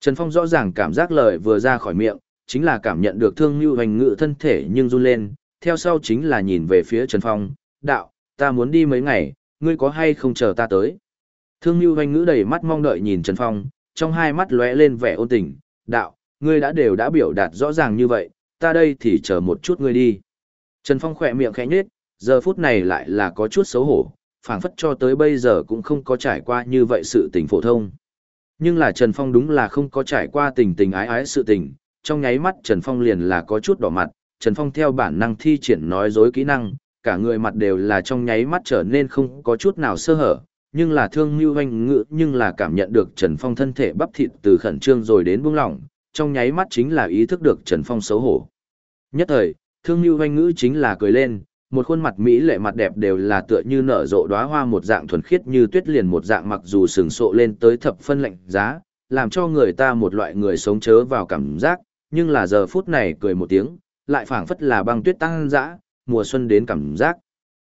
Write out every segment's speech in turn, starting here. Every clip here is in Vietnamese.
Trần Phong rõ ràng cảm giác lời vừa ra khỏi miệng, chính là cảm nhận được thương như hoành ngự thân thể nhưng run lên, theo sau chính là nhìn về phía Trần Phong, đạo, ta muốn đi mấy ngày, ngươi có hay không chờ ta tới. Thương như hoành ngữ đầy mắt mong đợi nhìn Trần Phong, trong hai mắt lóe lên vẻ ôn tình, đạo, ngươi đã đều đã biểu đạt rõ ràng như vậy, ta đây thì chờ một chút ngươi đi. Trần Phong khỏe miệng khẽ nhếch, giờ phút này lại là có chút xấu hổ, phảng phất cho tới bây giờ cũng không có trải qua như vậy sự tình phổ thông. Nhưng là Trần Phong đúng là không có trải qua tình tình ái ái sự tình, trong nháy mắt Trần Phong liền là có chút đỏ mặt, Trần Phong theo bản năng thi triển nói dối kỹ năng, cả người mặt đều là trong nháy mắt trở nên không có chút nào sơ hở, nhưng là thương như hoanh ngự nhưng là cảm nhận được Trần Phong thân thể bắp thịt từ khẩn trương rồi đến buông lỏng, trong nháy mắt chính là ý thức được Trần Phong xấu hổ. Nhất thời, thương như hoanh ngữ chính là cười lên, một khuôn mặt mỹ lệ mặt đẹp đều là tựa như nở rộ đóa hoa một dạng thuần khiết như tuyết liền một dạng mặc dù sừng sộ lên tới thập phân lạnh giá, làm cho người ta một loại người sống chớ vào cảm giác, nhưng là giờ phút này cười một tiếng, lại phảng phất là băng tuyết tăng dã, mùa xuân đến cảm giác.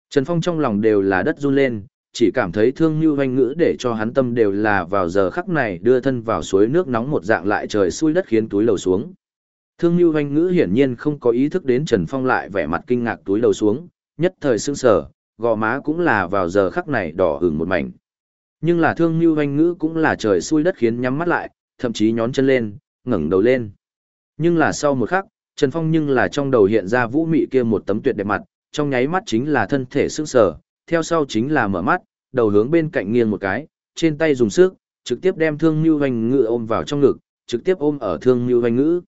Trần Phong trong lòng đều là đất run lên, chỉ cảm thấy thương như hoanh ngữ để cho hắn tâm đều là vào giờ khắc này đưa thân vào suối nước nóng một dạng lại trời xui đất khiến túi lầu xuống. Thương Nhu Hoành ngữ hiển nhiên không có ý thức đến Trần Phong lại vẻ mặt kinh ngạc túi đầu xuống, nhất thời sững sờ, gò má cũng là vào giờ khắc này đỏ ửng một mảnh. Nhưng là thương Nhu Hoành ngữ cũng là trời xui đất khiến nhắm mắt lại, thậm chí nhón chân lên, ngẩng đầu lên. Nhưng là sau một khắc, Trần Phong nhưng là trong đầu hiện ra vũ mị kia một tấm tuyệt đẹp mặt, trong nháy mắt chính là thân thể sững sờ, theo sau chính là mở mắt, đầu hướng bên cạnh nghiêng một cái, trên tay dùng sức, trực tiếp đem Thương Nhu Hoành Ngữ ôm vào trong ngực, trực tiếp ôm ở Thương Nhu Hoành Ngữ.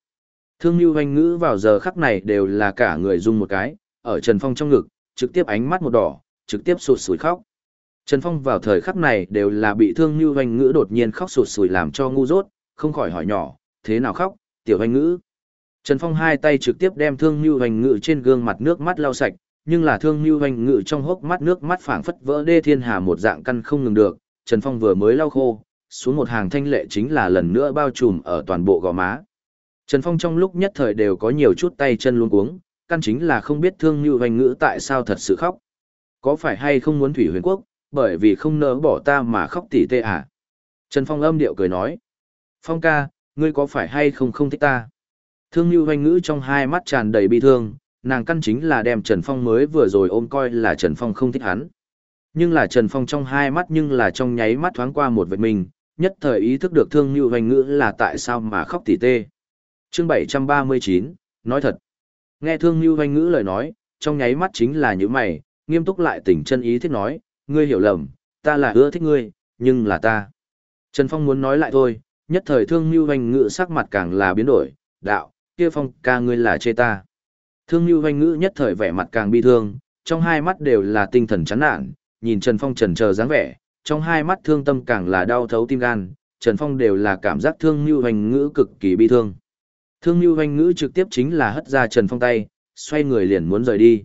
Thương Nhu Hoành Ngữ vào giờ khắc này đều là cả người rung một cái, ở Trần Phong trong ngực, trực tiếp ánh mắt một đỏ, trực tiếp sụt sùi khóc. Trần Phong vào thời khắc này đều là bị Thương Nhu Hoành Ngữ đột nhiên khóc sụt sùi làm cho ngu dốt, không khỏi hỏi nhỏ, thế nào khóc, tiểu Hoành Ngữ. Trần Phong hai tay trực tiếp đem Thương Nhu Hoành Ngữ trên gương mặt nước mắt lau sạch, nhưng là thương như hoành Ngữ trong hốc mắt nước mắt phảng phất vỡ đê thiên hà một dạng căn không ngừng được, Trần Phong vừa mới lau khô, xuống một hàng thanh lệ chính là lần nữa bao trùm ở toàn bộ gò má. Trần Phong trong lúc nhất thời đều có nhiều chút tay chân luống cuống, căn chính là không biết thương như hoành ngữ tại sao thật sự khóc. Có phải hay không muốn thủy huyền quốc, bởi vì không nỡ bỏ ta mà khóc tỉ tê à? Trần Phong âm điệu cười nói. Phong ca, ngươi có phải hay không không thích ta? Thương như hoành ngữ trong hai mắt tràn đầy bi thương, nàng căn chính là đem Trần Phong mới vừa rồi ôm coi là Trần Phong không thích hắn. Nhưng là Trần Phong trong hai mắt nhưng là trong nháy mắt thoáng qua một vệt mình, nhất thời ý thức được thương như hoành ngữ là tại sao mà khóc tỉ tê. Chương 739, nói thật. Nghe thương như hoành ngữ lời nói, trong nháy mắt chính là những mày, nghiêm túc lại tỉnh chân ý thích nói, ngươi hiểu lầm, ta là ưa thích ngươi, nhưng là ta. Trần Phong muốn nói lại thôi, nhất thời thương như hoành ngữ sắc mặt càng là biến đổi, đạo, kia phong ca ngươi là chê ta. Thương như Hoành Ngữ nhất thời vẻ mặt càng bi thương, trong hai mắt đều là tinh thần chán nản, nhìn Trần Phong trần chờ dáng vẻ, trong hai mắt thương tâm càng là đau thấu tim gan, Trần Phong đều là cảm giác Thương như Hoành Ngữ cực kỳ bi thương. Thương Nhu Hoành Ngữ trực tiếp chính là hất ra Trần Phong tay, xoay người liền muốn rời đi.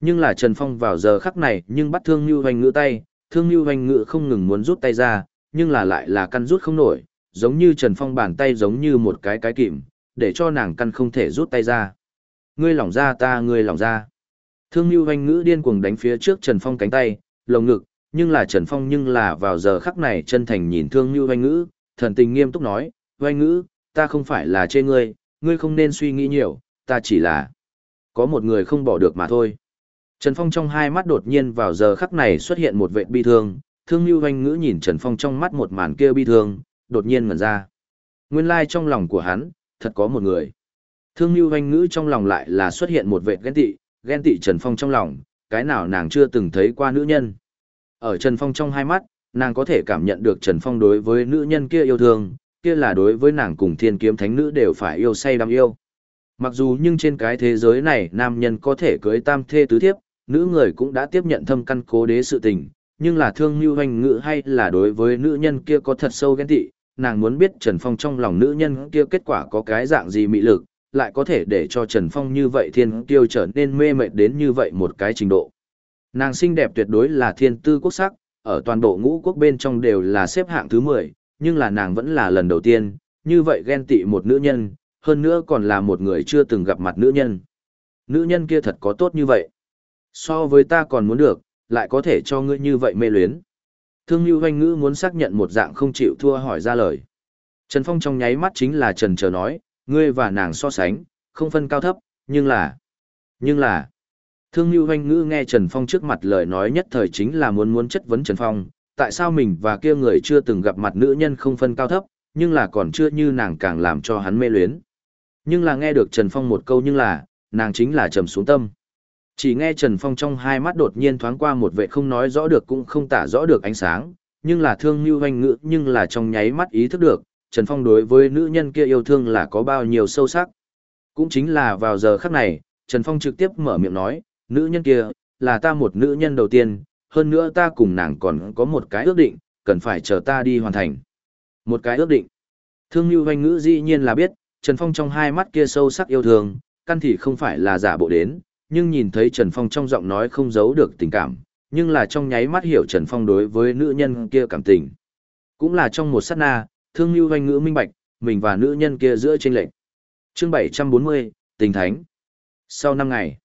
Nhưng là Trần Phong vào giờ khắc này nhưng bắt Thương Nhu Hoành Ngữ tay, Thương Nhu Hoành Ngữ không ngừng muốn rút tay ra, nhưng là lại là căn rút không nổi, giống như Trần Phong bàn tay giống như một cái cái kìm, để cho nàng căn không thể rút tay ra ngươi lỏng ra ta ngươi lỏng ra. Thương Nhu Hoành ngữ điên cuồng đánh phía trước Trần Phong cánh tay, lồng ngực, nhưng là Trần Phong nhưng là vào giờ khắc này chân thành nhìn Thương Nhu Hoành ngữ, thần tình nghiêm túc nói, Hoành ngữ, ta không phải là chê ngươi, ngươi không nên suy nghĩ nhiều, ta chỉ là có một người không bỏ được mà thôi. Trần Phong trong hai mắt đột nhiên vào giờ khắc này xuất hiện một vệ bi thương, Thương Lưu Hoành ngữ nhìn Trần Phong trong mắt một màn kia bi thương, đột nhiên ngẩn ra. Nguyên lai trong lòng của hắn, thật có một người. Thương Lưu Hoành Ngữ trong lòng lại là xuất hiện một vệ ghen tị, ghen tị Trần Phong trong lòng, cái nào nàng chưa từng thấy qua nữ nhân. Ở Trần Phong trong hai mắt, nàng có thể cảm nhận được Trần Phong đối với nữ nhân kia yêu thương, kia là đối với nàng cùng thiên kiếm thánh nữ đều phải yêu say đắm yêu. Mặc dù nhưng trên cái thế giới này nam nhân có thể cưới tam thê tứ thiếp, nữ người cũng đã tiếp nhận thâm căn cố đế sự tình, nhưng là thương như hoành ngữ hay là đối với nữ nhân kia có thật sâu ghen tị, nàng muốn biết Trần Phong trong lòng nữ nhân kia kết quả có cái dạng gì mị lực, lại có thể để cho Trần Phong như vậy thiên Kiêu trở nên mê mệt đến như vậy một cái trình độ. Nàng xinh đẹp tuyệt đối là thiên tư quốc sắc, ở toàn bộ ngũ quốc bên trong đều là xếp hạng thứ 10, nhưng là nàng vẫn là lần đầu tiên, như vậy ghen tị một nữ nhân, hơn nữa còn là một người chưa từng gặp mặt nữ nhân. Nữ nhân kia thật có tốt như vậy. So với ta còn muốn được, lại có thể cho ngươi như vậy mê luyến. Thương lưu Hoanh Ngữ muốn xác nhận một dạng không chịu thua hỏi ra lời. Trần Phong trong nháy mắt chính là Trần Chờ nói, ngươi và nàng so sánh, không phân cao thấp, nhưng là... Nhưng là... Thương lưu Hoanh Ngữ nghe Trần Phong trước mặt lời nói nhất thời chính là muốn muốn chất vấn Trần Phong, tại sao mình và kia người chưa từng gặp mặt nữ nhân không phân cao thấp, nhưng là còn chưa như nàng càng làm cho hắn mê luyến. Nhưng là nghe được Trần Phong một câu nhưng là, nàng chính là trầm xuống tâm. Chỉ nghe Trần Phong trong hai mắt đột nhiên thoáng qua một vệ không nói rõ được cũng không tả rõ được ánh sáng, nhưng là thương như hoanh ngữ nhưng là trong nháy mắt ý thức được, Trần Phong đối với nữ nhân kia yêu thương là có bao nhiêu sâu sắc. Cũng chính là vào giờ khắc này, Trần Phong trực tiếp mở miệng nói, nữ nhân kia, là ta một nữ nhân đầu tiên, hơn nữa ta cùng nàng còn có một cái ước định, cần phải chờ ta đi hoàn thành. Một cái ước định. Thương như hoanh ngữ dĩ nhiên là biết, Trần Phong trong hai mắt kia sâu sắc yêu thương, căn thì không phải là giả bộ đến, nhưng nhìn thấy Trần Phong trong giọng nói không giấu được tình cảm, nhưng là trong nháy mắt hiểu Trần Phong đối với nữ nhân kia cảm tình. Cũng là trong một sát na, thương như hoanh ngữ minh bạch, mình và nữ nhân kia giữa trên lệnh. Chương 740, Tình Thánh. Sau 5 ngày,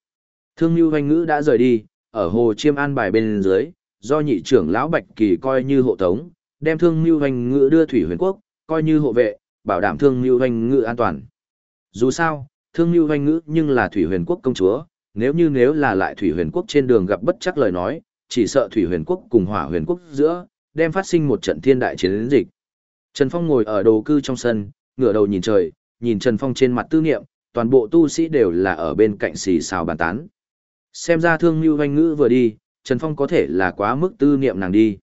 thương như hoanh ngữ đã rời đi, ở hồ chiêm an bài bên dưới, do nhị trưởng lão Bạch Kỳ coi như hộ tống, đem thương mưu hoành ngữ đưa thủy huyền quốc, coi như hộ vệ, bảo đảm thương mưu hoành ngữ an toàn. Dù sao, thương mưu hoành ngữ nhưng là thủy huyền quốc công chúa, nếu như nếu là lại thủy huyền quốc trên đường gặp bất chắc lời nói, chỉ sợ thủy huyền quốc cùng hỏa huyền quốc giữa, đem phát sinh một trận thiên đại chiến dịch. Trần Phong ngồi ở đồ cư trong sân, ngửa đầu nhìn trời, nhìn Trần Phong trên mặt tư niệm, toàn bộ tu sĩ đều là ở bên cạnh xì xào bàn tán. Xem ra thương như hoanh ngữ vừa đi, Trần Phong có thể là quá mức tư niệm nàng đi.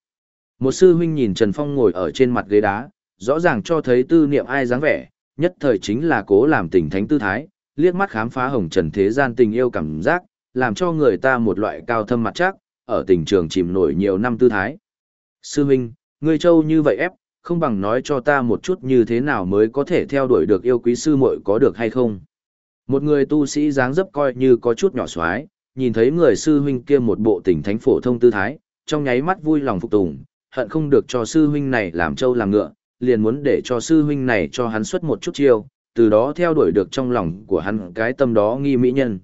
Một sư huynh nhìn Trần Phong ngồi ở trên mặt ghế đá, rõ ràng cho thấy tư niệm ai dáng vẻ, nhất thời chính là cố làm tình thánh tư thái, liếc mắt khám phá hồng trần thế gian tình yêu cảm giác, làm cho người ta một loại cao thâm mặt chắc, ở tình trường chìm nổi nhiều năm tư thái. Sư huynh, người châu như vậy ép, không bằng nói cho ta một chút như thế nào mới có thể theo đuổi được yêu quý sư muội có được hay không. Một người tu sĩ dáng dấp coi như có chút nhỏ xoái, nhìn thấy người sư huynh kia một bộ tình thánh phổ thông tư thái, trong nháy mắt vui lòng phục tùng, hận không được cho sư huynh này làm trâu làm ngựa, liền muốn để cho sư huynh này cho hắn xuất một chút chiêu, từ đó theo đuổi được trong lòng của hắn cái tâm đó nghi mỹ nhân.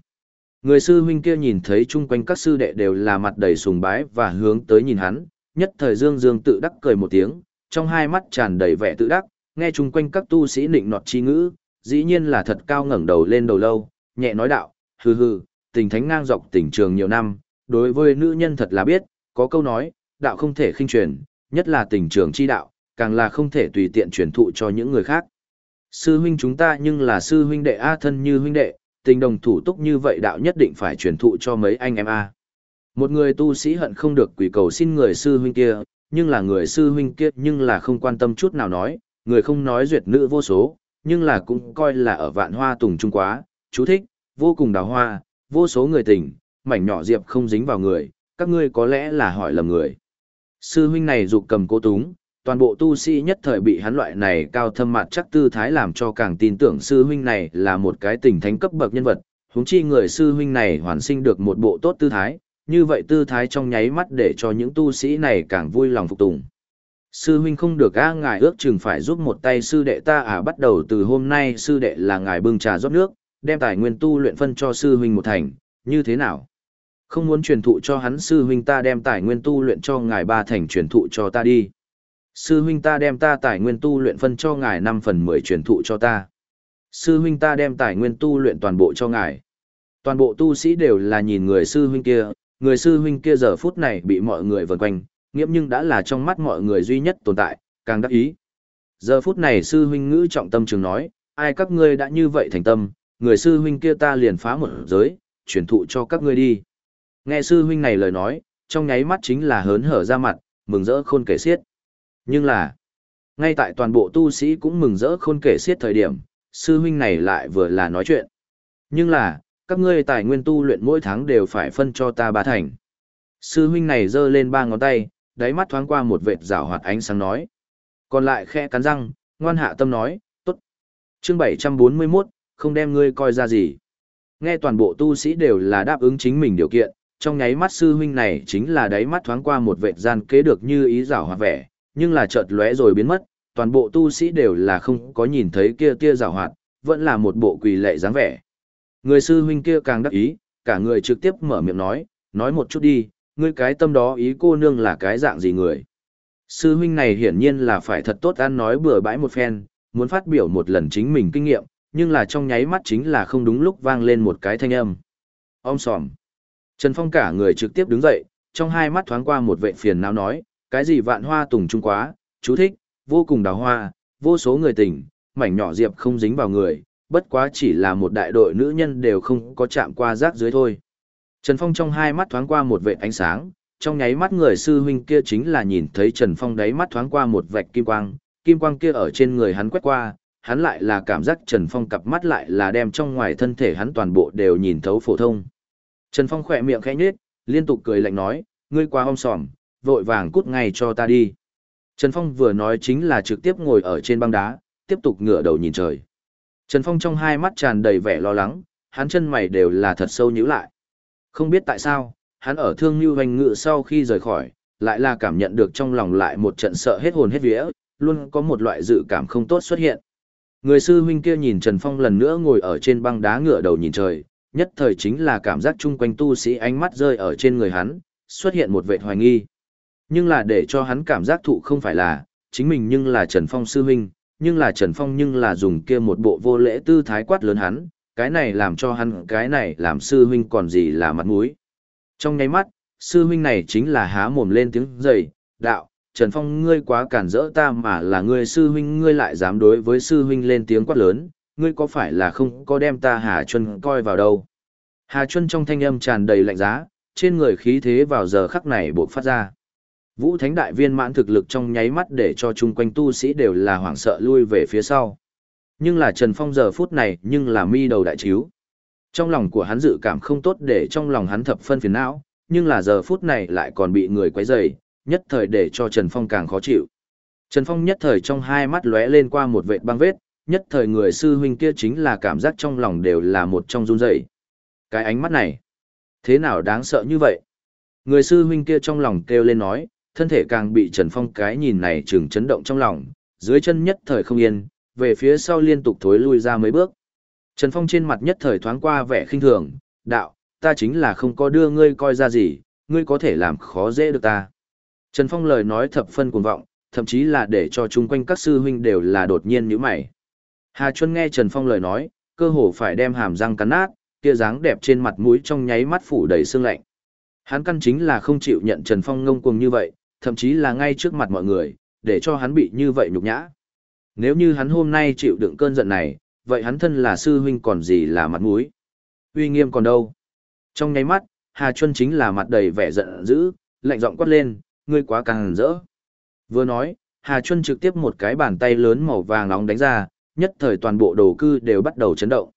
Người sư huynh kia nhìn thấy chung quanh các sư đệ đều là mặt đầy sùng bái và hướng tới nhìn hắn, nhất thời dương dương tự đắc cười một tiếng, trong hai mắt tràn đầy vẻ tự đắc, nghe chung quanh các tu sĩ nịnh nọt chi ngữ, dĩ nhiên là thật cao ngẩng đầu lên đầu lâu, nhẹ nói đạo, hừ hừ, tình thánh ngang dọc tình trường nhiều năm, đối với nữ nhân thật là biết, có câu nói, đạo không thể khinh truyền, nhất là tình trường chi đạo, càng là không thể tùy tiện truyền thụ cho những người khác. Sư huynh chúng ta nhưng là sư huynh đệ A thân như huynh đệ, tình đồng thủ túc như vậy đạo nhất định phải truyền thụ cho mấy anh em A. Một người tu sĩ hận không được quỷ cầu xin người sư huynh kia, nhưng là người sư huynh kia nhưng là không quan tâm chút nào nói, người không nói duyệt nữ vô số, nhưng là cũng coi là ở vạn hoa tùng trung quá, chú thích, vô cùng đào hoa, vô số người tình, mảnh nhỏ diệp không dính vào người, các ngươi có lẽ là hỏi lầm người. Sư huynh này dục cầm cố túng, toàn bộ tu sĩ nhất thời bị hắn loại này cao thâm mặt chắc tư thái làm cho càng tin tưởng sư huynh này là một cái tình thánh cấp bậc nhân vật, huống chi người sư huynh này hoàn sinh được một bộ tốt tư thái, như vậy tư thái trong nháy mắt để cho những tu sĩ này càng vui lòng phục tùng. Sư huynh không được a ngài ước chừng phải giúp một tay sư đệ ta à bắt đầu từ hôm nay sư đệ là ngài bưng trà rót nước, đem tài nguyên tu luyện phân cho sư huynh một thành, như thế nào? Không muốn truyền thụ cho hắn sư huynh ta đem tài nguyên tu luyện cho ngài ba thành truyền thụ cho ta đi. Sư huynh ta đem ta tài nguyên tu luyện phân cho ngài 5 phần 10 truyền thụ cho ta. Sư huynh ta đem tài nguyên tu luyện toàn bộ cho ngài. Toàn bộ tu sĩ đều là nhìn người sư huynh kia, người sư huynh kia giờ phút này bị mọi người vần quanh, nghiễm nhưng đã là trong mắt mọi người duy nhất tồn tại, càng đắc ý. Giờ phút này sư huynh ngữ trọng tâm trường nói, ai các ngươi đã như vậy thành tâm, người sư huynh kia ta liền phá một giới, truyền thụ cho các ngươi đi. Nghe sư huynh này lời nói, trong nháy mắt chính là hớn hở ra mặt, mừng rỡ khôn kể xiết. Nhưng là, ngay tại toàn bộ tu sĩ cũng mừng rỡ khôn kể xiết thời điểm, sư huynh này lại vừa là nói chuyện. Nhưng là, các ngươi tài nguyên tu luyện mỗi tháng đều phải phân cho ta ba thành. Sư huynh này giơ lên ba ngón tay, đáy mắt thoáng qua một vệt rảo hoạt ánh sáng nói. Còn lại khe cắn răng, ngoan hạ tâm nói, tốt. Chương 741, không đem ngươi coi ra gì. Nghe toàn bộ tu sĩ đều là đáp ứng chính mình điều kiện, trong nháy mắt sư huynh này chính là đáy mắt thoáng qua một vệt gian kế được như ý rảo hoạt vẻ, nhưng là chợt lóe rồi biến mất, toàn bộ tu sĩ đều là không có nhìn thấy kia tia rào hoạt, vẫn là một bộ quỳ lệ dáng vẻ. Người sư huynh kia càng đắc ý, cả người trực tiếp mở miệng nói, nói một chút đi, ngươi cái tâm đó ý cô nương là cái dạng gì người. Sư huynh này hiển nhiên là phải thật tốt ăn nói bừa bãi một phen, muốn phát biểu một lần chính mình kinh nghiệm, nhưng là trong nháy mắt chính là không đúng lúc vang lên một cái thanh âm. om sòm. Trần Phong cả người trực tiếp đứng dậy, trong hai mắt thoáng qua một vệ phiền não nói, cái gì vạn hoa tùng trung quá, chú thích, vô cùng đào hoa, vô số người tình, mảnh nhỏ diệp không dính vào người, bất quá chỉ là một đại đội nữ nhân đều không có chạm qua rác dưới thôi. Trần Phong trong hai mắt thoáng qua một vệ ánh sáng, trong nháy mắt người sư huynh kia chính là nhìn thấy Trần Phong đáy mắt thoáng qua một vạch kim quang, kim quang kia ở trên người hắn quét qua, hắn lại là cảm giác Trần Phong cặp mắt lại là đem trong ngoài thân thể hắn toàn bộ đều nhìn thấu phổ thông. Trần Phong khỏe miệng khẽ nhếch, liên tục cười lạnh nói, ngươi quá hôm sòm, vội vàng cút ngay cho ta đi. Trần Phong vừa nói chính là trực tiếp ngồi ở trên băng đá, tiếp tục ngửa đầu nhìn trời. Trần Phong trong hai mắt tràn đầy vẻ lo lắng, hắn chân mày đều là thật sâu nhíu lại. Không biết tại sao, hắn ở thương như hoành ngự sau khi rời khỏi, lại là cảm nhận được trong lòng lại một trận sợ hết hồn hết vía, luôn có một loại dự cảm không tốt xuất hiện. Người sư huynh kia nhìn Trần Phong lần nữa ngồi ở trên băng đá ngựa đầu nhìn trời, nhất thời chính là cảm giác chung quanh tu sĩ ánh mắt rơi ở trên người hắn, xuất hiện một vệ hoài nghi. Nhưng là để cho hắn cảm giác thụ không phải là, chính mình nhưng là Trần Phong sư huynh, nhưng là Trần Phong nhưng là dùng kia một bộ vô lễ tư thái quát lớn hắn, cái này làm cho hắn cái này làm sư huynh còn gì là mặt mũi. Trong nháy mắt, sư huynh này chính là há mồm lên tiếng dày, đạo, Trần Phong ngươi quá cản rỡ ta mà là ngươi sư huynh ngươi lại dám đối với sư huynh lên tiếng quát lớn, ngươi có phải là không có đem ta Hà Chuân coi vào đâu. Hà Chuân trong thanh âm tràn đầy lạnh giá, trên người khí thế vào giờ khắc này bộc phát ra. Vũ Thánh Đại Viên mãn thực lực trong nháy mắt để cho chung quanh tu sĩ đều là hoảng sợ lui về phía sau. Nhưng là Trần Phong giờ phút này nhưng là mi đầu đại chiếu. Trong lòng của hắn dự cảm không tốt để trong lòng hắn thập phân phiền não, nhưng là giờ phút này lại còn bị người quấy rầy, nhất thời để cho Trần Phong càng khó chịu. Trần Phong nhất thời trong hai mắt lóe lên qua một vệt băng vết, nhất thời người sư huynh kia chính là cảm giác trong lòng đều là một trong run rẩy. Cái ánh mắt này, thế nào đáng sợ như vậy? Người sư huynh kia trong lòng kêu lên nói, thân thể càng bị Trần Phong cái nhìn này chừng chấn động trong lòng, dưới chân nhất thời không yên, về phía sau liên tục thối lui ra mấy bước. Trần Phong trên mặt nhất thời thoáng qua vẻ khinh thường, đạo, ta chính là không có đưa ngươi coi ra gì, ngươi có thể làm khó dễ được ta. Trần Phong lời nói thập phân cuồng vọng, thậm chí là để cho chung quanh các sư huynh đều là đột nhiên nhíu mày. Hà Chuân nghe Trần Phong lời nói, cơ hồ phải đem hàm răng cắn nát, kia dáng đẹp trên mặt mũi trong nháy mắt phủ đầy sương lạnh. Hắn căn chính là không chịu nhận Trần Phong ngông cuồng như vậy, thậm chí là ngay trước mặt mọi người, để cho hắn bị như vậy nhục nhã. Nếu như hắn hôm nay chịu đựng cơn giận này, vậy hắn thân là sư huynh còn gì là mặt mũi? Uy nghiêm còn đâu? Trong nháy mắt, Hà Chuân chính là mặt đầy vẻ giận dữ, lạnh giọng quát lên, ngươi quá càng rỡ. Vừa nói, Hà Chuân trực tiếp một cái bàn tay lớn màu vàng nóng đánh ra, nhất thời toàn bộ đồ cư đều bắt đầu chấn động.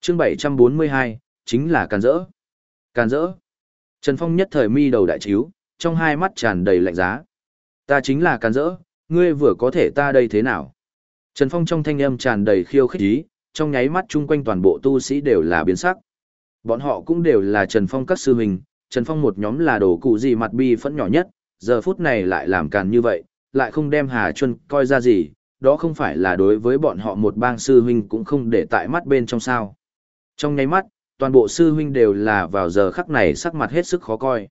Chương 742, chính là càn rỡ. Càn rỡ. Trần Phong nhất thời mi đầu đại chiếu, trong hai mắt tràn đầy lạnh giá. Ta chính là càn rỡ, ngươi vừa có thể ta đây thế nào? Trần Phong trong thanh âm tràn đầy khiêu khích ý, trong nháy mắt chung quanh toàn bộ tu sĩ đều là biến sắc. Bọn họ cũng đều là Trần Phong các sư huynh, Trần Phong một nhóm là đồ cụ gì mặt bi phẫn nhỏ nhất, giờ phút này lại làm càn như vậy, lại không đem Hà Chuân coi ra gì, đó không phải là đối với bọn họ một bang sư huynh cũng không để tại mắt bên trong sao. Trong nháy mắt, toàn bộ sư huynh đều là vào giờ khắc này sắc mặt hết sức khó coi.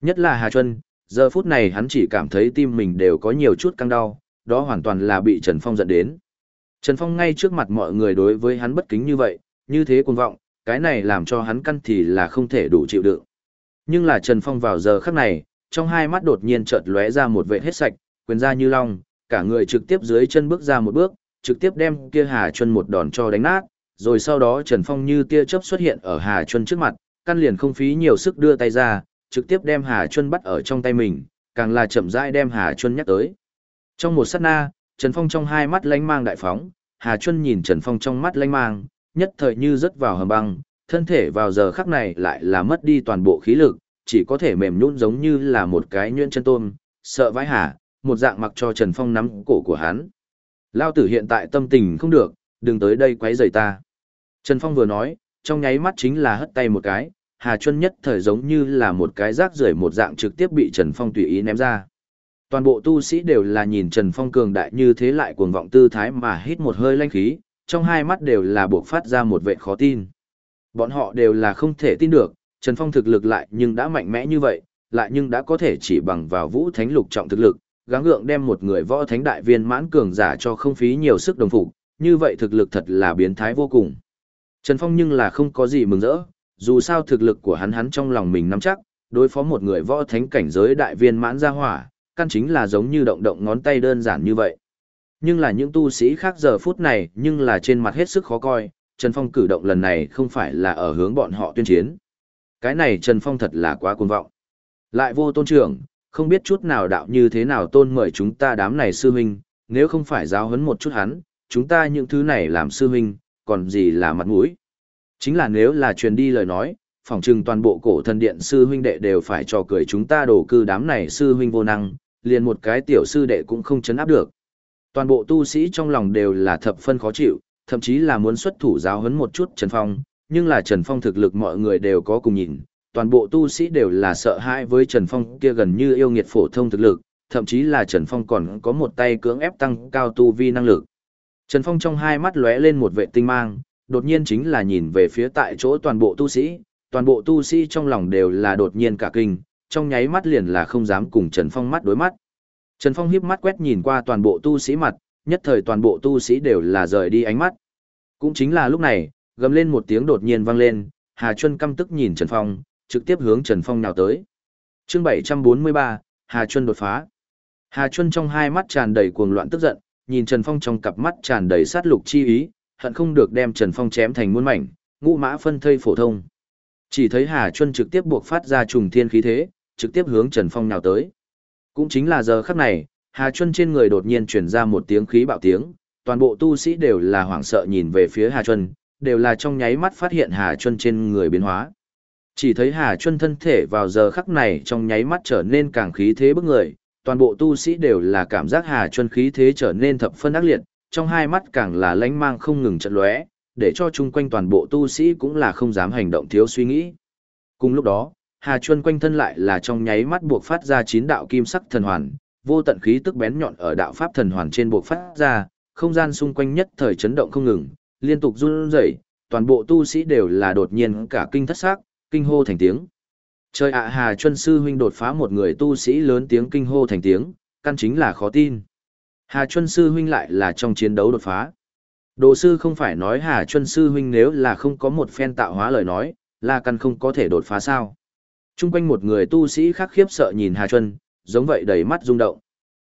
Nhất là Hà Chuân, giờ phút này hắn chỉ cảm thấy tim mình đều có nhiều chút căng đau, đó hoàn toàn là bị Trần Phong dẫn đến. Trần Phong ngay trước mặt mọi người đối với hắn bất kính như vậy, như thế cuồng vọng, cái này làm cho hắn căn thì là không thể đủ chịu đựng. Nhưng là Trần Phong vào giờ khắc này, trong hai mắt đột nhiên chợt lóe ra một vệ hết sạch, quyền ra như long, cả người trực tiếp dưới chân bước ra một bước, trực tiếp đem kia Hà Chuân một đòn cho đánh nát, rồi sau đó Trần Phong như tia chớp xuất hiện ở Hà Chuân trước mặt, căn liền không phí nhiều sức đưa tay ra, trực tiếp đem Hà Chuân bắt ở trong tay mình, càng là chậm rãi đem Hà Chuân nhắc tới. Trong một sát na, Trần Phong trong hai mắt lánh mang đại phóng, Hà Chuân nhìn Trần Phong trong mắt lánh mang, nhất thời như rớt vào hầm băng, thân thể vào giờ khắc này lại là mất đi toàn bộ khí lực, chỉ có thể mềm nhũn giống như là một cái nhuyễn chân tôm, sợ vãi hả, một dạng mặc cho Trần Phong nắm cổ của hắn. Lao tử hiện tại tâm tình không được, đừng tới đây quấy rầy ta. Trần Phong vừa nói, trong nháy mắt chính là hất tay một cái, Hà Chuân nhất thời giống như là một cái rác rưởi một dạng trực tiếp bị Trần Phong tùy ý ném ra. Toàn bộ tu sĩ đều là nhìn Trần Phong cường đại như thế lại cuồng vọng tư thái mà hít một hơi lanh khí, trong hai mắt đều là buộc phát ra một vệ khó tin. Bọn họ đều là không thể tin được, Trần Phong thực lực lại nhưng đã mạnh mẽ như vậy, lại nhưng đã có thể chỉ bằng vào vũ thánh lục trọng thực lực, gắng gượng đem một người võ thánh đại viên mãn cường giả cho không phí nhiều sức đồng phục, như vậy thực lực thật là biến thái vô cùng. Trần Phong nhưng là không có gì mừng rỡ, dù sao thực lực của hắn hắn trong lòng mình nắm chắc, đối phó một người võ thánh cảnh giới đại viên mãn ra hỏa, căn chính là giống như động động ngón tay đơn giản như vậy. Nhưng là những tu sĩ khác giờ phút này nhưng là trên mặt hết sức khó coi, Trần Phong cử động lần này không phải là ở hướng bọn họ tuyên chiến. Cái này Trần Phong thật là quá cuồng vọng. Lại vô tôn trưởng, không biết chút nào đạo như thế nào tôn mời chúng ta đám này sư huynh, nếu không phải giáo huấn một chút hắn, chúng ta những thứ này làm sư huynh, còn gì là mặt mũi. Chính là nếu là truyền đi lời nói, phỏng chừng toàn bộ cổ thần điện sư huynh đệ đều phải cho cười chúng ta đổ cư đám này sư huynh vô năng, liền một cái tiểu sư đệ cũng không chấn áp được. Toàn bộ tu sĩ trong lòng đều là thập phân khó chịu, thậm chí là muốn xuất thủ giáo huấn một chút Trần Phong, nhưng là Trần Phong thực lực mọi người đều có cùng nhìn, toàn bộ tu sĩ đều là sợ hãi với Trần Phong kia gần như yêu nghiệt phổ thông thực lực, thậm chí là Trần Phong còn có một tay cưỡng ép tăng cao tu vi năng lực. Trần Phong trong hai mắt lóe lên một vệ tinh mang, đột nhiên chính là nhìn về phía tại chỗ toàn bộ tu sĩ, toàn bộ tu sĩ trong lòng đều là đột nhiên cả kinh, trong nháy mắt liền là không dám cùng Trần Phong mắt đối mắt. Trần Phong híp mắt quét nhìn qua toàn bộ tu sĩ mặt, nhất thời toàn bộ tu sĩ đều là rời đi ánh mắt. Cũng chính là lúc này, gầm lên một tiếng đột nhiên vang lên, Hà Chuân căm tức nhìn Trần Phong, trực tiếp hướng Trần Phong nào tới. Chương 743, Hà Chuân đột phá. Hà Chuân trong hai mắt tràn đầy cuồng loạn tức giận, nhìn Trần Phong trong cặp mắt tràn đầy sát lục chi ý, hận không được đem Trần Phong chém thành muôn mảnh, ngũ mã phân thây phổ thông. Chỉ thấy Hà Chuân trực tiếp buộc phát ra trùng thiên khí thế, trực tiếp hướng Trần Phong nào tới. Cũng chính là giờ khắc này, Hà Chuân trên người đột nhiên truyền ra một tiếng khí bạo tiếng, toàn bộ tu sĩ đều là hoảng sợ nhìn về phía Hà Chuân, đều là trong nháy mắt phát hiện Hà Chuân trên người biến hóa. Chỉ thấy Hà Chuân thân thể vào giờ khắc này trong nháy mắt trở nên càng khí thế bức người, toàn bộ tu sĩ đều là cảm giác Hà Chuân khí thế trở nên thập phân ác liệt, trong hai mắt càng là lánh mang không ngừng trận lóe, để cho chung quanh toàn bộ tu sĩ cũng là không dám hành động thiếu suy nghĩ. Cùng lúc đó, Hà Chuân quanh thân lại là trong nháy mắt buộc phát ra chín đạo kim sắc thần hoàn, vô tận khí tức bén nhọn ở đạo pháp thần hoàn trên buộc phát ra, không gian xung quanh nhất thời chấn động không ngừng, liên tục run rẩy, toàn bộ tu sĩ đều là đột nhiên cả kinh thất xác, kinh hô thành tiếng. Trời ạ Hà Chuân sư huynh đột phá một người tu sĩ lớn tiếng kinh hô thành tiếng, căn chính là khó tin. Hà Chuân sư huynh lại là trong chiến đấu đột phá. Đồ sư không phải nói Hà Chuân sư huynh nếu là không có một phen tạo hóa lời nói, là căn không có thể đột phá sao. Trung quanh một người tu sĩ khác khiếp sợ nhìn Hà Chuân, giống vậy đầy mắt rung động.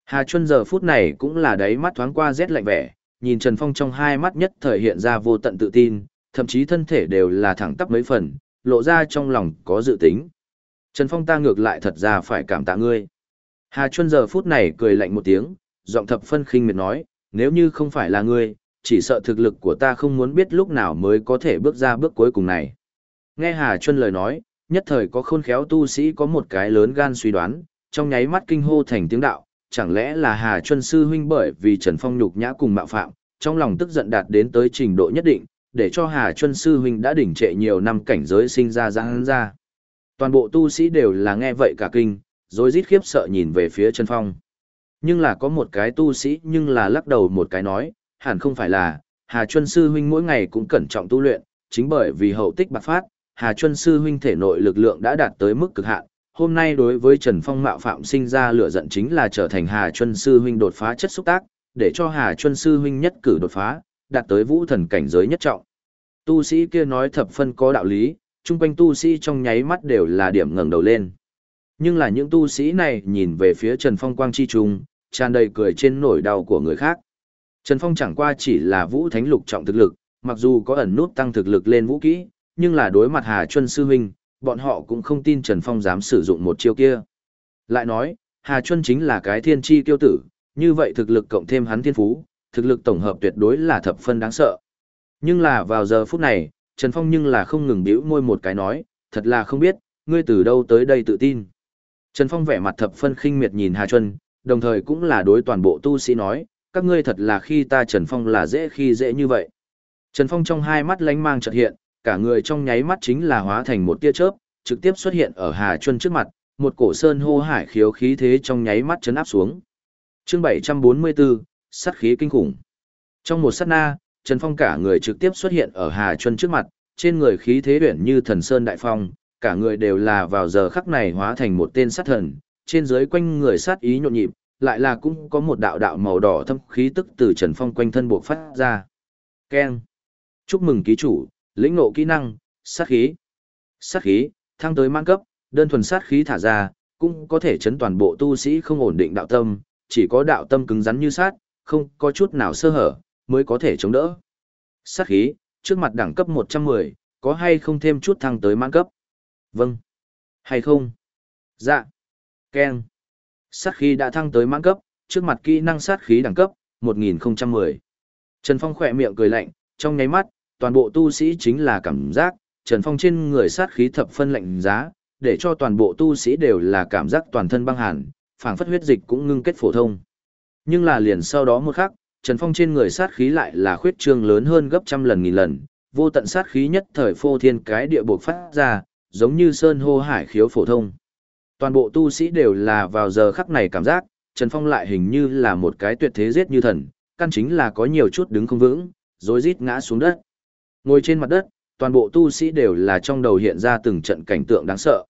Hà Chuân giờ phút này cũng là đáy mắt thoáng qua rét lạnh vẻ, nhìn Trần Phong trong hai mắt nhất thời hiện ra vô tận tự tin, thậm chí thân thể đều là thẳng tắp mấy phần, lộ ra trong lòng có dự tính. Trần Phong ta ngược lại thật ra phải cảm tạ ngươi. Hà Chuân giờ phút này cười lạnh một tiếng, giọng thập phân khinh miệt nói, nếu như không phải là ngươi, chỉ sợ thực lực của ta không muốn biết lúc nào mới có thể bước ra bước cuối cùng này. Nghe Hà Chuân lời nói, nhất thời có khôn khéo tu sĩ có một cái lớn gan suy đoán, trong nháy mắt kinh hô thành tiếng đạo, chẳng lẽ là Hà Chuân sư huynh bởi vì Trần Phong nhục nhã cùng mạo phạm, trong lòng tức giận đạt đến tới trình độ nhất định, để cho Hà Chuân sư huynh đã đỉnh trệ nhiều năm cảnh giới sinh ra ra ra. Toàn bộ tu sĩ đều là nghe vậy cả kinh, rồi rít khiếp sợ nhìn về phía Trần Phong. Nhưng là có một cái tu sĩ nhưng là lắc đầu một cái nói, hẳn không phải là, Hà Chuân sư huynh mỗi ngày cũng cẩn trọng tu luyện, chính bởi vì hậu tích bạc phát, Hà Chuân sư huynh thể nội lực lượng đã đạt tới mức cực hạn, hôm nay đối với Trần Phong mạo phạm sinh ra lửa giận chính là trở thành Hà Chuân sư huynh đột phá chất xúc tác, để cho Hà Chuân sư huynh nhất cử đột phá, đạt tới vũ thần cảnh giới nhất trọng. Tu sĩ kia nói thập phân có đạo lý, chung quanh tu sĩ trong nháy mắt đều là điểm ngẩng đầu lên. Nhưng là những tu sĩ này nhìn về phía Trần Phong quang chi trùng, tràn đầy cười trên nỗi đau của người khác. Trần Phong chẳng qua chỉ là vũ thánh lục trọng thực lực, mặc dù có ẩn nút tăng thực lực lên vũ kỹ, nhưng là đối mặt Hà Chuân sư huynh, bọn họ cũng không tin Trần Phong dám sử dụng một chiêu kia. Lại nói, Hà Chuân chính là cái thiên chi tiêu tử, như vậy thực lực cộng thêm hắn thiên phú, thực lực tổng hợp tuyệt đối là thập phân đáng sợ. Nhưng là vào giờ phút này, Trần Phong nhưng là không ngừng bĩu môi một cái nói, thật là không biết, ngươi từ đâu tới đây tự tin. Trần Phong vẻ mặt thập phân khinh miệt nhìn Hà Chuân, đồng thời cũng là đối toàn bộ tu sĩ nói, các ngươi thật là khi ta Trần Phong là dễ khi dễ như vậy. Trần Phong trong hai mắt lánh mang chợt hiện, cả người trong nháy mắt chính là hóa thành một tia chớp, trực tiếp xuất hiện ở Hà Chuân trước mặt, một cổ sơn hô hải khiếu khí thế trong nháy mắt chấn áp xuống. Chương 744, sát khí kinh khủng. Trong một sát na, Trần Phong cả người trực tiếp xuất hiện ở Hà Chuân trước mặt, trên người khí thế uyển như thần sơn đại phong, cả người đều là vào giờ khắc này hóa thành một tên sát thần, trên dưới quanh người sát ý nhộn nhịp, lại là cũng có một đạo đạo màu đỏ thâm khí tức từ Trần Phong quanh thân buộc phát ra. Keng. Chúc mừng ký chủ, lĩnh ngộ kỹ năng, sát khí. Sát khí, thăng tới mang cấp, đơn thuần sát khí thả ra, cũng có thể chấn toàn bộ tu sĩ không ổn định đạo tâm, chỉ có đạo tâm cứng rắn như sát, không có chút nào sơ hở, mới có thể chống đỡ. Sát khí, trước mặt đẳng cấp 110, có hay không thêm chút thăng tới mãn cấp? Vâng. Hay không? Dạ. keng Sát khí đã thăng tới mãn cấp, trước mặt kỹ năng sát khí đẳng cấp, 1010. Trần Phong khỏe miệng cười lạnh, trong nháy mắt, toàn bộ tu sĩ chính là cảm giác, Trần Phong trên người sát khí thập phân lạnh giá, để cho toàn bộ tu sĩ đều là cảm giác toàn thân băng hàn, phảng phất huyết dịch cũng ngưng kết phổ thông. Nhưng là liền sau đó một khắc, Trần Phong trên người sát khí lại là khuyết trương lớn hơn gấp trăm lần nghìn lần, vô tận sát khí nhất thời phô thiên cái địa bộc phát ra, giống như sơn hô hải khiếu phổ thông. Toàn bộ tu sĩ đều là vào giờ khắc này cảm giác, Trần Phong lại hình như là một cái tuyệt thế giết như thần, căn chính là có nhiều chút đứng không vững, rồi rít ngã xuống đất. Ngồi trên mặt đất, toàn bộ tu sĩ đều là trong đầu hiện ra từng trận cảnh tượng đáng sợ.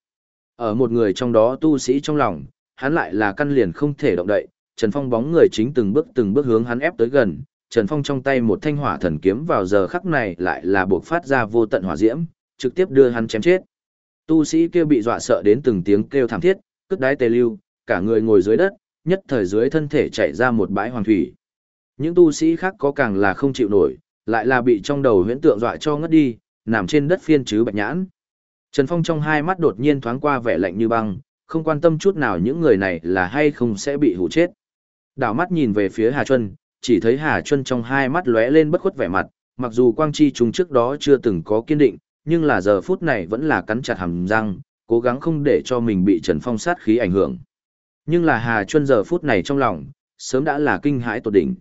Ở một người trong đó tu sĩ trong lòng, hắn lại là căn liền không thể động đậy, Trần Phong bóng người chính từng bước từng bước hướng hắn ép tới gần, Trần Phong trong tay một thanh hỏa thần kiếm vào giờ khắc này lại là buộc phát ra vô tận hỏa diễm, trực tiếp đưa hắn chém chết. Tu sĩ kia bị dọa sợ đến từng tiếng kêu thảm thiết, cất đái tê lưu, cả người ngồi dưới đất, nhất thời dưới thân thể chạy ra một bãi hoàng thủy. Những tu sĩ khác có càng là không chịu nổi, lại là bị trong đầu huyễn tượng dọa cho ngất đi, nằm trên đất phiên chứ bạch nhãn. Trần Phong trong hai mắt đột nhiên thoáng qua vẻ lạnh như băng, không quan tâm chút nào những người này là hay không sẽ bị hủ chết. Đảo mắt nhìn về phía Hà Chuân, chỉ thấy Hà Chuân trong hai mắt lóe lên bất khuất vẻ mặt, mặc dù quang chi chúng trước đó chưa từng có kiên định, nhưng là giờ phút này vẫn là cắn chặt hàm răng, cố gắng không để cho mình bị Trần Phong sát khí ảnh hưởng. Nhưng là Hà Chuân giờ phút này trong lòng, sớm đã là kinh hãi tột đỉnh.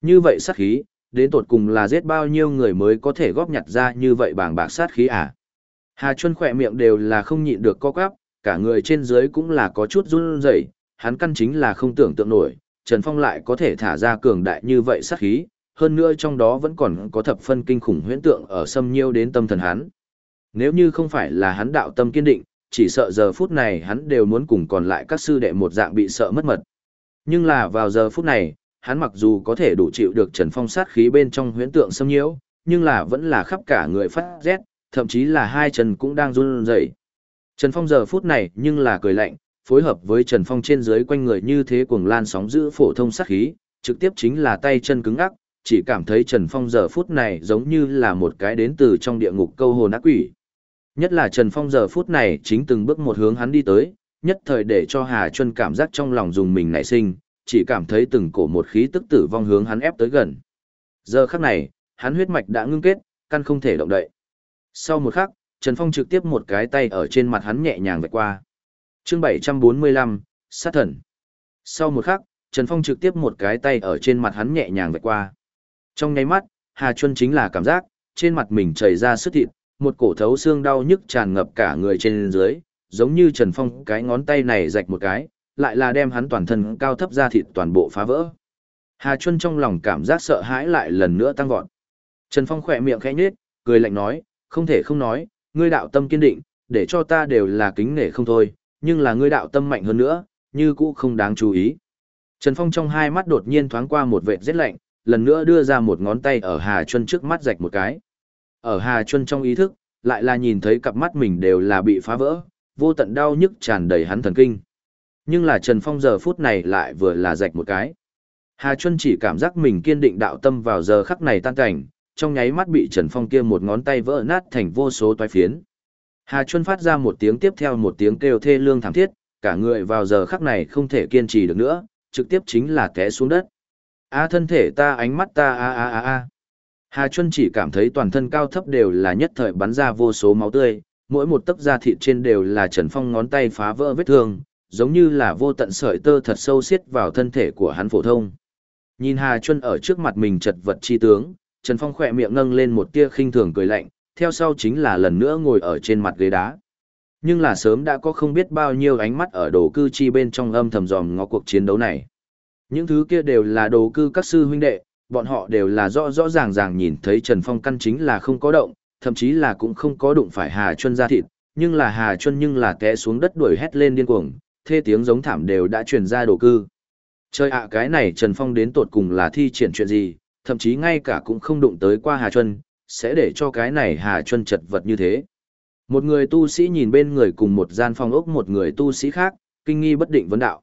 Như vậy sát khí, đến tột cùng là giết bao nhiêu người mới có thể góp nhặt ra như vậy bảng bạc sát khí à? Hà Chuân khỏe miệng đều là không nhịn được co quắp, cả người trên dưới cũng là có chút run rẩy, hắn căn chính là không tưởng tượng nổi, Trần Phong lại có thể thả ra cường đại như vậy sát khí, hơn nữa trong đó vẫn còn có thập phân kinh khủng huyễn tượng ở xâm nhiêu đến tâm thần hắn. Nếu như không phải là hắn đạo tâm kiên định, chỉ sợ giờ phút này hắn đều muốn cùng còn lại các sư đệ một dạng bị sợ mất mật. Nhưng là vào giờ phút này, hắn mặc dù có thể đủ chịu được Trần Phong sát khí bên trong huyễn tượng xâm nhiễu, nhưng là vẫn là khắp cả người phát rét, thậm chí là hai chân cũng đang run rẩy. Trần Phong giờ phút này nhưng là cười lạnh, phối hợp với Trần Phong trên dưới quanh người như thế cuồng lan sóng giữ phổ thông sát khí, trực tiếp chính là tay chân cứng ngắc, chỉ cảm thấy Trần Phong giờ phút này giống như là một cái đến từ trong địa ngục câu hồn ác quỷ. Nhất là Trần Phong giờ phút này chính từng bước một hướng hắn đi tới, nhất thời để cho Hà Chuân cảm giác trong lòng dùng mình nảy sinh, chỉ cảm thấy từng cổ một khí tức tử vong hướng hắn ép tới gần. Giờ khắc này, hắn huyết mạch đã ngưng kết, căn không thể động đậy. Sau một khắc, Trần Phong trực tiếp một cái tay ở trên mặt hắn nhẹ nhàng vạch qua. Chương 745, sát thần. Sau một khắc, Trần Phong trực tiếp một cái tay ở trên mặt hắn nhẹ nhàng vạch qua. Trong nháy mắt, Hà Chuân chính là cảm giác, trên mặt mình chảy ra sức thịt, một cổ thấu xương đau nhức tràn ngập cả người trên dưới, giống như Trần Phong cái ngón tay này rạch một cái, lại là đem hắn toàn thân cao thấp ra thịt toàn bộ phá vỡ. Hà Chuân trong lòng cảm giác sợ hãi lại lần nữa tăng vọt. Trần Phong khỏe miệng khẽ nhếch, cười lạnh nói, không thể không nói, ngươi đạo tâm kiên định, để cho ta đều là kính nể không thôi, nhưng là ngươi đạo tâm mạnh hơn nữa, như cũ không đáng chú ý. Trần Phong trong hai mắt đột nhiên thoáng qua một vệt rét lạnh, lần nữa đưa ra một ngón tay ở Hà Chuân trước mắt rạch một cái. Ở Hà Chuân trong ý thức, lại là nhìn thấy cặp mắt mình đều là bị phá vỡ, vô tận đau nhức tràn đầy hắn thần kinh. Nhưng là Trần Phong giờ phút này lại vừa là rạch một cái. Hà Chuân chỉ cảm giác mình kiên định đạo tâm vào giờ khắc này tan cảnh, trong nháy mắt bị Trần Phong kia một ngón tay vỡ nát thành vô số toái phiến. Hà Chuân phát ra một tiếng tiếp theo một tiếng kêu thê lương thảm thiết, cả người vào giờ khắc này không thể kiên trì được nữa, trực tiếp chính là té xuống đất. A thân thể ta ánh mắt ta a a a a. Hà Chuân chỉ cảm thấy toàn thân cao thấp đều là nhất thời bắn ra vô số máu tươi, mỗi một tấc da thịt trên đều là Trần Phong ngón tay phá vỡ vết thương, giống như là vô tận sợi tơ thật sâu xiết vào thân thể của hắn phổ thông. Nhìn Hà Chuân ở trước mặt mình chật vật chi tướng, Trần Phong khỏe miệng nâng lên một tia khinh thường cười lạnh, theo sau chính là lần nữa ngồi ở trên mặt ghế đá. Nhưng là sớm đã có không biết bao nhiêu ánh mắt ở đồ cư chi bên trong âm thầm dòm ngó cuộc chiến đấu này. Những thứ kia đều là đồ cư các sư huynh đệ, bọn họ đều là rõ rõ ràng ràng nhìn thấy Trần Phong căn chính là không có động, thậm chí là cũng không có đụng phải Hà Chuân ra thịt, nhưng là Hà Chuân nhưng là té xuống đất đuổi hét lên điên cuồng, thê tiếng giống thảm đều đã truyền ra đồ cư. Chơi ạ cái này Trần Phong đến tột cùng là thi triển chuyện gì, thậm chí ngay cả cũng không đụng tới qua Hà Chuân, sẽ để cho cái này Hà Chuân chật vật như thế. Một người tu sĩ nhìn bên người cùng một gian phong ốc một người tu sĩ khác, kinh nghi bất định vấn đạo.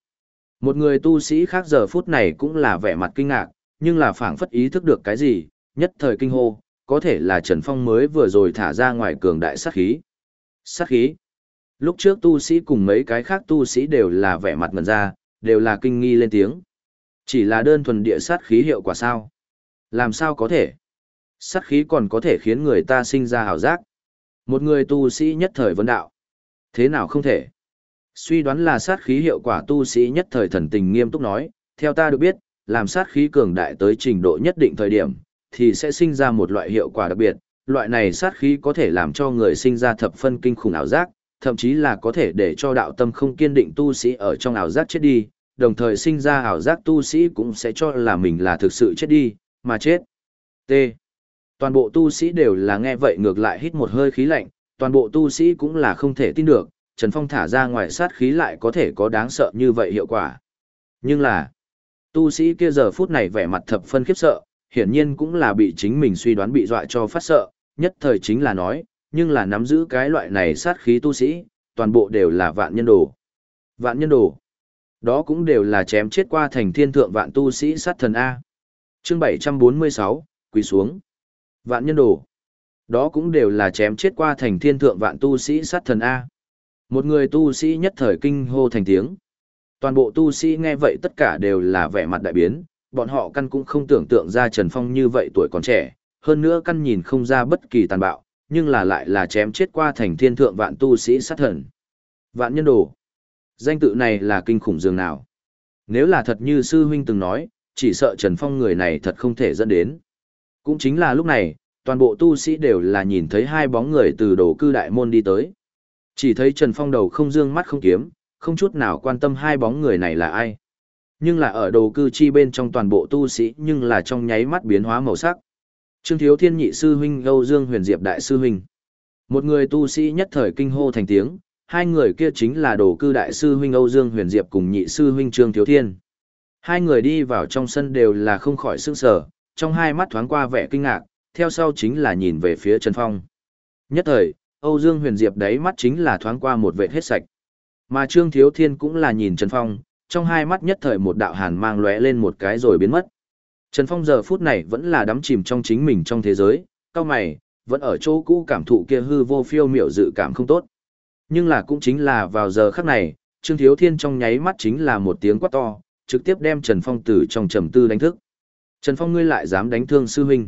Một người tu sĩ khác giờ phút này cũng là vẻ mặt kinh ngạc, nhưng là phảng phất ý thức được cái gì, nhất thời kinh hô, có thể là Trần Phong mới vừa rồi thả ra ngoài cường đại sát khí. Sát khí. Lúc trước tu sĩ cùng mấy cái khác tu sĩ đều là vẻ mặt ngần ra, đều là kinh nghi lên tiếng. Chỉ là đơn thuần địa sát khí hiệu quả sao? Làm sao có thể? Sát khí còn có thể khiến người ta sinh ra hào giác. Một người tu sĩ nhất thời vấn đạo. Thế nào không thể? Suy đoán là sát khí hiệu quả tu sĩ nhất thời thần tình nghiêm túc nói, theo ta được biết, làm sát khí cường đại tới trình độ nhất định thời điểm, thì sẽ sinh ra một loại hiệu quả đặc biệt. Loại này sát khí có thể làm cho người sinh ra thập phân kinh khủng ảo giác, thậm chí là có thể để cho đạo tâm không kiên định tu sĩ ở trong ảo giác chết đi, đồng thời sinh ra ảo giác tu sĩ cũng sẽ cho là mình là thực sự chết đi, mà chết. T. Toàn bộ tu sĩ đều là nghe vậy ngược lại hít một hơi khí lạnh, toàn bộ tu sĩ cũng là không thể tin được, Trần Phong thả ra ngoài sát khí lại có thể có đáng sợ như vậy hiệu quả. Nhưng là, tu sĩ kia giờ phút này vẻ mặt thập phân khiếp sợ, hiển nhiên cũng là bị chính mình suy đoán bị dọa cho phát sợ, nhất thời chính là nói, nhưng là nắm giữ cái loại này sát khí tu sĩ, toàn bộ đều là vạn nhân đồ. Vạn nhân đồ. Đó cũng đều là chém chết qua thành thiên thượng vạn tu sĩ sát thần A. chương 746, quỳ xuống. Vạn nhân đồ. Đó cũng đều là chém chết qua thành thiên thượng vạn tu sĩ sát thần A. Một người tu sĩ nhất thời kinh hô thành tiếng. Toàn bộ tu sĩ nghe vậy tất cả đều là vẻ mặt đại biến, bọn họ căn cũng không tưởng tượng ra Trần Phong như vậy tuổi còn trẻ, hơn nữa căn nhìn không ra bất kỳ tàn bạo, nhưng là lại là chém chết qua thành thiên thượng vạn tu sĩ sát thần. Vạn nhân đồ. Danh tự này là kinh khủng dường nào. Nếu là thật như sư huynh từng nói, chỉ sợ Trần Phong người này thật không thể dẫn đến. Cũng chính là lúc này, toàn bộ tu sĩ đều là nhìn thấy hai bóng người từ đồ cư đại môn đi tới. Chỉ thấy Trần Phong đầu không dương mắt không kiếm, không chút nào quan tâm hai bóng người này là ai. Nhưng là ở đồ cư chi bên trong toàn bộ tu sĩ nhưng là trong nháy mắt biến hóa màu sắc. Trương Thiếu Thiên nhị sư huynh Âu Dương Huyền Diệp đại sư huynh. Một người tu sĩ nhất thời kinh hô thành tiếng, hai người kia chính là đồ cư đại sư huynh Âu Dương Huyền Diệp cùng nhị sư huynh Trương Thiếu Thiên. Hai người đi vào trong sân đều là không khỏi sững sờ, trong hai mắt thoáng qua vẻ kinh ngạc, theo sau chính là nhìn về phía Trần Phong. Nhất thời, Âu Dương Huyền Diệp đấy mắt chính là thoáng qua một vẻ hết sạch. Mà Trương Thiếu Thiên cũng là nhìn Trần Phong, trong hai mắt nhất thời một đạo hàn mang lóe lên một cái rồi biến mất. Trần Phong giờ phút này vẫn là đắm chìm trong chính mình trong thế giới, cao mày, vẫn ở chỗ cũ cảm thụ kia hư vô phiêu miểu dự cảm không tốt. Nhưng là cũng chính là vào giờ khắc này, Trương Thiếu Thiên trong nháy mắt chính là một tiếng quát to, trực tiếp đem Trần Phong từ trong trầm tư đánh thức. Trần Phong ngươi lại dám đánh thương sư huynh.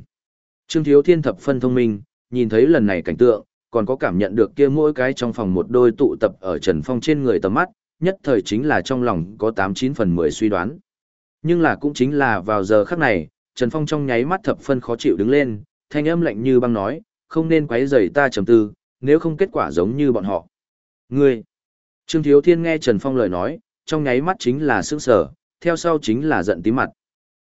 Trương Thiếu Thiên thập phân thông minh, nhìn thấy lần này cảnh tượng, còn có cảm nhận được kia mỗi cái trong phòng một đôi tụ tập ở Trần Phong trên người tầm mắt, nhất thời chính là trong lòng có 89 phần 10 suy đoán. Nhưng là cũng chính là vào giờ khắc này, Trần Phong trong nháy mắt thập phân khó chịu đứng lên, thanh âm lạnh như băng nói, không nên quấy rầy ta trầm tư, nếu không kết quả giống như bọn họ. Ngươi! Trương Thiếu Thiên nghe Trần Phong lời nói, trong nháy mắt chính là sững sờ, theo sau chính là giận tí mặt.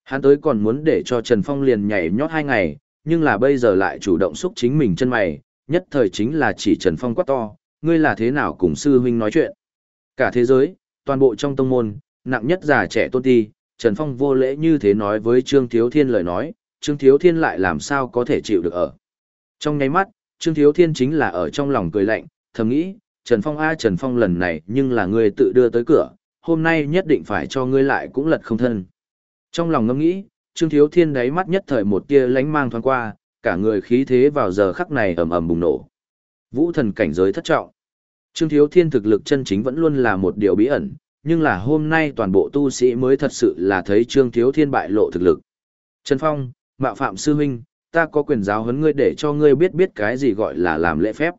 Hắn tới còn muốn để cho Trần Phong liền nhảy nhót hai ngày, nhưng là bây giờ lại chủ động xúc chính mình chân mày, nhất thời chính là chỉ Trần Phong quát to, ngươi là thế nào cùng sư huynh nói chuyện. Cả thế giới, toàn bộ trong tông môn, nặng nhất già trẻ tôn ti, Trần Phong vô lễ như thế nói với Trương Thiếu Thiên lời nói, Trương Thiếu Thiên lại làm sao có thể chịu được ở. Trong ngay mắt, Trương Thiếu Thiên chính là ở trong lòng cười lạnh, thầm nghĩ, Trần Phong a Trần Phong lần này nhưng là người tự đưa tới cửa, hôm nay nhất định phải cho ngươi lại cũng lật không thân. Trong lòng ngẫm nghĩ, Trương Thiếu Thiên đáy mắt nhất thời một tia lánh mang thoáng qua, cả người khí thế vào giờ khắc này ầm ầm bùng nổ. Vũ thần cảnh giới thất trọng. Trương Thiếu Thiên thực lực chân chính vẫn luôn là một điều bí ẩn, nhưng là hôm nay toàn bộ tu sĩ mới thật sự là thấy Trương Thiếu Thiên bại lộ thực lực. Trần Phong, Mạo Phạm Sư Huynh, ta có quyền giáo huấn ngươi để cho ngươi biết biết cái gì gọi là làm lễ phép.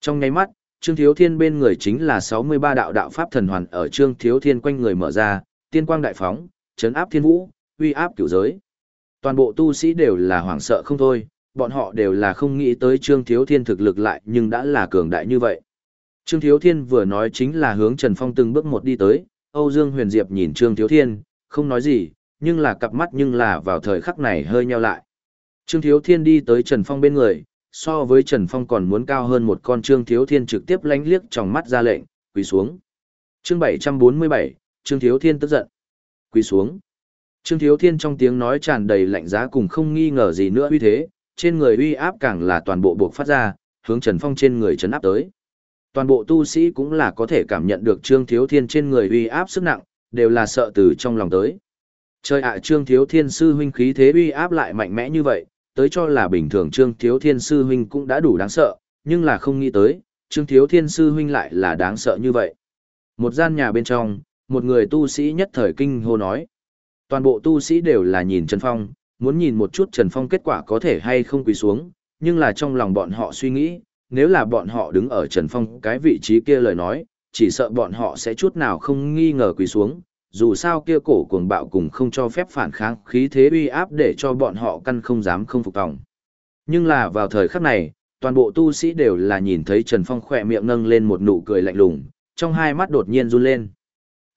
Trong nháy mắt, Trương Thiếu Thiên bên người chính là 63 đạo đạo pháp thần hoàn ở Trương Thiếu Thiên quanh người mở ra, tiên quang đại phóng, chấn áp thiên vũ, uy áp cửu giới. Toàn bộ tu sĩ đều là hoảng sợ không thôi, bọn họ đều là không nghĩ tới Trương Thiếu Thiên thực lực lại nhưng đã là cường đại như vậy. Trương Thiếu Thiên vừa nói chính là hướng Trần Phong từng bước một đi tới, Âu Dương Huyền Diệp nhìn Trương Thiếu Thiên, không nói gì, nhưng là cặp mắt nhưng là vào thời khắc này hơi nheo lại. Trương Thiếu Thiên đi tới Trần Phong bên người, so với Trần Phong còn muốn cao hơn một con Trương Thiếu Thiên trực tiếp lánh liếc trong mắt ra lệnh, quỳ xuống. Chương 747, Trương Thiếu Thiên tức giận. Quỳ xuống. Trương Thiếu Thiên trong tiếng nói tràn đầy lạnh giá cùng không nghi ngờ gì nữa uy thế, trên người uy áp càng là toàn bộ buộc phát ra, hướng Trần Phong trên người trấn áp tới. Toàn bộ tu sĩ cũng là có thể cảm nhận được Trương Thiếu Thiên trên người uy áp sức nặng, đều là sợ từ trong lòng tới. Trời ạ Trương Thiếu Thiên sư huynh khí thế uy áp lại mạnh mẽ như vậy, tới cho là bình thường Trương Thiếu Thiên sư huynh cũng đã đủ đáng sợ, nhưng là không nghĩ tới, Trương Thiếu Thiên sư huynh lại là đáng sợ như vậy. Một gian nhà bên trong, một người tu sĩ nhất thời kinh hô nói. Toàn bộ tu sĩ đều là nhìn Trần Phong, muốn nhìn một chút Trần Phong kết quả có thể hay không quỳ xuống, nhưng là trong lòng bọn họ suy nghĩ, nếu là bọn họ đứng ở Trần Phong cái vị trí kia lời nói, chỉ sợ bọn họ sẽ chút nào không nghi ngờ quỳ xuống, dù sao kia cổ cuồng bạo cùng không cho phép phản kháng khí thế uy áp để cho bọn họ căn không dám không phục tòng. Nhưng là vào thời khắc này, toàn bộ tu sĩ đều là nhìn thấy Trần Phong khỏe miệng nâng lên một nụ cười lạnh lùng, trong hai mắt đột nhiên run lên.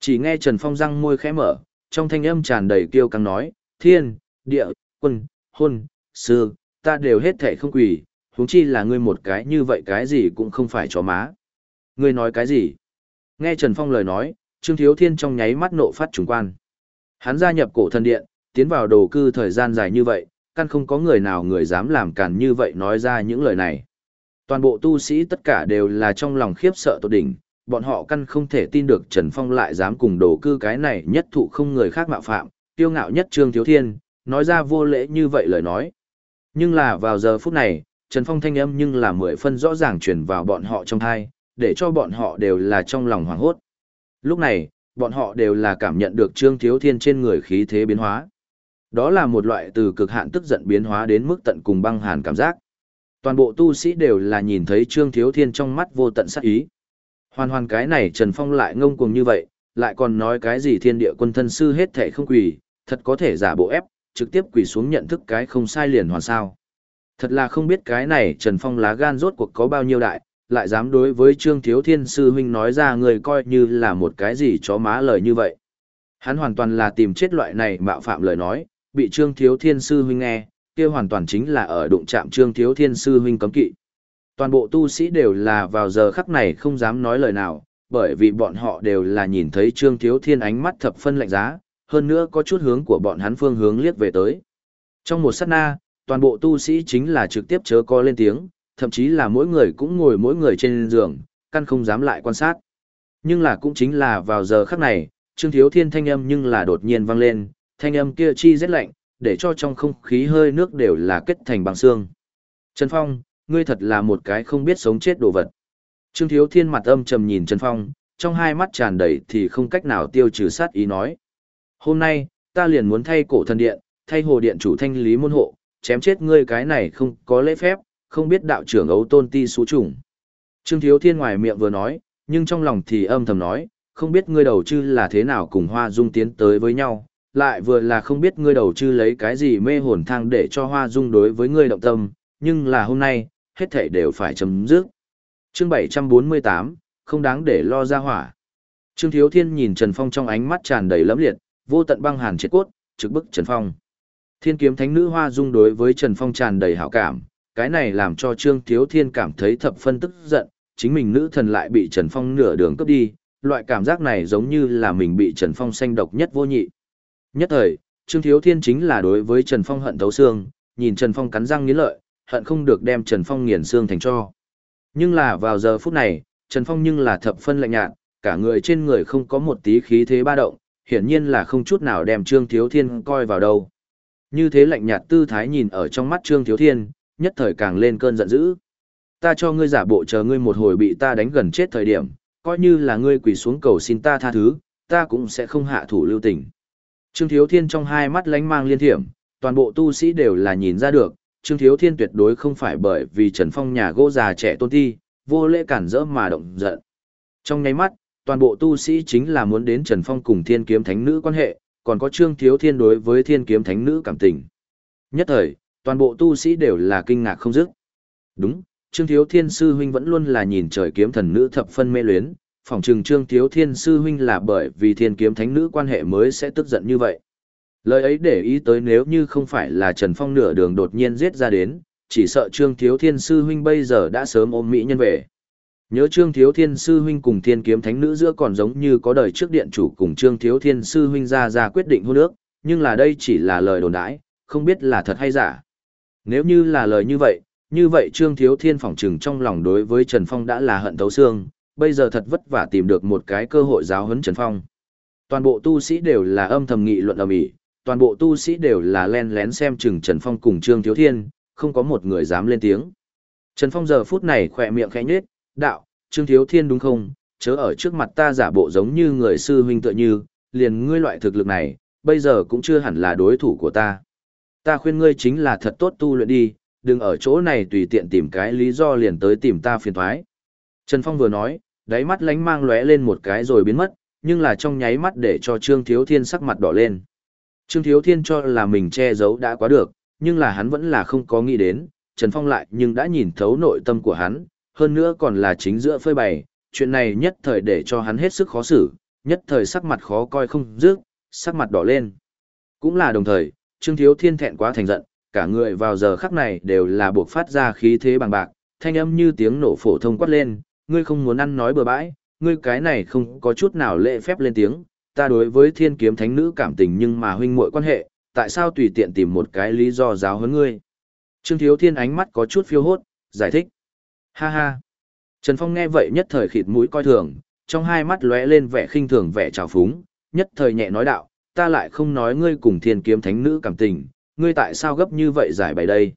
Chỉ nghe Trần Phong răng môi khẽ mở, trong thanh âm tràn đầy kiêu căng nói, thiên, địa, quân, hôn, sư, ta đều hết thể không quỳ, huống chi là ngươi một cái như vậy cái gì cũng không phải chó má. Ngươi nói cái gì? Nghe Trần Phong lời nói, Trương Thiếu Thiên trong nháy mắt nộ phát trùng quan. Hắn gia nhập cổ thần điện, tiến vào đồ cư thời gian dài như vậy, căn không có người nào người dám làm càn như vậy nói ra những lời này. Toàn bộ tu sĩ tất cả đều là trong lòng khiếp sợ tột đỉnh, bọn họ căn không thể tin được Trần Phong lại dám cùng đồ cư cái này nhất thụ không người khác mạo phạm, tiêu ngạo nhất Trương Thiếu Thiên, nói ra vô lễ như vậy lời nói. Nhưng là vào giờ phút này, Trần Phong thanh âm nhưng là mười phân rõ ràng truyền vào bọn họ trong thai, để cho bọn họ đều là trong lòng hoảng hốt. Lúc này, bọn họ đều là cảm nhận được Trương Thiếu Thiên trên người khí thế biến hóa. Đó là một loại từ cực hạn tức giận biến hóa đến mức tận cùng băng hàn cảm giác. Toàn bộ tu sĩ đều là nhìn thấy Trương Thiếu Thiên trong mắt vô tận sát ý. Hoàn hoàn cái này Trần Phong lại ngông cuồng như vậy, lại còn nói cái gì thiên địa quân thân sư hết thể không quỳ, thật có thể giả bộ ép, trực tiếp quỳ xuống nhận thức cái không sai liền hoàn sao. Thật là không biết cái này Trần Phong lá gan rốt cuộc có bao nhiêu đại, lại dám đối với Trương Thiếu Thiên Sư Huynh nói ra người coi như là một cái gì chó má lời như vậy. Hắn hoàn toàn là tìm chết loại này mạo phạm lời nói, bị Trương Thiếu Thiên Sư Huynh nghe, kia hoàn toàn chính là ở đụng chạm Trương Thiếu Thiên Sư Huynh cấm kỵ. Toàn bộ tu sĩ đều là vào giờ khắc này không dám nói lời nào, bởi vì bọn họ đều là nhìn thấy Trương Thiếu Thiên ánh mắt thập phân lạnh giá, hơn nữa có chút hướng của bọn hắn phương hướng liếc về tới. Trong một sát na, toàn bộ tu sĩ chính là trực tiếp chớ co lên tiếng, thậm chí là mỗi người cũng ngồi mỗi người trên giường, căn không dám lại quan sát. Nhưng là cũng chính là vào giờ khắc này, Trương Thiếu Thiên thanh âm nhưng là đột nhiên vang lên, thanh âm kia chi rất lạnh, để cho trong không khí hơi nước đều là kết thành bằng xương. Trần Phong, ngươi thật là một cái không biết sống chết đồ vật. Trương Thiếu Thiên mặt âm trầm nhìn Trần Phong, trong hai mắt tràn đầy thì không cách nào tiêu trừ sát ý nói. Hôm nay, ta liền muốn thay cổ thần điện, thay hồ điện chủ thanh lý môn hộ, chém chết ngươi cái này không có lễ phép, không biết đạo trưởng ấu tôn ti số trùng. Trương Thiếu Thiên ngoài miệng vừa nói, nhưng trong lòng thì âm thầm nói, không biết ngươi đầu chư là thế nào cùng Hoa Dung tiến tới với nhau, lại vừa là không biết ngươi đầu chư lấy cái gì mê hồn thang để cho Hoa Dung đối với ngươi động tâm, nhưng là hôm nay, hết thảy đều phải chấm dứt. Chương 748, không đáng để lo ra hỏa. Trương Thiếu Thiên nhìn Trần Phong trong ánh mắt tràn đầy lẫm liệt, vô tận băng hàn triệt cốt, trực bức Trần Phong. Thiên kiếm thánh nữ Hoa Dung đối với Trần Phong tràn đầy hảo cảm, cái này làm cho Trương Thiếu Thiên cảm thấy thập phân tức giận, chính mình nữ thần lại bị Trần Phong nửa đường cướp đi, loại cảm giác này giống như là mình bị Trần Phong xanh độc nhất vô nhị. Nhất thời, Trương Thiếu Thiên chính là đối với Trần Phong hận thấu xương, nhìn Trần Phong cắn răng nghiến lợi, hận không được đem Trần Phong nghiền xương thành cho. Nhưng là vào giờ phút này, Trần Phong nhưng là thập phân lạnh nhạt, cả người trên người không có một tí khí thế ba động, hiển nhiên là không chút nào đem Trương Thiếu Thiên coi vào đâu. Như thế lạnh nhạt tư thái nhìn ở trong mắt Trương Thiếu Thiên, nhất thời càng lên cơn giận dữ. Ta cho ngươi giả bộ chờ ngươi một hồi bị ta đánh gần chết thời điểm, coi như là ngươi quỳ xuống cầu xin ta tha thứ, ta cũng sẽ không hạ thủ lưu tình. Trương Thiếu Thiên trong hai mắt lánh mang liên thiểm, toàn bộ tu sĩ đều là nhìn ra được, Trương Thiếu Thiên tuyệt đối không phải bởi vì Trần Phong nhà gỗ già trẻ tôn thi, vô lễ cản rỡ mà động giận. Trong nháy mắt, toàn bộ tu sĩ chính là muốn đến Trần Phong cùng Thiên Kiếm Thánh Nữ quan hệ, còn có Trương Thiếu Thiên đối với Thiên Kiếm Thánh Nữ cảm tình. Nhất thời, toàn bộ tu sĩ đều là kinh ngạc không dứt. Đúng, Trương Thiếu Thiên sư huynh vẫn luôn là nhìn trời kiếm thần nữ thập phân mê luyến, phỏng chừng Trương Thiếu Thiên sư huynh là bởi vì Thiên Kiếm Thánh Nữ quan hệ mới sẽ tức giận như vậy. Lời ấy để ý tới nếu như không phải là Trần Phong nửa đường đột nhiên giết ra đến, chỉ sợ Trương Thiếu Thiên sư huynh bây giờ đã sớm ôm mỹ nhân về. Nhớ Trương Thiếu Thiên Sư Huynh cùng Thiên Kiếm Thánh Nữ giữa còn giống như có đời trước điện chủ cùng Trương Thiếu Thiên Sư Huynh ra ra quyết định hôn ước, nhưng là đây chỉ là lời đồn đãi, không biết là thật hay giả. Nếu như là lời như vậy, như vậy Trương Thiếu Thiên phỏng trừng trong lòng đối với Trần Phong đã là hận thấu xương, bây giờ thật vất vả tìm được một cái cơ hội giáo huấn Trần Phong. Toàn bộ tu sĩ đều là âm thầm nghị luận ầm ĩ, toàn bộ tu sĩ đều là len lén xem chừng Trần Phong cùng Trương Thiếu Thiên, không có một người dám lên tiếng. Trần Phong giờ phút này khỏe miệng khẽ nhếch, đạo, Trương Thiếu Thiên đúng không, chớ ở trước mặt ta giả bộ giống như người sư huynh tựa như, liền ngươi loại thực lực này, bây giờ cũng chưa hẳn là đối thủ của ta. Ta khuyên ngươi chính là thật tốt tu luyện đi, đừng ở chỗ này tùy tiện tìm cái lý do liền tới tìm ta phiền thoái. Trần Phong vừa nói, đáy mắt lánh mang lóe lên một cái rồi biến mất, nhưng là trong nháy mắt để cho Trương Thiếu Thiên sắc mặt đỏ lên. Trương Thiếu Thiên cho là mình che giấu đã quá được, nhưng là hắn vẫn là không có nghĩ đến, Trần Phong lại nhưng đã nhìn thấu nội tâm của hắn, hơn nữa còn là chính giữa phơi bày, chuyện này nhất thời để cho hắn hết sức khó xử, nhất thời sắc mặt khó coi không dứt, sắc mặt đỏ lên. Cũng là đồng thời, Trương Thiếu Thiên thẹn quá thành giận, cả người vào giờ khắc này đều là buộc phát ra khí thế bằng bạc, thanh âm như tiếng nổ phổ thông quát lên, ngươi không muốn ăn nói bừa bãi, ngươi cái này không có chút nào lễ phép lên tiếng, ta đối với thiên kiếm thánh nữ cảm tình nhưng mà huynh muội quan hệ, tại sao tùy tiện tìm một cái lý do giáo huấn ngươi. Trương Thiếu Thiên ánh mắt có chút phiêu hốt, giải thích. Ha ha. Trần Phong nghe vậy nhất thời khịt mũi coi thường, trong hai mắt lóe lên vẻ khinh thường vẻ trào phúng, nhất thời nhẹ nói đạo, ta lại không nói ngươi cùng thiên kiếm thánh nữ cảm tình, ngươi tại sao gấp như vậy giải bày đây.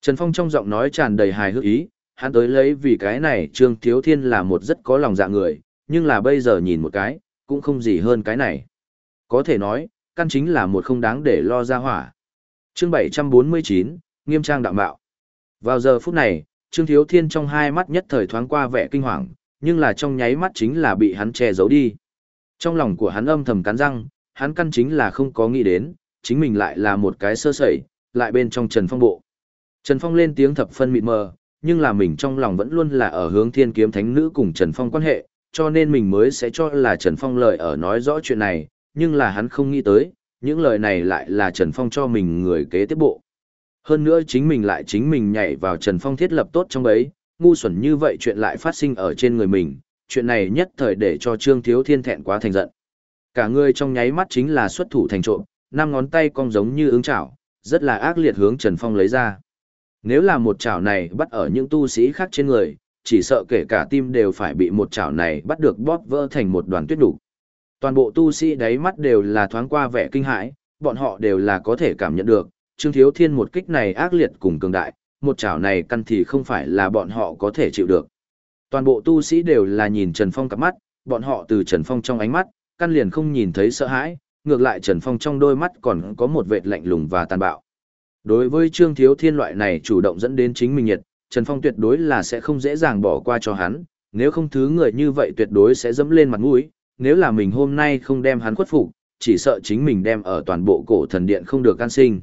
Trần Phong trong giọng nói tràn đầy hài hước ý, hắn tới lấy vì cái này Trương Thiếu Thiên là một rất có lòng dạ người, nhưng là bây giờ nhìn một cái, cũng không gì hơn cái này. Có thể nói, căn chính là một không đáng để lo ra hỏa. Chương 749, Nghiêm trang đạm bạo. Vào giờ phút này, Trương Thiếu Thiên trong hai mắt nhất thời thoáng qua vẻ kinh hoàng, nhưng là trong nháy mắt chính là bị hắn che giấu đi. Trong lòng của hắn âm thầm cắn răng, hắn căn chính là không có nghĩ đến, chính mình lại là một cái sơ sẩy, lại bên trong Trần Phong bộ. Trần Phong lên tiếng thập phân mịt mờ, nhưng là mình trong lòng vẫn luôn là ở hướng thiên kiếm thánh nữ cùng Trần Phong quan hệ, cho nên mình mới sẽ cho là Trần Phong lời ở nói rõ chuyện này, nhưng là hắn không nghĩ tới, những lời này lại là Trần Phong cho mình người kế tiếp bộ. Hơn nữa chính mình lại chính mình nhảy vào Trần Phong thiết lập tốt trong ấy, ngu xuẩn như vậy chuyện lại phát sinh ở trên người mình, chuyện này nhất thời để cho Trương Thiếu Thiên thẹn quá thành giận. Cả người trong nháy mắt chính là xuất thủ thành trộm, năm ngón tay cong giống như ứng chảo, rất là ác liệt hướng Trần Phong lấy ra. Nếu là một chảo này bắt ở những tu sĩ khác trên người, chỉ sợ kể cả tim đều phải bị một chảo này bắt được bóp vỡ thành một đoàn tuyết đủ. Toàn bộ tu sĩ đáy mắt đều là thoáng qua vẻ kinh hãi, bọn họ đều là có thể cảm nhận được, Trương Thiếu Thiên một kích này ác liệt cùng cường đại, một chảo này căn thì không phải là bọn họ có thể chịu được. Toàn bộ tu sĩ đều là nhìn Trần Phong cặp mắt, bọn họ từ Trần Phong trong ánh mắt, căn liền không nhìn thấy sợ hãi, ngược lại Trần Phong trong đôi mắt còn có một vệt lạnh lùng và tàn bạo. Đối với Trương Thiếu Thiên loại này chủ động dẫn đến chính mình nhiệt, Trần Phong tuyệt đối là sẽ không dễ dàng bỏ qua cho hắn, nếu không thứ người như vậy tuyệt đối sẽ dẫm lên mặt mũi, nếu là mình hôm nay không đem hắn khuất phục, chỉ sợ chính mình đem ở toàn bộ cổ thần điện không được can sinh.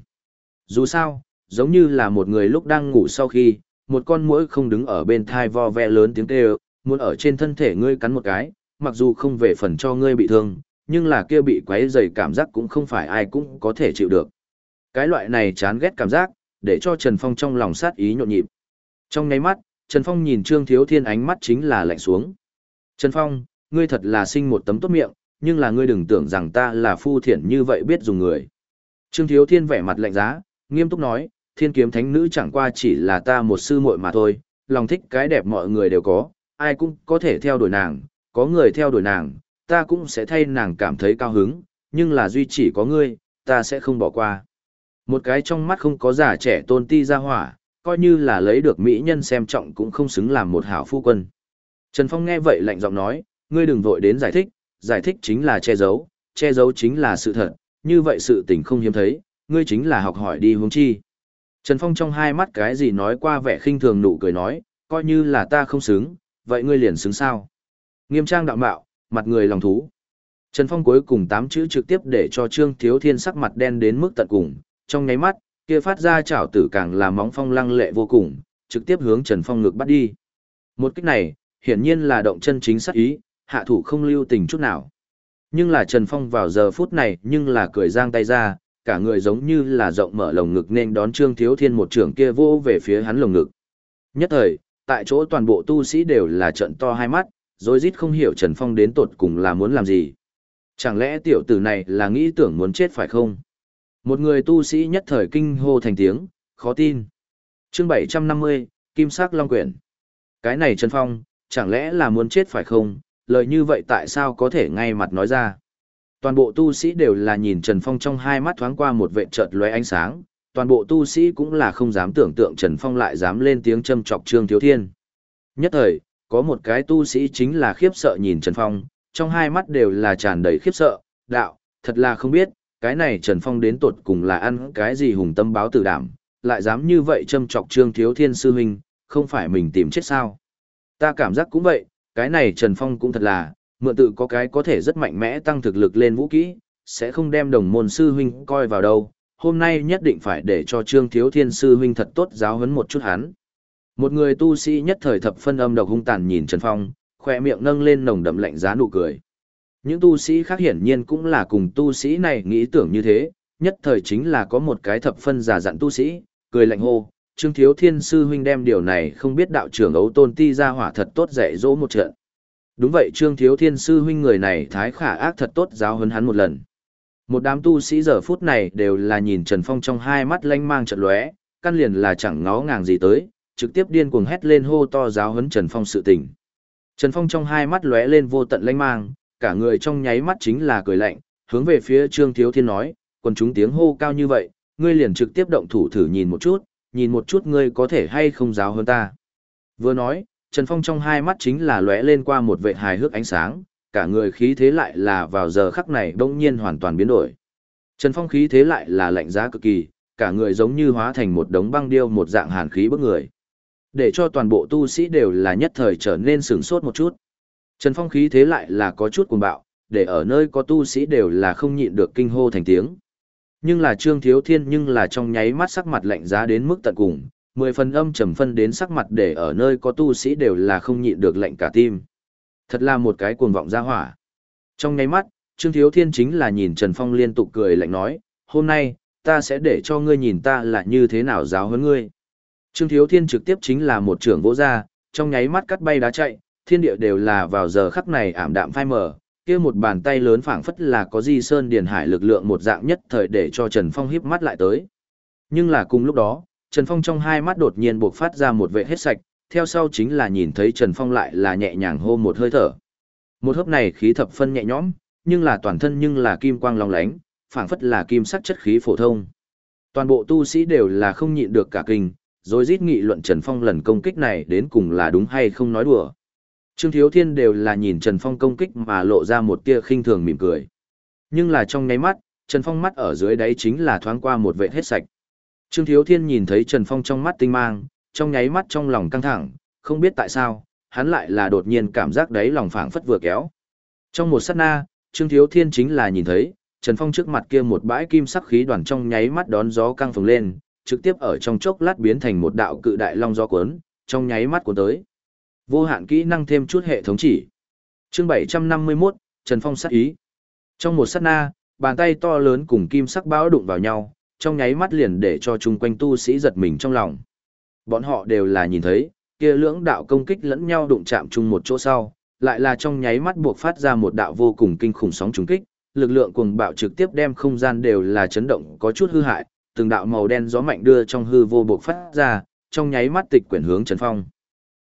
Dù sao, giống như là một người lúc đang ngủ sau khi, một con muỗi không đứng ở bên thai vo ve lớn tiếng kêu, muốn ở trên thân thể ngươi cắn một cái, mặc dù không về phần cho ngươi bị thương, nhưng là kia bị quấy dày cảm giác cũng không phải ai cũng có thể chịu được. Cái loại này chán ghét cảm giác, để cho Trần Phong trong lòng sát ý nhộn nhịp. Trong nháy mắt, Trần Phong nhìn Trương Thiếu Thiên ánh mắt chính là lạnh xuống. Trần Phong, ngươi thật là sinh một tấm tốt miệng, nhưng là ngươi đừng tưởng rằng ta là phu thiện như vậy biết dùng người. Trương Thiếu Thiên vẻ mặt lạnh giá, nghiêm túc nói, thiên kiếm thánh nữ chẳng qua chỉ là ta một sư muội mà thôi, lòng thích cái đẹp mọi người đều có, ai cũng có thể theo đuổi nàng, có người theo đuổi nàng, ta cũng sẽ thay nàng cảm thấy cao hứng, nhưng là duy chỉ có ngươi, ta sẽ không bỏ qua. Một cái trong mắt không có giả trẻ tôn ti ra hỏa, coi như là lấy được mỹ nhân xem trọng cũng không xứng làm một hảo phu quân. Trần Phong nghe vậy lạnh giọng nói, ngươi đừng vội đến giải thích, giải thích chính là che giấu, che giấu chính là sự thật, như vậy sự tình không hiếm thấy, ngươi chính là học hỏi đi hướng chi. Trần Phong trong hai mắt cái gì nói qua vẻ khinh thường nụ cười nói, coi như là ta không xứng, vậy ngươi liền xứng sao? Nghiêm trang đạo mạo, mặt người lòng thú. Trần Phong cuối cùng tám chữ trực tiếp để cho Trương Thiếu Thiên sắc mặt đen đến mức tận cùng, trong nháy mắt, kia phát ra chảo tử càng là móng phong lăng lệ vô cùng, trực tiếp hướng Trần Phong ngực bắt đi. Một cách này, hiển nhiên là động chân chính sát ý, hạ thủ không lưu tình chút nào. Nhưng là Trần Phong vào giờ phút này nhưng là cười giang tay ra, cả người giống như là rộng mở lồng ngực nên đón Trương Thiếu Thiên một trưởng kia vô về phía hắn lồng ngực. Nhất thời, tại chỗ toàn bộ tu sĩ đều là trận to hai mắt, rồi rít không hiểu Trần Phong đến tột cùng là muốn làm gì. Chẳng lẽ tiểu tử này là nghĩ tưởng muốn chết phải không? Một người tu sĩ nhất thời kinh hô thành tiếng, khó tin. chương 750, Kim Sắc Long Quyển. Cái này Trần Phong, chẳng lẽ là muốn chết phải không? Lời như vậy tại sao có thể ngay mặt nói ra? Toàn bộ tu sĩ đều là nhìn Trần Phong trong hai mắt thoáng qua một vệ chợt lóe ánh sáng, toàn bộ tu sĩ cũng là không dám tưởng tượng Trần Phong lại dám lên tiếng châm chọc Trương Thiếu Thiên. Nhất thời, có một cái tu sĩ chính là khiếp sợ nhìn Trần Phong, trong hai mắt đều là tràn đầy khiếp sợ, đạo, thật là không biết, cái này Trần Phong đến tột cùng là ăn cái gì hùng tâm báo tử đảm, lại dám như vậy châm chọc Trương Thiếu Thiên sư huynh, không phải mình tìm chết sao. Ta cảm giác cũng vậy, cái này Trần Phong cũng thật là, mượn tự có cái có thể rất mạnh mẽ tăng thực lực lên vũ kỹ, sẽ không đem đồng môn sư huynh coi vào đâu, hôm nay nhất định phải để cho Trương Thiếu Thiên sư huynh thật tốt giáo huấn một chút hắn. Một người tu sĩ nhất thời thập phân âm độc hung tàn nhìn Trần Phong, khỏe miệng nâng lên nồng đậm lạnh giá nụ cười. Những tu sĩ khác hiển nhiên cũng là cùng tu sĩ này nghĩ tưởng như thế, nhất thời chính là có một cái thập phân giả dặn tu sĩ, cười lạnh hô, Trương Thiếu Thiên sư huynh đem điều này không biết đạo trưởng ấu tôn ti ra hỏa thật tốt dạy dỗ một trận. Đúng vậy Trương Thiếu Thiên sư huynh người này thái khả ác thật tốt giáo huấn hắn một lần. Một đám tu sĩ giờ phút này đều là nhìn Trần Phong trong hai mắt lanh mang trận lóe, căn liền là chẳng ngó ngàng gì tới, trực tiếp điên cuồng hét lên hô to giáo huấn Trần Phong sự tình. Trần Phong trong hai mắt lóe lên vô tận lanh mang, cả người trong nháy mắt chính là cười lạnh, hướng về phía Trương Thiếu Thiên nói, quần chúng tiếng hô cao như vậy, ngươi liền trực tiếp động thủ thử nhìn một chút, nhìn một chút ngươi có thể hay không giáo hơn ta. Vừa nói, Trần Phong trong hai mắt chính là lóe lên qua một vệt hài hước ánh sáng, cả người khí thế lại là vào giờ khắc này bỗng nhiên hoàn toàn biến đổi. Trần Phong khí thế lại là lạnh giá cực kỳ, cả người giống như hóa thành một đống băng điêu một dạng hàn khí bức người. Để cho toàn bộ tu sĩ đều là nhất thời trở nên sửng sốt một chút. Trần Phong khí thế lại là có chút cuồng bạo, để ở nơi có tu sĩ đều là không nhịn được kinh hô thành tiếng. Nhưng là Trương Thiếu Thiên nhưng là trong nháy mắt sắc mặt lạnh giá đến mức tận cùng, mười phần âm trầm phân đến sắc mặt để ở nơi có tu sĩ đều là không nhịn được lạnh cả tim. Thật là một cái cuồng vọng ra hỏa. Trong nháy mắt, Trương Thiếu Thiên chính là nhìn Trần Phong liên tục cười lạnh nói, hôm nay, ta sẽ để cho ngươi nhìn ta là như thế nào giáo huấn ngươi. Trương Thiếu Thiên trực tiếp chính là một trưởng vỗ ra, trong nháy mắt cắt bay đá chạy, thiên địa đều là vào giờ khắc này ảm đạm phai mờ, kia một bàn tay lớn phảng phất là có di sơn điền hải lực lượng một dạng nhất thời để cho Trần Phong híp mắt lại tới. Nhưng là cùng lúc đó, Trần Phong trong hai mắt đột nhiên bộc phát ra một vệ hết sạch, theo sau chính là nhìn thấy Trần Phong lại là nhẹ nhàng hô một hơi thở. Một hớp này khí thập phân nhẹ nhõm, nhưng là toàn thân nhưng là kim quang long lánh, phảng phất là kim sắc chất khí phổ thông. Toàn bộ tu sĩ đều là không nhịn được cả kinh, rồi rít nghị luận Trần Phong lần công kích này đến cùng là đúng hay không nói đùa. Trương Thiếu Thiên đều là nhìn Trần Phong công kích mà lộ ra một tia khinh thường mỉm cười. Nhưng là trong nháy mắt, Trần Phong mắt ở dưới đáy chính là thoáng qua một vệ hết sạch. Trương Thiếu Thiên nhìn thấy Trần Phong trong mắt tinh mang, trong nháy mắt trong lòng căng thẳng, không biết tại sao, hắn lại là đột nhiên cảm giác đấy lòng phảng phất vừa kéo. Trong một sát na, Trương Thiếu Thiên chính là nhìn thấy, Trần Phong trước mặt kia một bãi kim sắc khí đoàn trong nháy mắt đón gió căng phồng lên, trực tiếp ở trong chốc lát biến thành một đạo cự đại long gió cuốn, trong nháy mắt cuốn tới. Vô hạn kỹ năng thêm chút hệ thống chỉ. Chương 751, Trần Phong sát ý. Trong một sát na, bàn tay to lớn cùng kim sắc bão đụng vào nhau, trong nháy mắt liền để cho chung quanh tu sĩ giật mình trong lòng. Bọn họ đều là nhìn thấy, kia lưỡng đạo công kích lẫn nhau đụng chạm chung một chỗ sau, lại là trong nháy mắt buộc phát ra một đạo vô cùng kinh khủng sóng trùng kích, lực lượng cuồng bạo trực tiếp đem không gian đều là chấn động có chút hư hại, từng đạo màu đen gió mạnh đưa trong hư vô buộc phát ra, trong nháy mắt tịch quyển hướng Trần Phong.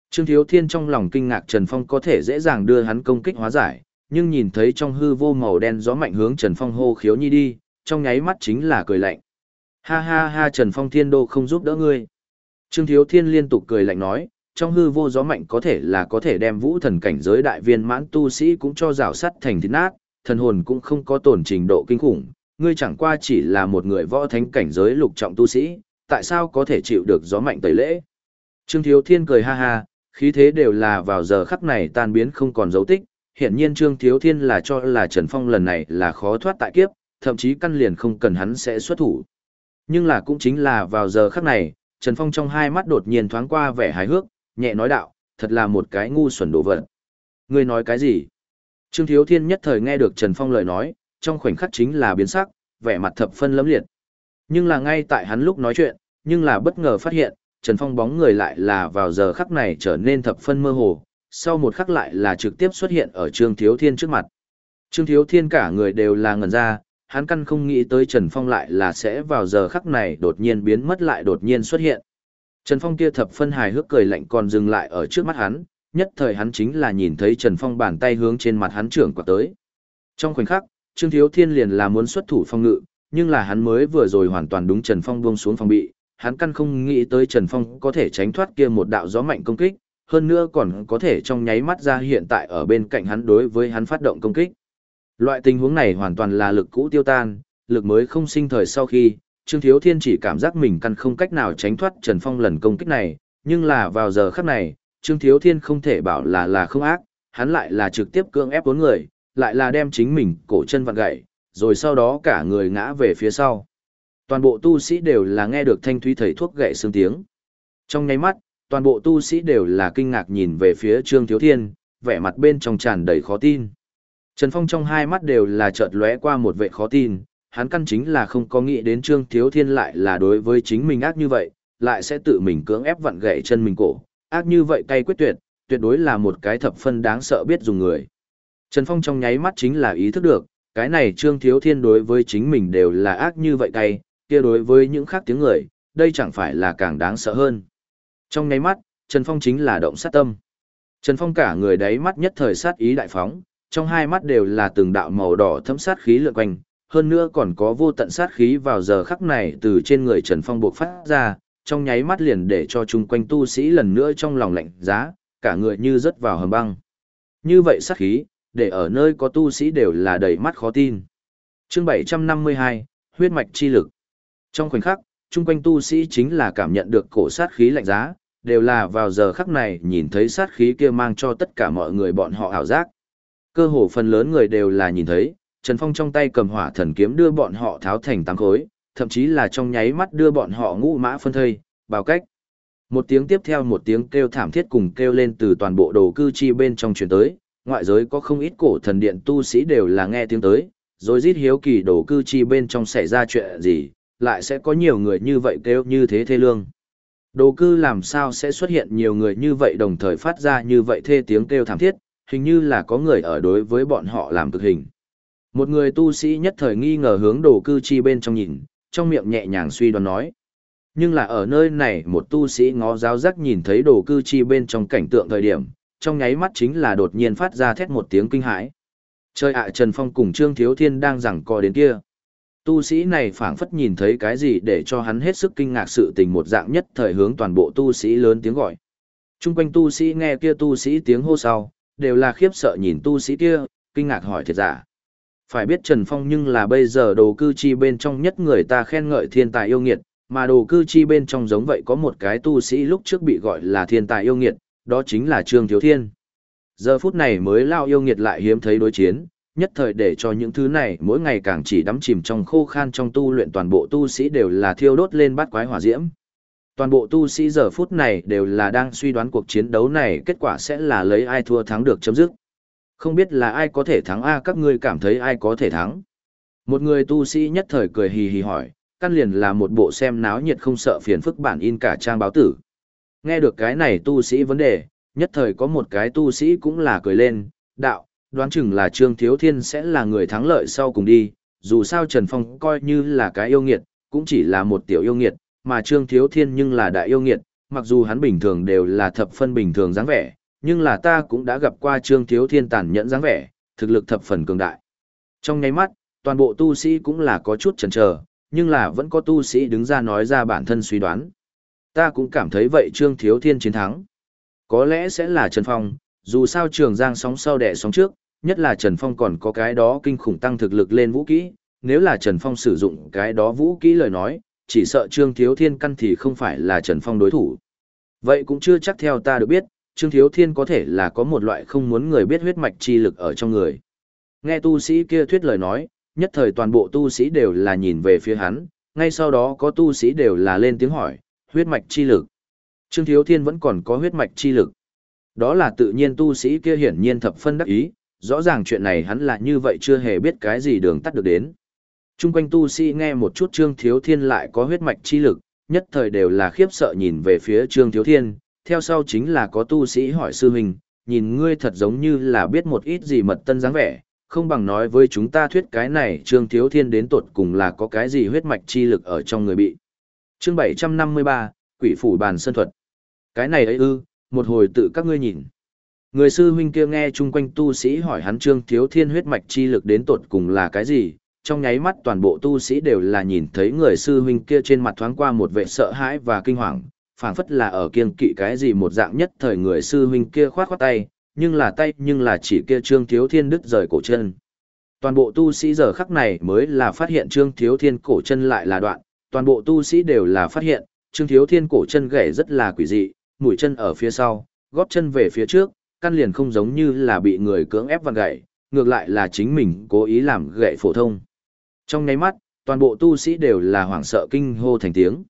Trương Thiếu Thiên trong lòng kinh ngạc Trần Phong có thể dễ dàng đưa hắn công kích hóa giải, nhưng nhìn thấy trong hư vô màu đen gió mạnh hướng Trần Phong hô khiếu nhi đi, trong nháy mắt chính là cười lạnh. Ha ha ha Trần Phong Thiên Đô không giúp đỡ ngươi. Trương Thiếu Thiên liên tục cười lạnh nói, trong hư vô gió mạnh có thể là có thể đem vũ thần cảnh giới đại viên mãn tu sĩ cũng cho rào sắt thành thịt nát, thần hồn cũng không có tổn trình độ kinh khủng, ngươi chẳng qua chỉ là một người võ thánh cảnh giới lục trọng tu sĩ, tại sao có thể chịu được gió mạnh tẩy lễ? Trương Thiếu Thiên cười ha ha, khí thế đều là vào giờ khắc này tan biến không còn dấu tích, hiện nhiên Trương Thiếu Thiên là cho là Trần Phong lần này là khó thoát tại kiếp, thậm chí căn liền không cần hắn sẽ xuất thủ. Nhưng là cũng chính là vào giờ khắc này, Trần Phong trong hai mắt đột nhiên thoáng qua vẻ hài hước, nhẹ nói đạo, thật là một cái ngu xuẩn đồ vật. Ngươi nói cái gì? Trương Thiếu Thiên nhất thời nghe được Trần Phong lời nói, trong khoảnh khắc chính là biến sắc, vẻ mặt thập phân lấm liệt. Nhưng là ngay tại hắn lúc nói chuyện, nhưng là bất ngờ phát hiện, Trần Phong bóng người lại là vào giờ khắc này trở nên thập phân mơ hồ, sau một khắc lại là trực tiếp xuất hiện ở Trương Thiếu Thiên trước mặt. Trương Thiếu Thiên cả người đều là ngẩn ra, hắn căn không nghĩ tới Trần Phong lại là sẽ vào giờ khắc này đột nhiên biến mất lại đột nhiên xuất hiện. Trần Phong kia thập phân hài hước cười lạnh còn dừng lại ở trước mắt hắn, nhất thời hắn chính là nhìn thấy Trần Phong bàn tay hướng trên mặt hắn trưởng quả tới. Trong khoảnh khắc, Trương Thiếu Thiên liền là muốn xuất thủ phong ngự, nhưng là hắn mới vừa rồi hoàn toàn đúng Trần Phong buông xuống phòng bị, hắn căn không nghĩ tới Trần Phong có thể tránh thoát kia một đạo gió mạnh công kích, hơn nữa còn có thể trong nháy mắt ra hiện tại ở bên cạnh hắn đối với hắn phát động công kích. Loại tình huống này hoàn toàn là lực cũ tiêu tan, lực mới không sinh thời sau khi, Trương Thiếu Thiên chỉ cảm giác mình căn không cách nào tránh thoát Trần Phong lần công kích này, nhưng là vào giờ khắc này, Trương Thiếu Thiên không thể bảo là là không ác, hắn lại là trực tiếp cưỡng ép bốn người, lại là đem chính mình cổ chân vặn gãy, rồi sau đó cả người ngã về phía sau. Toàn bộ tu sĩ đều là nghe được thanh thúy thầy thuốc gãy xương tiếng. Trong nháy mắt, toàn bộ tu sĩ đều là kinh ngạc nhìn về phía Trương Thiếu Thiên, vẻ mặt bên trong tràn đầy khó tin. Trần Phong trong hai mắt đều là chợt lóe qua một vẻ khó tin, hắn căn chính là không có nghĩ đến Trương Thiếu Thiên lại là đối với chính mình ác như vậy, lại sẽ tự mình cưỡng ép vặn gãy chân mình cổ, ác như vậy cay quyết tuyệt, tuyệt đối là một cái thập phân đáng sợ biết dùng người. Trần Phong trong nháy mắt chính là ý thức được, cái này Trương Thiếu Thiên đối với chính mình đều là ác như vậy cay, kia đối với những khác tiếng người, đây chẳng phải là càng đáng sợ hơn. Trong nháy mắt, Trần Phong chính là động sát tâm. Trần Phong cả người đáy mắt nhất thời sát ý đại phóng, trong hai mắt đều là từng đạo màu đỏ thấm sát khí lượn quanh, hơn nữa còn có vô tận sát khí vào giờ khắc này từ trên người Trần Phong buộc phát ra, trong nháy mắt liền để cho chung quanh tu sĩ lần nữa trong lòng lạnh giá, cả người như rớt vào hầm băng. Như vậy sát khí, để ở nơi có tu sĩ đều là đầy mắt khó tin. Chương 752, huyết mạch chi lực. Trong khoảnh khắc, chung quanh tu sĩ chính là cảm nhận được cổ sát khí lạnh giá, đều là vào giờ khắc này nhìn thấy sát khí kia mang cho tất cả mọi người bọn họ ảo giác. Cơ hồ phần lớn người đều là nhìn thấy, Trần Phong trong tay cầm hỏa thần kiếm đưa bọn họ tháo thành tám khối, thậm chí là trong nháy mắt đưa bọn họ ngũ mã phân thây, bao cách. Một tiếng tiếp theo một tiếng kêu thảm thiết cùng kêu lên từ toàn bộ đồ cư chi bên trong truyền tới, ngoại giới có không ít cổ thần điện tu sĩ đều là nghe tiếng tới, rồi rít hiếu kỳ đồ cư chi bên trong xảy ra chuyện gì, lại sẽ có nhiều người như vậy kêu như thế thê lương. Đồ cư làm sao sẽ xuất hiện nhiều người như vậy đồng thời phát ra như vậy thê tiếng kêu thảm thiết, hình như là có người ở đối với bọn họ làm cực hình. Một người tu sĩ nhất thời nghi ngờ hướng đồ cư chi bên trong nhìn, trong miệng nhẹ nhàng suy đoán nói. Nhưng là ở nơi này một tu sĩ ngó giáo giác nhìn thấy đồ cư chi bên trong cảnh tượng thời điểm, trong nháy mắt chính là đột nhiên phát ra thét một tiếng kinh hãi. Trời ạ Trần Phong cùng Trương Thiếu Thiên đang rằng co đến kia. Tu sĩ này phảng phất nhìn thấy cái gì để cho hắn hết sức kinh ngạc sự tình một dạng nhất thời hướng toàn bộ tu sĩ lớn tiếng gọi. Trung quanh tu sĩ nghe kia tu sĩ tiếng hô sau, đều là khiếp sợ nhìn tu sĩ kia, kinh ngạc hỏi thiệt giả. Phải biết Trần Phong nhưng là bây giờ đồ cư chi bên trong nhất người ta khen ngợi thiên tài yêu nghiệt, mà đồ cư chi bên trong giống vậy có một cái tu sĩ lúc trước bị gọi là thiên tài yêu nghiệt, đó chính là Trương Thiếu Thiên. Giờ phút này mới lao yêu nghiệt lại hiếm thấy đối chiến, nhất thời để cho những thứ này mỗi ngày càng chỉ đắm chìm trong khô khan trong tu luyện toàn bộ tu sĩ đều là thiêu đốt lên bát quái hỏa diễm. Toàn bộ tu sĩ giờ phút này đều là đang suy đoán cuộc chiến đấu này kết quả sẽ là lấy ai thua thắng được chấm dứt. Không biết là ai có thể thắng a các ngươi cảm thấy ai có thể thắng. Một người tu sĩ nhất thời cười hì hì hỏi, căn liền là một bộ xem náo nhiệt không sợ phiền phức bản in cả trang báo tử. Nghe được cái này tu sĩ vấn đề, nhất thời có một cái tu sĩ cũng là cười lên, đạo, đoán chừng là Trương Thiếu Thiên sẽ là người thắng lợi sau cùng đi, dù sao Trần Phong coi như là cái yêu nghiệt, cũng chỉ là một tiểu yêu nghiệt, mà Trương Thiếu Thiên nhưng là đại yêu nghiệt, mặc dù hắn bình thường đều là thập phân bình thường dáng vẻ, nhưng là ta cũng đã gặp qua Trương Thiếu Thiên tàn nhẫn dáng vẻ, thực lực thập phần cường đại. Trong nháy mắt, toàn bộ tu sĩ cũng là có chút chần chờ, nhưng là vẫn có tu sĩ đứng ra nói ra bản thân suy đoán. Ta cũng cảm thấy vậy Trương Thiếu Thiên chiến thắng. Có lẽ sẽ là Trần Phong, dù sao trường giang sóng sau đẻ sóng trước, nhất là Trần Phong còn có cái đó kinh khủng tăng thực lực lên vũ kỹ, nếu là Trần Phong sử dụng cái đó vũ kỹ lời nói, chỉ sợ Trương Thiếu Thiên căn thì không phải là Trần Phong đối thủ. Vậy cũng chưa chắc theo ta được biết, Trương Thiếu Thiên có thể là có một loại không muốn người biết huyết mạch chi lực ở trong người. Nghe tu sĩ kia thuyết lời nói, nhất thời toàn bộ tu sĩ đều là nhìn về phía hắn, ngay sau đó có tu sĩ đều là lên tiếng hỏi, huyết mạch chi lực. Trương Thiếu Thiên vẫn còn có huyết mạch chi lực. Đó là tự nhiên tu sĩ kia hiển nhiên thập phân đắc ý, rõ ràng chuyện này hắn là như vậy chưa hề biết cái gì đường tắt được đến. Trung quanh tu sĩ nghe một chút Trương Thiếu Thiên lại có huyết mạch chi lực, nhất thời đều là khiếp sợ nhìn về phía Trương Thiếu Thiên, theo sau chính là có tu sĩ hỏi sư huynh, nhìn ngươi thật giống như là biết một ít gì mật tân dáng vẻ, không bằng nói với chúng ta thuyết cái này Trương Thiếu Thiên đến tột cùng là có cái gì huyết mạch chi lực ở trong người bị. Chương 753, Quỷ phủ bàn sơn thuật. Cái này ấy ư, một hồi tự các ngươi nhìn. Người sư huynh kia nghe chung quanh tu sĩ hỏi hắn Trương Thiếu Thiên huyết mạch chi lực đến tột cùng là cái gì, trong nháy mắt toàn bộ tu sĩ đều là nhìn thấy người sư huynh kia trên mặt thoáng qua một vẻ sợ hãi và kinh hoàng, phảng phất là ở kiên kỵ cái gì một dạng nhất thời người sư huynh kia khoát khoát tay, nhưng là tay nhưng là chỉ kia Trương Thiếu Thiên đứt rời cổ chân. Toàn bộ tu sĩ giờ khắc này mới là phát hiện Trương Thiếu Thiên cổ chân lại là đoạn, toàn bộ tu sĩ đều là phát hiện, Trương Thiếu Thiên cổ chân gãy rất là quỷ dị, mũi chân ở phía sau, gót chân về phía trước, căn liền không giống như là bị người cưỡng ép vặn gãy, ngược lại là chính mình cố ý làm gãy phổ thông. Trong nháy mắt, toàn bộ tu sĩ đều là hoảng sợ kinh hô thành tiếng.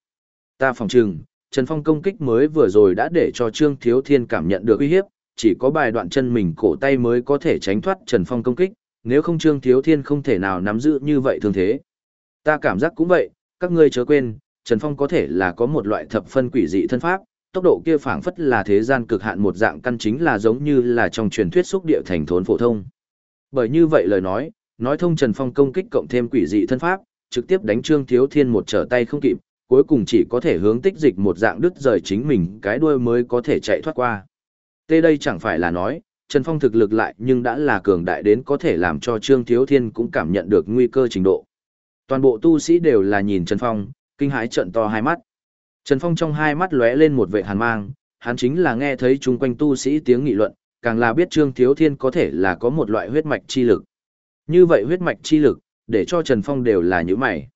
Ta phòng trừng, Trần Phong công kích mới vừa rồi đã để cho Trương Thiếu Thiên cảm nhận được uy hiếp, chỉ có bài đoạn chân mình cổ tay mới có thể tránh thoát Trần Phong công kích, nếu không Trương Thiếu Thiên không thể nào nắm giữ như vậy thương thế. Ta cảm giác cũng vậy, các ngươi chớ quên, Trần Phong có thể là có một loại thập phân quỷ dị thân pháp, tốc độ kia phảng phất là thế gian cực hạn một dạng căn chính là giống như là trong truyền thuyết xúc địa thành thốn phổ thông. Bởi như vậy lời nói, nói thông Trần Phong công kích cộng thêm quỷ dị thân pháp, trực tiếp đánh Trương Thiếu Thiên một trở tay không kịp, cuối cùng chỉ có thể hướng tích dịch một dạng đứt rời chính mình cái đuôi mới có thể chạy thoát qua. Tê đây chẳng phải là nói, Trần Phong thực lực lại nhưng đã là cường đại đến có thể làm cho Trương Thiếu Thiên cũng cảm nhận được nguy cơ trình độ. Toàn bộ tu sĩ đều là nhìn Trần Phong, kinh hãi trận to hai mắt. Trần Phong trong hai mắt lóe lên một vệ hàn mang, hắn chính là nghe thấy chung quanh tu sĩ tiếng nghị luận, càng là biết Trương Thiếu Thiên có thể là có một loại huyết mạch chi lực. Như vậy huyết mạch chi lực, để cho Trần Phong đều là như mày.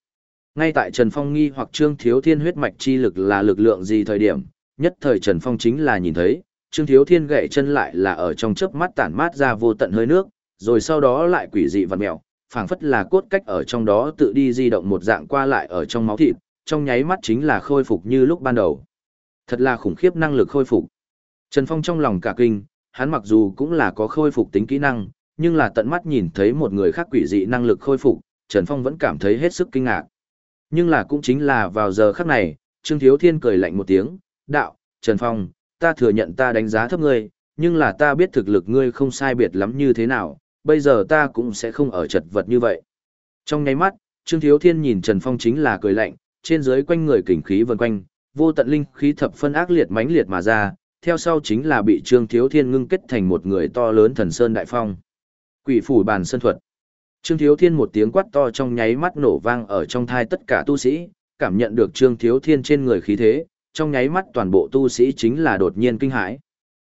Ngay tại Trần Phong nghi hoặc Trương Thiếu Thiên huyết mạch chi lực là lực lượng gì thời điểm, nhất thời Trần Phong chính là nhìn thấy, Trương Thiếu Thiên gậy chân lại là ở trong chớp mắt tản mát ra vô tận hơi nước, rồi sau đó lại quỷ dị vặn mèo, phảng phất là cốt cách ở trong đó tự đi di động một dạng qua lại ở trong máu thịt, trong nháy mắt chính là khôi phục như lúc ban đầu. Thật là khủng khiếp năng lực khôi phục. Trần Phong trong lòng cả kinh, hắn mặc dù cũng là có khôi phục tính kỹ năng, nhưng là tận mắt nhìn thấy một người khác quỷ dị năng lực khôi phục, Trần Phong vẫn cảm thấy hết sức kinh ngạc. Nhưng là cũng chính là vào giờ khắc này, Trương Thiếu Thiên cười lạnh một tiếng, đạo, Trần Phong, ta thừa nhận ta đánh giá thấp ngươi, nhưng là ta biết thực lực ngươi không sai biệt lắm như thế nào, bây giờ ta cũng sẽ không ở chật vật như vậy. Trong nháy mắt, Trương Thiếu Thiên nhìn Trần Phong chính là cười lạnh, trên dưới quanh người kình khí vần quanh, vô tận linh khí thập phân ác liệt mãnh liệt mà ra, theo sau chính là bị Trương Thiếu Thiên ngưng kết thành một người to lớn thần sơn đại phong. Quỷ phủ bàn sơn thuật. Trương Thiếu Thiên một tiếng quát to trong nháy mắt nổ vang ở trong thai tất cả tu sĩ, cảm nhận được Trương Thiếu Thiên trên người khí thế, trong nháy mắt toàn bộ tu sĩ chính là đột nhiên kinh hãi.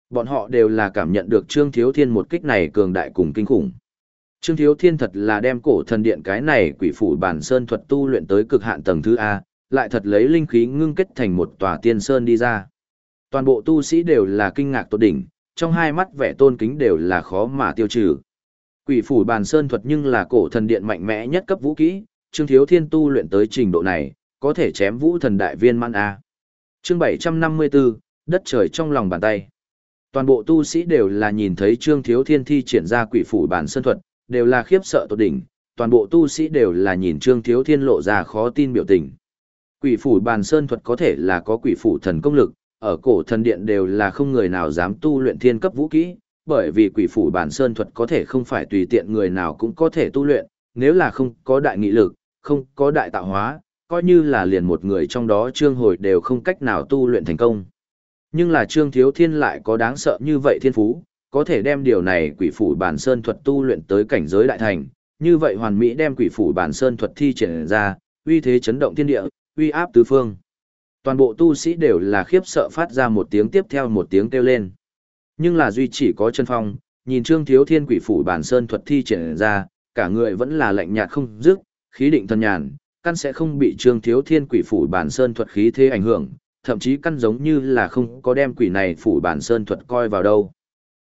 Bọn họ đều là cảm nhận được Trương Thiếu Thiên một kích này cường đại cùng kinh khủng. Trương Thiếu Thiên thật là đem cổ thần điện cái này quỷ phủ bản sơn thuật tu luyện tới cực hạn tầng thứ A, lại thật lấy linh khí ngưng kết thành một tòa tiên sơn đi ra. Toàn bộ tu sĩ đều là kinh ngạc tột đỉnh, trong hai mắt vẻ tôn kính đều là khó mà tiêu trừ. Quỷ phủ bàn sơn thuật nhưng là cổ thần điện mạnh mẽ nhất cấp vũ kỹ, Trương Thiếu Thiên tu luyện tới trình độ này, có thể chém vũ thần đại viên man A. Chương 754, đất trời trong lòng bàn tay. Toàn bộ tu sĩ đều là nhìn thấy Trương Thiếu Thiên thi triển ra quỷ phủ bàn sơn thuật, đều là khiếp sợ tột đỉnh, toàn bộ tu sĩ đều là nhìn Trương Thiếu Thiên lộ ra khó tin biểu tình. Quỷ phủ bàn sơn thuật có thể là có quỷ phủ thần công lực, ở cổ thần điện đều là không người nào dám tu luyện thiên cấp vũ kỹ, bởi vì quỷ phủ bản sơn thuật có thể không phải tùy tiện người nào cũng có thể tu luyện, nếu là không có đại nghị lực, không có đại tạo hóa, coi như là liền một người trong đó trương hồi đều không cách nào tu luyện thành công. Nhưng là trương thiếu thiên lại có đáng sợ như vậy thiên phú, có thể đem điều này quỷ phủ bản sơn thuật tu luyện tới cảnh giới đại thành, như vậy hoàn mỹ đem quỷ phủ bản sơn thuật thi triển ra, uy thế chấn động thiên địa, uy áp tứ phương. Toàn bộ tu sĩ đều là khiếp sợ phát ra một tiếng tiếp theo một tiếng kêu lên. Nhưng là duy chỉ có chân phong, nhìn Trương Thiếu Thiên quỷ phủ bản sơn thuật thi triển ra, cả người vẫn là lạnh nhạt không dứt, khí định thần nhàn, căn sẽ không bị Trương Thiếu Thiên quỷ phủ bản sơn thuật khí thế ảnh hưởng, thậm chí căn giống như là không có đem quỷ này phủ bản sơn thuật coi vào đâu.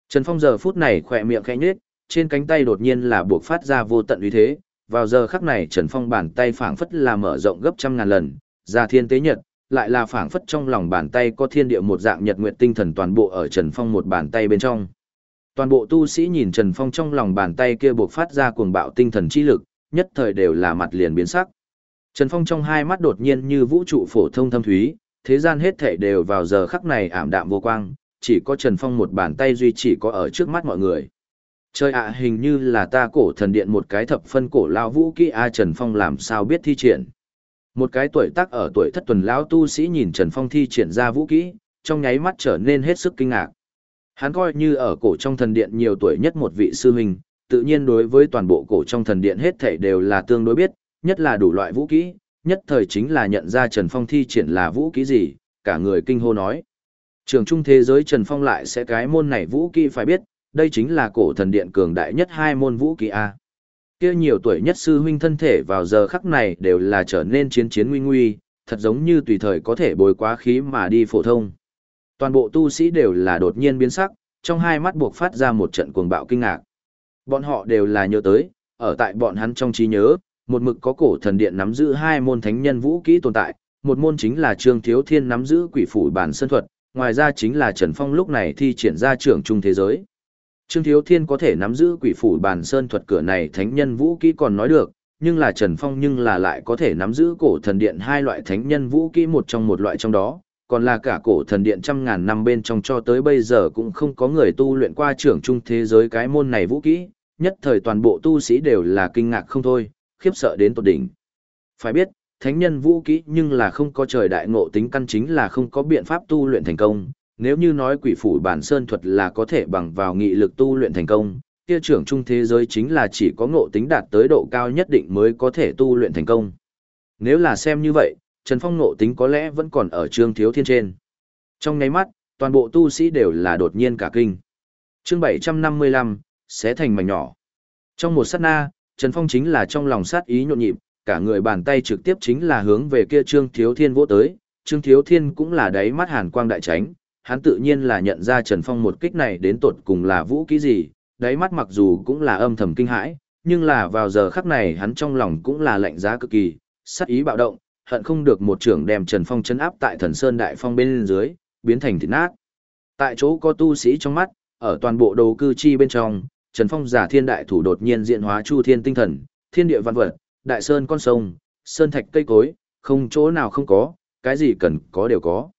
Trần Phong giờ phút này khỏe miệng khẽ nhếch, trên cánh tay đột nhiên là buộc phát ra vô tận uy thế, vào giờ khắc này Trần Phong bàn tay phảng phất là mở rộng gấp trăm ngàn lần, ra thiên tế nhật, lại là phảng phất trong lòng bàn tay có thiên địa một dạng nhật nguyệt tinh thần toàn bộ ở Trần Phong một bàn tay bên trong. Toàn bộ tu sĩ nhìn Trần Phong trong lòng bàn tay kia buộc phát ra cuồng bạo tinh thần chi lực, nhất thời đều là mặt liền biến sắc. Trần Phong trong hai mắt đột nhiên như vũ trụ phổ thông thâm thúy, thế gian hết thảy đều vào giờ khắc này ảm đạm vô quang, chỉ có Trần Phong một bàn tay duy chỉ có ở trước mắt mọi người. Chơi ạ hình như là ta cổ thần điện một cái thập phân cổ lao vũ kỹ A Trần Phong làm sao biết thi triển. Một cái tuổi tác ở tuổi thất tuần lão tu sĩ nhìn Trần Phong thi triển ra vũ kỹ, trong nháy mắt trở nên hết sức kinh ngạc. Hắn coi như ở cổ trong thần điện nhiều tuổi nhất một vị sư huynh, tự nhiên đối với toàn bộ cổ trong thần điện hết thảy đều là tương đối biết, nhất là đủ loại vũ kỹ, nhất thời chính là nhận ra Trần Phong thi triển là vũ kỹ gì, cả người kinh hô nói. Trường trung thế giới Trần Phong lại sẽ cái môn này vũ kỹ phải biết, đây chính là cổ thần điện cường đại nhất hai môn vũ kỹ A. Kia nhiều tuổi nhất sư huynh thân thể vào giờ khắc này đều là trở nên chiến chiến nguy nguy, thật giống như tùy thời có thể bồi quá khí mà đi phổ thông. Toàn bộ tu sĩ đều là đột nhiên biến sắc, trong hai mắt buộc phát ra một trận cuồng bạo kinh ngạc. Bọn họ đều là nhớ tới, ở tại bọn hắn trong trí nhớ, một mực có cổ thần điện nắm giữ hai môn thánh nhân vũ kỹ tồn tại, một môn chính là Trương Thiếu Thiên nắm giữ quỷ phủ bản sơn thuật, ngoài ra chính là Trần Phong lúc này thi triển ra trưởng trung thế giới. Trương Thiếu Thiên có thể nắm giữ quỷ phủ bàn sơn thuật cửa này thánh nhân vũ kỹ còn nói được, nhưng là Trần Phong nhưng là lại có thể nắm giữ cổ thần điện hai loại thánh nhân vũ kỹ một trong một loại trong đó, còn là cả cổ thần điện trăm ngàn năm bên trong cho tới bây giờ cũng không có người tu luyện qua trưởng trung thế giới cái môn này vũ kỹ, nhất thời toàn bộ tu sĩ đều là kinh ngạc không thôi, khiếp sợ đến tột đỉnh. Phải biết, thánh nhân vũ kỹ nhưng là không có trời đại ngộ tính căn chính là không có biện pháp tu luyện thành công, nếu như nói quỷ phủ bản sơn thuật là có thể bằng vào nghị lực tu luyện thành công, kia trưởng trung thế giới chính là chỉ có ngộ tính đạt tới độ cao nhất định mới có thể tu luyện thành công. Nếu là xem như vậy, Trần Phong ngộ tính có lẽ vẫn còn ở trương thiếu thiên trên. Trong ngáy mắt, toàn bộ tu sĩ đều là đột nhiên cả kinh. Chương 755, sẽ thành mảnh nhỏ. Trong một sát na, Trần Phong chính là trong lòng sát ý nhộn nhịp, cả người bàn tay trực tiếp chính là hướng về kia Trương Thiếu Thiên vỗ tới, Trương Thiếu Thiên cũng là đáy mắt hàn quang đại tránh, hắn tự nhiên là nhận ra Trần Phong một kích này đến tột cùng là vũ khí gì, đáy mắt mặc dù cũng là âm thầm kinh hãi, nhưng là vào giờ khắc này hắn trong lòng cũng là lạnh giá cực kỳ, sát ý bạo động, hận không được một trưởng đem Trần Phong chấn áp tại Thần Sơn Đại Phong bên dưới, biến thành thịt nát. Tại chỗ có tu sĩ trong mắt, ở toàn bộ đầu cư chi bên trong, Trần Phong giả thiên đại thủ đột nhiên diện hóa chu thiên tinh thần, thiên địa văn vật, đại sơn con sông, sơn thạch cây cối, không chỗ nào không có, cái gì cần có đều có.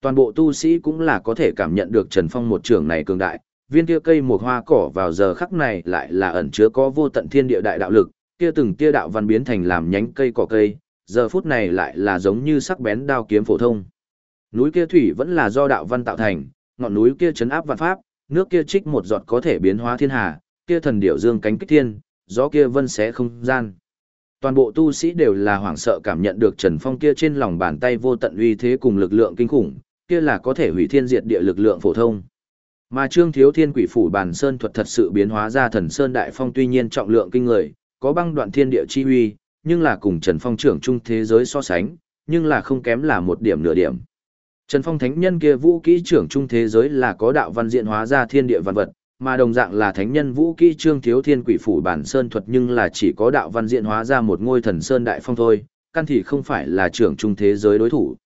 Toàn bộ tu sĩ cũng là có thể cảm nhận được Trần Phong một trường này cường đại, viên kia cây một hoa cỏ vào giờ khắc này lại là ẩn chứa có vô tận thiên địa đại đạo lực, kia từng tia đạo văn biến thành làm nhánh cây cỏ cây, giờ phút này lại là giống như sắc bén đao kiếm phổ thông. Núi kia thủy vẫn là do đạo văn tạo thành, ngọn núi kia chấn áp văn pháp, nước kia trích một giọt có thể biến hóa thiên hà, kia thần điểu dương cánh kích thiên, gió kia vân xé không gian. Toàn bộ tu sĩ đều là hoảng sợ cảm nhận được Trần Phong kia trên lòng bàn tay vô tận uy thế cùng lực lượng kinh khủng, kia là có thể hủy thiên diệt địa lực lượng phổ thông. Mà Trương Thiếu Thiên Quỷ phủ bản sơn thuật thật sự biến hóa ra thần sơn đại phong tuy nhiên trọng lượng kinh người, có băng đoạn thiên địa chi huy nhưng là cùng Trần Phong trưởng trung thế giới so sánh, nhưng là không kém là một điểm nửa điểm. Trần Phong thánh nhân kia vũ kỹ trưởng trung thế giới là có đạo văn diện hóa ra thiên địa văn vật, mà đồng dạng là thánh nhân vũ kỹ trương thiếu thiên quỷ phủ bản sơn thuật nhưng là chỉ có đạo văn diện hóa ra một ngôi thần sơn đại phong thôi, căn thì không phải là trưởng trung thế giới đối thủ.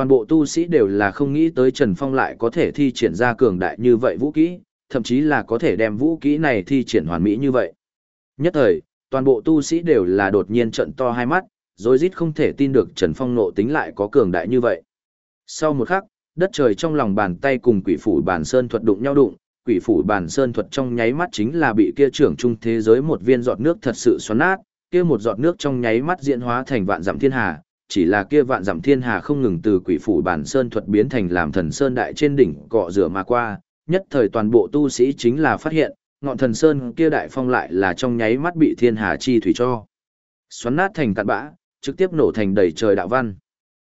Toàn bộ tu sĩ đều là không nghĩ tới Trần Phong lại có thể thi triển ra cường đại như vậy vũ kỹ, thậm chí là có thể đem vũ kỹ này thi triển hoàn mỹ như vậy. Nhất thời, toàn bộ tu sĩ đều là đột nhiên trận to hai mắt, rồi rít không thể tin được Trần Phong nộ tính lại có cường đại như vậy. Sau một khắc, đất trời trong lòng bàn tay cùng quỷ phủ bản sơn thuật đụng nhau đụng, quỷ phủ bản sơn thuật trong nháy mắt chính là bị kia trưởng trung thế giới một viên giọt nước thật sự xoắn nát, kia một giọt nước trong nháy mắt diễn hóa thành vạn dặm thiên hà, chỉ là kia vạn dặm thiên hà không ngừng từ quỷ phủ bản sơn thuật biến thành làm thần sơn đại trên đỉnh cọ rửa mà qua, nhất thời toàn bộ tu sĩ chính là phát hiện, ngọn thần sơn kia đại phong lại là trong nháy mắt bị thiên hà chi thủy cho xoắn nát thành cặn bã, trực tiếp nổ thành đầy trời đạo văn.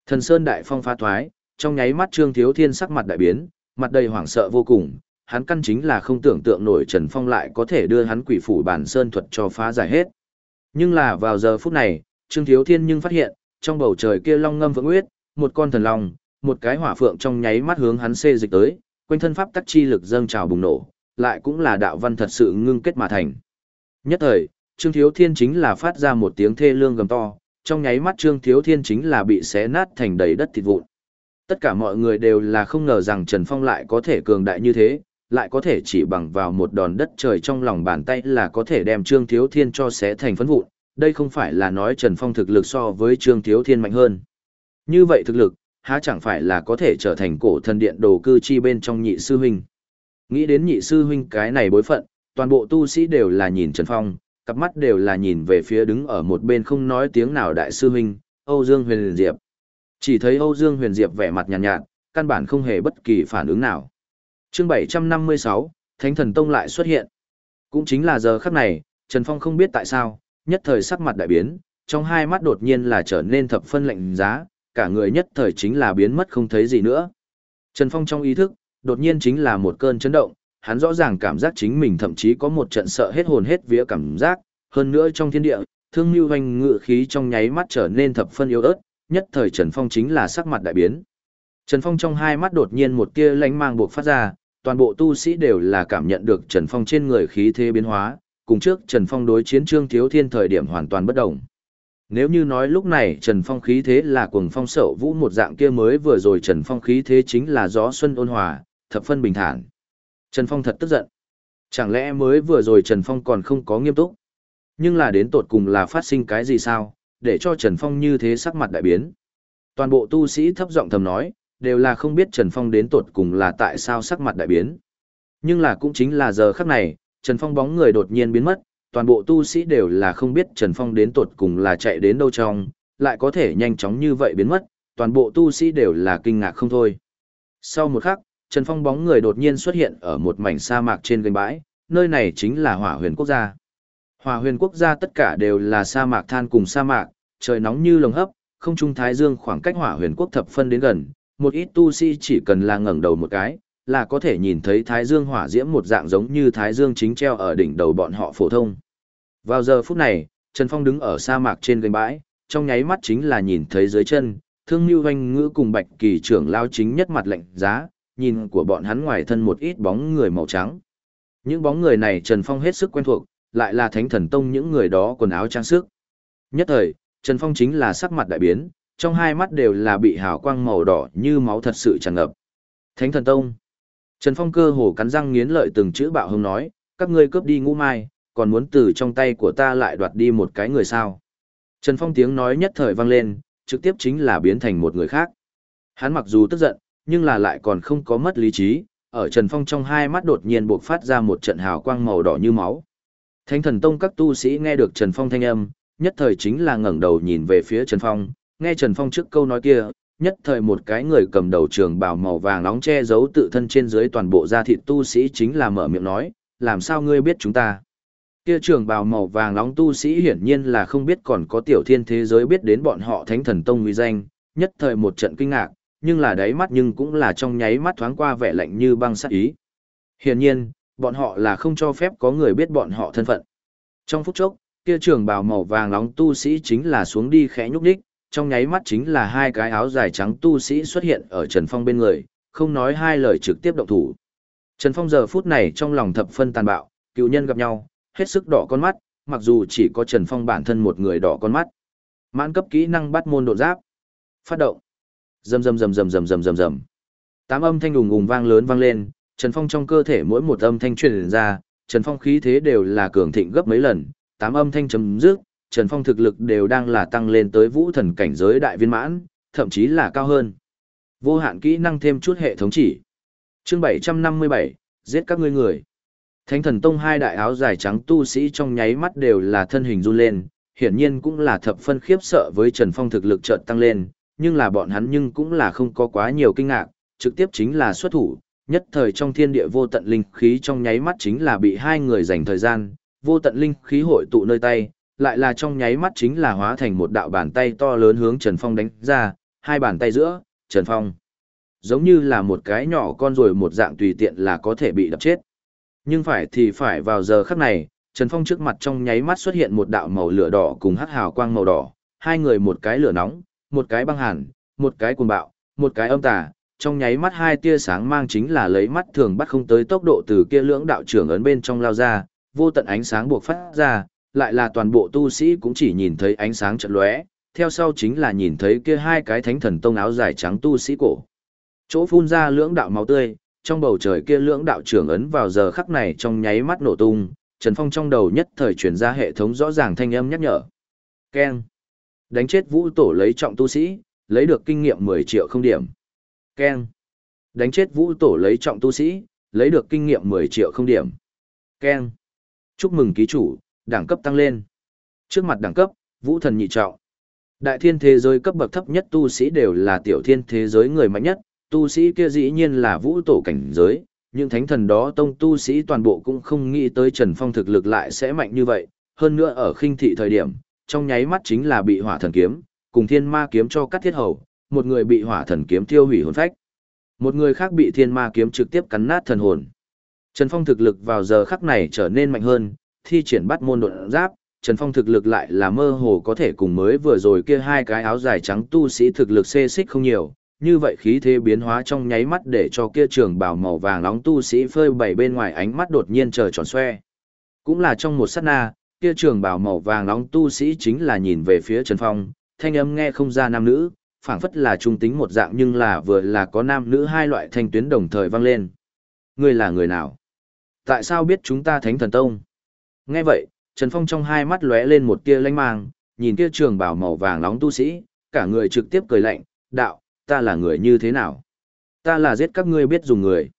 Thần sơn đại phong phá thoái, trong nháy mắt Trương Thiếu Thiên sắc mặt đại biến, mặt đầy hoảng sợ vô cùng, hắn căn chính là không tưởng tượng nổi Trần Phong lại có thể đưa hắn quỷ phủ bản sơn thuật cho phá giải hết. Nhưng là vào giờ phút này, Trương Thiếu Thiên nhưng phát hiện, trong bầu trời kia long ngâm vượng huyết, một con thần long, một cái hỏa phượng trong nháy mắt hướng hắn xê dịch tới, quanh thân pháp tắc chi lực dâng trào bùng nổ, lại cũng là đạo văn thật sự ngưng kết mà thành. Nhất thời, Trương Thiếu Thiên chính là phát ra một tiếng thê lương gầm to, trong nháy mắt Trương Thiếu Thiên chính là bị xé nát thành đầy đất thịt vụn. Tất cả mọi người đều là không ngờ rằng Trần Phong lại có thể cường đại như thế, lại có thể chỉ bằng vào một đòn đất trời trong lòng bàn tay là có thể đem Trương Thiếu Thiên cho xé thành phấn vụn, đây không phải là nói Trần Phong thực lực so với Trương Thiếu Thiên mạnh hơn. Như vậy thực lực, há chẳng phải là có thể trở thành cổ thần điện đồ cư chi bên trong nhị sư huynh. Nghĩ đến nhị sư huynh cái này bối phận, toàn bộ tu sĩ đều là nhìn Trần Phong, cặp mắt đều là nhìn về phía đứng ở một bên không nói tiếng nào đại sư huynh, Âu Dương Huyền Diệp. Chỉ thấy Âu Dương Huyền Diệp vẻ mặt nhàn nhạt, nhạt, căn bản không hề bất kỳ phản ứng nào. Chương 756, Thánh Thần Tông lại xuất hiện. Cũng chính là giờ khắc này, Trần Phong không biết tại sao, nhất thời sắc mặt đại biến, trong hai mắt đột nhiên là trở nên thập phân lạnh giá, cả người nhất thời chính là biến mất không thấy gì nữa. Trần Phong trong ý thức, đột nhiên chính là một cơn chấn động, hắn rõ ràng cảm giác chính mình thậm chí có một trận sợ hết hồn hết vía cảm giác, hơn nữa trong thiên địa, thương lưu hoành ngự khí trong nháy mắt trở nên thập phân yếu ớt, nhất thời Trần Phong chính là sắc mặt đại biến. Trần Phong trong hai mắt đột nhiên một tia lánh mang buộc phát ra, toàn bộ tu sĩ đều là cảm nhận được Trần Phong trên người khí thế biến hóa, cùng trước Trần Phong đối chiến Trương Thiếu Thiên thời điểm hoàn toàn bất động. Nếu như nói lúc này Trần Phong khí thế là cuồng phong sậu vũ một dạng kia mới vừa rồi Trần Phong khí thế chính là gió xuân ôn hòa, thập phân bình thản. Trần Phong thật tức giận. Chẳng lẽ mới vừa rồi Trần Phong còn không có nghiêm túc? Nhưng là đến tột cùng là phát sinh cái gì sao, để cho Trần Phong như thế sắc mặt đại biến. Toàn bộ tu sĩ thấp giọng thầm nói, đều là không biết Trần Phong đến tột cùng là tại sao sắc mặt đại biến. Nhưng là cũng chính là giờ khắc này, Trần Phong bóng người đột nhiên biến mất, toàn bộ tu sĩ đều là không biết Trần Phong đến tột cùng là chạy đến đâu trong, lại có thể nhanh chóng như vậy biến mất, toàn bộ tu sĩ đều là kinh ngạc không thôi. Sau một khắc, Trần Phong bóng người đột nhiên xuất hiện ở một mảnh sa mạc trên gành bãi, nơi này chính là hỏa huyền quốc gia. Hỏa huyền quốc gia tất cả đều là sa mạc than cùng sa mạc, trời nóng như lồng hấp, không trung thái dương khoảng cách hỏa huyền quốc thập phân đến gần, một ít tu sĩ chỉ cần là ngẩng đầu một cái, là có thể nhìn thấy thái dương hỏa diễm một dạng giống như thái dương chính treo ở đỉnh đầu bọn họ phổ thông. Vào giờ phút này, Trần Phong đứng ở sa mạc trên gành bãi, trong nháy mắt chính là nhìn thấy dưới chân, thương như hoanh ngữ cùng bạch kỳ trưởng lao chính nhất mặt lạnh giá, nhìn của bọn hắn ngoài thân một ít bóng người màu trắng. Những bóng người này Trần Phong hết sức quen thuộc, lại là thánh thần tông những người đó quần áo trang sức. Nhất thời, Trần Phong chính là sắc mặt đại biến, trong hai mắt đều là bị hào quang màu đỏ như máu thật sự tràn ngập. Thánh thần tông. Trần Phong cơ hồ cắn răng nghiến lợi từng chữ bạo hùng nói, các ngươi cướp đi ngũ mai, còn muốn từ trong tay của ta lại đoạt đi một cái người sao. Trần Phong tiếng nói nhất thời vang lên, trực tiếp chính là biến thành một người khác. Hắn mặc dù tức giận, nhưng là lại còn không có mất lý trí, ở Trần Phong trong hai mắt đột nhiên buộc phát ra một trận hào quang màu đỏ như máu. Thánh thần tông các tu sĩ nghe được Trần Phong thanh âm, nhất thời chính là ngẩng đầu nhìn về phía Trần Phong, nghe Trần Phong trước câu nói kia, nhất thời một cái người cầm đầu trường bào màu vàng nóng che giấu tự thân trên dưới toàn bộ da thịt tu sĩ chính là mở miệng nói, làm sao ngươi biết chúng ta? Kia trường bào màu vàng nóng tu sĩ hiển nhiên là không biết còn có tiểu thiên thế giới biết đến bọn họ thánh thần tông uy danh, nhất thời một trận kinh ngạc, nhưng là đáy mắt nhưng cũng là trong nháy mắt thoáng qua vẻ lạnh như băng sát ý. Hiển nhiên, bọn họ là không cho phép có người biết bọn họ thân phận. Trong phút chốc, kia trường bào màu vàng nóng tu sĩ chính là xuống đi khẽ nhúc đích, trong nháy mắt chính là hai cái áo dài trắng tu sĩ xuất hiện ở Trần Phong bên người, không nói hai lời trực tiếp động thủ. Trần Phong giờ phút này trong lòng thập phân tàn bạo, cựu nhân gặp nhau, hết sức đỏ con mắt, mặc dù chỉ có Trần Phong bản thân một người đỏ con mắt. Mãn cấp kỹ năng bắt môn độ giáp. Phát động. Rầm rầm rầm rầm rầm rầm rầm rầm. Tám âm thanh ùng ùng vang lớn vang lên, Trần Phong trong cơ thể mỗi một âm thanh truyền ra, Trần Phong khí thế đều là cường thịnh gấp mấy lần, tám âm thanh chấm dứt, Trần Phong thực lực đều đang là tăng lên tới vũ thần cảnh giới đại viên mãn, thậm chí là cao hơn. Vô hạn kỹ năng thêm chút hệ thống chỉ. Chương 757, giết các ngươi người. Thánh thần tông hai đại áo dài trắng tu sĩ trong nháy mắt đều là thân hình run lên, hiển nhiên cũng là thập phân khiếp sợ với Trần Phong thực lực chợt tăng lên, nhưng là bọn hắn nhưng cũng là không có quá nhiều kinh ngạc, trực tiếp chính là xuất thủ, nhất thời trong thiên địa vô tận linh khí trong nháy mắt chính là bị hai người dành thời gian, vô tận linh khí hội tụ nơi tay, lại là trong nháy mắt chính là hóa thành một đạo bàn tay to lớn hướng Trần Phong đánh ra, hai bàn tay giữa, Trần Phong. Giống như là một cái nhỏ con rồi một dạng tùy tiện là có thể bị đập chết. Nhưng phải thì phải vào giờ khắc này, Trần Phong trước mặt trong nháy mắt xuất hiện một đạo màu lửa đỏ cùng hắc hào quang màu đỏ, hai người một cái lửa nóng, một cái băng hàn, một cái cuồng bạo, một cái âm tà, trong nháy mắt hai tia sáng mang chính là lấy mắt thường bắt không tới tốc độ từ kia lưỡng đạo trưởng ấn bên trong lao ra, vô tận ánh sáng buộc phát ra, lại là toàn bộ tu sĩ cũng chỉ nhìn thấy ánh sáng trận lóe, theo sau chính là nhìn thấy kia hai cái thánh thần tông áo dài trắng tu sĩ cổ. Chỗ phun ra lưỡng đạo máu tươi, trong bầu trời kia lưỡng đạo trưởng ấn vào giờ khắc này trong nháy mắt nổ tung, Trần Phong trong đầu nhất thời truyền ra hệ thống rõ ràng thanh âm nhắc nhở, Ken. Đánh chết vũ tổ lấy trọng tu sĩ, lấy được kinh nghiệm 10 triệu không điểm. Ken. Đánh chết vũ tổ lấy trọng tu sĩ, lấy được kinh nghiệm 10 triệu không điểm. Ken. Chúc mừng ký chủ, đẳng cấp tăng lên. Trước mặt đẳng cấp, vũ thần nhị trọng. Đại thiên thế giới cấp bậc thấp nhất tu sĩ đều là tiểu thiên thế giới người mạnh nhất, tu sĩ kia dĩ nhiên là vũ tổ cảnh giới, nhưng thánh thần đó tông tu sĩ toàn bộ cũng không nghĩ tới Trần Phong thực lực lại sẽ mạnh như vậy, hơn nữa ở khinh thị thời điểm, trong nháy mắt chính là bị hỏa thần kiếm, cùng thiên ma kiếm cho cắt thiết hầu, một người bị hỏa thần kiếm tiêu hủy hồn phách. Một người khác bị thiên ma kiếm trực tiếp cắn nát thần hồn. Trần Phong thực lực vào giờ khắc này trở nên mạnh hơn, thi triển bắt môn đột giáp, Trần Phong thực lực lại là mơ hồ có thể cùng mới vừa rồi kia hai cái áo dài trắng tu sĩ thực lực xê xích không nhiều, như vậy khí thế biến hóa trong nháy mắt để cho kia trường bào màu vàng nóng tu sĩ phơi bày bên ngoài ánh mắt đột nhiên trở tròn xoe. Cũng là trong một sát na, kia trường bào màu vàng nóng tu sĩ chính là nhìn về phía Trần Phong, thanh âm nghe không ra nam nữ, phảng phất là trung tính một dạng nhưng là vừa là có nam nữ hai loại thanh tuyến đồng thời vang lên. Ngươi là người nào? Tại sao biết chúng ta Thánh Thần Tông? Nghe vậy, Trần Phong trong hai mắt lóe lên một tia lanh mang, nhìn kia trường bảo màu vàng nóng tu sĩ, cả người trực tiếp cười lạnh, đạo, ta là người như thế nào? Ta là giết các ngươi biết dùng người.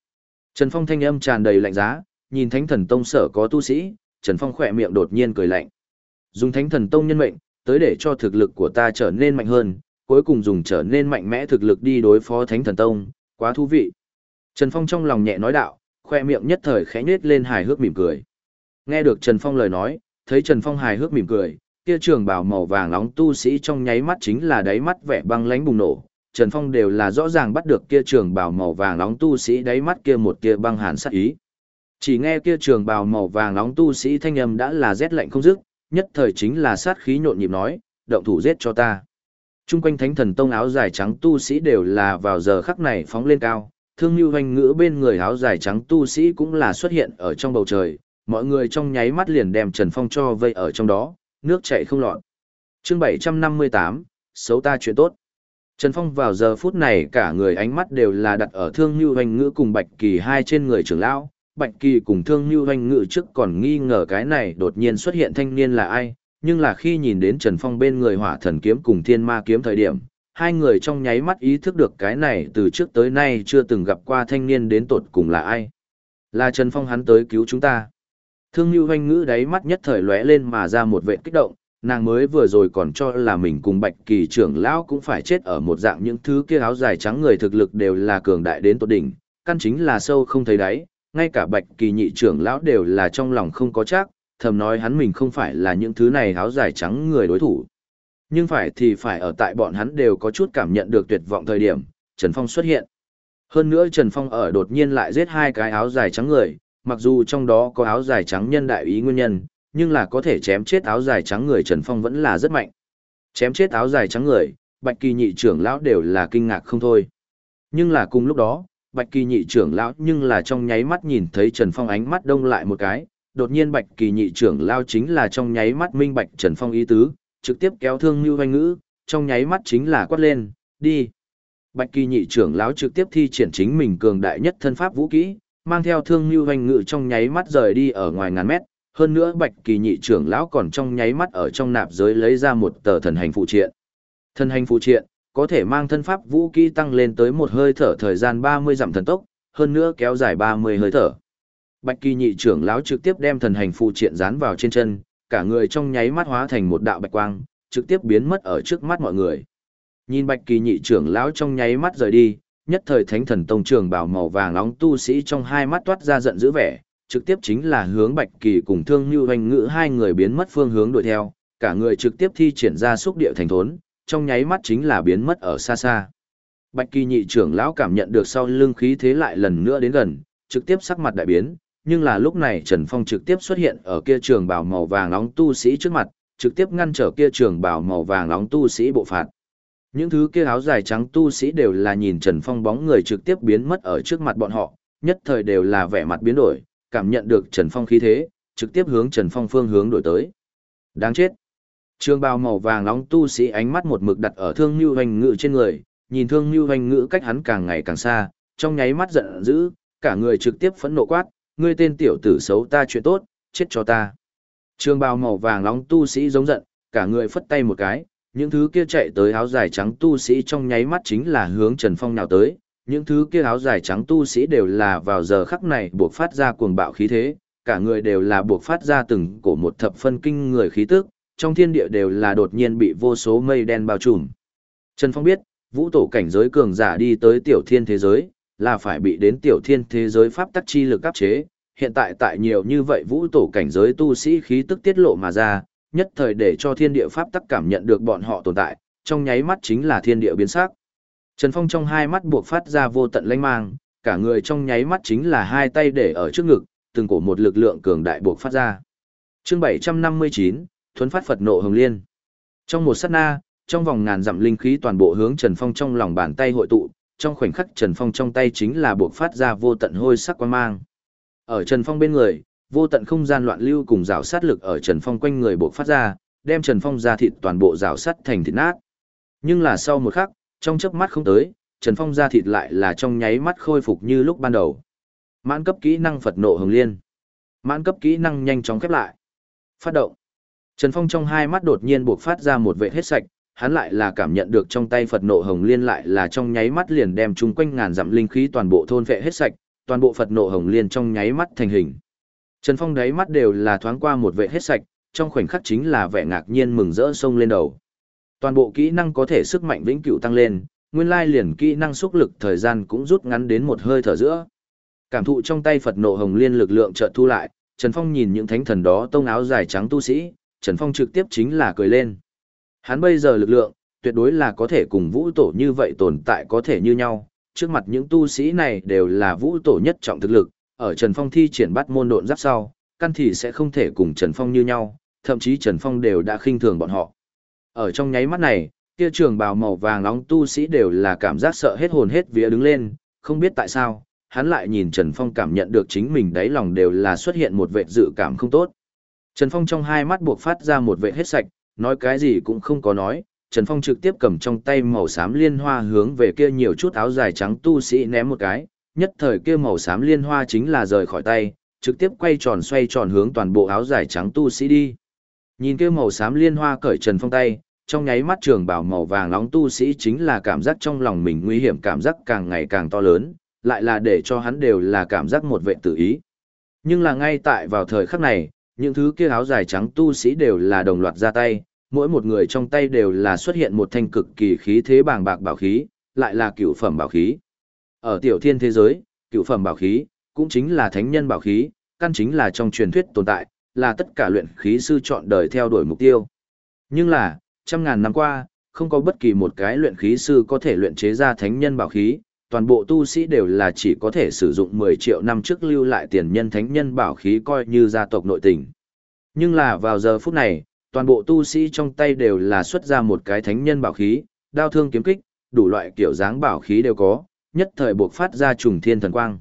Trần Phong thanh âm tràn đầy lạnh giá, nhìn Thánh Thần Tông sở có tu sĩ, Trần Phong khỏe miệng đột nhiên cười lạnh. Dùng Thánh Thần Tông nhân mệnh, tới để cho thực lực của ta trở nên mạnh hơn, cuối cùng dùng trở nên mạnh mẽ thực lực đi đối phó Thánh Thần Tông, quá thú vị. Trần Phong trong lòng nhẹ nói đạo, khoe miệng nhất thời khẽ nhếch lên hài hước mỉm cười. Nghe được Trần Phong lời nói, thấy Trần Phong hài hước mỉm cười, kia trường bào màu vàng nóng tu sĩ trong nháy mắt chính là đáy mắt vẻ băng lãnh bùng nổ. Trần Phong đều là rõ ràng bắt được kia trường bào màu vàng nóng tu sĩ đáy mắt kia một kia băng hàn sát ý. Chỉ nghe kia trường bào màu vàng nóng tu sĩ thanh âm đã là rét lạnh không dứt, nhất thời chính là sát khí nhộn nhịp nói, động thủ giết cho ta. Trung quanh thánh thần tông áo dài trắng tu sĩ đều là vào giờ khắc này phóng lên cao, thương như hoành ngữ bên người áo dài trắng tu sĩ cũng là xuất hiện ở trong bầu trời, mọi người trong nháy mắt liền đem Trần Phong cho vây ở trong đó, nước chảy không lọt. Chương 758, xấu ta chuyện tốt. Trần Phong vào giờ phút này cả người ánh mắt đều là đặt ở thương như hoành ngữ cùng Bạch Kỳ hai trên người trưởng lão. Bạch Kỳ cùng thương như hoành ngữ trước còn nghi ngờ cái này đột nhiên xuất hiện thanh niên là ai, nhưng là khi nhìn đến Trần Phong bên người hỏa thần kiếm cùng thiên ma kiếm thời điểm, hai người trong nháy mắt ý thức được cái này từ trước tới nay chưa từng gặp qua thanh niên đến tột cùng là ai. Là Trần Phong hắn tới cứu chúng ta. Thương Nhu Hoanh Ngữ đáy mắt nhất thời lóe lên mà ra một vệ kích động, nàng mới vừa rồi còn cho là mình cùng Bạch Kỳ trưởng lão cũng phải chết ở một dạng những thứ kia áo dài trắng người thực lực đều là cường đại đến tột đỉnh, căn chính là sâu không thấy đáy, ngay cả Bạch Kỳ nhị trưởng lão đều là trong lòng không có chắc, thầm nói hắn mình không phải là những thứ này áo dài trắng người đối thủ. Nhưng phải thì phải ở tại bọn hắn đều có chút cảm nhận được tuyệt vọng thời điểm, Trần Phong xuất hiện. Hơn nữa Trần Phong ở đột nhiên lại giết hai cái áo dài trắng người, mặc dù trong đó có áo dài trắng nhân đại ý nguyên nhân, nhưng là có thể chém chết áo dài trắng người Trần Phong vẫn là rất mạnh. Chém chết áo dài trắng người, Bạch Kỳ nhị trưởng lão đều là kinh ngạc không thôi. Nhưng là cùng lúc đó, Bạch Kỳ nhị trưởng lão nhưng là trong nháy mắt nhìn thấy Trần Phong ánh mắt đông lại một cái, đột nhiên Bạch Kỳ nhị trưởng lão chính là trong nháy mắt minh bạch Trần Phong ý tứ, trực tiếp kéo thương như hoanh ngữ, trong nháy mắt chính là quát lên, đi. Bạch Kỳ nhị trưởng lão trực tiếp thi triển chính mình cường đại nhất thân pháp vũ kỹ, mang theo thương như hoành ngự trong nháy mắt rời đi ở ngoài ngàn mét, hơn nữa bạch kỳ nhị trưởng lão còn trong nháy mắt ở trong nạp giới lấy ra một tờ thần hành phụ triện. Thần hành phụ triện, có thể mang thân pháp vũ kỹ tăng lên tới một hơi thở thời gian 30 dặm thần tốc, hơn nữa kéo dài 30 hơi thở. Bạch kỳ nhị trưởng lão trực tiếp đem thần hành phụ triện dán vào trên chân, cả người trong nháy mắt hóa thành một đạo bạch quang, trực tiếp biến mất ở trước mắt mọi người. Nhìn bạch kỳ nhị trưởng lão trong nháy mắt rời đi, nhất thời thánh thần tông trường bảo màu vàng nóng tu sĩ trong hai mắt toát ra giận dữ vẻ, trực tiếp chính là hướng Bạch Kỳ cùng Thương Như Hoành Ngữ hai người biến mất phương hướng đuổi theo, cả người trực tiếp thi triển ra xúc địa thành thốn, trong nháy mắt chính là biến mất ở xa xa. Bạch Kỳ nhị trưởng lão cảm nhận được sau lưng khí thế lại lần nữa đến gần, trực tiếp sắc mặt đại biến, nhưng là lúc này Trần Phong trực tiếp xuất hiện ở kia trường bảo màu vàng nóng tu sĩ trước mặt, trực tiếp ngăn trở kia trường bảo màu vàng nóng tu sĩ bộ phạt. Những thứ kia áo dài trắng tu sĩ đều là nhìn Trần Phong bóng người trực tiếp biến mất ở trước mặt bọn họ, nhất thời đều là vẻ mặt biến đổi, cảm nhận được Trần Phong khí thế, trực tiếp hướng Trần Phong phương hướng đổi tới. Đáng chết. Trường bào màu vàng nóng tu sĩ ánh mắt một mực đặt ở Thương Nưu Hoành Ngự trên người, nhìn Thương Nưu Hoành Ngự cách hắn càng ngày càng xa, trong nháy mắt giận dữ, cả người trực tiếp phẫn nộ quát, ngươi tên tiểu tử xấu ta chuyện tốt, chết cho ta. Trường bào màu vàng nóng tu sĩ giống giận, cả người phất tay một cái, những thứ kia chạy tới áo dài trắng tu sĩ trong nháy mắt chính là hướng Trần Phong nào tới, những thứ kia áo dài trắng tu sĩ đều là vào giờ khắc này buộc phát ra cuồng bạo khí thế, cả người đều là buộc phát ra từng cổ một thập phân kinh người khí tức, trong thiên địa đều là đột nhiên bị vô số mây đen bao trùm. Trần Phong biết, vũ tổ cảnh giới cường giả đi tới tiểu thiên thế giới, là phải bị đến tiểu thiên thế giới pháp tắc chi lực áp chế. Hiện tại tại nhiều như vậy vũ tổ cảnh giới tu sĩ khí tức tiết lộ mà ra, nhất thời để cho thiên địa pháp tắc cảm nhận được bọn họ tồn tại, trong nháy mắt chính là thiên địa biến sắc. Trần Phong trong hai mắt buộc phát ra vô tận lanh mang, cả người trong nháy mắt chính là hai tay để ở trước ngực, từng cổ một lực lượng cường đại buộc phát ra. Chương 759, Thuấn phát Phật nộ hồng liên. Trong một sát na, trong vòng ngàn dặm linh khí toàn bộ hướng Trần Phong trong lòng bàn tay hội tụ, trong khoảnh khắc Trần Phong trong tay chính là buộc phát ra vô tận hôi sắc quang mang. Ở Trần Phong bên người, vô tận không gian loạn lưu cùng rào sát lực ở Trần Phong quanh người buộc phát ra, đem Trần Phong ra thịt toàn bộ rào sắt thành thịt nát. Nhưng là sau một khắc, trong chớp mắt không tới, Trần Phong ra thịt lại là trong nháy mắt khôi phục như lúc ban đầu. Mãn cấp kỹ năng Phật nộ hồng liên. Mãn cấp kỹ năng nhanh chóng khép lại. Phát động. Trần Phong trong hai mắt đột nhiên buộc phát ra một vệ hết sạch, hắn lại là cảm nhận được trong tay Phật nộ hồng liên lại là trong nháy mắt liền đem chung quanh ngàn dặm linh khí toàn bộ thôn vệ hết sạch, toàn bộ Phật nộ hồng liên trong nháy mắt thành hình. Trần Phong đáy mắt đều là thoáng qua một vệ hết sạch, trong khoảnh khắc chính là vẻ ngạc nhiên mừng rỡ sông lên đầu. Toàn bộ kỹ năng có thể sức mạnh vĩnh cửu tăng lên, nguyên lai liền kỹ năng xúc lực thời gian cũng rút ngắn đến một hơi thở giữa. Cảm thụ trong tay Phật nộ hồng liên lực lượng chợt thu lại, Trần Phong nhìn những thánh thần đó tông áo dài trắng tu sĩ, Trần Phong trực tiếp chính là cười lên. Hắn bây giờ lực lượng, tuyệt đối là có thể cùng vũ tổ như vậy tồn tại có thể như nhau, trước mặt những tu sĩ này đều là vũ tổ nhất trọng thực lực, ở Trần Phong thi triển bắt môn độn giáp sau, căn thì sẽ không thể cùng Trần Phong như nhau, thậm chí Trần Phong đều đã khinh thường bọn họ. Ở trong nháy mắt này, kia trường bào màu vàng nóng tu sĩ đều là cảm giác sợ hết hồn hết vía đứng lên, không biết tại sao, hắn lại nhìn Trần Phong cảm nhận được chính mình đáy lòng đều là xuất hiện một vệ dự cảm không tốt. Trần Phong trong hai mắt buộc phát ra một vệ hết sạch, nói cái gì cũng không có nói, Trần Phong trực tiếp cầm trong tay màu xám liên hoa hướng về kia nhiều chút áo dài trắng tu sĩ ném một cái, nhất thời kia màu xám liên hoa chính là rời khỏi tay, trực tiếp quay tròn xoay tròn hướng toàn bộ áo dài trắng tu sĩ đi. Nhìn kia màu xám liên hoa cởi Trần Phong tay, trong nháy mắt trường bảo màu vàng nóng tu sĩ chính là cảm giác trong lòng mình nguy hiểm cảm giác càng ngày càng to lớn, lại là để cho hắn đều là cảm giác một vệ tự ý. Nhưng là ngay tại vào thời khắc này, những thứ kia áo dài trắng tu sĩ đều là đồng loạt ra tay, mỗi một người trong tay đều là xuất hiện một thanh cực kỳ khí thế bàng bạc bảo khí, lại là cựu phẩm bảo khí. Ở tiểu thiên thế giới, cựu phẩm bảo khí, cũng chính là thánh nhân bảo khí, căn chính là trong truyền thuyết tồn tại, là tất cả luyện khí sư chọn đời theo đuổi mục tiêu. Nhưng là, trăm ngàn năm qua, không có bất kỳ một cái luyện khí sư có thể luyện chế ra thánh nhân bảo khí, toàn bộ tu sĩ đều là chỉ có thể sử dụng 10 triệu năm trước lưu lại tiền nhân thánh nhân bảo khí coi như gia tộc nội tình. Nhưng là vào giờ phút này, toàn bộ tu sĩ trong tay đều là xuất ra một cái thánh nhân bảo khí, đao thương kiếm kích, đủ loại kiểu dáng bảo khí đều có, nhất thời buộc phát ra trùng thiên thần quang.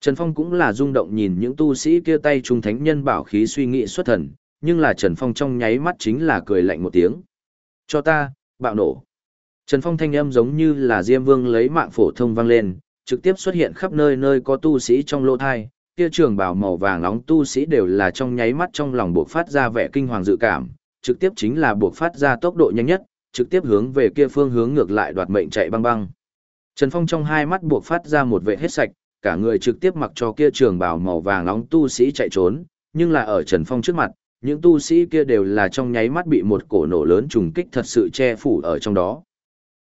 Trần Phong cũng là rung động nhìn những tu sĩ kia tay trung thánh nhân bảo khí suy nghĩ xuất thần, nhưng là Trần Phong trong nháy mắt chính là cười lạnh một tiếng. Cho ta, bạo nổ. Trần Phong thanh âm giống như là Diêm Vương lấy mạng phổ thông vang lên, trực tiếp xuất hiện khắp nơi nơi có tu sĩ trong lô thai, kia trường bảo màu vàng nóng tu sĩ đều là trong nháy mắt trong lòng buộc phát ra vẻ kinh hoàng dự cảm, trực tiếp chính là buộc phát ra tốc độ nhanh nhất, trực tiếp hướng về kia phương hướng ngược lại đoạt mệnh chạy băng băng. Trần Phong trong hai mắt buộc phát ra một vệ hết sạch, cả người trực tiếp mặc cho kia trường bào màu vàng nóng tu sĩ chạy trốn, nhưng là ở Trần Phong trước mặt, những tu sĩ kia đều là trong nháy mắt bị một cổ nổ lớn trùng kích thật sự che phủ ở trong đó.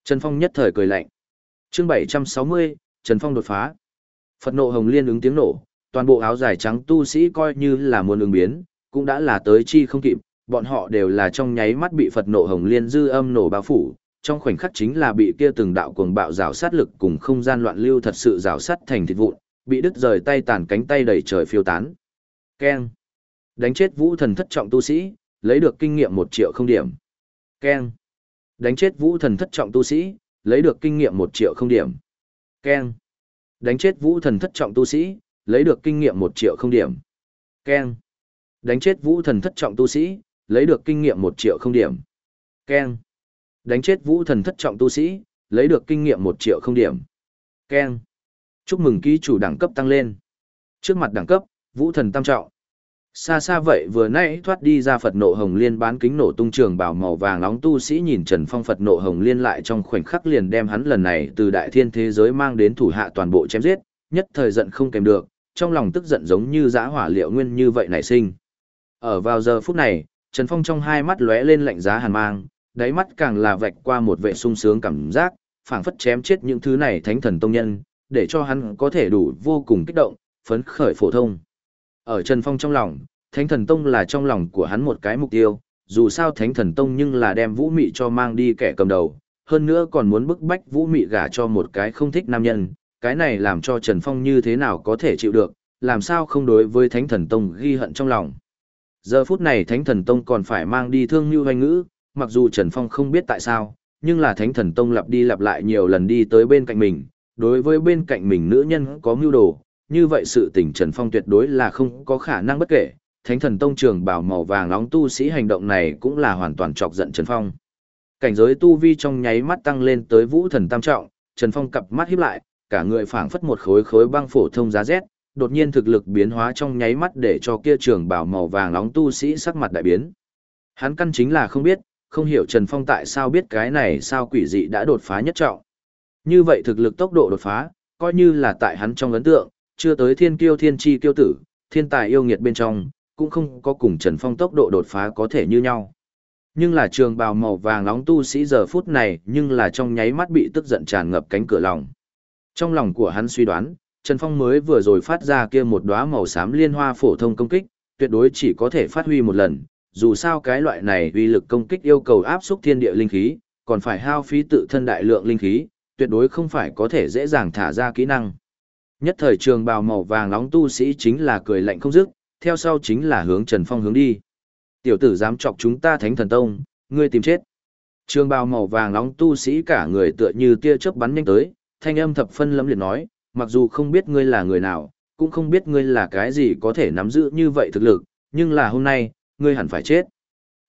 Trần Phong nhất thời cười lạnh. Chương 760, Trần Phong đột phá. Phật nộ hồng liên ứng tiếng nổ, toàn bộ áo dài trắng tu sĩ coi như là muôn ứng biến, cũng đã là tới chi không kịp, bọn họ đều là trong nháy mắt bị Phật nộ hồng liên dư âm nổ bao phủ, trong khoảnh khắc chính là bị kia từng đạo cuồng bạo rào sát lực cùng không gian loạn lưu thật sự rào sát thành thịt vụn, bị đứt rời tay tàn cánh tay đầy trời phiêu tán. Keng. Đánh chết vũ thần thất trọng tu sĩ, lấy được kinh nghiệm một triệu không điểm. Keng. Đánh chết vũ thần thất trọng tu sĩ, lấy được kinh nghiệm một triệu không điểm. Keng. Đánh chết vũ thần thất trọng tu sĩ, lấy được kinh nghiệm một triệu không điểm. Keng. Đánh chết vũ thần thất trọng tu sĩ, lấy được kinh nghiệm một triệu không điểm. Keng. Đánh chết vũ thần thất trọng tu sĩ, lấy được kinh nghiệm một triệu không điểm. Ken. Chúc mừng ký chủ đẳng cấp tăng lên. Trước mặt đẳng cấp, vũ thần tam trọng. Xa xa vậy vừa nãy thoát đi ra Phật nộ hồng liên bán kính nổ tung trường bảo màu vàng nóng tu sĩ nhìn Trần Phong Phật nộ hồng liên lại trong khoảnh khắc liền đem hắn lần này từ đại thiên thế giới mang đến thủ hạ toàn bộ chém giết, nhất thời giận không kèm được, trong lòng tức giận giống như giã hỏa liệu nguyên như vậy nảy sinh. Ở vào giờ phút này, Trần Phong trong hai mắt lóe lên lạnh giá hàn mang, đáy mắt càng là vạch qua một vệ sung sướng cảm giác, phảng phất chém chết những thứ này thánh thần tông nhân, để cho hắn có thể đủ vô cùng kích động, phấn khởi phổ thông. Ở Trần Phong trong lòng, Thánh Thần Tông là trong lòng của hắn một cái mục tiêu, dù sao Thánh Thần Tông nhưng là đem Vũ Mị cho mang đi kẻ cầm đầu, hơn nữa còn muốn bức bách Vũ Mị gả cho một cái không thích nam nhân, cái này làm cho Trần Phong như thế nào có thể chịu được, làm sao không đối với Thánh Thần Tông ghi hận trong lòng. Giờ phút này Thánh Thần Tông còn phải mang đi thương như hoành ngữ, mặc dù Trần Phong không biết tại sao, nhưng là Thánh Thần Tông lặp đi lặp lại nhiều lần đi tới bên cạnh mình, đối với bên cạnh mình nữ nhân có mưu đồ, như vậy sự tình Trần Phong tuyệt đối là không có khả năng bất kể. Thánh thần tông trường bảo màu vàng nóng tu sĩ hành động này cũng là hoàn toàn chọc giận Trần Phong. Cảnh giới tu vi trong nháy mắt tăng lên tới vũ thần tam trọng, Trần Phong cặp mắt híp lại, cả người phảng phất một khối khối băng phổ thông giá rét, đột nhiên thực lực biến hóa trong nháy mắt để cho kia trường bảo màu vàng nóng tu sĩ sắc mặt đại biến. Hắn căn chính là không biết, không hiểu Trần Phong tại sao biết cái này sao quỷ dị đã đột phá nhất trọng. Như vậy thực lực tốc độ đột phá, coi như là tại hắn trong ấn tượng, chưa tới thiên kiêu thiên chi kiêu tử, thiên tài yêu nghiệt bên trong, cũng không có cùng Trần Phong tốc độ đột phá có thể như nhau. Nhưng là trường bào màu vàng nóng tu sĩ giờ phút này nhưng là trong nháy mắt bị tức giận tràn ngập cánh cửa lòng. Trong lòng của hắn suy đoán, Trần Phong mới vừa rồi phát ra kia một đóa màu xám liên hoa phổ thông công kích, tuyệt đối chỉ có thể phát huy một lần, dù sao cái loại này uy lực công kích yêu cầu áp xúc thiên địa linh khí, còn phải hao phí tự thân đại lượng linh khí, tuyệt đối không phải có thể dễ dàng thả ra kỹ năng. Nhất thời trường bào màu vàng nóng tu sĩ chính là cười lạnh không dứt, theo sau chính là hướng Trần Phong hướng đi. Tiểu tử dám chọc chúng ta thánh thần tông, ngươi tìm chết. Trường bào màu vàng nóng tu sĩ cả người tựa như tia chớp bắn nhanh tới, thanh âm thập phân lẫm liệt nói, mặc dù không biết ngươi là người nào, cũng không biết ngươi là cái gì có thể nắm giữ như vậy thực lực, nhưng là hôm nay, ngươi hẳn phải chết.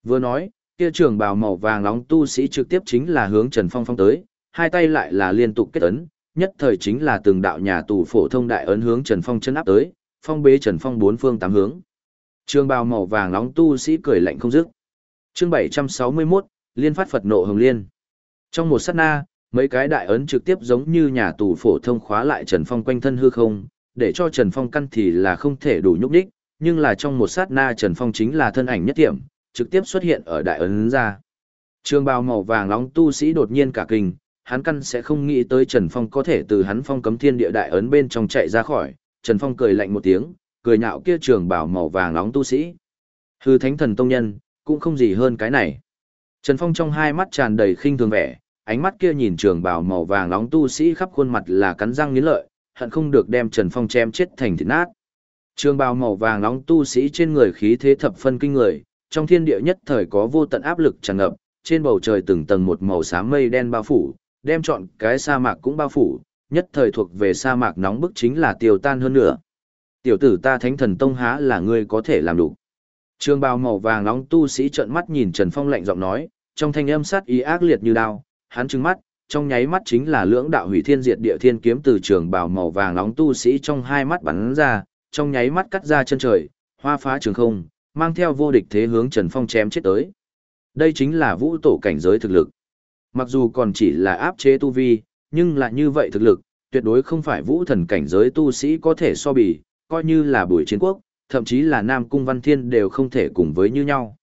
Vừa nói, kia trường bào màu vàng nóng tu sĩ trực tiếp chính là hướng Trần Phong phong tới, hai tay lại là liên tục kết ấn, nhất thời chính là từng đạo nhà tù phổ thông đại ấn hướng Trần Phong chân áp tới, phong bế Trần Phong bốn phương tám hướng. Trường bào màu vàng nóng tu sĩ cười lạnh không dứt. Chương 761, Liên phát Phật nộ hồng liên. Trong một sát na, mấy cái đại ấn trực tiếp giống như nhà tù phổ thông khóa lại Trần Phong quanh thân hư không, để cho Trần Phong căn thì là không thể đủ nhúc đích, nhưng là trong một sát na Trần Phong chính là thân ảnh nhất tiệm, trực tiếp xuất hiện ở đại ấn ra. Trường bào màu vàng nóng tu sĩ đột nhiên cả kinh, hắn căn sẽ không nghĩ tới Trần Phong có thể từ hắn phong cấm thiên địa đại ấn bên trong chạy ra khỏi. Trần Phong cười lạnh một tiếng, cười nhạo kia trường bảo màu vàng nóng tu sĩ. Hư thánh thần tông nhân, cũng không gì hơn cái này. Trần Phong trong hai mắt tràn đầy khinh thường vẻ, ánh mắt kia nhìn trường bảo màu vàng nóng tu sĩ khắp khuôn mặt là cắn răng nghiến lợi, hận không được đem Trần Phong chém chết thành thịt nát. Trường bào màu vàng nóng tu sĩ trên người khí thế thập phân kinh người, trong thiên địa nhất thời có vô tận áp lực tràn ngập, trên bầu trời từng tầng một màu xám mây đen bao phủ, đem chọn cái sa mạc cũng bao phủ, nhất thời thuộc về sa mạc nóng bức chính là tiêu tan hơn nữa. Tiểu tử ta thánh thần tông há là ngươi có thể làm đủ. Trường bào màu vàng nóng tu sĩ trợn mắt nhìn Trần Phong lạnh giọng nói, trong thanh âm sát ý ác liệt như đao, hắn trừng mắt, trong nháy mắt chính là lưỡng đạo hủy thiên diệt địa thiên kiếm từ trường bào màu vàng nóng tu sĩ trong hai mắt bắn ra, trong nháy mắt cắt ra chân trời, hoa phá trường không, mang theo vô địch thế hướng Trần Phong chém chết tới. Đây chính là vũ tổ cảnh giới thực lực. Mặc dù còn chỉ là áp chế tu vi, nhưng lại như vậy thực lực, tuyệt đối không phải vũ thần cảnh giới tu sĩ có thể so bì, coi như là buổi chiến quốc, thậm chí là Nam Cung Văn Thiên đều không thể cùng với như nhau.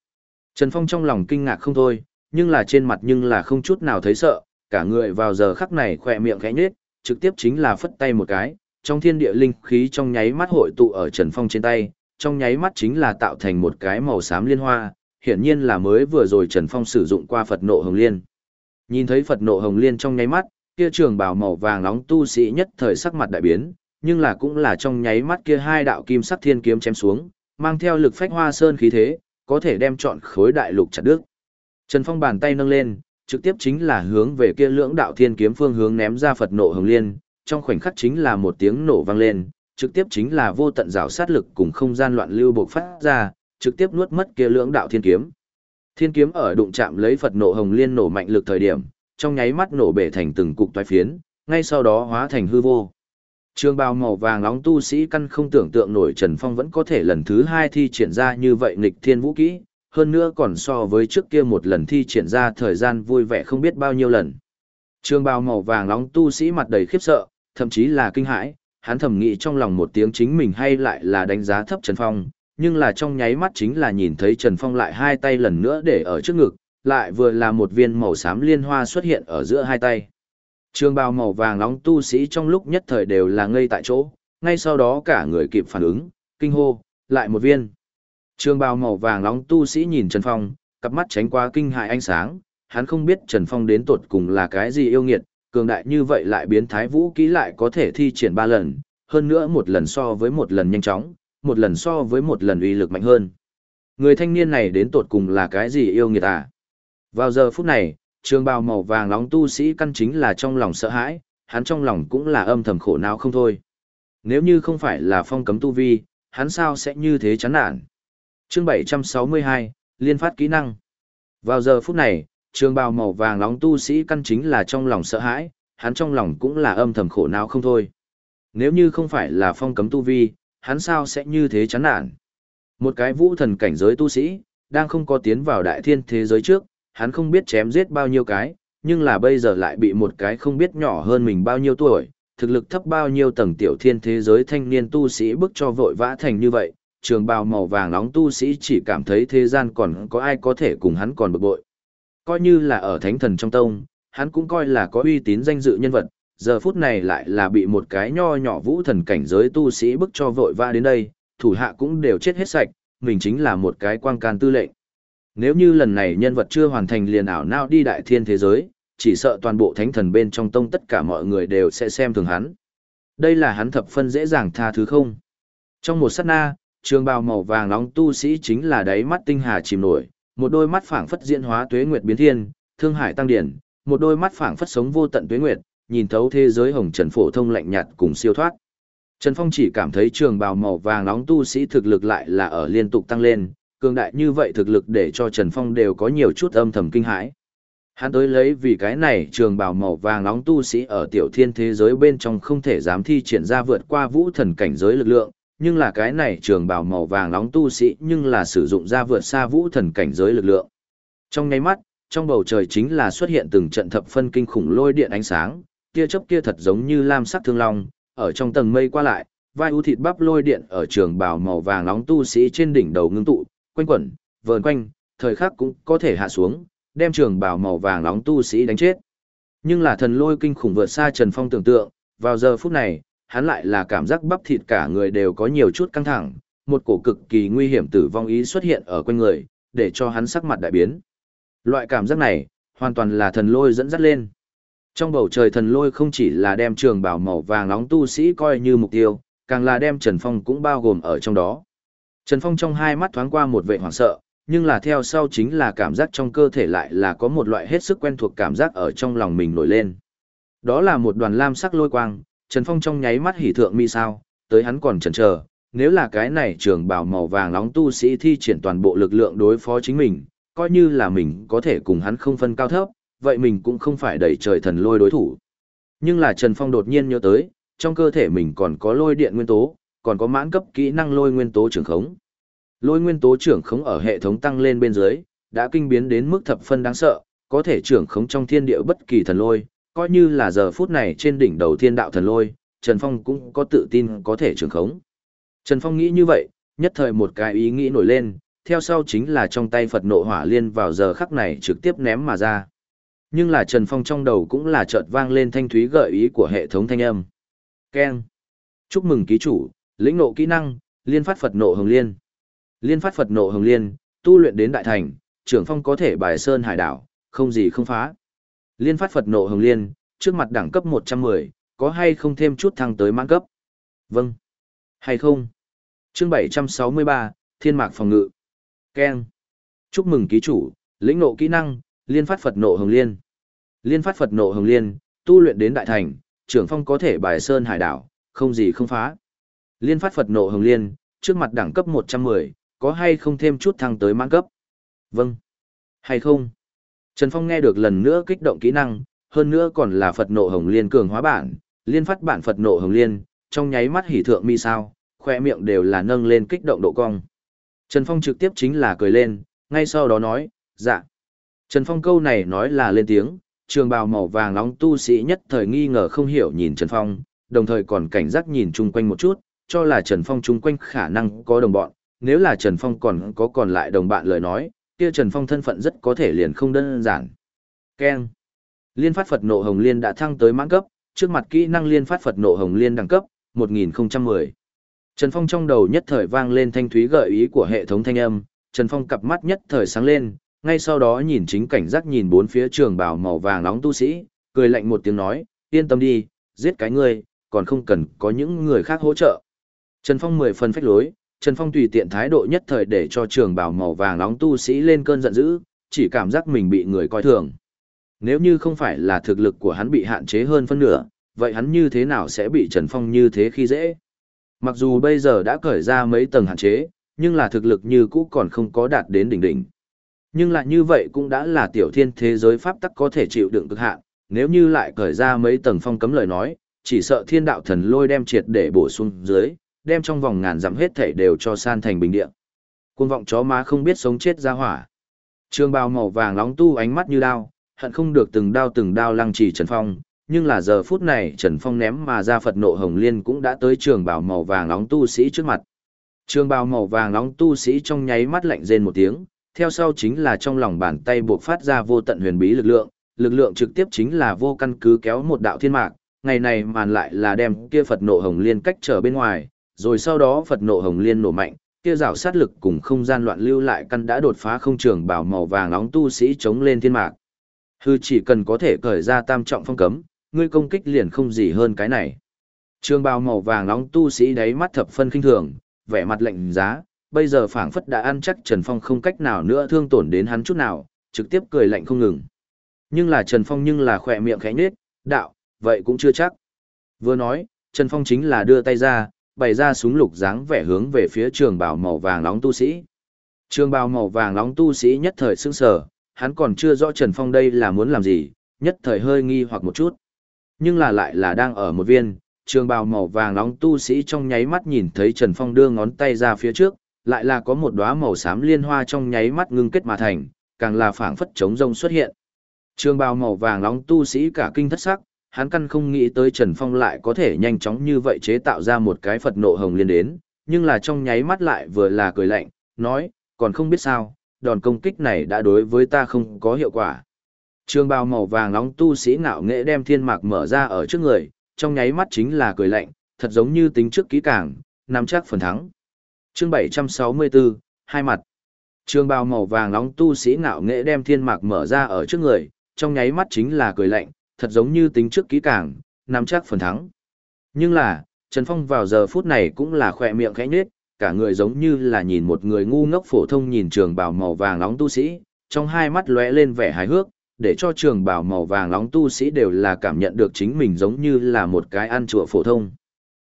Trần Phong trong lòng kinh ngạc không thôi, nhưng là trên mặt nhưng là không chút nào thấy sợ, cả người vào giờ khắc này khỏe miệng khẽ nhếch, trực tiếp chính là phất tay một cái, trong thiên địa linh khí trong nháy mắt hội tụ ở Trần Phong trên tay, trong nháy mắt chính là tạo thành một cái màu xám liên hoa, hiển nhiên là mới vừa rồi Trần Phong sử dụng qua Phật nộ hồng liên. Nhìn thấy Phật nộ hồng liên trong nháy mắt, kia trường bào màu vàng nóng tu sĩ nhất thời sắc mặt đại biến, nhưng là cũng là trong nháy mắt kia hai đạo kim sắc thiên kiếm chém xuống, mang theo lực phách hoa sơn khí thế, có thể đem chọn khối đại lục chặt đứt. Trần Phong bàn tay nâng lên, trực tiếp chính là hướng về kia lưỡng đạo thiên kiếm phương hướng ném ra Phật nộ hồng liên, trong khoảnh khắc chính là một tiếng nổ vang lên, trực tiếp chính là vô tận rào sát lực cùng không gian loạn lưu bộc phát ra, trực tiếp nuốt mất kia lưỡng đạo thiên kiếm. Thiên kiếm ở đụng chạm lấy Phật nộ hồng liên nổ mạnh lực thời điểm, trong nháy mắt nổ bể thành từng cục toái phiến, ngay sau đó hóa thành hư vô. Trường bào màu vàng nóng tu sĩ căn không tưởng tượng nổi Trần Phong vẫn có thể lần thứ hai thi triển ra như vậy nghịch thiên vũ kỹ, hơn nữa còn so với trước kia một lần thi triển ra thời gian vui vẻ không biết bao nhiêu lần. Trường bào màu vàng nóng tu sĩ mặt đầy khiếp sợ, thậm chí là kinh hãi, hắn thầm nghĩ trong lòng một tiếng chính mình hay lại là đánh giá thấp Trần Phong, nhưng là trong nháy mắt chính là nhìn thấy Trần Phong lại hai tay lần nữa để ở trước ngực, lại vừa là một viên màu xám liên hoa xuất hiện ở giữa hai tay. Trường bào màu vàng nóng tu sĩ trong lúc nhất thời đều là ngây tại chỗ, ngay sau đó cả người kịp phản ứng, kinh hô, lại một viên. Trường bào màu vàng nóng tu sĩ nhìn Trần Phong, cặp mắt tránh qua kinh hại ánh sáng, hắn không biết Trần Phong đến tột cùng là cái gì yêu nghiệt, cường đại như vậy lại biến thái vũ kỹ lại có thể thi triển ba lần, hơn nữa một lần so với một lần nhanh chóng, một lần so với một lần uy lực mạnh hơn. Người thanh niên này đến tột cùng là cái gì yêu nghiệt à? Vào giờ phút này, trường bào màu vàng nóng tu sĩ căn chính là trong lòng sợ hãi, hắn trong lòng cũng là âm thầm khổ não không thôi. Nếu như không phải là phong cấm tu vi, hắn sao sẽ như thế chán nản. Chương 762, Liên phát kỹ năng. Vào giờ phút này, trường bào màu vàng nóng tu sĩ căn chính là trong lòng sợ hãi, hắn trong lòng cũng là âm thầm khổ não không thôi. Nếu như không phải là phong cấm tu vi, hắn sao sẽ như thế chán nản. Một cái vũ thần cảnh giới tu sĩ, đang không có tiến vào đại thiên thế giới trước, hắn không biết chém giết bao nhiêu cái, nhưng là bây giờ lại bị một cái không biết nhỏ hơn mình bao nhiêu tuổi, thực lực thấp bao nhiêu tầng tiểu thiên thế giới thanh niên tu sĩ bức cho vội vã thành như vậy, trường bào màu vàng nóng tu sĩ chỉ cảm thấy thế gian còn có ai có thể cùng hắn còn bực bội. Coi như là ở thánh thần trong tông, hắn cũng coi là có uy tín danh dự nhân vật, giờ phút này lại là bị một cái nho nhỏ vũ thần cảnh giới tu sĩ bức cho vội vã đến đây, thủ hạ cũng đều chết hết sạch, mình chính là một cái quang can tư lệnh. Nếu như lần này nhân vật chưa hoàn thành liền ảo nào đi đại thiên thế giới, chỉ sợ toàn bộ thánh thần bên trong tông tất cả mọi người đều sẽ xem thường hắn. Đây là hắn thập phân dễ dàng tha thứ không. Trong một sát na, trường bào màu vàng nóng tu sĩ chính là đáy mắt tinh hà chìm nổi, một đôi mắt phảng phất diễn hóa tuế nguyệt biến thiên, thương hải tăng điển, một đôi mắt phảng phất sống vô tận tuế nguyệt, nhìn thấu thế giới hồng trần phổ thông lạnh nhạt cùng siêu thoát. Trần Phong chỉ cảm thấy trường bào màu vàng nóng tu sĩ thực lực lại là ở liên tục tăng lên, cường đại như vậy thực lực để cho Trần Phong đều có nhiều chút âm thầm kinh hãi. Hắn tới lấy vì cái này trường bào màu vàng nóng tu sĩ ở tiểu thiên thế giới bên trong không thể dám thi triển ra vượt qua vũ thần cảnh giới lực lượng, nhưng là cái này trường bào màu vàng nóng tu sĩ nhưng là sử dụng ra vượt xa vũ thần cảnh giới lực lượng. Trong nháy mắt, trong bầu trời chính là xuất hiện từng trận thập phân kinh khủng lôi điện ánh sáng, tia chớp kia thật giống như lam sắc thương long, ở trong tầng mây qua lại, vai u thịt bắp lôi điện ở trường bào màu vàng nóng tu sĩ trên đỉnh đầu ngưng tụ, quanh quẩn, vờn quanh, thời khắc cũng có thể hạ xuống, đem trường bào màu vàng nóng tu sĩ đánh chết. Nhưng là thần lôi kinh khủng vượt xa Trần Phong tưởng tượng, vào giờ phút này, hắn lại là cảm giác bắp thịt cả người đều có nhiều chút căng thẳng, một cổ cực kỳ nguy hiểm tử vong ý xuất hiện ở quanh người, để cho hắn sắc mặt đại biến. Loại cảm giác này, hoàn toàn là thần lôi dẫn dắt lên. Trong bầu trời thần lôi không chỉ là đem trường bảo màu vàng nóng tu sĩ coi như mục tiêu, càng là đem Trần Phong cũng bao gồm ở trong đó. Trần Phong trong hai mắt thoáng qua một vệ hoảng sợ, nhưng là theo sau chính là cảm giác trong cơ thể lại là có một loại hết sức quen thuộc cảm giác ở trong lòng mình nổi lên. Đó là một đoàn lam sắc lôi quang, Trần Phong trong nháy mắt hỉ thượng mi sao, tới hắn còn chần chờ, nếu là cái này trường bào màu vàng nóng tu sĩ thi triển toàn bộ lực lượng đối phó chính mình, coi như là mình có thể cùng hắn không phân cao thấp, vậy mình cũng không phải đẩy trời thần lôi đối thủ. Nhưng là Trần Phong đột nhiên nhớ tới, trong cơ thể mình còn có lôi điện nguyên tố, còn có mãn cấp kỹ năng lôi nguyên tố trưởng khống. Lôi nguyên tố trưởng khống ở hệ thống tăng lên bên dưới, đã kinh biến đến mức thập phân đáng sợ, có thể trưởng khống trong thiên địa bất kỳ thần lôi, coi như là giờ phút này trên đỉnh đầu thiên đạo thần lôi, Trần Phong cũng có tự tin có thể trưởng khống. Trần Phong nghĩ như vậy, nhất thời một cái ý nghĩ nổi lên, theo sau chính là trong tay Phật nộ hỏa liên vào giờ khắc này trực tiếp ném mà ra. Nhưng là Trần Phong trong đầu cũng là chợt vang lên thanh thúy gợi ý của hệ thống thanh âm. Keng. Chúc mừng ký chủ, lĩnh nộ kỹ năng, liên phát Phật nộ hồng liên. Liên phát Phật nộ hồng liên, tu luyện đến đại thành, trưởng phong có thể bài sơn hải đảo, không gì không phá. Liên phát Phật nộ hồng liên, trước mặt đẳng cấp 110, có hay không thêm chút thăng tới mãn cấp? Vâng. Hay không? Chương 763, Thiên mạc phòng ngự. Ken. Chúc mừng ký chủ, lĩnh nộ kỹ năng, liên phát Phật nộ hồng liên. Liên phát Phật nộ hồng liên, tu luyện đến đại thành, trưởng phong có thể bài sơn hải đảo, không gì không phá. Liên phát Phật nộ hồng liên, trước mặt đẳng cấp 110, có hay không thêm chút thăng tới mãn cấp? Vâng. Hay không? Trần Phong nghe được lần nữa kích động kỹ năng, hơn nữa còn là Phật nộ hồng liên cường hóa bản, liên phát bản Phật nộ hồng liên, trong nháy mắt hỉ thượng mi sao, khoe miệng đều là nâng lên kích động độ cong. Trần Phong trực tiếp chính là cười lên, ngay sau đó nói, dạ. Trần Phong câu này nói là lên tiếng, trường bào màu vàng nóng tu sĩ nhất thời nghi ngờ không hiểu nhìn Trần Phong, đồng thời còn cảnh giác nhìn chung quanh một chút, cho là Trần Phong chung quanh khả năng có đồng bọn, nếu là Trần Phong còn có còn lại đồng bạn lời nói, kia Trần Phong thân phận rất có thể liền không đơn giản. Ken. Liên phát Phật nộ hồng liên đã thăng tới mãn cấp, trước mặt kỹ năng liên phát Phật nộ hồng liên đẳng cấp 1010. Trần Phong trong đầu nhất thời vang lên thanh thúy gợi ý của hệ thống thanh âm, Trần Phong cặp mắt nhất thời sáng lên, ngay sau đó nhìn chính cảnh giác nhìn bốn phía trường bào màu vàng nóng tu sĩ, cười lạnh một tiếng nói, yên tâm đi, giết cái ngươi, còn không cần có những người khác hỗ trợ. Trần Phong mười phần phách lối, Trần Phong tùy tiện thái độ nhất thời để cho trường bào màu vàng nóng tu sĩ lên cơn giận dữ, chỉ cảm giác mình bị người coi thường. Nếu như không phải là thực lực của hắn bị hạn chế hơn phân nửa, vậy hắn như thế nào sẽ bị Trần Phong như thế khi dễ? Mặc dù bây giờ đã cởi ra mấy tầng hạn chế, nhưng là thực lực như cũ còn không có đạt đến đỉnh đỉnh. Nhưng lại như vậy cũng đã là tiểu thiên thế giới pháp tắc có thể chịu đựng cực hạn, nếu như lại cởi ra mấy tầng phong cấm lời nói, chỉ sợ thiên đạo thần lôi đem triệt để bổ sung dưới, đem trong vòng ngàn dặm hết thảy đều cho san thành bình địa. Cuồng vọng chó má không biết sống chết ra hỏa. Trường bào màu vàng nóng tu ánh mắt như đao, hận không được từng đao từng đao lăng trì Trần Phong, nhưng là giờ phút này Trần Phong ném mà ra Phật nộ hồng liên cũng đã tới trường bào màu vàng nóng tu sĩ trước mặt. Trường bào màu vàng nóng tu sĩ trong nháy mắt lạnh rên một tiếng, theo sau chính là trong lòng bàn tay buộc phát ra vô tận huyền bí lực lượng, lực lượng trực tiếp chính là vô căn cứ kéo một đạo thiên mạc, ngày này màn lại là đem kia Phật nộ hồng liên cách trở bên ngoài, rồi sau đó Phật nộ hồng liên nổ mạnh, kia rào sát lực cùng không gian loạn lưu lại căn đã đột phá không trường bảo màu vàng nóng tu sĩ chống lên thiên mạc. Hư chỉ cần có thể cởi ra tam trọng phong cấm, ngươi công kích liền không gì hơn cái này. Trường bào màu vàng nóng tu sĩ đáy mắt thập phân kinh thường, vẻ mặt lạnh giá, bây giờ phảng phất đã ăn chắc Trần Phong không cách nào nữa thương tổn đến hắn chút nào, trực tiếp cười lạnh không ngừng. Nhưng là Trần Phong nhưng là khỏe miệng khẽ nhếch, đạo, vậy cũng chưa chắc. Vừa nói, Trần Phong chính là đưa tay ra, bày ra súng lục dáng vẻ hướng về phía trường bào màu vàng nóng tu sĩ. Trường bào màu vàng nóng tu sĩ nhất thời sững sờ, hắn còn chưa rõ Trần Phong đây là muốn làm gì, nhất thời hơi nghi hoặc một chút. Nhưng là lại là đang ở một viên, trường bào màu vàng nóng tu sĩ trong nháy mắt nhìn thấy Trần Phong đưa ngón tay ra phía trước, lại là có một đóa màu xám liên hoa trong nháy mắt ngưng kết mà thành, càng là phảng phất chống rông xuất hiện. Trường bào màu vàng nóng tu sĩ cả kinh thất sắc, hắn căn không nghĩ tới Trần Phong lại có thể nhanh chóng như vậy chế tạo ra một cái Phật nộ hồng liên đến, nhưng là trong nháy mắt lại vừa là cười lạnh, nói, còn không biết sao, đòn công kích này đã đối với ta không có hiệu quả. Trường bào màu vàng nóng tu sĩ ngạo nghệ đem thiên mạc mở ra ở trước người, trong nháy mắt chính là cười lạnh, thật giống như tính trước kỹ càng, nắm chắc phần thắng. Chương 764, hai mặt. Trường bào màu vàng nóng tu sĩ ngạo nghệ đem thiên mạc mở ra ở trước người, trong nháy mắt chính là cười lạnh, thật giống như tính trước kỹ càng, nắm chắc phần thắng. Nhưng là, Trần Phong vào giờ phút này cũng là khỏe miệng khẽ nhếch, cả người giống như là nhìn một người ngu ngốc phổ thông nhìn trường bào màu vàng nóng tu sĩ, trong hai mắt lóe lên vẻ hài hước, để cho trường bào màu vàng nóng tu sĩ đều là cảm nhận được chính mình giống như là một cái ăn chùa phổ thông.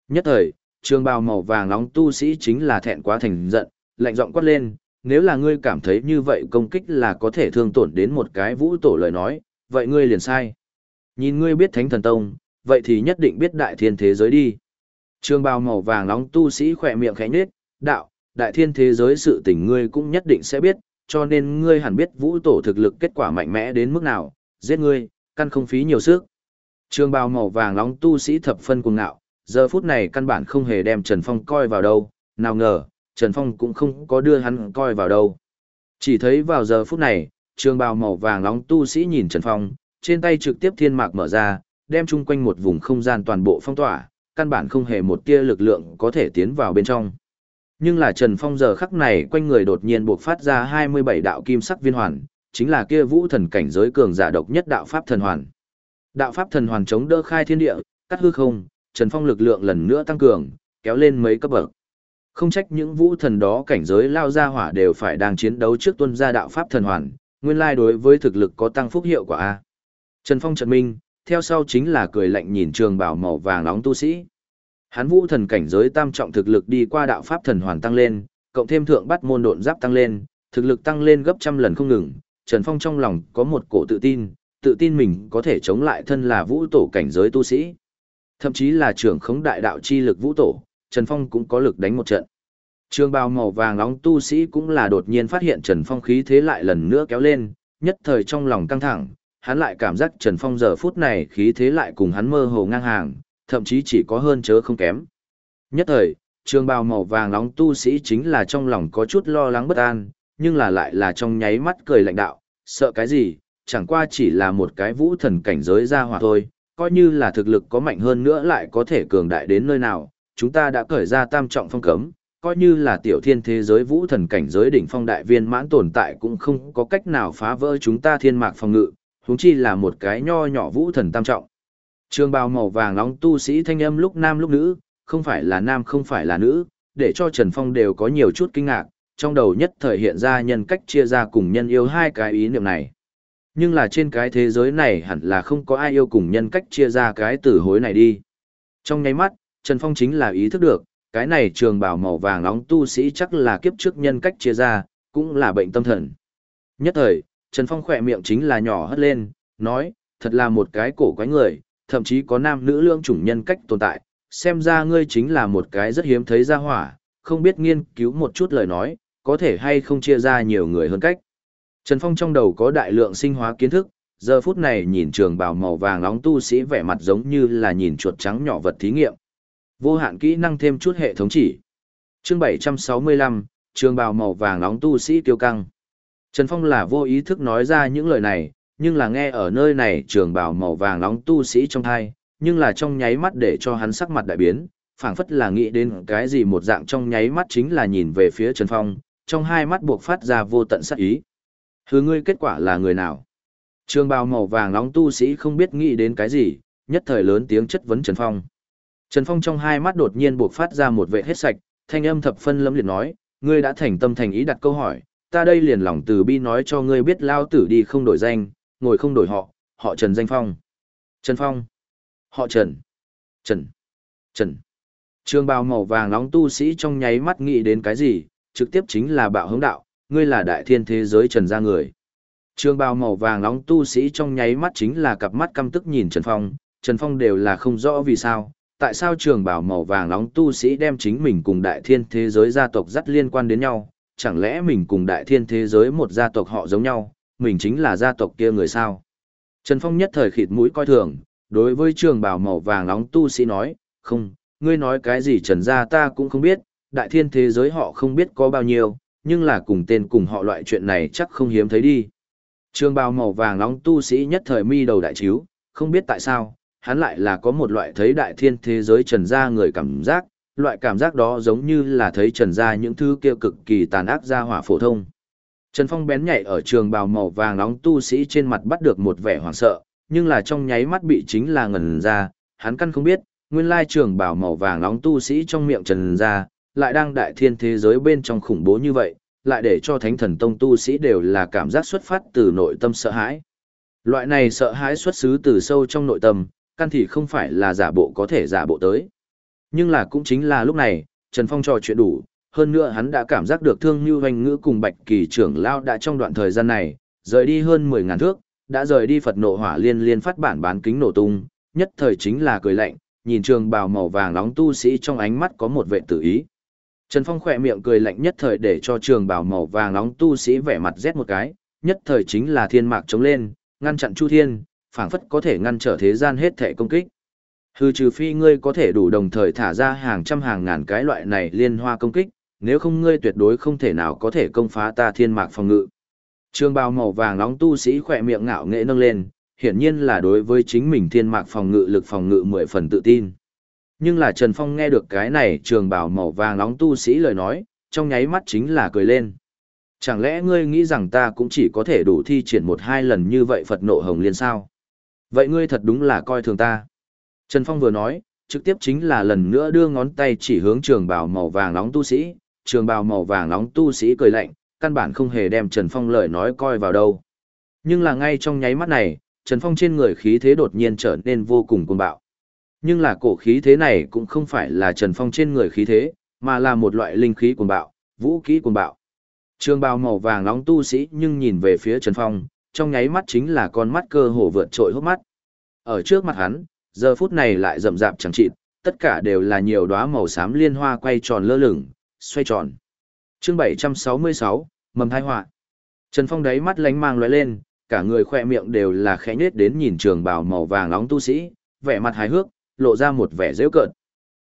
Nhất thời, trường bào màu vàng nóng tu sĩ chính là thẹn quá thành giận, lạnh giọng quát lên, nếu là ngươi cảm thấy như vậy công kích là có thể thương tổn đến một cái vũ tổ lời nói, vậy ngươi liền sai. Nhìn ngươi biết thánh thần tông, vậy thì nhất định biết đại thiên thế giới đi. Trường bào màu vàng nóng tu sĩ khỏe miệng khẽ nhếch, đạo, đại thiên thế giới sự tình ngươi cũng nhất định sẽ biết, cho nên ngươi hẳn biết vũ tổ thực lực kết quả mạnh mẽ đến mức nào, giết ngươi, căn không phí nhiều sức. Trường bào màu vàng nóng tu sĩ thập phân cuồng ngạo, giờ phút này căn bản không hề đem Trần Phong coi vào đâu, nào ngờ, Trần Phong cũng không có đưa hắn coi vào đâu. Chỉ thấy vào giờ phút này, trường bào màu vàng nóng tu sĩ nhìn Trần Phong, trên tay trực tiếp thiên mạc mở ra, đem chung quanh một vùng không gian toàn bộ phong tỏa, căn bản không hề một tia lực lượng có thể tiến vào bên trong. Nhưng là Trần Phong giờ khắc này quanh người đột nhiên buộc phát ra 27 đạo kim sắc viên hoàn, chính là kia vũ thần cảnh giới cường giả độc nhất đạo pháp thần hoàn. Đạo pháp thần hoàn chống đỡ khai thiên địa, cắt hư không, Trần Phong lực lượng lần nữa tăng cường, kéo lên mấy cấp bậc. Không trách những vũ thần đó cảnh giới lao ra hỏa đều phải đang chiến đấu trước tuân gia đạo pháp thần hoàn, nguyên lai đối với thực lực có tăng phúc hiệu quả a. Trần Phong Trần minh, theo sau chính là cười lạnh nhìn trường bảo màu vàng nóng tu sĩ. Hán vũ thần cảnh giới tam trọng thực lực đi qua đạo pháp thần hoàn tăng lên, cộng thêm thượng bắt môn độn giáp tăng lên, thực lực tăng lên gấp trăm lần không ngừng. Trần Phong trong lòng có một cổ tự tin, tự tin mình có thể chống lại thân là vũ tổ cảnh giới tu sĩ. Thậm chí là trưởng khống đại đạo chi lực vũ tổ, Trần Phong cũng có lực đánh một trận. Trường bào màu vàng nóng tu sĩ cũng là đột nhiên phát hiện Trần Phong khí thế lại lần nữa kéo lên, nhất thời trong lòng căng thẳng, hắn lại cảm giác Trần Phong giờ phút này khí thế lại cùng hắn mơ hồ ngang hàng, thậm chí chỉ có hơn chớ không kém. Nhất thời, trường bào màu vàng nóng tu sĩ chính là trong lòng có chút lo lắng bất an, nhưng là lại là trong nháy mắt cười lạnh đạo, sợ cái gì, chẳng qua chỉ là một cái vũ thần cảnh giới ra hòa thôi, coi như là thực lực có mạnh hơn nữa lại có thể cường đại đến nơi nào, chúng ta đã cởi ra tam trọng phong cấm, coi như là tiểu thiên thế giới vũ thần cảnh giới đỉnh phong đại viên mãn tồn tại cũng không có cách nào phá vỡ chúng ta thiên mạc phòng ngự, huống chi là một cái nho nhỏ vũ thần tam trọng. Trường bào màu vàng nóng tu sĩ thanh âm lúc nam lúc nữ, không phải là nam không phải là nữ, để cho Trần Phong đều có nhiều chút kinh ngạc, trong đầu nhất thời hiện ra nhân cách chia ra cùng nhân yêu hai cái ý niệm này. Nhưng là trên cái thế giới này hẳn là không có ai yêu cùng nhân cách chia ra cái tử hối này đi. Trong nháy mắt, Trần Phong chính là ý thức được, cái này trường bào màu vàng nóng tu sĩ chắc là kiếp trước nhân cách chia ra, cũng là bệnh tâm thần. Nhất thời, Trần Phong khỏe miệng chính là nhỏ hất lên, nói, thật là một cái cổ quái người, thậm chí có nam nữ lương chủng nhân cách tồn tại, xem ra ngươi chính là một cái rất hiếm thấy ra hỏa, không biết nghiên cứu một chút lời nói, có thể hay không chia ra nhiều người hơn cách. Trần Phong trong đầu có đại lượng sinh hóa kiến thức, giờ phút này nhìn trường bào màu vàng nóng tu sĩ vẻ mặt giống như là nhìn chuột trắng nhỏ vật thí nghiệm. Vô hạn kỹ năng thêm chút hệ thống chỉ. Chương 765, trường bào màu vàng nóng tu sĩ tiêu căng. Trần Phong là vô ý thức nói ra những lời này, nhưng là nghe ở nơi này trường bào màu vàng nóng tu sĩ trong thai, nhưng là trong nháy mắt để cho hắn sắc mặt đại biến, phảng phất là nghĩ đến cái gì một dạng trong nháy mắt chính là nhìn về phía Trần Phong, trong hai mắt buộc phát ra vô tận sát ý. Hứa ngươi kết quả là người nào? Trường bào màu vàng nóng tu sĩ không biết nghĩ đến cái gì, nhất thời lớn tiếng chất vấn Trần Phong. Trần Phong trong hai mắt đột nhiên buộc phát ra một vệ hết sạch, thanh âm thập phân lâm liệt nói, ngươi đã thành tâm thành ý đặt câu hỏi, ta đây liền lòng từ bi nói cho ngươi biết lao tử đi không đổi danh, ngồi không đổi họ, họ Trần Danh Phong. Trần Phong. Họ Trần. Trần. Trần. Trường bào màu vàng nóng tu sĩ trong nháy mắt nghĩ đến cái gì, trực tiếp chính là bạo hướng đạo, ngươi là đại thiên thế giới Trần gia người. Trường bào màu vàng nóng tu sĩ trong nháy mắt chính là cặp mắt căm tức nhìn Trần Phong, Trần Phong đều là không rõ vì sao, tại sao trường bào màu vàng nóng tu sĩ đem chính mình cùng đại thiên thế giới gia tộc dắt liên quan đến nhau, chẳng lẽ mình cùng đại thiên thế giới một gia tộc họ giống nhau, mình chính là gia tộc kia người sao? Trần Phong nhất thời khịt mũi coi thường, đối với trường bào màu vàng nóng tu sĩ nói, không, ngươi nói cái gì trần gia ta cũng không biết, đại thiên thế giới họ không biết có bao nhiêu, nhưng là cùng tên cùng họ loại chuyện này chắc không hiếm thấy đi. Trường bào màu vàng nóng tu sĩ nhất thời mi đầu đại chiếu, không biết tại sao, hắn lại là có một loại thấy đại thiên thế giới trần gia người cảm giác, loại cảm giác đó giống như là thấy trần gia những thứ kia cực kỳ tàn ác gia hỏa phổ thông. Trần Phong bén nhạy ở trường bào màu vàng nóng tu sĩ trên mặt bắt được một vẻ hoảng sợ, nhưng là trong nháy mắt bị chính là ngẩn ra, hắn căn không biết, nguyên lai trường bào màu vàng nóng tu sĩ trong miệng trần gia, lại đang đại thiên thế giới bên trong khủng bố như vậy, lại để cho thánh thần tông tu sĩ đều là cảm giác xuất phát từ nội tâm sợ hãi. Loại này sợ hãi xuất xứ từ sâu trong nội tâm, căn thì không phải là giả bộ có thể giả bộ tới. Nhưng là cũng chính là lúc này, Trần Phong trò chuyện đủ, hơn nữa hắn đã cảm giác được thương như hoành ngữ cùng bạch kỳ trưởng lao đã trong đoạn thời gian này, rời đi hơn 10 ngàn thước, đã rời đi Phật nộ hỏa liên liên phát bản bán kính nổ tung, nhất thời chính là cười lạnh, nhìn trường bào màu vàng nóng tu sĩ trong ánh mắt có một vệ tử ý. Trần Phong khỏe miệng cười lạnh nhất thời để cho trường bào màu vàng nóng tu sĩ vẻ mặt rét một cái, nhất thời chính là thiên mạc chống lên, ngăn chặn Chu Thiên, phảng phất có thể ngăn trở thế gian hết thể công kích. Hừ trừ phi ngươi có thể đủ đồng thời thả ra hàng trăm hàng ngàn cái loại này liên hoa công kích, nếu không ngươi tuyệt đối không thể nào có thể công phá ta thiên mạc phòng ngự. Trường bào màu vàng nóng tu sĩ khỏe miệng ngạo nghệ nâng lên, hiển nhiên là đối với chính mình thiên mạc phòng ngự lực phòng ngự mười phần tự tin. Nhưng là Trần Phong nghe được cái này trường bào màu vàng nóng tu sĩ lời nói, trong nháy mắt chính là cười lên. Chẳng lẽ ngươi nghĩ rằng ta cũng chỉ có thể đủ thi triển một hai lần như vậy Phật nộ hồng liên sao? Vậy ngươi thật đúng là coi thường ta. Trần Phong vừa nói, trực tiếp chính là lần nữa đưa ngón tay chỉ hướng trường bào màu vàng nóng tu sĩ, trường bào màu vàng nóng tu sĩ cười lạnh, căn bản không hề đem Trần Phong lời nói coi vào đâu. Nhưng là ngay trong nháy mắt này, Trần Phong trên người khí thế đột nhiên trở nên vô cùng cuồng bạo. Nhưng là cổ khí thế này cũng không phải là Trần Phong trên người khí thế, mà là một loại linh khí cuồng bạo, vũ khí cuồng bạo. Trường bào màu vàng nóng tu sĩ nhưng nhìn về phía Trần Phong, trong nháy mắt chính là con mắt cơ hồ vượt trội hốc mắt. Ở trước mặt hắn, Giờ phút này lại rậm rạp chẳng chịt, tất cả đều là nhiều đóa màu xám liên hoa quay tròn lơ lửng, xoay tròn. Chương 766, mầm thai họa. Trần Phong đáy mắt lánh mang lóe lên, cả người khoe miệng đều là khẽ nhếch đến nhìn trường bào màu vàng nóng tu sĩ, vẻ mặt hài hước, lộ ra một vẻ giễu cợt.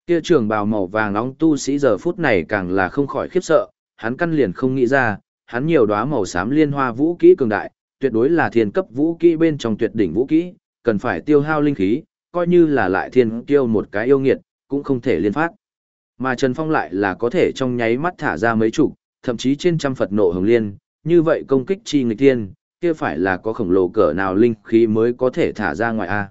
Kia trường bào màu vàng nóng tu sĩ giờ phút này càng là không khỏi khiếp sợ, hắn căn liền không nghĩ ra, hắn nhiều đóa màu xám liên hoa vũ kỹ cường đại, tuyệt đối là thiên cấp vũ kỹ bên trong tuyệt đỉnh vũ kỹ, cần phải tiêu hao linh khí, coi như là lại thiên kiêu một cái yêu nghiệt, cũng không thể liên phát. Mà Trần Phong lại là có thể trong nháy mắt thả ra mấy chục, thậm chí trên trăm Phật nộ hồng liên, như vậy công kích chi người tiên, kia phải là có khổng lồ cỡ nào linh khí mới có thể thả ra ngoài a.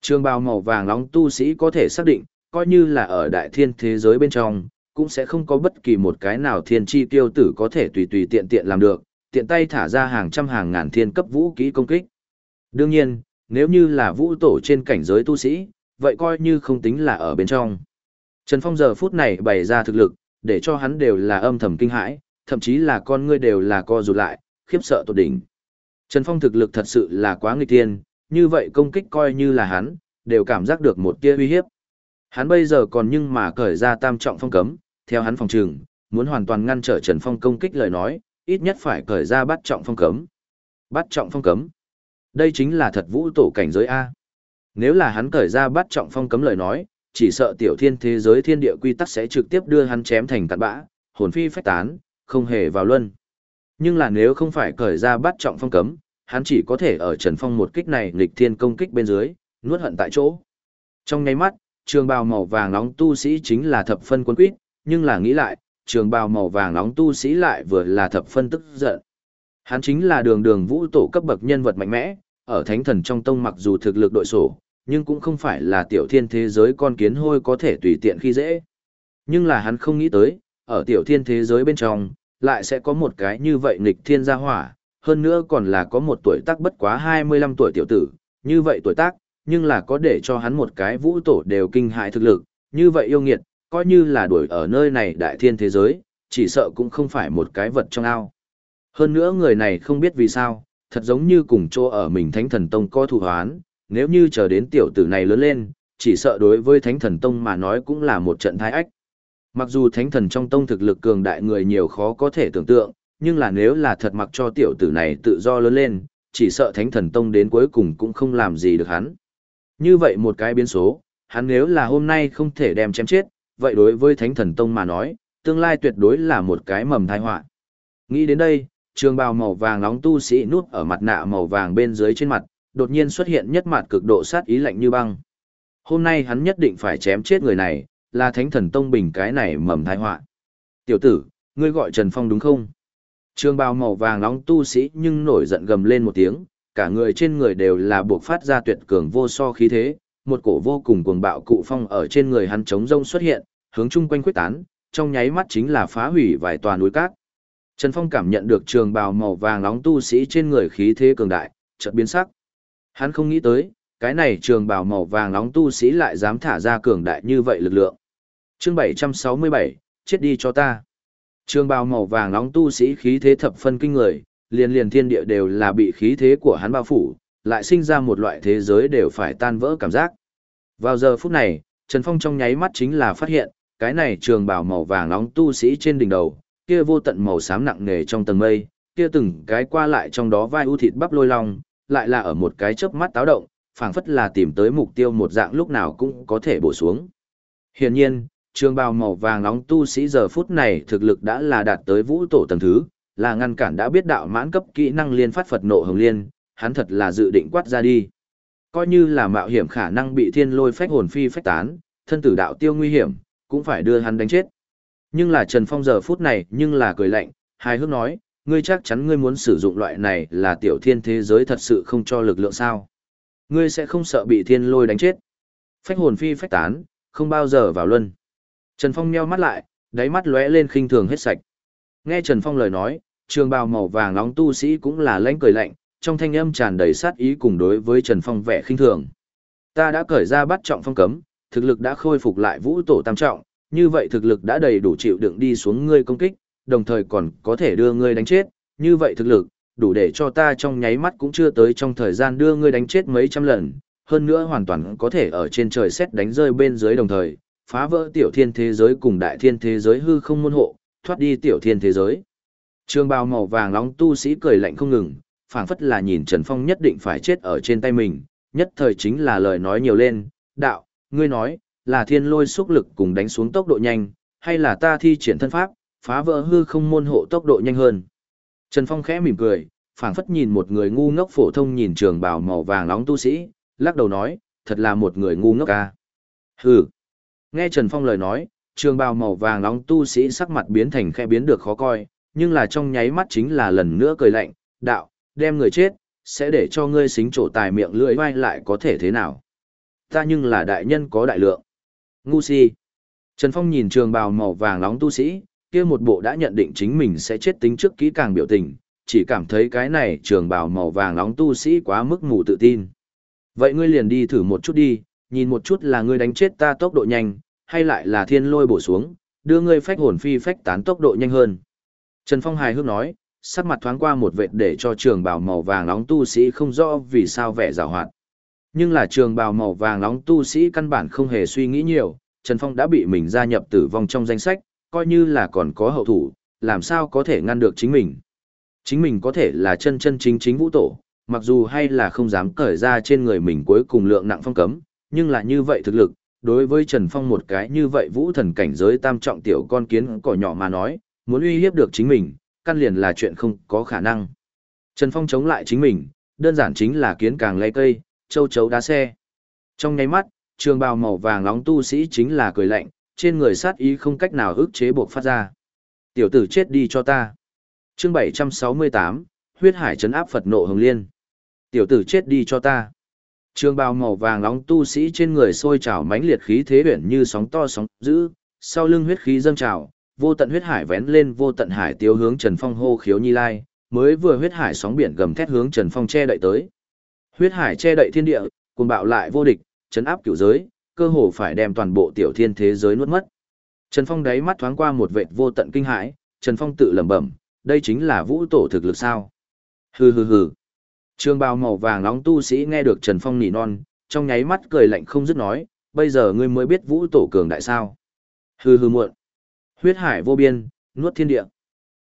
Trường bào màu vàng nóng tu sĩ có thể xác định, coi như là ở đại thiên thế giới bên trong, cũng sẽ không có bất kỳ một cái nào thiên chi tiêu tử có thể tùy tùy tiện tiện làm được, tiện tay thả ra hàng trăm hàng ngàn thiên cấp vũ kỹ công kích. Đương nhiên, nếu như là vũ tổ trên cảnh giới tu sĩ, vậy coi như không tính là ở bên trong. Trần Phong giờ phút này bày ra thực lực, để cho hắn đều là âm thầm kinh hãi, thậm chí là con ngươi đều là co rụt lại, khiếp sợ tột đỉnh. Trần Phong thực lực thật sự là quá nghịch thiên, như vậy công kích coi như là hắn, đều cảm giác được một tia uy hiếp. Hắn bây giờ còn nhưng mà cởi ra tam trọng phong cấm, theo hắn phòng trường, muốn hoàn toàn ngăn trở Trần Phong công kích lời nói, ít nhất phải cởi ra bắt trọng phong cấm. Bắt trọng phong cấm. Đây chính là thật vũ tổ cảnh giới A. Nếu là hắn cởi ra bắt trọng phong cấm lời nói, chỉ sợ tiểu thiên thế giới thiên địa quy tắc sẽ trực tiếp đưa hắn chém thành cặn bã, hồn phi phách tán, không hề vào luân. Nhưng là nếu không phải cởi ra bắt trọng phong cấm, hắn chỉ có thể ở Trần Phong một kích này nghịch thiên công kích bên dưới, nuốt hận tại chỗ. Trong nháy mắt, trường bào màu vàng nóng tu sĩ chính là thập phân quân quyết, nhưng là nghĩ lại, trường bào màu vàng nóng tu sĩ lại vừa là thập phân tức giận. Hắn chính là đường đường vũ tổ cấp bậc nhân vật mạnh mẽ, ở thánh thần trong tông mặc dù thực lực đội sổ, nhưng cũng không phải là tiểu thiên thế giới con kiến hôi có thể tùy tiện khi dễ. Nhưng là hắn không nghĩ tới, ở tiểu thiên thế giới bên trong, lại sẽ có một cái như vậy nghịch thiên gia hỏa, hơn nữa còn là có một tuổi tác bất quá 25 tuổi tiểu tử, như vậy tuổi tác, nhưng là có để cho hắn một cái vũ tổ đều kinh hại thực lực, như vậy yêu nghiệt, coi như là đuổi ở nơi này đại thiên thế giới, chỉ sợ cũng không phải một cái vật trong ao. Hơn nữa người này không biết vì sao, thật giống như cùng chỗ ở mình Thánh Thần Tông có thù hoán, nếu như chờ đến tiểu tử này lớn lên, chỉ sợ đối với Thánh Thần Tông mà nói cũng là một trận thái ách. Mặc dù Thánh Thần trong Tông thực lực cường đại người nhiều khó có thể tưởng tượng, nhưng là nếu là thật mặc cho tiểu tử này tự do lớn lên, chỉ sợ Thánh Thần Tông đến cuối cùng cũng không làm gì được hắn. Như vậy một cái biến số, hắn nếu là hôm nay không thể đem chém chết, vậy đối với Thánh Thần Tông mà nói, tương lai tuyệt đối là một cái mầm tai họa. Nghĩ đến đây, trường bào màu vàng nóng tu sĩ nút ở mặt nạ màu vàng bên dưới trên mặt, đột nhiên xuất hiện nhất mặt cực độ sát ý lạnh như băng. Hôm nay hắn nhất định phải chém chết người này, là Thánh Thần Tông bình cái này mầm tai họa. Tiểu tử, ngươi gọi Trần Phong đúng không? Trường bào màu vàng nóng tu sĩ nhưng nổi giận gầm lên một tiếng, cả người trên người đều là buộc phát ra tuyệt cường vô so khí thế, một cổ vô cùng cuồng bạo cụ phong ở trên người hắn chống rông xuất hiện, hướng chung quanh quyết tán, trong nháy mắt chính là phá hủy vài tòa núi cát. Trần Phong cảm nhận được trường bào màu vàng nóng tu sĩ trên người khí thế cường đại, chợt biến sắc. Hắn không nghĩ tới, cái này trường bào màu vàng nóng tu sĩ lại dám thả ra cường đại như vậy lực lượng. Chương 767, chết đi cho ta. Trường bào màu vàng nóng tu sĩ khí thế thập phân kinh người, liền liền thiên địa đều là bị khí thế của hắn bao phủ, lại sinh ra một loại thế giới đều phải tan vỡ cảm giác. Vào giờ phút này, Trần Phong trong nháy mắt chính là phát hiện, cái này trường bào màu vàng nóng tu sĩ trên đỉnh đầu, kia vô tận màu xám nặng nề trong tầng mây, kia từng cái qua lại trong đó vai ưu thịt bắp lôi long, lại là ở một cái chớp mắt táo động, phảng phất là tìm tới mục tiêu một dạng lúc nào cũng có thể bổ xuống. Hiển nhiên, trường bào màu vàng nóng tu sĩ giờ phút này thực lực đã là đạt tới vũ tổ tầng thứ, là ngăn cản đã biết đạo mãn cấp kỹ năng liên phát Phật nộ hồng liên, hắn thật là dự định quát ra đi. Coi như là mạo hiểm khả năng bị thiên lôi phách hồn phi phách tán, thân tử đạo tiêu nguy hiểm, cũng phải đưa hắn đánh chết. Nhưng là Trần Phong giờ phút này nhưng là cười lạnh, hài hước nói, ngươi chắc chắn ngươi muốn sử dụng loại này là tiểu thiên thế giới thật sự không cho lực lượng sao. Ngươi sẽ không sợ bị thiên lôi đánh chết. Phách hồn phi phách tán, không bao giờ vào luân. Trần Phong nheo mắt lại, đáy mắt lóe lên khinh thường hết sạch. Nghe Trần Phong lời nói, trường bào màu vàng nóng tu sĩ cũng là lãnh cười lạnh, trong thanh âm tràn đầy sát ý cùng đối với Trần Phong vẻ khinh thường. Ta đã cởi ra bắt trọng phong cấm, thực lực đã khôi phục lại vũ tổ tam trọng, như vậy thực lực đã đầy đủ chịu đựng đi xuống ngươi công kích, đồng thời còn có thể đưa ngươi đánh chết, như vậy thực lực, đủ để cho ta trong nháy mắt cũng chưa tới trong thời gian đưa ngươi đánh chết mấy trăm lần, hơn nữa hoàn toàn có thể ở trên trời xét đánh rơi bên dưới đồng thời, phá vỡ tiểu thiên thế giới cùng đại thiên thế giới hư không môn hộ, thoát đi tiểu thiên thế giới. Trường bào màu vàng nóng tu sĩ cười lạnh không ngừng, phảng phất là nhìn Trần Phong nhất định phải chết ở trên tay mình, nhất thời chính là lời nói nhiều lên, đạo, ngươi nói, là thiên lôi xúc lực cùng đánh xuống tốc độ nhanh, hay là ta thi triển thân pháp, phá vỡ hư không môn hộ tốc độ nhanh hơn. Trần Phong khẽ mỉm cười, phảng phất nhìn một người ngu ngốc phổ thông nhìn trường bào màu vàng nóng tu sĩ, lắc đầu nói, thật là một người ngu ngốc ca. Hừ. Nghe Trần Phong lời nói, trường bào màu vàng nóng tu sĩ sắc mặt biến thành khẽ biến được khó coi, nhưng là trong nháy mắt chính là lần nữa cười lạnh, đạo, đem người chết, sẽ để cho ngươi xính chỗ tài miệng lưỡi vai lại có thể thế nào. Ta nhưng là đại nhân có đại lượng. Ngu si. Trần Phong nhìn trường bào màu vàng nóng tu sĩ, kia một bộ đã nhận định chính mình sẽ chết tính trước kỹ càng biểu tình, chỉ cảm thấy cái này trường bào màu vàng nóng tu sĩ quá mức mù tự tin. Vậy ngươi liền đi thử một chút đi, nhìn một chút là ngươi đánh chết ta tốc độ nhanh, hay lại là thiên lôi bổ xuống, đưa ngươi phách hồn phi phách tán tốc độ nhanh hơn. Trần Phong hài hước nói, sắc mặt thoáng qua một vệt để cho trường bào màu vàng nóng tu sĩ không rõ vì sao vẻ rào hoạt. Nhưng là trường bào màu vàng nóng tu sĩ căn bản không hề suy nghĩ nhiều, Trần Phong đã bị mình gia nhập tử vong trong danh sách, coi như là còn có hậu thủ, làm sao có thể ngăn được chính mình. Chính mình có thể là chân chân chính chính vũ tổ, mặc dù hay là không dám cởi ra trên người mình cuối cùng lượng nặng phong cấm, nhưng là như vậy thực lực, đối với Trần Phong một cái như vậy vũ thần cảnh giới tam trọng tiểu con kiến cỏ nhỏ mà nói, muốn uy hiếp được chính mình, căn liền là chuyện không có khả năng. Trần Phong chống lại chính mình, đơn giản chính là kiến càng lay cây, châu chấu đá xe. Trong nháy mắt, trường bào màu vàng nóng tu sĩ chính là cười lạnh, trên người sát ý không cách nào ức chế buộc phát ra. Tiểu tử chết đi cho ta. Chương 768, huyết hải trấn áp Phật nộ hồng liên. Tiểu tử chết đi cho ta. Trường bào màu vàng nóng tu sĩ trên người sôi trào mãnh liệt khí thế huyển như sóng to sóng dữ, sau lưng huyết khí dâng trào, vô tận huyết hải vén lên vô tận hải tiêu hướng Trần Phong hô khiếu nhi lai, mới vừa huyết hải sóng biển gầm thét hướng Trần Phong che đậy tới. Huyết hải che đậy thiên địa, cuồng bạo lại vô địch, chấn áp cửu giới, cơ hồ phải đem toàn bộ tiểu thiên thế giới nuốt mất. Trần Phong đáy mắt thoáng qua một vệt vô tận kinh hãi, Trần Phong tự lẩm bẩm, đây chính là vũ tổ thực lực sao? Hừ hừ hừ. Trường bào màu vàng nóng tu sĩ nghe được Trần Phong nỉ non, trong nháy mắt cười lạnh không dứt nói, bây giờ ngươi mới biết vũ tổ cường đại sao? Hừ hừ muộn. Huyết hải vô biên, nuốt thiên địa.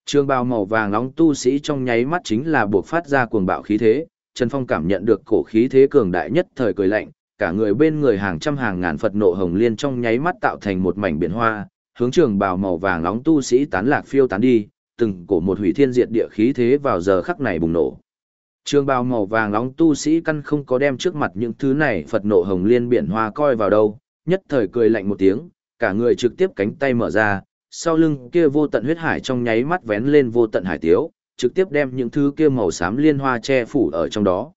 Trường bào màu vàng nóng tu sĩ trong nháy mắt chính là buộc phát ra cuồng bạo khí thế, Trần Phong cảm nhận được cổ khí thế cường đại nhất thời cười lạnh, cả người bên người hàng trăm hàng ngàn Phật nộ hồng liên trong nháy mắt tạo thành một mảnh biển hoa, hướng trường bào màu vàng nóng tu sĩ tán lạc phiêu tán đi, từng cổ một hủy thiên diệt địa khí thế vào giờ khắc này bùng nổ. Trường bào màu vàng nóng tu sĩ căn không có đem trước mặt những thứ này Phật nộ hồng liên biển hoa coi vào đâu, nhất thời cười lạnh một tiếng, cả người trực tiếp cánh tay mở ra, sau lưng kia vô tận huyết hải trong nháy mắt vén lên vô tận hải tiếu, trực tiếp đem những thứ kia màu xám liên hoa che phủ ở trong đó.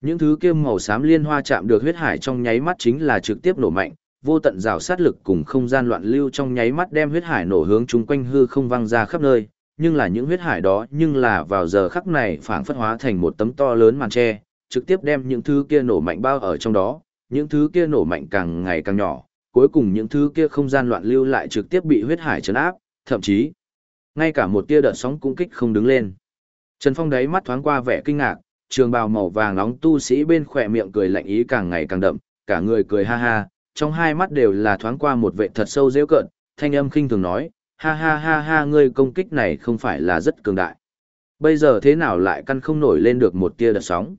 Những thứ kia màu xám liên hoa chạm được huyết hải trong nháy mắt chính là trực tiếp nổ mạnh, vô tận rào sát lực cùng không gian loạn lưu trong nháy mắt đem huyết hải nổ hướng chúng quanh hư không văng ra khắp nơi, nhưng là những huyết hải đó nhưng là vào giờ khắc này phảng phất hóa thành một tấm to lớn màn tre, trực tiếp đem những thứ kia nổ mạnh bao ở trong đó, những thứ kia nổ mạnh càng ngày càng nhỏ, cuối cùng những thứ kia không gian loạn lưu lại trực tiếp bị huyết hải chấn áp, thậm chí ngay cả một tia đợt sóng cũng kích không đứng lên. Trần Phong đáy mắt thoáng qua vẻ kinh ngạc, trường bào màu vàng nóng tu sĩ bên khỏe miệng cười lạnh ý càng ngày càng đậm, cả người cười ha ha, trong hai mắt đều là thoáng qua một vệ thật sâu dễ cợt, thanh âm khinh thường nói, ha ha ha ha ngươi công kích này không phải là rất cường đại. Bây giờ thế nào lại căn không nổi lên được một tia đợt sóng.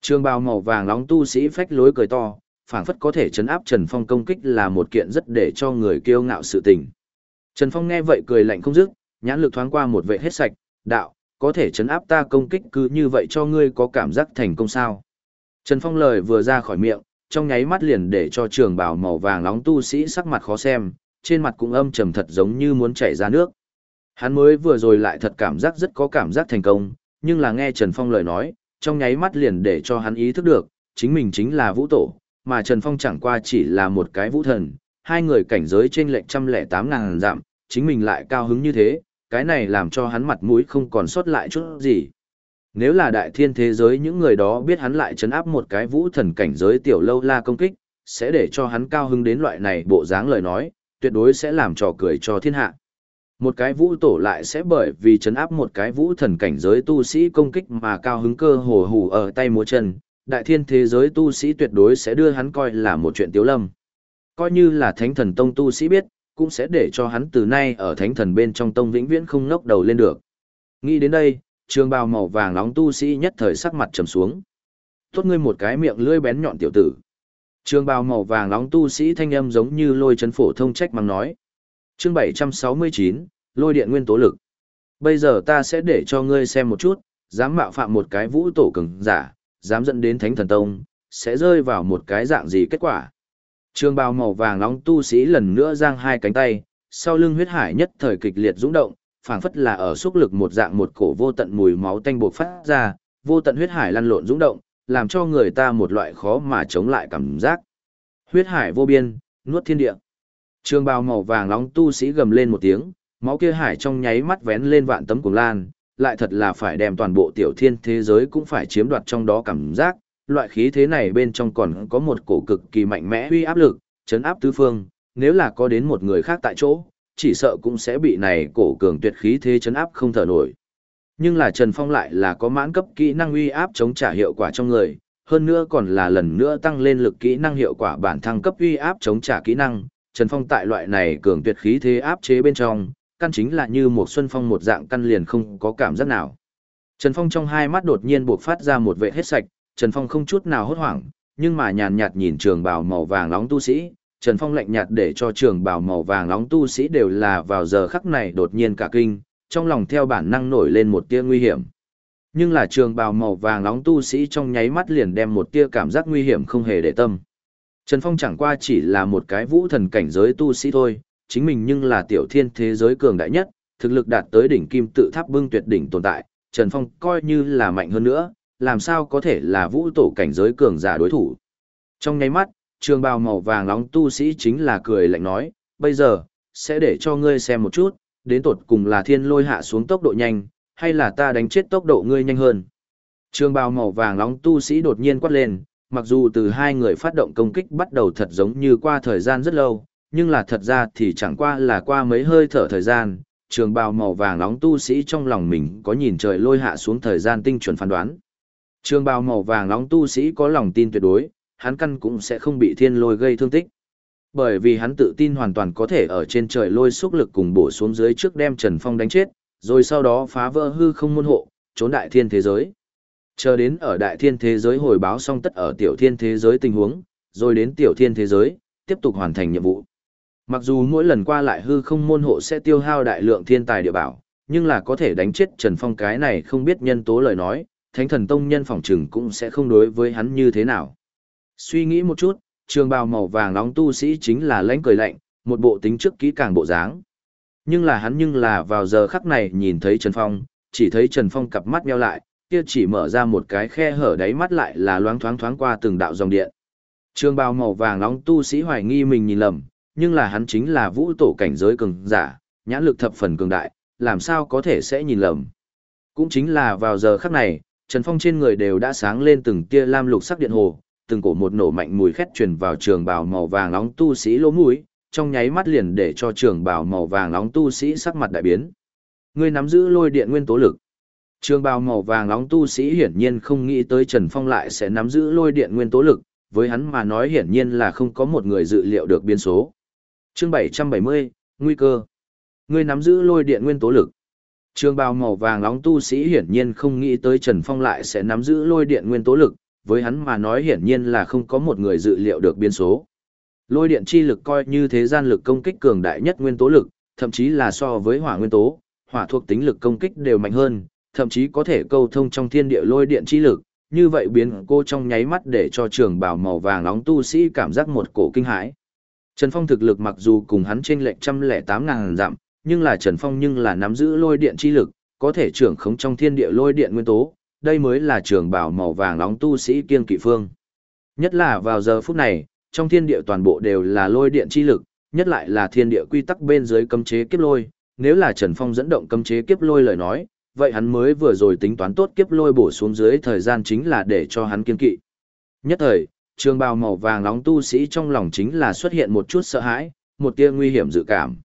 Trường bào màu vàng nóng tu sĩ phách lối cười to, phảng phất có thể chấn áp Trần Phong công kích là một kiện rất để cho người kiêu ngạo sự tình. Trần Phong nghe vậy cười lạnh không dứt, nhãn lực thoáng qua một vệ hết sạch, đạo, có thể chấn áp ta công kích cứ như vậy cho ngươi có cảm giác thành công sao. Trần Phong lời vừa ra khỏi miệng, trong nháy mắt liền để cho trường bào màu vàng nóng tu sĩ sắc mặt khó xem, trên mặt cũng âm trầm thật giống như muốn chảy ra nước. Hắn mới vừa rồi lại thật cảm giác rất có cảm giác thành công, nhưng là nghe Trần Phong lời nói, trong nháy mắt liền để cho hắn ý thức được, chính mình chính là vũ tổ, mà Trần Phong chẳng qua chỉ là một cái vũ thần, hai người cảnh giới trên lệnh trăm lẻ tám ngàn giảm, chính mình lại cao hứng như thế, cái này làm cho hắn mặt mũi không còn sót lại chút gì. Nếu là đại thiên thế giới những người đó biết hắn lại chấn áp một cái vũ thần cảnh giới tiểu lâu la công kích, sẽ để cho hắn cao hứng đến loại này bộ dáng lời nói, tuyệt đối sẽ làm trò cười cho thiên hạ. Một cái vũ tổ lại sẽ bởi vì chấn áp một cái vũ thần cảnh giới tu sĩ công kích mà cao hứng cơ hồ hù ở tay múa chân, đại thiên thế giới tu sĩ tuyệt đối sẽ đưa hắn coi là một chuyện tiếu lâm. Coi như là thánh thần tông tu sĩ biết, cũng sẽ để cho hắn từ nay ở thánh thần bên trong tông vĩnh viễn không ngóc đầu lên được. Nghĩ đến đây, trường bào màu vàng nóng tu sĩ nhất thời sắc mặt trầm xuống. Tốt ngươi một cái miệng lưỡi bén nhọn tiểu tử. Trường bào màu vàng nóng tu sĩ thanh âm giống như lôi chấn phổ thông trách mắng nói. Chương 769, lôi điện nguyên tố lực. Bây giờ ta sẽ để cho ngươi xem một chút, dám mạo phạm một cái vũ tổ cường giả, dám dẫn đến thánh thần tông, sẽ rơi vào một cái dạng gì kết quả. Trường bào màu vàng nóng tu sĩ lần nữa giang hai cánh tay, sau lưng huyết hải nhất thời kịch liệt dũng động, phảng phất là ở xúc lực một dạng một cổ vô tận mùi máu tanh bộc phát ra, vô tận huyết hải lăn lộn dũng động, làm cho người ta một loại khó mà chống lại cảm giác. Huyết hải vô biên, nuốt thiên địa. Trường bào màu vàng nóng tu sĩ gầm lên một tiếng, máu kia hải trong nháy mắt vén lên vạn tấm cuồng lan, lại thật là phải đem toàn bộ tiểu thiên thế giới cũng phải chiếm đoạt trong đó cảm giác, loại khí thế này bên trong còn có một cổ cực kỳ mạnh mẽ uy áp lực, chấn áp tứ phương, nếu là có đến một người khác tại chỗ, chỉ sợ cũng sẽ bị này cổ cường tuyệt khí thế chấn áp không thở nổi. Nhưng là Trần Phong lại là có mãn cấp kỹ năng uy áp chống trả hiệu quả trong người, hơn nữa còn là lần nữa tăng lên lực kỹ năng hiệu quả bản thăng cấp uy áp chống trả kỹ năng. Trần Phong tại loại này cường tuyệt khí thế áp chế bên trong, căn chính là như một xuân phong một dạng căn liền không có cảm giác nào. Trần Phong trong hai mắt đột nhiên buộc phát ra một vệ hết sạch, Trần Phong không chút nào hốt hoảng, nhưng mà nhàn nhạt nhìn trường bào màu vàng nóng tu sĩ, Trần Phong lạnh nhạt để cho trường bào màu vàng nóng tu sĩ đều là vào giờ khắc này đột nhiên cả kinh, trong lòng theo bản năng nổi lên một tia nguy hiểm. Nhưng là trường bào màu vàng nóng tu sĩ trong nháy mắt liền đem một tia cảm giác nguy hiểm không hề để tâm. Trần Phong chẳng qua chỉ là một cái vũ thần cảnh giới tu sĩ thôi, chính mình nhưng là tiểu thiên thế giới cường đại nhất, thực lực đạt tới đỉnh kim tự tháp bưng tuyệt đỉnh tồn tại, Trần Phong coi như là mạnh hơn nữa, làm sao có thể là vũ tổ cảnh giới cường giả đối thủ. Trong nháy mắt, trường bào màu vàng nóng tu sĩ chính là cười lạnh nói, bây giờ, sẽ để cho ngươi xem một chút, đến tột cùng là thiên lôi hạ xuống tốc độ nhanh, hay là ta đánh chết tốc độ ngươi nhanh hơn. Trường bào màu vàng nóng tu sĩ đột nhiên quát lên, mặc dù từ hai người phát động công kích bắt đầu thật giống như qua thời gian rất lâu, nhưng là thật ra thì chẳng qua là qua mấy hơi thở thời gian, trường bào màu vàng nóng tu sĩ trong lòng mình có nhìn trời lôi hạ xuống thời gian tinh chuẩn phán đoán. Trường bào màu vàng nóng tu sĩ có lòng tin tuyệt đối, hắn căn cũng sẽ không bị thiên lôi gây thương tích. Bởi vì hắn tự tin hoàn toàn có thể ở trên trời lôi xúc lực cùng bổ xuống dưới trước đem Trần Phong đánh chết, rồi sau đó phá vỡ hư không môn hộ, trốn đại thiên thế giới. Chờ đến ở đại thiên thế giới hồi báo xong tất ở tiểu thiên thế giới tình huống, rồi đến tiểu thiên thế giới, tiếp tục hoàn thành nhiệm vụ. Mặc dù mỗi lần qua lại hư không môn hộ sẽ tiêu hao đại lượng thiên tài địa bảo, nhưng là có thể đánh chết Trần Phong cái này không biết nhân tố lời nói, Thánh Thần Tông nhân phòng trừng cũng sẽ không đối với hắn như thế nào. Suy nghĩ một chút, trường bào màu vàng nóng tu sĩ chính là lãnh cười lạnh, một bộ tính trước kỹ càng bộ dáng. Nhưng là hắn nhưng là vào giờ khắc này nhìn thấy Trần Phong, chỉ thấy Trần Phong cặp mắt nheo lại, kia chỉ mở ra một cái khe hở đáy mắt lại là loáng thoáng thoáng qua từng đạo dòng điện. Trường bào màu vàng nóng tu sĩ hoài nghi mình nhìn lầm, nhưng là hắn chính là vũ tổ cảnh giới cường giả, nhãn lực thập phần cường đại, làm sao có thể sẽ nhìn lầm. Cũng chính là vào giờ khắc này, Trần Phong trên người đều đã sáng lên từng tia lam lục sắc điện hồ, từng cổ một nổ mạnh mùi khét truyền vào trường bào màu vàng nóng tu sĩ lỗ mũi, trong nháy mắt liền để cho trường bào màu vàng nóng tu sĩ sắc mặt đại biến. Ngươi nắm giữ lôi điện nguyên tố lực. Trường bào màu vàng nóng tu sĩ hiển nhiên không nghĩ tới Trần Phong lại sẽ nắm giữ lôi điện nguyên tố lực, với hắn mà nói hiển nhiên là không có một người dự liệu được biến số. Chương 770, nguy cơ. Ngươi nắm giữ lôi điện nguyên tố lực. Trường bào màu vàng nóng tu sĩ hiển nhiên không nghĩ tới Trần Phong lại sẽ nắm giữ lôi điện nguyên tố lực, với hắn mà nói hiển nhiên là không có một người dự liệu được biến số. Lôi điện chi lực coi như thế gian lực công kích cường đại nhất nguyên tố lực, thậm chí là so với hỏa nguyên tố, hỏa thuộc tính lực công kích đều mạnh hơn, thậm chí có thể câu thông trong thiên địa lôi điện chi lực, như vậy biến cô trong nháy mắt để cho trường bào màu vàng nóng tu sĩ cảm giác một cổ kinh hãi. Trần Phong thực lực mặc dù cùng hắn chênh lệch trăm lẻ tám ngàn dặm, nhưng là Trần Phong nhưng là nắm giữ lôi điện chi lực, có thể trưởng khống trong thiên địa lôi điện nguyên tố, đây mới là trường bảo màu vàng nóng tu sĩ kiên kỵ phương. Nhất là vào giờ phút này, trong thiên địa toàn bộ đều là lôi điện chi lực, nhất lại là thiên địa quy tắc bên dưới cấm chế kiếp lôi, nếu là Trần Phong dẫn động cấm chế kiếp lôi lời nói, vậy hắn mới vừa rồi tính toán tốt kiếp lôi bổ xuống dưới thời gian chính là để cho hắn kiên kỵ. Nhất thời, trường bào màu vàng nóng tu sĩ trong lòng chính là xuất hiện một chút sợ hãi, một tia nguy hiểm dự cảm.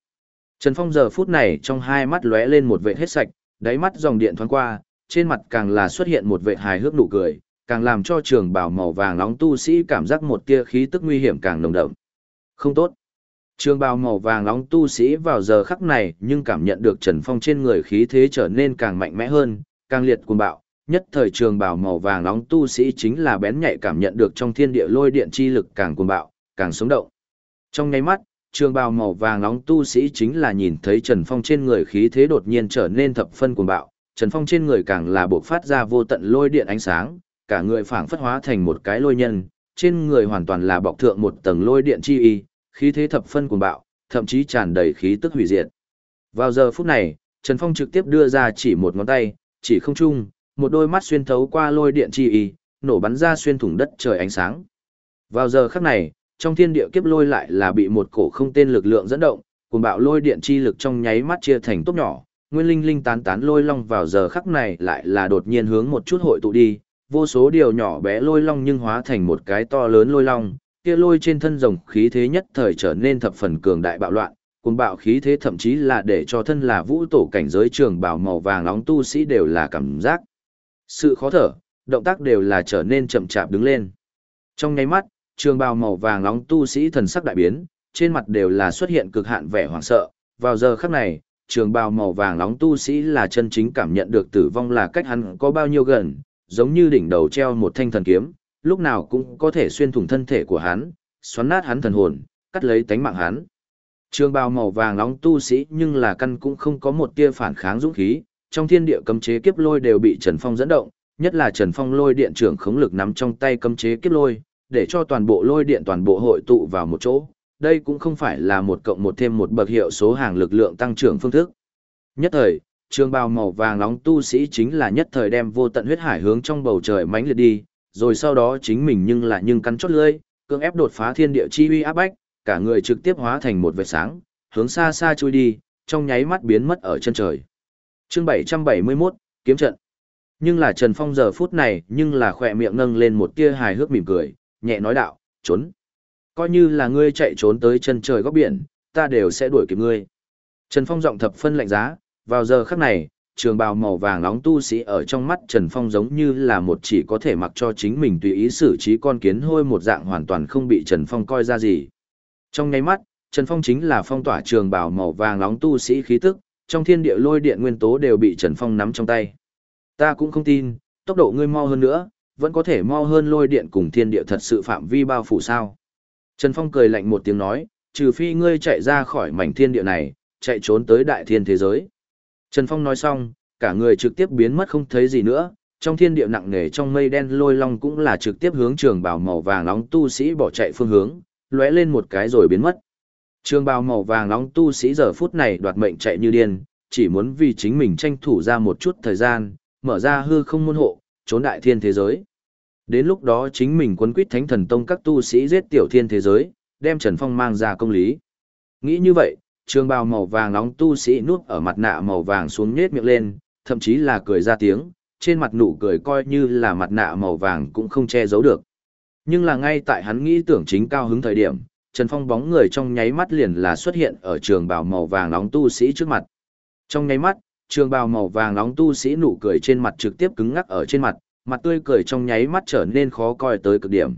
Trần Phong giờ phút này trong hai mắt lóe lên một vệ hết sạch, đáy mắt dòng điện thoáng qua, trên mặt càng là xuất hiện một vệ hài hước nụ cười, càng làm cho trường bào màu vàng nóng tu sĩ cảm giác một tia khí tức nguy hiểm càng nồng đậm. Không tốt. Trường bào màu vàng nóng tu sĩ vào giờ khắc này nhưng cảm nhận được Trần Phong trên người khí thế trở nên càng mạnh mẽ hơn, càng liệt cuồng bạo. Nhất thời trường bào màu vàng nóng tu sĩ chính là bén nhạy cảm nhận được trong thiên địa lôi điện chi lực càng cuồng bạo, càng sống động. Trong nháy mắt, trường bào màu vàng nóng tu sĩ chính là nhìn thấy Trần Phong trên người khí thế đột nhiên trở nên thập phân cuồng bạo, Trần Phong trên người càng là bộc phát ra vô tận lôi điện ánh sáng, cả người phảng phất hóa thành một cái lôi nhân, trên người hoàn toàn là bọc thượng một tầng lôi điện chi y, khí thế thập phân cuồng bạo, thậm chí tràn đầy khí tức hủy diệt. Vào giờ phút này, Trần Phong trực tiếp đưa ra chỉ một ngón tay, chỉ không chung, một đôi mắt xuyên thấu qua lôi điện chi y, nổ bắn ra xuyên thủng đất trời ánh sáng. Vào giờ khắc này, trong thiên địa kiếp lôi lại là bị một cổ không tên lực lượng dẫn động, cuồng bạo lôi điện chi lực trong nháy mắt chia thành tốt nhỏ, nguyên linh linh tán tán lôi long vào giờ khắc này lại là đột nhiên hướng một chút hội tụ đi, vô số điều nhỏ bé lôi long nhưng hóa thành một cái to lớn lôi long, kia lôi trên thân rồng khí thế nhất thời trở nên thập phần cường đại bạo loạn, cuồng bạo khí thế thậm chí là để cho thân là vũ tổ cảnh giới trường bảo màu vàng nóng tu sĩ đều là cảm giác. Sự khó thở, động tác đều là trở nên chậm chạp đứng lên. Trong nháy mắt, trường bào màu vàng nóng tu sĩ thần sắc đại biến, trên mặt đều là xuất hiện cực hạn vẻ hoảng sợ. Vào giờ khắc này, trường bào màu vàng nóng tu sĩ là chân chính cảm nhận được tử vong là cách hắn có bao nhiêu gần, giống như đỉnh đầu treo một thanh thần kiếm, lúc nào cũng có thể xuyên thủng thân thể của hắn, xoắn nát hắn thần hồn, cắt lấy tánh mạng hắn. Trường bào màu vàng nóng tu sĩ nhưng là căn cũng không có một tia phản kháng dũng khí, trong thiên địa cấm chế kiếp lôi đều bị Trần Phong dẫn động, nhất là Trần Phong lôi điện trưởng khống lực nắm trong tay cấm chế kiếp lôi, để cho toàn bộ lôi điện toàn bộ hội tụ vào một chỗ. Đây cũng không phải là một cộng một thêm một bậc hiệu số hàng lực lượng tăng trưởng phương thức. Nhất thời, trường bào màu vàng nóng tu sĩ chính là nhất thời đem vô tận huyết hải hướng trong bầu trời mãnh liệt đi, rồi sau đó chính mình nhưng là nhưng cắn chốt lưỡi, cưỡng ép đột phá thiên địa chi uy áp bách, cả người trực tiếp hóa thành một vệt sáng, hướng xa xa chui đi, trong nháy mắt biến mất ở chân trời. Chương 771, kiếm trận. Nhưng là Trần Phong giờ phút này, nhưng là khỏe miệng nâng lên một tia hài hước mỉm cười, nhẹ nói đạo, trốn. Coi như là ngươi chạy trốn tới chân trời góc biển, ta đều sẽ đuổi kịp ngươi. Trần Phong giọng thập phân lạnh giá, vào giờ khắc này, trường bào màu vàng nóng tu sĩ ở trong mắt Trần Phong giống như là một chỉ có thể mặc cho chính mình tùy ý xử trí con kiến hôi một dạng hoàn toàn không bị Trần Phong coi ra gì. Trong ngay mắt, Trần Phong chính là phong tỏa trường bào màu vàng nóng tu sĩ khí tức, trong thiên địa lôi điện nguyên tố đều bị Trần Phong nắm trong tay. Ta cũng không tin, tốc độ ngươi mau hơn nữa, vẫn có thể mau hơn lôi điện cùng thiên địa thật sự phạm vi bao phủ sao. Trần Phong cười lạnh một tiếng nói, trừ phi ngươi chạy ra khỏi mảnh thiên địa này, chạy trốn tới đại thiên thế giới. Trần Phong nói xong, cả người trực tiếp biến mất không thấy gì nữa, trong thiên địa nặng nề trong mây đen lôi long cũng là trực tiếp hướng trường bào màu vàng nóng tu sĩ bỏ chạy phương hướng, lóe lên một cái rồi biến mất. Trường bào màu vàng nóng tu sĩ giờ phút này đoạt mệnh chạy như điên, chỉ muốn vì chính mình tranh thủ ra một chút thời gian, mở ra hư không môn hộ, trốn đại thiên thế giới. Đến lúc đó chính mình quấn quýt thánh thần tông các tu sĩ giết tiểu thiên thế giới, đem Trần Phong mang ra công lý. Nghĩ như vậy, trường bào màu vàng nóng tu sĩ nuốt ở mặt nạ màu vàng xuống nhết miệng lên, thậm chí là cười ra tiếng, trên mặt nụ cười coi như là mặt nạ màu vàng cũng không che giấu được. Nhưng là ngay tại hắn nghĩ tưởng chính cao hứng thời điểm, Trần Phong bóng người trong nháy mắt liền là xuất hiện ở trường bào màu vàng nóng tu sĩ trước mặt. Trong nháy mắt, trường bào màu vàng nóng tu sĩ nụ cười trên mặt trực tiếp cứng ngắc ở trên mặt, mặt tươi cười trong nháy mắt trở nên khó coi tới cực điểm.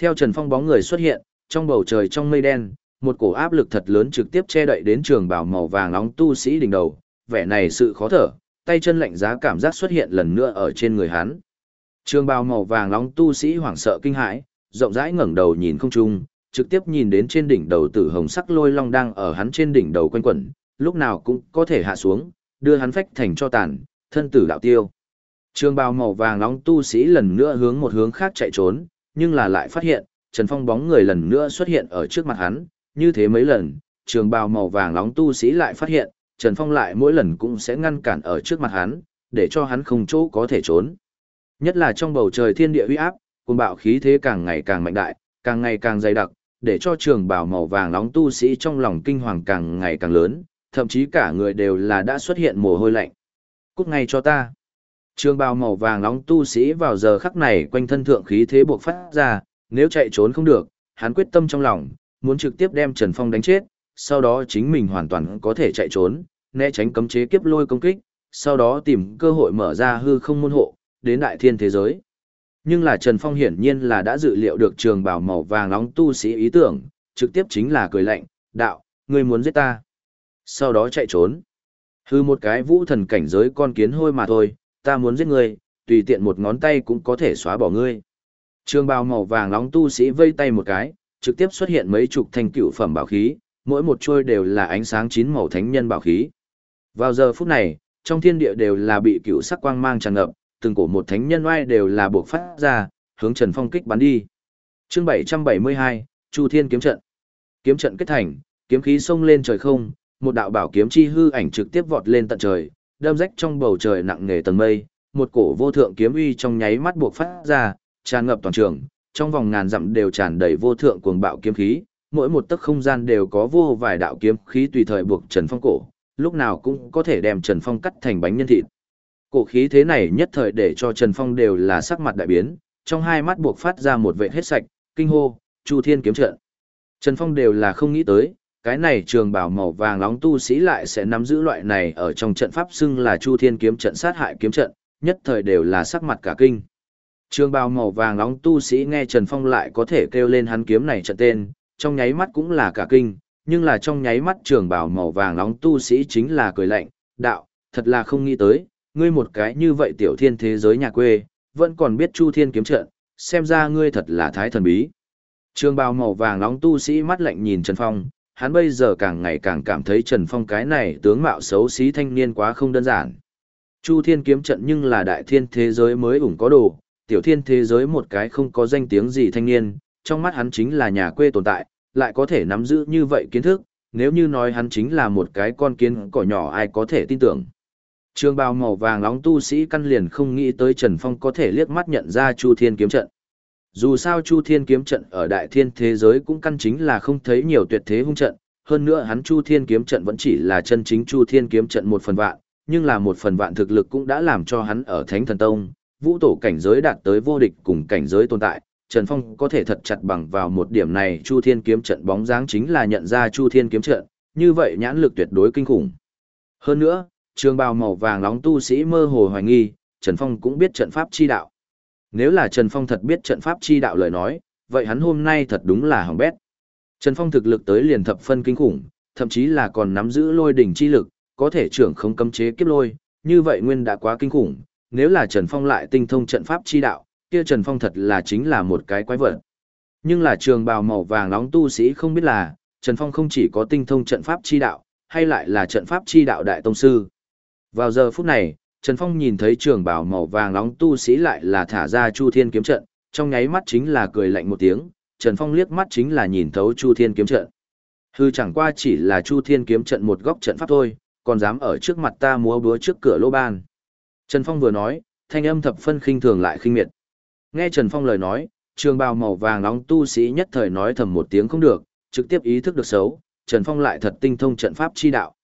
Theo Trần Phong bóng người xuất hiện, trong bầu trời trong mây đen, một cổ áp lực thật lớn trực tiếp che đậy đến trường bào màu vàng nóng tu sĩ đỉnh đầu, vẻ này sự khó thở, tay chân lạnh giá cảm giác xuất hiện lần nữa ở trên người hắn. Trường bào màu vàng nóng tu sĩ hoảng sợ kinh hãi, rộng rãi ngẩng đầu nhìn không trung, trực tiếp nhìn đến trên đỉnh đầu tử hồng sắc lôi long đang ở hắn trên đỉnh đầu quanh quẩn, lúc nào cũng có thể hạ xuống, đưa hắn phách thành cho tàn, thân tử đạo tiêu. Trường bào màu vàng nóng tu sĩ lần nữa hướng một hướng khác chạy trốn, nhưng là lại phát hiện, Trần Phong bóng người lần nữa xuất hiện ở trước mặt hắn, như thế mấy lần, trường bào màu vàng nóng tu sĩ lại phát hiện, Trần Phong lại mỗi lần cũng sẽ ngăn cản ở trước mặt hắn, để cho hắn không chỗ có thể trốn. Nhất là trong bầu trời thiên địa uy áp, cuồng bạo khí thế càng ngày càng mạnh đại, càng ngày càng dày đặc, để cho trường bào màu vàng nóng tu sĩ trong lòng kinh hoàng càng ngày càng lớn, thậm chí cả người đều là đã xuất hiện mồ hôi lạnh. Cút ngay cho ta. Trường bào màu vàng nóng tu sĩ vào giờ khắc này quanh thân thượng khí thế buộc phát ra, nếu chạy trốn không được, hắn quyết tâm trong lòng, muốn trực tiếp đem Trần Phong đánh chết, sau đó chính mình hoàn toàn có thể chạy trốn, né tránh cấm chế kiếp lôi công kích, sau đó tìm cơ hội mở ra hư không môn hộ, đến đại thiên thế giới. Nhưng là Trần Phong hiển nhiên là đã dự liệu được trường bào màu vàng nóng tu sĩ ý tưởng, trực tiếp chính là cười lạnh, đạo, ngươi muốn giết ta. Sau đó chạy trốn. Hư một cái vũ thần cảnh giới con kiến hôi mà thôi, ta muốn giết ngươi, tùy tiện một ngón tay cũng có thể xóa bỏ ngươi. Trường bào màu vàng nóng tu sĩ vây tay một cái, trực tiếp xuất hiện mấy chục thanh cựu phẩm bảo khí, mỗi một trôi đều là ánh sáng chín màu thánh nhân bảo khí. Vào giờ phút này, trong thiên địa đều là bị cựu sắc quang mang tràn ngập, từng cổ một thánh nhân oai đều là buộc phát ra, hướng Trần Phong kích bắn đi. Chương 772, Chu Thiên kiếm trận. Kiếm trận kết thành, kiếm khí xông lên trời không, một đạo bảo kiếm chi hư ảnh trực tiếp vọt lên tận trời, đâm rách trong bầu trời nặng nề tầng mây, một cổ vô thượng kiếm uy trong nháy mắt buộc phát ra, tràn ngập toàn trường, trong vòng ngàn dặm đều tràn đầy vô thượng cuồng bạo kiếm khí, mỗi một tấc không gian đều có vô vài đạo kiếm khí tùy thời buộc Trần Phong cổ, lúc nào cũng có thể đem Trần Phong cắt thành bánh nhân thịt. Cổ khí thế này nhất thời để cho Trần Phong đều là sắc mặt đại biến, trong hai mắt buộc phát ra một vệ hết sạch, kinh hô, Chu Thiên kiếm trận. Trần Phong đều là không nghĩ tới, cái này trường bảo màu vàng nóng tu sĩ lại sẽ nắm giữ loại này ở trong trận pháp xưng là Chu Thiên kiếm trận sát hại kiếm trận, nhất thời đều là sắc mặt cả kinh. Trường bào màu vàng nóng tu sĩ nghe Trần Phong lại có thể kêu lên hắn kiếm này trận tên, trong nháy mắt cũng là cả kinh, nhưng là trong nháy mắt trường bào màu vàng nóng tu sĩ chính là cười lạnh, đạo, thật là không nghĩ tới, ngươi một cái như vậy tiểu thiên thế giới nhà quê, vẫn còn biết chu thiên kiếm trận, xem ra ngươi thật là thái thần bí. Trường bào màu vàng nóng tu sĩ mắt lạnh nhìn Trần Phong, hắn bây giờ càng ngày càng cảm thấy Trần Phong cái này tướng mạo xấu xí thanh niên quá không đơn giản. Chu thiên kiếm trận nhưng là đại thiên thế giới mới ủng có đồ, tiểu thiên thế giới một cái không có danh tiếng gì thanh niên, trong mắt hắn chính là nhà quê tồn tại, lại có thể nắm giữ như vậy kiến thức, nếu như nói hắn chính là một cái con kiến cỏ nhỏ ai có thể tin tưởng. Trường bào màu vàng nóng tu sĩ căn liền không nghĩ tới Trần Phong có thể liếc mắt nhận ra Chu Thiên kiếm trận. Dù sao Chu Thiên kiếm trận ở đại thiên thế giới cũng căn chính là không thấy nhiều tuyệt thế hung trận, hơn nữa hắn Chu Thiên kiếm trận vẫn chỉ là chân chính Chu Thiên kiếm trận một phần vạn, nhưng là một phần vạn thực lực cũng đã làm cho hắn ở Thánh Thần Tông, vũ tổ cảnh giới đạt tới vô địch cùng cảnh giới tồn tại, Trần Phong có thể thật chặt bằng vào một điểm này Chu Thiên kiếm trận bóng dáng chính là nhận ra Chu Thiên kiếm trận, như vậy nhãn lực tuyệt đối kinh khủng. Hơn nữa, trường bào màu vàng nóng tu sĩ mơ hồ hoài nghi, Trần Phong cũng biết trận pháp chi đạo. Nếu là Trần Phong thật biết trận pháp chi đạo lời nói, vậy hắn hôm nay thật đúng là hỏng bét. Trần Phong thực lực tới liền thập phân kinh khủng, thậm chí là còn nắm giữ lôi đỉnh chi lực, có thể trưởng không cấm chế kiếp lôi, như vậy nguyên đã quá kinh khủng, nếu là Trần Phong lại tinh thông trận pháp chi đạo, kia Trần Phong thật là chính là một cái quái vật. Nhưng là trường bào màu vàng nóng tu sĩ không biết là, Trần Phong không chỉ có tinh thông trận pháp chi đạo, hay lại là trận pháp chi đạo đại tông sư. Vào giờ phút này, Trần Phong nhìn thấy trường Bảo màu vàng nóng tu sĩ lại là thả ra Chu Thiên kiếm trận, trong nháy mắt chính là cười lạnh một tiếng, Trần Phong liếc mắt chính là nhìn thấu Chu Thiên kiếm trận. Hư chẳng qua chỉ là Chu Thiên kiếm trận một góc trận pháp thôi, còn dám ở trước mặt ta múa búa trước cửa lô ban. Trần Phong vừa nói, thanh âm thập phân khinh thường lại khinh miệt. Nghe Trần Phong lời nói, trường bào màu vàng nóng tu sĩ nhất thời nói thầm một tiếng không được, trực tiếp ý thức được xấu, Trần Phong lại thật tinh thông trận pháp chi đạo.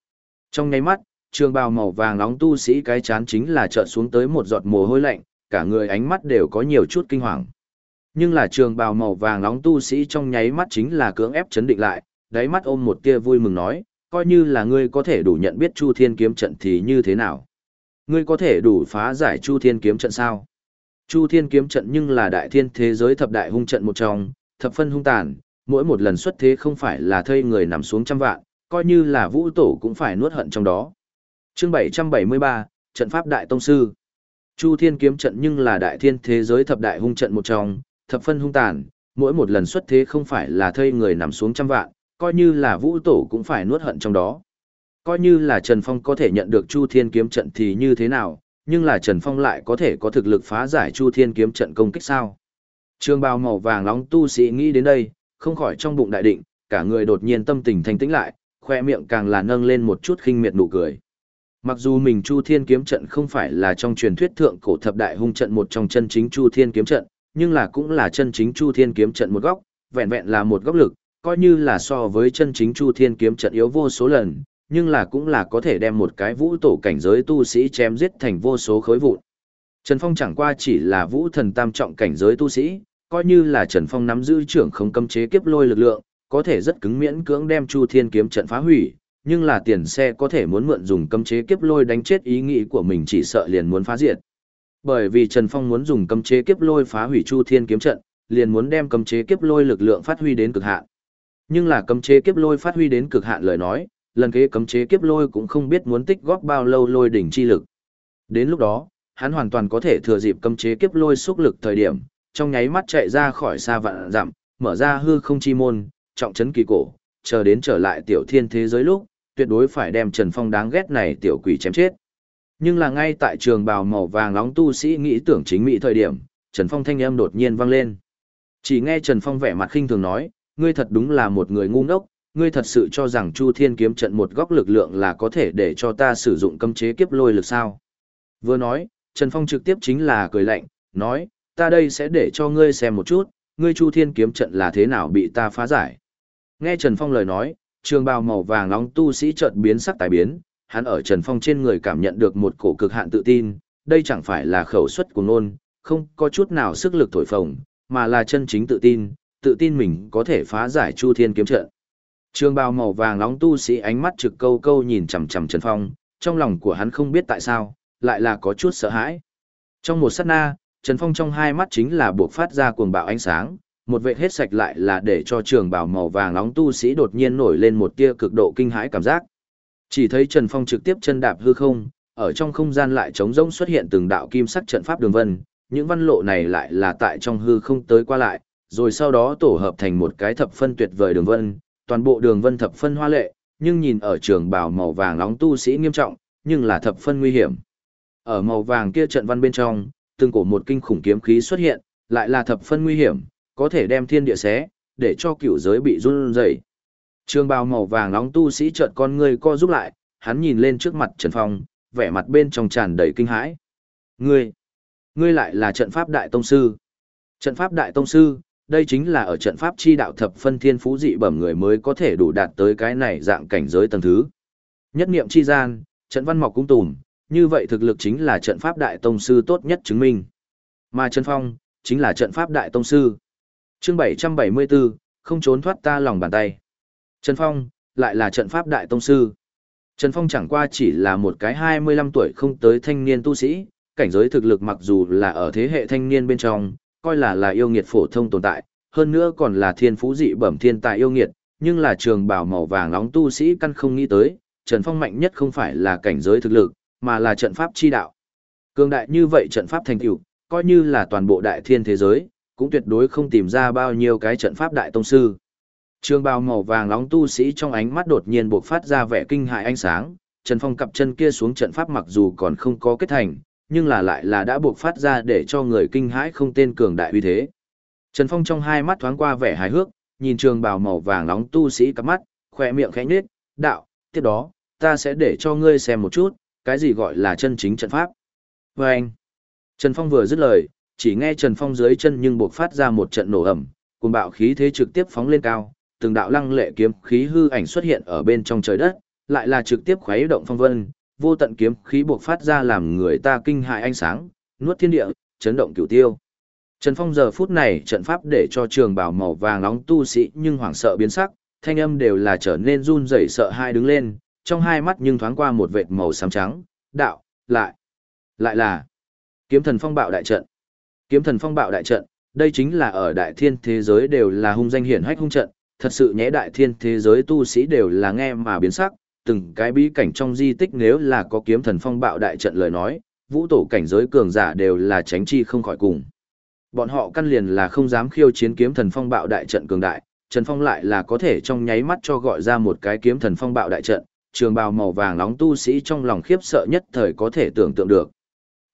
Trong nháy mắt, trường bào màu vàng nóng tu sĩ cái chán chính là trợn xuống tới một giọt mồ hôi lạnh, cả người ánh mắt đều có nhiều chút kinh hoàng. Nhưng là trường bào màu vàng nóng tu sĩ trong nháy mắt chính là cưỡng ép chấn định lại, đáy mắt ôm một tia vui mừng nói, coi như là ngươi có thể đủ nhận biết Chu Thiên kiếm trận thì như thế nào. Ngươi có thể đủ phá giải Chu Thiên kiếm trận sao? Chu Thiên kiếm trận nhưng là đại thiên thế giới thập đại hung trận một trong, thập phân hung tàn, mỗi một lần xuất thế không phải là thây người nằm xuống trăm vạn, coi như là vũ tổ cũng phải nuốt hận trong đó. Chương 773, trận pháp đại tông sư. Chu Thiên kiếm trận nhưng là đại thiên thế giới thập đại hung trận một trong, thập phân hung tàn, mỗi một lần xuất thế không phải là thây người nằm xuống trăm vạn, coi như là vũ tổ cũng phải nuốt hận trong đó coi như là Trần Phong có thể nhận được Chu Thiên kiếm trận thì như thế nào, nhưng là Trần Phong lại có thể có thực lực phá giải Chu Thiên kiếm trận công kích sao? Trường bào màu vàng nóng tu sĩ nghĩ đến đây, không khỏi trong bụng đại định, cả người đột nhiên tâm tình thanh tĩnh lại, khoe miệng càng là nâng lên một chút khinh miệt nụ cười. Mặc dù mình Chu Thiên kiếm trận không phải là trong truyền thuyết thượng cổ thập đại hung trận một trong chân chính Chu Thiên kiếm trận, nhưng là cũng là chân chính Chu Thiên kiếm trận một góc, vẹn vẹn là một góc lực, coi như là so với chân chính Chu Thiên kiếm trận yếu vô số lần, nhưng là cũng là có thể đem một cái vũ tổ cảnh giới tu sĩ chém giết thành vô số khối vụn. Trần Phong chẳng qua chỉ là vũ thần tam trọng cảnh giới tu sĩ, coi như là Trần Phong nắm giữ trưởng không cấm chế kiếp lôi lực lượng, có thể rất cứng miễn cưỡng đem Chu Thiên kiếm trận phá hủy, nhưng là tiền xe có thể muốn mượn dùng cấm chế kiếp lôi đánh chết ý nghĩ của mình chỉ sợ liền muốn phá diệt. Bởi vì Trần Phong muốn dùng cấm chế kiếp lôi phá hủy Chu Thiên kiếm trận, liền muốn đem cấm chế kiếp lôi lực lượng phát huy đến cực hạn. Nhưng là cấm chế kiếp lôi phát huy đến cực hạn lời nói, lần kế cấm chế kiếp lôi cũng không biết muốn tích góp bao lâu lôi đỉnh chi lực. Đến lúc đó, hắn hoàn toàn có thể thừa dịp cấm chế kiếp lôi xúc lực thời điểm, trong nháy mắt chạy ra khỏi xa vạn dặm, mở ra hư không chi môn, trọng trấn kỳ cổ, chờ đến trở lại tiểu thiên thế giới lúc, tuyệt đối phải đem Trần Phong đáng ghét này tiểu quỷ chém chết. Nhưng là ngay tại trường bào màu vàng nóng tu sĩ nghĩ tưởng chính mỹ thời điểm, Trần Phong thanh âm đột nhiên vang lên. Chỉ nghe Trần Phong vẻ mặt khinh thường nói, ngươi thật đúng là một người ngu ngốc, ngươi thật sự cho rằng Chu Thiên kiếm trận một góc lực lượng là có thể để cho ta sử dụng cấm chế kiếp lôi lực sao? Vừa nói, Trần Phong trực tiếp chính là cười lạnh, nói, ta đây sẽ để cho ngươi xem một chút, ngươi Chu Thiên kiếm trận là thế nào bị ta phá giải. Nghe Trần Phong lời nói, trường bào màu vàng nóng tu sĩ chợt biến sắc tài biến, hắn ở Trần Phong trên người cảm nhận được một cổ cực hạn tự tin, đây chẳng phải là khẩu suất của nôn, không có chút nào sức lực thổi phồng, mà là chân chính tự tin, tự tin mình có thể phá giải Chu Thiên kiếm trận. Trường bào màu vàng nóng tu sĩ ánh mắt trực câu câu nhìn chằm chằm Trần Phong, trong lòng của hắn không biết tại sao, lại là có chút sợ hãi. Trong một sát na, Trần Phong trong hai mắt chính là buộc phát ra cuồng bạo ánh sáng, một vệ hết sạch lại là để cho trường bào màu vàng nóng tu sĩ đột nhiên nổi lên một tia cực độ kinh hãi cảm giác. Chỉ thấy Trần Phong trực tiếp chân đạp hư không, ở trong không gian lại trống rỗng xuất hiện từng đạo kim sắc trận pháp đường vân, những văn lộ này lại là tại trong hư không tới qua lại, rồi sau đó tổ hợp thành một cái thập phân tuyệt vời đường vân, toàn bộ đường vân thập phân hoa lệ, nhưng nhìn ở trường bào màu vàng nóng tu sĩ nghiêm trọng, nhưng là thập phân nguy hiểm. Ở màu vàng kia trận văn bên trong, từng cổ một kinh khủng kiếm khí xuất hiện, lại là thập phân nguy hiểm, có thể đem thiên địa xé, để cho cửu giới bị run rẩy. Trường bào màu vàng nóng tu sĩ chợt con người co giúp lại, hắn nhìn lên trước mặt Trần Phong, vẻ mặt bên trong tràn đầy kinh hãi. Ngươi, ngươi lại là trận pháp đại tông sư. Trận pháp đại tông sư, đây chính là ở trận pháp chi đạo thập phân thiên phú dị bẩm người mới có thể đủ đạt tới cái này dạng cảnh giới tầng thứ. Nhất niệm chi gian, trận văn mọc cũng tùm, như vậy thực lực chính là trận pháp đại tông sư tốt nhất chứng minh. Mà Trần Phong, chính là trận pháp đại tông sư. Chương 774, không trốn thoát ta lòng bàn tay. Trần Phong, lại là trận pháp đại tông sư. Trần Phong chẳng qua chỉ là một cái 25 tuổi không tới thanh niên tu sĩ, cảnh giới thực lực mặc dù là ở thế hệ thanh niên bên trong, coi là là yêu nghiệt phổ thông tồn tại, hơn nữa còn là thiên phú dị bẩm thiên tài yêu nghiệt, nhưng là trường bảo màu vàng nóng tu sĩ căn không nghĩ tới, Trần Phong mạnh nhất không phải là cảnh giới thực lực, mà là trận pháp chi đạo. Cường đại như vậy trận pháp thành tựu, coi như là toàn bộ đại thiên thế giới, cũng tuyệt đối không tìm ra bao nhiêu cái trận pháp đại tông sư. Trường bào màu vàng nóng tu sĩ trong ánh mắt đột nhiên bộc phát ra vẻ kinh hại ánh sáng, Trần Phong cặp chân kia xuống trận pháp mặc dù còn không có kết thành, nhưng là lại là đã bộc phát ra để cho người kinh hãi không tên cường đại uy thế. Trần Phong trong hai mắt thoáng qua vẻ hài hước, nhìn trường bào màu vàng nóng tu sĩ cặp mắt, khỏe miệng khẽ nhếch, "Đạo, tiếp đó, ta sẽ để cho ngươi xem một chút, cái gì gọi là chân chính trận pháp." Và anh, Trần Phong vừa dứt lời, chỉ nghe Trần Phong dưới chân nhưng buộc phát ra một trận nổ ầm, cùng bạo khí thế trực tiếp phóng lên cao, từng đạo lăng lệ kiếm khí hư ảnh xuất hiện ở bên trong trời đất, lại là trực tiếp khuấy động phong vân, vô tận kiếm khí buộc phát ra làm người ta kinh hại ánh sáng, nuốt thiên địa, chấn động cửu tiêu. Trần Phong giờ phút này trận pháp để cho trường bảo màu vàng nóng tu sĩ nhưng hoảng sợ biến sắc, thanh âm đều là trở nên run rẩy sợ hai đứng lên, trong hai mắt nhưng thoáng qua một vệt màu xám trắng, đạo, lại, lại là kiếm thần phong bạo đại trận. Kiếm thần phong bạo đại trận, đây chính là ở đại thiên thế giới đều là hung danh hiển hách hung trận, thật sự nhé đại thiên thế giới tu sĩ đều là nghe mà biến sắc, từng cái bí cảnh trong di tích nếu là có kiếm thần phong bạo đại trận lời nói, vũ tổ cảnh giới cường giả đều là tránh chi không khỏi cùng. Bọn họ căn liền là không dám khiêu chiến kiếm thần phong bạo đại trận cường đại, Trần Phong lại là có thể trong nháy mắt cho gọi ra một cái kiếm thần phong bạo đại trận, trường bào màu vàng nóng tu sĩ trong lòng khiếp sợ nhất thời có thể tưởng tượng được.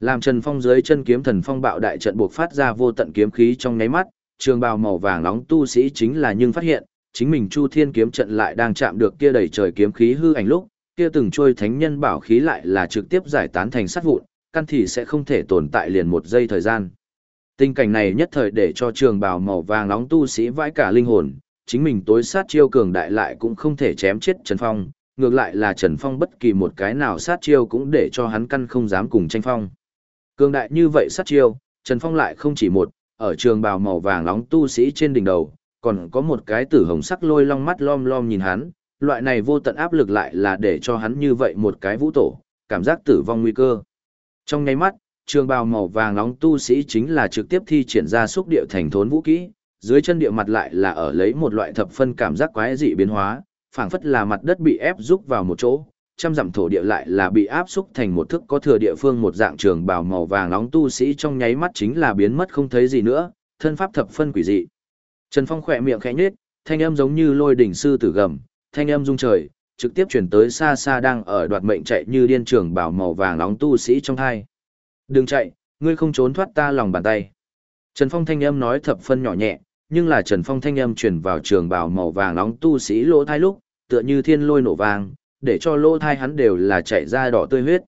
Làm Trần Phong dưới chân kiếm thần phong bạo đại trận buộc phát ra vô tận kiếm khí trong nháy mắt, trường bào màu vàng nóng tu sĩ chính là nhưng phát hiện, chính mình Chu Thiên kiếm trận lại đang chạm được kia đầy trời kiếm khí hư ảnh lúc, kia từng trôi thánh nhân bảo khí lại là trực tiếp giải tán thành sát vụn, căn thì sẽ không thể tồn tại liền một giây thời gian. Tình cảnh này nhất thời để cho trường bào màu vàng nóng tu sĩ vãi cả linh hồn, chính mình tối sát chiêu cường đại lại cũng không thể chém chết Trần Phong, ngược lại là Trần Phong bất kỳ một cái nào sát chiêu cũng để cho hắn căn không dám cùng tranh phong. Cường đại như vậy sát chiêu, Trần Phong lại không chỉ một, ở trường bào màu vàng nóng tu sĩ trên đỉnh đầu, còn có một cái tử hồng sắc lôi long mắt lom lom nhìn hắn, loại này vô tận áp lực lại là để cho hắn như vậy một cái vũ tổ, cảm giác tử vong nguy cơ. Trong nháy mắt, trường bào màu vàng nóng tu sĩ chính là trực tiếp thi triển ra xúc địa thành thốn vũ kỹ, dưới chân địa mặt lại là ở lấy một loại thập phân cảm giác quái dị biến hóa, phảng phất là mặt đất bị ép rúc vào một chỗ, trăm dặm thổ địa lại là bị áp xúc thành một thức có thừa địa phương một dạng trường bào màu vàng nóng tu sĩ trong nháy mắt chính là biến mất không thấy gì nữa, thân pháp thập phân quỷ dị. Trần Phong khỏe miệng khẽ nhếch, thanh âm giống như lôi đỉnh sư tử gầm, thanh âm rung trời, trực tiếp chuyển tới xa xa đang ở đoạt mệnh chạy như điên trường bảo màu vàng nóng tu sĩ trong hai. Đừng chạy, ngươi không trốn thoát ta lòng bàn tay. Trần Phong thanh âm nói thập phân nhỏ nhẹ, nhưng là Trần Phong thanh âm truyền vào trường bảo màu vàng nóng tu sĩ lỗ thai lúc, tựa như thiên lôi nổ vàng, để cho lỗ thai hắn đều là chạy ra đỏ tươi huyết.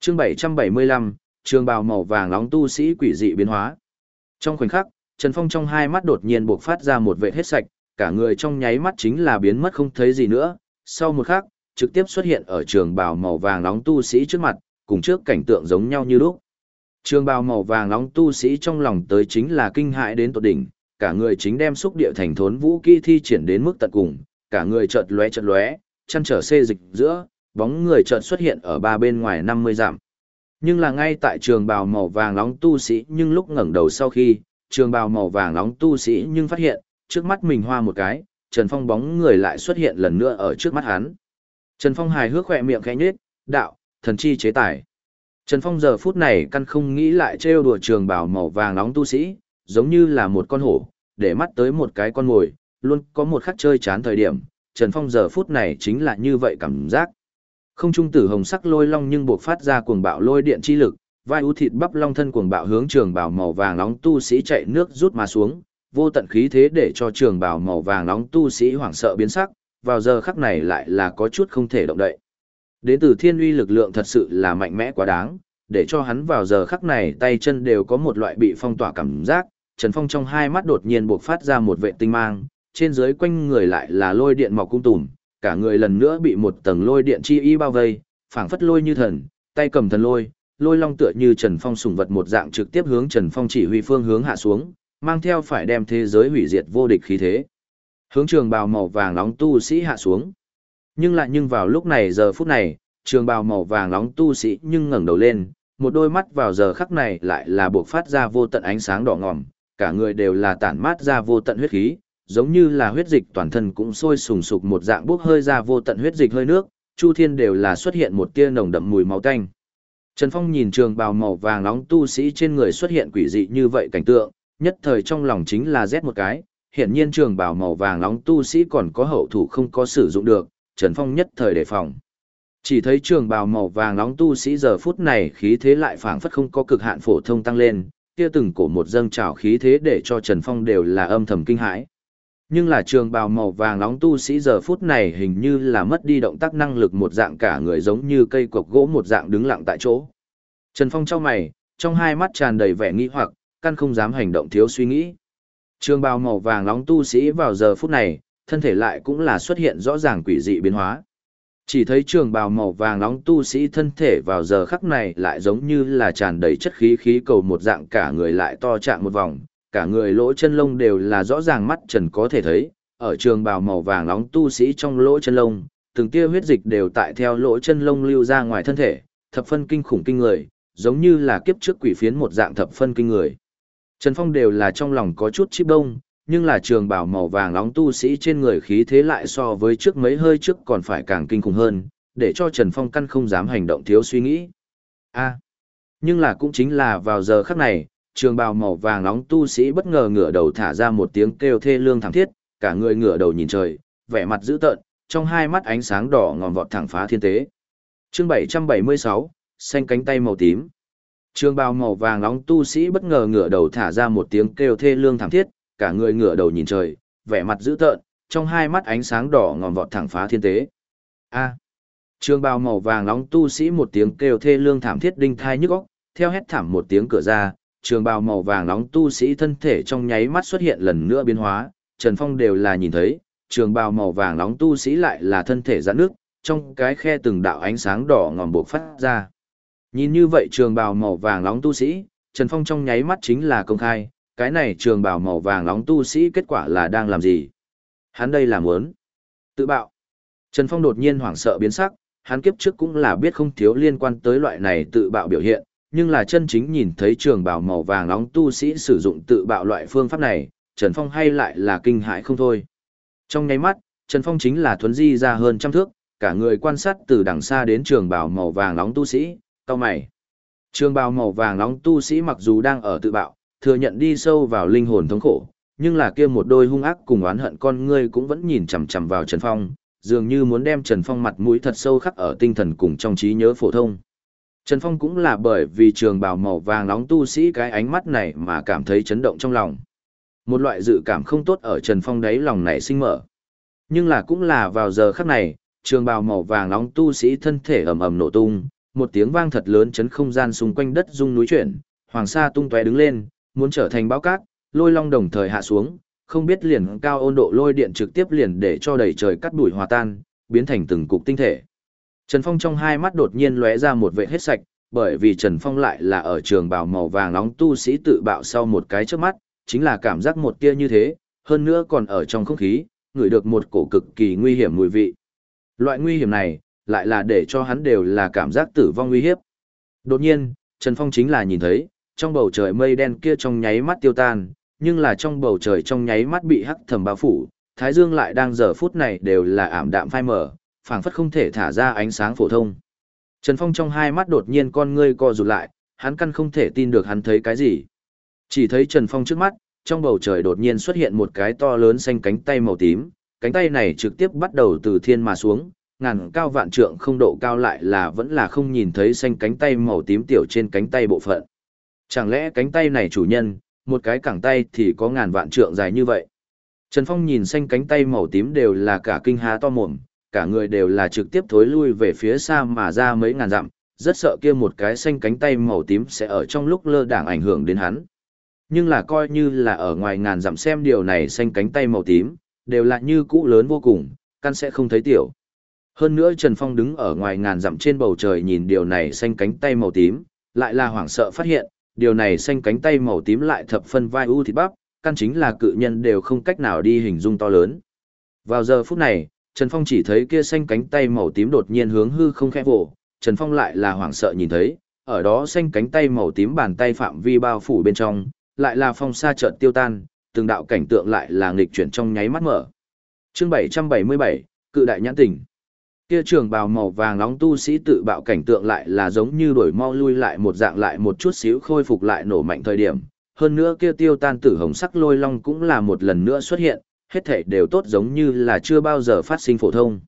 Chương 775, trường bào màu vàng nóng tu sĩ quỷ dị biến hóa. Trong khoảnh khắc, Trần Phong trong hai mắt đột nhiên buộc phát ra một vệ hết sạch, cả người trong nháy mắt chính là biến mất không thấy gì nữa, sau một khắc, trực tiếp xuất hiện ở trường bào màu vàng nóng tu sĩ trước mặt, cùng trước cảnh tượng giống nhau như lúc. Trường bào màu vàng nóng tu sĩ trong lòng tới chính là kinh hại đến tột đỉnh, cả người chính đem xúc địa thành thốn vũ kỹ thi triển đến mức tận cùng, cả người chợt lóe chợt lóe, chăn trở xê dịch giữa, bóng người chợt xuất hiện ở ba bên ngoài 50 dặm. Nhưng là ngay tại trường bào màu vàng nóng tu sĩ nhưng lúc ngẩng đầu sau khi, trường bào màu vàng nóng tu sĩ nhưng phát hiện, trước mắt mình hoa một cái, Trần Phong bóng người lại xuất hiện lần nữa ở trước mắt hắn. Trần Phong hài hước khỏe miệng khẽ nhếch, đạo, thần chi chế tài. Trần Phong giờ phút này căn không nghĩ lại trêu đùa trường bào màu vàng nóng tu sĩ, giống như là một con hổ, để mắt tới một cái con mồi, luôn có một khắc chơi chán thời điểm, Trần Phong giờ phút này chính là như vậy cảm giác. Không trung tử hồng sắc lôi long nhưng buộc phát ra cuồng bạo lôi điện chi lực, vai ú thịt bắp long thân cuồng bạo hướng trường bào màu vàng nóng tu sĩ chạy nước rút mà xuống, vô tận khí thế để cho trường bào màu vàng nóng tu sĩ hoảng sợ biến sắc, vào giờ khắc này lại là có chút không thể động đậy. Đến từ thiên uy lực lượng thật sự là mạnh mẽ quá đáng, để cho hắn vào giờ khắc này tay chân đều có một loại bị phong tỏa cảm giác, Trần Phong trong hai mắt đột nhiên buộc phát ra một vệ tinh mang, trên dưới quanh người lại là lôi điện mọc cung tùm, cả người lần nữa bị một tầng lôi điện chi y bao vây, phảng phất lôi như thần, tay cầm thần lôi, lôi long tựa như Trần Phong sùng vật một dạng trực tiếp hướng Trần Phong chỉ huy phương hướng hạ xuống, mang theo phải đem thế giới hủy diệt vô địch khí thế. Hướng trường bào màu vàng nóng tu sĩ hạ xuống. Nhưng lại nhưng vào lúc này giờ phút này, trường bào màu vàng nóng tu sĩ nhưng ngẩng đầu lên, một đôi mắt vào giờ khắc này lại là buộc phát ra vô tận ánh sáng đỏ ngòm, cả người đều là tản mát ra vô tận huyết khí, giống như là huyết dịch toàn thân cũng sôi sùng sục một dạng bốc hơi ra vô tận huyết dịch hơi nước, Chu Thiên đều là xuất hiện một tia nồng đậm mùi máu tanh. Trần Phong nhìn trường bào màu vàng nóng tu sĩ trên người xuất hiện quỷ dị như vậy cảnh tượng, nhất thời trong lòng chính là rét một cái, hiển nhiên trường bào màu vàng nóng tu sĩ còn có hậu thủ không có sử dụng được, Trần Phong nhất thời đề phòng. Chỉ thấy trường bào màu vàng nóng tu sĩ giờ phút này khí thế lại phảng phất không có cực hạn phổ thông tăng lên, kia từng cổ một dâng trào khí thế để cho Trần Phong đều là âm thầm kinh hãi. Nhưng là trường bào màu vàng nóng tu sĩ giờ phút này hình như là mất đi động tác năng lực một dạng cả người giống như cây cọc gỗ một dạng đứng lặng tại chỗ. Trần Phong trao mày, trong hai mắt tràn đầy vẻ nghi hoặc, căn không dám hành động thiếu suy nghĩ. Trường bào màu vàng nóng tu sĩ vào giờ phút này, thân thể lại cũng là xuất hiện rõ ràng quỷ dị biến hóa. Chỉ thấy trường bào màu vàng nóng tu sĩ thân thể vào giờ khắc này lại giống như là tràn đầy chất khí khí cầu một dạng cả người lại to trạng một vòng, cả người lỗ chân lông đều là rõ ràng mắt trần có thể thấy, ở trường bào màu vàng nóng tu sĩ trong lỗ chân lông, từng tia huyết dịch đều tại theo lỗ chân lông lưu ra ngoài thân thể, thập phân kinh khủng kinh người, giống như là kiếp trước quỷ phiến một dạng thập phân kinh người. Trần Phong đều là trong lòng có chút chip đông, nhưng là trường bào màu vàng nóng tu sĩ trên người khí thế lại so với trước mấy hơi trước còn phải càng kinh khủng hơn, để cho Trần Phong căn không dám hành động thiếu suy nghĩ. A. nhưng là cũng chính là vào giờ khắc này, trường bào màu vàng nóng tu sĩ bất ngờ ngửa đầu thả ra một tiếng kêu thê lương thảm thiết, cả người ngửa đầu nhìn trời, vẻ mặt dữ tợn, trong hai mắt ánh sáng đỏ ngòm vọt thẳng phá thiên tế. Chương 776, xanh cánh tay màu tím. Trường bào màu vàng nóng tu sĩ bất ngờ ngửa đầu thả ra một tiếng kêu thê lương thảm thiết, cả người ngửa đầu nhìn trời, vẻ mặt dữ tợn, trong hai mắt ánh sáng đỏ ngòm vọt thẳng phá thiên tế. A. Trường bào màu vàng nóng tu sĩ một tiếng kêu thê lương thảm thiết đinh thai nhức óc, theo hét thảm một tiếng cửa ra, trường bào màu vàng nóng tu sĩ thân thể trong nháy mắt xuất hiện lần nữa biến hóa, Trần Phong đều là nhìn thấy, trường bào màu vàng nóng tu sĩ lại là thân thể giãn nước, trong cái khe từng đạo ánh sáng đỏ ngòm bộc phát ra. Nhìn như vậy trường bào màu vàng nóng tu sĩ, Trần Phong trong nháy mắt chính là công khai, cái này trường bào màu vàng nóng tu sĩ kết quả là đang làm gì? Hắn đây là muốn tự bạo. Trần Phong đột nhiên hoảng sợ biến sắc, hắn kiếp trước cũng là biết không thiếu liên quan tới loại này tự bạo biểu hiện, nhưng là chân chính nhìn thấy trường bào màu vàng nóng tu sĩ sử dụng tự bạo loại phương pháp này, Trần Phong hay lại là kinh hãi không thôi. Trong nháy mắt, Trần Phong chính là thuấn di ra hơn trăm thước, cả người quan sát từ đằng xa đến trường bào màu vàng nóng tu sĩ, cao mày. Trường bào màu vàng nóng tu sĩ mặc dù đang ở tự bạo, thừa nhận đi sâu vào linh hồn thống khổ, nhưng là kia một đôi hung ác cùng oán hận con ngươi cũng vẫn nhìn chằm chằm vào Trần Phong, dường như muốn đem Trần Phong mặt mũi thật sâu khắc ở tinh thần cùng trong trí nhớ phổ thông. Trần Phong cũng là bởi vì trường bào màu vàng nóng tu sĩ cái ánh mắt này mà cảm thấy chấn động trong lòng. Một loại dự cảm không tốt ở Trần Phong đáy lòng này sinh mở. Nhưng là cũng là vào giờ khắc này, trường bào màu vàng nóng tu sĩ thân thể ầm ầm nổ tung, một tiếng vang thật lớn chấn không gian xung quanh đất rung núi chuyển, hoàng sa tung tóe đứng lên, muốn trở thành báo cát, lôi long đồng thời hạ xuống, không biết liền cao ôn độ lôi điện trực tiếp liền để cho đầy trời cắt đuổi hòa tan, biến thành từng cục tinh thể. Trần Phong trong hai mắt đột nhiên lóe ra một vệ hết sạch, bởi vì Trần Phong lại là ở trường bào màu vàng nóng tu sĩ tự bạo sau một cái trước mắt, chính là cảm giác một tia như thế, hơn nữa còn ở trong không khí, ngửi được một cổ cực kỳ nguy hiểm mùi vị. Loại nguy hiểm này, lại là để cho hắn đều là cảm giác tử vong nguy hiếp. Đột nhiên, Trần Phong chính là nhìn thấy, trong bầu trời mây đen kia trong nháy mắt tiêu tan, nhưng là trong bầu trời trong nháy mắt bị hắc thầm bao phủ, thái dương lại đang giờ phút này đều là ảm đạm phai mờ, phảng phất không thể thả ra ánh sáng phổ thông. Trần Phong trong hai mắt đột nhiên con ngươi co rụt lại, hắn căn không thể tin được hắn thấy cái gì. Chỉ thấy Trần Phong trước mắt, trong bầu trời đột nhiên xuất hiện một cái to lớn xanh cánh tay màu tím, cánh tay này trực tiếp bắt đầu từ thiên mà xuống, ngàn cao vạn trượng không độ cao lại là vẫn là không nhìn thấy xanh cánh tay màu tím tiểu trên cánh tay bộ phận. Chẳng lẽ cánh tay này chủ nhân, một cái cẳng tay thì có ngàn vạn trượng dài như vậy? Trần Phong nhìn xanh cánh tay màu tím đều là cả kinh há to mồm, cả người đều là trực tiếp thối lui về phía xa mà ra mấy ngàn dặm, rất sợ kia một cái xanh cánh tay màu tím sẽ ở trong lúc lơ đảng ảnh hưởng đến hắn. Nhưng là coi như là ở ngoài ngàn dặm xem điều này xanh cánh tay màu tím, đều là như cũ lớn vô cùng, căn sẽ không thấy tiểu. Hơn nữa Trần Phong đứng ở ngoài ngàn dặm trên bầu trời nhìn điều này xanh cánh tay màu tím, lại là hoảng sợ phát hiện, điều này xanh cánh tay màu tím lại thập phân vai u thịt bắp, căn chính là cự nhân đều không cách nào đi hình dung to lớn. Vào giờ phút này, Trần Phong chỉ thấy kia xanh cánh tay màu tím đột nhiên hướng hư không khẽ vồ, Trần Phong lại là hoảng sợ nhìn thấy, ở đó xanh cánh tay màu tím bàn tay phạm vi bao phủ bên trong, lại là phong sa chợt tiêu tan, từng đạo cảnh tượng lại là nghịch chuyển trong nháy mắt mở. Chương 777, cự đại nhãn tỉnh. Kia trường bào màu vàng nóng tu sĩ tự bạo cảnh tượng lại là giống như đổi mau lui lại một dạng lại một chút xíu khôi phục lại nổ mạnh thời điểm. Hơn nữa kia tiêu tan tử hồng sắc lôi long cũng là một lần nữa xuất hiện, hết thảy đều tốt giống như là chưa bao giờ phát sinh phổ thông.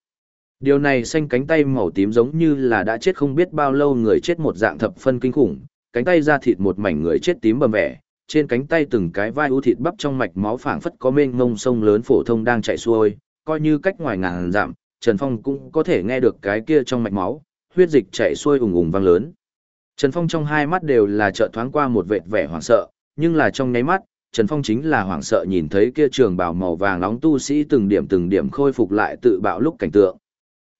Điều này xanh cánh tay màu tím giống như là đã chết không biết bao lâu người chết một dạng thập phân kinh khủng, cánh tay ra thịt một mảnh người chết tím bầm vẻ, trên cánh tay từng cái vai u thịt bắp trong mạch máu phảng phất có mênh mông sông lớn phổ thông đang chảy xuôi, coi như cách ngoài ngàn dặm, Trần Phong cũng có thể nghe được cái kia trong mạch máu, huyết dịch chảy xuôi ùng ùng vang lớn. Trần Phong trong hai mắt đều là chợt thoáng qua một vệt vẻ hoảng sợ, nhưng là trong nháy mắt, Trần Phong chính là hoảng sợ nhìn thấy kia trường bào màu vàng nóng tu sĩ từng điểm từng điểm khôi phục lại tự bạo lúc cảnh tượng.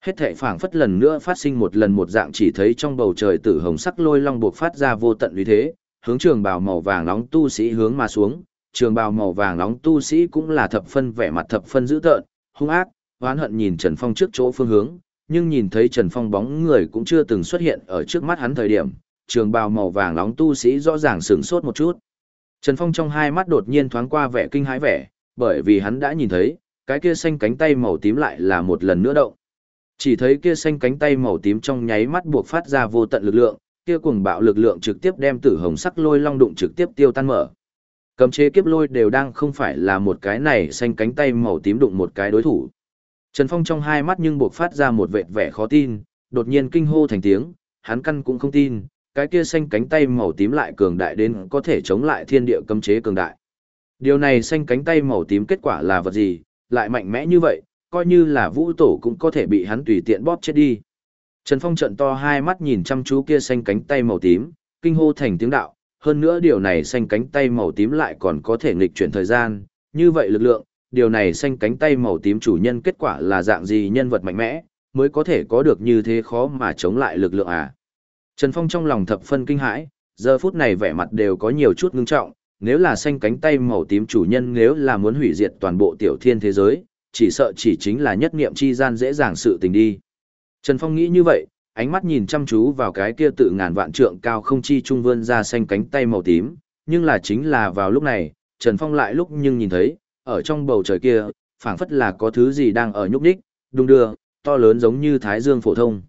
Hết thảy phảng phất lần nữa phát sinh một lần một dạng chỉ thấy trong bầu trời tử hồng sắc lôi long buộc phát ra vô tận uy thế, hướng trường bào màu vàng nóng tu sĩ hướng mà xuống, trường bào màu vàng nóng tu sĩ cũng là thập phân vẻ mặt thập phân dữ tợn, hung ác, oán hận nhìn Trần Phong trước chỗ phương hướng, nhưng nhìn thấy Trần Phong bóng người cũng chưa từng xuất hiện ở trước mắt hắn thời điểm, trường bào màu vàng nóng tu sĩ rõ ràng sửng sốt một chút. Trần Phong trong hai mắt đột nhiên thoáng qua vẻ kinh hãi vẻ, bởi vì hắn đã nhìn thấy, cái kia xanh cánh tay màu tím lại là một lần nữa động. Chỉ thấy kia xanh cánh tay màu tím trong nháy mắt buộc phát ra vô tận lực lượng, kia cuồng bạo lực lượng trực tiếp đem tử hồng sắc lôi long đụng trực tiếp tiêu tan mở. Cấm chế kiếp lôi đều đang không phải là một cái này xanh cánh tay màu tím đụng một cái đối thủ. Trần Phong trong hai mắt nhưng buộc phát ra một vệt vẻ khó tin, đột nhiên kinh hô thành tiếng, hắn căn cũng không tin, cái kia xanh cánh tay màu tím lại cường đại đến có thể chống lại thiên địa cấm chế cường đại. Điều này xanh cánh tay màu tím kết quả là vật gì, lại mạnh mẽ như vậy, coi như là vũ tổ cũng có thể bị hắn tùy tiện bóp chết đi. Trần Phong trận to hai mắt nhìn chăm chú kia xanh cánh tay màu tím, kinh hô thành tiếng đạo, hơn nữa điều này xanh cánh tay màu tím lại còn có thể nghịch chuyển thời gian, như vậy lực lượng, điều này xanh cánh tay màu tím chủ nhân kết quả là dạng gì nhân vật mạnh mẽ, mới có thể có được như thế khó mà chống lại lực lượng à. Trần Phong trong lòng thập phân kinh hãi, giờ phút này vẻ mặt đều có nhiều chút ngưng trọng, nếu là xanh cánh tay màu tím chủ nhân nếu là muốn hủy diệt toàn bộ tiểu thiên thế giới, chỉ sợ chỉ chính là nhất niệm chi gian dễ dàng sự tình đi. Trần Phong nghĩ như vậy, ánh mắt nhìn chăm chú vào cái kia tự ngàn vạn trượng cao không chi trung vươn ra xanh cánh tay màu tím, nhưng là chính là vào lúc này, Trần Phong lại lúc nhưng nhìn thấy, ở trong bầu trời kia, phảng phất là có thứ gì đang ở nhúc nhích, đung đưa, to lớn giống như thái dương phổ thông.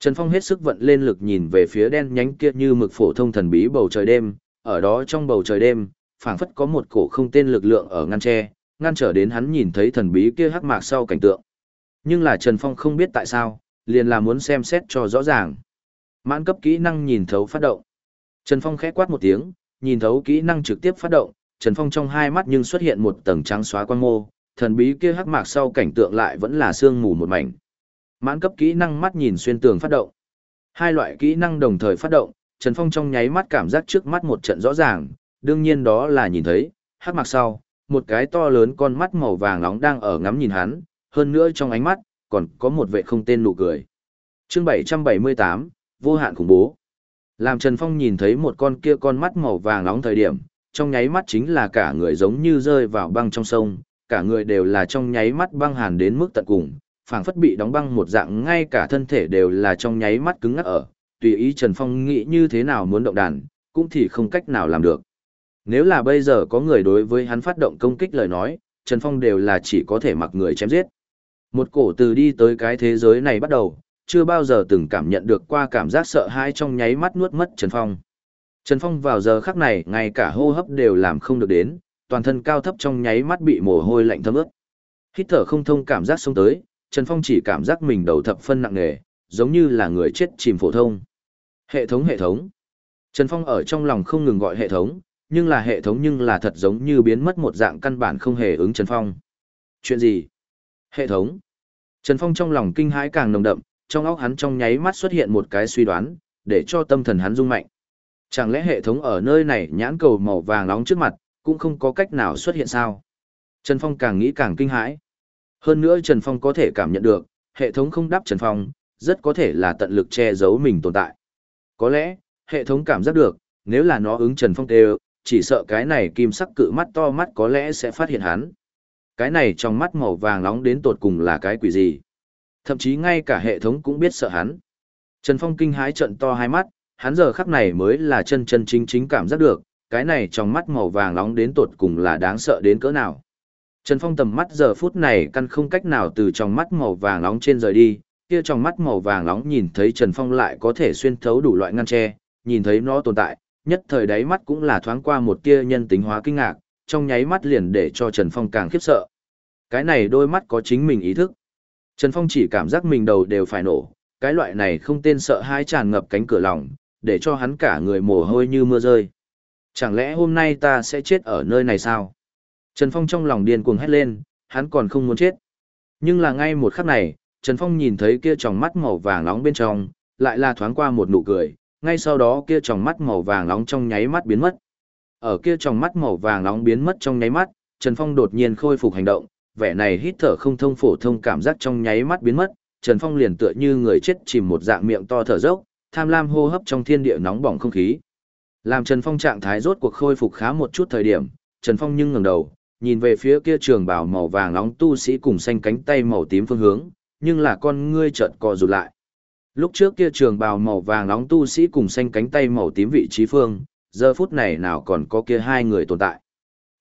Trần Phong hết sức vận lên lực nhìn về phía đen nhánh kia như mực phổ thông thần bí bầu trời đêm, ở đó trong bầu trời đêm, phảng phất có một cổ không tên lực lượng ở ngăn tre, ngăn trở đến hắn nhìn thấy thần bí kia hắc mạc sau cảnh tượng. Nhưng là Trần Phong không biết tại sao, liền là muốn xem xét cho rõ ràng. Mãn cấp kỹ năng nhìn thấu phát động. Trần Phong khẽ quát một tiếng, nhìn thấu kỹ năng trực tiếp phát động, Trần Phong trong hai mắt nhưng xuất hiện một tầng trắng xóa quang mô, thần bí kia hắc mạc sau cảnh tượng lại vẫn là sương mù một mảnh. Mãn cấp kỹ năng mắt nhìn xuyên tường phát động. Hai loại kỹ năng đồng thời phát động, Trần Phong trong nháy mắt cảm giác trước mắt một trận rõ ràng, đương nhiên đó là nhìn thấy, hắc mặc sau, một cái to lớn con mắt màu vàng nóng đang ở ngắm nhìn hắn, hơn nữa trong ánh mắt, còn có một vệ không tên nụ cười. Chương 778, vô hạn khủng bố. Làm Trần Phong nhìn thấy một con kia con mắt màu vàng nóng thời điểm, trong nháy mắt chính là cả người giống như rơi vào băng trong sông, cả người đều là trong nháy mắt băng hàn đến mức tận cùng, phảng phất bị đóng băng một dạng ngay cả thân thể đều là trong nháy mắt cứng ngắc ở, tùy ý Trần Phong nghĩ như thế nào muốn động đàn, cũng thì không cách nào làm được. Nếu là bây giờ có người đối với hắn phát động công kích lời nói, Trần Phong đều là chỉ có thể mặc người chém giết. Một cổ từ đi tới cái thế giới này bắt đầu, chưa bao giờ từng cảm nhận được qua cảm giác sợ hãi trong nháy mắt nuốt mất Trần Phong. Trần Phong vào giờ khắc này ngay cả hô hấp đều làm không được đến, toàn thân cao thấp trong nháy mắt bị mồ hôi lạnh thấm ướt. Hít thở không thông cảm giác xông tới, Trần Phong chỉ cảm giác mình đầu thập phân nặng nề, giống như là người chết chìm phổ thông. Hệ thống hệ thống. Trần Phong ở trong lòng không ngừng gọi hệ thống, nhưng là hệ thống nhưng là thật giống như biến mất một dạng căn bản không hề ứng Trần Phong. Chuyện gì? Hệ thống. Trần Phong trong lòng kinh hãi càng nồng đậm, trong óc hắn trong nháy mắt xuất hiện một cái suy đoán, để cho tâm thần hắn rung mạnh. Chẳng lẽ hệ thống ở nơi này nhãn cầu màu vàng nóng trước mặt, cũng không có cách nào xuất hiện sao? Trần Phong càng nghĩ càng kinh hãi. Hơn nữa Trần Phong có thể cảm nhận được, hệ thống không đáp Trần Phong, rất có thể là tận lực che giấu mình tồn tại. Có lẽ, hệ thống cảm giác được, nếu là nó ứng Trần Phong kêu, chỉ sợ cái này kim sắc cự mắt to mắt có lẽ sẽ phát hiện hắn. Cái này trong mắt màu vàng nóng đến tột cùng là cái quỷ gì? Thậm chí ngay cả hệ thống cũng biết sợ hắn. Trần Phong kinh hãi trận to hai mắt, hắn giờ khắc này mới là chân chân chính chính cảm giác được, cái này trong mắt màu vàng nóng đến tột cùng là đáng sợ đến cỡ nào. Trần Phong tầm mắt giờ phút này căn không cách nào từ trong mắt màu vàng nóng trên rời đi, kia trong mắt màu vàng nóng nhìn thấy Trần Phong lại có thể xuyên thấu đủ loại ngăn tre, nhìn thấy nó tồn tại, nhất thời đáy mắt cũng là thoáng qua một tia nhân tính hóa kinh ngạc, trong nháy mắt liền để cho Trần Phong càng khiếp sợ. Cái này đôi mắt có chính mình ý thức. Trần Phong chỉ cảm giác mình đầu đều phải nổ, cái loại này không tên sợ hãi tràn ngập cánh cửa lòng, để cho hắn cả người mồ hôi như mưa rơi. Chẳng lẽ hôm nay ta sẽ chết ở nơi này sao? Trần Phong trong lòng điên cuồng hét lên, hắn còn không muốn chết. Nhưng là ngay một khắc này, Trần Phong nhìn thấy kia tròng mắt màu vàng nóng bên trong, lại là thoáng qua một nụ cười, ngay sau đó kia tròng mắt màu vàng nóng trong nháy mắt biến mất. Ở kia tròng mắt màu vàng nóng biến mất trong nháy mắt, Trần Phong đột nhiên khôi phục hành động, vẻ này hít thở không thông phổ thông cảm giác trong nháy mắt biến mất, Trần Phong liền tựa như người chết chìm một dạng miệng to thở dốc, tham lam hô hấp trong thiên địa nóng bỏng không khí. Làm Trần Phong trạng thái rốt cuộc khôi phục khá một chút thời điểm, Trần Phong nhưng ngẩng đầu, nhìn về phía kia trường bào màu vàng nóng tu sĩ cùng xanh cánh tay màu tím phương hướng, nhưng là con ngươi chợt co rụt lại. Lúc trước kia trường bào màu vàng nóng tu sĩ cùng xanh cánh tay màu tím vị trí phương, giờ phút này nào còn có kia hai người tồn tại.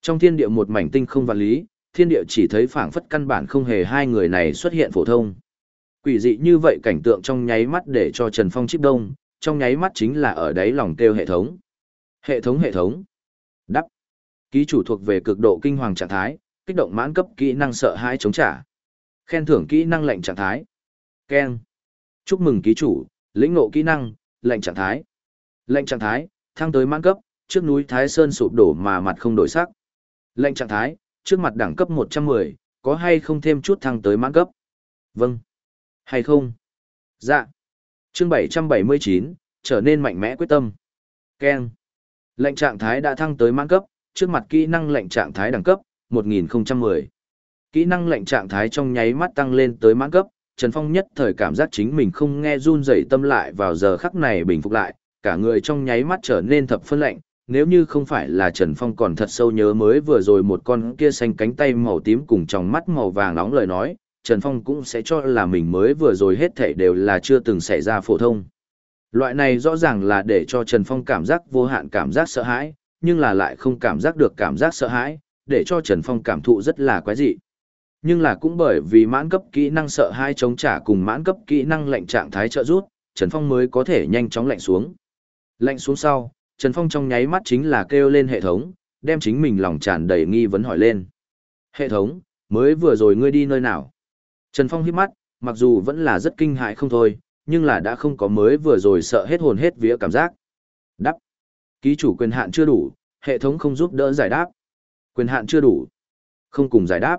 Trong thiên địa một mảnh tinh không vật lý, thiên địa chỉ thấy phảng phất căn bản không hề hai người này xuất hiện phổ thông. Quỷ dị như vậy cảnh tượng trong nháy mắt để cho Trần Phong chip đông, trong nháy mắt chính là ở đáy lòng kêu hệ thống. Hệ thống hệ thống. Ký chủ thuộc về cực độ kinh hoàng trạng thái, kích động mãn cấp kỹ năng sợ hãi chống trả. Khen thưởng kỹ năng lệnh trạng thái. Ken. Chúc mừng ký chủ, lĩnh ngộ kỹ năng, lệnh trạng thái. Lệnh trạng thái, thăng tới mãn cấp, trước núi Thái Sơn sụp đổ mà mặt không đổi sắc. Lệnh trạng thái, trước mặt đẳng cấp 110, có hay không thêm chút thăng tới mãn cấp? Vâng. Hay không? Dạ. Chương 779, trở nên mạnh mẽ quyết tâm. Ken. Lệnh trạng thái đã thăng tới mãn cấp, trước mặt kỹ năng lệnh trạng thái đẳng cấp, 1010. Kỹ năng lệnh trạng thái trong nháy mắt tăng lên tới mãn cấp, Trần Phong nhất thời cảm giác chính mình không nghe run rẩy tâm lại vào giờ khắc này bình phục lại, cả người trong nháy mắt trở nên thập phân lạnh, nếu như không phải là Trần Phong còn thật sâu nhớ mới vừa rồi một con kia xanh cánh tay màu tím cùng trong mắt màu vàng nóng lời nói, Trần Phong cũng sẽ cho là mình mới vừa rồi hết thảy đều là chưa từng xảy ra phổ thông. Loại này rõ ràng là để cho Trần Phong cảm giác vô hạn cảm giác sợ hãi, nhưng là lại không cảm giác được cảm giác sợ hãi, để cho Trần Phong cảm thụ rất là quái dị. Nhưng là cũng bởi vì mãn cấp kỹ năng sợ hãi chống trả cùng mãn cấp kỹ năng lệnh trạng thái trợ rút, Trần Phong mới có thể nhanh chóng lạnh xuống. Lạnh xuống sau, Trần Phong trong nháy mắt chính là kêu lên hệ thống, đem chính mình lòng tràn đầy nghi vấn hỏi lên. Hệ thống, mới vừa rồi ngươi đi nơi nào? Trần Phong hít mắt, mặc dù vẫn là rất kinh hại không thôi, nhưng là đã không có mới vừa rồi sợ hết hồn hết vía cảm giác. Đắp. Ký chủ quyền hạn chưa đủ, hệ thống không giúp đỡ giải đáp. Quyền hạn chưa đủ. Không cùng giải đáp.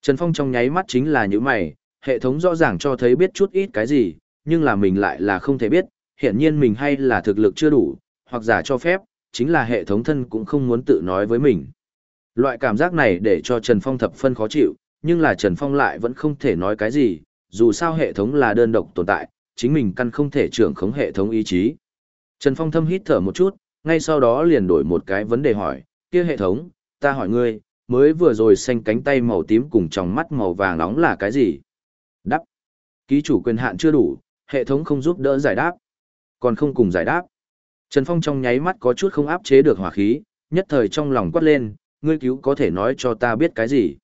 Trần Phong trong nháy mắt chính là những mày, hệ thống rõ ràng cho thấy biết chút ít cái gì, nhưng là mình lại là không thể biết, hiện nhiên mình hay là thực lực chưa đủ, hoặc giả cho phép, chính là hệ thống thân cũng không muốn tự nói với mình. Loại cảm giác này để cho Trần Phong thập phân khó chịu, nhưng là Trần Phong lại vẫn không thể nói cái gì, dù sao hệ thống là đơn độc tồn tại, chính mình căn không thể trưởng khống hệ thống ý chí. Trần Phong thâm hít thở một chút, ngay sau đó liền đổi một cái vấn đề hỏi, kia hệ thống, ta hỏi ngươi, mới vừa rồi xanh cánh tay màu tím cùng trong mắt màu vàng nóng là cái gì? Đáp. Ký chủ quyền hạn chưa đủ, hệ thống không giúp đỡ giải đáp. Còn không cùng giải đáp. Trần Phong trong nháy mắt có chút không áp chế được hỏa khí, nhất thời trong lòng quát lên, ngươi cứu có thể nói cho ta biết cái gì?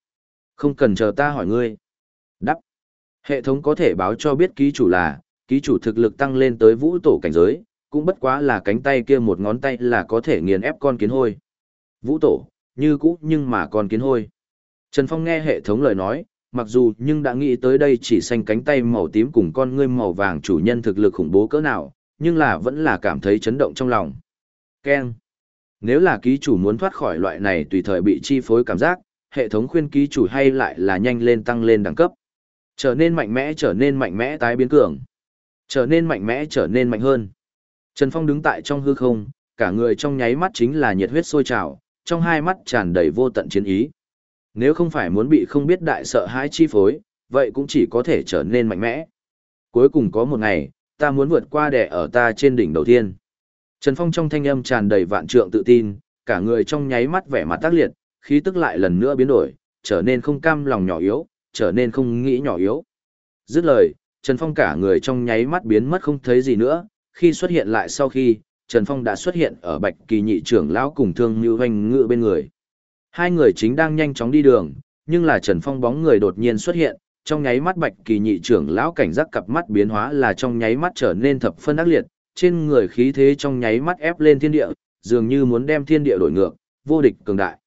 Không cần chờ ta hỏi ngươi. Đáp. Hệ thống có thể báo cho biết ký chủ là, ký chủ thực lực tăng lên tới vũ tổ cảnh giới, cũng bất quá là cánh tay kia một ngón tay là có thể nghiền ép con kiến hôi. Vũ tổ, như cũ nhưng mà con kiến hôi. Trần Phong nghe hệ thống lời nói, mặc dù nhưng đã nghĩ tới đây chỉ xanh cánh tay màu tím cùng con ngươi màu vàng chủ nhân thực lực khủng bố cỡ nào, nhưng là vẫn là cảm thấy chấn động trong lòng. Ken. Nếu là ký chủ muốn thoát khỏi loại này tùy thời bị chi phối cảm giác, hệ thống khuyên ký chủ hay lại là nhanh lên tăng lên đẳng cấp. Trở nên mạnh mẽ trở nên mạnh mẽ tái biến cường. Trở nên mạnh mẽ trở nên mạnh hơn. Trần Phong đứng tại trong hư không, cả người trong nháy mắt chính là nhiệt huyết sôi trào, trong hai mắt tràn đầy vô tận chiến ý. Nếu không phải muốn bị không biết đại sợ hãi chi phối, vậy cũng chỉ có thể trở nên mạnh mẽ. Cuối cùng có một ngày, ta muốn vượt qua đẻ ở ta trên đỉnh đầu tiên. Trần Phong trong thanh âm tràn đầy vạn trượng tự tin, cả người trong nháy mắt vẻ mặt tác liệt, khí tức lại lần nữa biến đổi, trở nên không cam lòng nhỏ yếu, trở nên không nghĩ nhỏ yếu. Dứt lời, Trần Phong cả người trong nháy mắt biến mất không thấy gì nữa, khi xuất hiện lại sau khi, Trần Phong đã xuất hiện ở Bạch Kỳ nhị trưởng lão cùng Thương Như Hoành ngựa bên người. Hai người chính đang nhanh chóng đi đường, nhưng là Trần Phong bóng người đột nhiên xuất hiện, trong nháy mắt Bạch Kỳ nhị trưởng lão cảnh giác cặp mắt biến hóa là trong nháy mắt trở nên thập phân ác liệt, trên người khí thế trong nháy mắt ép lên thiên địa, dường như muốn đem thiên địa đổi ngược, vô địch cường đại.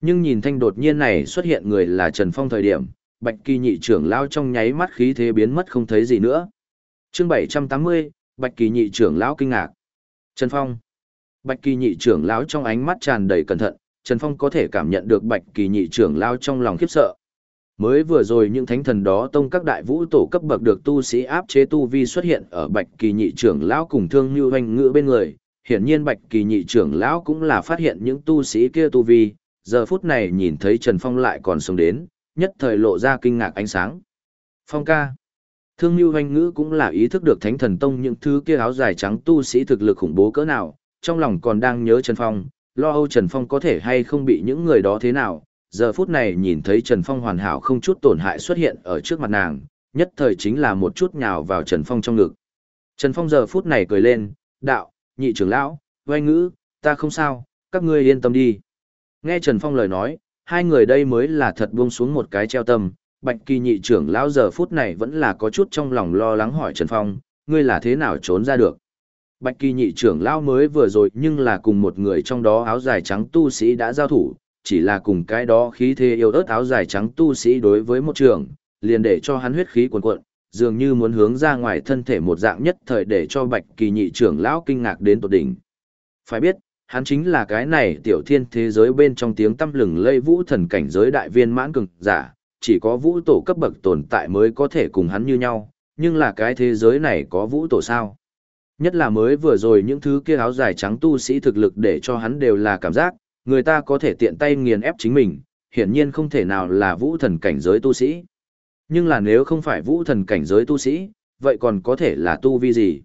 Nhưng nhìn thanh đột nhiên này xuất hiện người là Trần Phong thời điểm, Bạch Kỳ nhị trưởng lão trong nháy mắt khí thế biến mất không thấy gì nữa. Chương 780, Bạch Kỳ nhị trưởng lão kinh ngạc. Trần Phong. Bạch Kỳ nhị trưởng lão trong ánh mắt tràn đầy cẩn thận, Trần Phong có thể cảm nhận được Bạch Kỳ nhị trưởng lão trong lòng khiếp sợ. Mới vừa rồi những thánh thần đó tông các đại vũ tổ cấp bậc được tu sĩ áp chế tu vi xuất hiện ở Bạch Kỳ nhị trưởng lão cùng Thương Như Hoành ngự bên người, hiển nhiên Bạch Kỳ nhị trưởng lão cũng là phát hiện những tu sĩ kia tu vi, giờ phút này nhìn thấy Trần Phong lại còn sống đến, nhất thời lộ ra kinh ngạc ánh sáng. Phong ca. Thương Nhu Hoành Ngữ cũng là ý thức được Thánh Thần Tông những thứ kia áo dài trắng tu sĩ thực lực khủng bố cỡ nào, trong lòng còn đang nhớ Trần Phong, lo âu Trần Phong có thể hay không bị những người đó thế nào. Giờ phút này nhìn thấy Trần Phong hoàn hảo không chút tổn hại xuất hiện ở trước mặt nàng, nhất thời chính là một chút nhào vào Trần Phong trong ngực. Trần Phong giờ phút này cười lên, đạo, nhị trưởng lão, Hoành Ngữ, ta không sao, các ngươi yên tâm đi. Nghe Trần Phong lời nói, hai người đây mới là thật buông xuống một cái treo tâm, Bạch Kỳ nhị trưởng lão giờ phút này vẫn là có chút trong lòng lo lắng hỏi Trần Phong, ngươi là thế nào trốn ra được? Bạch Kỳ nhị trưởng lão mới vừa rồi nhưng là cùng một người trong đó áo dài trắng tu sĩ đã giao thủ, chỉ là cùng cái đó khí thế yêu ớt áo dài trắng tu sĩ đối với một trường, liền để cho hắn huyết khí cuồn cuộn, dường như muốn hướng ra ngoài thân thể một dạng nhất thời để cho Bạch Kỳ nhị trưởng lão kinh ngạc đến tột đỉnh. Phải biết, hắn chính là cái này tiểu thiên thế giới bên trong tiếng tâm lừng lây vũ thần cảnh giới đại viên mãn cường giả, chỉ có vũ tổ cấp bậc tồn tại mới có thể cùng hắn như nhau, nhưng là cái thế giới này có vũ tổ sao? Nhất là mới vừa rồi những thứ kia áo dài trắng tu sĩ thực lực để cho hắn đều là cảm giác, người ta có thể tiện tay nghiền ép chính mình, hiển nhiên không thể nào là vũ thần cảnh giới tu sĩ. Nhưng là nếu không phải vũ thần cảnh giới tu sĩ, vậy còn có thể là tu vi gì?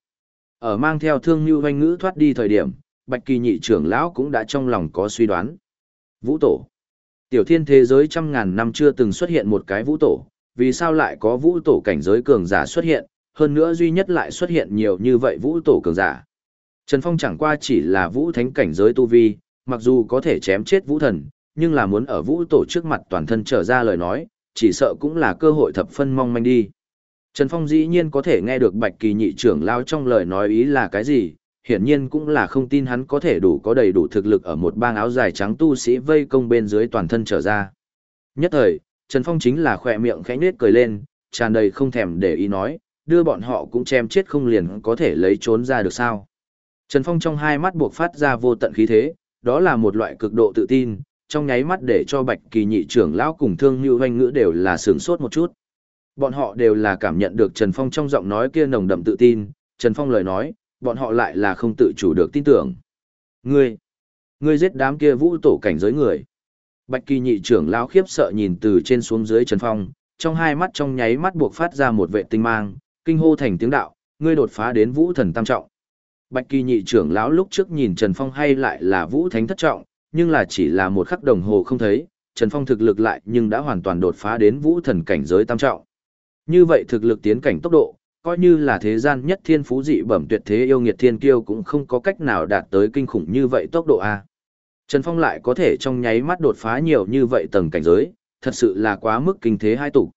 Ở mang theo thương như hoanh ngữ thoát đi thời điểm, Bạch Kỳ nhị trưởng lão cũng đã trong lòng có suy đoán. Vũ tổ. Tiểu thiên thế giới trăm ngàn năm chưa từng xuất hiện một cái vũ tổ, vì sao lại có vũ tổ cảnh giới cường giả xuất hiện, hơn nữa duy nhất lại xuất hiện nhiều như vậy vũ tổ cường giả. Trần Phong chẳng qua chỉ là vũ thánh cảnh giới tu vi, mặc dù có thể chém chết vũ thần, nhưng là muốn ở vũ tổ trước mặt toàn thân trở ra lời nói, chỉ sợ cũng là cơ hội thập phân mong manh đi. Trần Phong dĩ nhiên có thể nghe được bạch kỳ nhị trưởng lao trong lời nói ý là cái gì, hiển nhiên cũng là không tin hắn có thể đủ có đầy đủ thực lực ở một bang áo dài trắng tu sĩ vây công bên dưới toàn thân trở ra. Nhất thời, Trần Phong chính là khỏe miệng khẽ nết cười lên, tràn đầy không thèm để ý nói, đưa bọn họ cũng chém chết không liền có thể lấy trốn ra được sao. Trần Phong trong hai mắt buộc phát ra vô tận khí thế, đó là một loại cực độ tự tin, trong nháy mắt để cho Bạch Kỳ nhị trưởng lão cùng Thương Nưu Hoành ngữ đều là sướng sốt một chút. Bọn họ đều là cảm nhận được Trần Phong trong giọng nói kia nồng đậm tự tin, Trần Phong lời nói, bọn họ lại là không tự chủ được tin tưởng. Ngươi, ngươi giết đám kia vũ tổ cảnh giới người. Bạch Kỳ nhị trưởng lão khiếp sợ nhìn từ trên xuống dưới Trần Phong, trong hai mắt trong nháy mắt buộc phát ra một vệ tinh mang, kinh hô thành tiếng đạo, ngươi đột phá đến vũ thần tam trọng. Bạch Kỳ nhị trưởng lão lúc trước nhìn Trần Phong hay lại là vũ thánh thất trọng, nhưng là chỉ là một khắc đồng hồ không thấy, Trần Phong thực lực lại nhưng đã hoàn toàn đột phá đến vũ thần cảnh giới tam trọng. Như vậy thực lực tiến cảnh tốc độ, coi như là thế gian nhất thiên phú dị bẩm tuyệt thế yêu nghiệt thiên kiêu cũng không có cách nào đạt tới kinh khủng như vậy tốc độ A. Trần Phong lại có thể trong nháy mắt đột phá nhiều như vậy tầng cảnh giới, thật sự là quá mức kinh thế hai tục.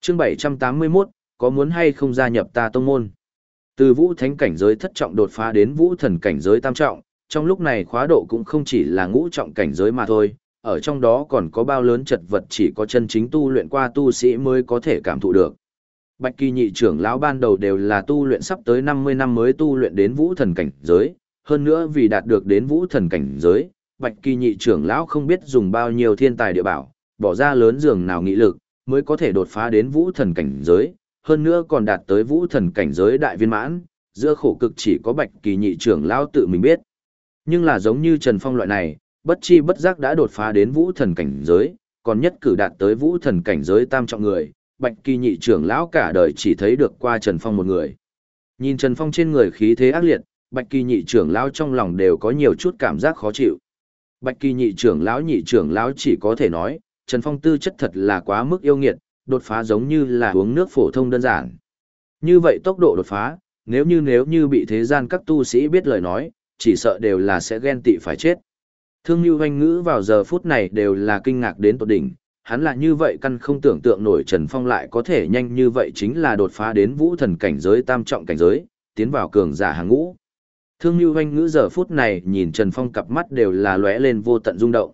Chương 781, có muốn hay không gia nhập ta tông môn? Từ vũ thánh cảnh giới thất trọng đột phá đến vũ thần cảnh giới tam trọng, trong lúc này khóa độ cũng không chỉ là ngũ trọng cảnh giới mà thôi, ở trong đó còn có bao lớn chật vật chỉ có chân chính tu luyện qua tu sĩ mới có thể cảm thụ được. Bạch kỳ nhị trưởng lão ban đầu đều là tu luyện sắp tới 50 năm mới tu luyện đến vũ thần cảnh giới, hơn nữa vì đạt được đến vũ thần cảnh giới, bạch kỳ nhị trưởng lão không biết dùng bao nhiêu thiên tài địa bảo, bỏ ra lớn dường nào nghị lực, mới có thể đột phá đến vũ thần cảnh giới, hơn nữa còn đạt tới vũ thần cảnh giới đại viên mãn, giữa khổ cực chỉ có bạch kỳ nhị trưởng lão tự mình biết. Nhưng là giống như Trần Phong loại này, bất chi bất giác đã đột phá đến vũ thần cảnh giới, còn nhất cử đạt tới vũ thần cảnh giới tam trọng người, bạch kỳ nhị trưởng lão cả đời chỉ thấy được qua Trần Phong một người. Nhìn Trần Phong trên người khí thế ác liệt, bạch kỳ nhị trưởng lão trong lòng đều có nhiều chút cảm giác khó chịu. Bạch kỳ nhị trưởng lão nhị trưởng lão chỉ có thể nói, Trần Phong tư chất thật là quá mức yêu nghiệt, đột phá giống như là uống nước phổ thông đơn giản. Như vậy tốc độ đột phá, nếu như nếu như bị thế gian các tu sĩ biết lời nói, chỉ sợ đều là sẽ ghen tị phải chết. Thương Nhu Hoanh Ngữ vào giờ phút này đều là kinh ngạc đến tột đỉnh, hắn là như vậy căn không tưởng tượng nổi Trần Phong lại có thể nhanh như vậy chính là đột phá đến vũ thần cảnh giới tam trọng cảnh giới, tiến vào cường giả hàng ngũ. Thương Nhu Hoanh Ngữ giờ phút này nhìn Trần Phong cặp mắt đều là lóe lên vô tận rung động.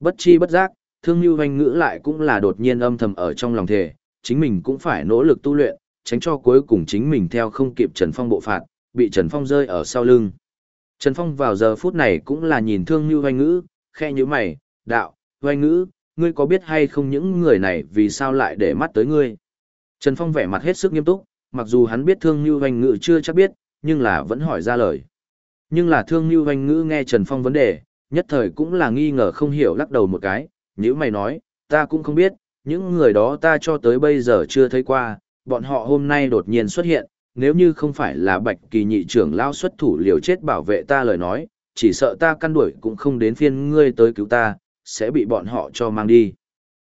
Bất chi bất giác, Thương Nhu Hoanh Ngữ lại cũng là đột nhiên âm thầm ở trong lòng thể, chính mình cũng phải nỗ lực tu luyện, tránh cho cuối cùng chính mình theo không kịp Trần Phong bộ phạt, bị Trần Phong rơi ở sau lưng. Trần Phong vào giờ phút này cũng là nhìn thương Nhu hoanh ngữ, khe như mày, đạo, hoanh ngữ, ngươi có biết hay không những người này vì sao lại để mắt tới ngươi? Trần Phong vẻ mặt hết sức nghiêm túc, mặc dù hắn biết thương như hoanh ngữ chưa chắc biết, nhưng là vẫn hỏi ra lời. Nhưng là thương như hoanh ngữ nghe Trần Phong vấn đề, nhất thời cũng là nghi ngờ không hiểu lắc đầu một cái, nếu mày nói, ta cũng không biết, những người đó ta cho tới bây giờ chưa thấy qua, bọn họ hôm nay đột nhiên xuất hiện, nếu như không phải là bạch kỳ nhị trưởng lao xuất thủ liều chết bảo vệ ta lời nói, chỉ sợ ta căn đuổi cũng không đến phiên ngươi tới cứu ta, sẽ bị bọn họ cho mang đi.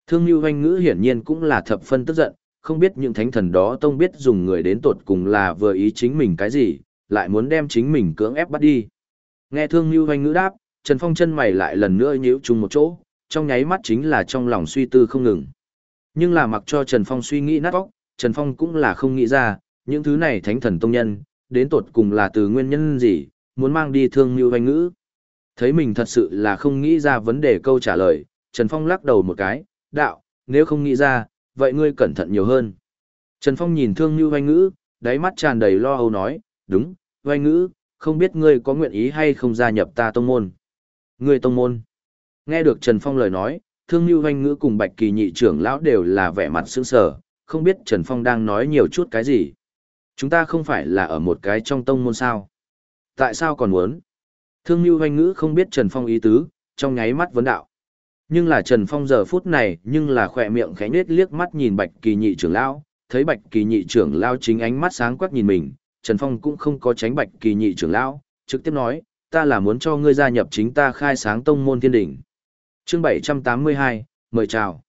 Thương Nhu Hoanh Ngữ hiển nhiên cũng là thập phân tức giận, không biết những thánh thần đó tông biết dùng người đến tột cùng là vừa ý chính mình cái gì, lại muốn đem chính mình cưỡng ép bắt đi. Nghe Thương Nhu Hoanh Ngữ đáp, Trần Phong chân mày lại lần nữa nhíu chung một chỗ, trong nháy mắt chính là trong lòng suy tư không ngừng. Nhưng là mặc cho Trần Phong suy nghĩ nát óc, Trần Phong cũng là không nghĩ ra, những thứ này thánh thần tông nhân, đến tột cùng là từ nguyên nhân gì, muốn mang đi thương Lưu hoanh ngữ. Thấy mình thật sự là không nghĩ ra vấn đề câu trả lời, Trần Phong lắc đầu một cái, đạo, nếu không nghĩ ra, vậy ngươi cẩn thận nhiều hơn. Trần Phong nhìn thương như hoanh ngữ, đáy mắt tràn đầy lo âu nói, đúng, hoanh ngữ, không biết ngươi có nguyện ý hay không gia nhập ta tông môn. Ngươi tông môn. Nghe được Trần Phong lời nói, thương như hoanh ngữ cùng bạch kỳ nhị trưởng lão đều là vẻ mặt sững sờ, không biết Trần Phong đang nói nhiều chút cái gì. Chúng ta không phải là ở một cái trong tông môn sao. Tại sao còn muốn? Thương Nhu Hoanh Ngữ không biết Trần Phong ý tứ, trong nháy mắt vấn đạo. Nhưng là Trần Phong giờ phút này nhưng là khỏe miệng khẽ nết liếc mắt nhìn Bạch Kỳ Nhị trưởng lão, thấy Bạch Kỳ Nhị trưởng lão chính ánh mắt sáng quắc nhìn mình, Trần Phong cũng không có tránh Bạch Kỳ Nhị trưởng lão, trực tiếp nói, ta là muốn cho ngươi gia nhập chính ta khai sáng tông môn thiên đỉnh. Chương 782, mời chào.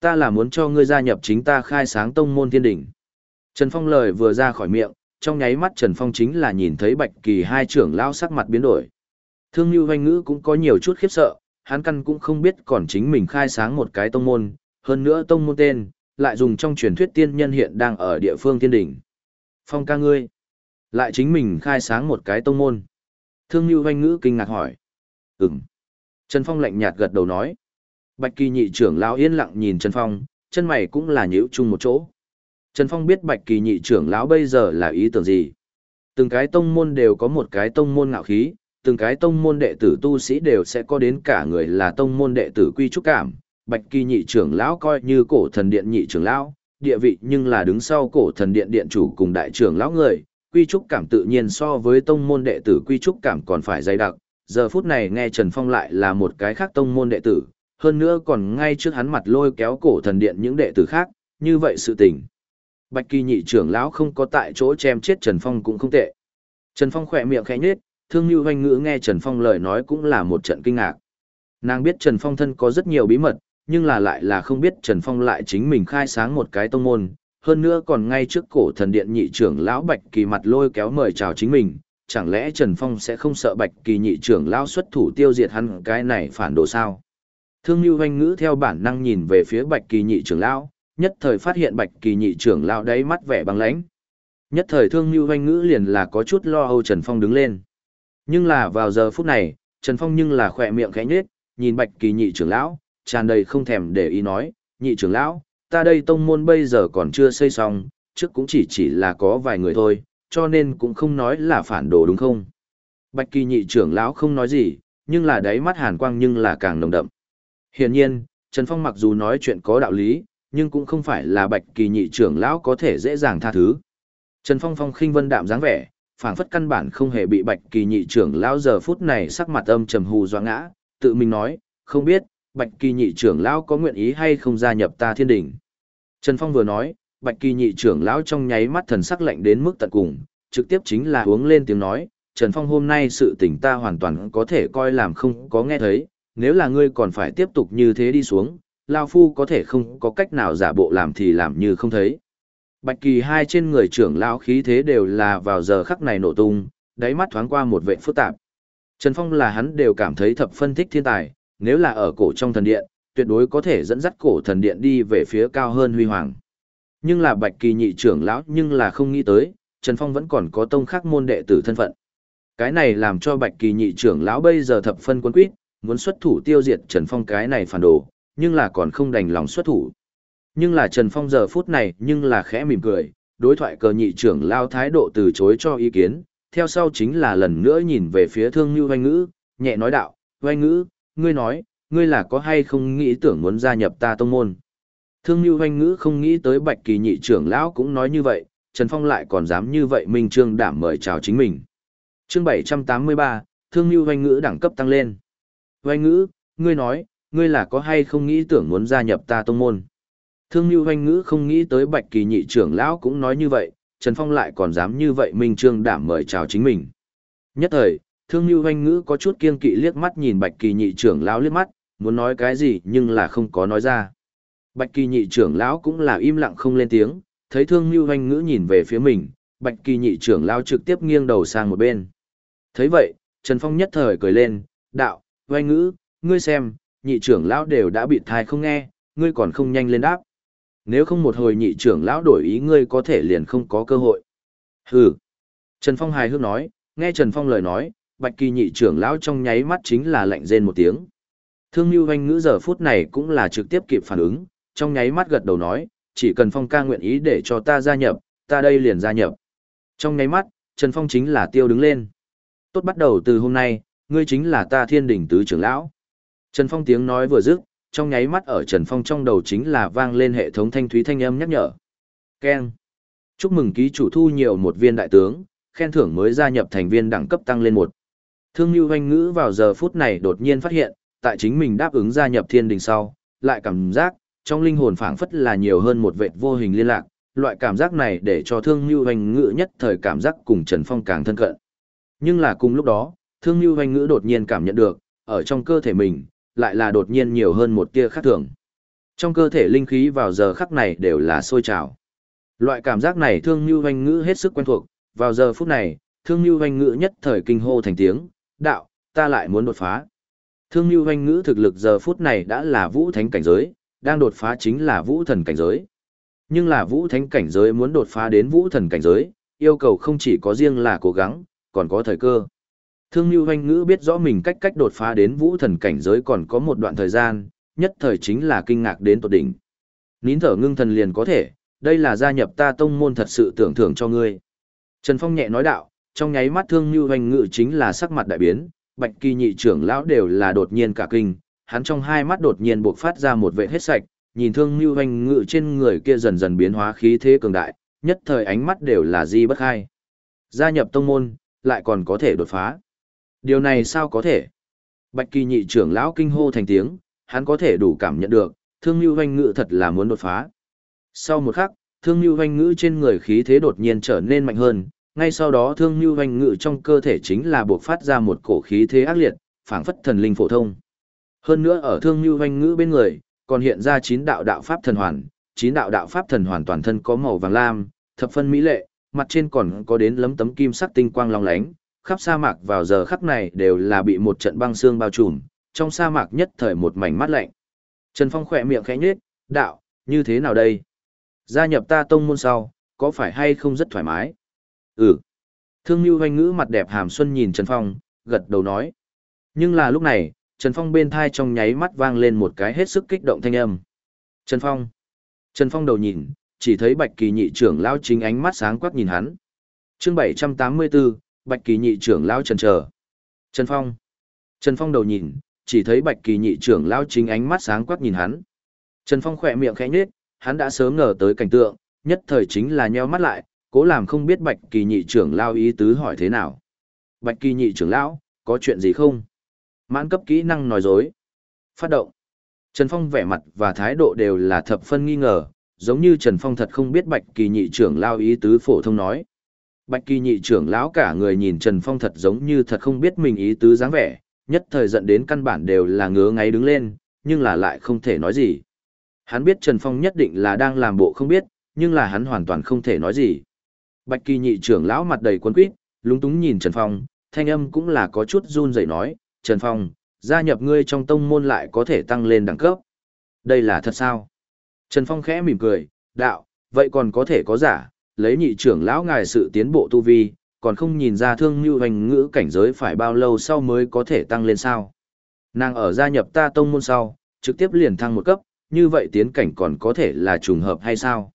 Ta là muốn cho ngươi gia nhập chính ta khai sáng tông môn thiên đỉnh. Trần Phong lời vừa ra khỏi miệng, trong nháy mắt Trần Phong chính là nhìn thấy Bạch Kỳ hai trưởng lão sắc mặt biến đổi. Thương lưu Hoành Ngữ cũng có nhiều chút khiếp sợ, hắn căn cũng không biết còn chính mình khai sáng một cái tông môn, hơn nữa tông môn tên, lại dùng trong truyền thuyết tiên nhân hiện đang ở địa phương thiên đỉnh. Phong ca ngươi, lại chính mình khai sáng một cái tông môn. Thương lưu Hoành Ngữ kinh ngạc hỏi. Ừm. Trần Phong lạnh nhạt gật đầu nói. Bạch Kỳ nhị trưởng lão yên lặng nhìn Trần Phong, chân mày cũng là nhíu chung một chỗ. Trần Phong biết Bạch Kỳ nhị trưởng lão bây giờ là ý tưởng gì. Từng cái tông môn đều có một cái tông môn ngạo khí, từng cái tông môn đệ tử tu sĩ đều sẽ có đến cả người là tông môn đệ tử quy trúc cảm. Bạch Kỳ nhị trưởng lão coi như cổ thần điện nhị trưởng lão, địa vị nhưng là đứng sau cổ thần điện điện chủ cùng đại trưởng lão người, quy trúc cảm tự nhiên so với tông môn đệ tử quy trúc cảm còn phải dày đặc. Giờ phút này nghe Trần Phong lại là một cái khác tông môn đệ tử, hơn nữa còn ngay trước hắn mặt lôi kéo cổ thần điện những đệ tử khác, như vậy sự tình. Bạch kỳ nhị trưởng lão không có tại chỗ chém chết Trần Phong cũng không tệ. Trần Phong khỏe miệng khẽ nhếch, thương như hoanh ngữ nghe Trần Phong lời nói cũng là một trận kinh ngạc. Nàng biết Trần Phong thân có rất nhiều bí mật, nhưng là lại là không biết Trần Phong lại chính mình khai sáng một cái tông môn, hơn nữa còn ngay trước cổ thần điện nhị trưởng lão Bạch Kỳ mặt lôi kéo mời chào chính mình, chẳng lẽ Trần Phong sẽ không sợ Bạch Kỳ nhị trưởng lão xuất thủ tiêu diệt hắn cái này phản đồ sao? Thương Nhu Hoành Ngữ theo bản năng nhìn về phía Bạch Kỳ nhị trưởng lão, nhất thời phát hiện Bạch Kỳ nhị trưởng lão đáy mắt vẻ băng lãnh. Nhất thời Thương Nhu Hoành Ngữ liền là có chút lo âu Trần Phong đứng lên. Nhưng là vào giờ phút này, Trần Phong nhưng là khỏe miệng khẽ nhếch, nhìn Bạch Kỳ nhị trưởng lão, tràn đầy không thèm để ý nói, "Nhị trưởng lão, ta đây tông môn bây giờ còn chưa xây xong, trước cũng chỉ chỉ là có vài người thôi, cho nên cũng không nói là phản đồ đúng không?" Bạch Kỳ nhị trưởng lão không nói gì, nhưng là đáy mắt hàn quang nhưng là càng nồng đậm. Hiển nhiên, Trần Phong mặc dù nói chuyện có đạo lý, nhưng cũng không phải là bạch kỳ nhị trưởng lão có thể dễ dàng tha thứ. Trần Phong phong khinh vân đạm dáng vẻ, phảng phất căn bản không hề bị bạch kỳ nhị trưởng lão giờ phút này sắc mặt âm trầm hù doa ngã, tự mình nói, không biết, bạch kỳ nhị trưởng lão có nguyện ý hay không gia nhập ta thiên đình Trần Phong vừa nói, bạch kỳ nhị trưởng lão trong nháy mắt thần sắc lạnh đến mức tận cùng, trực tiếp chính là uống lên tiếng nói, Trần Phong hôm nay sự tỉnh ta hoàn toàn có thể coi làm không có nghe thấy, nếu là ngươi còn phải tiếp tục như thế đi xuống, Lao Phu có thể không có cách nào giả bộ làm thì làm như không thấy. Bạch kỳ hai trên người trưởng lão khí thế đều là vào giờ khắc này nổ tung, đáy mắt thoáng qua một vẻ phức tạp. Trần Phong là hắn đều cảm thấy thập phân thích thiên tài, nếu là ở cổ trong thần điện, tuyệt đối có thể dẫn dắt cổ thần điện đi về phía cao hơn huy hoàng. Nhưng là bạch kỳ nhị trưởng lão nhưng là không nghĩ tới, Trần Phong vẫn còn có tông khác môn đệ tử thân phận. Cái này làm cho bạch kỳ nhị trưởng lão bây giờ thập phân quân quyết, muốn xuất thủ tiêu diệt Trần Phong cái này phản đồ, nhưng là còn không đành lòng xuất thủ. Nhưng là Trần Phong giờ phút này nhưng là khẽ mỉm cười, đối thoại cờ nhị trưởng lao thái độ từ chối cho ý kiến, theo sau chính là lần nữa nhìn về phía thương như hoanh ngữ, nhẹ nói đạo, hoanh ngữ, ngươi nói, ngươi là có hay không nghĩ tưởng muốn gia nhập ta tông môn. Thương như hoanh ngữ không nghĩ tới bạch kỳ nhị trưởng lão cũng nói như vậy, Trần Phong lại còn dám như vậy minh trương đảm mời chào chính mình. Chương 783, Thương như hoanh ngữ đẳng cấp tăng lên. Hoanh ngữ, ngươi nói, ngươi là có hay không nghĩ tưởng muốn gia nhập ta tông môn. Thương Nhu Hoành ngữ không nghĩ tới Bạch Kỳ nhị trưởng lão cũng nói như vậy, Trần Phong lại còn dám như vậy minh trương đảm mời chào chính mình. Nhất thời, Thương Nhu Hoành ngữ có chút kiên kỵ liếc mắt nhìn Bạch Kỳ nhị trưởng lão liếc mắt, muốn nói cái gì nhưng là không có nói ra. Bạch Kỳ nhị trưởng lão cũng là im lặng không lên tiếng, thấy Thương Nhu Hoành ngữ nhìn về phía mình, Bạch Kỳ nhị trưởng lão trực tiếp nghiêng đầu sang một bên. Thấy vậy, Trần Phong nhất thời cười lên, đạo, Hoành ngữ, ngươi xem, nhị trưởng lão đều đã bị thai không nghe, ngươi còn không nhanh lên đáp. Nếu không một hồi nhị trưởng lão đổi ý ngươi có thể liền không có cơ hội. Hừ. Trần Phong hài hước nói, nghe Trần Phong lời nói, Bạch Kỳ nhị trưởng lão trong nháy mắt chính là lạnh rên một tiếng. Thương Nưu Hoành ngữ giờ phút này cũng là trực tiếp kịp phản ứng, trong nháy mắt gật đầu nói, chỉ cần Phong ca nguyện ý để cho ta gia nhập, ta đây liền gia nhập. Trong nháy mắt, Trần Phong chính là tiêu đứng lên. Tốt bắt đầu từ hôm nay, ngươi chính là ta thiên đỉnh tứ trưởng lão. Trần Phong tiếng nói vừa dứt, trong nháy mắt ở Trần Phong trong đầu chính là vang lên hệ thống thanh thúy thanh âm nhắc nhở. Ken. Chúc mừng ký chủ thu nhiều một viên đại tướng, khen thưởng mới gia nhập thành viên đẳng cấp tăng lên một. Thương Lưu Hoành Ngữ vào giờ phút này đột nhiên phát hiện, tại chính mình đáp ứng gia nhập thiên đình sau, lại cảm giác, trong linh hồn phảng phất là nhiều hơn một vệt vô hình liên lạc, loại cảm giác này để cho Thương Lưu Hoành Ngữ nhất thời cảm giác cùng Trần Phong càng thân cận. Nhưng là cùng lúc đó, Thương Lưu Hoành Ngữ đột nhiên cảm nhận được, ở trong cơ thể mình, lại là đột nhiên nhiều hơn một tia khác thường. Trong cơ thể linh khí vào giờ khắc này đều là sôi trào. Loại cảm giác này thương như hoanh ngữ hết sức quen thuộc, vào giờ phút này, thương như hoanh ngữ nhất thời kinh hô thành tiếng, đạo, ta lại muốn đột phá. Thương như hoanh ngữ thực lực giờ phút này đã là vũ thánh cảnh giới, đang đột phá chính là vũ thần cảnh giới. Nhưng là vũ thánh cảnh giới muốn đột phá đến vũ thần cảnh giới, yêu cầu không chỉ có riêng là cố gắng, còn có thời cơ. Thương Nhu Hoanh Ngữ biết rõ mình cách cách đột phá đến vũ thần cảnh giới còn có một đoạn thời gian, nhất thời chính là kinh ngạc đến tột đỉnh. Nín thở ngưng thần liền có thể, đây là gia nhập ta tông môn thật sự tưởng thưởng cho ngươi. Trần Phong nhẹ nói đạo, trong nháy mắt Thương Nhu Hoanh Ngữ chính là sắc mặt đại biến, Bạch Kỳ nhị trưởng lão đều là đột nhiên cả kinh, hắn trong hai mắt đột nhiên buộc phát ra một vệ hết sạch, nhìn Thương Nhu Hoanh Ngữ trên người kia dần dần biến hóa khí thế cường đại, nhất thời ánh mắt đều là di bất hai. Gia nhập tông môn, lại còn có thể đột phá. Điều này sao có thể? Bạch kỳ nhị trưởng lão kinh hô thành tiếng, hắn có thể đủ cảm nhận được, thương lưu hoanh ngữ thật là muốn đột phá. Sau một khắc, thương lưu hoanh ngữ trên người khí thế đột nhiên trở nên mạnh hơn, ngay sau đó thương lưu hoanh ngữ trong cơ thể chính là buộc phát ra một cổ khí thế ác liệt, phảng phất thần linh phổ thông. Hơn nữa ở thương lưu hoanh ngữ bên người, còn hiện ra chín đạo đạo pháp thần hoàn, chín đạo đạo pháp thần hoàn toàn thân có màu vàng lam, thập phân mỹ lệ, mặt trên còn có đến lấm tấm kim sắc tinh quang long lánh, khắp sa mạc vào giờ khắc này đều là bị một trận băng xương bao trùm, trong sa mạc nhất thời một mảnh mát lạnh. Trần Phong khỏe miệng khẽ nhếch, đạo, như thế nào đây? Gia nhập ta tông môn sau, có phải hay không rất thoải mái? Ừ. Thương Nhu hoanh ngữ mặt đẹp hàm xuân nhìn Trần Phong, gật đầu nói. Nhưng là lúc này, Trần Phong bên thai trong nháy mắt vang lên một cái hết sức kích động thanh âm. Trần Phong. Trần Phong đầu nhìn, chỉ thấy Bạch Kỳ nhị trưởng lao chính ánh mắt sáng quắc nhìn hắn. Chương 784, Bạch Kỳ nhị trưởng lão Trần chờ. Trần Phong. Trần Phong đầu nhìn, chỉ thấy Bạch Kỳ nhị trưởng lão chính ánh mắt sáng quắc nhìn hắn. Trần Phong khỏe miệng khẽ nhếch, hắn đã sớm ngờ tới cảnh tượng, nhất thời chính là nheo mắt lại, cố làm không biết Bạch Kỳ nhị trưởng lão ý tứ hỏi thế nào. Bạch Kỳ nhị trưởng lão, có chuyện gì không? Mãn cấp kỹ năng nói dối. Phát động. Trần Phong vẻ mặt và thái độ đều là thập phân nghi ngờ, giống như Trần Phong thật không biết Bạch Kỳ nhị trưởng lao ý tứ phổ thông nói. Bạch Kỳ nhị trưởng lão cả người nhìn Trần Phong thật giống như thật không biết mình ý tứ dáng vẻ, nhất thời giận đến căn bản đều là ngứa ngáy đứng lên, nhưng là lại không thể nói gì. Hắn biết Trần Phong nhất định là đang làm bộ không biết, nhưng là hắn hoàn toàn không thể nói gì. Bạch Kỳ nhị trưởng lão mặt đầy quấn quýt, lúng túng nhìn Trần Phong, thanh âm cũng là có chút run rẩy nói, Trần Phong, gia nhập ngươi trong tông môn lại có thể tăng lên đẳng cấp. Đây là thật sao? Trần Phong khẽ mỉm cười, đạo, vậy còn có thể có giả, lấy nhị trưởng lão ngài sự tiến bộ tu vi, còn không nhìn ra thương như hoành ngữ cảnh giới phải bao lâu sau mới có thể tăng lên sao. Nàng ở gia nhập ta tông môn sau, trực tiếp liền thăng một cấp, như vậy tiến cảnh còn có thể là trùng hợp hay sao?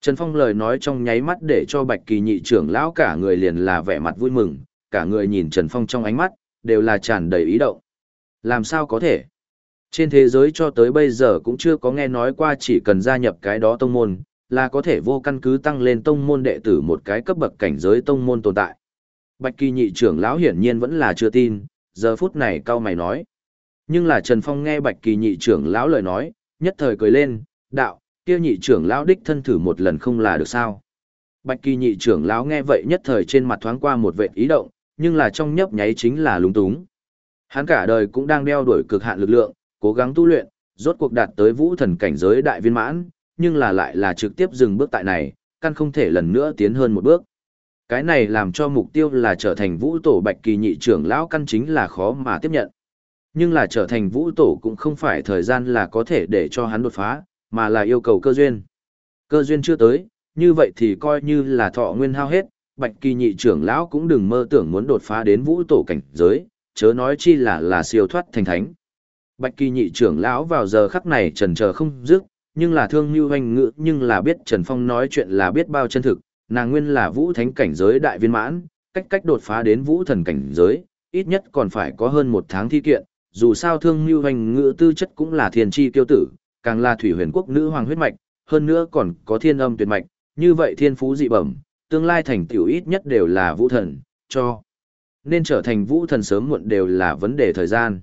Trần Phong lời nói trong nháy mắt để cho Bạch Kỳ nhị trưởng lão cả người liền là vẻ mặt vui mừng, cả người nhìn Trần Phong trong ánh mắt, đều là tràn đầy ý động. Làm sao có thể? Trên thế giới cho tới bây giờ cũng chưa có nghe nói qua chỉ cần gia nhập cái đó tông môn, là có thể vô căn cứ tăng lên tông môn đệ tử một cái cấp bậc cảnh giới tông môn tồn tại. Bạch kỳ nhị trưởng lão hiển nhiên vẫn là chưa tin, giờ phút này cao mày nói. Nhưng là Trần Phong nghe bạch kỳ nhị trưởng lão lời nói, nhất thời cười lên, đạo, kia nhị trưởng lão đích thân thử một lần không là được sao. Bạch kỳ nhị trưởng lão nghe vậy nhất thời trên mặt thoáng qua một vệ ý động, nhưng là trong nhấp nháy chính là lúng túng. Hắn cả đời cũng đang đeo đuổi cực hạn lực lượng, cố gắng tu luyện, rốt cuộc đạt tới vũ thần cảnh giới đại viên mãn, nhưng là lại là trực tiếp dừng bước tại này, căn không thể lần nữa tiến hơn một bước. Cái này làm cho mục tiêu là trở thành vũ tổ bạch kỳ nhị trưởng lão căn chính là khó mà tiếp nhận. Nhưng là trở thành vũ tổ cũng không phải thời gian là có thể để cho hắn đột phá, mà là yêu cầu cơ duyên. Cơ duyên chưa tới, như vậy thì coi như là thọ nguyên hao hết, bạch kỳ nhị trưởng lão cũng đừng mơ tưởng muốn đột phá đến vũ tổ cảnh giới, chớ nói chi là là siêu thoát thành thánh. Bạch kỳ nhị trưởng lão vào giờ khắc này trần chờ không dứt, nhưng là thương như hoành ngữ nhưng là biết Trần Phong nói chuyện là biết bao chân thực, nàng nguyên là vũ thánh cảnh giới đại viên mãn, cách cách đột phá đến vũ thần cảnh giới, ít nhất còn phải có hơn một tháng thi kiện, dù sao thương như hoành ngữ tư chất cũng là thiên tri kiêu tử, càng là thủy huyền quốc nữ hoàng huyết mạch, hơn nữa còn có thiên âm tuyệt mạch, như vậy thiên phú dị bẩm, tương lai thành tiểu ít nhất đều là vũ thần, cho nên trở thành vũ thần sớm muộn đều là vấn đề thời gian.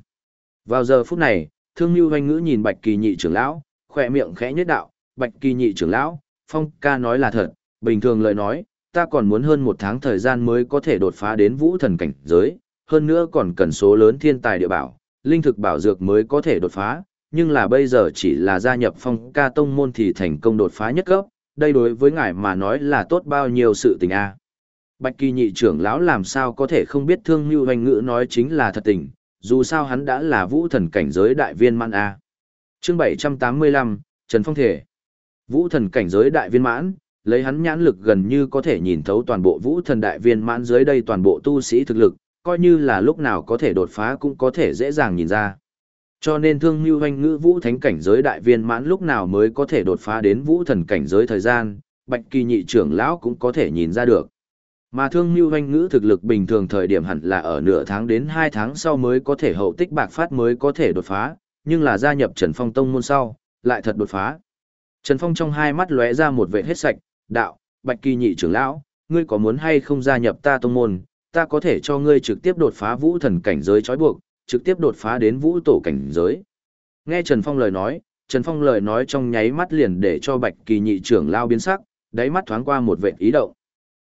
Vào giờ phút này, thương như hoành ngữ nhìn bạch kỳ nhị trưởng lão, khỏe miệng khẽ nhất đạo, bạch kỳ nhị trưởng lão, phong ca nói là thật, bình thường lời nói, ta còn muốn hơn một tháng thời gian mới có thể đột phá đến vũ thần cảnh giới, hơn nữa còn cần số lớn thiên tài địa bảo, linh thực bảo dược mới có thể đột phá, nhưng là bây giờ chỉ là gia nhập phong ca tông môn thì thành công đột phá nhất cấp, đây đối với ngài mà nói là tốt bao nhiêu sự tình a. Bạch kỳ nhị trưởng lão làm sao có thể không biết thương như hoành ngữ nói chính là thật tình, dù sao hắn đã là vũ thần cảnh giới đại viên man a. Chương 785, Trần Phong Thể Vũ thần cảnh giới đại viên mãn, lấy hắn nhãn lực gần như có thể nhìn thấu toàn bộ vũ thần đại viên mãn dưới đây toàn bộ tu sĩ thực lực, coi như là lúc nào có thể đột phá cũng có thể dễ dàng nhìn ra. Cho nên thương mưu hoanh ngữ vũ thánh cảnh giới đại viên mãn lúc nào mới có thể đột phá đến vũ thần cảnh giới thời gian, bạch kỳ nhị trưởng lão cũng có thể nhìn ra được. Mà thương mưu hoanh ngữ thực lực bình thường thời điểm hẳn là ở nửa tháng đến hai tháng sau mới có thể hậu tích bạc phát mới có thể đột phá, nhưng là gia nhập Trần Phong Tông môn sau, lại thật đột phá. Trần Phong trong hai mắt lóe ra một vẻ hết sạch, đạo, bạch kỳ nhị trưởng lão, ngươi có muốn hay không gia nhập ta tông môn, ta có thể cho ngươi trực tiếp đột phá vũ thần cảnh giới trói buộc, trực tiếp đột phá đến vũ tổ cảnh giới. Nghe Trần Phong lời nói, Trần Phong lời nói trong nháy mắt liền để cho Bạch Kỳ nhị trưởng lao biến sắc, đáy mắt thoáng qua một vẻ ý động.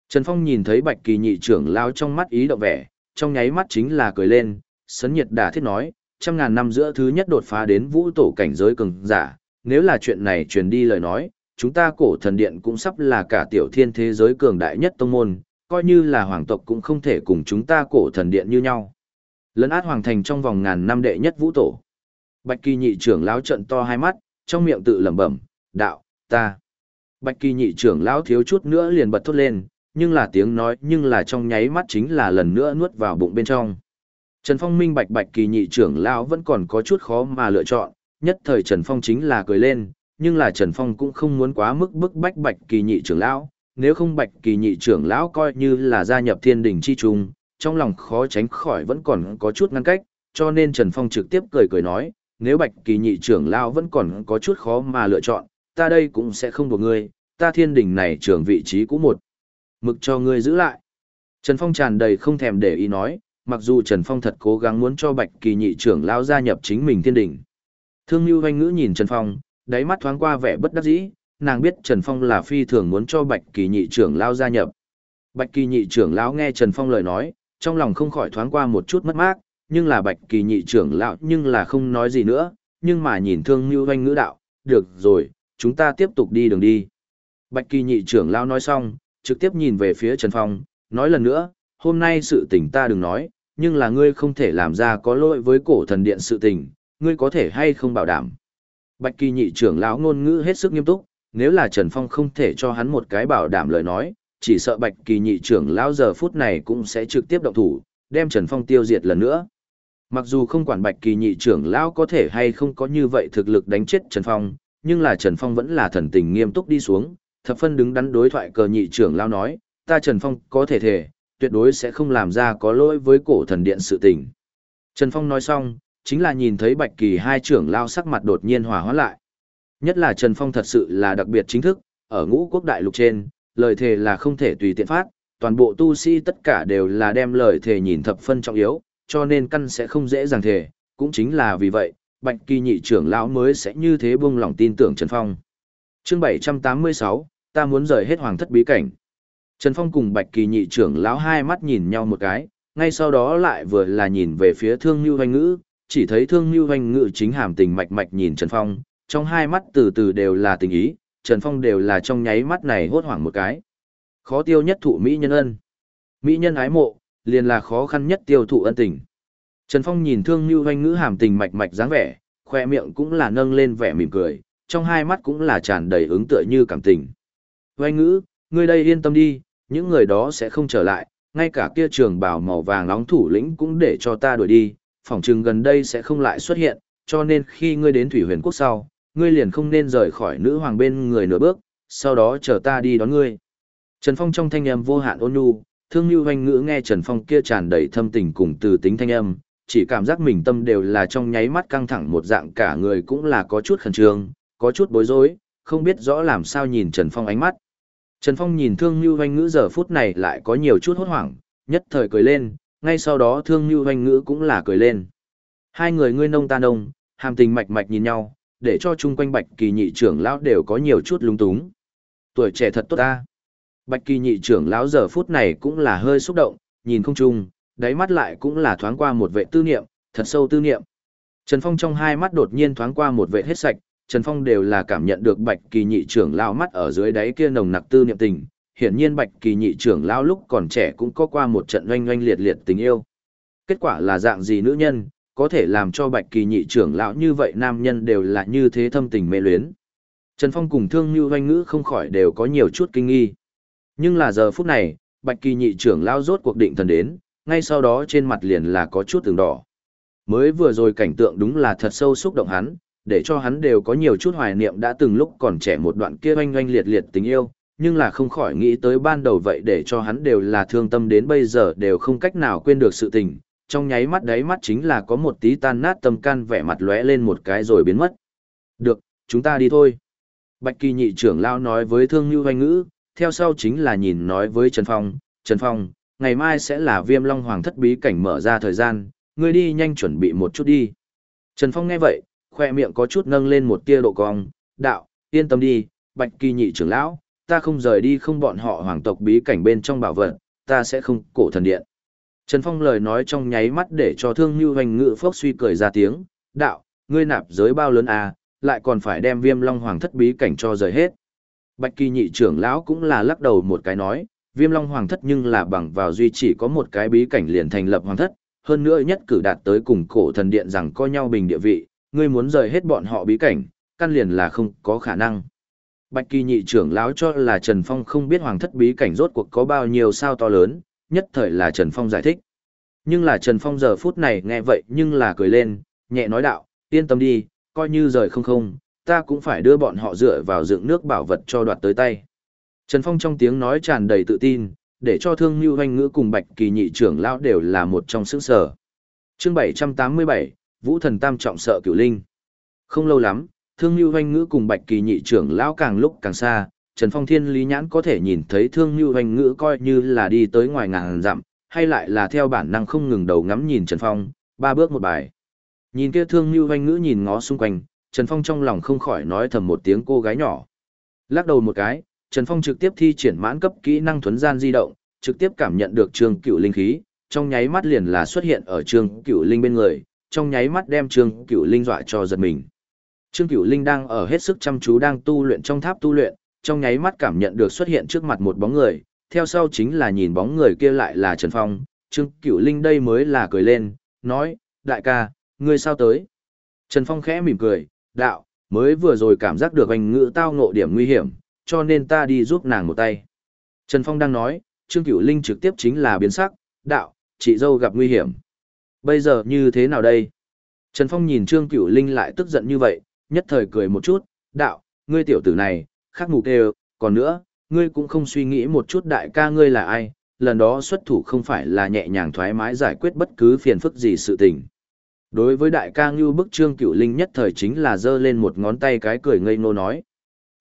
Trần Phong nhìn thấy Bạch Kỳ nhị trưởng lao trong mắt ý động vẻ, trong nháy mắt chính là cười lên, sấn nhiệt đả thiết nói, trăm ngàn năm giữa thứ nhất đột phá đến vũ tổ cảnh giới cường giả, nếu là chuyện này truyền đi lời nói, chúng ta cổ thần điện cũng sắp là cả tiểu thiên thế giới cường đại nhất tông môn, coi như là hoàng tộc cũng không thể cùng chúng ta cổ thần điện như nhau. Lấn át hoàng thành trong vòng ngàn năm đệ nhất vũ tổ. Bạch kỳ nhị trưởng lão trận to hai mắt, trong miệng tự lẩm bẩm, đạo, ta. Bạch kỳ nhị trưởng lão thiếu chút nữa liền bật thốt lên, nhưng là tiếng nói nhưng là trong nháy mắt chính là lần nữa nuốt vào bụng bên trong. Trần Phong minh bạch bạch kỳ nhị trưởng lão vẫn còn có chút khó mà lựa chọn, nhất thời Trần Phong chính là cười lên, nhưng là Trần Phong cũng không muốn quá mức bức bách bạch kỳ nhị trưởng lão, nếu không bạch kỳ nhị trưởng lão coi như là gia nhập thiên đình chi trung, trong lòng khó tránh khỏi vẫn còn có chút ngăn cách, cho nên Trần Phong trực tiếp cười cười nói, nếu bạch kỳ nhị trưởng lão vẫn còn có chút khó mà lựa chọn, ta đây cũng sẽ không buộc ngươi, ta thiên đình này trưởng vị trí cũ một. Mực cho ngươi giữ lại. Trần Phong tràn đầy không thèm để ý nói, mặc dù Trần Phong thật cố gắng muốn cho bạch kỳ nhị trưởng lão gia nhập chính mình thiên đỉnh Thương Nhu Hoanh Ngữ nhìn Trần Phong, đáy mắt thoáng qua vẻ bất đắc dĩ, nàng biết Trần Phong là phi thường muốn cho Bạch Kỳ nhị trưởng lão gia nhập. Bạch Kỳ nhị trưởng lão nghe Trần Phong lời nói, trong lòng không khỏi thoáng qua một chút mất mát, nhưng là Bạch Kỳ nhị trưởng lão nhưng là không nói gì nữa, nhưng mà nhìn Thương Nhu Hoanh Ngữ đạo, được rồi, chúng ta tiếp tục đi đường đi. Bạch Kỳ nhị trưởng lão nói xong, trực tiếp nhìn về phía Trần Phong, nói lần nữa, hôm nay sự tình ta đừng nói, nhưng là ngươi không thể làm ra có lỗi với cổ thần điện sự tình, ngươi có thể hay không bảo đảm. Bạch kỳ nhị trưởng lão ngôn ngữ hết sức nghiêm túc, nếu là Trần Phong không thể cho hắn một cái bảo đảm lời nói, chỉ sợ bạch kỳ nhị trưởng lão giờ phút này cũng sẽ trực tiếp động thủ, đem Trần Phong tiêu diệt lần nữa. Mặc dù không quản bạch kỳ nhị trưởng lão có thể hay không có như vậy thực lực đánh chết Trần Phong, nhưng là Trần Phong vẫn là thần tình nghiêm túc đi xuống, thập phân đứng đắn đối thoại cờ nhị trưởng lão nói, ta Trần Phong có thể thể, tuyệt đối sẽ không làm ra có lỗi với cổ thần điện sự tình. Trần Phong nói xong, chính là nhìn thấy Bạch Kỳ hai trưởng lao sắc mặt đột nhiên hòa hoãn lại. Nhất là Trần Phong thật sự là đặc biệt chính thức, ở ngũ quốc đại lục trên, lời thề là không thể tùy tiện phát, toàn bộ tu sĩ tất cả đều là đem lời thề nhìn thập phân trọng yếu, cho nên căn sẽ không dễ dàng thề, cũng chính là vì vậy, Bạch Kỳ nhị trưởng lão mới sẽ như thế buông lòng tin tưởng Trần Phong. Chương 786, ta muốn rời hết hoàng thất bí cảnh. Trần Phong cùng Bạch Kỳ nhị trưởng lão hai mắt nhìn nhau một cái, ngay sau đó lại vừa là nhìn về phía Thương Nưu Hoành Ngữ, chỉ thấy thương Nưu hoành Ngữ chính hàm tình mạch mạch nhìn Trần Phong, trong hai mắt từ từ đều là tình ý, Trần Phong đều là trong nháy mắt này hốt hoảng một cái. Khó tiêu nhất thụ Mỹ nhân ân. Mỹ nhân ái mộ, liền là khó khăn nhất tiêu thụ ân tình. Trần Phong nhìn thương Nưu hoành ngữ hàm tình mạch mạch dáng vẻ, khoe miệng cũng là nâng lên vẻ mỉm cười, trong hai mắt cũng là tràn đầy ứng tựa như cảm tình. Hoành ngữ, ngươi đây yên tâm đi, những người đó sẽ không trở lại, ngay cả kia trường bảo màu vàng nóng thủ lĩnh cũng để cho ta đuổi đi, phỏng chừng gần đây sẽ không lại xuất hiện, cho nên khi ngươi đến Thủy Huyền Quốc sau, ngươi liền không nên rời khỏi nữ hoàng bên người nửa bước, sau đó chờ ta đi đón ngươi. Trần Phong trong thanh âm vô hạn ôn nhu, thương như hoanh ngữ nghe Trần Phong kia tràn đầy thâm tình cùng từ tính thanh âm, chỉ cảm giác mình tâm đều là trong nháy mắt căng thẳng một dạng cả người cũng là có chút khẩn trương, có chút bối rối, không biết rõ làm sao nhìn Trần Phong ánh mắt. Trần Phong nhìn thương như Hoành ngữ giờ phút này lại có nhiều chút hốt hoảng, nhất thời cười lên, ngay sau đó thương như Hoành ngữ cũng là cười lên. Hai người ngươi nông ta nông, hàm tình mạch mạch nhìn nhau, để cho chung quanh bạch kỳ nhị trưởng lão đều có nhiều chút lung túng. Tuổi trẻ thật tốt ta. Bạch kỳ nhị trưởng lão giờ phút này cũng là hơi xúc động, nhìn không chung, đáy mắt lại cũng là thoáng qua một vệ tư niệm, thật sâu tư niệm. Trần Phong trong hai mắt đột nhiên thoáng qua một vệ hết sạch, Trần Phong đều là cảm nhận được Bạch Kỳ nhị trưởng lão mắt ở dưới đáy kia nồng nặc tư niệm tình, hiển nhiên Bạch Kỳ nhị trưởng lão lúc còn trẻ cũng có qua một trận oanh oanh liệt liệt tình yêu. Kết quả là dạng gì nữ nhân, có thể làm cho Bạch Kỳ nhị trưởng lão như vậy nam nhân đều là như thế thâm tình mê luyến. Trần Phong cùng Thương Như Hoanh Ngữ không khỏi đều có nhiều chút kinh nghi. Nhưng là giờ phút này, Bạch Kỳ nhị trưởng lão rốt cuộc định thần đến, ngay sau đó trên mặt liền là có chút từng đỏ. Mới vừa rồi cảnh tượng đúng là thật sâu xúc động hắn, để cho hắn đều có nhiều chút hoài niệm đã từng lúc còn trẻ một đoạn kia oanh oanh liệt liệt tình yêu, nhưng là không khỏi nghĩ tới ban đầu vậy để cho hắn đều là thương tâm đến bây giờ đều không cách nào quên được sự tình, trong nháy mắt đáy mắt chính là có một tí tan nát tâm can vẻ mặt lóe lên một cái rồi biến mất. Được, chúng ta đi thôi. Bạch kỳ nhị trưởng lao nói với thương như hoanh ngữ, theo sau chính là nhìn nói với Trần Phong, Trần Phong, ngày mai sẽ là viêm long hoàng thất bí cảnh mở ra thời gian, ngươi đi nhanh chuẩn bị một chút đi. Trần Phong nghe vậy, khoe miệng có chút nâng lên một tia độ cong, đạo, yên tâm đi, bạch kỳ nhị trưởng lão, ta không rời đi không bọn họ hoàng tộc bí cảnh bên trong bảo vật, ta sẽ không cổ thần điện. Trần Phong lời nói trong nháy mắt để cho thương như hoành ngự phốc suy cười ra tiếng, đạo, ngươi nạp giới bao lớn à, lại còn phải đem viêm long hoàng thất bí cảnh cho rời hết. Bạch kỳ nhị trưởng lão cũng là lắc đầu một cái nói, viêm long hoàng thất nhưng là bằng vào duy chỉ có một cái bí cảnh liền thành lập hoàng thất, hơn nữa nhất cử đạt tới cùng cổ thần điện rằng co nhau bình địa vị, ngươi muốn rời hết bọn họ bí cảnh, căn liền là không có khả năng. Bạch kỳ nhị trưởng lão cho là Trần Phong không biết hoàng thất bí cảnh rốt cuộc có bao nhiêu sao to lớn, nhất thời là Trần Phong giải thích. Nhưng là Trần Phong giờ phút này nghe vậy nhưng là cười lên, nhẹ nói đạo, yên tâm đi, coi như rời không không, ta cũng phải đưa bọn họ dựa vào dựng nước bảo vật cho đoạt tới tay. Trần Phong trong tiếng nói tràn đầy tự tin, để cho thương như hoanh ngữ cùng bạch kỳ nhị trưởng lão đều là một trong sức sở. chương 787, Vũ Thần Tam trọng sợ cửu linh. Không lâu lắm, thương lưu hoanh ngữ cùng bạch kỳ nhị trưởng lão càng lúc càng xa, Trần Phong Thiên Lý Nhãn có thể nhìn thấy thương lưu hoanh ngữ coi như là đi tới ngoài ngàn dặm, hay lại là theo bản năng không ngừng đầu ngắm nhìn Trần Phong, ba bước một bài. Nhìn kia thương lưu hoanh ngữ nhìn ngó xung quanh, Trần Phong trong lòng không khỏi nói thầm một tiếng cô gái nhỏ. Lắc đầu một cái, Trần Phong trực tiếp thi triển mãn cấp kỹ năng thuấn gian di động, trực tiếp cảm nhận được trương cựu linh khí, trong nháy mắt liền là xuất hiện ở trương cựu linh bên người, trong nháy mắt đem trương cửu linh dọa cho giật mình. Trương Cửu Linh đang ở hết sức chăm chú đang tu luyện trong tháp tu luyện, trong nháy mắt cảm nhận được xuất hiện trước mặt một bóng người, theo sau chính là nhìn bóng người kia lại là Trần Phong, Trương Cửu Linh đây mới là cười lên, nói, đại ca, ngươi sao tới? Trần Phong khẽ mỉm cười, đạo, mới vừa rồi cảm giác được anh ngữ tao ngộ điểm nguy hiểm, cho nên ta đi giúp nàng một tay. Trần Phong đang nói, Trương Cửu Linh trực tiếp chính là biến sắc, đạo, chị dâu gặp nguy hiểm. Bây giờ như thế nào đây? Trần Phong nhìn Trương Cửu Linh lại tức giận như vậy, nhất thời cười một chút, đạo, ngươi tiểu tử này, khắc ngủ kêu, còn nữa, ngươi cũng không suy nghĩ một chút đại ca ngươi là ai, lần đó xuất thủ không phải là nhẹ nhàng thoải mái giải quyết bất cứ phiền phức gì sự tình. Đối với đại ca Ngưu bức Trương Cửu Linh nhất thời chính là giơ lên một ngón tay cái cười ngây ngô nói.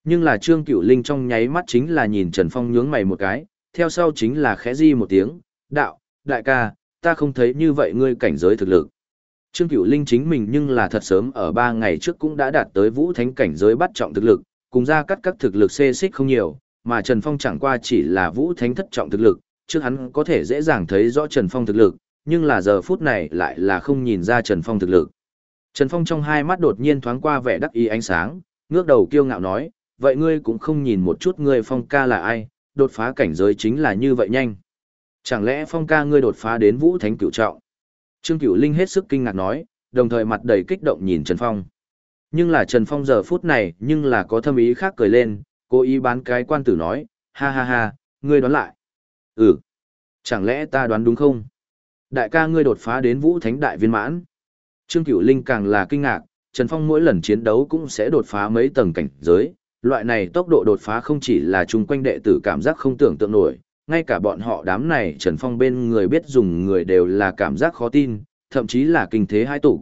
Nhưng là Trương Cửu Linh trong nháy mắt chính là nhìn Trần Phong nhướng mày một cái, theo sau chính là khẽ di một tiếng, đạo, đại ca, ta không thấy như vậy ngươi cảnh giới thực lực. Trương Cửu Linh chính mình nhưng là thật sớm ở 3 ngày trước cũng đã đạt tới vũ thánh cảnh giới bắt trọng thực lực, cùng ra cắt các thực lực xê xích không nhiều, mà Trần Phong chẳng qua chỉ là vũ thánh thất trọng thực lực, trước hắn có thể dễ dàng thấy rõ Trần Phong thực lực, nhưng là giờ phút này lại là không nhìn ra Trần Phong thực lực. Trần Phong trong hai mắt đột nhiên thoáng qua vẻ đắc ý ánh sáng, ngước đầu kiêu ngạo nói, vậy ngươi cũng không nhìn một chút ngươi Phong ca là ai, đột phá cảnh giới chính là như vậy nhanh. Chẳng lẽ Phong ca ngươi đột phá đến vũ thánh cửu trọng? Trương Cửu Linh hết sức kinh ngạc nói, đồng thời mặt đầy kích động nhìn Trần Phong. Nhưng là Trần Phong giờ phút này nhưng là có thâm ý khác cười lên, cố ý bán cái quan tử nói, ha ha ha, ngươi đoán lại. Ừ, chẳng lẽ ta đoán đúng không? Đại ca ngươi đột phá đến vũ thánh đại viên mãn. Trương Cửu Linh càng là kinh ngạc, Trần Phong mỗi lần chiến đấu cũng sẽ đột phá mấy tầng cảnh giới, loại này tốc độ đột phá không chỉ là chung quanh đệ tử cảm giác không tưởng tượng nổi, ngay cả bọn họ đám này Trần Phong bên người biết dùng người đều là cảm giác khó tin, thậm chí là kinh thế hai tụ.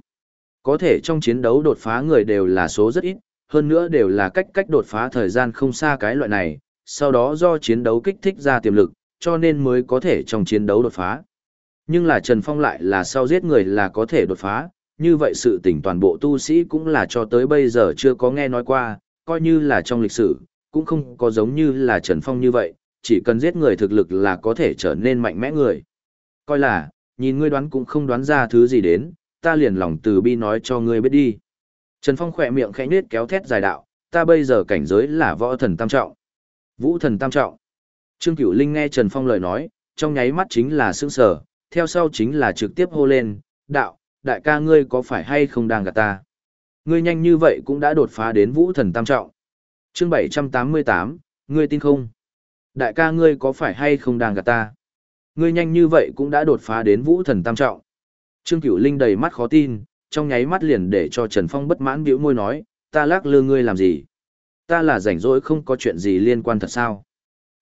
Có thể trong chiến đấu đột phá người đều là số rất ít, hơn nữa đều là cách cách đột phá thời gian không xa cái loại này, sau đó do chiến đấu kích thích ra tiềm lực, cho nên mới có thể trong chiến đấu đột phá. Nhưng là Trần Phong lại là sau giết người là có thể đột phá, như vậy sự tỉnh toàn bộ tu sĩ cũng là cho tới bây giờ chưa có nghe nói qua, coi như là trong lịch sử, cũng không có giống như là Trần Phong như vậy, chỉ cần giết người thực lực là có thể trở nên mạnh mẽ người. Coi là, nhìn ngươi đoán cũng không đoán ra thứ gì đến, ta liền lòng từ bi nói cho ngươi biết đi. Trần Phong khỏe miệng khẽ nết kéo thét dài đạo, ta bây giờ cảnh giới là võ thần tam trọng. Vũ thần tam trọng. Trương Cửu Linh nghe Trần Phong lời nói, trong nháy mắt chính là sững sờ, theo sau chính là trực tiếp hô lên, đạo, đại ca ngươi có phải hay không đang gạt ta? Ngươi nhanh như vậy cũng đã đột phá đến vũ thần tam trọng. Chương 788, ngươi tin không? Đại ca ngươi có phải hay không đang gạt ta? Ngươi nhanh như vậy cũng đã đột phá đến vũ thần tam trọng. Trương Cửu Linh đầy mắt khó tin, trong nháy mắt liền để cho Trần Phong bất mãn bĩu môi nói, ta lắc lư ngươi làm gì? Ta là rảnh rỗi không có chuyện gì liên quan thật sao?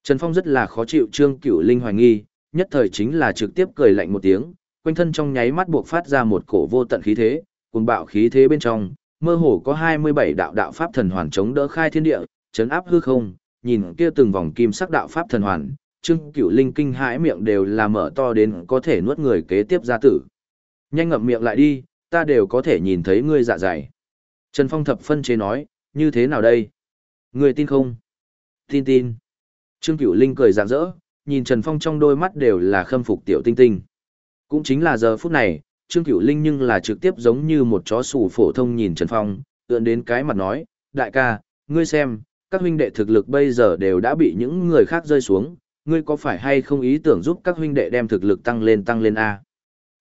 Trần Phong rất là khó chịu Trương Cửu Linh hoài nghi, nhất thời chính là trực tiếp cười lạnh một tiếng, quanh thân trong nháy mắt buộc phát ra một cổ vô tận khí thế, cuồng bạo khí thế bên trong, mơ hồ có 27 đạo đạo pháp thần hoàn chống đỡ khai thiên địa, chấn áp hư không, nhìn kia từng vòng kim sắc đạo pháp thần hoàn, Trương Cửu Linh kinh hãi miệng đều là mở to đến có thể nuốt người kế tiếp ra tử. Nhanh ngậm miệng lại đi, ta đều có thể nhìn thấy ngươi dạ dày. Trần Phong thập phân chế nói, như thế nào đây? Ngươi tin không? Tin tin. Trương Cửu Linh cười rạng rỡ, nhìn Trần Phong trong đôi mắt đều là khâm phục tiểu tinh tinh. Cũng chính là giờ phút này, Trương Cửu Linh nhưng là trực tiếp giống như một chó sủ phổ thông nhìn Trần Phong, tựa đến cái mặt nói, đại ca, ngươi xem, các huynh đệ thực lực bây giờ đều đã bị những người khác rơi xuống, ngươi có phải hay không ý tưởng giúp các huynh đệ đem thực lực tăng lên tăng lên A.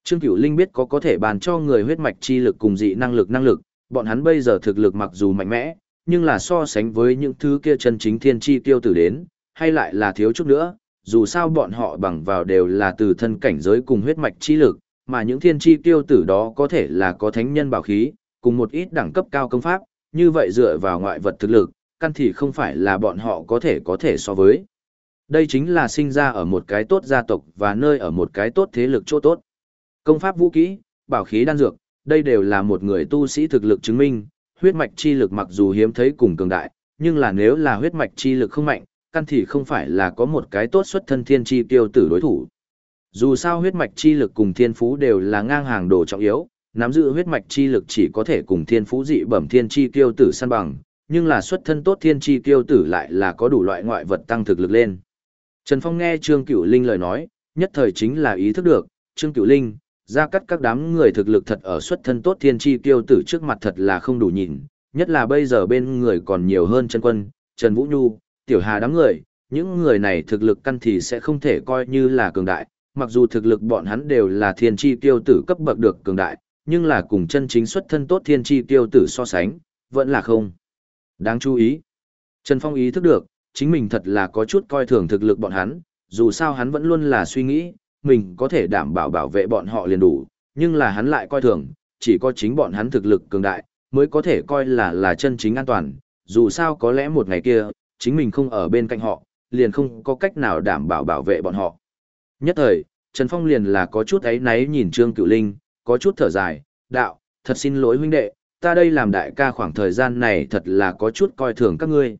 Trương Cửu Linh biết có có thể bàn cho người huyết mạch chi lực cùng dị năng lực năng lực, bọn hắn bây giờ thực lực mặc dù mạnh mẽ, nhưng là so sánh với những thứ kia chân chính thiên chi tiêu tử đến, hay lại là thiếu chút nữa, dù sao bọn họ bằng vào đều là từ thân cảnh giới cùng huyết mạch chi lực, mà những thiên chi tiêu tử đó có thể là có thánh nhân bảo khí, cùng một ít đẳng cấp cao công pháp, như vậy dựa vào ngoại vật thực lực, căn thì không phải là bọn họ có thể có thể so với. Đây chính là sinh ra ở một cái tốt gia tộc và nơi ở một cái tốt thế lực chỗ tốt. Công pháp vũ kỹ, bảo khí đan dược, đây đều là một người tu sĩ thực lực chứng minh, huyết mạch chi lực mặc dù hiếm thấy cùng cường đại, nhưng là nếu là huyết mạch chi lực không mạnh, căn thì không phải là có một cái tốt xuất thân thiên chi tiêu tử đối thủ. Dù sao huyết mạch chi lực cùng thiên phú đều là ngang hàng đồ trọng yếu, nắm giữ huyết mạch chi lực chỉ có thể cùng thiên phú dị bẩm thiên chi tiêu tử săn bằng, nhưng là xuất thân tốt thiên chi tiêu tử lại là có đủ loại ngoại vật tăng thực lực lên. Trần Phong nghe Trương Cửu Linh lời nói, nhất thời chính là ý thức được, Trương Cửu Linh, ra cắt các đám người thực lực thật ở xuất thân tốt thiên chi tiêu tử trước mặt thật là không đủ nhìn, nhất là bây giờ bên người còn nhiều hơn chân quân, Trần Vũ Nhu, Tiểu Hà đám người, những người này thực lực căn thì sẽ không thể coi như là cường đại, mặc dù thực lực bọn hắn đều là thiên chi tiêu tử cấp bậc được cường đại, nhưng là cùng chân chính xuất thân tốt thiên chi tiêu tử so sánh, vẫn là không. Đáng chú ý. Trần Phong ý thức được, chính mình thật là có chút coi thường thực lực bọn hắn, dù sao hắn vẫn luôn là suy nghĩ, mình có thể đảm bảo bảo vệ bọn họ liền đủ, nhưng là hắn lại coi thường, chỉ có chính bọn hắn thực lực cường đại, mới có thể coi là là chân chính an toàn, dù sao có lẽ một ngày kia, chính mình không ở bên cạnh họ, liền không có cách nào đảm bảo bảo vệ bọn họ. Nhất thời, Trần Phong liền là có chút ấy náy nhìn Trương Cửu Linh, có chút thở dài, đạo, thật xin lỗi huynh đệ, ta đây làm đại ca khoảng thời gian này thật là có chút coi thường các ngươi.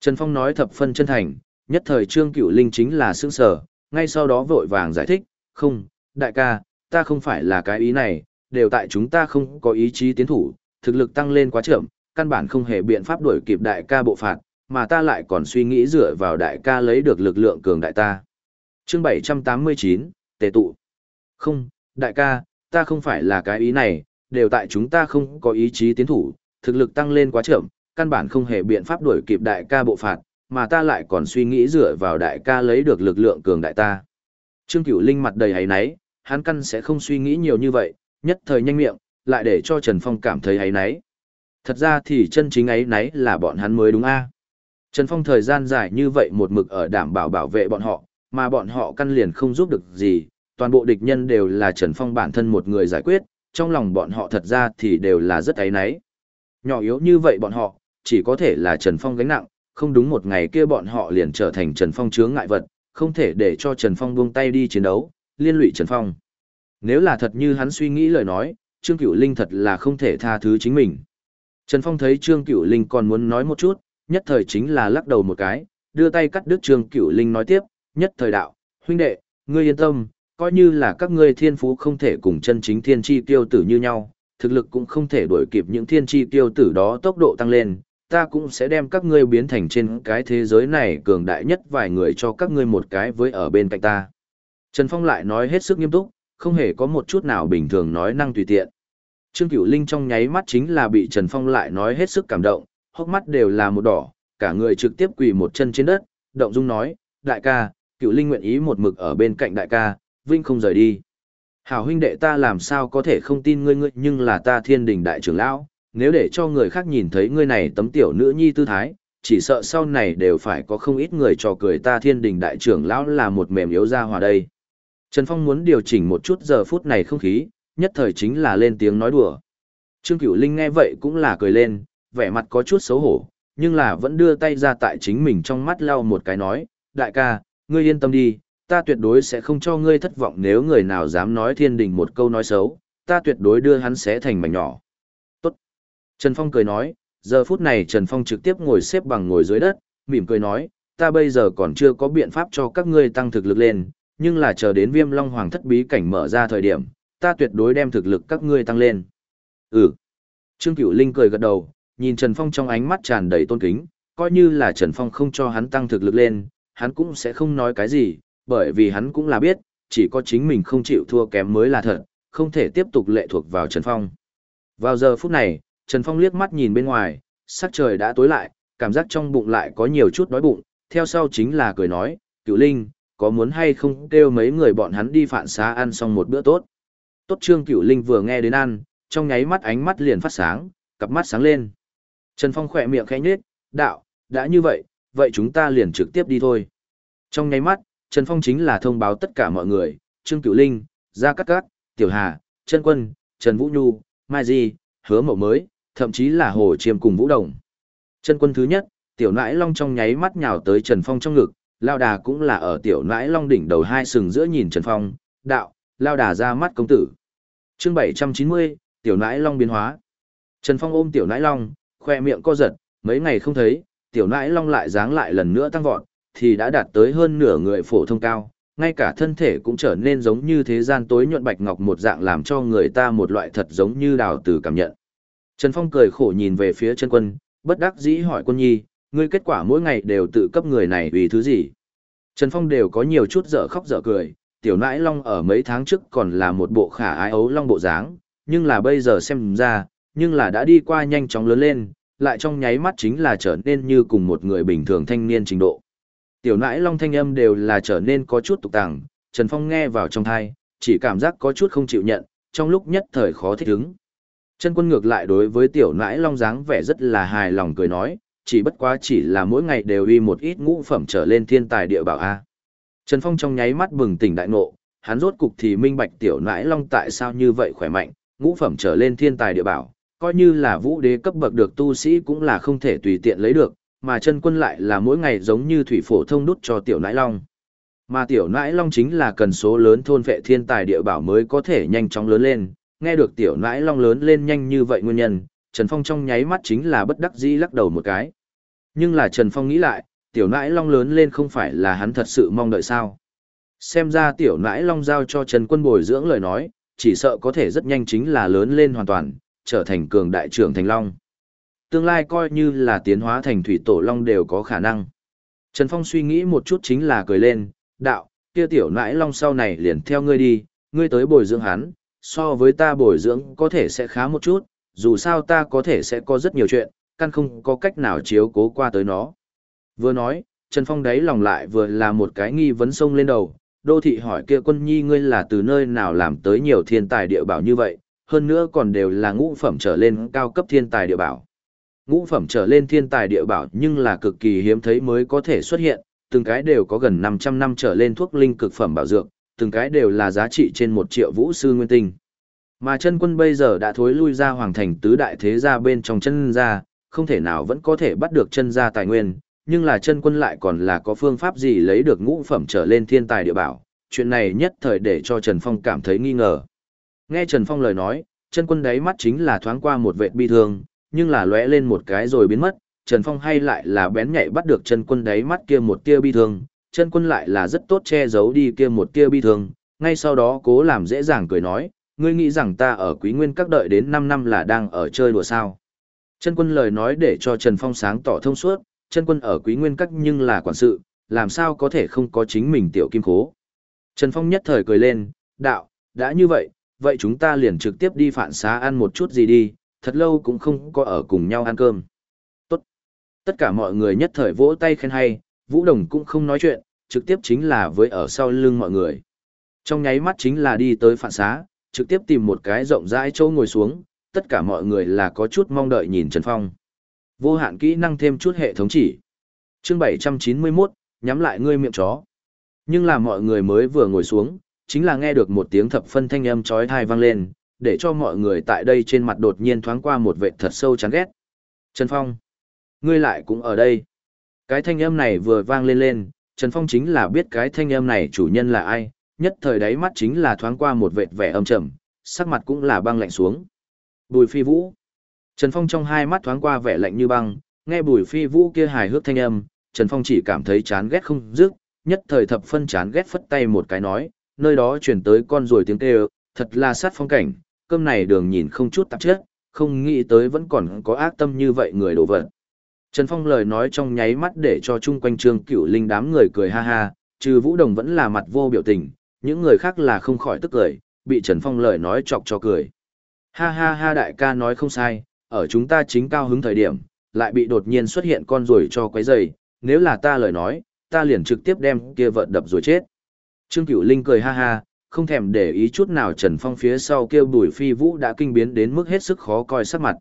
Trần Phong nói thập phân chân thành, nhất thời Trương Cửu Linh chính là sững sở, ngay sau đó vội vàng giải thích, không, đại ca, ta không phải là cái ý này, đều tại chúng ta không có ý chí tiến thủ, thực lực tăng lên quá chậm, căn bản không hề biện pháp đuổi kịp đại ca bộ phạt, mà ta lại còn suy nghĩ dựa vào đại ca lấy được lực lượng cường đại ta. Chương 789, Tề tụ. Không, đại ca, ta không phải là cái ý này, đều tại chúng ta không có ý chí tiến thủ, thực lực tăng lên quá chậm, căn bản không hề biện pháp đuổi kịp đại ca bộ phạt, mà ta lại còn suy nghĩ dựa vào đại ca lấy được lực lượng cường đại ta. Trương Cửu Linh mặt đầy hấy náy, hắn căn sẽ không suy nghĩ nhiều như vậy, nhất thời nhanh miệng, lại để cho Trần Phong cảm thấy hấy náy. Thật ra thì chân chính ấy náy là bọn hắn mới đúng a. Trần Phong thời gian dài như vậy một mực ở đảm bảo bảo vệ bọn họ, mà bọn họ căn liền không giúp được gì, toàn bộ địch nhân đều là Trần Phong bản thân một người giải quyết, trong lòng bọn họ thật ra thì đều là rất ấy náy. Nhỏ yếu như vậy bọn họ, chỉ có thể là Trần Phong gánh nặng, không đúng một ngày kia bọn họ liền trở thành Trần Phong chướng ngại vật, không thể để cho Trần Phong buông tay đi chiến đấu, liên lụy Trần Phong. Nếu là thật như hắn suy nghĩ lời nói, Trương Cửu Linh thật là không thể tha thứ chính mình. Trần Phong thấy Trương Cửu Linh còn muốn nói một chút, nhất thời chính là lắc đầu một cái, đưa tay cắt đứt Trương Cửu Linh nói tiếp, nhất thời đạo, huynh đệ, ngươi yên tâm, coi như là các ngươi thiên phú không thể cùng chân chính thiên tri tiêu tử như nhau, thực lực cũng không thể đuổi kịp những thiên tri tiêu tử đó tốc độ tăng lên, ta cũng sẽ đem các ngươi biến thành trên cái thế giới này cường đại nhất vài người cho các ngươi một cái với ở bên cạnh ta. Trần Phong lại nói hết sức nghiêm túc, không hề có một chút nào bình thường nói năng tùy tiện. Trương Cửu Linh trong nháy mắt chính là bị Trần Phong lại nói hết sức cảm động, hốc mắt đều là một đỏ, cả người trực tiếp quỳ một chân trên đất, động dung nói, đại ca, Cửu Linh nguyện ý một mực ở bên cạnh đại ca, vinh không rời đi. Hảo huynh đệ ta làm sao có thể không tin ngươi ngươi nhưng là ta thiên đình đại trưởng lão, nếu để cho người khác nhìn thấy ngươi này tấm tiểu nữ nhi tư thái, chỉ sợ sau này đều phải có không ít người trò cười ta thiên đình đại trưởng lão là một mềm yếu ra hòa đây. Trần Phong muốn điều chỉnh một chút giờ phút này không khí, nhất thời chính là lên tiếng nói đùa. Trương Cửu Linh nghe vậy cũng là cười lên, vẻ mặt có chút xấu hổ, nhưng là vẫn đưa tay ra tại chính mình trong mắt lau một cái nói, đại ca, ngươi yên tâm đi, ta tuyệt đối sẽ không cho ngươi thất vọng nếu người nào dám nói thiên đình một câu nói xấu, ta tuyệt đối đưa hắn sẽ thành mảnh nhỏ. Tốt. Trần Phong cười nói, giờ phút này Trần Phong trực tiếp ngồi xếp bằng ngồi dưới đất, mỉm cười nói, ta bây giờ còn chưa có biện pháp cho các ngươi tăng thực lực lên, nhưng là chờ đến viêm long hoàng thất bí cảnh mở ra thời điểm, ta tuyệt đối đem thực lực các ngươi tăng lên. Ừ. Trương Cửu Linh cười gật đầu, nhìn Trần Phong trong ánh mắt tràn đầy tôn kính, coi như là Trần Phong không cho hắn tăng thực lực lên, hắn cũng sẽ không nói cái gì, bởi vì hắn cũng là biết, chỉ có chính mình không chịu thua kém mới là thật, không thể tiếp tục lệ thuộc vào Trần Phong. Vào giờ phút này, Trần Phong liếc mắt nhìn bên ngoài, sắc trời đã tối lại, cảm giác trong bụng lại có nhiều chút đói bụng, theo sau chính là cười nói, cựu linh, có muốn hay không kêu mấy người bọn hắn đi phản xá ăn xong một bữa tốt. Tốt trương cựu linh vừa nghe đến ăn, trong nháy mắt ánh mắt liền phát sáng, cặp mắt sáng lên. Trần Phong khỏe miệng khẽ nhếch, đạo, đã như vậy, vậy chúng ta liền trực tiếp đi thôi. Trong nháy mắt, Trần Phong chính là thông báo tất cả mọi người, Trương Cửu Linh, Gia Cát Cát, Tiểu Hà, Trần Quân, Trần Vũ Nhu, Mai Di, Hứa Mậu Mới, thậm chí là Hồ Chiêm cùng Vũ Đồng. Trần Quân thứ nhất, Tiểu Nãi Long trong nháy mắt nhào tới Trần Phong trong ngực, Lao Đà cũng là ở Tiểu Nãi Long đỉnh đầu hai sừng giữa nhìn Trần Phong, đạo, Lao Đà ra mắt công tử. chương 790, Tiểu Nãi Long biến hóa. Trần Phong ôm Tiểu Nãi Long, khoe miệng co giật, mấy ngày không thấy, Tiểu Nãi Long lại dáng lại lần nữa tăng vọt, thì đã đạt tới hơn nửa người phổ thông cao, ngay cả thân thể cũng trở nên giống như thế gian tối nhuận bạch ngọc một dạng làm cho người ta một loại thật giống như đào tử cảm nhận. Trần Phong cười khổ nhìn về phía chân quân, bất đắc dĩ hỏi quân nhi, ngươi kết quả mỗi ngày đều tự cấp người này vì thứ gì? Trần Phong đều có nhiều chút dở khóc dở cười, tiểu nãi long ở mấy tháng trước còn là một bộ khả ái ấu long bộ dáng, nhưng là bây giờ xem ra, nhưng là đã đi qua nhanh chóng lớn lên, lại trong nháy mắt chính là trở nên như cùng một người bình thường thanh niên trình độ. Tiểu nãi long thanh âm đều là trở nên có chút tục tàng, Trần Phong nghe vào trong thai, chỉ cảm giác có chút không chịu nhận, trong lúc nhất thời khó thích ứng. Chân quân ngược lại đối với tiểu nãi long dáng vẻ rất là hài lòng cười nói, chỉ bất quá chỉ là mỗi ngày đều uy một ít ngũ phẩm trở lên thiên tài địa bảo A. Trần Phong trong nháy mắt bừng tỉnh đại ngộ, hắn rốt cục thì minh bạch tiểu nãi long tại sao như vậy khỏe mạnh, ngũ phẩm trở lên thiên tài địa bảo, coi như là vũ đế cấp bậc được tu sĩ cũng là không thể tùy tiện lấy được, mà chân quân lại là mỗi ngày giống như thủy phổ thông đút cho tiểu nãi long. Mà tiểu nãi long chính là cần số lớn thôn vệ thiên tài địa bảo mới có thể nhanh chóng lớn lên, nghe được tiểu nãi long lớn lên nhanh như vậy nguyên nhân, Trần Phong trong nháy mắt chính là bất đắc dĩ lắc đầu một cái. Nhưng là Trần Phong nghĩ lại, tiểu nãi long lớn lên không phải là hắn thật sự mong đợi sao. Xem ra tiểu nãi long giao cho Trần Quân bồi dưỡng lời nói, chỉ sợ có thể rất nhanh chính là lớn lên hoàn toàn, trở thành cường đại trưởng thành long tương lai coi như là tiến hóa thành thủy tổ long đều có khả năng. Trần Phong suy nghĩ một chút chính là cười lên, đạo, kia tiểu nãi long sau này liền theo ngươi đi, ngươi tới bồi dưỡng hắn, so với ta bồi dưỡng có thể sẽ khá một chút, dù sao ta có thể sẽ có rất nhiều chuyện, căn không có cách nào chiếu cố qua tới nó. Vừa nói, Trần Phong đấy lòng lại vừa là một cái nghi vấn sông lên đầu, đô thị hỏi kia quân nhi ngươi là từ nơi nào làm tới nhiều thiên tài địa bảo như vậy, hơn nữa còn đều là ngũ phẩm trở lên cao cấp thiên tài địa bảo. Ngũ phẩm trở lên thiên tài địa bảo nhưng là cực kỳ hiếm thấy mới có thể xuất hiện, từng cái đều có gần 500 năm trở lên thuốc linh cực phẩm bảo dược, từng cái đều là giá trị trên 1 triệu vũ sư nguyên tinh. Mà chân quân bây giờ đã thối lui ra hoàng thành tứ đại thế gia bên trong chân gia, không thể nào vẫn có thể bắt được chân gia tài nguyên, nhưng là chân quân lại còn là có phương pháp gì lấy được ngũ phẩm trở lên thiên tài địa bảo, chuyện này nhất thời để cho Trần Phong cảm thấy nghi ngờ. Nghe Trần Phong lời nói, chân quân đáy mắt chính là thoáng qua một vệt bi thương, nhưng là lóe lên một cái rồi biến mất, Trần Phong hay lại là bén nhạy bắt được chân quân đáy mắt kia một tia bi thương, chân quân lại là rất tốt che giấu đi kia một tia bi thương, ngay sau đó cố làm dễ dàng cười nói, ngươi nghĩ rằng ta ở quý nguyên các đợi đến 5 năm là đang ở chơi đùa sao. Chân quân lời nói để cho Trần Phong sáng tỏ thông suốt, chân quân ở quý nguyên các nhưng là quản sự, làm sao có thể không có chính mình tiểu kim khố. Trần Phong nhất thời cười lên, đạo, đã như vậy, vậy chúng ta liền trực tiếp đi phản xá ăn một chút gì đi, thật lâu cũng không có ở cùng nhau ăn cơm. Tốt. Tất cả mọi người nhất thời vỗ tay khen hay, Vũ Đồng cũng không nói chuyện, trực tiếp chính là với ở sau lưng mọi người. Trong nháy mắt chính là đi tới phản xá, trực tiếp tìm một cái rộng rãi chỗ ngồi xuống, tất cả mọi người là có chút mong đợi nhìn Trần Phong. Vô hạn kỹ năng thêm chút hệ thống chỉ. Chương 791, nhắm lại ngươi miệng chó. Nhưng là mọi người mới vừa ngồi xuống, chính là nghe được một tiếng thập phân thanh âm chói tai vang lên, để cho mọi người tại đây trên mặt đột nhiên thoáng qua một vệ thật sâu chán ghét. Trần Phong, ngươi lại cũng ở đây. Cái thanh âm này vừa vang lên lên, Trần Phong chính là biết cái thanh âm này chủ nhân là ai, nhất thời đáy mắt chính là thoáng qua một vệt vẻ âm trầm, sắc mặt cũng là băng lạnh xuống. Bùi Phi Vũ. Trần Phong trong hai mắt thoáng qua vẻ lạnh như băng, nghe Bùi Phi Vũ kia hài hước thanh âm, Trần Phong chỉ cảm thấy chán ghét không dứt, nhất thời thập phân chán ghét phất tay một cái nói, nơi đó truyền tới con rồi tiếng kêu, thật là sát phong cảnh, cơm này đường nhìn không chút tạp chất, không nghĩ tới vẫn còn có ác tâm như vậy người đổ vật. Trần Phong lời nói trong nháy mắt để cho chung quanh trương cửu linh đám người cười ha ha, trừ Vũ Đồng vẫn là mặt vô biểu tình, những người khác là không khỏi tức cười, bị Trần Phong lời nói chọc cho cười. Ha ha ha đại ca nói không sai, ở chúng ta chính cao hứng thời điểm, lại bị đột nhiên xuất hiện con rùi cho quấy rầy, nếu là ta lời nói, ta liền trực tiếp đem kia vợn đập rồi chết. Trương Cửu Linh cười ha ha, không thèm để ý chút nào Trần Phong phía sau kêu bùi phi vũ đã kinh biến đến mức hết sức khó coi sắc mặt.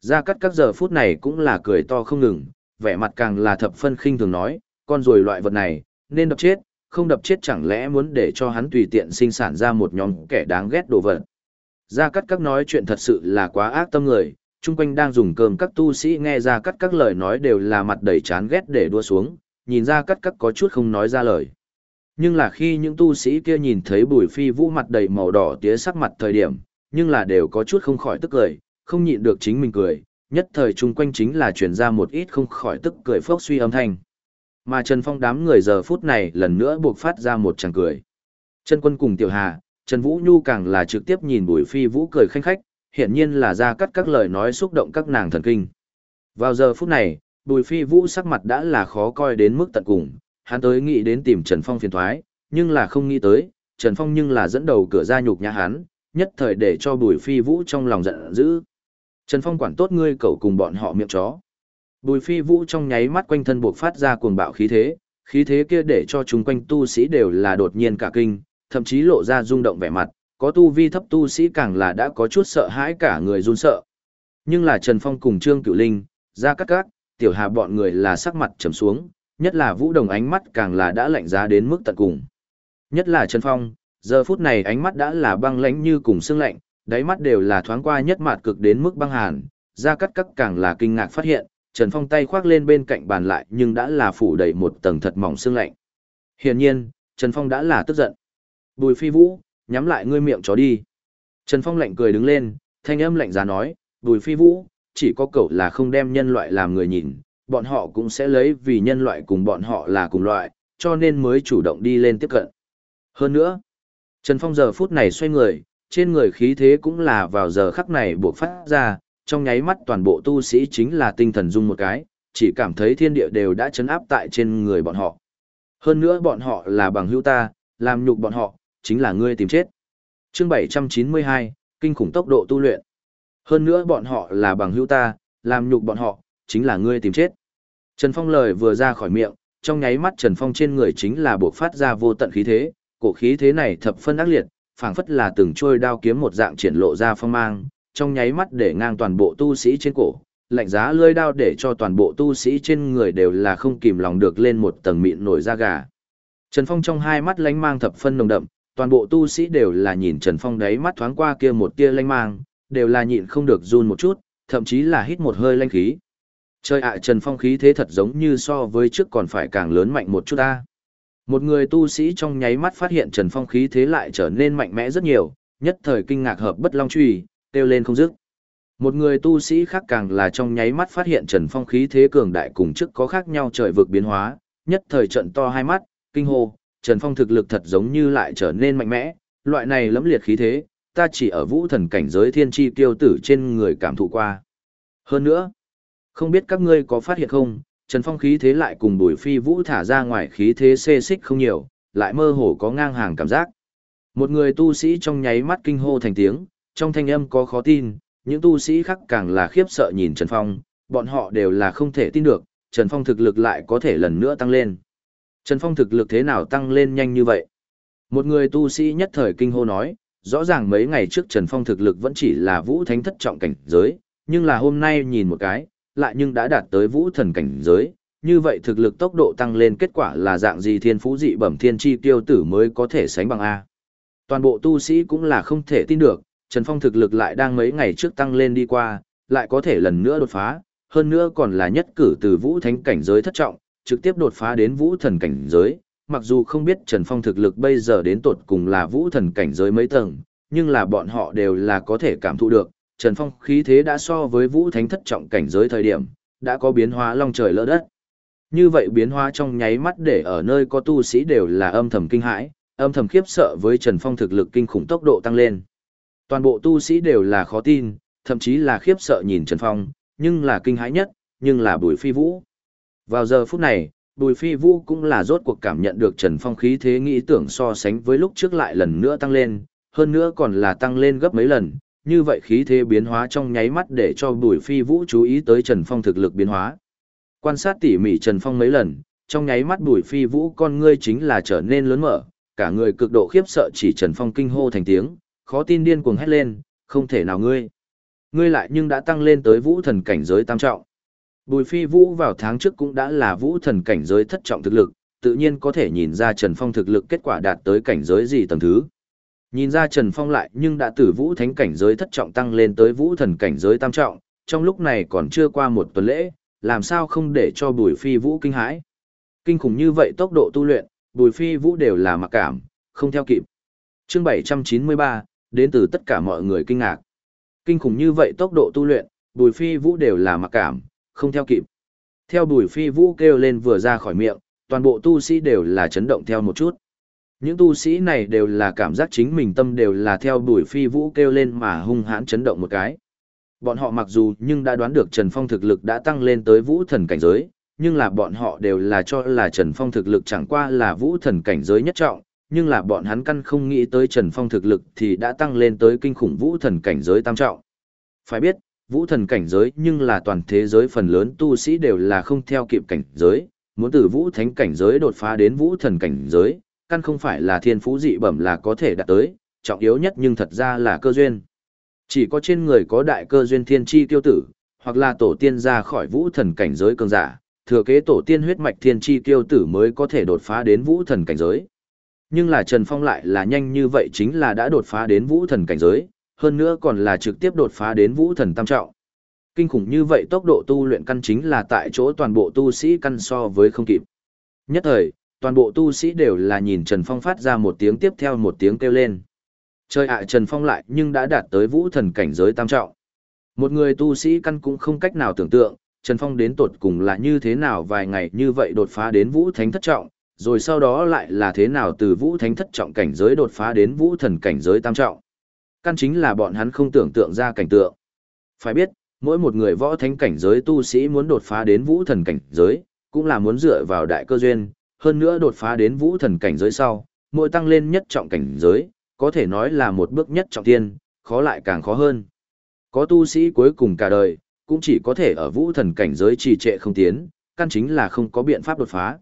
Ra cắt các giờ phút này cũng là cười to không ngừng, vẻ mặt càng là thập phân khinh thường nói, con rồi loại vật này, nên đập chết, không đập chết chẳng lẽ muốn để cho hắn tùy tiện sinh sản ra một nhóm kẻ đáng ghét đồ vật. Ra cắt các nói chuyện thật sự là quá ác tâm người, chung quanh đang dùng cơm các tu sĩ nghe ra cắt các lời nói đều là mặt đầy chán ghét để đua xuống, nhìn ra cắt các có chút không nói ra lời. Nhưng là khi những tu sĩ kia nhìn thấy bùi phi vũ mặt đầy màu đỏ tía sắc mặt thời điểm, nhưng là đều có chút không khỏi tức cười, không nhịn được chính mình cười, nhất thời chung quanh chính là truyền ra một ít không khỏi tức cười phốc suy âm thanh. Mà Trần Phong đám người giờ phút này lần nữa buộc phát ra một tràng cười. Trần Quân cùng Tiểu Hà, Trần Vũ Nhu càng là trực tiếp nhìn Bùi Phi Vũ cười khanh khách, hiện nhiên là ra cắt các lời nói xúc động các nàng thần kinh. Vào giờ phút này, Bùi Phi Vũ sắc mặt đã là khó coi đến mức tận cùng, hắn tới nghĩ đến tìm Trần Phong phiền thoái, nhưng là không nghĩ tới, Trần Phong nhưng là dẫn đầu cửa ra nhục nhã hắn, nhất thời để cho Bùi Phi Vũ trong lòng giận dữ. Trần Phong quản tốt ngươi cậu cùng bọn họ miệng chó. Bùi Phi Vũ trong nháy mắt quanh thân buộc phát ra cuồng bạo khí thế, khí thế kia để cho chúng quanh tu sĩ đều là đột nhiên cả kinh, thậm chí lộ ra rung động vẻ mặt, có tu vi thấp tu sĩ càng là đã có chút sợ hãi cả người run sợ. Nhưng là Trần Phong cùng Trương Cửu Linh, ra cắt cắt, tiểu hà bọn người là sắc mặt trầm xuống, nhất là Vũ Đồng ánh mắt càng là đã lạnh giá đến mức tận cùng. Nhất là Trần Phong, giờ phút này ánh mắt đã là băng lãnh như cùng xương lạnh, đáy mắt đều là thoáng qua nhất mạt cực đến mức băng hàn, ra cắt cắt càng là kinh ngạc phát hiện, Trần Phong tay khoác lên bên cạnh bàn lại nhưng đã là phủ đầy một tầng thật mỏng xương lạnh. Hiển nhiên, Trần Phong đã là tức giận. Bùi phi vũ, nhắm lại ngươi miệng chó đi. Trần Phong lạnh cười đứng lên, thanh âm lạnh giá nói, Bùi phi vũ, chỉ có cậu là không đem nhân loại làm người nhìn, bọn họ cũng sẽ lấy vì nhân loại cùng bọn họ là cùng loại, cho nên mới chủ động đi lên tiếp cận. Hơn nữa, Trần Phong giờ phút này xoay người, trên người khí thế cũng là vào giờ khắc này buộc phát ra, trong nháy mắt toàn bộ tu sĩ chính là tinh thần dung một cái, chỉ cảm thấy thiên địa đều đã chấn áp tại trên người bọn họ. Hơn nữa bọn họ là bằng hữu ta, làm nhục bọn họ, chính là ngươi tìm chết. Chương 792, kinh khủng tốc độ tu luyện. Hơn nữa bọn họ là bằng hữu ta, làm nhục bọn họ, chính là ngươi tìm chết. Trần Phong lời vừa ra khỏi miệng, trong nháy mắt Trần Phong trên người chính là buộc phát ra vô tận khí thế, cổ khí thế này thập phân ác liệt, phảng phất là từng trôi đao kiếm một dạng triển lộ ra phong mang, trong nháy mắt để ngang toàn bộ tu sĩ trên cổ, lạnh giá lưỡi đao để cho toàn bộ tu sĩ trên người đều là không kìm lòng được lên một tầng mịn nổi da gà. Trần Phong trong hai mắt lánh mang thập phân nồng đậm, toàn bộ tu sĩ đều là nhìn Trần Phong đấy mắt thoáng qua kia một tia lanh mang, đều là nhịn không được run một chút, thậm chí là hít một hơi lanh khí. Trời ạ Trần Phong khí thế thật giống như so với trước còn phải càng lớn mạnh một chút ta. Một người tu sĩ trong nháy mắt phát hiện Trần Phong khí thế lại trở nên mạnh mẽ rất nhiều, nhất thời kinh ngạc hợp bất long truy, kêu lên không dứt. Một người tu sĩ khác càng là trong nháy mắt phát hiện Trần Phong khí thế cường đại cùng trước có khác nhau trời vực biến hóa, nhất thời trận to hai mắt, kinh hô, Trần Phong thực lực thật giống như lại trở nên mạnh mẽ, loại này lẫm liệt khí thế, ta chỉ ở vũ thần cảnh giới thiên chi tiêu tử trên người cảm thụ qua. Hơn nữa, không biết các ngươi có phát hiện không, Trần Phong khí thế lại cùng Bùi Phi Vũ thả ra ngoài khí thế xê xích không nhiều, lại mơ hồ có ngang hàng cảm giác. Một người tu sĩ trong nháy mắt kinh hô thành tiếng, trong thanh âm có khó tin, những tu sĩ khác càng là khiếp sợ nhìn Trần Phong, bọn họ đều là không thể tin được, Trần Phong thực lực lại có thể lần nữa tăng lên. Trần Phong thực lực thế nào tăng lên nhanh như vậy? Một người tu sĩ nhất thời kinh hô nói, rõ ràng mấy ngày trước Trần Phong thực lực vẫn chỉ là vũ thánh thất trọng cảnh giới, nhưng là hôm nay nhìn một cái, lại nhưng đã đạt tới vũ thần cảnh giới, như vậy thực lực tốc độ tăng lên kết quả là dạng gì thiên phú dị bẩm thiên chi tiêu tử mới có thể sánh bằng A. Toàn bộ tu sĩ cũng là không thể tin được, Trần Phong thực lực lại đang mấy ngày trước tăng lên đi qua, lại có thể lần nữa đột phá, hơn nữa còn là nhất cử từ vũ thánh cảnh giới thất trọng, trực tiếp đột phá đến vũ thần cảnh giới. Mặc dù không biết Trần Phong thực lực bây giờ đến tột cùng là vũ thần cảnh giới mấy tầng, nhưng là bọn họ đều là có thể cảm thụ được, Trần Phong khí thế đã so với vũ thánh thất trọng cảnh giới thời điểm, đã có biến hóa long trời lỡ đất. Như vậy biến hóa trong nháy mắt để ở nơi có tu sĩ đều là âm thầm kinh hãi, âm thầm khiếp sợ với Trần Phong thực lực kinh khủng tốc độ tăng lên. Toàn bộ tu sĩ đều là khó tin, thậm chí là khiếp sợ nhìn Trần Phong, nhưng là kinh hãi nhất, nhưng là Bùi Phi Vũ. Vào giờ phút này, Bùi Phi Vũ cũng là rốt cuộc cảm nhận được Trần Phong khí thế nghĩ tưởng so sánh với lúc trước lại lần nữa tăng lên, hơn nữa còn là tăng lên gấp mấy lần, như vậy khí thế biến hóa trong nháy mắt để cho Bùi Phi Vũ chú ý tới Trần Phong thực lực biến hóa. Quan sát tỉ mỉ Trần Phong mấy lần, trong nháy mắt Bùi Phi Vũ con ngươi chính là trở nên lớn mở, cả người cực độ khiếp sợ chỉ Trần Phong kinh hô thành tiếng, khó tin điên cuồng hét lên, không thể nào ngươi. Ngươi lại nhưng đã tăng lên tới vũ thần cảnh giới tam trọng. Bùi Phi Vũ vào tháng trước cũng đã là vũ thần cảnh giới thất trọng thực lực, tự nhiên có thể nhìn ra Trần Phong thực lực kết quả đạt tới cảnh giới gì tầng thứ. Nhìn ra Trần Phong lại nhưng đã từ vũ thánh cảnh giới thất trọng tăng lên tới vũ thần cảnh giới tam trọng, trong lúc này còn chưa qua một tuần lễ, làm sao không để cho Bùi Phi Vũ kinh hãi. Kinh khủng như vậy tốc độ tu luyện, Bùi Phi Vũ đều là mặc cảm, không theo kịp. Chương 793, đến từ tất cả mọi người kinh ngạc. Kinh khủng như vậy tốc độ tu luyện, Bùi Phi Vũ đều là mặc cảm, không theo kịp. Theo Bùi Phi Vũ kêu lên vừa ra khỏi miệng, toàn bộ tu sĩ đều là chấn động theo một chút. Những tu sĩ này đều là cảm giác chính mình tâm đều là theo đuổi Phi Vũ kêu lên mà hung hãn chấn động một cái. Bọn họ mặc dù nhưng đã đoán được Trần Phong thực lực đã tăng lên tới vũ thần cảnh giới, nhưng là bọn họ đều là cho là Trần Phong thực lực chẳng qua là vũ thần cảnh giới nhất trọng, nhưng là bọn hắn căn không nghĩ tới Trần Phong thực lực thì đã tăng lên tới kinh khủng vũ thần cảnh giới tam trọng. Phải biết, vũ thần cảnh giới nhưng là toàn thế giới phần lớn tu sĩ đều là không theo kịp cảnh giới, muốn từ vũ thánh cảnh giới đột phá đến vũ thần cảnh giới, căn không phải là thiên phú dị bẩm là có thể đạt tới, trọng yếu nhất nhưng thật ra là cơ duyên. Chỉ có trên người có đại cơ duyên thiên chi tiêu tử, hoặc là tổ tiên ra khỏi vũ thần cảnh giới cường giả, thừa kế tổ tiên huyết mạch thiên chi tiêu tử mới có thể đột phá đến vũ thần cảnh giới. Nhưng là Trần Phong lại là nhanh như vậy chính là đã đột phá đến vũ thần cảnh giới, hơn nữa còn là trực tiếp đột phá đến vũ thần tam trọng. Kinh khủng như vậy tốc độ tu luyện căn chính là tại chỗ toàn bộ tu sĩ căn so với không kịp. Nhất thời, toàn bộ tu sĩ đều là nhìn Trần Phong phát ra một tiếng tiếp theo một tiếng kêu lên. Trời ạ Trần Phong lại nhưng đã đạt tới vũ thần cảnh giới tam trọng. Một người tu sĩ căn cũng không cách nào tưởng tượng, Trần Phong đến tột cùng là như thế nào vài ngày như vậy đột phá đến vũ thánh thất trọng, rồi sau đó lại là thế nào từ vũ thánh thất trọng cảnh giới đột phá đến vũ thần cảnh giới tam trọng. Căn chính là bọn hắn không tưởng tượng ra cảnh tượng. Phải biết, mỗi một người võ thánh cảnh giới tu sĩ muốn đột phá đến vũ thần cảnh giới, cũng là muốn dựa vào đại cơ duyên, hơn nữa đột phá đến vũ thần cảnh giới sau, mỗi tăng lên nhất trọng cảnh giới, có thể nói là một bước nhất trọng tiên, khó lại càng khó hơn. Có tu sĩ cuối cùng cả đời, cũng chỉ có thể ở vũ thần cảnh giới trì trệ không tiến, căn chính là không có biện pháp đột phá.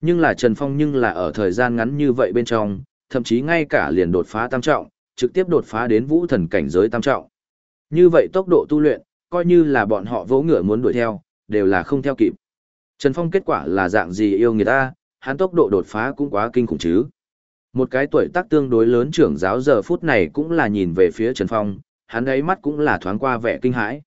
Nhưng là Trần Phong nhưng là ở thời gian ngắn như vậy bên trong, thậm chí ngay cả liền đột phá tam trọng, trực tiếp đột phá đến vũ thần cảnh giới tam trọng. Như vậy tốc độ tu luyện, coi như là bọn họ vỗ ngựa muốn đuổi theo, đều là không theo kịp. Trần Phong kết quả là dạng gì yêu người ta, hắn tốc độ đột phá cũng quá kinh khủng chứ. Một cái tuổi tác tương đối lớn trưởng giáo giờ phút này cũng là nhìn về phía Trần Phong, hắn ấy mắt cũng là thoáng qua vẻ kinh hãi.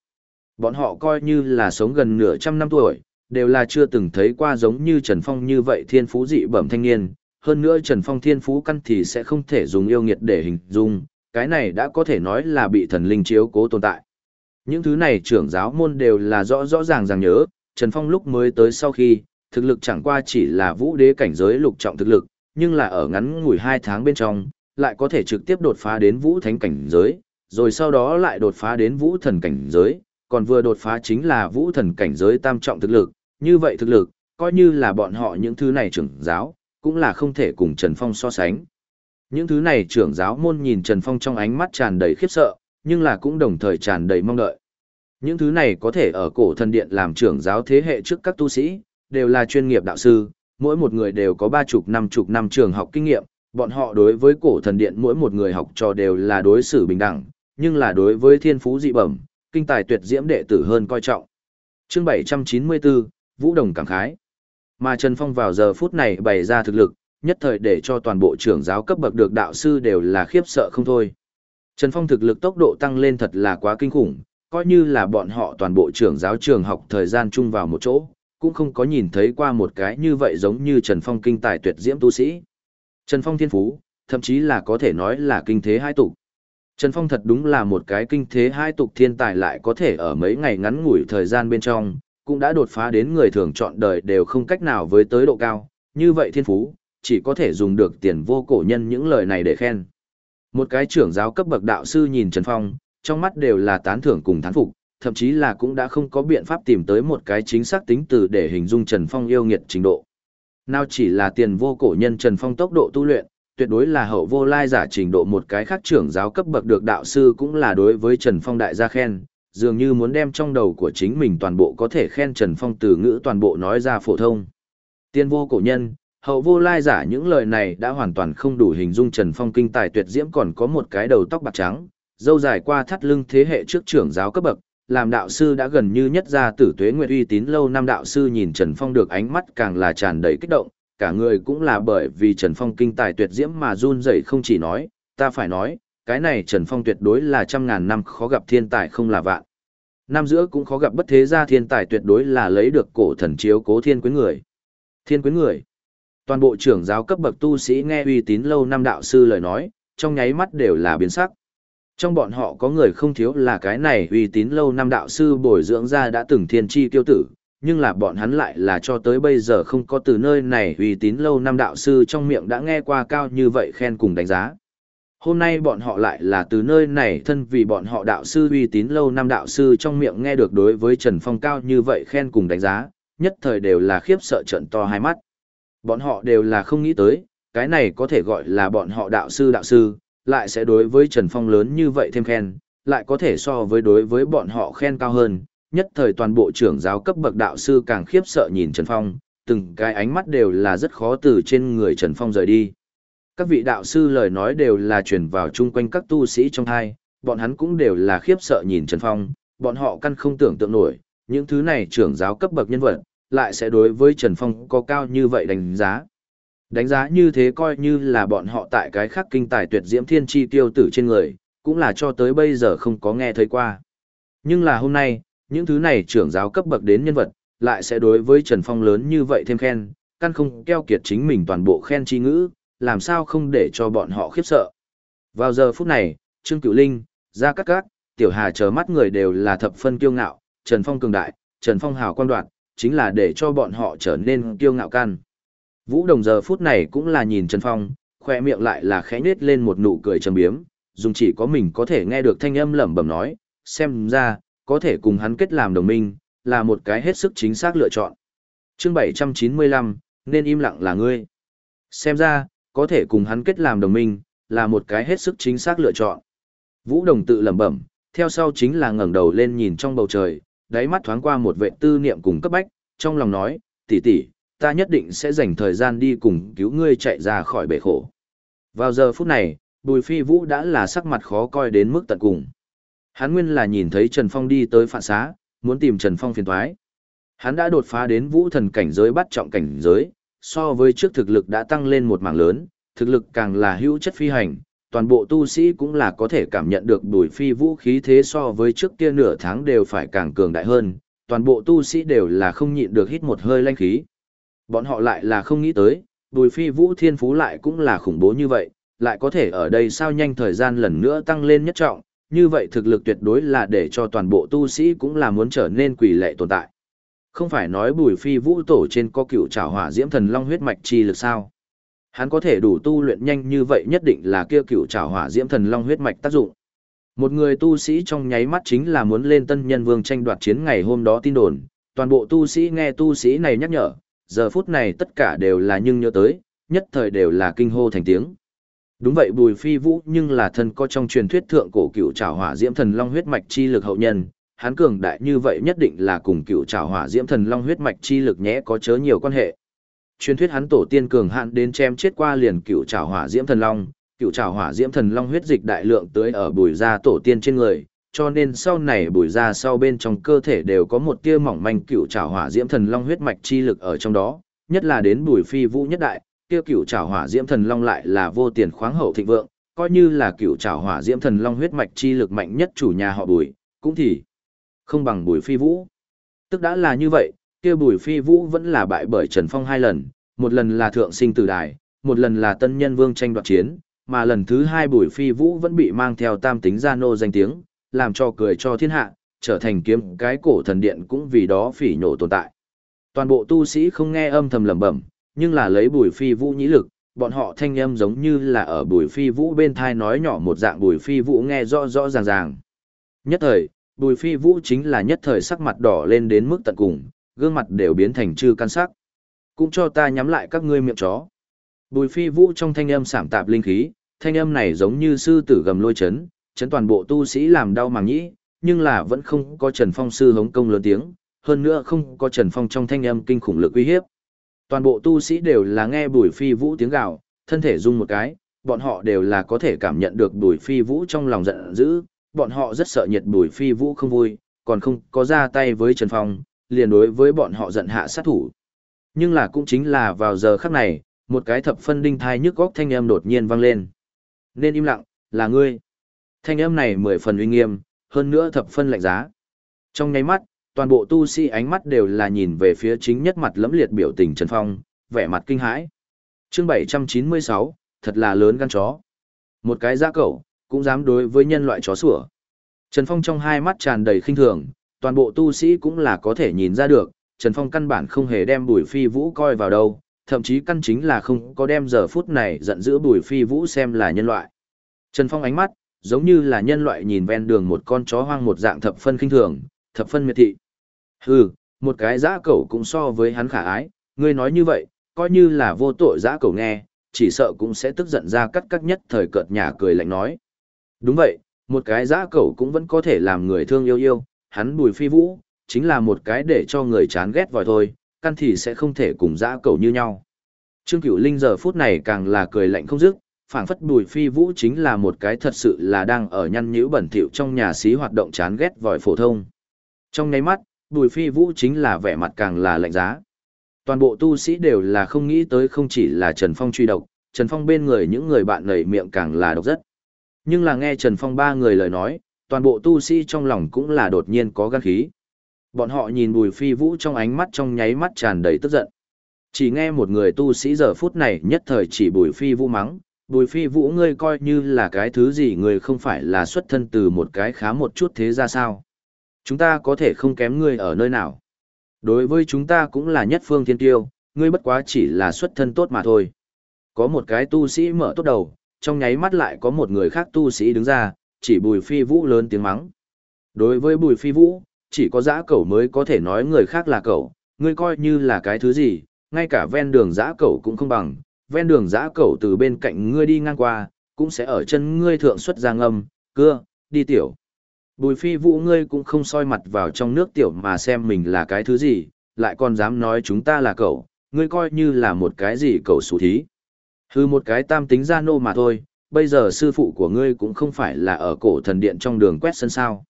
Bọn họ coi như là sống gần nửa trăm năm tuổi, đều là chưa từng thấy qua giống như Trần Phong như vậy thiên phú dị bẩm thanh niên. Hơn nữa Trần Phong thiên phú căn thì sẽ không thể dùng yêu nghiệt để hình dung, cái này đã có thể nói là bị thần linh chiếu cố tồn tại. Những thứ này trưởng giáo môn đều là rõ rõ ràng ràng nhớ, Trần Phong lúc mới tới sau khi, thực lực chẳng qua chỉ là vũ đế cảnh giới lục trọng thực lực, nhưng là ở ngắn ngủi hai tháng bên trong, lại có thể trực tiếp đột phá đến vũ thánh cảnh giới, rồi sau đó lại đột phá đến vũ thần cảnh giới, còn vừa đột phá chính là vũ thần cảnh giới tam trọng thực lực, như vậy thực lực, coi như là bọn họ những thứ này trưởng giáo, cũng là không thể cùng Trần Phong so sánh. Những thứ này trưởng giáo môn nhìn Trần Phong trong ánh mắt tràn đầy khiếp sợ, nhưng là cũng đồng thời tràn đầy mong đợi. Những thứ này có thể ở cổ thần điện làm trưởng giáo thế hệ trước các tu sĩ, đều là chuyên nghiệp đạo sư, mỗi một người đều có ba chục năm chục năm trường học kinh nghiệm, bọn họ đối với cổ thần điện mỗi một người học trò đều là đối xử bình đẳng, nhưng là đối với thiên phú dị bẩm, kinh tài tuyệt diễm đệ tử hơn coi trọng. Chương 794, Vũ Đồng cảm khái. Mà Trần Phong vào giờ phút này bày ra thực lực, nhất thời để cho toàn bộ trưởng giáo cấp bậc được đạo sư đều là khiếp sợ không thôi. Trần Phong thực lực tốc độ tăng lên thật là quá kinh khủng, coi như là bọn họ toàn bộ trưởng giáo trường học thời gian chung vào một chỗ, cũng không có nhìn thấy qua một cái như vậy giống như Trần Phong kinh tài tuyệt diễm tu sĩ. Trần Phong thiên phú, thậm chí là có thể nói là kinh thế hai tục. Trần Phong thật đúng là một cái kinh thế hai tục thiên tài lại có thể ở mấy ngày ngắn ngủi thời gian bên trong, cũng đã đột phá đến người thường chọn đời đều không cách nào với tới độ cao, như vậy thiên phú, chỉ có thể dùng được tiền vô cổ nhân những lời này để khen. Một cái trưởng giáo cấp bậc đạo sư nhìn Trần Phong, trong mắt đều là tán thưởng cùng thán phục, thậm chí là cũng đã không có biện pháp tìm tới một cái chính xác tính từ để hình dung Trần Phong yêu nghiệt trình độ. Nào chỉ là tiền vô cổ nhân Trần Phong tốc độ tu luyện, tuyệt đối là hậu vô lai giả trình độ một cái khác trưởng giáo cấp bậc được đạo sư cũng là đối với Trần Phong đại gia khen, dường như muốn đem trong đầu của chính mình toàn bộ có thể khen Trần Phong từ ngữ toàn bộ nói ra phổ thông. Tiên vô cổ nhân, hậu vô lai giả những lời này đã hoàn toàn không đủ hình dung Trần Phong kinh tài tuyệt diễm còn có một cái đầu tóc bạc trắng, dâu dài qua thắt lưng thế hệ trước trưởng giáo cấp bậc, làm đạo sư đã gần như nhất ra tử tuế nguyệt uy tín lâu năm đạo sư nhìn Trần Phong được ánh mắt càng là tràn đầy kích động, cả người cũng là bởi vì Trần Phong kinh tài tuyệt diễm mà run rẩy không chỉ nói, ta phải nói, cái này Trần Phong tuyệt đối là trăm ngàn năm khó gặp thiên tài không là vạn. Năm giữa cũng khó gặp bất thế gia thiên tài tuyệt đối là lấy được cổ thần chiếu cố thiên quyến người. Thiên quyến người. Toàn bộ trưởng giáo cấp bậc tu sĩ nghe uy tín lâu năm đạo sư lời nói, trong nháy mắt đều là biến sắc. Trong bọn họ có người không thiếu là cái này uy tín lâu năm đạo sư bồi dưỡng ra đã từng thiên tri tiêu tử, nhưng là bọn hắn lại là cho tới bây giờ không có từ nơi này uy tín lâu năm đạo sư trong miệng đã nghe qua cao như vậy khen cùng đánh giá. Hôm nay bọn họ lại là từ nơi này thân vì bọn họ đạo sư uy tín lâu năm đạo sư trong miệng nghe được đối với Trần Phong cao như vậy khen cùng đánh giá, nhất thời đều là khiếp sợ trận to hai mắt. Bọn họ đều là không nghĩ tới, cái này có thể gọi là bọn họ đạo sư đạo sư, lại sẽ đối với Trần Phong lớn như vậy thêm khen, lại có thể so với đối với bọn họ khen cao hơn, nhất thời toàn bộ trưởng giáo cấp bậc đạo sư càng khiếp sợ nhìn Trần Phong, từng cái ánh mắt đều là rất khó từ trên người Trần Phong rời đi. Các vị đạo sư lời nói đều là truyền vào chung quanh các tu sĩ trong hai, bọn hắn cũng đều là khiếp sợ nhìn Trần Phong, bọn họ căn không tưởng tượng nổi, những thứ này trưởng giáo cấp bậc nhân vật, lại sẽ đối với Trần Phong có cao như vậy đánh giá. Đánh giá như thế coi như là bọn họ tại cái khắc kinh tài tuyệt diễm thiên chi tiêu tử trên người, cũng là cho tới bây giờ không có nghe thấy qua. Nhưng là hôm nay, những thứ này trưởng giáo cấp bậc đến nhân vật, lại sẽ đối với Trần Phong lớn như vậy thêm khen, căn không keo kiệt chính mình toàn bộ khen chi ngữ, làm sao không để cho bọn họ khiếp sợ. Vào giờ phút này, Trương Cửu Linh, Gia Cát Cát, Tiểu Hà chờ mắt người đều là thập phân kiêu ngạo, Trần Phong cường đại, Trần Phong hào quan đoạn, chính là để cho bọn họ trở nên kiêu ngạo can. Vũ Đồng giờ phút này cũng là nhìn Trần Phong, khoe miệng lại là khẽ nết lên một nụ cười trầm biếm, dùng chỉ có mình có thể nghe được thanh âm lẩm bẩm nói, xem ra, có thể cùng hắn kết làm đồng minh, là một cái hết sức chính xác lựa chọn. Chương 795, nên im lặng là ngươi. Xem ra, có thể cùng hắn kết làm đồng minh, là một cái hết sức chính xác lựa chọn. Vũ Đồng tự lẩm bẩm, theo sau chính là ngẩng đầu lên nhìn trong bầu trời, đáy mắt thoáng qua một vệ tư niệm cùng cấp bách, trong lòng nói, tỷ tỷ, ta nhất định sẽ dành thời gian đi cùng cứu ngươi chạy ra khỏi bể khổ. Vào giờ phút này, Bùi Phi Vũ đã là sắc mặt khó coi đến mức tận cùng. Hắn nguyên là nhìn thấy Trần Phong đi tới phản xá, muốn tìm Trần Phong phiền toái. Hắn đã đột phá đến vũ thần cảnh giới bắt trọng cảnh giới, so với trước thực lực đã tăng lên một mảng lớn, thực lực càng là hữu chất phi hành, toàn bộ tu sĩ cũng là có thể cảm nhận được Bùi Phi Vũ khí thế so với trước kia nửa tháng đều phải càng cường đại hơn, toàn bộ tu sĩ đều là không nhịn được hít một hơi lanh khí. Bọn họ lại là không nghĩ tới, Bùi Phi Vũ Thiên Phú lại cũng là khủng bố như vậy, lại có thể ở đây sao nhanh thời gian lần nữa tăng lên nhất trọng, như vậy thực lực tuyệt đối là để cho toàn bộ tu sĩ cũng là muốn trở nên quỷ lệ tồn tại. Không phải nói Bùi Phi Vũ tổ trên có cựu trảo hỏa diễm thần long huyết mạch chi lực sao? Hắn có thể đủ tu luyện nhanh như vậy nhất định là kia cựu trảo hỏa diễm thần long huyết mạch tác dụng. Một người tu sĩ trong nháy mắt chính là muốn lên tân nhân vương tranh đoạt chiến ngày hôm đó tin đồn, toàn bộ tu sĩ nghe tu sĩ này nhắc nhở, giờ phút này tất cả đều là nhưng nhớ tới, nhất thời đều là kinh hô thành tiếng. Đúng vậy Bùi Phi Vũ nhưng là thân có trong truyền thuyết thượng cổ cựu trảo hỏa diễm thần long huyết mạch chi lực hậu nhân, hắn cường đại như vậy nhất định là cùng cựu trảo hỏa diễm thần long huyết mạch chi lực nhẽ có chớ nhiều quan hệ. Truyền thuyết hắn tổ tiên cường hạn đến chém chết qua liền cựu trảo hỏa diễm thần long, cựu trảo hỏa diễm thần long huyết dịch đại lượng tới ở bùi gia tổ tiên trên người, cho nên sau này bùi gia sau bên trong cơ thể đều có một tia mỏng manh cựu trảo hỏa diễm thần long huyết mạch chi lực ở trong đó, nhất là đến bùi phi vũ nhất đại, kia cựu trảo hỏa diễm thần long lại là vô tiền khoáng hậu thịnh vượng, coi như là cựu trảo hỏa diễm thần long huyết mạch chi lực mạnh nhất chủ nhà họ bùi, cũng thì không bằng bùi phi vũ. Tức đã là như vậy, kia bùi phi vũ vẫn là bại bởi Trần Phong hai lần, một lần là thượng sinh tử đài, một lần là tân nhân vương tranh đoạt chiến, mà lần thứ hai bùi phi vũ vẫn bị mang theo tam tính gia nô danh tiếng, làm cho cười cho thiên hạ, trở thành kiếm cái cổ thần điện cũng vì đó phỉ nhổ tồn tại. Toàn bộ tu sĩ không nghe âm thầm lẩm bẩm, nhưng là lấy bùi phi vũ nhĩ lực, bọn họ thanh âm giống như là ở bùi phi vũ bên thai nói nhỏ một dạng bùi phi vũ nghe rõ rõ ràng ràng. Nhất thời, bùi phi vũ chính là nhất thời sắc mặt đỏ lên đến mức tận cùng, gương mặt đều biến thành chư căn sắc. Cũng cho ta nhắm lại các ngươi miệng chó. Bùi phi vũ trong thanh âm sảm tạp linh khí, thanh âm này giống như sư tử gầm lôi chấn, chấn toàn bộ tu sĩ làm đau màng nhĩ, nhưng là vẫn không có Trần Phong sư hống công lớn tiếng, hơn nữa không có Trần Phong trong thanh âm kinh khủng lực uy hiếp. Toàn bộ tu sĩ đều là nghe bùi phi vũ tiếng gào, thân thể rung một cái, bọn họ đều là có thể cảm nhận được bùi phi vũ trong lòng giận dữ, bọn họ rất sợ nhiệt bùi phi vũ không vui, còn không có ra tay với Trần Phong, liền đối với bọn họ giận hạ sát thủ. Nhưng là cũng chính là vào giờ khắc này, một cái thập phân đinh thai nhức góc thanh âm đột nhiên vang lên. Nên im lặng, là ngươi. Thanh âm này mười phần uy nghiêm, hơn nữa thập phân lạnh giá. Trong nháy mắt, toàn bộ tu sĩ ánh mắt đều là nhìn về phía chính nhất mặt lẫm liệt biểu tình Trần Phong, vẻ mặt kinh hãi. Chương 796, thật là lớn gan chó. Một cái giã cẩu, cũng dám đối với nhân loại chó sủa. Trần Phong trong hai mắt tràn đầy khinh thường, toàn bộ tu sĩ cũng là có thể nhìn ra được, Trần Phong căn bản không hề đem Bùi Phi Vũ coi vào đâu, thậm chí căn chính là không có đem giờ phút này giận dữ Bùi Phi Vũ xem là nhân loại. Trần Phong ánh mắt, giống như là nhân loại nhìn ven đường một con chó hoang một dạng thập phân khinh thường, thập phân miệt thị. Hừ, một cái dã cẩu cũng so với hắn khả ái, ngươi nói như vậy, coi như là vô tội dã cẩu nghe, chỉ sợ cũng sẽ tức giận ra cắt cắt nhất thời cợt nhà cười lạnh nói. Đúng vậy, một cái dã cẩu cũng vẫn có thể làm người thương yêu yêu, hắn bùi phi vũ, chính là một cái để cho người chán ghét vòi thôi, căn thì sẽ không thể cùng dã cẩu như nhau. Trương Cửu Linh giờ phút này càng là cười lạnh không dứt, phảng phất bùi phi vũ chính là một cái thật sự là đang ở nhăn nhữ bẩn thỉu trong nhà xí hoạt động chán ghét vòi phổ thông. Trong nháy mắt, bùi phi vũ chính là vẻ mặt càng là lạnh giá. Toàn bộ tu sĩ đều là không nghĩ tới không chỉ là Trần Phong truy độc, Trần Phong bên người những người bạn nầy miệng càng là độc rất. Nhưng là nghe Trần Phong ba người lời nói, toàn bộ tu sĩ trong lòng cũng là đột nhiên có gan khí. Bọn họ nhìn bùi phi vũ trong ánh mắt trong nháy mắt tràn đầy tức giận. Chỉ nghe một người tu sĩ giờ phút này nhất thời chỉ bùi phi vũ mắng, bùi phi vũ ngươi coi như là cái thứ gì ngươi không phải là xuất thân từ một cái khá một chút thế ra sao. Chúng ta có thể không kém ngươi ở nơi nào. Đối với chúng ta cũng là nhất phương thiên tiêu, ngươi bất quá chỉ là xuất thân tốt mà thôi. Có một cái tu sĩ mở tốt đầu, trong nháy mắt lại có một người khác tu sĩ đứng ra, chỉ bùi phi vũ lớn tiếng mắng. Đối với bùi phi vũ, chỉ có giã cẩu mới có thể nói người khác là cẩu, ngươi coi như là cái thứ gì, ngay cả ven đường giã cẩu cũng không bằng, ven đường giã cẩu từ bên cạnh ngươi đi ngang qua, cũng sẽ ở chân ngươi thượng xuất ra ngâm, cưa, đi tiểu. Bùi phi vũ ngươi cũng không soi mặt vào trong nước tiểu mà xem mình là cái thứ gì, lại còn dám nói chúng ta là cậu, ngươi coi như là một cái gì cậu xú thí. Hư một cái tam tính gia nô mà thôi, bây giờ sư phụ của ngươi cũng không phải là ở cổ thần điện trong đường quét sân sao.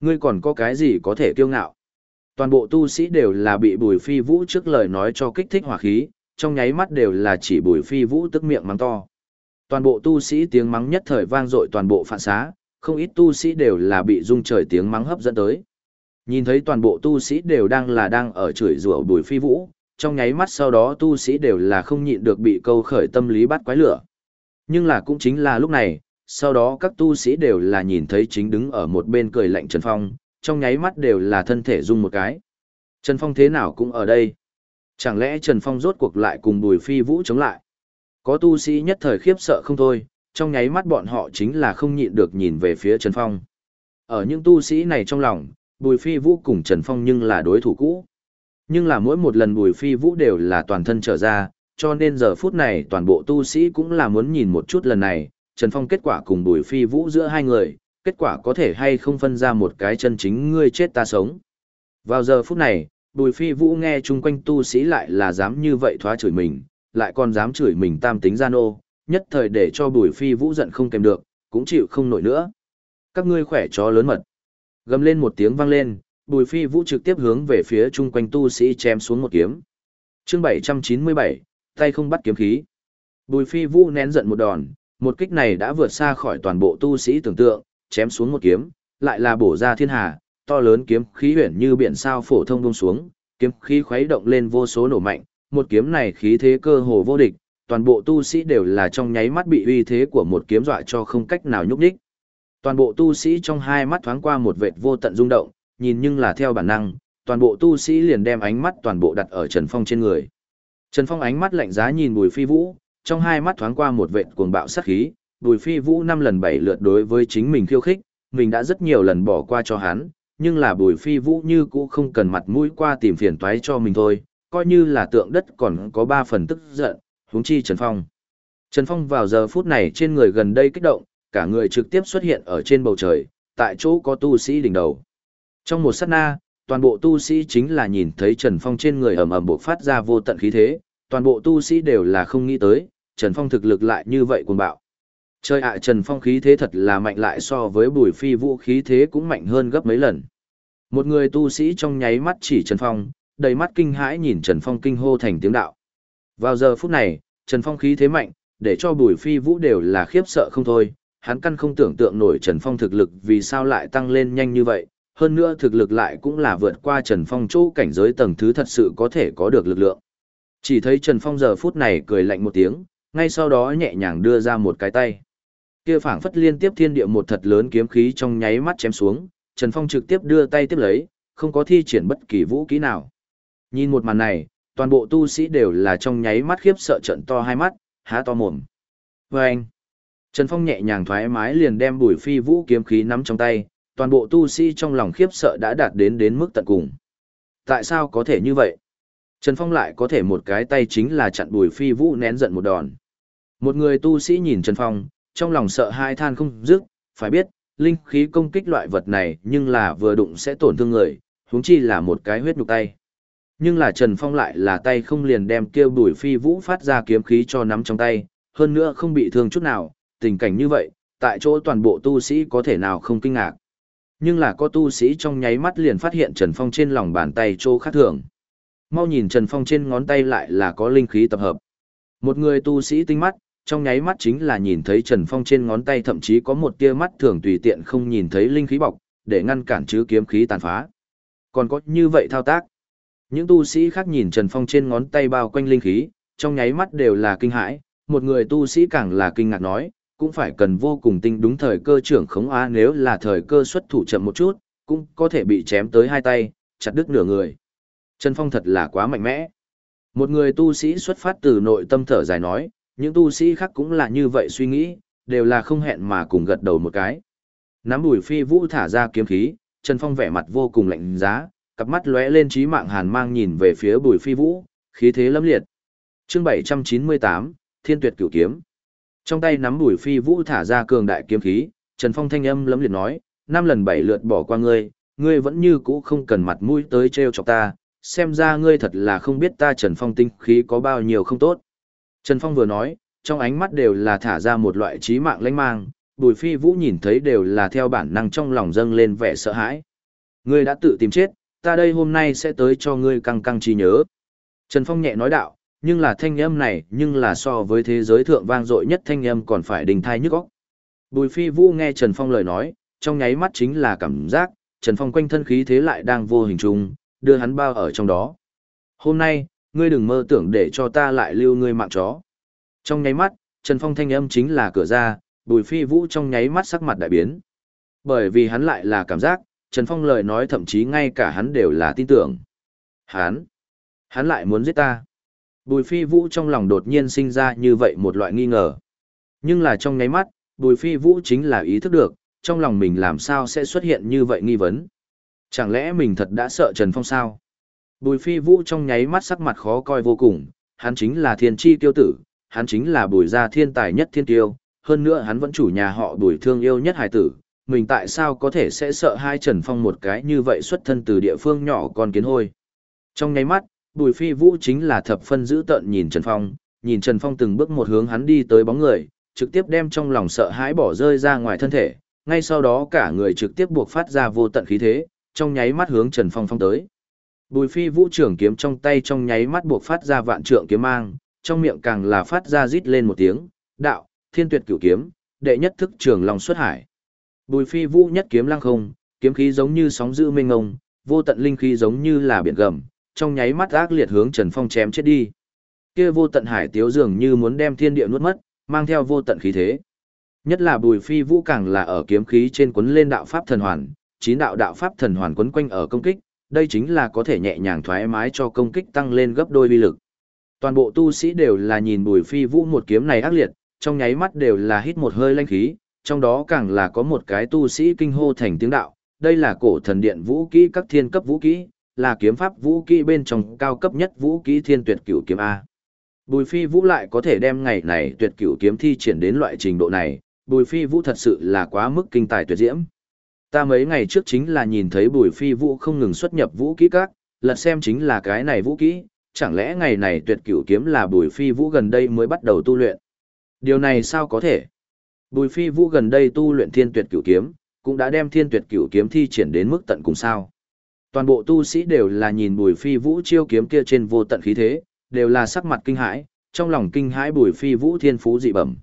Ngươi còn có cái gì có thể kiêu ngạo. Toàn bộ tu sĩ đều là bị bùi phi vũ trước lời nói cho kích thích hỏa khí, trong nháy mắt đều là chỉ bùi phi vũ tức miệng mắng to. Toàn bộ tu sĩ tiếng mắng nhất thời vang dội toàn bộ phản xá, không ít tu sĩ đều là bị rung trời tiếng mắng hấp dẫn tới. Nhìn thấy toàn bộ tu sĩ đều đang là đang ở chửi rủa bùi phi vũ, trong nháy mắt sau đó tu sĩ đều là không nhịn được bị câu khởi tâm lý bắt quái lửa. Nhưng là cũng chính là lúc này, sau đó các tu sĩ đều là nhìn thấy chính đứng ở một bên cười lạnh Trần Phong, trong nháy mắt đều là thân thể rung một cái. Trần Phong thế nào cũng ở đây. Chẳng lẽ Trần Phong rốt cuộc lại cùng Bùi Phi Vũ chống lại? Có tu sĩ nhất thời khiếp sợ không thôi, trong nháy mắt bọn họ chính là không nhịn được nhìn về phía Trần Phong. Ở những tu sĩ này trong lòng, Bùi Phi Vũ cùng Trần Phong nhưng là đối thủ cũ. Nhưng là mỗi một lần Bùi Phi Vũ đều là toàn thân trở ra, cho nên giờ phút này toàn bộ tu sĩ cũng là muốn nhìn một chút lần này, Trần Phong kết quả cùng Bùi Phi Vũ giữa hai người, kết quả có thể hay không phân ra một cái chân chính ngươi chết ta sống. Vào giờ phút này, Bùi Phi Vũ nghe chung quanh tu sĩ lại là dám như vậy thoá chửi mình, lại còn dám chửi mình tam tính gian ô, nhất thời để cho Bùi Phi Vũ giận không kèm được, cũng chịu không nổi nữa. Các ngươi khỏe chó lớn mật. Gầm lên một tiếng vang lên, Bùi Phi Vũ trực tiếp hướng về phía chung quanh tu sĩ chém xuống một kiếm. Chương 797, tay không bắt kiếm khí. Bùi Phi Vũ nén giận một đòn, một kích này đã vượt xa khỏi toàn bộ tu sĩ tưởng tượng, chém xuống một kiếm, lại là bổ ra thiên hà, to lớn kiếm khí huyền như biển sao phổ thông buông xuống, kiếm khí khuấy động lên vô số nổ mạnh, một kiếm này khí thế cơ hồ vô địch, toàn bộ tu sĩ đều là trong nháy mắt bị uy thế của một kiếm dọa cho không cách nào nhúc nhích. Toàn bộ tu sĩ trong hai mắt thoáng qua một vệt vô tận rung động, nhìn nhưng là theo bản năng, toàn bộ tu sĩ liền đem ánh mắt toàn bộ đặt ở Trần Phong trên người. Trần Phong ánh mắt lạnh giá nhìn Bùi Phi Vũ, trong hai mắt thoáng qua một vệt cuồng bạo sát khí, Bùi Phi Vũ năm lần bảy lượt đối với chính mình khiêu khích, mình đã rất nhiều lần bỏ qua cho hắn, nhưng là Bùi Phi Vũ như cũ không cần mặt mũi qua tìm phiền toái cho mình thôi, coi như là tượng đất còn có ba phần tức giận, huống chi Trần Phong. Trần Phong vào giờ phút này trên người gần đây kích động, cả người trực tiếp xuất hiện ở trên bầu trời, tại chỗ có tu sĩ đỉnh đầu. Trong một sát na, toàn bộ tu sĩ chính là nhìn thấy Trần Phong trên người ầm ầm bộc phát ra vô tận khí thế, toàn bộ tu sĩ đều là không nghĩ tới, Trần Phong thực lực lại như vậy cuồng bạo. Chơi ạ Trần Phong khí thế thật là mạnh lại so với bùi phi vũ khí thế cũng mạnh hơn gấp mấy lần. Một người tu sĩ trong nháy mắt chỉ Trần Phong, đầy mắt kinh hãi nhìn Trần Phong kinh hô thành tiếng đạo. Vào giờ phút này, Trần Phong khí thế mạnh, để cho bùi phi vũ đều là khiếp sợ không thôi, hắn căn không tưởng tượng nổi Trần Phong thực lực vì sao lại tăng lên nhanh như vậy, hơn nữa thực lực lại cũng là vượt qua Trần Phong chỗ cảnh giới tầng thứ thật sự có thể có được lực lượng. Chỉ thấy Trần Phong giờ phút này cười lạnh một tiếng, ngay sau đó nhẹ nhàng đưa ra một cái tay. Kia phảng phất liên tiếp thiên địa một thật lớn kiếm khí trong nháy mắt chém xuống, Trần Phong trực tiếp đưa tay tiếp lấy, không có thi triển bất kỳ vũ khí nào. Nhìn một màn này, toàn bộ tu sĩ đều là trong nháy mắt khiếp sợ trận to hai mắt, há to mồm. Và anh, Trần Phong nhẹ nhàng thoải mái liền đem bùi phi vũ kiếm khí nắm trong tay, toàn bộ tu sĩ trong lòng khiếp sợ đã đạt đến đến mức tận cùng. Tại sao có thể như vậy? Trần Phong lại có thể một cái tay chính là chặn bùi phi vũ nén giận một đòn. Một người tu sĩ nhìn Trần Phong, trong lòng sợ hai than không dứt, phải biết, linh khí công kích loại vật này nhưng là vừa đụng sẽ tổn thương người, huống chi là một cái huyết nhục tay. Nhưng là Trần Phong lại là tay không liền đem kêu bùi phi vũ phát ra kiếm khí cho nắm trong tay, hơn nữa không bị thương chút nào, tình cảnh như vậy, tại chỗ toàn bộ tu sĩ có thể nào không kinh ngạc. Nhưng là có tu sĩ trong nháy mắt liền phát hiện Trần Phong trên lòng bàn tay chỗ khác thường. Mau nhìn Trần Phong trên ngón tay lại là có linh khí tập hợp. Một người tu sĩ tinh mắt, trong nháy mắt chính là nhìn thấy Trần Phong trên ngón tay thậm chí có một tia mắt thường tùy tiện không nhìn thấy linh khí bọc, để ngăn cản chứ kiếm khí tàn phá. Còn có như vậy thao tác. Những tu sĩ khác nhìn Trần Phong trên ngón tay bao quanh linh khí, trong nháy mắt đều là kinh hãi, một người tu sĩ càng là kinh ngạc nói, cũng phải cần vô cùng tinh đúng thời cơ trưởng khống á nếu là thời cơ xuất thủ chậm một chút, cũng có thể bị chém tới hai tay, chặt đứt nửa người. Trần Phong thật là quá mạnh mẽ. Một người tu sĩ xuất phát từ nội tâm thở dài nói, những tu sĩ khác cũng là như vậy suy nghĩ, đều là không hẹn mà cùng gật đầu một cái. Nắm bùi phi vũ thả ra kiếm khí, Trần Phong vẻ mặt vô cùng lạnh giá, cặp mắt lóe lên trí mạng hàn mang nhìn về phía bùi phi vũ, khí thế lâm liệt. chương 798, Thiên tuyệt cửu kiếm. Trong tay nắm bùi phi vũ thả ra cường đại kiếm khí, Trần Phong thanh âm lấm liệt nói, năm lần bảy lượt bỏ qua ngươi, ngươi vẫn như cũ không cần mặt mũi tới treo chọc ta, xem ra ngươi thật là không biết ta Trần Phong tinh khí có bao nhiêu không tốt. Trần Phong vừa nói, trong ánh mắt đều là thả ra một loại trí mạng lãnh mang, Bùi Phi Vũ nhìn thấy đều là theo bản năng trong lòng dâng lên vẻ sợ hãi. Ngươi đã tự tìm chết, ta đây hôm nay sẽ tới cho ngươi căng căng trí nhớ. Trần Phong nhẹ nói đạo, nhưng là thanh âm này nhưng là so với thế giới thượng vang dội nhất thanh âm còn phải đình thai nhức óc. Bùi Phi Vũ nghe Trần Phong lời nói, trong nháy mắt chính là cảm giác, Trần Phong quanh thân khí thế lại đang vô hình trung, đưa hắn bao ở trong đó. Hôm nay, ngươi đừng mơ tưởng để cho ta lại lưu ngươi mạng chó. Trong nháy mắt, Trần Phong thanh âm chính là cửa ra, Bùi Phi Vũ trong nháy mắt sắc mặt đại biến. Bởi vì hắn lại là cảm giác, Trần Phong lời nói thậm chí ngay cả hắn đều là tin tưởng. Hắn, hắn lại muốn giết ta. Bùi Phi Vũ trong lòng đột nhiên sinh ra như vậy một loại nghi ngờ. Nhưng là trong nháy mắt, Bùi Phi Vũ chính là ý thức được, trong lòng mình làm sao sẽ xuất hiện như vậy nghi vấn. Chẳng lẽ mình thật đã sợ Trần Phong sao? Bùi phi vũ trong nháy mắt sắc mặt khó coi vô cùng, hắn chính là thiên chi tiêu tử, hắn chính là bùi gia thiên tài nhất thiên tiêu, hơn nữa hắn vẫn chủ nhà họ bùi thương yêu nhất hải tử, mình tại sao có thể sẽ sợ hai Trần Phong một cái như vậy xuất thân từ địa phương nhỏ con kiến hôi. Trong nháy mắt, bùi phi vũ chính là thập phân giữ tận nhìn Trần Phong, nhìn Trần Phong từng bước một hướng hắn đi tới bóng người, trực tiếp đem trong lòng sợ hãi bỏ rơi ra ngoài thân thể, ngay sau đó cả người trực tiếp buộc phát ra vô tận khí thế, trong nháy mắt hướng Trần Phong phong tới. Bùi phi vũ trưởng kiếm trong tay trong nháy mắt buộc phát ra vạn trượng kiếm mang, trong miệng càng là phát ra rít lên một tiếng, đạo, thiên tuyệt cửu kiếm, đệ nhất thức trường lòng xuất hải. Bùi phi vũ nhất kiếm lăng không, kiếm khí giống như sóng dữ mênh ngông, vô tận linh khí giống như là biển gầm, trong nháy mắt ác liệt hướng Trần Phong chém chết đi. Kia vô tận hải tiếu dường như muốn đem thiên địa nuốt mất, mang theo vô tận khí thế. Nhất là Bùi Phi Vũ càng là ở kiếm khí trên quấn lên đạo pháp thần hoàn, chín đạo đạo pháp thần hoàn quấn quanh ở công kích, đây chính là có thể nhẹ nhàng thoải mái cho công kích tăng lên gấp đôi uy lực. Toàn bộ tu sĩ đều là nhìn Bùi Phi Vũ một kiếm này ác liệt, trong nháy mắt đều là hít một hơi lanh khí, trong đó càng là có một cái tu sĩ kinh hô thành tiếng đạo, đây là cổ thần điện vũ kỹ các thiên cấp vũ kỹ, là kiếm pháp vũ kỹ bên trong cao cấp nhất vũ kỹ thiên tuyệt cửu kiếm A. Bùi phi vũ lại có thể đem ngày này tuyệt cửu kiếm thi triển đến loại trình độ này, bùi phi vũ thật sự là quá mức kinh tài tuyệt diễm. Ta mấy ngày trước chính là nhìn thấy bùi phi vũ không ngừng xuất nhập vũ kỹ các, lật xem chính là cái này vũ kỹ, chẳng lẽ ngày này tuyệt cửu kiếm là bùi phi vũ gần đây mới bắt đầu tu luyện. Điều này sao có thể? Bùi phi vũ gần đây tu luyện thiên tuyệt cửu kiếm, cũng đã đem thiên tuyệt cửu kiếm thi triển đến mức tận cùng sao. Toàn bộ tu sĩ đều là nhìn bùi phi vũ chiêu kiếm kia trên vô tận khí thế, đều là sắc mặt kinh hãi, trong lòng kinh hãi bùi phi vũ thiên phú dị bẩm.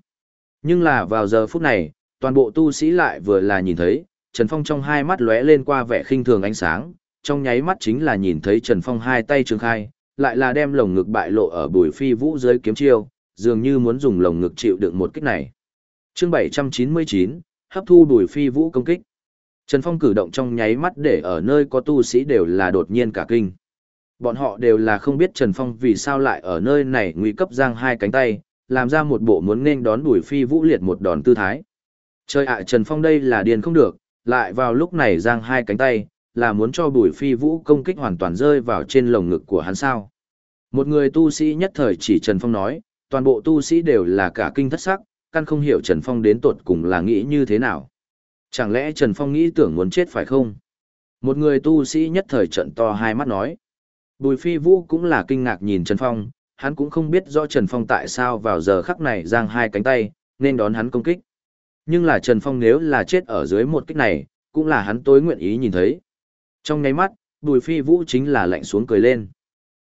Nhưng là vào giờ phút này, toàn bộ tu sĩ lại vừa là nhìn thấy, Trần Phong trong hai mắt lóe lên qua vẻ khinh thường ánh sáng, trong nháy mắt chính là nhìn thấy Trần Phong hai tay trường khai, lại là đem lồng ngực bại lộ ở bùi phi vũ dưới kiếm chiêu, dường như muốn dùng lồng ngực chịu đựng một kích này. Chương 799, hấp thu bùi phi vũ công kích. Trần Phong cử động trong nháy mắt để ở nơi có tu sĩ đều là đột nhiên cả kinh. Bọn họ đều là không biết Trần Phong vì sao lại ở nơi này nguy cấp giang hai cánh tay, làm ra một bộ muốn nên đón bùi phi vũ liệt một đòn tư thái. Chơi ạ Trần Phong đây là điên không được, lại vào lúc này giang hai cánh tay, là muốn cho bùi phi vũ công kích hoàn toàn rơi vào trên lồng ngực của hắn sao. Một người tu sĩ nhất thời chỉ Trần Phong nói, toàn bộ tu sĩ đều là cả kinh thất sắc, căn không hiểu Trần Phong đến tột cùng là nghĩ như thế nào. Chẳng lẽ Trần Phong nghĩ tưởng muốn chết phải không? Một người tu sĩ nhất thời trận to hai mắt nói. Bùi phi vũ cũng là kinh ngạc nhìn Trần Phong, hắn cũng không biết rõ Trần Phong tại sao vào giờ khắc này giang hai cánh tay, nên đón hắn công kích. Nhưng là Trần Phong nếu là chết ở dưới một kích này, cũng là hắn tối nguyện ý nhìn thấy. Trong nháy mắt, bùi phi vũ chính là lạnh xuống cười lên.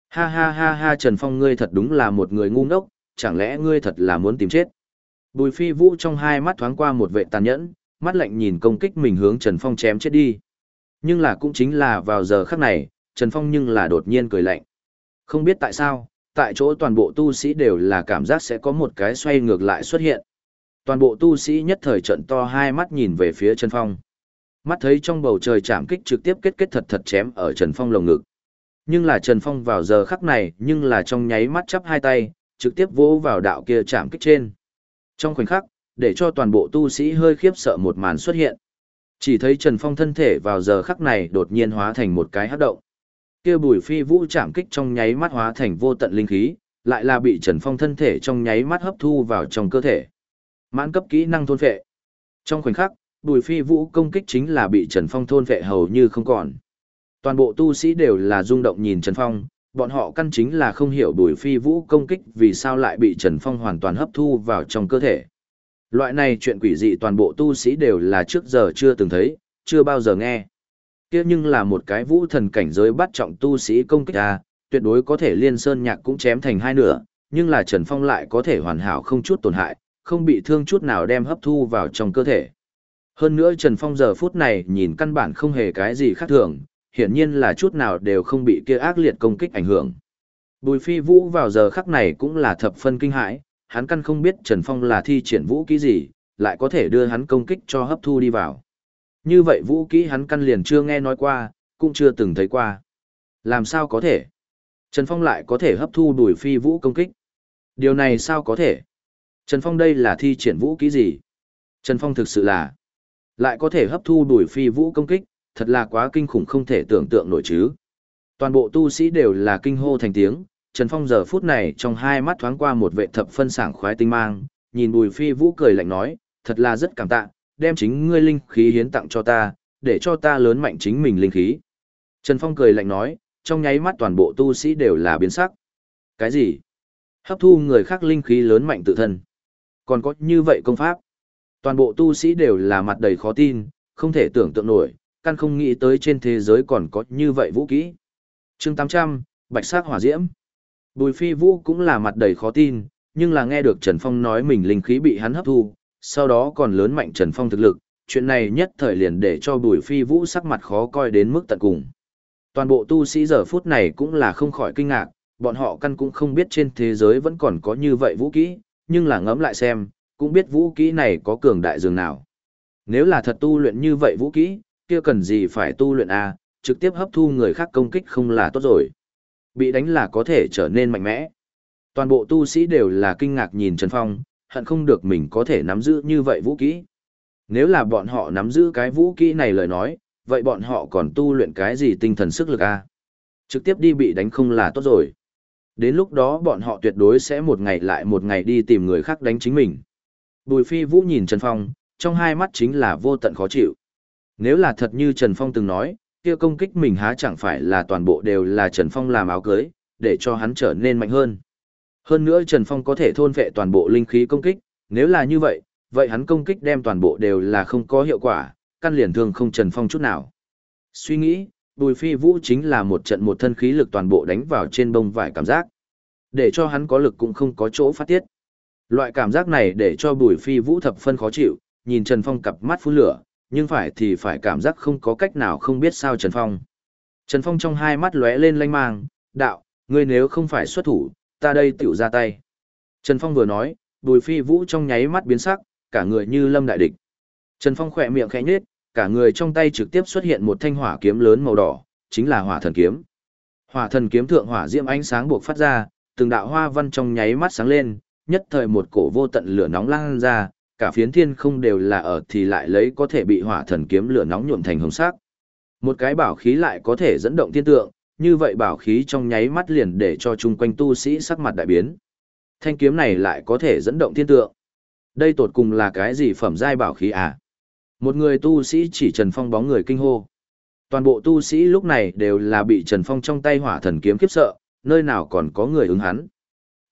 Ha ha ha ha Trần Phong ngươi thật đúng là một người ngu ngốc, chẳng lẽ ngươi thật là muốn tìm chết. Bùi phi vũ trong hai mắt thoáng qua một vệ tàn nhẫn, mắt lạnh nhìn công kích mình hướng Trần Phong chém chết đi. Nhưng là cũng chính là vào giờ khắc này, Trần Phong nhưng là đột nhiên cười lạnh. Không biết tại sao, tại chỗ toàn bộ tu sĩ đều là cảm giác sẽ có một cái xoay ngược lại xuất hiện. Toàn bộ tu sĩ nhất thời trận to hai mắt nhìn về phía Trần Phong. Mắt thấy trong bầu trời chạm kích trực tiếp kết kết thật thật chém ở Trần Phong lồng ngực. Nhưng là Trần Phong vào giờ khắc này nhưng là trong nháy mắt chắp hai tay, trực tiếp vỗ vào đạo kia chạm kích trên. Trong khoảnh khắc, để cho toàn bộ tu sĩ hơi khiếp sợ một màn xuất hiện. Chỉ thấy Trần Phong thân thể vào giờ khắc này đột nhiên hóa thành một cái hấp động. Kia bùi phi vũ chạm kích trong nháy mắt hóa thành vô tận linh khí, lại là bị Trần Phong thân thể trong nháy mắt hấp thu vào trong cơ thể. Mãn cấp kỹ năng thôn phệ. Trong khoảnh khắc, bùi phi vũ công kích chính là bị Trần Phong thôn phệ hầu như không còn. Toàn bộ tu sĩ đều là rung động nhìn Trần Phong, bọn họ căn chính là không hiểu bùi phi vũ công kích vì sao lại bị Trần Phong hoàn toàn hấp thu vào trong cơ thể. Loại này chuyện quỷ dị toàn bộ tu sĩ đều là trước giờ chưa từng thấy, chưa bao giờ nghe. Kia nhưng là một cái vũ thần cảnh giới bắt trọng tu sĩ công kích ra, tuyệt đối có thể liên sơn nhạc cũng chém thành hai nửa, nhưng là Trần Phong lại có thể hoàn hảo không chút tổn hại, không bị thương chút nào đem hấp thu vào trong cơ thể. Hơn nữa Trần Phong giờ phút này nhìn căn bản không hề cái gì khác thường, hiển nhiên là chút nào đều không bị kia ác liệt công kích ảnh hưởng. Bùi phi vũ vào giờ khắc này cũng là thập phân kinh hãi, hắn căn không biết Trần Phong là thi triển vũ kỹ gì, lại có thể đưa hắn công kích cho hấp thu đi vào. Như vậy vũ kỹ hắn căn liền chưa nghe nói qua, cũng chưa từng thấy qua. Làm sao có thể? Trần Phong lại có thể hấp thu đùi phi vũ công kích. Điều này sao có thể? Trần Phong đây là thi triển vũ kỹ gì? Trần Phong thực sự là lại có thể hấp thu đuổi phi vũ công kích, thật là quá kinh khủng không thể tưởng tượng nổi chứ. Toàn bộ tu sĩ đều là kinh hô thành tiếng, Trần Phong giờ phút này trong hai mắt thoáng qua một vệ thập phân sảng khoái tinh mang, nhìn Bùi Phi Vũ cười lạnh nói, thật là rất cảm tạ, đem chính ngươi linh khí hiến tặng cho ta, để cho ta lớn mạnh chính mình linh khí. Trần Phong cười lạnh nói, trong nháy mắt toàn bộ tu sĩ đều là biến sắc. Cái gì? Hấp thu người khác linh khí lớn mạnh tự thân. Còn có như vậy công pháp? Toàn bộ tu sĩ đều là mặt đầy khó tin, không thể tưởng tượng nổi, căn không nghĩ tới trên thế giới còn có như vậy vũ kỹ. chương 800, Bạch Sắc Hỏa Diễm. Bùi Phi Vũ cũng là mặt đầy khó tin, nhưng là nghe được Trần Phong nói mình linh khí bị hắn hấp thu, sau đó còn lớn mạnh Trần Phong thực lực, chuyện này nhất thời liền để cho Bùi Phi Vũ sắc mặt khó coi đến mức tận cùng. Toàn bộ tu sĩ giờ phút này cũng là không khỏi kinh ngạc, bọn họ căn cũng không biết trên thế giới vẫn còn có như vậy vũ kỹ, nhưng là ngẫm lại xem, cũng biết vũ kỹ này có cường đại dường nào. Nếu là thật tu luyện như vậy vũ kỹ, kia cần gì phải tu luyện A, trực tiếp hấp thu người khác công kích không là tốt rồi. Bị đánh là có thể trở nên mạnh mẽ. Toàn bộ tu sĩ đều là kinh ngạc nhìn Trần Phong, hận không được mình có thể nắm giữ như vậy vũ kỹ. Nếu là bọn họ nắm giữ cái vũ kỹ này lời nói, vậy bọn họ còn tu luyện cái gì tinh thần sức lực a? Trực tiếp đi bị đánh không là tốt rồi. Đến lúc đó bọn họ tuyệt đối sẽ một ngày lại một ngày đi tìm người khác đánh chính mình. Bùi phi vũ nhìn Trần Phong, trong hai mắt chính là vô tận khó chịu. Nếu là thật như Trần Phong từng nói, kia công kích mình há chẳng phải là toàn bộ đều là Trần Phong làm áo cưới, để cho hắn trở nên mạnh hơn. Hơn nữa Trần Phong có thể thôn vệ toàn bộ linh khí công kích, nếu là như vậy, vậy hắn công kích đem toàn bộ đều là không có hiệu quả, căn liền thương không Trần Phong chút nào. Suy nghĩ, Bùi Phi Vũ chính là một trận một thân khí lực toàn bộ đánh vào trên bông vải cảm giác. Để cho hắn có lực cũng không có chỗ phát tiết. Loại cảm giác này để cho Bùi Phi Vũ thập phân khó chịu, nhìn Trần Phong cặp mắt phun lửa, nhưng phải thì phải cảm giác không có cách nào không biết sao Trần Phong. Trần Phong trong hai mắt lóe lên lanh mang, đạo, ngươi nếu không phải xuất thủ, ta đây tiểu ra tay. Trần Phong vừa nói, Bùi Phi Vũ trong nháy mắt biến sắc, cả người như lâm đại địch. Trần Phong khỏe miệng khẽ nhếch, cả người trong tay trực tiếp xuất hiện một thanh hỏa kiếm lớn màu đỏ, chính là hỏa thần kiếm. Hỏa thần kiếm thượng hỏa diễm ánh sáng buộc phát ra, từng đạo hoa văn trong nháy mắt sáng lên, nhất thời một cổ vô tận lửa nóng lan ra, cả phiến thiên không đều là ở thì lại lấy có thể bị hỏa thần kiếm lửa nóng nhuộm thành hồng sắc. Một cái bảo khí lại có thể dẫn động thiên tượng, như vậy bảo khí trong nháy mắt liền để cho chung quanh tu sĩ sắc mặt đại biến. Thanh kiếm này lại có thể dẫn động thiên tượng. Đây tột cùng là cái gì phẩm giai bảo khí à? Một người tu sĩ chỉ Trần Phong bóng người kinh hô. Toàn bộ tu sĩ lúc này đều là bị Trần Phong trong tay hỏa thần kiếm khiếp sợ, nơi nào còn có người ứng hắn.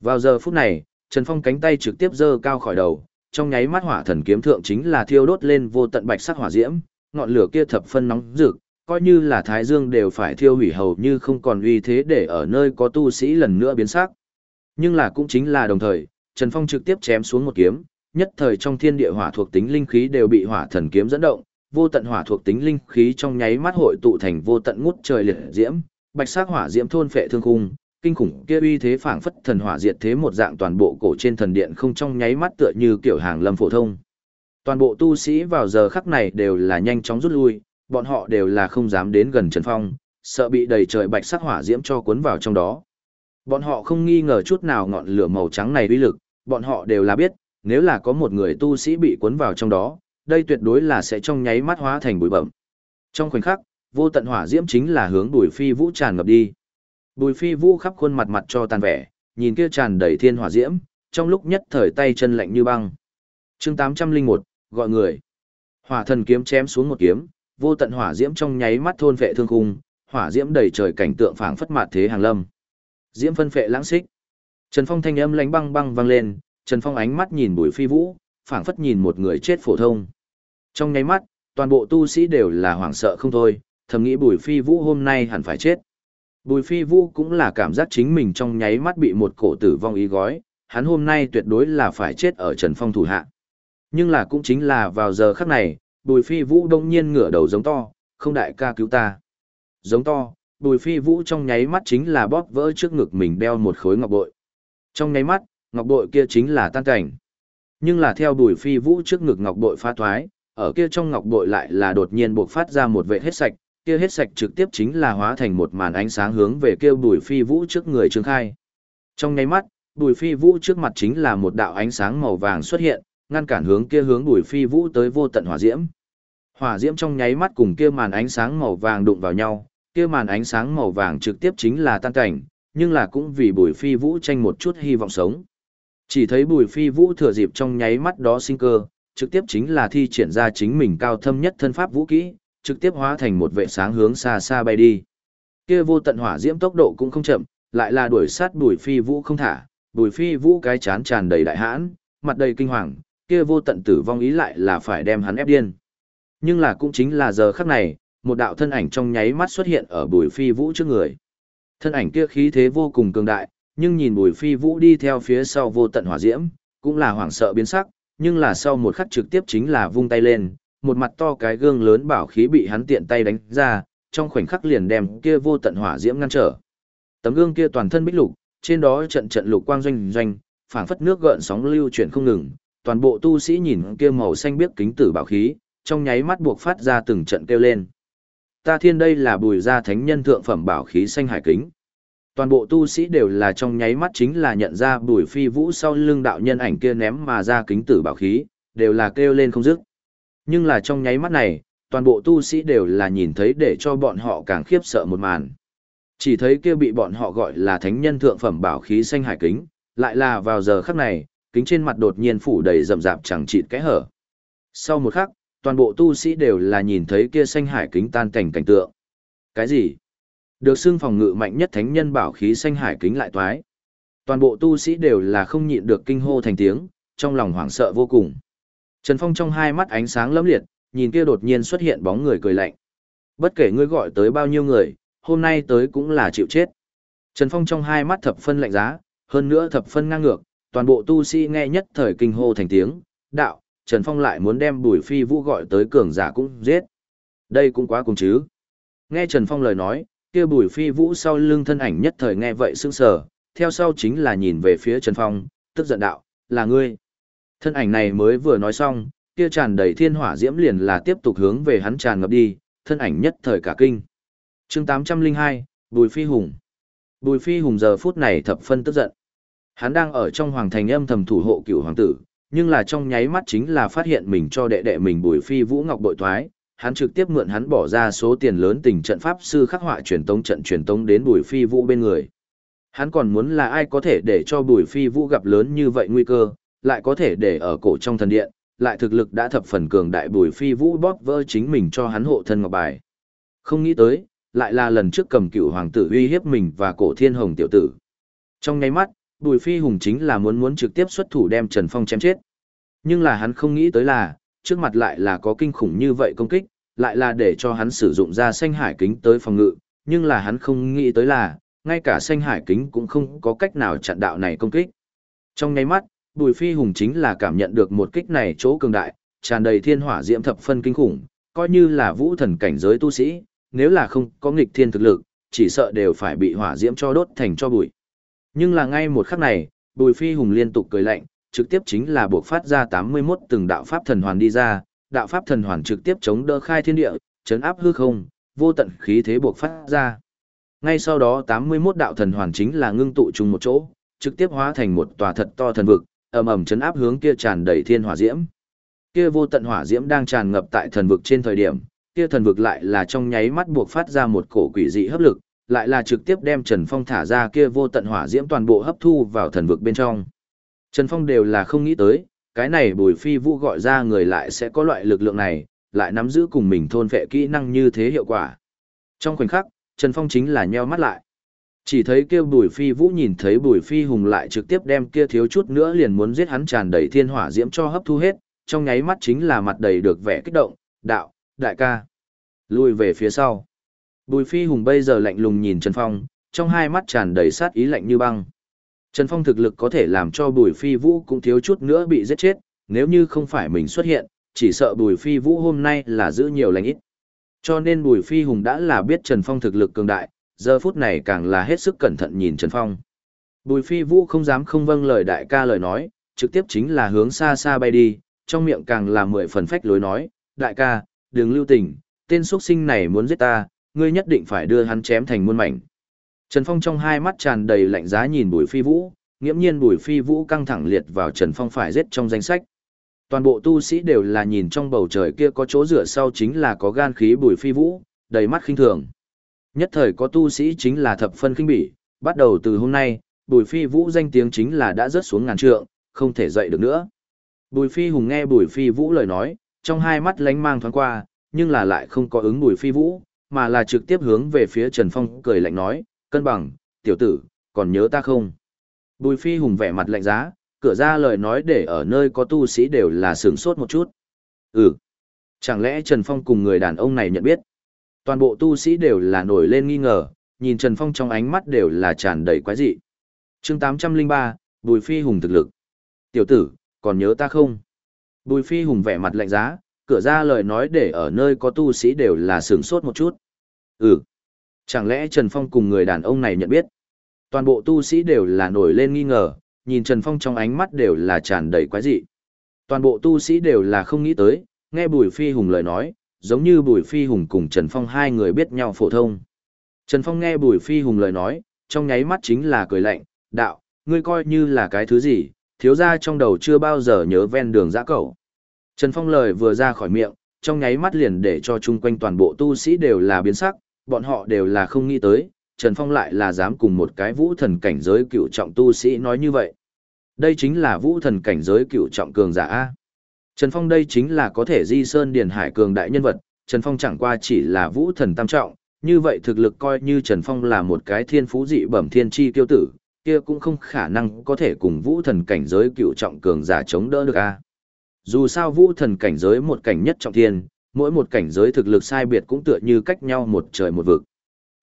Vào giờ phút này, Trần Phong cánh tay trực tiếp giơ cao khỏi đầu, trong nháy mắt hỏa thần kiếm thượng chính là thiêu đốt lên vô tận bạch sắc hỏa diễm, ngọn lửa kia thập phân nóng rực, coi như là thái dương đều phải thiêu hủy hầu như không còn uy thế để ở nơi có tu sĩ lần nữa biến sắc. Nhưng là cũng chính là đồng thời, Trần Phong trực tiếp chém xuống một kiếm, nhất thời trong thiên địa hỏa thuộc tính linh khí đều bị hỏa thần kiếm dẫn động, vô tận hỏa thuộc tính linh khí trong nháy mắt hội tụ thành vô tận ngút trời liệt diễm, bạch sắc hỏa diễm thôn phệ thương khung, kinh khủng kia uy thế phảng phất thần hỏa diệt thế một dạng toàn bộ cổ trên thần điện không trong nháy mắt tựa như kiểu hàng lâm phổ thông. Toàn bộ tu sĩ vào giờ khắc này đều là nhanh chóng rút lui, bọn họ đều là không dám đến gần Trần Phong, sợ bị đầy trời bạch sắc hỏa diễm cho cuốn vào trong đó. Bọn họ không nghi ngờ chút nào ngọn lửa màu trắng này uy lực, bọn họ đều là biết, nếu là có một người tu sĩ bị cuốn vào trong đó, đây tuyệt đối là sẽ trong nháy mắt hóa thành bụi bẩm. Trong khoảnh khắc, vô tận hỏa diễm chính là hướng Bùi Phi Vũ tràn ngập đi. Bùi Phi Vũ khắp khuôn mặt mặt cho tàn vẻ, nhìn kia tràn đầy thiên hỏa diễm, trong lúc nhất thời tay chân lạnh như băng. Chương 801, gọi người. Hỏa thần kiếm chém xuống một kiếm, vô tận hỏa diễm trong nháy mắt thôn vệ thương khung, hỏa diễm đầy trời cảnh tượng phảng phất mạt thế hàng lâm. Diễm phân phệ lãng xích. Trần Phong thanh âm lánh băng băng vang lên, Trần Phong ánh mắt nhìn Bùi Phi Vũ, phảng phất nhìn một người chết phổ thông. Trong nháy mắt, toàn bộ tu sĩ đều là hoảng sợ không thôi, thầm nghĩ Bùi Phi Vũ hôm nay hẳn phải chết. Bùi Phi Vũ cũng là cảm giác chính mình trong nháy mắt bị một cổ tử vong ý gói, hắn hôm nay tuyệt đối là phải chết ở Trần Phong thủ hạ. Nhưng là cũng chính là vào giờ khắc này, Bùi Phi Vũ đông nhiên ngửa đầu giống to, không đại ca cứu ta. Giống to, Bùi Phi Vũ trong nháy mắt chính là bóp vỡ trước ngực mình đeo một khối ngọc bội. Trong nháy mắt, ngọc bội kia chính là tan cảnh. Nhưng là theo Bùi Phi Vũ trước ngực ngọc bội phá thoái, ở kia trong ngọc bội lại là đột nhiên bộc phát ra một vệ hết sạch, kia hết sạch trực tiếp chính là hóa thành một màn ánh sáng hướng về kia Bùi Phi Vũ trước người Trương Khai. Trong nháy mắt, Bùi Phi Vũ trước mặt chính là một đạo ánh sáng màu vàng xuất hiện, ngăn cản hướng kia hướng Bùi Phi Vũ tới vô tận hỏa diễm. Hỏa diễm trong nháy mắt cùng kia màn ánh sáng màu vàng đụng vào nhau, kia màn ánh sáng màu vàng trực tiếp chính là tan cảnh, nhưng là cũng vì Bùi Phi Vũ tranh một chút hy vọng sống. Chỉ thấy Bùi Phi Vũ thừa dịp trong nháy mắt đó sinh cơ, trực tiếp chính là thi triển ra chính mình cao thâm nhất thân pháp vũ kỹ, trực tiếp hóa thành một vệ sáng hướng xa xa bay đi. Kia vô tận hỏa diễm tốc độ cũng không chậm, lại là đuổi sát Bùi Phi Vũ không thả, Bùi Phi Vũ cái chán tràn đầy đại hãn, mặt đầy kinh hoàng, kia vô tận tử vong ý lại là phải đem hắn ép điên. Nhưng là cũng chính là giờ khắc này, một đạo thân ảnh trong nháy mắt xuất hiện ở Bùi Phi Vũ trước người. Thân ảnh kia khí thế vô cùng cường đại, nhưng nhìn Bùi Phi Vũ đi theo phía sau vô tận hỏa diễm, cũng là hoảng sợ biến sắc, nhưng là sau một khắc trực tiếp chính là vung tay lên, một mặt to cái gương lớn bảo khí bị hắn tiện tay đánh ra, trong khoảnh khắc liền đem kia vô tận hỏa diễm ngăn trở. Tấm gương kia toàn thân bích lục, trên đó trận trận lục quang doanh doanh, phảng phất nước gợn sóng lưu chuyển không ngừng, toàn bộ tu sĩ nhìn kia màu xanh biếc kính tử bảo khí, trong nháy mắt buộc phát ra từng trận kêu lên. Ta thiên đây là bùi gia thánh nhân thượng phẩm bảo khí xanh hải kính. Toàn bộ tu sĩ đều là trong nháy mắt chính là nhận ra bùi phi vũ sau lưng đạo nhân ảnh kia ném mà ra kính tử bảo khí, đều là kêu lên không dứt. Nhưng là trong nháy mắt này, toàn bộ tu sĩ đều là nhìn thấy để cho bọn họ càng khiếp sợ một màn. Chỉ thấy kia bị bọn họ gọi là thánh nhân thượng phẩm bảo khí xanh hải kính, lại là vào giờ khắc này, kính trên mặt đột nhiên phủ đầy rậm rạp chẳng chịt kẽ hở. Sau một khắc, toàn bộ tu sĩ đều là nhìn thấy kia xanh hải kính tan cảnh cảnh tượng. Cái gì? Được xưng phòng ngự mạnh nhất thánh nhân bảo khí xanh hải kính lại toái. Toàn bộ tu sĩ đều là không nhịn được kinh hô thành tiếng, trong lòng hoảng sợ vô cùng. Trần Phong trong hai mắt ánh sáng lẫm liệt, nhìn kia đột nhiên xuất hiện bóng người cười lạnh. Bất kể ngươi gọi tới bao nhiêu người, hôm nay tới cũng là chịu chết. Trần Phong trong hai mắt thập phân lạnh giá, hơn nữa thập phân ngang ngược, toàn bộ tu sĩ nghe nhất thời kinh hô thành tiếng, đạo, Trần Phong lại muốn đem Bùi Phi Vũ gọi tới cường giả cũng giết. Đây cũng quá cùng chứ. Nghe Trần Phong lời nói, kia Bùi Phi Vũ sau lưng thân ảnh nhất thời nghe vậy sững sờ, theo sau chính là nhìn về phía Trần Phong, tức giận đạo, là ngươi. Thân ảnh này mới vừa nói xong, kia tràn đầy thiên hỏa diễm liền là tiếp tục hướng về hắn tràn ngập đi, thân ảnh nhất thời cả kinh. chương 802, Bùi Phi Hùng. Bùi Phi Hùng giờ phút này thập phân tức giận. Hắn đang ở trong hoàng thành âm thầm thủ hộ cựu hoàng tử, nhưng là trong nháy mắt chính là phát hiện mình cho đệ đệ mình Bùi Phi Vũ Ngọc bội thoái, hắn trực tiếp mượn hắn bỏ ra số tiền lớn tình trận pháp sư khắc họa truyền tống trận truyền tống đến Bùi Phi Vũ bên người. Hắn còn muốn là ai có thể để cho Bùi Phi Vũ gặp lớn như vậy nguy cơ, lại có thể để ở cổ trong thần điện, lại thực lực đã thập phần cường đại Bùi Phi Vũ bóp vỡ chính mình cho hắn hộ thân ngọc bài. Không nghĩ tới, lại là lần trước cầm cựu hoàng tử uy hiếp mình và cổ thiên hồng tiểu tử. Trong ngay mắt, Bùi Phi Hùng chính là muốn muốn trực tiếp xuất thủ đem Trần Phong chém chết. Nhưng là hắn không nghĩ tới là, trước mặt lại là có kinh khủng như vậy công kích, lại là để cho hắn sử dụng ra xanh hải kính tới phòng ngự, nhưng là hắn không nghĩ tới là, ngay cả xanh hải kính cũng không có cách nào chặn đạo này công kích. Trong nháy mắt, Bùi Phi Hùng chính là cảm nhận được một kích này chỗ cường đại, tràn đầy thiên hỏa diễm thập phân kinh khủng, coi như là vũ thần cảnh giới tu sĩ, nếu là không có nghịch thiên thực lực, chỉ sợ đều phải bị hỏa diễm cho đốt thành cho bụi. Nhưng là ngay một khắc này, Bùi Phi Hùng liên tục cười lạnh, trực tiếp chính là buộc phát ra 81 từng đạo pháp thần hoàn đi ra, đạo pháp thần hoàn trực tiếp chống đỡ khai thiên địa, chấn áp hư không, vô tận khí thế buộc phát ra. Ngay sau đó 81 đạo thần hoàn chính là ngưng tụ chung một chỗ, trực tiếp hóa thành một tòa thật to thần vực, ầm ầm chấn áp hướng kia tràn đầy thiên hỏa diễm. Kia vô tận hỏa diễm đang tràn ngập tại thần vực trên thời điểm, kia thần vực lại là trong nháy mắt buộc phát ra một cổ quỷ dị hấp lực, lại là trực tiếp đem Trần Phong thả ra kia vô tận hỏa diễm toàn bộ hấp thu vào thần vực bên trong. Trần Phong đều là không nghĩ tới, cái này Bùi Phi Vũ gọi ra người lại sẽ có loại lực lượng này, lại nắm giữ cùng mình thôn vệ kỹ năng như thế hiệu quả. Trong khoảnh khắc, Trần Phong chính là nheo mắt lại. Chỉ thấy kia Bùi Phi Vũ nhìn thấy Bùi Phi Hùng lại trực tiếp đem kia thiếu chút nữa liền muốn giết hắn tràn đầy thiên hỏa diễm cho hấp thu hết, trong nháy mắt chính là mặt đầy được vẻ kích động, đạo, đại ca. lùi về phía sau. Bùi Phi Hùng bây giờ lạnh lùng nhìn Trần Phong, trong hai mắt tràn đầy sát ý lạnh như băng. Trần Phong thực lực có thể làm cho Bùi Phi Vũ cũng thiếu chút nữa bị giết chết, nếu như không phải mình xuất hiện, chỉ sợ Bùi Phi Vũ hôm nay là giữ nhiều lành ít. Cho nên Bùi Phi Hùng đã là biết Trần Phong thực lực cường đại, giờ phút này càng là hết sức cẩn thận nhìn Trần Phong. Bùi Phi Vũ không dám không vâng lời đại ca lời nói, trực tiếp chính là hướng xa xa bay đi, trong miệng càng là mười phần phách lối nói, đại ca, đừng lưu tình, tên xuất sinh này muốn giết ta, ngươi nhất định phải đưa hắn chém thành muôn mảnh. Trần Phong trong hai mắt tràn đầy lạnh giá nhìn Bùi Phi Vũ, nghiễm nhiên Bùi Phi Vũ căng thẳng liệt vào Trần Phong phải giết trong danh sách. Toàn bộ tu sĩ đều là nhìn trong bầu trời kia có chỗ dựa sau chính là có gan khí Bùi Phi Vũ, đầy mắt khinh thường. Nhất thời có tu sĩ chính là thập phân kinh bỉ, bắt đầu từ hôm nay, Bùi Phi Vũ danh tiếng chính là đã rớt xuống ngàn trượng, không thể dậy được nữa. Bùi Phi Hùng nghe Bùi Phi Vũ lời nói, trong hai mắt lánh mang thoáng qua, nhưng là lại không có ứng Bùi Phi Vũ, mà là trực tiếp hướng về phía Trần Phong cười lạnh nói, cân bằng, tiểu tử, còn nhớ ta không? Bùi Phi Hùng vẻ mặt lạnh giá, cửa ra lời nói để ở nơi có tu sĩ đều là sướng sốt một chút. Ừ, chẳng lẽ Trần Phong cùng người đàn ông này nhận biết? Toàn bộ tu sĩ đều là nổi lên nghi ngờ, nhìn Trần Phong trong ánh mắt đều là tràn đầy quái dị. chương 803, Bùi Phi Hùng thực lực. Tiểu tử, còn nhớ ta không? Bùi Phi Hùng vẻ mặt lạnh giá, cửa ra lời nói để ở nơi có tu sĩ đều là sướng sốt một chút. Ừ, chẳng lẽ Trần Phong cùng người đàn ông này nhận biết? Toàn bộ tu sĩ đều là nổi lên nghi ngờ, nhìn Trần Phong trong ánh mắt đều là tràn đầy quái dị. Toàn bộ tu sĩ đều là không nghĩ tới, nghe Bùi Phi Hùng lời nói, giống như Bùi Phi Hùng cùng Trần Phong hai người biết nhau phổ thông. Trần Phong nghe Bùi Phi Hùng lời nói, trong nháy mắt chính là cười lạnh, đạo, ngươi coi như là cái thứ gì, thiếu ra trong đầu chưa bao giờ nhớ ven đường giã cầu Trần Phong lời vừa ra khỏi miệng, trong nháy mắt liền để cho chung quanh toàn bộ tu sĩ đều là biến sắc, bọn họ đều là không nghĩ tới, Trần Phong lại là dám cùng một cái vũ thần cảnh giới cựu trọng tu sĩ nói như vậy. Đây chính là vũ thần cảnh giới cựu trọng cường giả A. Trần Phong đây chính là có thể di sơn điền hải cường đại nhân vật, Trần Phong chẳng qua chỉ là vũ thần tam trọng, như vậy thực lực coi như Trần Phong là một cái thiên phú dị bẩm thiên chi tiêu tử, kia cũng không khả năng có thể cùng vũ thần cảnh giới cựu trọng cường giả chống đỡ được a. Dù sao vũ thần cảnh giới một cảnh nhất trọng thiên, mỗi một cảnh giới thực lực sai biệt cũng tựa như cách nhau một trời một vực.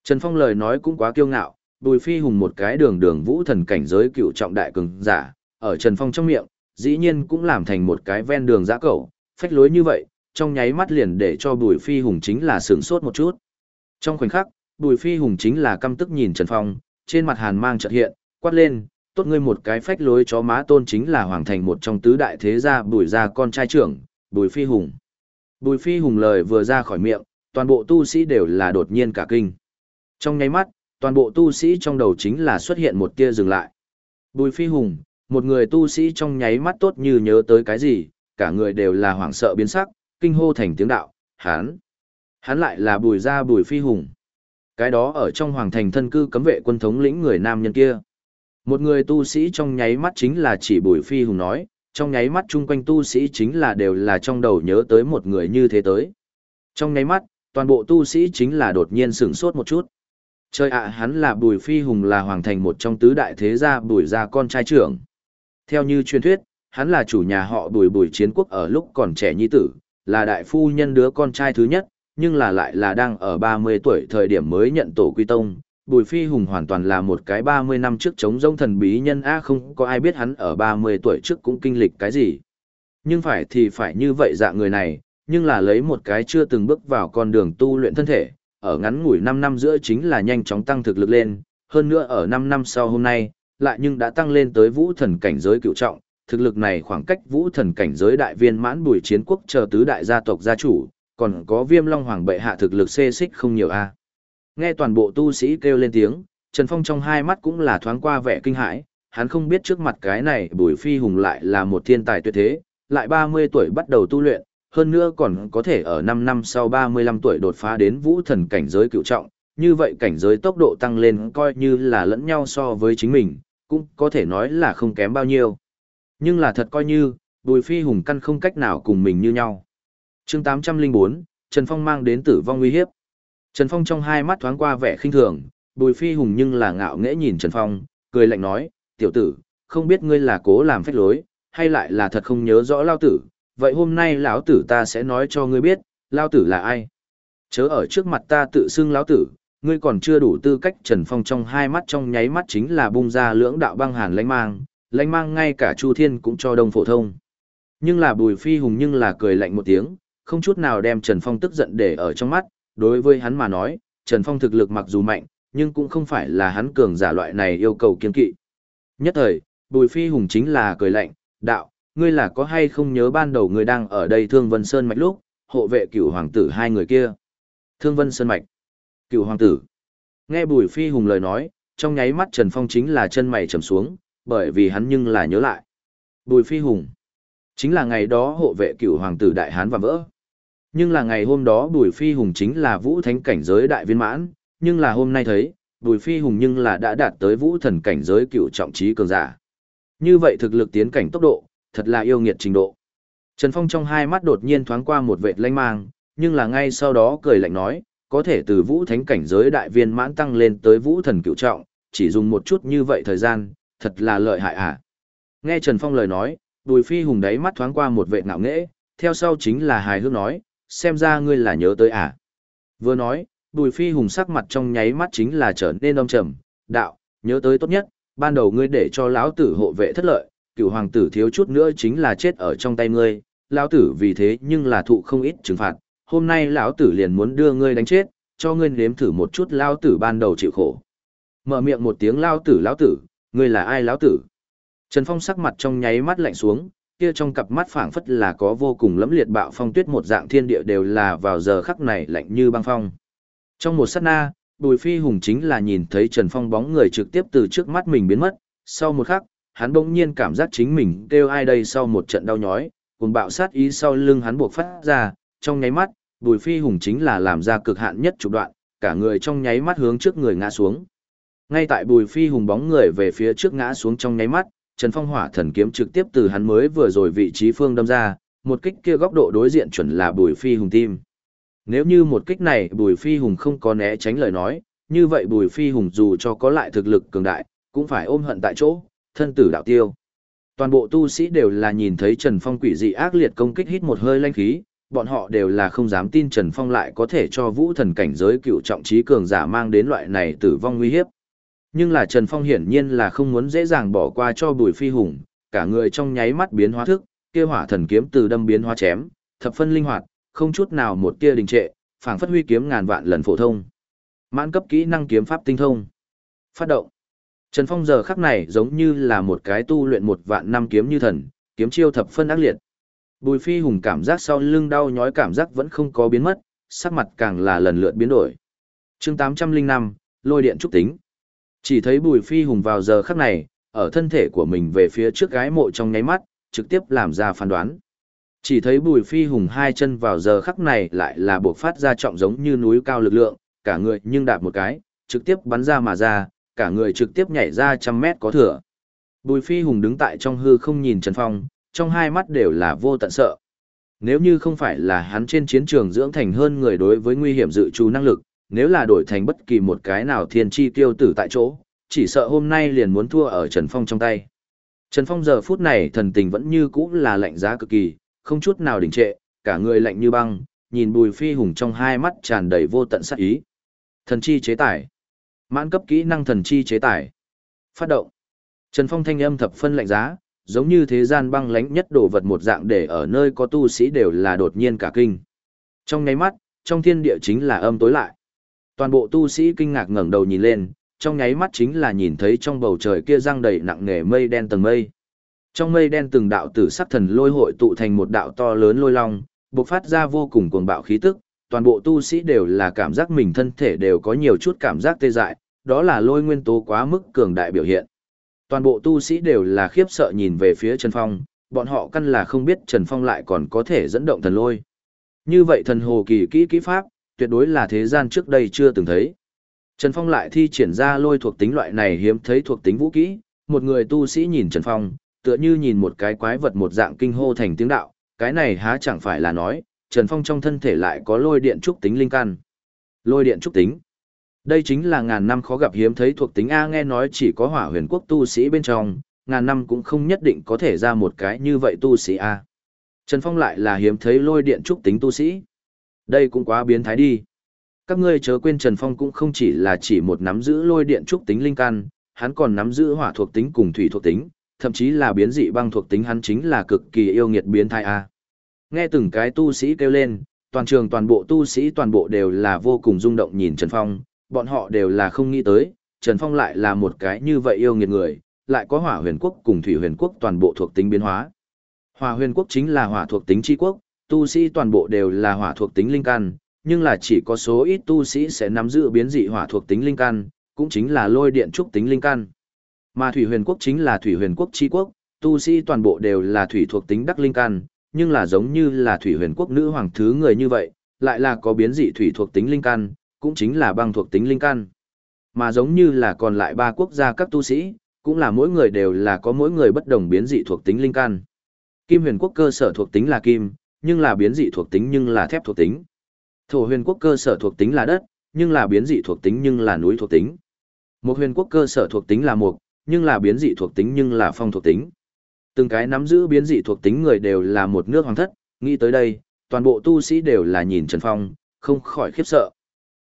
Trần Phong lời nói cũng quá kiêu ngạo, Bùi Phi Hùng một cái đường đường vũ thần cảnh giới cựu trọng đại cường giả, ở Trần Phong trong miệng, dĩ nhiên cũng làm thành một cái ven đường giã cẩu, phách lối như vậy, trong nháy mắt liền để cho Bùi Phi Hùng chính là sướng sốt một chút. Trong khoảnh khắc, Bùi Phi Hùng chính là căm tức nhìn Trần Phong, trên mặt hàn mang chợt hiện, quát lên, tốt ngươi một cái phách lối chó má tôn chính là hoàng thành một trong tứ đại thế gia Bùi gia con trai trưởng, Bùi Phi Hùng. Bùi Phi Hùng lời vừa ra khỏi miệng, toàn bộ tu sĩ đều là đột nhiên cả kinh. Trong nháy mắt, toàn bộ tu sĩ trong đầu chính là xuất hiện một tia dừng lại. Bùi Phi Hùng, một người tu sĩ trong nháy mắt tốt như nhớ tới cái gì, cả người đều là hoảng sợ biến sắc, kinh hô thành tiếng đạo, hán. Hắn lại là bùi gia bùi phi hùng. Cái đó ở trong hoàng thành thân cư cấm vệ quân thống lĩnh người nam nhân kia. Một người tu sĩ trong nháy mắt chính là chỉ bùi phi hùng nói, trong nháy mắt chung quanh tu sĩ chính là đều là trong đầu nhớ tới một người như thế tới. Trong nháy mắt, toàn bộ tu sĩ chính là đột nhiên sửng sốt một chút. Trời ạ hắn là bùi phi hùng là hoàng thành một trong tứ đại thế gia bùi gia con trai trưởng. Theo như truyền thuyết, hắn là chủ nhà họ bùi bùi chiến quốc ở lúc còn trẻ nhi tử, là đại phu nhân đứa con trai thứ nhất, nhưng là lại là đang ở 30 tuổi thời điểm mới nhận tổ quy tông. Bùi Phi Hùng hoàn toàn là một cái 30 năm trước chống rông thần bí nhân A không có ai biết hắn ở 30 tuổi trước cũng kinh lịch cái gì. Nhưng phải thì phải như vậy dạng người này, nhưng là lấy một cái chưa từng bước vào con đường tu luyện thân thể, ở ngắn ngủi 5 năm giữa chính là nhanh chóng tăng thực lực lên, hơn nữa ở 5 năm sau hôm nay, lại nhưng đã tăng lên tới vũ thần cảnh giới cựu trọng, thực lực này khoảng cách vũ thần cảnh giới đại viên mãn bùi chiến quốc chờ tứ đại gia tộc gia chủ, còn có viêm long hoàng bệ hạ thực lực xê xích không nhiều a nghe toàn bộ tu sĩ kêu lên tiếng trần phong trong hai mắt cũng là thoáng qua vẻ kinh hãi hắn không biết trước mặt cái này bùi phi hùng lại là một thiên tài tuyệt thế lại ba mươi tuổi bắt đầu tu luyện hơn nữa còn có thể ở năm năm sau ba mươi lăm tuổi đột phá đến vũ thần cảnh giới cựu trọng như vậy cảnh giới tốc độ tăng lên coi như là lẫn nhau so với chính mình cũng có thể nói là không kém bao nhiêu nhưng là thật coi như bùi phi hùng căn không cách nào cùng mình như nhau chương 804, Trần Phong mang đến tử vong nguy hiếp. Trần Phong trong hai mắt thoáng qua vẻ khinh thường, Bùi Phi Hùng nhưng là ngạo nghễ nhìn Trần Phong, cười lạnh nói, tiểu tử, không biết ngươi là cố làm phách lối, hay lại là thật không nhớ rõ lao tử, vậy hôm nay lão tử ta sẽ nói cho ngươi biết, lao tử là ai. Chớ ở trước mặt ta tự xưng lão tử, ngươi còn chưa đủ tư cách Trần Phong trong hai mắt trong nháy mắt chính là bung ra lưỡng đạo băng hàn lãnh mang, lãnh mang ngay cả Chu Thiên cũng cho đông phổ thông. Nhưng là Bùi Phi Hùng nhưng là cười lạnh một tiếng, không chút nào đem Trần Phong tức giận để ở trong mắt, đối với hắn mà nói, Trần Phong thực lực mặc dù mạnh, nhưng cũng không phải là hắn cường giả loại này yêu cầu kiên kỵ. Nhất thời, Bùi Phi Hùng chính là cười lạnh, đạo, ngươi là có hay không nhớ ban đầu ngươi đang ở đây Thương Vân Sơn Mạch lúc, hộ vệ cửu hoàng tử hai người kia. Thương Vân Sơn Mạch, cửu hoàng tử. Nghe Bùi Phi Hùng lời nói, trong nháy mắt Trần Phong chính là chân mày trầm xuống, bởi vì hắn nhưng là nhớ lại. Bùi Phi Hùng, chính là ngày đó hộ vệ cửu hoàng tử Đại Hán và vỡ. Nhưng là ngày hôm đó Bùi Phi Hùng chính là vũ thánh cảnh giới đại viên mãn, nhưng là hôm nay thấy, Bùi Phi Hùng nhưng là đã đạt tới vũ thần cảnh giới cựu trọng trí cường giả. Như vậy thực lực tiến cảnh tốc độ, thật là yêu nghiệt trình độ. Trần Phong trong hai mắt đột nhiên thoáng qua một vệt lanh mang, nhưng là ngay sau đó cười lạnh nói, có thể từ vũ thánh cảnh giới đại viên mãn tăng lên tới vũ thần cựu trọng, chỉ dùng một chút như vậy thời gian, thật là lợi hại à. Nghe Trần Phong lời nói, Bùi Phi Hùng đáy mắt thoáng qua một vệt ngạo nghễ, theo sau chính là hài hước nói, xem ra ngươi là nhớ tới à. Vừa nói, Bùi Phi Hùng sắc mặt trong nháy mắt chính là trở nên âm trầm, đạo, nhớ tới tốt nhất, ban đầu ngươi để cho lão tử hộ vệ thất lợi, cựu hoàng tử thiếu chút nữa chính là chết ở trong tay ngươi, lão tử vì thế nhưng là thụ không ít trừng phạt, hôm nay lão tử liền muốn đưa ngươi đánh chết, cho ngươi nếm thử một chút lão tử ban đầu chịu khổ. Mở miệng một tiếng lão tử lão tử, ngươi là ai lão tử? Trần Phong sắc mặt trong nháy mắt lạnh xuống, kia trong cặp mắt phảng phất là có vô cùng lẫm liệt bạo phong tuyết một dạng thiên địa đều là vào giờ khắc này lạnh như băng phong. Trong một sát na, Bùi Phi Hùng chính là nhìn thấy Trần Phong bóng người trực tiếp từ trước mắt mình biến mất, sau một khắc, hắn bỗng nhiên cảm giác chính mình kêu ai đây sau một trận đau nhói, cùng bạo sát ý sau lưng hắn buộc phát ra, trong nháy mắt, Bùi Phi Hùng chính là làm ra cực hạn nhất trục đoạn, cả người trong nháy mắt hướng trước người ngã xuống. Ngay tại Bùi Phi Hùng bóng người về phía trước ngã xuống trong nháy mắt, Trần Phong hỏa thần kiếm trực tiếp từ hắn mới vừa rồi vị trí phương đâm ra, một kích kia góc độ đối diện chuẩn là Bùi Phi Hùng tim. Nếu như một kích này Bùi Phi Hùng không có né tránh lời nói, như vậy Bùi Phi Hùng dù cho có lại thực lực cường đại, cũng phải ôm hận tại chỗ, thân tử đạo tiêu. Toàn bộ tu sĩ đều là nhìn thấy Trần Phong quỷ dị ác liệt công kích hít một hơi lanh khí, bọn họ đều là không dám tin Trần Phong lại có thể cho vũ thần cảnh giới cựu trọng trí cường giả mang đến loại này tử vong nguy hiếp. Nhưng là Trần Phong hiển nhiên là không muốn dễ dàng bỏ qua cho Bùi Phi Hùng, cả người trong nháy mắt biến hóa thức, kia hỏa thần kiếm từ đâm biến hóa chém, thập phân linh hoạt, không chút nào một tia đình trệ, phảng phất huy kiếm ngàn vạn lần phổ thông. Mãn cấp kỹ năng kiếm pháp tinh thông. Phát động. Trần Phong giờ khắc này giống như là một cái tu luyện một vạn năm kiếm như thần, kiếm chiêu thập phân ác liệt. Bùi Phi Hùng cảm giác sau lưng đau nhói cảm giác vẫn không có biến mất, sắc mặt càng là lần lượt biến đổi. Chương 805, Lôi điện trúc tính. Chỉ thấy Bùi Phi Hùng vào giờ khắc này, ở thân thể của mình về phía trước gái mộ trong nháy mắt, trực tiếp làm ra phán đoán. Chỉ thấy Bùi Phi Hùng hai chân vào giờ khắc này lại là buộc phát ra trọng giống như núi cao lực lượng, cả người nhưng đạp một cái, trực tiếp bắn ra mà ra, cả người trực tiếp nhảy ra trăm mét có thừa. Bùi Phi Hùng đứng tại trong hư không nhìn Trần Phong, trong hai mắt đều là vô tận sợ. Nếu như không phải là hắn trên chiến trường dưỡng thành hơn người đối với nguy hiểm dự trù năng lực, nếu là đổi thành bất kỳ một cái nào thiên chi tiêu tử tại chỗ, chỉ sợ hôm nay liền muốn thua ở Trần Phong trong tay. Trần Phong giờ phút này thần tình vẫn như cũ là lạnh giá cực kỳ, không chút nào đình trệ, cả người lạnh như băng, nhìn Bùi Phi Hùng trong hai mắt tràn đầy vô tận sát ý. Thần chi chế tải. Mãn cấp kỹ năng thần chi chế tải. Phát động. Trần Phong thanh âm thập phân lạnh giá, giống như thế gian băng lãnh nhất đồ vật một dạng để ở nơi có tu sĩ đều là đột nhiên cả kinh. Trong nháy mắt, trong thiên địa chính là âm tối lại. Toàn bộ tu sĩ kinh ngạc ngẩng đầu nhìn lên, trong nháy mắt chính là nhìn thấy trong bầu trời kia răng đầy nặng nề mây đen tầng mây. Trong mây đen từng đạo tử sắc thần lôi hội tụ thành một đạo to lớn lôi long, bộc phát ra vô cùng cuồng bạo khí tức, toàn bộ tu sĩ đều là cảm giác mình thân thể đều có nhiều chút cảm giác tê dại, đó là lôi nguyên tố quá mức cường đại biểu hiện. Toàn bộ tu sĩ đều là khiếp sợ nhìn về phía Trần Phong, bọn họ căn là không biết Trần Phong lại còn có thể dẫn động thần lôi. Như vậy thần hồ kỳ kỹ kỹ pháp, tuyệt đối là thế gian trước đây chưa từng thấy. Trần Phong lại thi triển ra lôi thuộc tính loại này hiếm thấy thuộc tính vũ kỹ, một người tu sĩ nhìn Trần Phong, tựa như nhìn một cái quái vật một dạng kinh hô thành tiếng đạo, cái này há chẳng phải là nói, Trần Phong trong thân thể lại có lôi điện trúc tính linh căn. Lôi điện trúc tính. Đây chính là ngàn năm khó gặp hiếm thấy thuộc tính A nghe nói chỉ có hỏa huyền quốc tu sĩ bên trong, ngàn năm cũng không nhất định có thể ra một cái như vậy tu sĩ A. Trần Phong lại là hiếm thấy lôi điện trúc tính tu sĩ. Đây cũng quá biến thái đi. Các ngươi chớ quên Trần Phong cũng không chỉ là chỉ một nắm giữ lôi điện trúc tính linh căn, hắn còn nắm giữ hỏa thuộc tính cùng thủy thuộc tính, thậm chí là biến dị băng thuộc tính hắn chính là cực kỳ yêu nghiệt biến thái A. Nghe từng cái tu sĩ kêu lên, toàn trường toàn bộ tu sĩ toàn bộ đều là vô cùng rung động nhìn Trần Phong, bọn họ đều là không nghĩ tới, Trần Phong lại là một cái như vậy yêu nghiệt người, lại có hỏa huyền quốc cùng thủy huyền quốc toàn bộ thuộc tính biến hóa. Hỏa huyền quốc chính là hỏa thuộc tính chi quốc, tu sĩ toàn bộ đều là hỏa thuộc tính linh căn, nhưng là chỉ có số ít tu sĩ sẽ nắm giữ biến dị hỏa thuộc tính linh căn, cũng chính là lôi điện trúc tính linh căn. Mà thủy huyền quốc chính là thủy huyền quốc chi quốc, tu sĩ toàn bộ đều là thủy thuộc tính đắc linh căn, nhưng là giống như là thủy huyền quốc nữ hoàng thứ người như vậy, lại là có biến dị thủy thuộc tính linh căn, cũng chính là băng thuộc tính linh căn. mà giống như là còn lại ba quốc gia các tu sĩ, cũng là mỗi người đều là có mỗi người bất đồng biến dị thuộc tính linh căn. Kim huyền quốc cơ sở thuộc tính là kim, nhưng là biến dị thuộc tính nhưng là thép thuộc tính. Thổ huyền quốc cơ sở thuộc tính là đất, nhưng là biến dị thuộc tính nhưng là núi thuộc tính. Một huyền quốc cơ sở thuộc tính là mộc, nhưng là biến dị thuộc tính nhưng là phong thuộc tính. Từng cái nắm giữ biến dị thuộc tính người đều là một nước hoàng thất, nghĩ tới đây, toàn bộ tu sĩ đều là nhìn Trần Phong, không khỏi khiếp sợ.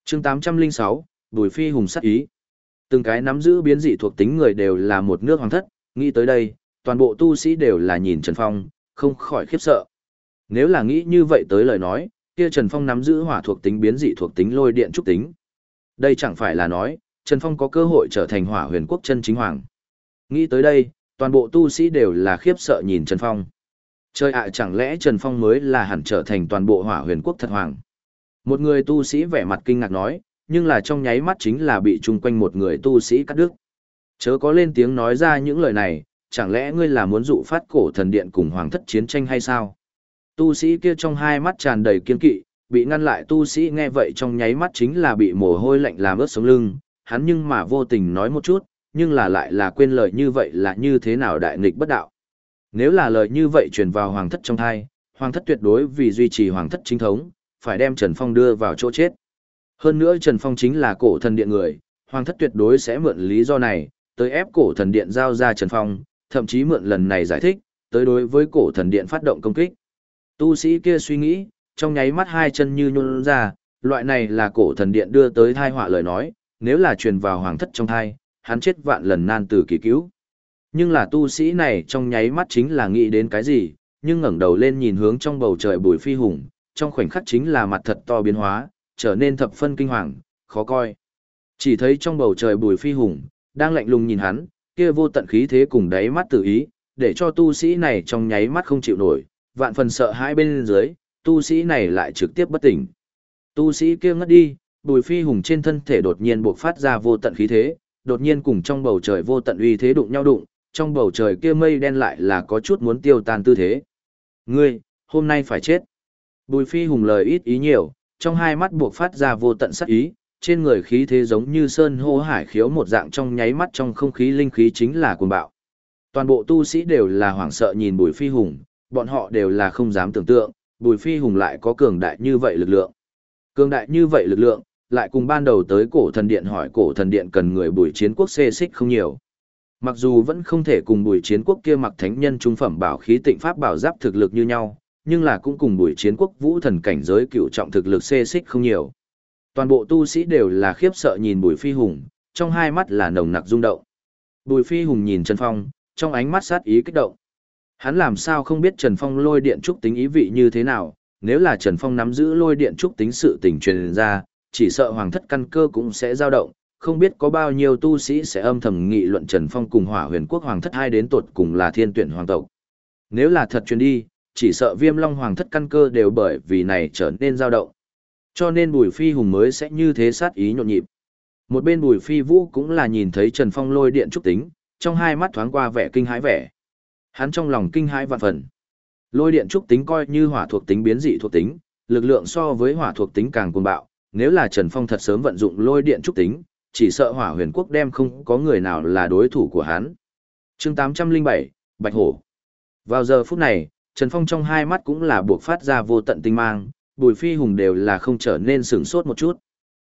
chương 806, Bùi Phi Hùng sắc ý. Từng cái nắm giữ biến dị thuộc tính người đều là một nước hoàng thất, nghĩ tới đây, toàn bộ tu sĩ đều là nhìn Trần Phong, không khỏi khiếp sợ. Nếu là nghĩ như vậy tới lời nói, kia Trần Phong nắm giữ hỏa thuộc tính biến dị thuộc tính lôi điện trúc tính. Đây chẳng phải là nói, Trần Phong có cơ hội trở thành hỏa huyền quốc chân chính hoàng. Nghĩ tới đây, toàn bộ tu sĩ đều là khiếp sợ nhìn Trần Phong. Trời ạ chẳng lẽ Trần Phong mới là hẳn trở thành toàn bộ hỏa huyền quốc thật hoàng. Một người tu sĩ vẻ mặt kinh ngạc nói, nhưng là trong nháy mắt chính là bị chung quanh một người tu sĩ cắt đứt. Chớ có lên tiếng nói ra những lời này, chẳng lẽ ngươi là muốn dụ phát cổ thần điện cùng hoàng thất chiến tranh hay sao? Tu sĩ kia trong hai mắt tràn đầy kiên kỵ, bị ngăn lại tu sĩ nghe vậy trong nháy mắt chính là bị mồ hôi lạnh làm ướt sống lưng, hắn nhưng mà vô tình nói một chút, nhưng là lại là quên lời như vậy là như thế nào đại nghịch bất đạo. Nếu là lời như vậy truyền vào hoàng thất trong thai, hoàng thất tuyệt đối vì duy trì hoàng thất chính thống, phải đem Trần Phong đưa vào chỗ chết. Hơn nữa Trần Phong chính là cổ thần điện người, hoàng thất tuyệt đối sẽ mượn lý do này, tới ép cổ thần điện giao ra Trần Phong, thậm chí mượn lần này giải thích, tới đối với cổ thần điện phát động công kích. Tu sĩ kia suy nghĩ, trong nháy mắt hai chân như nhún ra, loại này là cổ thần điện đưa tới thai họa lời nói, nếu là truyền vào hoàng thất trong thai, hắn chết vạn lần nan từ kỳ cứu. Nhưng là tu sĩ này trong nháy mắt chính là nghĩ đến cái gì, nhưng ngẩng đầu lên nhìn hướng trong bầu trời bùi phi hùng, trong khoảnh khắc chính là mặt thật to biến hóa, trở nên thập phân kinh hoàng, khó coi. Chỉ thấy trong bầu trời bùi phi hùng, đang lạnh lùng nhìn hắn, kia vô tận khí thế cùng đáy mắt tự ý, để cho tu sĩ này trong nháy mắt không chịu nổi, vạn phần sợ hãi bên dưới, tu sĩ này lại trực tiếp bất tỉnh. Tu sĩ kia ngất đi, bùi phi hùng trên thân thể đột nhiên bộc phát ra vô tận khí thế, đột nhiên cùng trong bầu trời vô tận uy thế đụng nhau đụng, trong bầu trời kia mây đen lại là có chút muốn tiêu tan tư thế. Ngươi, hôm nay phải chết. Bùi phi hùng lời ít ý nhiều, trong hai mắt buộc phát ra vô tận sắc ý, trên người khí thế giống như sơn hô hải khiếu một dạng trong nháy mắt trong không khí linh khí chính là cuồng bạo. Toàn bộ tu sĩ đều là hoảng sợ nhìn bùi phi hùng, bọn họ đều là không dám tưởng tượng, bùi phi hùng lại có cường đại như vậy lực lượng. Cường đại như vậy lực lượng, lại cùng ban đầu tới cổ thần điện hỏi cổ thần điện cần người bùi chiến quốc xê xích không nhiều. Mặc dù vẫn không thể cùng bùi chiến quốc kia mặc thánh nhân trung phẩm bảo khí tịnh pháp bảo giáp thực lực như nhau, nhưng là cũng cùng bùi chiến quốc vũ thần cảnh giới cựu trọng thực lực xê xích không nhiều. Toàn bộ tu sĩ đều là khiếp sợ nhìn bùi phi hùng, trong hai mắt là nồng nặc rung động. Bùi phi hùng nhìn Trần Phong, trong ánh mắt sát ý kích động. Hắn làm sao không biết Trần Phong lôi điện trúc tính ý vị như thế nào, nếu là Trần Phong nắm giữ lôi điện trúc tính sự tình truyền ra, chỉ sợ hoàng thất căn cơ cũng sẽ dao động, không biết có bao nhiêu tu sĩ sẽ âm thầm nghị luận Trần Phong cùng hỏa huyền quốc hoàng thất hai đến tột cùng là thiên tuyển hoàng tộc. Nếu là thật truyền đi, chỉ sợ viêm long hoàng thất căn cơ đều bởi vì này trở nên dao động. Cho nên bùi phi hùng mới sẽ như thế sát ý nhộn nhịp. Một bên bùi phi vũ cũng là nhìn thấy Trần Phong lôi điện trúc tính, trong hai mắt thoáng qua vẻ kinh hãi vẻ. Hắn trong lòng kinh hãi vạn phần. Lôi điện trúc tính coi như hỏa thuộc tính biến dị thuộc tính, lực lượng so với hỏa thuộc tính càng cuồng bạo, nếu là Trần Phong thật sớm vận dụng lôi điện trúc tính, chỉ sợ hỏa huyền quốc đem không có người nào là đối thủ của hắn. chương 807, Bạch Hổ. Vào giờ phút này, Trần Phong trong hai mắt cũng là buộc phát ra vô tận tinh mang, bùi phi hùng đều là không trở nên sửng sốt một chút.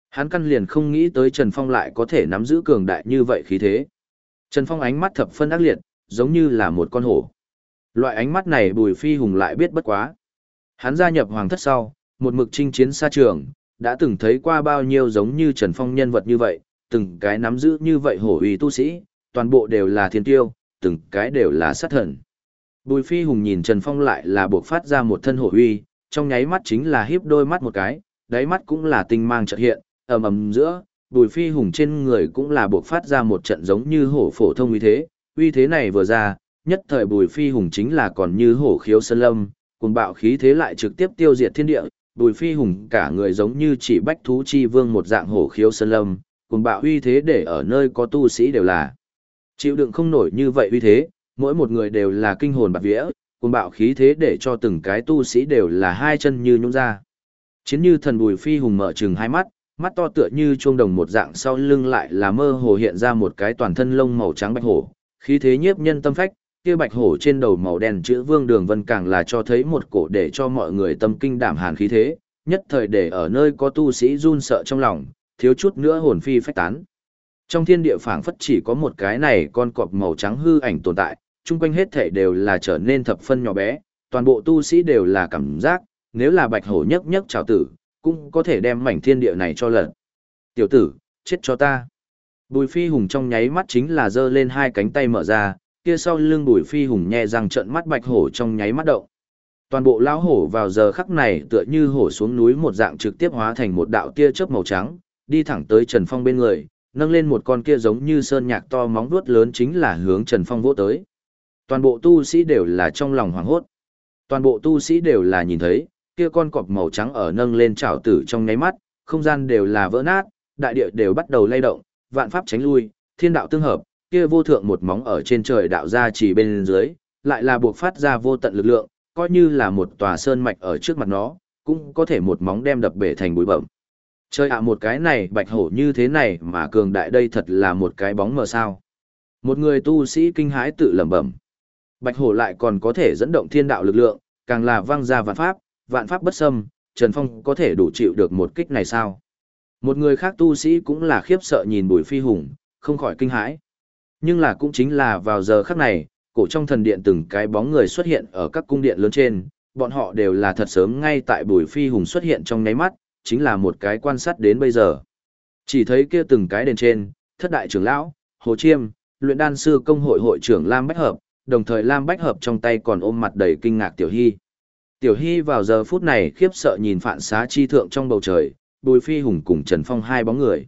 Hắn căn liền không nghĩ tới Trần Phong lại có thể nắm giữ cường đại như vậy khí thế. Trần Phong ánh mắt thập phân ác liệt, giống như là một con hổ. Loại ánh mắt này bùi phi hùng lại biết bất quá. Hắn gia nhập hoàng thất sau, một mực chinh chiến xa trường, đã từng thấy qua bao nhiêu giống như Trần Phong nhân vật như vậy, từng cái nắm giữ như vậy hổ uy tu sĩ, toàn bộ đều là thiên tiêu, từng cái đều là sát thần. Bùi phi hùng nhìn Trần Phong lại là buộc phát ra một thân hổ uy, trong nháy mắt chính là híp đôi mắt một cái, đáy mắt cũng là tinh mang chợt hiện, ầm ầm giữa, bùi phi hùng trên người cũng là buộc phát ra một trận giống như hổ phổ thông uy thế, uy thế này vừa ra, nhất thời bùi phi hùng chính là còn như hổ khiếu sơn lâm, cùng bạo khí thế lại trực tiếp tiêu diệt thiên địa, bùi phi hùng cả người giống như chỉ bách thú chi vương một dạng hổ khiếu sơn lâm, cùng bạo uy thế để ở nơi có tu sĩ đều là chịu đựng không nổi như vậy uy thế, mỗi một người đều là kinh hồn bạc vía, cùng bạo khí thế để cho từng cái tu sĩ đều là hai chân như nhũng ra. Chiến như thần bùi phi hùng mở trừng hai mắt, mắt to tựa như chuông đồng một dạng sau lưng lại là mơ hồ hiện ra một cái toàn thân lông màu trắng bạch hổ, khí thế nhiếp nhân tâm phách, kia bạch hổ trên đầu màu đen chữ vương đường vân càng là cho thấy một cổ để cho mọi người tâm kinh đảm hàn khí thế, nhất thời để ở nơi có tu sĩ run sợ trong lòng, thiếu chút nữa hồn phi phách tán. Trong thiên địa phảng phất chỉ có một cái này con cọp màu trắng hư ảnh tồn tại, chung quanh hết thể đều là trở nên thập phân nhỏ bé, toàn bộ tu sĩ đều là cảm giác, nếu là bạch hổ nhấc nhấc trào tử, cũng có thể đem mảnh thiên địa này cho lật. Tiểu tử, chết cho ta. Bùi phi hùng trong nháy mắt chính là giơ lên hai cánh tay mở ra, kia sau lưng bùi phi hùng nhẹ răng trợn mắt bạch hổ trong nháy mắt động. Toàn bộ lão hổ vào giờ khắc này tựa như hổ xuống núi một dạng trực tiếp hóa thành một đạo tia chớp màu trắng, đi thẳng tới Trần Phong bên người, nâng lên một con kia giống như sơn nhạc to móng vuốt lớn chính là hướng Trần Phong vỗ tới. Toàn bộ tu sĩ đều là trong lòng hoảng hốt. Toàn bộ tu sĩ đều là nhìn thấy, kia con cọp màu trắng ở nâng lên chảo tử trong nháy mắt, không gian đều là vỡ nát, đại địa đều bắt đầu lay động, vạn pháp tránh lui, thiên đạo tương hợp, kia vô thượng một móng ở trên trời đạo ra chỉ bên dưới, lại là buộc phát ra vô tận lực lượng, coi như là một tòa sơn mạch ở trước mặt nó, cũng có thể một móng đem đập bể thành bụi bẩm. Chơi ạ một cái này bạch hổ như thế này mà cường đại đây thật là một cái bóng mờ sao. Một người tu sĩ kinh hãi tự lẩm bẩm. Bạch hổ lại còn có thể dẫn động thiên đạo lực lượng, càng là vang ra vạn pháp, vạn pháp bất xâm, Trần Phong có thể đủ chịu được một kích này sao? Một người khác tu sĩ cũng là khiếp sợ nhìn bùi phi hùng, không khỏi kinh hãi. Nhưng là cũng chính là vào giờ khắc này, cổ trong thần điện từng cái bóng người xuất hiện ở các cung điện lớn trên, bọn họ đều là thật sớm ngay tại bùi phi hùng xuất hiện trong nháy mắt, chính là một cái quan sát đến bây giờ. Chỉ thấy kia từng cái đền trên, thất đại trưởng lão, Hồ Chiêm, luyện đan sư công hội hội trưởng Lam Bách Hợp, đồng thời Lam Bách Hợp trong tay còn ôm mặt đầy kinh ngạc Tiểu Hy. Tiểu Hy vào giờ phút này khiếp sợ nhìn phản xá chi thượng trong bầu trời, Bùi Phi Hùng cùng Trần Phong hai bóng người.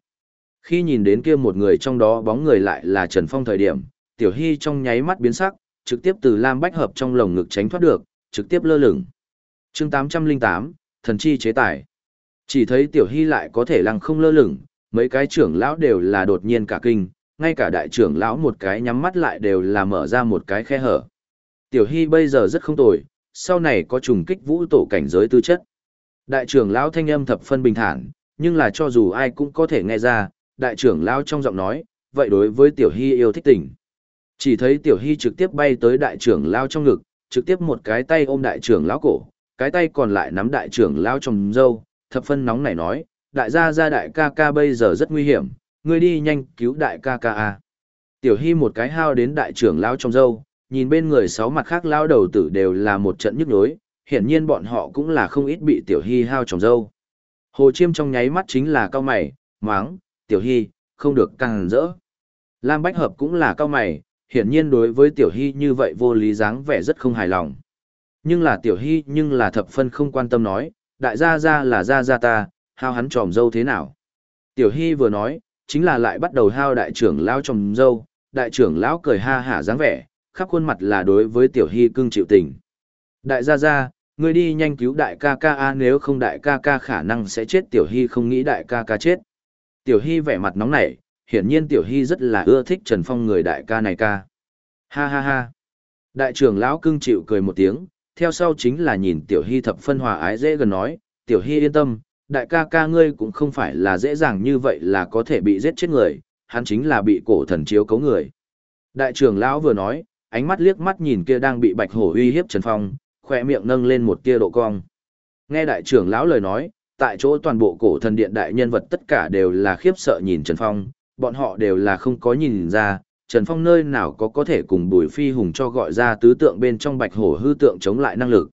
Khi nhìn đến kia một người trong đó bóng người lại là Trần Phong thời điểm, Tiểu Hy trong nháy mắt biến sắc, trực tiếp từ Lam Bách Hợp trong lồng ngực tránh thoát được, trực tiếp lơ lửng. chương 808, Thần Chi chế tải. Chỉ thấy Tiểu Hy lại có thể lăng không lơ lửng, mấy cái trưởng lão đều là đột nhiên cả kinh, ngay cả đại trưởng lão một cái nhắm mắt lại đều là mở ra một cái khe hở. Tiểu Hy bây giờ rất không tồi, sau này có trùng kích vũ tổ cảnh giới tư chất. Đại trưởng lão thanh âm thập phân bình thản, nhưng là cho dù ai cũng có thể nghe ra, đại trưởng lão trong giọng nói, vậy đối với Tiểu Hy yêu thích tình. Chỉ thấy Tiểu Hy trực tiếp bay tới đại trưởng lão trong ngực, trực tiếp một cái tay ôm đại trưởng lão cổ, cái tay còn lại nắm đại trưởng lão trong dâu, thập phân nóng này nói, đại gia gia đại ca ca bây giờ rất nguy hiểm, ngươi đi nhanh cứu đại ca ca a. Tiểu Hy một cái hao đến đại trưởng lão trong dâu, nhìn bên người sáu mặt khác lao đầu tử đều là một trận nhức nhối, hiển nhiên bọn họ cũng là không ít bị Tiểu Hy hao trồng dâu. Hồ Chiêm trong nháy mắt chính là cao mày, máng, Tiểu Hy, không được càng rỡ. Lam Bách Hợp cũng là cao mày, hiển nhiên đối với Tiểu Hy như vậy vô lý dáng vẻ rất không hài lòng. Nhưng là Tiểu Hy nhưng là thập phân không quan tâm nói, đại gia gia là gia gia ta, hao hắn tròm dâu thế nào. Tiểu Hy vừa nói, chính là lại bắt đầu hao đại trưởng lão tròm dâu, đại trưởng lão cười ha hả dáng vẻ, khắp khuôn mặt là đối với Tiểu Hy cưng chịu tình. Đại gia gia, ngươi đi nhanh cứu đại ca ca a nếu không đại ca ca khả năng sẽ chết Tiểu Hy không nghĩ đại ca ca chết. Tiểu Hy vẻ mặt nóng nảy, hiển nhiên Tiểu Hy rất là ưa thích Trần Phong người đại ca này ca. Ha ha ha. Đại trưởng lão cưng chịu cười một tiếng, theo sau chính là nhìn Tiểu Hy thập phân hòa ái dễ gần nói, Tiểu Hy yên tâm, đại ca ca ngươi cũng không phải là dễ dàng như vậy là có thể bị giết chết người, hắn chính là bị cổ thần chiếu cấu người. Đại trưởng lão vừa nói, ánh mắt liếc mắt nhìn kia đang bị bạch hổ uy hiếp Trần Phong, khoe miệng nâng lên một tia độ cong. Nghe đại trưởng lão lời nói, tại chỗ toàn bộ cổ thần điện đại nhân vật tất cả đều là khiếp sợ nhìn Trần Phong, bọn họ đều là không có nhìn ra, Trần Phong nơi nào có có thể cùng Bùi Phi Hùng cho gọi ra tứ tượng bên trong bạch hổ hư tượng chống lại năng lực.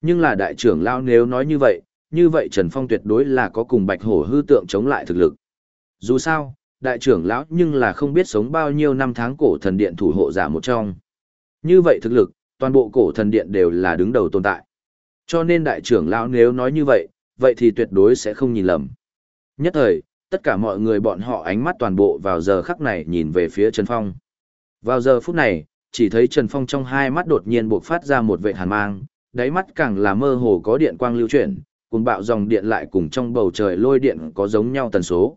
Nhưng là đại trưởng lão nếu nói như vậy, như vậy Trần Phong tuyệt đối là có cùng bạch hổ hư tượng chống lại thực lực. Dù sao, đại trưởng lão nhưng là không biết sống bao nhiêu năm tháng cổ thần điện thủ hộ giả một trong. Như vậy thực lực, toàn bộ cổ thần điện đều là đứng đầu tồn tại. Cho nên đại trưởng lão nếu nói như vậy, vậy thì tuyệt đối sẽ không nhìn lầm. Nhất thời, tất cả mọi người bọn họ ánh mắt toàn bộ vào giờ khắc này nhìn về phía Trần Phong. Vào giờ phút này, chỉ thấy Trần Phong trong hai mắt đột nhiên bộc phát ra một vệ hàn mang, đáy mắt càng là mơ hồ có điện quang lưu chuyển, cùng bạo dòng điện lại cùng trong bầu trời lôi điện có giống nhau tần số.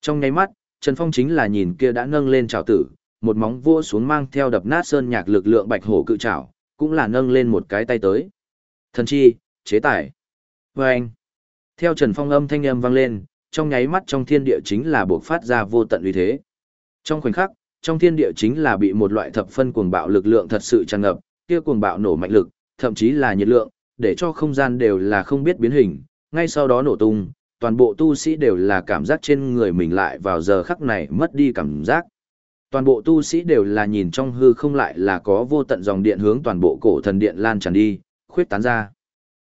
Trong nháy mắt, Trần Phong chính là nhìn kia đã nâng lên trào tử, một móng vua xuống mang theo đập nát sơn nhạc lực lượng bạch hổ cự trảo, cũng là nâng lên một cái tay tới. Thần chi, chế tải. Vâng. anh. Theo Trần Phong âm thanh âm vang lên, trong nháy mắt trong thiên địa chính là buộc phát ra vô tận uy thế. Trong khoảnh khắc, trong thiên địa chính là bị một loại thập phân cuồng bạo lực lượng thật sự tràn ngập, kia cuồng bạo nổ mạnh lực, thậm chí là nhiệt lượng, để cho không gian đều là không biết biến hình, ngay sau đó nổ tung, toàn bộ tu sĩ đều là cảm giác trên người mình lại vào giờ khắc này mất đi cảm giác. Toàn bộ tu sĩ đều là nhìn trong hư không lại là có vô tận dòng điện hướng toàn bộ cổ thần điện lan tràn đi, khuyết tán ra.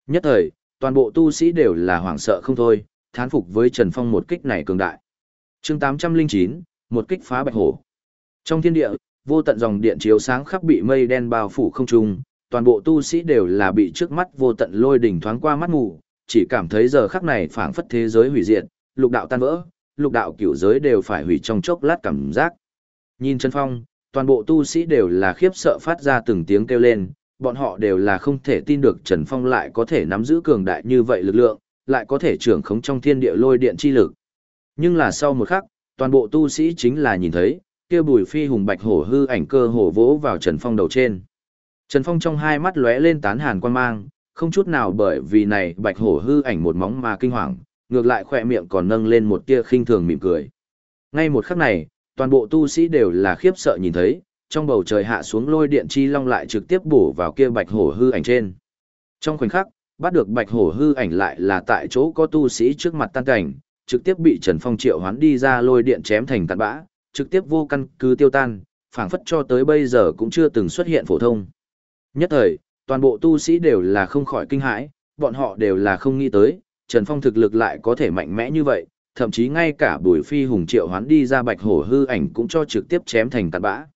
Nhất thời, toàn bộ tu sĩ đều là hoảng sợ không thôi, thán phục với Trần Phong một kích này cường đại. chương 809, một kích phá bạch hổ. Trong thiên địa, vô tận dòng điện chiếu sáng khắp bị mây đen bao phủ không trung, toàn bộ tu sĩ đều là bị trước mắt vô tận lôi đỉnh thoáng qua mắt mù, chỉ cảm thấy giờ khắc này phảng phất thế giới hủy diệt, lục đạo tan vỡ, lục đạo cửu giới đều phải hủy trong chốc lát cảm giác. Nhìn Trần Phong, toàn bộ tu sĩ đều là khiếp sợ phát ra từng tiếng kêu lên, bọn họ đều là không thể tin được Trần Phong lại có thể nắm giữ cường đại như vậy lực lượng, lại có thể trưởng khống trong thiên địa lôi điện chi lực. Nhưng là sau một khắc, toàn bộ tu sĩ chính là nhìn thấy, kia bùi phi hùng bạch hổ hư ảnh cơ hổ vỗ vào Trần Phong đầu trên. Trần Phong trong hai mắt lóe lên tán hàn quan mang, không chút nào bởi vì này bạch hổ hư ảnh một móng mà kinh hoàng, ngược lại khỏe miệng còn nâng lên một tia khinh thường mỉm cười. Ngay một khắc này, toàn bộ tu sĩ đều là khiếp sợ nhìn thấy, trong bầu trời hạ xuống lôi điện chi long lại trực tiếp bổ vào kia bạch hổ hư ảnh trên. Trong khoảnh khắc, bắt được bạch hổ hư ảnh lại là tại chỗ có tu sĩ trước mặt tan cảnh, trực tiếp bị Trần Phong triệu hoán đi ra lôi điện chém thành tàn bã, trực tiếp vô căn cứ tiêu tan, phảng phất cho tới bây giờ cũng chưa từng xuất hiện phổ thông. Nhất thời, toàn bộ tu sĩ đều là không khỏi kinh hãi, bọn họ đều là không nghĩ tới, Trần Phong thực lực lại có thể mạnh mẽ như vậy, thậm chí ngay cả bùi phi hùng triệu hoán đi ra bạch hổ hư ảnh cũng cho trực tiếp chém thành tạt bã.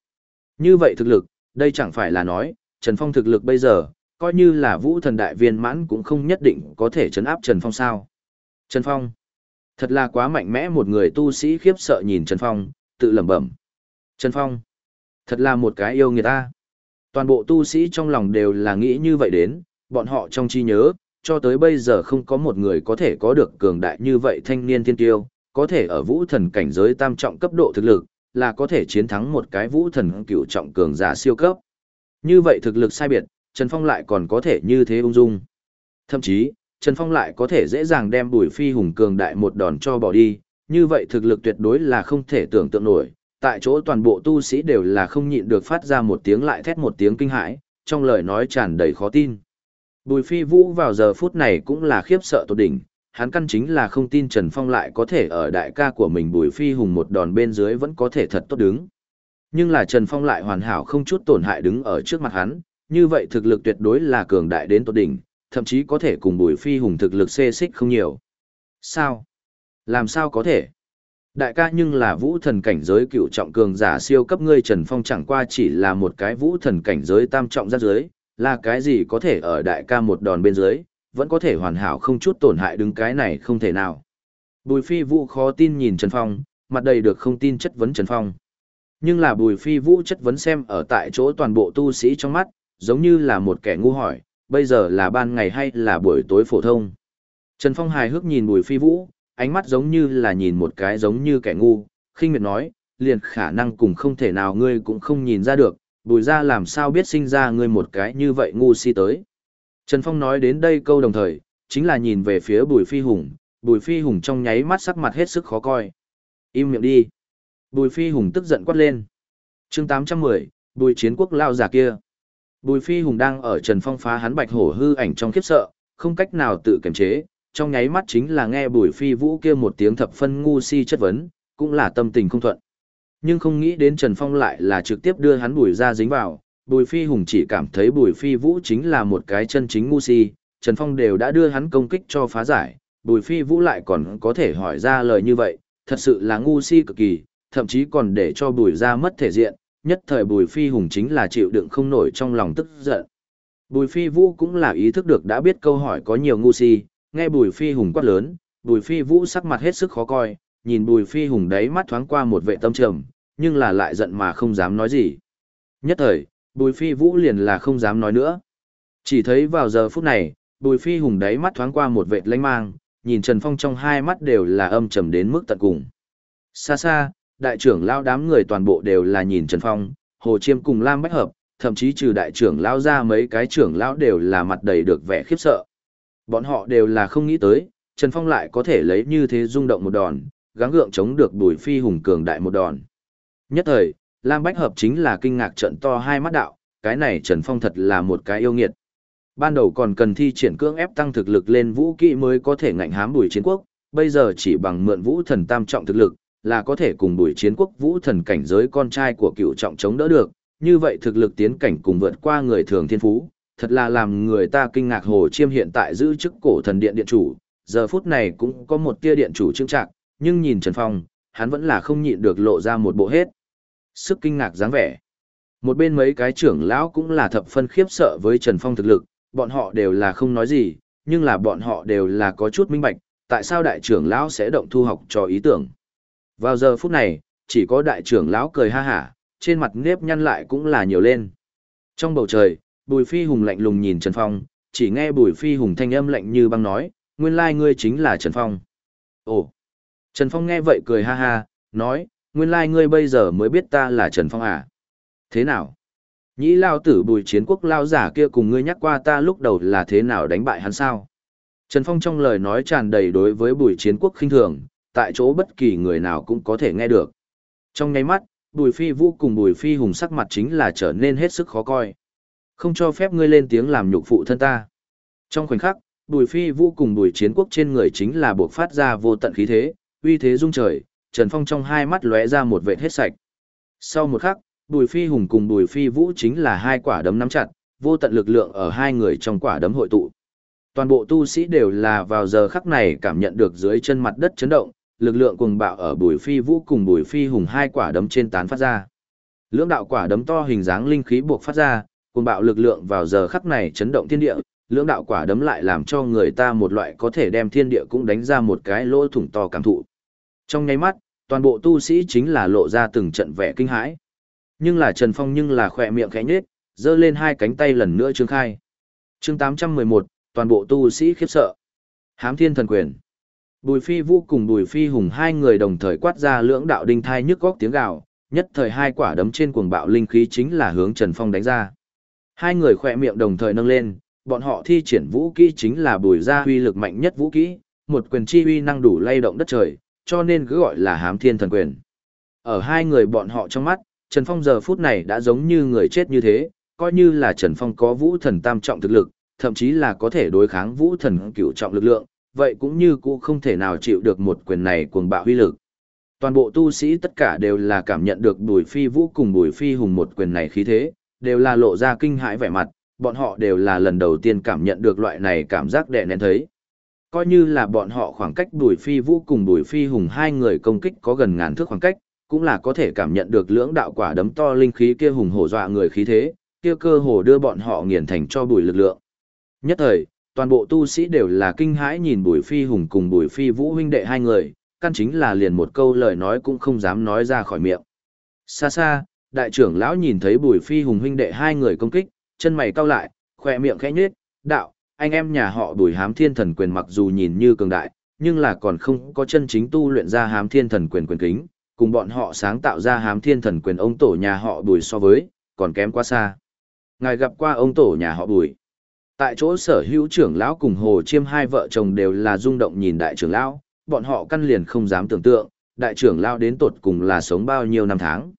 Như vậy thực lực, đây chẳng phải là nói, Trần Phong thực lực bây giờ, coi như là vũ thần đại viên mãn cũng không nhất định có thể chấn áp Trần Phong sao. Trần Phong, thật là quá mạnh mẽ một người tu sĩ khiếp sợ nhìn Trần Phong, tự lẩm bẩm. Trần Phong, thật là một cái yêu người ta. Toàn bộ tu sĩ trong lòng đều là nghĩ như vậy đến, bọn họ trong chi nhớ, cho tới bây giờ không có một người có thể có được cường đại như vậy thanh niên thiên tiêu, có thể ở vũ thần cảnh giới tam trọng cấp độ thực lực, là có thể chiến thắng một cái vũ thần cựu trọng cường giả siêu cấp. Như vậy thực lực sai biệt, Trần Phong lại còn có thể như thế ung dung. Thậm chí, Trần Phong lại có thể dễ dàng đem bùi phi hùng cường đại một đòn cho bỏ đi, như vậy thực lực tuyệt đối là không thể tưởng tượng nổi. Tại chỗ toàn bộ tu sĩ đều là không nhịn được phát ra một tiếng lại thét một tiếng kinh hãi, trong lời nói tràn đầy khó tin. Bùi phi vũ vào giờ phút này cũng là khiếp sợ tột đỉnh, hắn căn chính là không tin Trần Phong lại có thể ở đại ca của mình Bùi Phi Hùng một đòn bên dưới vẫn có thể thật tốt đứng. Nhưng là Trần Phong lại hoàn hảo không chút tổn hại đứng ở trước mặt hắn, như vậy thực lực tuyệt đối là cường đại đến tột đỉnh, thậm chí có thể cùng Bùi Phi Hùng thực lực xê xích không nhiều. Sao? Làm sao có thể? Đại ca nhưng là vũ thần cảnh giới cựu trọng cường giả siêu cấp ngươi Trần Phong chẳng qua chỉ là một cái vũ thần cảnh giới tam trọng ra dưới, là cái gì có thể ở đại ca một đòn bên dưới, vẫn có thể hoàn hảo không chút tổn hại đứng cái này không thể nào. Bùi phi vũ khó tin nhìn Trần Phong, mặt đầy được không tin chất vấn Trần Phong. Nhưng là bùi phi vũ chất vấn xem ở tại chỗ toàn bộ tu sĩ trong mắt, giống như là một kẻ ngu hỏi, bây giờ là ban ngày hay là buổi tối phổ thông. Trần Phong hài hước nhìn bùi phi vũ, ánh mắt giống như là nhìn một cái giống như kẻ ngu, khinh miệt nói, liền khả năng cùng không thể nào ngươi cũng không nhìn ra được, bùi ra làm sao biết sinh ra ngươi một cái như vậy ngu si tới. Trần Phong nói đến đây câu đồng thời, chính là nhìn về phía Bùi Phi Hùng, Bùi Phi Hùng trong nháy mắt sắc mặt hết sức khó coi. Im miệng đi. Bùi Phi Hùng tức giận quát lên. chương 810, Bùi chiến quốc lao giả kia. Bùi Phi Hùng đang ở Trần Phong phá hắn bạch hổ hư ảnh trong khiếp sợ, không cách nào tự kiềm chế, trong nháy mắt chính là nghe Bùi Phi Vũ kia một tiếng thập phân ngu si chất vấn, cũng là tâm tình không thuận. Nhưng không nghĩ đến Trần Phong lại là trực tiếp đưa hắn Bùi ra dính vào, Bùi Phi Hùng chỉ cảm thấy Bùi Phi Vũ chính là một cái chân chính ngu si, Trần Phong đều đã đưa hắn công kích cho phá giải, Bùi Phi Vũ lại còn có thể hỏi ra lời như vậy, thật sự là ngu si cực kỳ, thậm chí còn để cho Bùi ra mất thể diện, nhất thời Bùi Phi Hùng chính là chịu đựng không nổi trong lòng tức giận. Bùi Phi Vũ cũng là ý thức được đã biết câu hỏi có nhiều ngu si, nghe Bùi Phi Hùng quát lớn, Bùi Phi Vũ sắc mặt hết sức khó coi, nhìn Bùi Phi Hùng đấy mắt thoáng qua một vệ tâm trầm, nhưng là lại giận mà không dám nói gì. Nhất thời, Bùi phi vũ liền là không dám nói nữa. Chỉ thấy vào giờ phút này, bùi phi hùng đáy mắt thoáng qua một vệt lanh mang, nhìn Trần Phong trong hai mắt đều là âm trầm đến mức tận cùng. Xa xa, đại trưởng lao đám người toàn bộ đều là nhìn Trần Phong, Hồ Chiêm cùng Lam Bách Hợp, thậm chí trừ đại trưởng lao ra mấy cái trưởng lao đều là mặt đầy được vẻ khiếp sợ. Bọn họ đều là không nghĩ tới, Trần Phong lại có thể lấy như thế rung động một đòn, gắng gượng chống được Bùi Phi hùng cường đại một đòn. Nhất thời, Lam Bách Hợp chính là kinh ngạc trận to hai mắt đạo, cái này Trần Phong thật là một cái yêu nghiệt. Ban đầu còn cần thi triển cưỡng ép tăng thực lực lên vũ kỹ mới có thể ngạnh hám Bùi Chiến Quốc, bây giờ chỉ bằng mượn vũ thần tam trọng thực lực, là có thể cùng Bùi Chiến Quốc vũ thần cảnh giới con trai của cựu trọng chống đỡ được, như vậy thực lực tiến cảnh cùng vượt qua người thường thiên phú, thật là làm người ta kinh ngạc Hồ Chiêm hiện tại giữ chức cổ thần điện điện chủ, giờ phút này cũng có một tia điện chủ trưng trạng, nhưng nhìn Trần Phong, hắn vẫn là không nhịn được lộ ra một bộ hết. Sức kinh ngạc dáng vẻ. Một bên mấy cái trưởng lão cũng là thập phân khiếp sợ với Trần Phong thực lực, bọn họ đều là không nói gì, nhưng là bọn họ đều là có chút minh bạch, tại sao đại trưởng lão sẽ động thu học cho ý tưởng. Vào giờ phút này, chỉ có đại trưởng lão cười ha hả, trên mặt nếp nhăn lại cũng là nhiều lên. Trong bầu trời, Bùi Phi Hùng lạnh lùng nhìn Trần Phong, chỉ nghe Bùi Phi Hùng thanh âm lạnh như băng nói, nguyên lai ngươi chính là Trần Phong. Ồ! Trần Phong nghe vậy cười ha ha, nói, nguyên lai ngươi bây giờ mới biết ta là Trần Phong à? Thế nào? Nhĩ lao tử bùi chiến quốc lao giả kia cùng ngươi nhắc qua ta lúc đầu là thế nào đánh bại hắn sao? Trần Phong trong lời nói tràn đầy đối với bùi chiến quốc khinh thường, tại chỗ bất kỳ người nào cũng có thể nghe được. Trong nháy mắt, bùi phi vũ cùng bùi phi hùng sắc mặt chính là trở nên hết sức khó coi. Không cho phép ngươi lên tiếng làm nhục phụ thân ta. Trong khoảnh khắc, bùi phi vũ cùng bùi chiến quốc trên người chính là buộc phát ra vô tận khí thế, uy thế rung trời, Trần Phong trong hai mắt lóe ra một vệt hết sạch. Sau một khắc, Bùi Phi Hùng cùng Bùi Phi Vũ chính là hai quả đấm nắm chặt, vô tận lực lượng ở hai người trong quả đấm hội tụ. Toàn bộ tu sĩ đều là vào giờ khắc này cảm nhận được dưới chân mặt đất chấn động, lực lượng cuồng bạo ở Bùi Phi Vũ cùng Bùi Phi Hùng hai quả đấm trên tán phát ra. Lưỡng đạo quả đấm to hình dáng linh khí buộc phát ra, cuồng bạo lực lượng vào giờ khắc này chấn động thiên địa, lưỡng đạo quả đấm lại làm cho người ta một loại có thể đem thiên địa cũng đánh ra một cái lỗ thủng to cảm thụ. Trong nháy mắt, toàn bộ tu sĩ chính là lộ ra từng trận vẻ kinh hãi. Nhưng là Trần Phong nhưng là khỏe miệng khẽ nhếch, giơ lên hai cánh tay lần nữa trương khai. Chương 811, toàn bộ tu sĩ khiếp sợ. Hám Thiên Thần Quyền. Bùi Phi Vũ cùng Bùi Phi Hùng hai người đồng thời quát ra lưỡng đạo đinh thai nhức góc tiếng gào, nhất thời hai quả đấm trên cuồng bạo linh khí chính là hướng Trần Phong đánh ra. Hai người khỏe miệng đồng thời nâng lên, bọn họ thi triển vũ kỹ chính là bùi ra huy lực mạnh nhất vũ kỹ, một quyền chi uy năng đủ lay động đất trời, cho nên cứ gọi là hám thiên thần quyền. Ở hai người bọn họ trong mắt, Trần Phong giờ phút này đã giống như người chết như thế, coi như là Trần Phong có vũ thần tam trọng thực lực, thậm chí là có thể đối kháng vũ thần cửu trọng lực lượng, vậy cũng như cũng không thể nào chịu được một quyền này cuồng bạo huy lực. Toàn bộ tu sĩ tất cả đều là cảm nhận được Bùi Phi Vũ cùng Bùi Phi Hùng một quyền này khí thế, đều là lộ ra kinh hãi vẻ mặt, bọn họ đều là lần đầu tiên cảm nhận được loại này cảm giác đè nén thấy coi như là bọn họ khoảng cách Bùi Phi Vũ cùng Bùi Phi Hùng hai người công kích có gần ngàn thước khoảng cách, cũng là có thể cảm nhận được lưỡng đạo quả đấm to linh khí kia hùng hổ dọa người khí thế, kia cơ hồ đưa bọn họ nghiền thành cho bùi lực lượng. Nhất thời, toàn bộ tu sĩ đều là kinh hãi nhìn Bùi Phi Hùng cùng Bùi Phi Vũ huynh đệ hai người, căn chính là liền một câu lời nói cũng không dám nói ra khỏi miệng. Xa xa, đại trưởng lão nhìn thấy Bùi Phi Hùng huynh đệ hai người công kích, chân mày cau lại, khỏe miệng khẽ nhếch, đạo, anh em nhà họ bùi hám thiên thần quyền mặc dù nhìn như cường đại, nhưng là còn không có chân chính tu luyện ra hám thiên thần quyền quyền kính, cùng bọn họ sáng tạo ra hám thiên thần quyền ông tổ nhà họ bùi so với, còn kém quá xa. Ngài gặp qua ông tổ nhà họ bùi. Tại chỗ sở hữu trưởng lão cùng hồ chiêm hai vợ chồng đều là rung động nhìn đại trưởng lão, bọn họ căn liền không dám tưởng tượng, đại trưởng lão đến tột cùng là sống bao nhiêu năm tháng.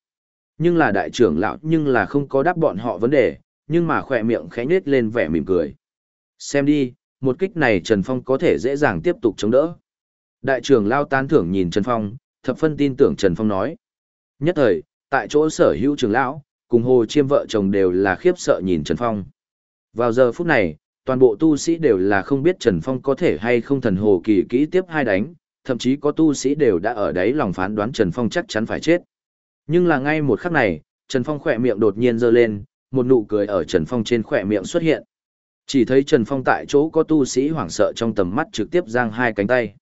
Nhưng là đại trưởng lão nhưng là không có đáp bọn họ vấn đề, nhưng mà khỏe miệng khẽ nết lên vẻ mỉm cười. Xem đi, một kích này Trần Phong có thể dễ dàng tiếp tục chống đỡ. Đại trưởng lao tán thưởng nhìn Trần Phong, thập phân tin tưởng Trần Phong nói. Nhất thời, tại chỗ sở hữu trưởng lão, cùng hồ chiêm vợ chồng đều là khiếp sợ nhìn Trần Phong. Vào giờ phút này, toàn bộ tu sĩ đều là không biết Trần Phong có thể hay không thần hồ kỳ kỹ tiếp hai đánh, thậm chí có tu sĩ đều đã ở đấy lòng phán đoán Trần Phong chắc chắn phải chết. Nhưng là ngay một khắc này, Trần Phong khỏe miệng đột nhiên giơ lên, một nụ cười ở Trần Phong trên khỏe miệng xuất hiện. Chỉ thấy Trần Phong tại chỗ có tu sĩ hoảng sợ trong tầm mắt trực tiếp giang hai cánh tay.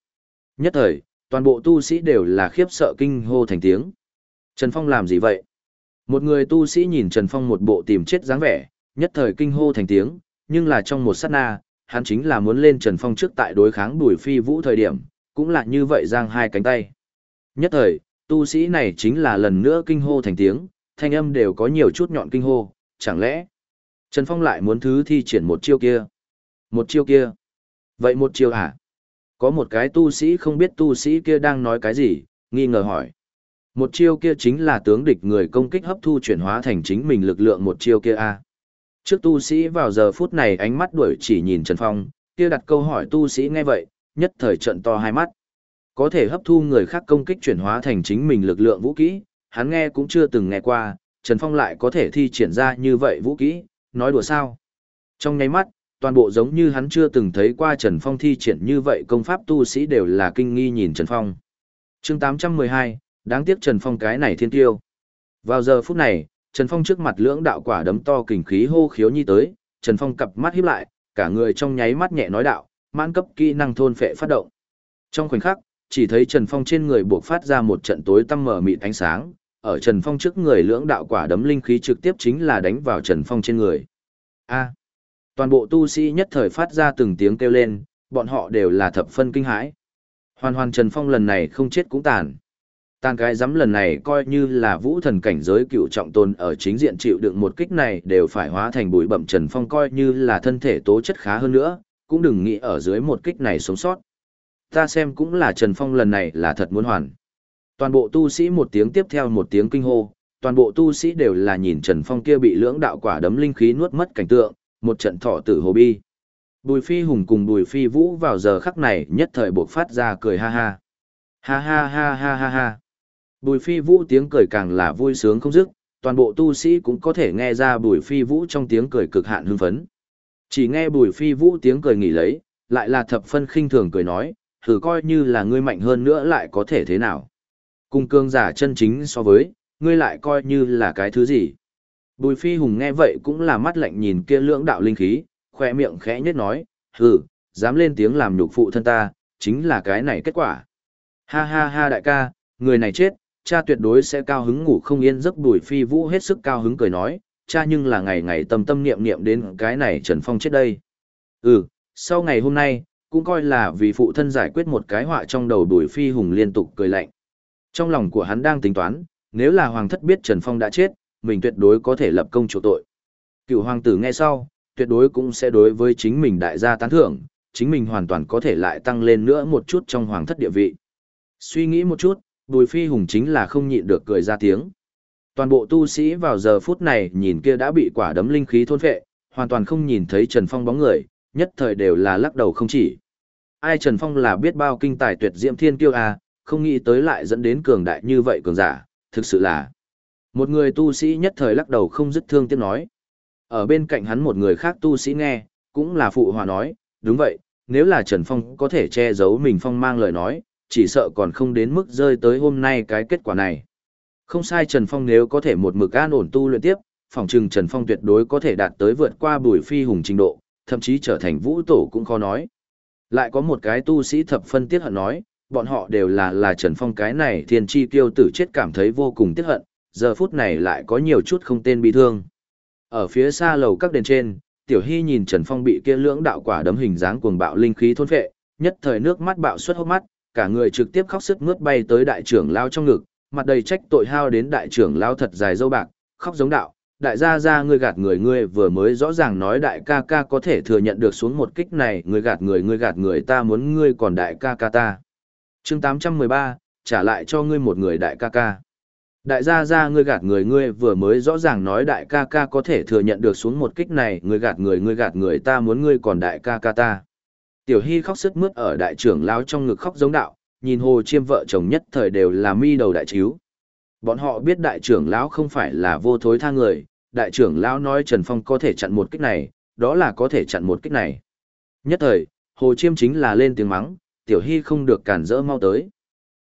Nhất thời, toàn bộ tu sĩ đều là khiếp sợ kinh hô thành tiếng. Trần Phong làm gì vậy? Một người tu sĩ nhìn Trần Phong một bộ tìm chết dáng vẻ, nhất thời kinh hô thành tiếng, nhưng là trong một sát na, hắn chính là muốn lên Trần Phong trước tại đối kháng Bùi Phi Vũ thời điểm, cũng là như vậy giang hai cánh tay. Nhất thời, tu sĩ này chính là lần nữa kinh hô thành tiếng, thanh âm đều có nhiều chút nhọn kinh hô, chẳng lẽ Trần Phong lại muốn thứ thi triển một chiêu kia. Một chiêu kia. Vậy một chiêu hả? Có một cái tu sĩ không biết tu sĩ kia đang nói cái gì, nghi ngờ hỏi. Một chiêu kia chính là tướng địch người công kích hấp thu chuyển hóa thành chính mình lực lượng một chiêu kia a. Trước tu sĩ vào giờ phút này ánh mắt đuổi chỉ nhìn Trần Phong, kia đặt câu hỏi tu sĩ nghe vậy, nhất thời trận to hai mắt. Có thể hấp thu người khác công kích chuyển hóa thành chính mình lực lượng vũ kỹ, hắn nghe cũng chưa từng nghe qua, Trần Phong lại có thể thi triển ra như vậy vũ kỹ, nói đùa sao. Trong nháy mắt, toàn bộ giống như hắn chưa từng thấy qua Trần Phong thi triển như vậy công pháp tu sĩ đều là kinh nghi nhìn Trần Phong. chương 812, đáng tiếc Trần Phong cái này thiên tiêu. Vào giờ phút này, Trần Phong trước mặt lưỡng đạo quả đấm to kình khí hô khiếu nhi tới, Trần Phong cặp mắt híp lại, cả người trong nháy mắt nhẹ nói đạo, mãn cấp kỹ năng thôn phệ phát động. Trong khoảnh khắc, chỉ thấy Trần Phong trên người buộc phát ra một trận tối tăm mở mịt ánh sáng, ở Trần Phong trước người lưỡng đạo quả đấm linh khí trực tiếp chính là đánh vào Trần Phong trên người. A. toàn bộ tu sĩ nhất thời phát ra từng tiếng kêu lên, bọn họ đều là thập phân kinh hãi. Hoàn hoàn Trần Phong lần này không chết cũng tàn. Tàn cái dám lần này coi như là vũ thần cảnh giới cựu trọng tôn ở chính diện chịu đựng một kích này đều phải hóa thành bụi bẩm Trần Phong coi như là thân thể tố chất khá hơn nữa, cũng đừng nghĩ ở dưới một kích này sống sót. Ta xem cũng là Trần Phong lần này là thật muốn hoàn. Toàn bộ tu sĩ một tiếng tiếp theo một tiếng kinh hô, toàn bộ tu sĩ đều là nhìn Trần Phong kia bị lưỡng đạo quả đấm linh khí nuốt mất cảnh tượng, một trận thọ tử hồ bi. Bùi Phi Hùng cùng Bùi Phi Vũ vào giờ khắc này nhất thời buộc phát ra cười ha ha. Ha ha ha ha ha ha. Bùi Phi Vũ tiếng cười càng là vui sướng không dứt, toàn bộ tu sĩ cũng có thể nghe ra Bùi Phi Vũ trong tiếng cười cực hạn hưng phấn. Chỉ nghe Bùi Phi Vũ tiếng cười nghỉ lấy, lại là thập phân khinh thường cười nói, thử coi như là ngươi mạnh hơn nữa lại có thể thế nào. Cung cương giả chân chính so với, ngươi lại coi như là cái thứ gì. Bùi Phi Hùng nghe vậy cũng là mắt lạnh nhìn kia lưỡng đạo linh khí, khoe miệng khẽ nhất nói, hừ, dám lên tiếng làm nhục phụ thân ta, chính là cái này kết quả. Ha ha ha đại ca, người này chết, cha tuyệt đối sẽ cao hứng ngủ không yên giấc Bùi Phi Vũ hết sức cao hứng cười nói, cha nhưng là ngày ngày tâm tâm niệm niệm đến cái này Trần Phong chết đây. Ừ, sau ngày hôm nay, cũng coi là vì phụ thân giải quyết một cái họa trong đầu Bùi Phi Hùng liên tục cười lạnh. Trong lòng của hắn đang tính toán, nếu là hoàng thất biết Trần Phong đã chết, mình tuyệt đối có thể lập công chủ tội. Cựu hoàng tử nghe sau, tuyệt đối cũng sẽ đối với chính mình đại gia tán thưởng, chính mình hoàn toàn có thể lại tăng lên nữa một chút trong hoàng thất địa vị. Suy nghĩ một chút, Bùi Phi Hùng chính là không nhịn được cười ra tiếng. Toàn bộ tu sĩ vào giờ phút này nhìn kia đã bị quả đấm linh khí thôn phệ, hoàn toàn không nhìn thấy Trần Phong bóng người, nhất thời đều là lắc đầu không chỉ. Ai Trần Phong là biết bao kinh tài tuyệt diễm thiên kiêu à, không nghĩ tới lại dẫn đến cường đại như vậy cường giả, thực sự là. Một người tu sĩ nhất thời lắc đầu không dứt thương tiếc nói. Ở bên cạnh hắn một người khác tu sĩ nghe, cũng là phụ hòa nói, đúng vậy, nếu là Trần Phong có thể che giấu mình phong mang lời nói, chỉ sợ còn không đến mức rơi tới hôm nay cái kết quả này. Không sai Trần Phong nếu có thể một mực an ổn tu luyện tiếp, phòng trừng Trần Phong tuyệt đối có thể đạt tới vượt qua bùi phi hùng trình độ, thậm chí trở thành vũ tổ cũng khó nói. Lại có một cái tu sĩ thập phân tiết hận nói, bọn họ đều là là Trần Phong cái này thiên chi tiêu tử chết cảm thấy vô cùng tiếc hận, giờ phút này lại có nhiều chút không tên bị thương. Ở phía xa lầu các đền trên, Tiểu Hy nhìn Trần Phong bị kia lưỡng đạo quả đấm hình dáng cuồng bạo linh khí thôn phệ, nhất thời nước mắt bạo xuất hốc mắt, cả người trực tiếp khóc sức mướt bay tới đại trưởng lao trong ngực, mặt đầy trách tội hao đến đại trưởng lao thật dài dâu bạc, khóc giống đạo, đại gia gia ngươi gạt người ngươi vừa mới rõ ràng nói đại ca ca có thể thừa nhận được xuống một kích này, ngươi gạt người ngươi gạt người ta muốn ngươi còn đại ca ca ta chương 813, trả lại cho ngươi một người đại ca ca. Đại gia gia ngươi gạt người ngươi vừa mới rõ ràng nói đại ca ca có thể thừa nhận được xuống một kích này, ngươi gạt người ngươi gạt người ta muốn ngươi còn đại ca ca ta. Tiểu Hy khóc sức mướt ở đại trưởng lão trong ngực khóc giống đạo, nhìn hồ chiêm vợ chồng nhất thời đều là mi đầu đại chiếu. Bọn họ biết đại trưởng lão không phải là vô thối tha người, đại trưởng lão nói Trần Phong có thể chặn một kích này, đó là có thể chặn một kích này. Nhất thời, hồ chiêm chính là lên tiếng mắng, tiểu hy không được cản rỡ mau tới.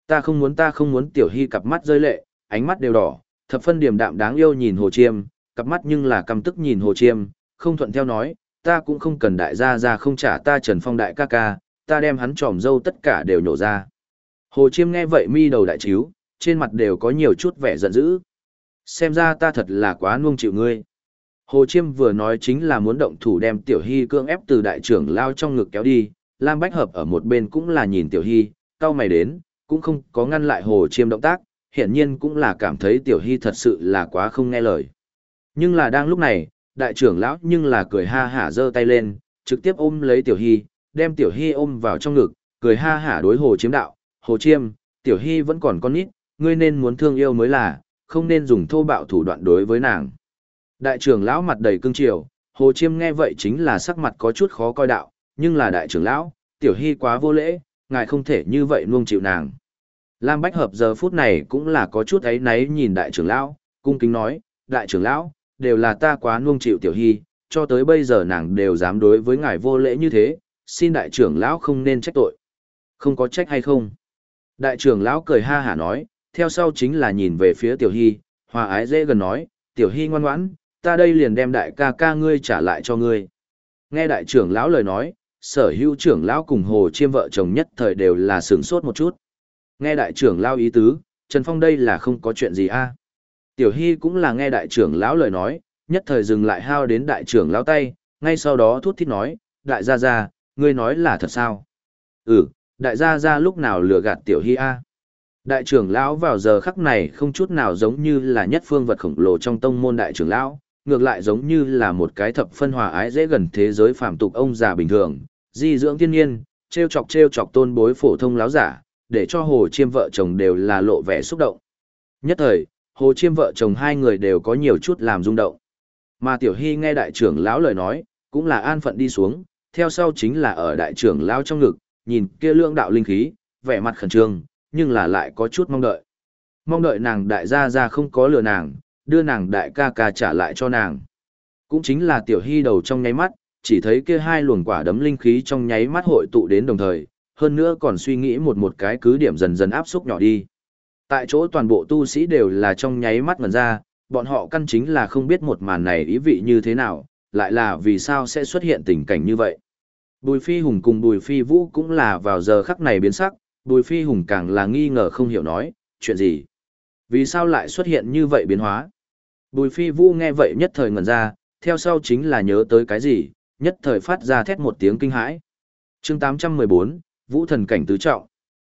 Ta không muốn ta không muốn tiểu hy cặp mắt rơi lệ, ánh mắt đều đỏ, thập phân điểm đạm đáng yêu nhìn hồ chiêm, cặp mắt nhưng là căm tức nhìn hồ chiêm, không thuận theo nói, ta cũng không cần đại gia ra không trả ta trần phong đại ca ca, ta đem hắn tròm dâu tất cả đều nhổ ra. Hồ chiêm nghe vậy mi đầu đại chiếu, trên mặt đều có nhiều chút vẻ giận dữ. Xem ra ta thật là quá nuông chịu ngươi. Hồ Chiêm vừa nói chính là muốn động thủ đem Tiểu Hy cương ép từ đại trưởng lao trong ngực kéo đi, Lam Bách Hợp ở một bên cũng là nhìn Tiểu Hy, cao mày đến, cũng không có ngăn lại Hồ Chiêm động tác, hiển nhiên cũng là cảm thấy Tiểu Hy thật sự là quá không nghe lời. Nhưng là đang lúc này, đại trưởng lão nhưng là cười ha hả giơ tay lên, trực tiếp ôm lấy Tiểu Hy, đem Tiểu Hy ôm vào trong ngực, cười ha hả đối Hồ Chiêm đạo, Hồ Chiêm, Tiểu Hy vẫn còn con nít, ngươi nên muốn thương yêu mới là, không nên dùng thô bạo thủ đoạn đối với nàng. Đại trưởng lão mặt đầy cương triều, Hồ Chiêm nghe vậy chính là sắc mặt có chút khó coi đạo, nhưng là đại trưởng lão, Tiểu Hy quá vô lễ, ngài không thể như vậy nuông chịu nàng. Lam Bách Hợp giờ phút này cũng là có chút ấy náy nhìn đại trưởng lão, cung kính nói, đại trưởng lão, đều là ta quá nuông chịu Tiểu Hy, cho tới bây giờ nàng đều dám đối với ngài vô lễ như thế, xin đại trưởng lão không nên trách tội. Không có trách hay không? Đại trưởng lão cười ha hả nói, theo sau chính là nhìn về phía Tiểu Hy, hòa ái dễ gần nói, Tiểu Hy ngoan ngoãn, ta đây liền đem đại ca ca ngươi trả lại cho ngươi. Nghe đại trưởng lão lời nói, sở hữu trưởng lão cùng hồ chiêm vợ chồng nhất thời đều là sướng sốt một chút. Nghe đại trưởng lão ý tứ, Trần Phong đây là không có chuyện gì a Tiểu Hy cũng là nghe đại trưởng lão lời nói, nhất thời dừng lại hao đến đại trưởng lão tay, ngay sau đó thút thít nói, đại gia gia, ngươi nói là thật sao? Ừ, đại gia gia lúc nào lừa gạt tiểu hy a? Đại trưởng lão vào giờ khắc này không chút nào giống như là nhất phương vật khổng lồ trong tông môn đại trưởng lão, ngược lại giống như là một cái thập phân hòa ái dễ gần thế giới phàm tục ông già bình thường, di dưỡng thiên nhiên, treo chọc treo chọc tôn bối phổ thông láo giả, để cho hồ chiêm vợ chồng đều là lộ vẻ xúc động. Nhất thời, hồ chiêm vợ chồng hai người đều có nhiều chút làm rung động. Mà Tiểu Hy nghe đại trưởng lão lời nói, cũng là an phận đi xuống, theo sau chính là ở đại trưởng lão trong ngực, nhìn kia lượng đạo linh khí, vẻ mặt khẩn trương, nhưng là lại có chút mong đợi. Mong đợi nàng đại gia gia không có lừa nàng, đưa nàng đại ca ca trả lại cho nàng. Cũng chính là Tiểu Hy đầu trong nháy mắt, chỉ thấy kia hai luồng quả đấm linh khí trong nháy mắt hội tụ đến đồng thời, hơn nữa còn suy nghĩ một một cái cứ điểm dần dần áp xúc nhỏ đi. Tại chỗ toàn bộ tu sĩ đều là trong nháy mắt ngần ra, bọn họ căn chính là không biết một màn này ý vị như thế nào, lại là vì sao sẽ xuất hiện tình cảnh như vậy. Bùi Phi Hùng cùng Bùi Phi Vũ cũng là vào giờ khắc này biến sắc, Bùi Phi Hùng càng là nghi ngờ không hiểu nói, chuyện gì? Vì sao lại xuất hiện như vậy biến hóa? Bùi Phi Vũ nghe vậy nhất thời ngẩn ra, theo sau chính là nhớ tới cái gì, nhất thời phát ra thét một tiếng kinh hãi. chương 814, Vũ thần cảnh tứ trọng.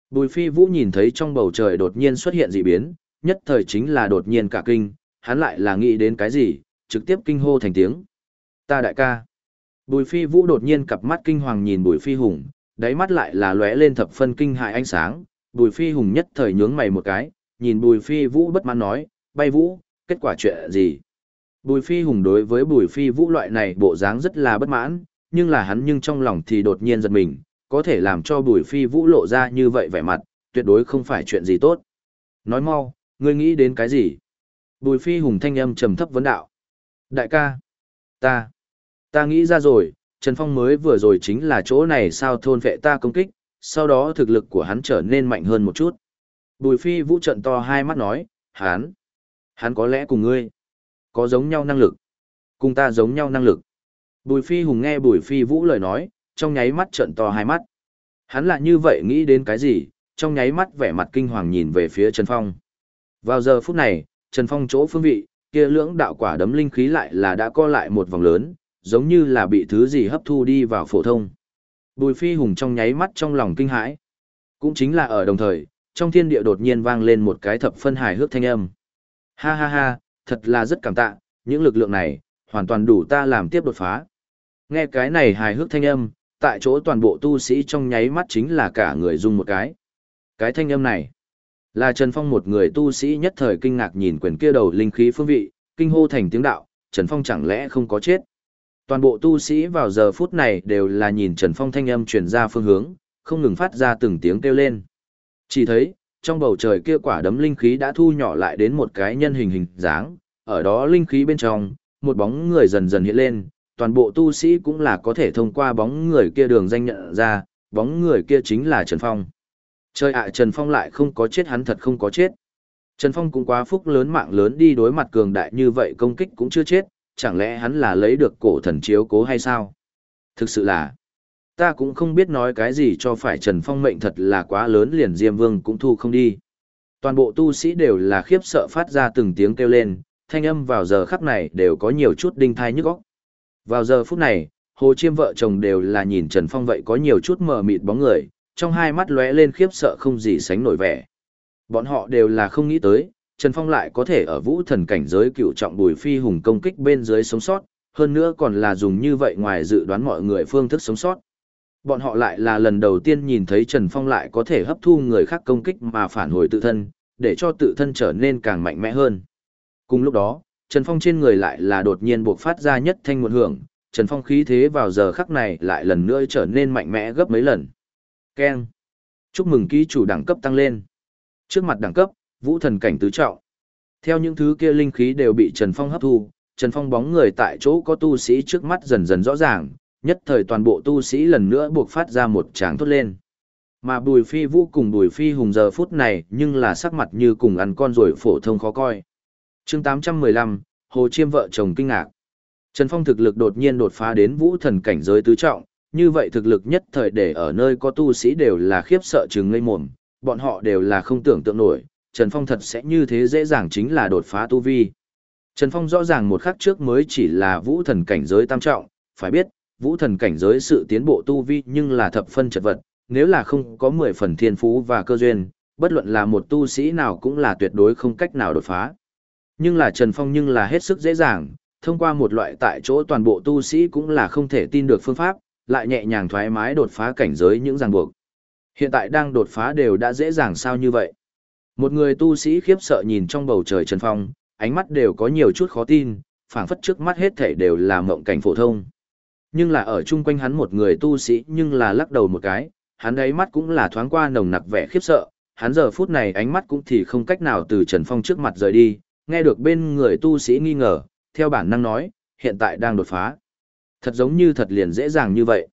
Bùi Phi Vũ nhìn thấy trong bầu trời đột nhiên xuất hiện dị biến, nhất thời chính là đột nhiên cả kinh, hắn lại là nghĩ đến cái gì, trực tiếp kinh hô thành tiếng. Ta đại ca. Bùi phi vũ đột nhiên cặp mắt kinh hoàng nhìn bùi phi hùng, đáy mắt lại là lóe lên thập phân kinh hại ánh sáng, bùi phi hùng nhất thời nhướng mày một cái, nhìn bùi phi vũ bất mãn nói, bay vũ, kết quả chuyện gì? Bùi phi hùng đối với bùi phi vũ loại này bộ dáng rất là bất mãn, nhưng là hắn nhưng trong lòng thì đột nhiên giật mình, có thể làm cho bùi phi vũ lộ ra như vậy vẻ mặt, tuyệt đối không phải chuyện gì tốt. Nói mau, ngươi nghĩ đến cái gì? Bùi phi hùng thanh âm trầm thấp vấn đạo. Đại ca, ta, ta nghĩ ra rồi, Trần Phong mới vừa rồi chính là chỗ này sao thôn vệ ta công kích, sau đó thực lực của hắn trở nên mạnh hơn một chút. Bùi phi vũ trận to hai mắt nói, hắn, hắn có lẽ cùng ngươi, có giống nhau năng lực, cùng ta giống nhau năng lực. Bùi phi hùng nghe bùi phi vũ lời nói, trong nháy mắt trợn to hai mắt. Hắn lại như vậy nghĩ đến cái gì, trong nháy mắt vẻ mặt kinh hoàng nhìn về phía Trần Phong. Vào giờ phút này, Trần Phong chỗ phương vị, kia lưỡng đạo quả đấm linh khí lại là đã co lại một vòng lớn, giống như là bị thứ gì hấp thu đi vào phổ thông. Bùi phi hùng trong nháy mắt trong lòng kinh hãi. Cũng chính là ở đồng thời, trong thiên địa đột nhiên vang lên một cái thập phân hài hước thanh âm. Ha ha ha, thật là rất cảm tạ, những lực lượng này, hoàn toàn đủ ta làm tiếp đột phá. Nghe cái này hài hước thanh âm, tại chỗ toàn bộ tu sĩ trong nháy mắt chính là cả người dùng một cái. Cái thanh âm này, là Trần Phong một người tu sĩ nhất thời kinh ngạc nhìn quyền kia đầu linh khí phương vị, kinh hô thành tiếng đạo, Trần Phong chẳng lẽ không có chết. Toàn bộ tu sĩ vào giờ phút này đều là nhìn Trần Phong thanh âm truyền ra phương hướng, không ngừng phát ra từng tiếng kêu lên. Chỉ thấy, trong bầu trời kia quả đấm linh khí đã thu nhỏ lại đến một cái nhân hình hình dáng, ở đó linh khí bên trong, một bóng người dần dần hiện lên, toàn bộ tu sĩ cũng là có thể thông qua bóng người kia đường danh nhận ra, bóng người kia chính là Trần Phong. Trời ạ à, Trần Phong lại không có chết hắn thật không có chết. Trần Phong cũng quá phúc lớn mạng lớn đi đối mặt cường đại như vậy công kích cũng chưa chết, chẳng lẽ hắn là lấy được cổ thần chiếu cố hay sao? Thực sự là, ta cũng không biết nói cái gì cho phải Trần Phong mệnh thật là quá lớn liền Diêm Vương cũng thu không đi. Toàn bộ tu sĩ đều là khiếp sợ phát ra từng tiếng kêu lên, thanh âm vào giờ khắc này đều có nhiều chút đinh thai nhức óc. Vào giờ phút này, Hồ Chiêm vợ chồng đều là nhìn Trần Phong vậy có nhiều chút mờ mịt bóng người, trong hai mắt lóe lên khiếp sợ không gì sánh nổi vẻ. Bọn họ đều là không nghĩ tới, Trần Phong lại có thể ở vũ thần cảnh giới cựu trọng bùi phi hùng công kích bên dưới sống sót, hơn nữa còn là dùng như vậy ngoài dự đoán mọi người phương thức sống sót. Bọn họ lại là lần đầu tiên nhìn thấy Trần Phong lại có thể hấp thu người khác công kích mà phản hồi tự thân, để cho tự thân trở nên càng mạnh mẽ hơn. Cùng lúc đó, Trần Phong trên người lại là đột nhiên buộc phát ra nhất thanh nguồn hưởng, Trần Phong khí thế vào giờ khắc này lại lần nữa trở nên mạnh mẽ gấp mấy lần. Keng. Chúc mừng ký chủ đẳng cấp tăng lên. Trước mặt đẳng cấp, vũ thần cảnh tứ trọng. Theo những thứ kia linh khí đều bị Trần Phong hấp thu, Trần Phong bóng người tại chỗ có tu sĩ trước mắt dần dần rõ ràng, nhất thời toàn bộ tu sĩ lần nữa buộc phát ra một tràng thốt lên. Mà Bùi Phi Vũ cùng Bùi Phi Hùng giờ phút này nhưng là sắc mặt như cùng ăn con rồi phổ thông khó coi. chương 815, Hồ Chiêm vợ chồng kinh ngạc. Trần Phong thực lực đột nhiên đột phá đến vũ thần cảnh giới tứ trọng, như vậy thực lực nhất thời để ở nơi có tu sĩ đều là khiếp sợ chừng ngây mồm, bọn họ đều là không tưởng tượng nổi, Trần Phong thật sẽ như thế dễ dàng chính là đột phá tu vi. Trần Phong rõ ràng một khắc trước mới chỉ là vũ thần cảnh giới tam trọng, phải biết, vũ thần cảnh giới sự tiến bộ tu vi nhưng là thập phân chật vật, nếu là không có 10 phần thiên phú và cơ duyên, bất luận là một tu sĩ nào cũng là tuyệt đối không cách nào đột phá. Nhưng là Trần Phong nhưng là hết sức dễ dàng, thông qua một loại tại chỗ toàn bộ tu sĩ cũng là không thể tin được phương pháp, lại nhẹ nhàng thoải mái đột phá cảnh giới những ràng buộc. Hiện tại đang đột phá đều đã dễ dàng sao như vậy. Một người tu sĩ khiếp sợ nhìn trong bầu trời Trần Phong, ánh mắt đều có nhiều chút khó tin, phảng phất trước mắt hết thể đều là mộng cảnh phổ thông. Nhưng là ở chung quanh hắn một người tu sĩ nhưng là lắc đầu một cái, hắn ấy mắt cũng là thoáng qua nồng nặc vẻ khiếp sợ, hắn giờ phút này ánh mắt cũng thì không cách nào từ Trần Phong trước mặt rời đi, nghe được bên người tu sĩ nghi ngờ, theo bản năng nói, hiện tại đang đột phá. Thật giống như thật liền dễ dàng như vậy.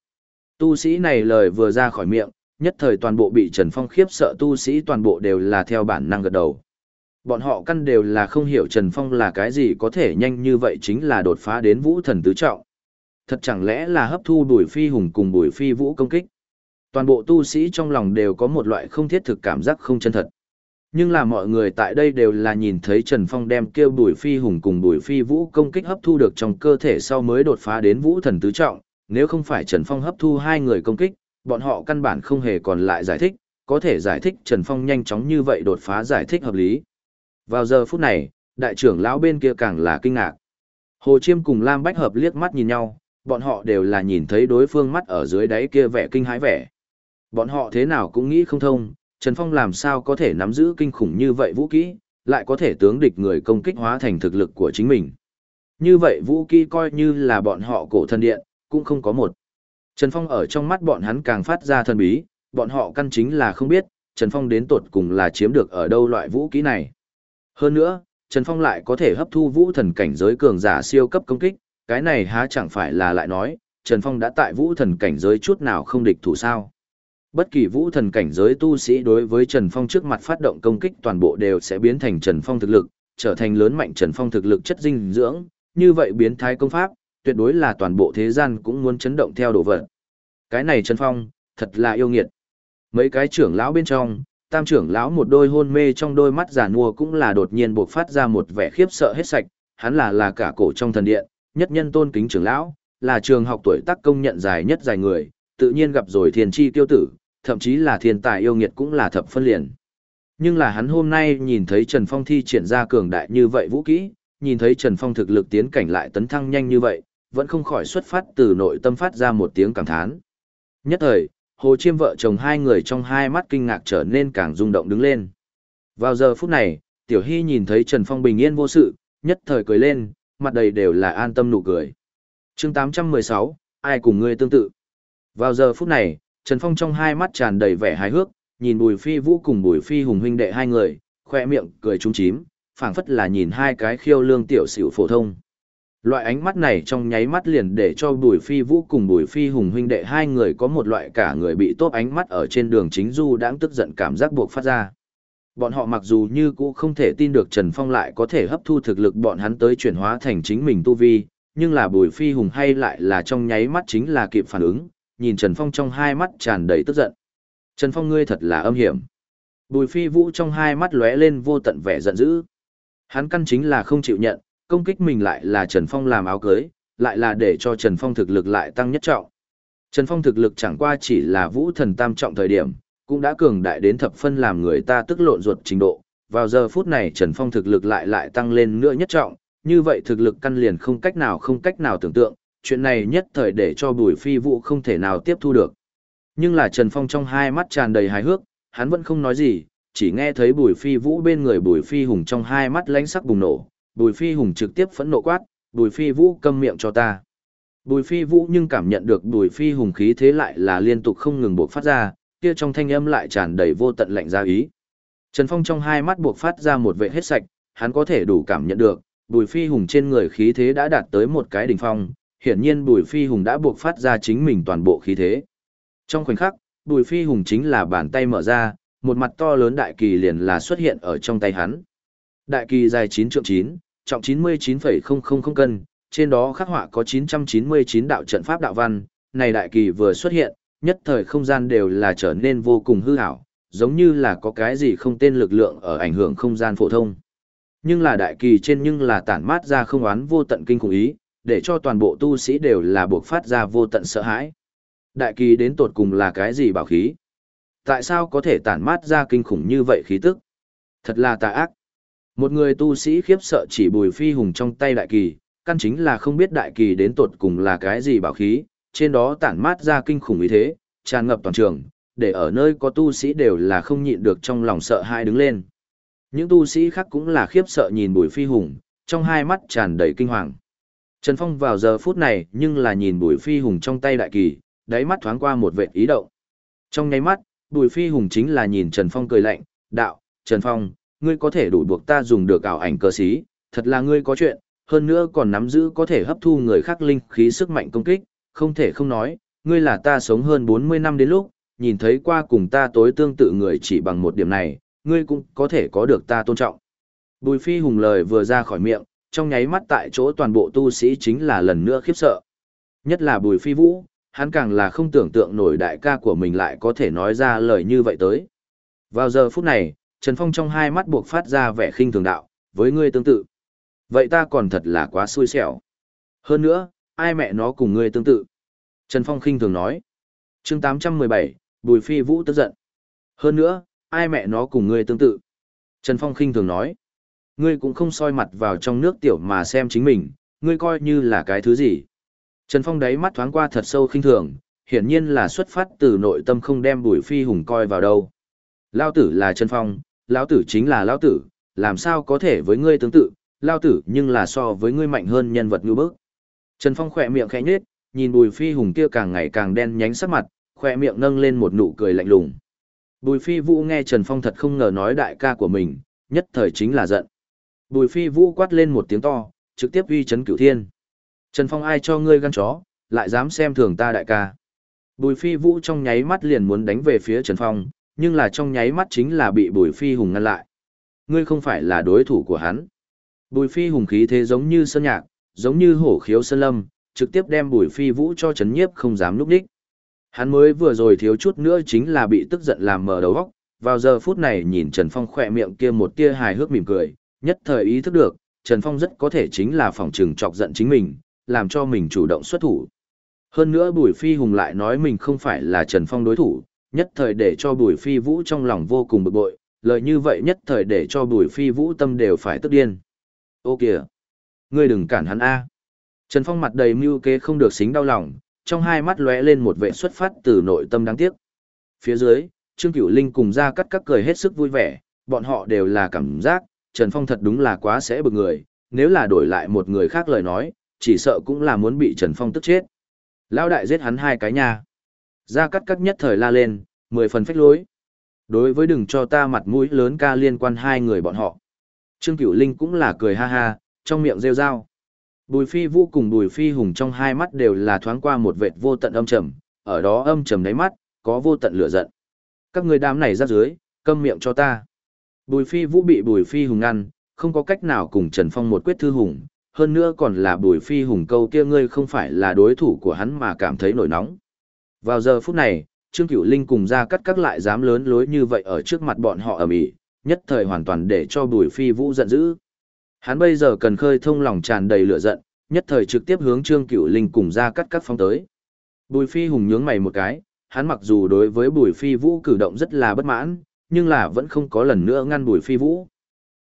Tu sĩ này lời vừa ra khỏi miệng, nhất thời toàn bộ bị Trần Phong khiếp sợ tu sĩ toàn bộ đều là theo bản năng gật đầu. Bọn họ căn đều là không hiểu Trần Phong là cái gì có thể nhanh như vậy chính là đột phá đến vũ thần tứ trọng. Thật chẳng lẽ là hấp thu bùi phi hùng cùng bùi phi vũ công kích. Toàn bộ tu sĩ trong lòng đều có một loại không thiết thực cảm giác không chân thật. Nhưng là mọi người tại đây đều là nhìn thấy Trần Phong đem kêu bùi phi hùng cùng bùi phi vũ công kích hấp thu được trong cơ thể sau mới đột phá đến vũ thần tứ trọng. Nếu không phải Trần Phong hấp thu hai người công kích, bọn họ căn bản không hề còn lại giải thích, có thể giải thích Trần Phong nhanh chóng như vậy đột phá giải thích hợp lý. Vào giờ phút này, đại trưởng lão bên kia càng là kinh ngạc. Hồ Chiêm cùng Lam Bách Hợp liếc mắt nhìn nhau, bọn họ đều là nhìn thấy đối phương mắt ở dưới đáy kia vẻ kinh hãi vẻ. Bọn họ thế nào cũng nghĩ không thông, Trần Phong làm sao có thể nắm giữ kinh khủng như vậy vũ kỹ, lại có thể tướng địch người công kích hóa thành thực lực của chính mình. Như vậy vũ kỹ coi như là bọn họ cổ thân điện, cũng không có một. Trần Phong ở trong mắt bọn hắn càng phát ra thần bí, bọn họ căn chính là không biết, Trần Phong đến tột cùng là chiếm được ở đâu loại vũ kỹ này. Hơn nữa, Trần Phong lại có thể hấp thu vũ thần cảnh giới cường giả siêu cấp công kích, cái này há chẳng phải là lại nói, Trần Phong đã tại vũ thần cảnh giới chút nào không địch thủ sao. Bất kỳ vũ thần cảnh giới tu sĩ đối với Trần Phong trước mặt phát động công kích toàn bộ đều sẽ biến thành Trần Phong thực lực, trở thành lớn mạnh Trần Phong thực lực chất dinh dưỡng, như vậy biến thái công pháp, tuyệt đối là toàn bộ thế gian cũng muốn chấn động theo đồ vật. Cái này Trần Phong, thật là yêu nghiệt. Mấy cái trưởng lão bên trong, tam trưởng lão một đôi hôn mê trong đôi mắt giả nua cũng là đột nhiên bộc phát ra một vẻ khiếp sợ hết sạch, hắn là là cả cổ trong thần điện, nhất nhân tôn kính trưởng lão, là trường học tuổi tác công nhận dài nhất dài người, tự nhiên gặp rồi thiên chi tiêu tử, thậm chí là thiên tài yêu nghiệt cũng là thập phân liền. Nhưng là hắn hôm nay nhìn thấy Trần Phong thi triển ra cường đại như vậy vũ kỹ, nhìn thấy Trần Phong thực lực tiến cảnh lại tấn thăng nhanh như vậy, vẫn không khỏi xuất phát từ nội tâm phát ra một tiếng cảm thán. Nhất thời, Hồ Chiêm vợ chồng hai người trong hai mắt kinh ngạc trở nên càng rung động đứng lên. Vào giờ phút này, Tiểu Hy nhìn thấy Trần Phong bình yên vô sự, nhất thời cười lên, mặt đầy đều là an tâm nụ cười. chương 816, ai cùng ngươi tương tự. Vào giờ phút này, Trần Phong trong hai mắt tràn đầy vẻ hài hước, nhìn Bùi Phi Vũ cùng Bùi Phi Hùng huynh đệ hai người, khoe miệng cười trúng chím, phảng phất là nhìn hai cái khiêu lương tiểu xỉu phổ thông. Loại ánh mắt này trong nháy mắt liền để cho Bùi Phi Vũ cùng Bùi Phi Hùng huynh đệ hai người có một loại cả người bị tốt ánh mắt ở trên đường chính du đãng tức giận cảm giác buộc phát ra. Bọn họ mặc dù như cũ không thể tin được Trần Phong lại có thể hấp thu thực lực bọn hắn tới chuyển hóa thành chính mình tu vi, nhưng là Bùi Phi Hùng hay lại là trong nháy mắt chính là kịp phản ứng, nhìn Trần Phong trong hai mắt tràn đầy tức giận. Trần Phong ngươi thật là âm hiểm. Bùi Phi Vũ trong hai mắt lóe lên vô tận vẻ giận dữ. Hắn căn chính là không chịu nhận, công kích mình lại là Trần Phong làm áo cưới, lại là để cho Trần Phong thực lực lại tăng nhất trọng. Trần Phong thực lực chẳng qua chỉ là vũ thần tam trọng thời điểm, cũng đã cường đại đến thập phân làm người ta tức lộn ruột trình độ. Vào giờ phút này Trần Phong thực lực lại lại tăng lên nữa nhất trọng, như vậy thực lực căn liền không cách nào không cách nào tưởng tượng, chuyện này nhất thời để cho Bùi Phi Vũ không thể nào tiếp thu được. Nhưng là Trần Phong trong hai mắt tràn đầy hài hước, hắn vẫn không nói gì, chỉ nghe thấy Bùi Phi Vũ bên người Bùi Phi Hùng trong hai mắt lánh sắc bùng nổ, Bùi Phi Hùng trực tiếp phẫn nộ quát, Bùi Phi Vũ câm miệng cho ta. Bùi Phi Vũ nhưng cảm nhận được Bùi Phi Hùng khí thế lại là liên tục không ngừng bộc phát ra, kia trong thanh âm lại tràn đầy vô tận lạnh ra ý. Trần Phong trong hai mắt buộc phát ra một vệ hết sạch, hắn có thể đủ cảm nhận được, Bùi Phi Hùng trên người khí thế đã đạt tới một cái đỉnh phong, hiển nhiên Bùi Phi Hùng đã buộc phát ra chính mình toàn bộ khí thế. Trong khoảnh khắc, Bùi Phi Hùng chính là bàn tay mở ra, một mặt to lớn đại kỳ liền là xuất hiện ở trong tay hắn. Đại kỳ dài 9 trượng 9, trọng 99,000 cân, trên đó khắc họa có 999 đạo trận pháp đạo văn, này đại kỳ vừa xuất hiện, nhất thời không gian đều là trở nên vô cùng hư ảo, giống như là có cái gì không tên lực lượng ở ảnh hưởng không gian phổ thông. Nhưng là đại kỳ trên nhưng là tản mát ra không oán vô tận kinh khủng ý, để cho toàn bộ tu sĩ đều là buộc phát ra vô tận sợ hãi. Đại kỳ đến tột cùng là cái gì bảo khí? Tại sao có thể tản mát ra kinh khủng như vậy khí tức? Thật là tà ác. Một người tu sĩ khiếp sợ chỉ bùi phi hùng trong tay đại kỳ, căn chính là không biết đại kỳ đến tột cùng là cái gì bảo khí, trên đó tản mát ra kinh khủng ý thế, tràn ngập toàn trường, để ở nơi có tu sĩ đều là không nhịn được trong lòng sợ hãi đứng lên. Những tu sĩ khác cũng là khiếp sợ nhìn bùi phi hùng, trong hai mắt tràn đầy kinh hoàng. Trần Phong vào giờ phút này nhưng là nhìn bùi phi hùng trong tay đại kỳ, đáy mắt thoáng qua một vệt ý động. Trong nháy mắt, bùi phi hùng chính là nhìn Trần Phong cười lạnh, đạo, Trần Phong, ngươi có thể đủ buộc ta dùng được ảo ảnh cơ sĩ, thật là ngươi có chuyện, hơn nữa còn nắm giữ có thể hấp thu người khác linh khí sức mạnh công kích, không thể không nói, ngươi là ta sống hơn 40 năm đến lúc, nhìn thấy qua cùng ta tối tương tự người chỉ bằng một điểm này, ngươi cũng có thể có được ta tôn trọng. Bùi phi hùng lời vừa ra khỏi miệng, trong nháy mắt tại chỗ toàn bộ tu sĩ chính là lần nữa khiếp sợ. Nhất là bùi phi vũ, hắn càng là không tưởng tượng nổi đại ca của mình lại có thể nói ra lời như vậy tới. Vào giờ phút này, Trần Phong trong hai mắt buộc phát ra vẻ khinh thường đạo, với ngươi tương tự. Vậy ta còn thật là quá xui xẻo. Hơn nữa, ai mẹ nó cùng ngươi tương tự. Trần Phong khinh thường nói. chương 817, Bùi Phi Vũ tức giận. Hơn nữa, ai mẹ nó cùng ngươi tương tự. Trần Phong khinh thường nói. Ngươi cũng không soi mặt vào trong nước tiểu mà xem chính mình, ngươi coi như là cái thứ gì. Trần Phong đáy mắt thoáng qua thật sâu khinh thường, hiển nhiên là xuất phát từ nội tâm không đem Bùi Phi Hùng coi vào đâu. Lao tử là Trần Phong, lão tử chính là lão tử, làm sao có thể với ngươi tương tự, lao tử nhưng là so với ngươi mạnh hơn nhân vật như bức. Trần Phong khỏe miệng khẽ nhếch, nhìn Bùi Phi Hùng kia càng ngày càng đen nhánh sắc mặt, khỏe miệng nâng lên một nụ cười lạnh lùng. Bùi Phi Vũ nghe Trần Phong thật không ngờ nói đại ca của mình, nhất thời chính là giận. Bùi Phi Vũ quát lên một tiếng to, trực tiếp uy chấn cửu thiên. Trần Phong ai cho ngươi gan chó, lại dám xem thường ta đại ca. Bùi Phi Vũ trong nháy mắt liền muốn đánh về phía Trần Phong, nhưng là trong nháy mắt chính là bị Bùi Phi Hùng ngăn lại. Ngươi không phải là đối thủ của hắn. Bùi Phi Hùng khí thế giống như sơn nhạc, giống như hổ khiếu sơn lâm, trực tiếp đem Bùi Phi Vũ cho chấn nhiếp không dám núp đích. Hắn mới vừa rồi thiếu chút nữa chính là bị tức giận làm mở đầu óc, vào giờ phút này nhìn Trần Phong khỏe miệng kia một tia hài hước mỉm cười, nhất thời ý thức được, Trần Phong rất có thể chính là phòng trừng chọc giận chính mình, làm cho mình chủ động xuất thủ. Hơn nữa Bùi Phi Hùng lại nói mình không phải là Trần Phong đối thủ, nhất thời để cho Bùi Phi Vũ trong lòng vô cùng bực bội, lời như vậy nhất thời để cho Bùi Phi Vũ tâm đều phải tức điên. Ô kìa! Ngươi đừng cản hắn A. Trần Phong mặt đầy mưu kế không được xính đau lòng, trong hai mắt lóe lên một vệ xuất phát từ nội tâm đáng tiếc. Phía dưới, Trương Cửu Linh cùng ra cắt các cười hết sức vui vẻ, bọn họ đều là cảm giác, Trần Phong thật đúng là quá sẽ bực người, nếu là đổi lại một người khác lời nói, chỉ sợ cũng là muốn bị Trần Phong tức chết. Lão đại giết hắn hai cái nha. Ra cắt cắt nhất thời la lên, mười phần phách lối. Đối với đừng cho ta mặt mũi lớn ca liên quan hai người bọn họ. Trương Cửu Linh cũng là cười ha ha, trong miệng rêu rao. Bùi Phi Vũ cùng Bùi Phi Hùng trong hai mắt đều là thoáng qua một vệt vô tận âm trầm, ở đó âm trầm đáy mắt, có vô tận lửa giận. Các người đám này ra dưới, câm miệng cho ta. Bùi Phi Vũ bị Bùi Phi Hùng ngăn, không có cách nào cùng Trần Phong một quyết thư hùng, hơn nữa còn là Bùi Phi Hùng câu kia ngươi không phải là đối thủ của hắn mà cảm thấy nổi nóng. Vào giờ phút này, Trương Cửu Linh cùng ra cắt các lại dám lớn lối như vậy ở trước mặt bọn họ ầm ĩ, nhất thời hoàn toàn để cho Bùi Phi Vũ giận dữ. Hắn bây giờ cần khơi thông lòng tràn đầy lửa giận, nhất thời trực tiếp hướng Trương Cửu Linh cùng ra cắt cắt phong tới. Bùi Phi hùng nhướng mày một cái, hắn mặc dù đối với Bùi Phi Vũ cử động rất là bất mãn, nhưng là vẫn không có lần nữa ngăn Bùi Phi Vũ.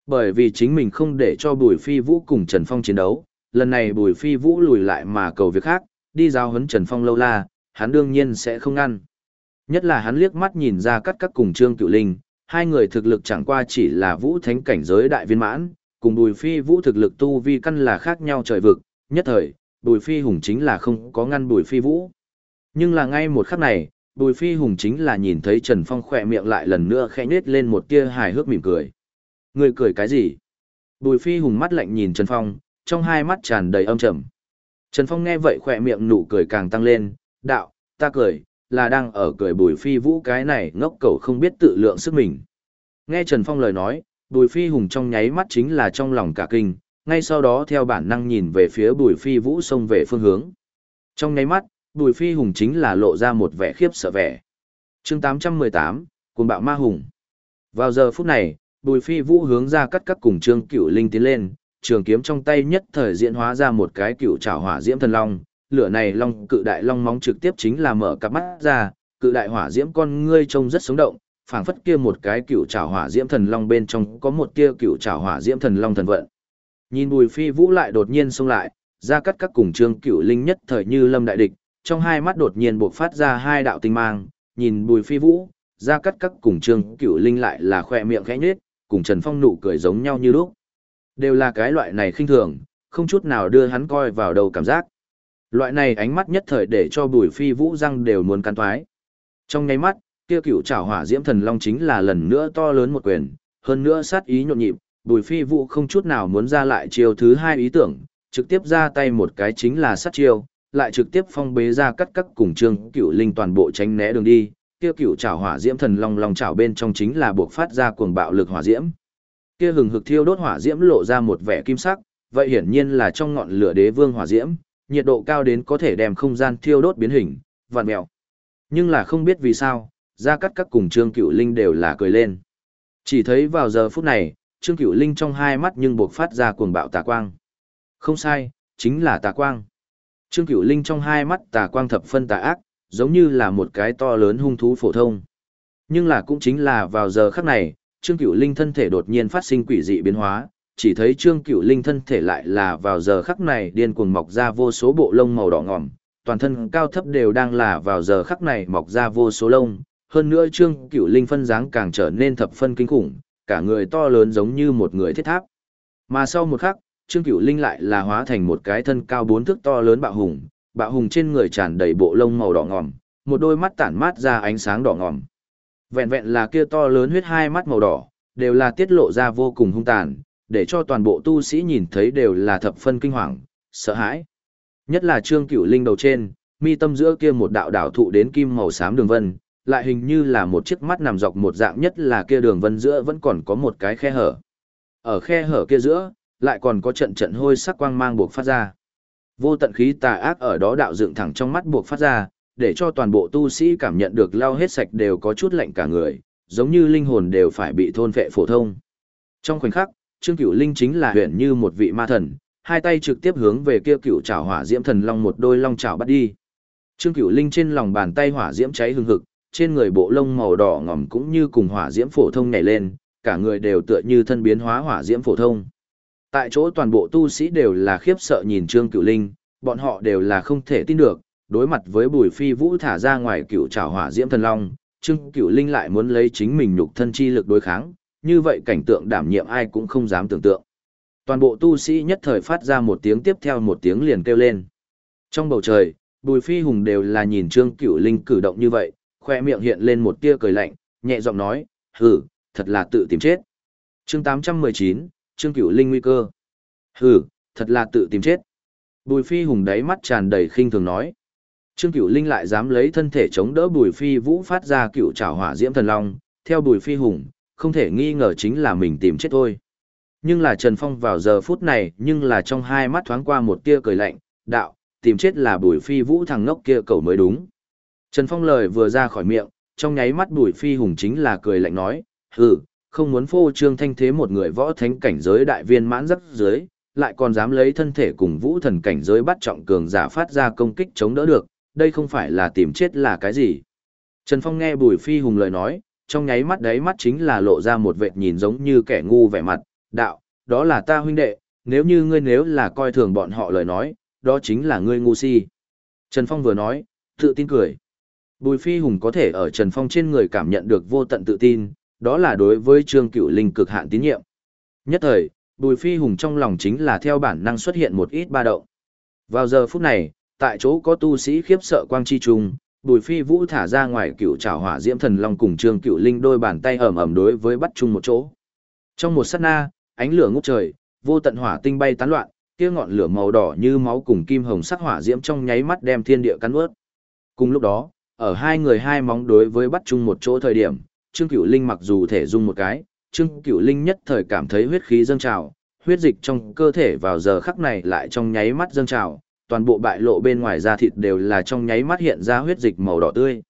Bởi vì chính mình không để cho Bùi Phi Vũ cùng Trần Phong chiến đấu, lần này Bùi Phi Vũ lùi lại mà cầu việc khác, đi giao huấn Trần Phong lâu la, hắn đương nhiên sẽ không ngăn. Nhất là hắn liếc mắt nhìn ra cắt các cùng Trương Cửu Linh, hai người thực lực chẳng qua chỉ là vũ thánh cảnh giới đại viên mãn, cùng Bùi Phi Vũ thực lực tu vi căn là khác nhau trời vực, nhất thời, Bùi Phi Hùng chính là không có ngăn Bùi Phi Vũ. Nhưng là ngay một khắc này, Bùi Phi Hùng chính là nhìn thấy Trần Phong khỏe miệng lại lần nữa khẽ nhếch lên một tia hài hước mỉm cười. Người cười cái gì? Bùi Phi Hùng mắt lạnh nhìn Trần Phong, trong hai mắt tràn đầy âm trầm. Trần Phong nghe vậy khỏe miệng nụ cười càng tăng lên, đạo, ta cười, là đang ở cười Bùi Phi Vũ cái này ngốc cẩu không biết tự lượng sức mình. Nghe Trần Phong lời nói, Bùi Phi Hùng trong nháy mắt chính là trong lòng cả kinh, ngay sau đó theo bản năng nhìn về phía Bùi Phi Vũ xông về phương hướng. Trong nháy mắt, Bùi Phi Hùng chính là lộ ra một vẻ khiếp sợ vẻ. chương 818, cùng bạo ma hùng. Vào giờ phút này, Bùi Phi Vũ hướng ra cắt cắt cùng Trương Cửu Linh tiến lên, trường kiếm trong tay nhất thời diễn hóa ra một cái cựu trảo hỏa diễm thần long, lửa này long cự đại long móng trực tiếp chính là mở cặp mắt ra, cự đại hỏa diễm con ngươi trông rất sống động, phảng phất kia một cái cựu trảo hỏa diễm thần long bên trong có một tia cựu trảo hỏa diễm thần long thần vận. Nhìn Bùi Phi Vũ lại đột nhiên xông lại, ra cắt các cùng Trương Cửu Linh nhất thời như lâm đại địch, trong hai mắt đột nhiên bộc phát ra hai đạo tinh mang, nhìn Bùi Phi Vũ, ra cắt các cùng Trương Cửu Linh lại là khoe miệng khẽ nhếch, cùng Trần Phong nụ cười giống nhau như lúc. Đều là cái loại này khinh thường, không chút nào đưa hắn coi vào đầu cảm giác. Loại này ánh mắt nhất thời để cho Bùi Phi Vũ răng đều muốn cắn toái. Trong nháy mắt, kia cựu trảo hỏa diễm thần long chính là lần nữa to lớn một quyền, hơn nữa sát ý nhộn nhịp, Bùi Phi Vũ không chút nào muốn ra lại chiêu thứ hai ý tưởng, trực tiếp ra tay một cái chính là sát chiêu, lại trực tiếp phong bế ra cắt cắt cùng trương cựu linh toàn bộ tránh né đường đi, kia cựu trảo hỏa diễm thần long long trảo bên trong chính là buộc phát ra cuồng bạo lực hỏa diễm. Kia hừng hực thiêu đốt hỏa diễm lộ ra một vẻ kim sắc, vậy hiển nhiên là trong ngọn lửa đế vương hỏa diễm, nhiệt độ cao đến có thể đem không gian thiêu đốt biến hình, vặn mèo. Nhưng là không biết vì sao, Gia Cát Các cùng Trương Cửu Linh đều là cười lên. Chỉ thấy vào giờ phút này, Trương Cửu Linh trong hai mắt nhưng buộc phát ra cuồng bạo tà quang. Không sai, chính là tà quang. Trương Cửu Linh trong hai mắt tà quang thập phân tà ác, giống như là một cái to lớn hung thú phổ thông. Nhưng là cũng chính là vào giờ khắc này, Trương Cửu Linh thân thể đột nhiên phát sinh quỷ dị biến hóa, chỉ thấy Trương Cửu Linh thân thể lại là vào giờ khắc này điên cuồng mọc ra vô số bộ lông màu đỏ ngòm, toàn thân cao thấp đều đang là vào giờ khắc này mọc ra vô số lông, hơn nữa Trương Cửu Linh phân dáng càng trở nên thập phân kinh khủng, cả người to lớn giống như một người thiết tháp. Mà sau một khắc, Trương Cửu Linh lại là hóa thành một cái thân cao bốn thước to lớn bạo hùng, bạo hùng trên người tràn đầy bộ lông màu đỏ ngòm, một đôi mắt tản mát ra ánh sáng đỏ ngòm. Vẹn vẹn là kia to lớn huyết hai mắt màu đỏ, đều là tiết lộ ra vô cùng hung tàn, để cho toàn bộ tu sĩ nhìn thấy đều là thập phân kinh hoàng, sợ hãi. Nhất là Trương Cửu Linh đầu trên, mi tâm giữa kia một đạo đảo thụ đến kim màu xám đường vân, lại hình như là một chiếc mắt nằm dọc một dạng nhất là kia đường vân giữa vẫn còn có một cái khe hở. Ở khe hở kia giữa, lại còn có trận trận hôi sắc quang mang buộc phát ra. Vô tận khí tà ác ở đó đạo dựng thẳng trong mắt buộc phát ra, để cho toàn bộ tu sĩ cảm nhận được lao hết sạch đều có chút lạnh cả người, giống như linh hồn đều phải bị thôn phệ phổ thông. Trong khoảnh khắc, Trương Cửu Linh chính là huyền như một vị ma thần, hai tay trực tiếp hướng về kia cựu trảo hỏa diễm thần long một đôi long trảo bắt đi. Trương Cửu Linh trên lòng bàn tay hỏa diễm cháy hừng hực, trên người bộ lông màu đỏ ngòm cũng như cùng hỏa diễm phổ thông nhảy lên, cả người đều tựa như thân biến hóa hỏa diễm phổ thông. Tại chỗ toàn bộ tu sĩ đều là khiếp sợ nhìn Trương Cửu Linh, bọn họ đều là không thể tin được, đối mặt với Bùi Phi Vũ thả ra ngoài cựu trảo hỏa diễm thần long, Trương Cửu Linh lại muốn lấy chính mình nhục thân chi lực đối kháng, như vậy cảnh tượng đảm nhiệm ai cũng không dám tưởng tượng. Toàn bộ tu sĩ nhất thời phát ra một tiếng tiếp theo một tiếng liền kêu lên. Trong bầu trời, Bùi Phi Hùng đều là nhìn Trương Cửu Linh cử động như vậy, khoe miệng hiện lên một tia cười lạnh, nhẹ giọng nói, hừ, thật là tự tìm chết. Chương 819, chương Cửu Linh nguy cơ. Hừ, thật là tự tìm chết. Bùi Phi Hùng đáy mắt tràn đầy khinh thường nói. Trương Cửu Linh lại dám lấy thân thể chống đỡ Bùi Phi Vũ phát ra cựu trảo hỏa diễm thần long, theo Bùi Phi Hùng, không thể nghi ngờ chính là mình tìm chết thôi. Nhưng là Trần Phong vào giờ phút này, nhưng là trong hai mắt thoáng qua một tia cười lạnh, đạo, tìm chết là Bùi Phi Vũ thằng ngốc kia cầu mới đúng. Trần Phong lời vừa ra khỏi miệng, trong nháy mắt Bùi Phi Hùng chính là cười lạnh nói, hừ, không muốn phô trương thanh thế một người võ thánh cảnh giới đại viên mãn rất dưới, lại còn dám lấy thân thể cùng vũ thần cảnh giới bắt trọng cường giả phát ra công kích chống đỡ được, đây không phải là tìm chết là cái gì. Trần Phong nghe Bùi Phi Hùng lời nói, trong nháy mắt đấy mắt chính là lộ ra một vệt nhìn giống như kẻ ngu vẻ mặt, đạo, đó là ta huynh đệ, nếu như ngươi nếu là coi thường bọn họ lời nói, đó chính là ngươi ngu si. Trần Phong vừa nói, tự tin cười. Bùi Phi Hùng có thể ở Trần Phong trên người cảm nhận được vô tận tự tin, đó là đối với Trương Cửu Linh cực hạn tín nhiệm. Nhất thời, Bùi Phi Hùng trong lòng chính là theo bản năng xuất hiện một ít ba động. Vào giờ phút này, tại chỗ có tu sĩ khiếp sợ quang chi trùng, Bùi Phi Vũ thả ra ngoài cựu trảo hỏa diễm thần long cùng Trương Cựu Linh đôi bàn tay ẩm ẩm đối với bắt chung một chỗ. Trong một sát na, ánh lửa ngút trời, vô tận hỏa tinh bay tán loạn, kia ngọn lửa màu đỏ như máu cùng kim hồng sắc hỏa diễm trong nháy mắt đem thiên địa cắn nuốt. Cùng lúc đó, ở hai người hai móng đối với bắt chung một chỗ thời điểm, Trương Cửu Linh mặc dù thể dung một cái, Trương Cửu Linh nhất thời cảm thấy huyết khí dâng trào, huyết dịch trong cơ thể vào giờ khắc này lại trong nháy mắt dâng trào, toàn bộ bại lộ bên ngoài da thịt đều là trong nháy mắt hiện ra huyết dịch màu đỏ tươi.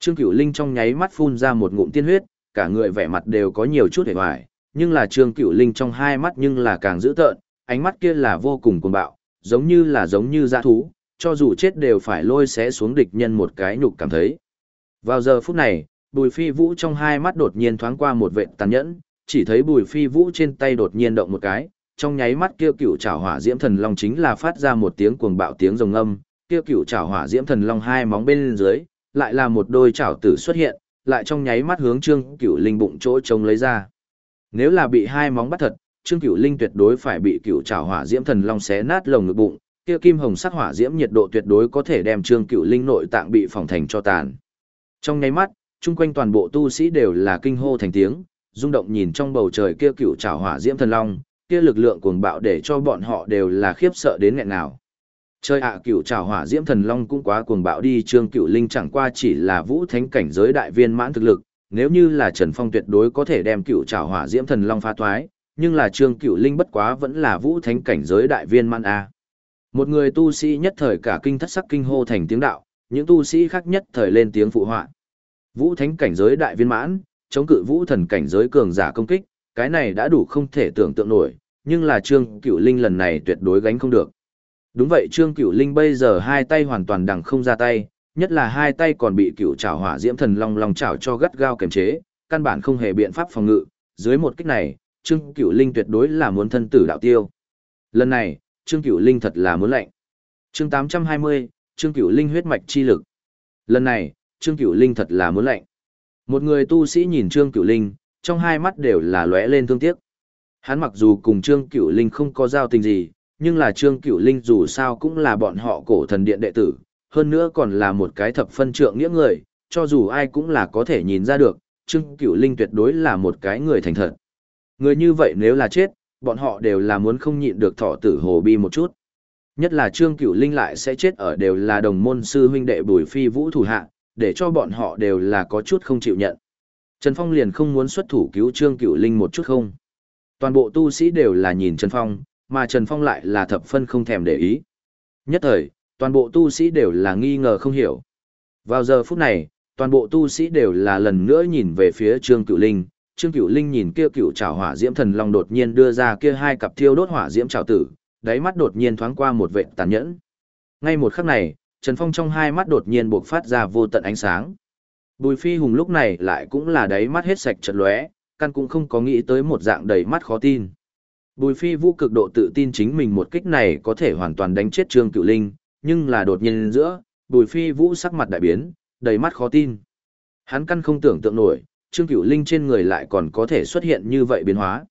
Trương Cửu Linh trong nháy mắt phun ra một ngụm tiên huyết, cả người vẻ mặt đều có nhiều chút hề hoài, nhưng là Trương Cửu Linh trong hai mắt nhưng là càng dữ tợn, ánh mắt kia là vô cùng cuồng bạo, giống như là giống như dã thú, cho dù chết đều phải lôi xé xuống địch nhân một cái nhục cảm thấy. Vào giờ phút này, Bùi Phi Vũ trong hai mắt đột nhiên thoáng qua một vệt tàn nhẫn, chỉ thấy Bùi Phi Vũ trên tay đột nhiên động một cái, trong nháy mắt kia cựu trảo hỏa diễm thần long chính là phát ra một tiếng cuồng bạo tiếng rồng âm, kia cựu trảo hỏa diễm thần long hai móng bên dưới, lại là một đôi trảo tử xuất hiện, lại trong nháy mắt hướng Trương Cửu Linh bụng chỗ trông lấy ra. Nếu là bị hai móng bắt thật, Trương Cửu Linh tuyệt đối phải bị cựu trảo hỏa diễm thần long xé nát lồng ngực bụng, kia kim hồng sắc hỏa diễm nhiệt độ tuyệt đối có thể đem Trương cựu Linh nội tạng bị phỏng thành cho tàn. Trong nháy mắt, chung quanh toàn bộ tu sĩ đều là kinh hô thành tiếng, rung động nhìn trong bầu trời kia cựu trảo hỏa diễm thần long, kia lực lượng cuồng bạo để cho bọn họ đều là khiếp sợ đến nghẹn nào. Chơi ạ cựu trảo hỏa diễm thần long cũng quá cuồng bạo đi trương cựu linh chẳng qua chỉ là vũ thánh cảnh giới đại viên mãn thực lực, nếu như là Trần Phong tuyệt đối có thể đem cựu trảo hỏa diễm thần long phá thoái, nhưng là trương cựu linh bất quá vẫn là vũ thánh cảnh giới đại viên mãn A. Một người tu sĩ nhất thời cả kinh thất sắc kinh hô thành tiếng đạo, những tu sĩ khác nhất thời lên tiếng phụ họa. Vũ thánh cảnh giới đại viên mãn, chống cự vũ thần cảnh giới cường giả công kích, cái này đã đủ không thể tưởng tượng nổi, nhưng là Trương Cửu Linh lần này tuyệt đối gánh không được. Đúng vậy Trương Cửu Linh bây giờ hai tay hoàn toàn đằng không ra tay, nhất là hai tay còn bị cửu trảo hỏa diễm thần long long trảo cho gắt gao kiềm chế, căn bản không hề biện pháp phòng ngự, dưới một kích này, Trương Cửu Linh tuyệt đối là muốn thân tử đạo tiêu. Lần này, Trương Cửu Linh thật là muốn lạnh. Chương 820, Trương Cửu Linh huyết mạch chi lực. Lần này, Trương Cửu Linh thật là muốn lạnh. Một người tu sĩ nhìn Trương Cửu Linh, trong hai mắt đều là lóe lên thương tiếc. Hắn mặc dù cùng Trương Cửu Linh không có giao tình gì, nhưng là Trương Cửu Linh dù sao cũng là bọn họ cổ thần điện đệ tử, hơn nữa còn là một cái thập phân trượng nghĩa người, cho dù ai cũng là có thể nhìn ra được, Trương Cửu Linh tuyệt đối là một cái người thành thật. Người như vậy nếu là chết, bọn họ đều là muốn không nhịn được thọ tử hồ bi một chút. Nhất là Trương Cửu Linh lại sẽ chết ở đều là đồng môn sư huynh đệ Bùi Phi Vũ thủ hạ, để cho bọn họ đều là có chút không chịu nhận. Trần Phong liền không muốn xuất thủ cứu Trương Cửu Linh một chút không. Toàn bộ tu sĩ đều là nhìn Trần Phong, mà Trần Phong lại là thập phân không thèm để ý. Nhất thời, toàn bộ tu sĩ đều là nghi ngờ không hiểu. Vào giờ phút này, toàn bộ tu sĩ đều là lần nữa nhìn về phía Trương Cửu Linh. Trương Cửu Linh nhìn kia cửu trảo hỏa diễm thần long đột nhiên đưa ra kia hai cặp thiêu đốt hỏa diễm trảo tử, đáy mắt đột nhiên thoáng qua một vẻ tàn nhẫn. Ngay một khắc này, Trần Phong trong hai mắt đột nhiên bộc phát ra vô tận ánh sáng. Bùi Phi Hùng lúc này lại cũng là đáy mắt hết sạch chật lóe, căn cũng không có nghĩ tới một dạng đầy mắt khó tin. Bùi Phi Vũ cực độ tự tin chính mình một kích này có thể hoàn toàn đánh chết Trương Cửu Linh, nhưng là đột nhiên giữa, Bùi Phi Vũ sắc mặt đại biến, đầy mắt khó tin. Hắn căn không tưởng tượng nổi, Trương Cựu Linh trên người lại còn có thể xuất hiện như vậy biến hóa.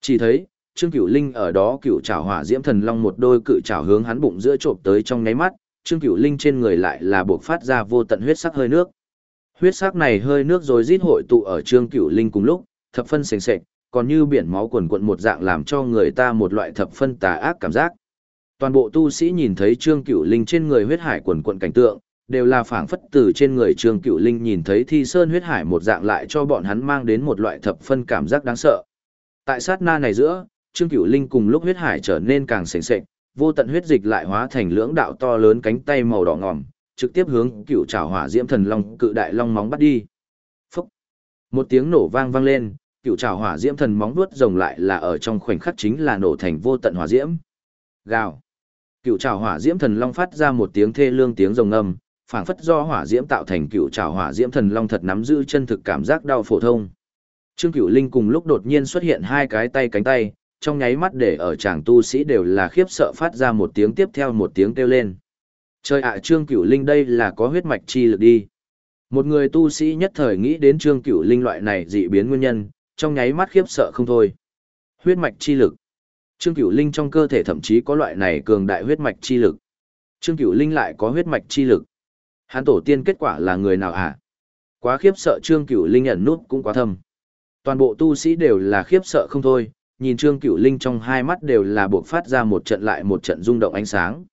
Chỉ thấy, Trương Cựu Linh ở đó cựu trảo hỏa diễm thần long một đôi cự trảo hướng hắn bụng giữa trộm tới trong nháy mắt, Trương Cựu Linh trên người lại là bộc phát ra vô tận huyết sắc hơi nước. Huyết sắc này hơi nước rồi rít hội tụ ở Trương Cựu Linh cùng lúc, thập phân sền sệt, còn như biển máu quần quận một dạng làm cho người ta một loại thập phân tà ác cảm giác. Toàn bộ tu sĩ nhìn thấy Trương Cửu Linh trên người huyết hải quần quận cảnh tượng, đều là phảng phất từ trên người Trương Cửu Linh nhìn thấy thi sơn huyết hải một dạng lại cho bọn hắn mang đến một loại thập phân cảm giác đáng sợ. Tại sát na này giữa, Trương Cửu Linh cùng lúc huyết hải trở nên càng sền sệt, vô tận huyết dịch lại hóa thành lưỡng đạo to lớn cánh tay màu đỏ ngòm, trực tiếp hướng Cửu Trảo Hỏa Diễm Thần Long cự đại long móng bắt đi. Phốc. Một tiếng nổ vang vang lên, cựu trào hỏa diễm thần móng vuốt rồng lại là ở trong khoảnh khắc chính là nổ thành vô tận hỏa diễm. Gào. Cựu trào hỏa diễm thần long phát ra một tiếng thê lương tiếng rồng ngâm, phảng phất do hỏa diễm tạo thành cựu trào hỏa diễm thần long thật nắm giữ chân thực cảm giác đau phổ thông. Trương Cửu Linh cùng lúc đột nhiên xuất hiện hai cái tay cánh tay, trong nháy mắt để ở chàng tu sĩ đều là khiếp sợ phát ra một tiếng tiếp theo một tiếng kêu lên. Trời ạ Trương Cửu Linh đây là có huyết mạch chi lực đi. Một người tu sĩ nhất thời nghĩ đến Trương Cửu Linh loại này dị biến nguyên nhân, trong nháy mắt khiếp sợ không thôi. Huyết mạch chi lực. Trương Cửu Linh trong cơ thể thậm chí có loại này cường đại huyết mạch chi lực. Trương Cửu Linh lại có huyết mạch chi lực. Hắn tổ tiên kết quả là người nào hả? Quá khiếp sợ Trương Cửu Linh ẩn nút cũng quá thâm. Toàn bộ tu sĩ đều là khiếp sợ không thôi, nhìn Trương Cửu Linh trong hai mắt đều là buộc phát ra một trận lại một trận rung động ánh sáng.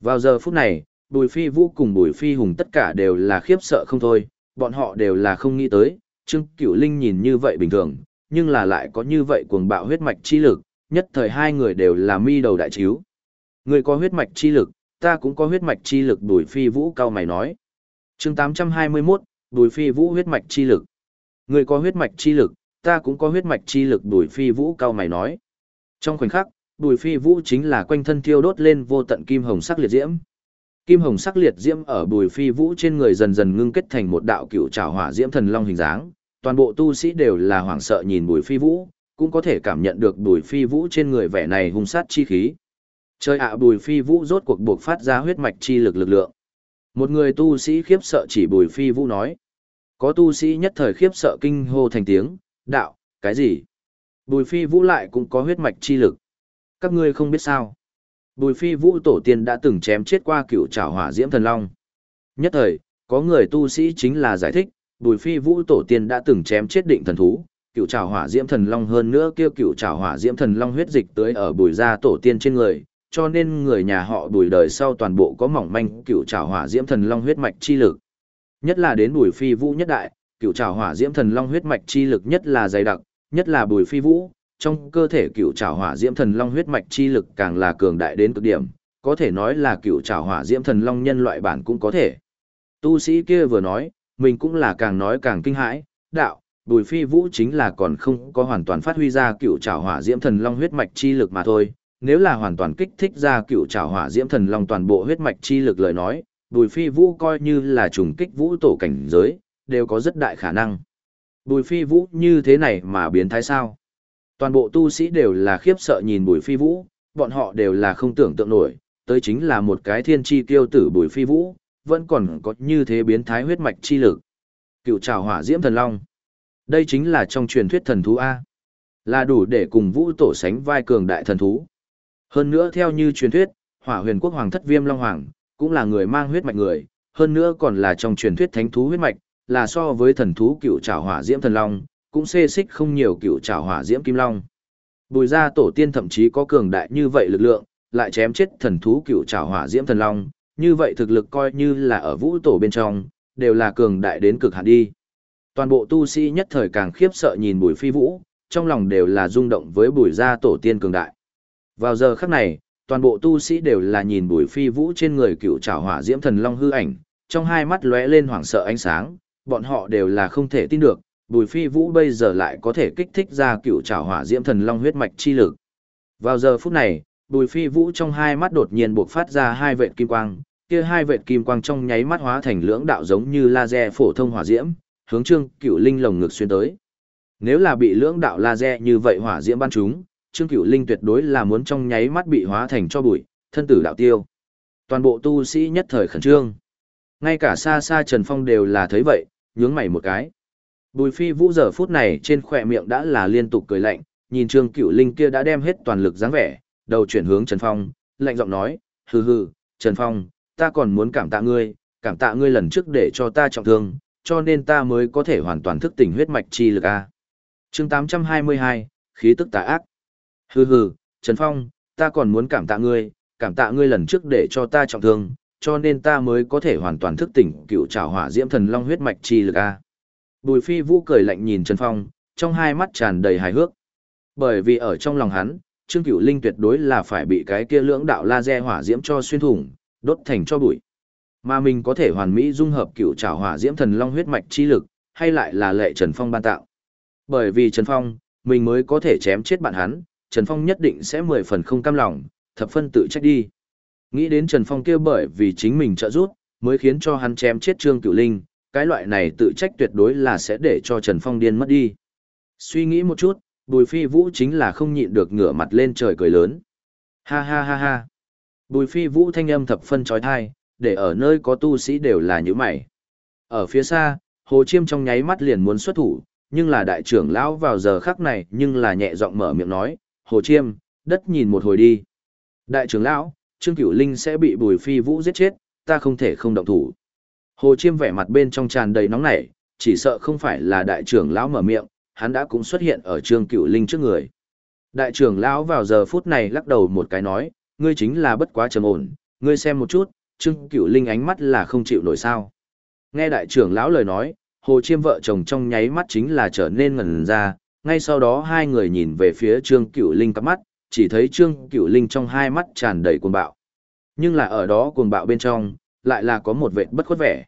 Vào giờ phút này, Bùi Phi Vũ cùng Bùi Phi Hùng tất cả đều là khiếp sợ không thôi, bọn họ đều là không nghĩ tới, Trương Cửu Linh nhìn như vậy bình thường, nhưng là lại có như vậy cuồng bạo huyết mạch chi lực, nhất thời hai người đều là mi đầu đại chiếu. Người có huyết mạch chi lực, ta cũng có huyết mạch chi lực Bùi Phi Vũ cao mày nói. chương 821, Bùi Phi Vũ huyết mạch chi lực. Người có huyết mạch chi lực, ta cũng có huyết mạch chi lực Bùi Phi Vũ cao mày nói. Trong khoảnh khắc, Bùi Phi Vũ chính là quanh thân thiêu đốt lên vô tận kim hồng sắc liệt diễm. Kim hồng sắc liệt diễm ở Bùi Phi Vũ trên người dần dần ngưng kết thành một đạo cựu trảo hỏa diễm thần long hình dáng, toàn bộ tu sĩ đều là hoảng sợ nhìn Bùi Phi Vũ, cũng có thể cảm nhận được Bùi Phi Vũ trên người vẻ này hung sát chi khí. Trời ạ Bùi Phi Vũ rốt cuộc buộc phát ra huyết mạch chi lực lực lượng. Một người tu sĩ khiếp sợ chỉ Bùi Phi Vũ nói. Có tu sĩ nhất thời khiếp sợ kinh hô thành tiếng, đạo, cái gì? Bùi Phi Vũ lại cũng có huyết mạch chi lực. Các ngươi không biết sao. Bùi Phi Vũ tổ tiên đã từng chém chết qua cựu trảo hỏa diễm thần long. Nhất thời, có người tu sĩ chính là giải thích, Bùi Phi Vũ tổ tiên đã từng chém chết định thần thú, cựu trảo hỏa diễm thần long hơn nữa kêu cựu trảo hỏa diễm thần long huyết dịch tới ở bùi gia tổ tiên trên người, cho nên người nhà họ Bùi đời sau toàn bộ có mỏng manh cựu trào hỏa diễm thần long huyết mạch chi lực. Nhất là đến Bùi Phi Vũ nhất đại, cựu trào hỏa diễm thần long huyết mạch chi lực nhất là dày đặc, nhất là Bùi Phi Vũ, trong cơ thể cựu trào hỏa diễm thần long huyết mạch chi lực càng là cường đại đến cực điểm, có thể nói là cựu trào hỏa diễm thần long nhân loại bản cũng có thể. Tu sĩ kia vừa nói, mình cũng là càng nói càng kinh hãi, đạo, Bùi Phi Vũ chính là còn không có hoàn toàn phát huy ra cựu trào hỏa diễm thần long huyết mạch chi lực mà thôi. Nếu là hoàn toàn kích thích ra cựu trảo hỏa diễm thần long toàn bộ huyết mạch chi lực lời nói, Bùi Phi Vũ coi như là trùng kích vũ tổ cảnh giới, đều có rất đại khả năng. Bùi Phi Vũ như thế này mà biến thái sao? Toàn bộ tu sĩ đều là khiếp sợ nhìn Bùi Phi Vũ, bọn họ đều là không tưởng tượng nổi, tới chính là một cái thiên chi tiêu tử Bùi Phi Vũ, vẫn còn có như thế biến thái huyết mạch chi lực. Cựu trảo hỏa diễm thần long. Đây chính là trong truyền thuyết thần thú A. Là đủ để cùng vũ tổ sánh vai cường đại thần thú. Hơn nữa theo như truyền thuyết, hỏa huyền quốc hoàng thất viêm long hoàng, cũng là người mang huyết mạch người, hơn nữa còn là trong truyền thuyết thánh thú huyết mạch, là so với thần thú cựu trảo hỏa diễm thần long, cũng xê xích không nhiều cựu trảo hỏa diễm kim long. Bùi gia tổ tiên thậm chí có cường đại như vậy lực lượng, lại chém chết thần thú cựu trảo hỏa diễm thần long, như vậy thực lực coi như là ở vũ tổ bên trong, đều là cường đại đến cực hạn đi. Toàn bộ tu sĩ nhất thời càng khiếp sợ nhìn bùi phi vũ, trong lòng đều là rung động với bùi gia tổ tiên cường đại. Vào giờ khắc này, toàn bộ tu sĩ đều là nhìn bùi phi vũ trên người cựu trảo hỏa diễm thần long hư ảnh, trong hai mắt lóe lên hoảng sợ ánh sáng, bọn họ đều là không thể tin được, bùi phi vũ bây giờ lại có thể kích thích ra cựu trảo hỏa diễm thần long huyết mạch chi lực. Vào giờ phút này, bùi phi vũ trong hai mắt đột nhiên buộc phát ra hai vệt kim quang, kia hai vệt kim quang trong nháy mắt hóa thành lưỡng đạo giống như laser phổ thông hỏa diễm, hướng Trương cựu Linh lồng ngực xuyên tới. Nếu là bị lưỡng đạo laser như vậy hỏa diễm ban chúng, Trương Cửu Linh tuyệt đối là muốn trong nháy mắt bị hóa thành cho bụi, thân tử đạo tiêu. Toàn bộ tu sĩ nhất thời khẩn trương. Ngay cả xa xa Trần Phong đều là thấy vậy, nhướng mày một cái. Bùi Phi Vũ giờ phút này trên khỏe miệng đã là liên tục cười lạnh, nhìn Trương Cửu Linh kia đã đem hết toàn lực dáng vẻ, đầu chuyển hướng Trần Phong, lạnh giọng nói, hừ hừ, Trần Phong, ta còn muốn cảm tạ ngươi, cảm tạ ngươi lần trước để cho ta trọng thương, cho nên ta mới có thể hoàn toàn thức tỉnh huyết mạch chi lực a. Chương 822, khí tức tà ác. Hừ hừ, Trần Phong, ta còn muốn cảm tạ ngươi, cảm tạ ngươi lần trước để cho ta trọng thương, cho nên ta mới có thể hoàn toàn thức tỉnh cựu trảo hỏa diễm thần long huyết mạch chi lực a. Bùi Phi Vũ cười lạnh nhìn Trần Phong, trong hai mắt tràn đầy hài hước. Bởi vì ở trong lòng hắn, Trương Cửu Linh tuyệt đối là phải bị cái kia lưỡng đạo laser hỏa diễm cho xuyên thủng, đốt thành cho bụi. Mà mình có thể hoàn mỹ dung hợp cựu trảo hỏa diễm thần long huyết mạch chi lực, hay lại là lệ Trần Phong ban tạo. Bởi vì Trần Phong, mình mới có thể chém chết bạn hắn, Trần Phong nhất định sẽ mười phần không cam lòng, thập phân tự trách đi. Nghĩ đến Trần Phong kia bởi vì chính mình trợ giúp, mới khiến cho hắn chém chết Trương Cửu Linh, cái loại này tự trách tuyệt đối là sẽ để cho Trần Phong điên mất đi. Suy nghĩ một chút, Bùi Phi Vũ chính là không nhịn được ngửa mặt lên trời cười lớn. Ha ha ha ha. Bùi Phi Vũ thanh âm thập phân trói thai, để ở nơi có tu sĩ đều là như mày. Ở phía xa, Hồ Chiêm trong nháy mắt liền muốn xuất thủ, nhưng là đại trưởng lão vào giờ khắc này nhưng là nhẹ giọng mở miệng nói, Hồ Chiêm, đất nhìn một hồi đi. Đại trưởng lão, Trương Cửu Linh sẽ bị Bùi Phi Vũ giết chết, ta không thể không động thủ. Hồ Chiêm vẻ mặt bên trong tràn đầy nóng nảy, chỉ sợ không phải là đại trưởng lão mở miệng, hắn đã cũng xuất hiện ở Trương Cửu Linh trước người. Đại trưởng lão vào giờ phút này lắc đầu một cái nói, ngươi chính là bất quá trầm ổn, ngươi xem một chút, Trương Cửu Linh ánh mắt là không chịu nổi sao. Nghe đại trưởng lão lời nói, Hồ Chiêm vợ chồng trong nháy mắt chính là trở nên ngẩn ra, ngay sau đó hai người nhìn về phía Trương Cửu Linh cắp mắt, chỉ thấy Trương Cửu Linh trong hai mắt tràn đầy cuồng bạo. Nhưng là ở đó cuồng bạo bên trong, lại là có một vệ bất khuất vẻ.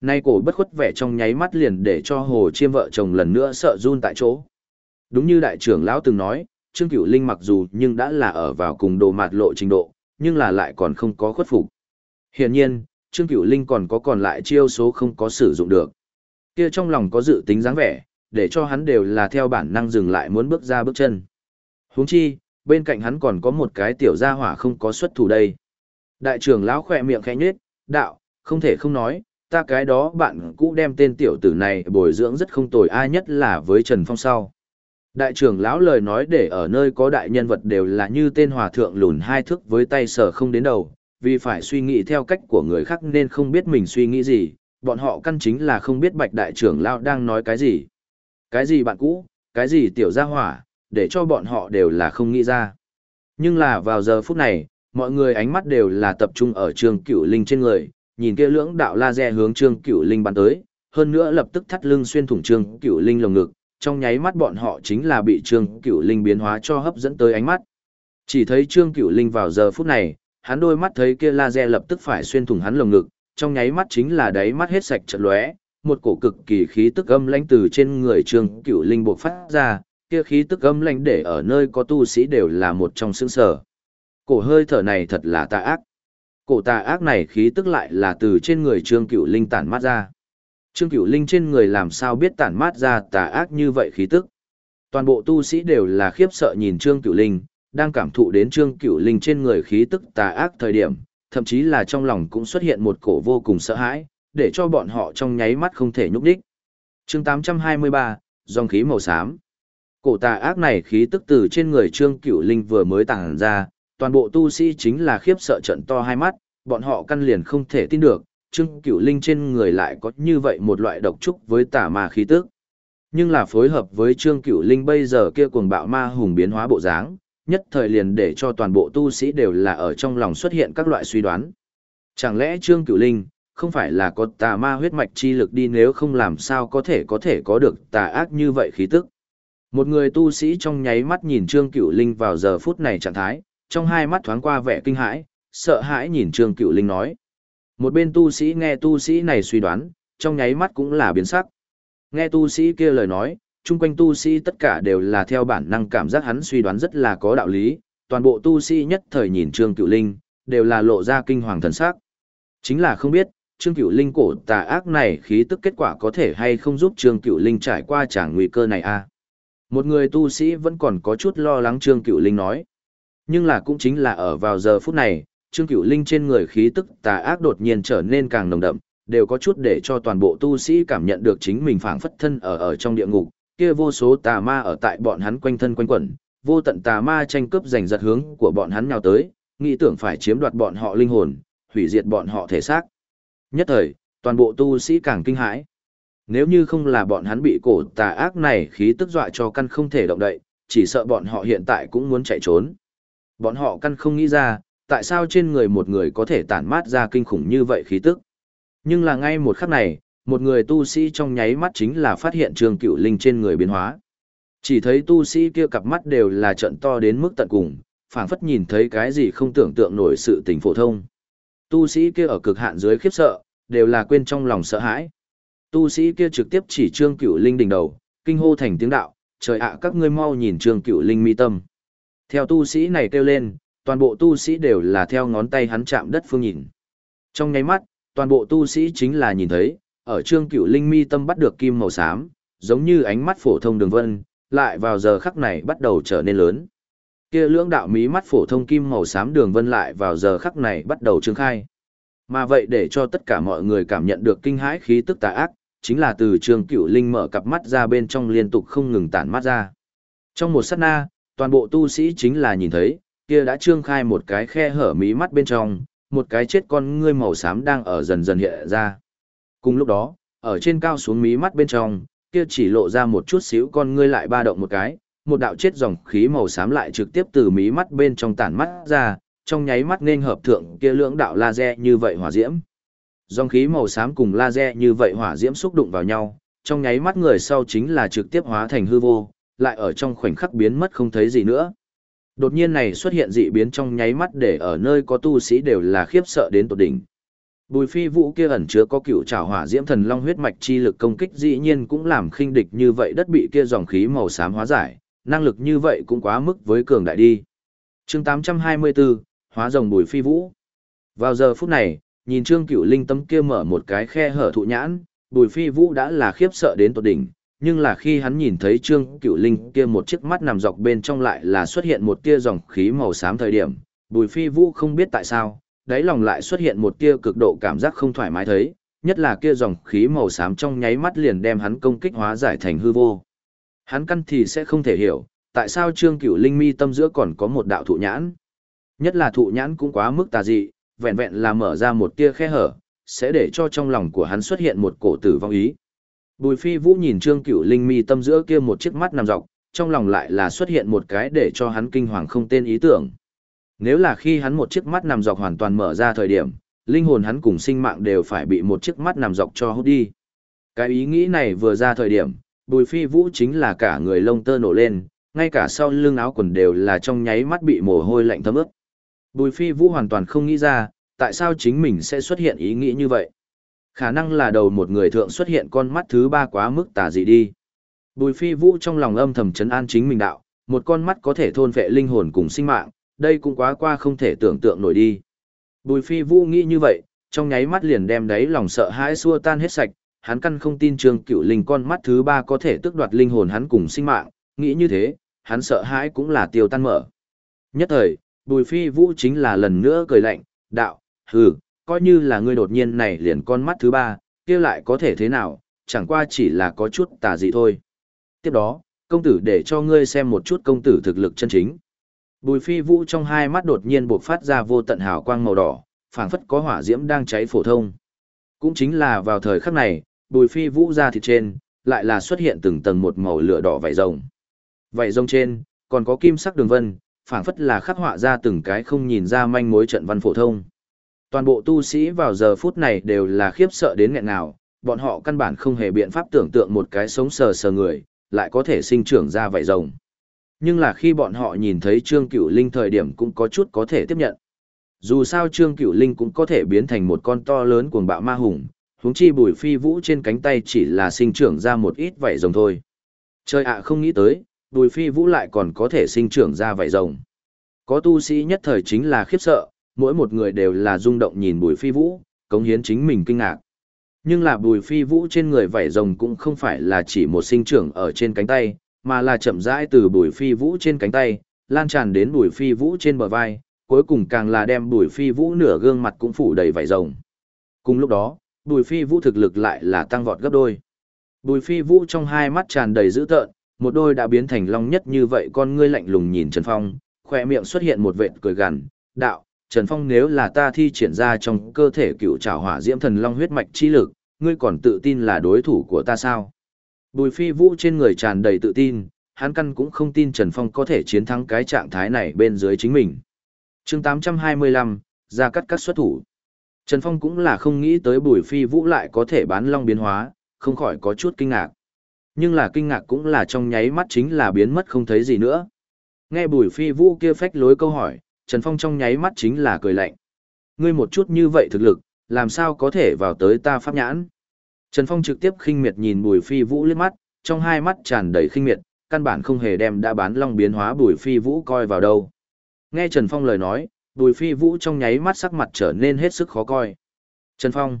Nay cổ bất khuất vẻ trong nháy mắt liền để cho Hồ Chiêm vợ chồng lần nữa sợ run tại chỗ. Đúng như đại trưởng lão từng nói, Trương Cửu Linh mặc dù nhưng đã là ở vào cùng đồ mạt lộ trình độ, nhưng là lại còn không có khuất phục. Hiển nhiên, Trương Cửu Linh còn có còn lại chiêu số không có sử dụng được. Kia trong lòng có dự tính dáng vẻ, để cho hắn đều là theo bản năng dừng lại muốn bước ra bước chân. Huống chi, bên cạnh hắn còn có một cái tiểu gia hỏa không có xuất thủ đây. Đại trưởng lão khỏe miệng khẽ nhếch, đạo, không thể không nói, ta cái đó bạn cũ đem tên tiểu tử này bồi dưỡng rất không tồi ai nhất là với Trần Phong sau. Đại trưởng lão lời nói để ở nơi có đại nhân vật đều là như tên hòa thượng lùn hai thước với tay sở không đến đầu, vì phải suy nghĩ theo cách của người khác nên không biết mình suy nghĩ gì, bọn họ căn chính là không biết bạch đại trưởng lão đang nói cái gì. Cái gì bạn cũ, cái gì tiểu gia hỏa, để cho bọn họ đều là không nghĩ ra. Nhưng là vào giờ phút này, mọi người ánh mắt đều là tập trung ở Trương Cửu Linh trên người, nhìn kia lưỡng đạo laser hướng Trương Cửu Linh bắn tới, hơn nữa lập tức thắt lưng xuyên thủng Trương Cửu Linh lồng ngực, trong nháy mắt bọn họ chính là bị Trương Cửu Linh biến hóa cho hấp dẫn tới ánh mắt. Chỉ thấy Trương Cửu Linh vào giờ phút này, hắn đôi mắt thấy kia laser lập tức phải xuyên thủng hắn lồng ngực, trong nháy mắt chính là đáy mắt hết sạch chợt lóe, một cổ cực kỳ khí tức âm lãnh từ trên người Trương Cửu Linh bộc phát ra, kia khí tức âm lãnh để ở nơi có tu sĩ đều là một trong xương sở. Cổ hơi thở này thật là tà ác. Cổ tà ác này khí tức lại là từ trên người Trương Cửu Linh tản mát ra. Trương Cửu Linh trên người làm sao biết tản mát ra tà ác như vậy khí tức. Toàn bộ tu sĩ đều là khiếp sợ nhìn Trương Cửu Linh, đang cảm thụ đến Trương Cửu Linh trên người khí tức tà ác thời điểm, thậm chí là trong lòng cũng xuất hiện một cổ vô cùng sợ hãi, để cho bọn họ trong nháy mắt không thể nhúc đích. Chương 823, dòng khí màu xám. Cổ tà ác này khí tức từ trên người Trương Cửu Linh vừa mới tàng ra, toàn bộ tu sĩ chính là khiếp sợ trận to hai mắt, bọn họ căn liền không thể tin được, Trương Cửu Linh trên người lại có như vậy một loại độc trúc với tà ma khí tức. Nhưng là phối hợp với Trương Cửu Linh bây giờ kia cuồng bạo ma hùng biến hóa bộ dáng, nhất thời liền để cho toàn bộ tu sĩ đều là ở trong lòng xuất hiện các loại suy đoán. Chẳng lẽ Trương Cửu Linh không phải là có tà ma huyết mạch chi lực đi nếu không làm sao có thể có thể có được tà ác như vậy khí tức. Một người tu sĩ trong nháy mắt nhìn Trương Cửu Linh vào giờ phút này trạng thái, trong hai mắt thoáng qua vẻ kinh hãi, sợ hãi nhìn Trương Cửu Linh nói. Một bên tu sĩ nghe tu sĩ này suy đoán, trong nháy mắt cũng là biến sắc. Nghe tu sĩ kia lời nói, chung quanh tu sĩ tất cả đều là theo bản năng cảm giác hắn suy đoán rất là có đạo lý, toàn bộ tu sĩ nhất thời nhìn Trương Cửu Linh, đều là lộ ra kinh hoàng thần sắc. Chính là không biết, Trương Cửu Linh cổ tà ác này khí tức kết quả có thể hay không giúp Trương Cửu Linh trải qua tràng nguy cơ này a à? Một người tu sĩ vẫn còn có chút lo lắng Trương Cửu Linh nói. Nhưng là cũng chính là ở vào giờ phút này, Trương Cửu Linh trên người khí tức tà ác đột nhiên trở nên càng nồng đậm, đều có chút để cho toàn bộ tu sĩ cảm nhận được chính mình phảng phất thân ở ở trong địa ngục, kia vô số tà ma ở tại bọn hắn quanh thân quanh quẩn, vô tận tà ma tranh cướp giành giật hướng của bọn hắn nhào tới, nghĩ tưởng phải chiếm đoạt bọn họ linh hồn, hủy diệt bọn họ thể xác. Nhất thời, toàn bộ tu sĩ càng kinh hãi. Nếu như không là bọn hắn bị cổ tà ác này khí tức dọa cho căn không thể động đậy, chỉ sợ bọn họ hiện tại cũng muốn chạy trốn. Bọn họ căn không nghĩ ra, tại sao trên người một người có thể tản mát ra kinh khủng như vậy khí tức. Nhưng là ngay một khắc này, một người tu sĩ trong nháy mắt chính là phát hiện trường cựu linh trên người biến hóa. Chỉ thấy tu sĩ kia cặp mắt đều là trận to đến mức tận cùng, phảng phất nhìn thấy cái gì không tưởng tượng nổi sự tình phổ thông. Tu sĩ kia ở cực hạn dưới khiếp sợ, đều là quên trong lòng sợ hãi. Tu sĩ kia trực tiếp chỉ trương cửu linh đỉnh đầu, kinh hô thành tiếng đạo, trời ạ các ngươi mau nhìn trương cửu linh mi tâm. Theo tu sĩ này kêu lên, toàn bộ tu sĩ đều là theo ngón tay hắn chạm đất phương nhìn. Trong nháy mắt, toàn bộ tu sĩ chính là nhìn thấy, ở trương cửu linh mi tâm bắt được kim màu xám, giống như ánh mắt phổ thông đường vân, lại vào giờ khắc này bắt đầu trở nên lớn. Kia lưỡng đạo mí mắt phổ thông kim màu xám đường vân lại vào giờ khắc này bắt đầu trương khai. Mà vậy để cho tất cả mọi người cảm nhận được kinh hãi khí tức tà ác, chính là từ trường cửu linh mở cặp mắt ra bên trong liên tục không ngừng tản mắt ra. Trong một sát na, toàn bộ tu sĩ chính là nhìn thấy, kia đã trương khai một cái khe hở mí mắt bên trong, một cái chết con ngươi màu xám đang ở dần dần hiện ra. Cùng lúc đó, ở trên cao xuống mí mắt bên trong, kia chỉ lộ ra một chút xíu con ngươi lại ba động một cái, một đạo chết dòng khí màu xám lại trực tiếp từ mí mắt bên trong tản mắt ra, trong nháy mắt nên hợp thượng kia lưỡng đạo laser như vậy hỏa diễm. Dòng khí màu xám cùng laser như vậy hỏa diễm xúc đụng vào nhau, trong nháy mắt người sau chính là trực tiếp hóa thành hư vô, lại ở trong khoảnh khắc biến mất không thấy gì nữa. Đột nhiên này xuất hiện dị biến trong nháy mắt để ở nơi có tu sĩ đều là khiếp sợ đến tột đỉnh. Bùi phi vũ kia ẩn chứa có cựu trảo hỏa diễm thần long huyết mạch chi lực công kích dĩ nhiên cũng làm khinh địch như vậy đất bị kia dòng khí màu xám hóa giải, năng lực như vậy cũng quá mức với cường đại đi. chương 824, hóa rồng bùi phi vũ. Vào giờ phút này, nhìn trương cửu linh tâm kia mở một cái khe hở thụ nhãn, bùi phi vũ đã là khiếp sợ đến tột đỉnh, nhưng là khi hắn nhìn thấy trương cửu linh kia một chiếc mắt nằm dọc bên trong lại là xuất hiện một tia dòng khí màu xám thời điểm, bùi phi vũ không biết tại sao, đáy lòng lại xuất hiện một tia cực độ cảm giác không thoải mái thấy, nhất là kia dòng khí màu xám trong nháy mắt liền đem hắn công kích hóa giải thành hư vô. Hắn căn thì sẽ không thể hiểu, tại sao trương cửu linh mi tâm giữa còn có một đạo thụ nhãn. Nhất là thụ nhãn cũng quá mức tà dị, vẹn vẹn là mở ra một tia khe hở, sẽ để cho trong lòng của hắn xuất hiện một cổ tử vong ý. Bùi phi vũ nhìn trương cửu linh mi tâm giữa kia một chiếc mắt nằm dọc, trong lòng lại là xuất hiện một cái để cho hắn kinh hoàng không tên ý tưởng. Nếu là khi hắn một chiếc mắt nằm dọc hoàn toàn mở ra thời điểm, linh hồn hắn cùng sinh mạng đều phải bị một chiếc mắt nằm dọc cho hút đi. Cái ý nghĩ này vừa ra thời điểm, bùi phi vũ chính là cả người lông tơ nổ lên, ngay cả sau lưng áo quần đều là trong nháy mắt bị mồ hôi lạnh thấm ướt. Bùi phi vũ hoàn toàn không nghĩ ra, tại sao chính mình sẽ xuất hiện ý nghĩ như vậy. Khả năng là đầu một người thượng xuất hiện con mắt thứ ba quá mức tà dị đi. Bùi phi vũ trong lòng âm thầm chấn an chính mình đạo, một con mắt có thể thôn vệ linh hồn cùng sinh mạng, đây cũng quá qua không thể tưởng tượng nổi đi. Bùi phi vũ nghĩ như vậy, trong nháy mắt liền đem đấy lòng sợ hãi xua tan hết sạch, hắn căn không tin trương cựu linh con mắt thứ ba có thể tước đoạt linh hồn hắn cùng sinh mạng, nghĩ như thế, hắn sợ hãi cũng là tiêu tan mở. Nhất thời, bùi phi vũ chính là lần nữa cười lạnh, đạo, hừ, coi như là ngươi đột nhiên này liền con mắt thứ ba, kia lại có thể thế nào, chẳng qua chỉ là có chút tà dị thôi. Tiếp đó, công tử để cho ngươi xem một chút công tử thực lực chân chính. Bùi phi vũ trong hai mắt đột nhiên bộc phát ra vô tận hào quang màu đỏ, phảng phất có hỏa diễm đang cháy phổ thông. Cũng chính là vào thời khắc này, bùi phi vũ ra thịt trên, lại là xuất hiện từng tầng một màu lửa đỏ vảy rồng. Vảy rồng trên, còn có kim sắc đường vân, phảng phất là khắc họa ra từng cái không nhìn ra manh mối trận văn phổ thông. Toàn bộ tu sĩ vào giờ phút này đều là khiếp sợ đến nghẹn nào, bọn họ căn bản không hề biện pháp tưởng tượng một cái sống sờ sờ người, lại có thể sinh trưởng ra vảy rồng. Nhưng là khi bọn họ nhìn thấy Trương Cửu Linh thời điểm cũng có chút có thể tiếp nhận. Dù sao Trương Cửu Linh cũng có thể biến thành một con to lớn cuồng bạo ma hùng, huống chi bùi phi vũ trên cánh tay chỉ là sinh trưởng ra một ít vảy rồng thôi. Trời ạ không nghĩ tới, bùi phi vũ lại còn có thể sinh trưởng ra vảy rồng. Có tu sĩ nhất thời chính là khiếp sợ, mỗi một người đều là rung động nhìn bùi phi vũ, cống hiến chính mình kinh ngạc. Nhưng là bùi phi vũ trên người vảy rồng cũng không phải là chỉ một sinh trưởng ở trên cánh tay, mà là chậm rãi từ bùi phi vũ trên cánh tay, lan tràn đến bùi phi vũ trên bờ vai, cuối cùng càng là đem bùi phi vũ nửa gương mặt cũng phủ đầy vảy rồng. Cùng lúc đó, bùi phi vũ thực lực lại là tăng vọt gấp đôi. Bùi phi vũ trong hai mắt tràn đầy dữ tợn, một đôi đã biến thành long nhất như vậy con ngươi lạnh lùng nhìn Trần Phong, khỏe miệng xuất hiện một vệt cười gằn, đạo, Trần Phong nếu là ta thi triển ra trong cơ thể cựu trảo hỏa diễm thần long huyết mạch chi lực, ngươi còn tự tin là đối thủ của ta sao? Bùi phi vũ trên người tràn đầy tự tin, hắn căn cũng không tin Trần Phong có thể chiến thắng cái trạng thái này bên dưới chính mình. chương 825, ra cắt các xuất thủ. Trần Phong cũng là không nghĩ tới bùi phi vũ lại có thể bán long biến hóa, không khỏi có chút kinh ngạc. Nhưng là kinh ngạc cũng là trong nháy mắt chính là biến mất không thấy gì nữa. Nghe bùi phi vũ kia phách lối câu hỏi, Trần Phong trong nháy mắt chính là cười lạnh. Ngươi một chút như vậy thực lực, làm sao có thể vào tới ta pháp nhãn? Trần Phong trực tiếp khinh miệt nhìn Bùi Phi Vũ liếc mắt, trong hai mắt tràn đầy khinh miệt, căn bản không hề đem đã bán long biến hóa Bùi Phi Vũ coi vào đâu. Nghe Trần Phong lời nói, Bùi Phi Vũ trong nháy mắt sắc mặt trở nên hết sức khó coi. Trần Phong.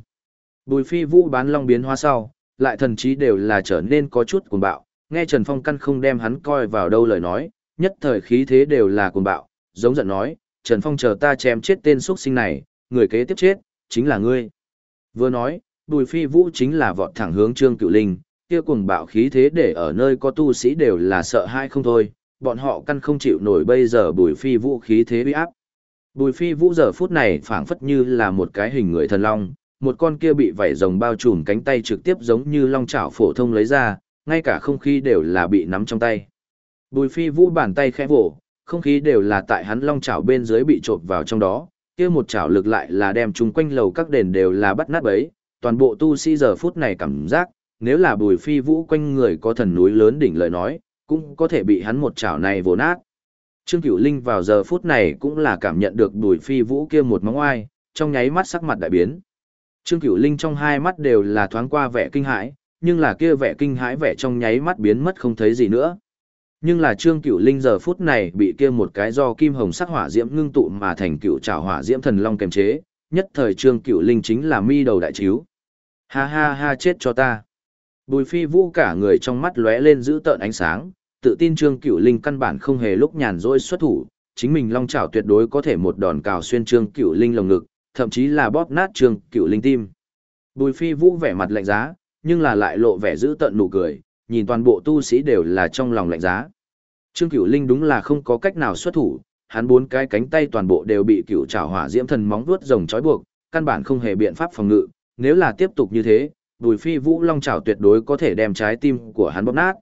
Bùi Phi Vũ bán long biến hóa sau, lại thần trí đều là trở nên có chút cuồng bạo, nghe Trần Phong căn không đem hắn coi vào đâu lời nói, nhất thời khí thế đều là cuồng bạo, giống giận nói, Trần Phong chờ ta chém chết tên xuất sinh này, người kế tiếp chết, chính là ngươi. Vừa nói, Bùi Phi Vũ chính là vọt thẳng hướng Trương Cửu Linh, kia cuồng bạo khí thế để ở nơi có tu sĩ đều là sợ hãi không thôi, bọn họ căn không chịu nổi bây giờ Bùi Phi Vũ khí thế bị áp. Bùi Phi Vũ giờ phút này phảng phất như là một cái hình người thần long, một con kia bị vảy rồng bao trùm cánh tay trực tiếp giống như long chảo phổ thông lấy ra, ngay cả không khí đều là bị nắm trong tay. Bùi Phi Vũ bàn tay khẽ vỗ, không khí đều là tại hắn long chảo bên dưới bị trộn vào trong đó, kia một chảo lực lại là đem chung quanh lầu các đền đều là bắt nát bấy, toàn bộ tu sĩ giờ phút này cảm giác, nếu là Bùi Phi Vũ quanh người có thần núi lớn đỉnh lời nói, cũng có thể bị hắn một chảo này vồ nát. Trương Cửu Linh vào giờ phút này cũng là cảm nhận được Đùi Phi Vũ kia một móng oai, trong nháy mắt sắc mặt đại biến. Trương Cửu Linh trong hai mắt đều là thoáng qua vẻ kinh hãi, nhưng là kia vẻ kinh hãi vẻ trong nháy mắt biến mất không thấy gì nữa. Nhưng là Trương Cửu Linh giờ phút này bị kia một cái do kim hồng sắc hỏa diễm ngưng tụ mà thành cựu trảo hỏa diễm thần long kềm chế, nhất thời Trương Cửu Linh chính là mi đầu đại chiếu. Ha ha ha chết cho ta. Bùi Phi Vũ cả người trong mắt lóe lên giữ tợn ánh sáng, tự tin Trương Cửu Linh căn bản không hề lúc nhàn rỗi xuất thủ, chính mình long chảo tuyệt đối có thể một đòn cào xuyên Trương Cửu Linh lồng ngực, thậm chí là bóp nát Trương Cửu Linh tim. Bùi Phi Vũ vẻ mặt lạnh giá, nhưng là lại lộ vẻ giữ tận nụ cười, nhìn toàn bộ tu sĩ đều là trong lòng lạnh giá. Trương Cửu Linh đúng là không có cách nào xuất thủ, hắn bốn cái cánh tay toàn bộ đều bị cựu trảo hỏa diễm thần móng vuốt rồng trói buộc, căn bản không hề biện pháp phòng ngự, nếu là tiếp tục như thế, Bùi Phi Vũ Long chảo tuyệt đối có thể đem trái tim của hắn bóp nát.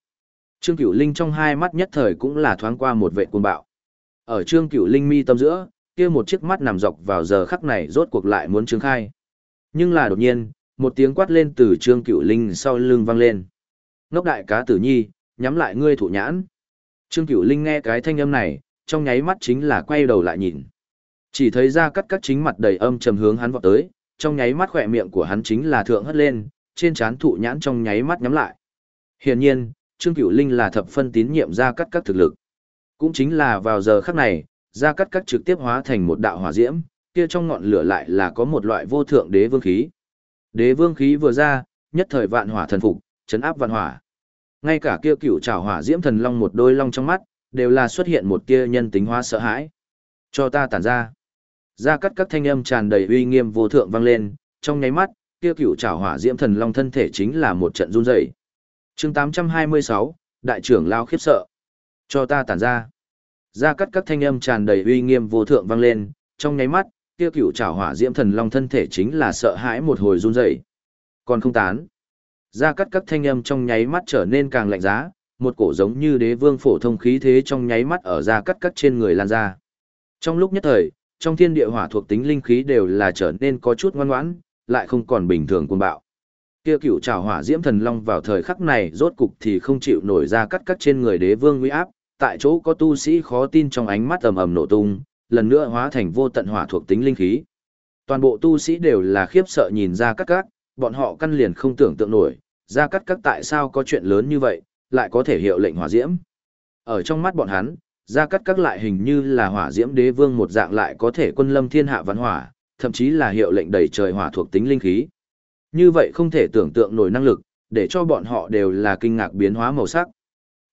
Trương Cửu Linh trong hai mắt nhất thời cũng là thoáng qua một vệ cuồng bạo. Ở Trương Cửu Linh mi tâm giữa, kia một chiếc mắt nằm dọc vào giờ khắc này rốt cuộc lại muốn trương khai. Nhưng là đột nhiên, một tiếng quát lên từ Trương Cửu Linh sau lưng vang lên. Ngốc đại cá tử nhi, nhắm lại ngươi thủ nhãn. Trương Cửu Linh nghe cái thanh âm này, trong nháy mắt chính là quay đầu lại nhìn. Chỉ thấy ra cắt cắt chính mặt đầy âm trầm hướng hắn vọt tới, trong nháy mắt khỏe miệng của hắn chính là thượng hất lên, trên trán thụ nhãn trong nháy mắt nhắm lại. Hiển nhiên, Trương Cửu Linh là thập phân tín nhiệm ra cắt các thực lực. Cũng chính là vào giờ khắc này, ra cắt các trực tiếp hóa thành một đạo hỏa diễm, kia trong ngọn lửa lại là có một loại vô thượng đế vương khí. Đế vương khí vừa ra, nhất thời vạn hỏa thần phục, chấn áp vạn hỏa. Ngay cả kia cựu trảo hỏa diễm thần long một đôi long trong mắt, đều là xuất hiện một tia nhân tính hóa sợ hãi. Cho ta tản ra. Ra cắt các thanh âm tràn đầy uy nghiêm vô thượng vang lên, trong nháy mắt, kia cựu trảo hỏa diễm thần long thân thể chính là một trận run rẩy. Chương 826, đại trưởng lao khiếp sợ. Cho ta tản ra. Ra cắt các thanh âm tràn đầy uy nghiêm vô thượng vang lên, trong nháy mắt, kia cựu trảo hỏa diễm thần long thân thể chính là sợ hãi một hồi run rẩy. Còn không tán. Ra cắt các thanh âm trong nháy mắt trở nên càng lạnh giá, một cổ giống như đế vương phổ thông khí thế trong nháy mắt ở ra cắt cắt trên người lan ra. Trong lúc nhất thời, trong thiên địa hỏa thuộc tính linh khí đều là trở nên có chút ngoan ngoãn, lại không còn bình thường cuồng bạo. Kia cựu trào hỏa diễm thần long vào thời khắc này rốt cục thì không chịu nổi ra cắt cắt trên người đế vương uy áp, tại chỗ có tu sĩ khó tin trong ánh mắt ầm ầm nổ tung, lần nữa hóa thành vô tận hỏa thuộc tính linh khí. Toàn bộ tu sĩ đều là khiếp sợ nhìn ra cắt cắt, bọn họ căn liền không tưởng tượng nổi, ra cắt cắt tại sao có chuyện lớn như vậy, lại có thể hiệu lệnh hỏa diễm. Ở trong mắt bọn hắn, ra cắt cắt lại hình như là hỏa diễm đế vương một dạng lại có thể quân lâm thiên hạ văn hỏa, thậm chí là hiệu lệnh đầy trời hỏa thuộc tính linh khí. Như vậy không thể tưởng tượng nổi năng lực, để cho bọn họ đều là kinh ngạc biến hóa màu sắc.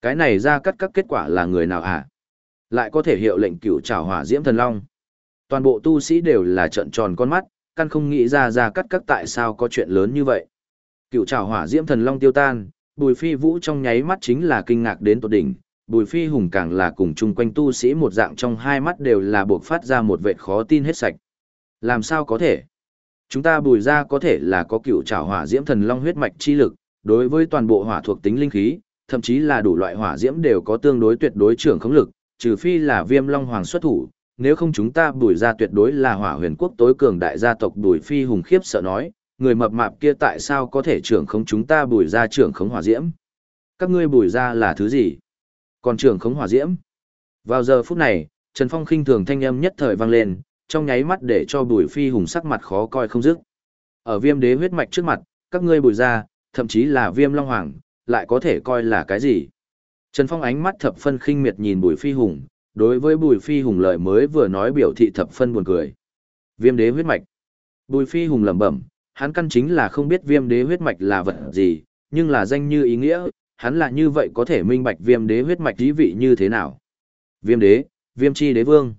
Cái này ra cắt các kết quả là người nào hả? Lại có thể hiệu lệnh cửu trảo hỏa diễm thần long. Toàn bộ tu sĩ đều là trợn tròn con mắt, căn không nghĩ ra ra cắt các tại sao có chuyện lớn như vậy. Cựu trảo hỏa diễm thần long tiêu tan, Bùi Phi Vũ trong nháy mắt chính là kinh ngạc đến tột đỉnh, Bùi Phi Hùng càng là cùng chung quanh tu sĩ một dạng trong hai mắt đều là buộc phát ra một vệ khó tin hết sạch. Làm sao có thể? Chúng ta bùi ra có thể là có cựu trảo hỏa diễm thần long huyết mạch chi lực, đối với toàn bộ hỏa thuộc tính linh khí, thậm chí là đủ loại hỏa diễm đều có tương đối tuyệt đối trưởng khống lực, trừ phi là viêm long hoàng xuất thủ, nếu không chúng ta bùi ra tuyệt đối là hỏa huyền quốc tối cường đại gia tộc bùi phi hùng khiếp sợ nói, người mập mạp kia tại sao có thể trưởng khống chúng ta bùi ra trưởng khống hỏa diễm? Các ngươi bùi ra là thứ gì? Còn trưởng khống hỏa diễm? Vào giờ phút này, Trần Phong khinh thường thanh âm nhất thời vang lên, trong nháy mắt để cho bùi phi hùng sắc mặt khó coi không dứt. Ở viêm đế huyết mạch trước mặt, các ngươi bùi ra, thậm chí là viêm long hoàng, lại có thể coi là cái gì? Trần Phong ánh mắt thập phân khinh miệt nhìn bùi phi hùng, đối với bùi phi hùng lời mới vừa nói biểu thị thập phân buồn cười. Viêm đế huyết mạch. Bùi phi hùng lẩm bẩm, hắn căn chính là không biết viêm đế huyết mạch là vật gì, nhưng là danh như ý nghĩa, hắn là như vậy có thể minh bạch viêm đế huyết mạch ý vị như thế nào. Viêm đế, viêm chi đế vương,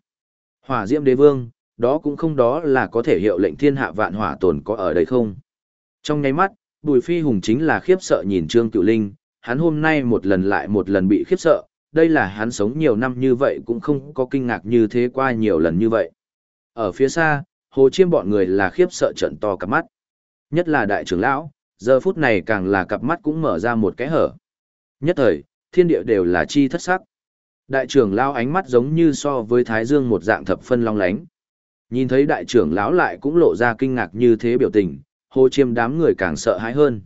hỏa diễm đế vương, đó cũng không đó là có thể hiệu lệnh thiên hạ vạn hỏa tồn có ở đây không. Trong nháy mắt, Bùi Phi Hùng chính là khiếp sợ nhìn Trương Cựu Linh, hắn hôm nay một lần lại một lần bị khiếp sợ, đây là hắn sống nhiều năm như vậy cũng không có kinh ngạc như thế qua nhiều lần như vậy. Ở phía xa, hồ chiêm bọn người là khiếp sợ trận to cặp mắt. Nhất là đại trưởng lão, giờ phút này càng là cặp mắt cũng mở ra một cái hở. Nhất thời, thiên địa đều là chi thất sắc. Đại trưởng lão ánh mắt giống như so với thái dương một dạng thập phân long lánh. Nhìn thấy đại trưởng lão lại cũng lộ ra kinh ngạc như thế biểu tình, hồ chiêm đám người càng sợ hãi hơn.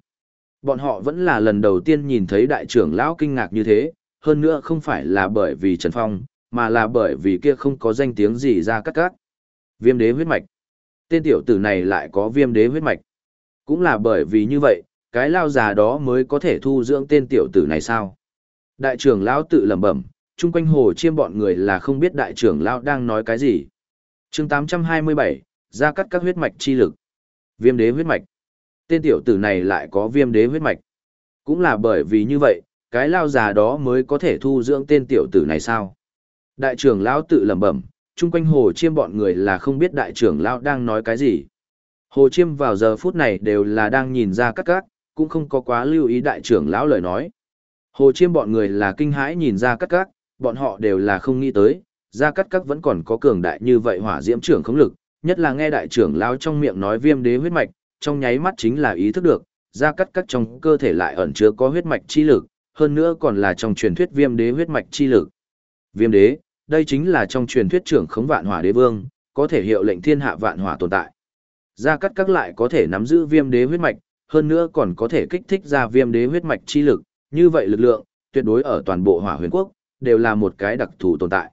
Bọn họ vẫn là lần đầu tiên nhìn thấy đại trưởng lão kinh ngạc như thế, hơn nữa không phải là bởi vì Trần Phong, mà là bởi vì kia không có danh tiếng gì ra cắt cắt. Viêm đế huyết mạch. Tên tiểu tử này lại có viêm đế huyết mạch. Cũng là bởi vì như vậy, cái lao già đó mới có thể thu dưỡng tên tiểu tử này sao. Đại trưởng lão tự lẩm bẩm, chung quanh hồ chiêm bọn người là không biết đại trưởng lão đang nói cái gì chương 827, ra cắt các huyết mạch chi lực. Viêm đế huyết mạch. Tên tiểu tử này lại có viêm đế huyết mạch. Cũng là bởi vì như vậy, cái lao già đó mới có thể thu dưỡng tên tiểu tử này sao. Đại trưởng lão tự lẩm bẩm, chung quanh hồ chiêm bọn người là không biết đại trưởng lão đang nói cái gì. Hồ chiêm vào giờ phút này đều là đang nhìn ra cắt cắt, cũng không có quá lưu ý đại trưởng lão lời nói. Hồ chiêm bọn người là kinh hãi nhìn ra cắt cắt, bọn họ đều là không nghĩ tới, Gia cắt Các vẫn còn có cường đại như vậy hỏa diễm trưởng khống lực, nhất là nghe đại trưởng lão trong miệng nói viêm đế huyết mạch, trong nháy mắt chính là ý thức được, Gia cắt Các trong cơ thể lại ẩn chứa có huyết mạch chi lực, hơn nữa còn là trong truyền thuyết viêm đế huyết mạch chi lực. Viêm đế, đây chính là trong truyền thuyết trưởng khống vạn hỏa đế vương, có thể hiệu lệnh thiên hạ vạn hỏa tồn tại. Gia cắt các lại có thể nắm giữ viêm đế huyết mạch, hơn nữa còn có thể kích thích ra viêm đế huyết mạch chi lực, như vậy lực lượng, tuyệt đối ở toàn bộ hỏa huyền quốc, đều là một cái đặc thù tồn tại.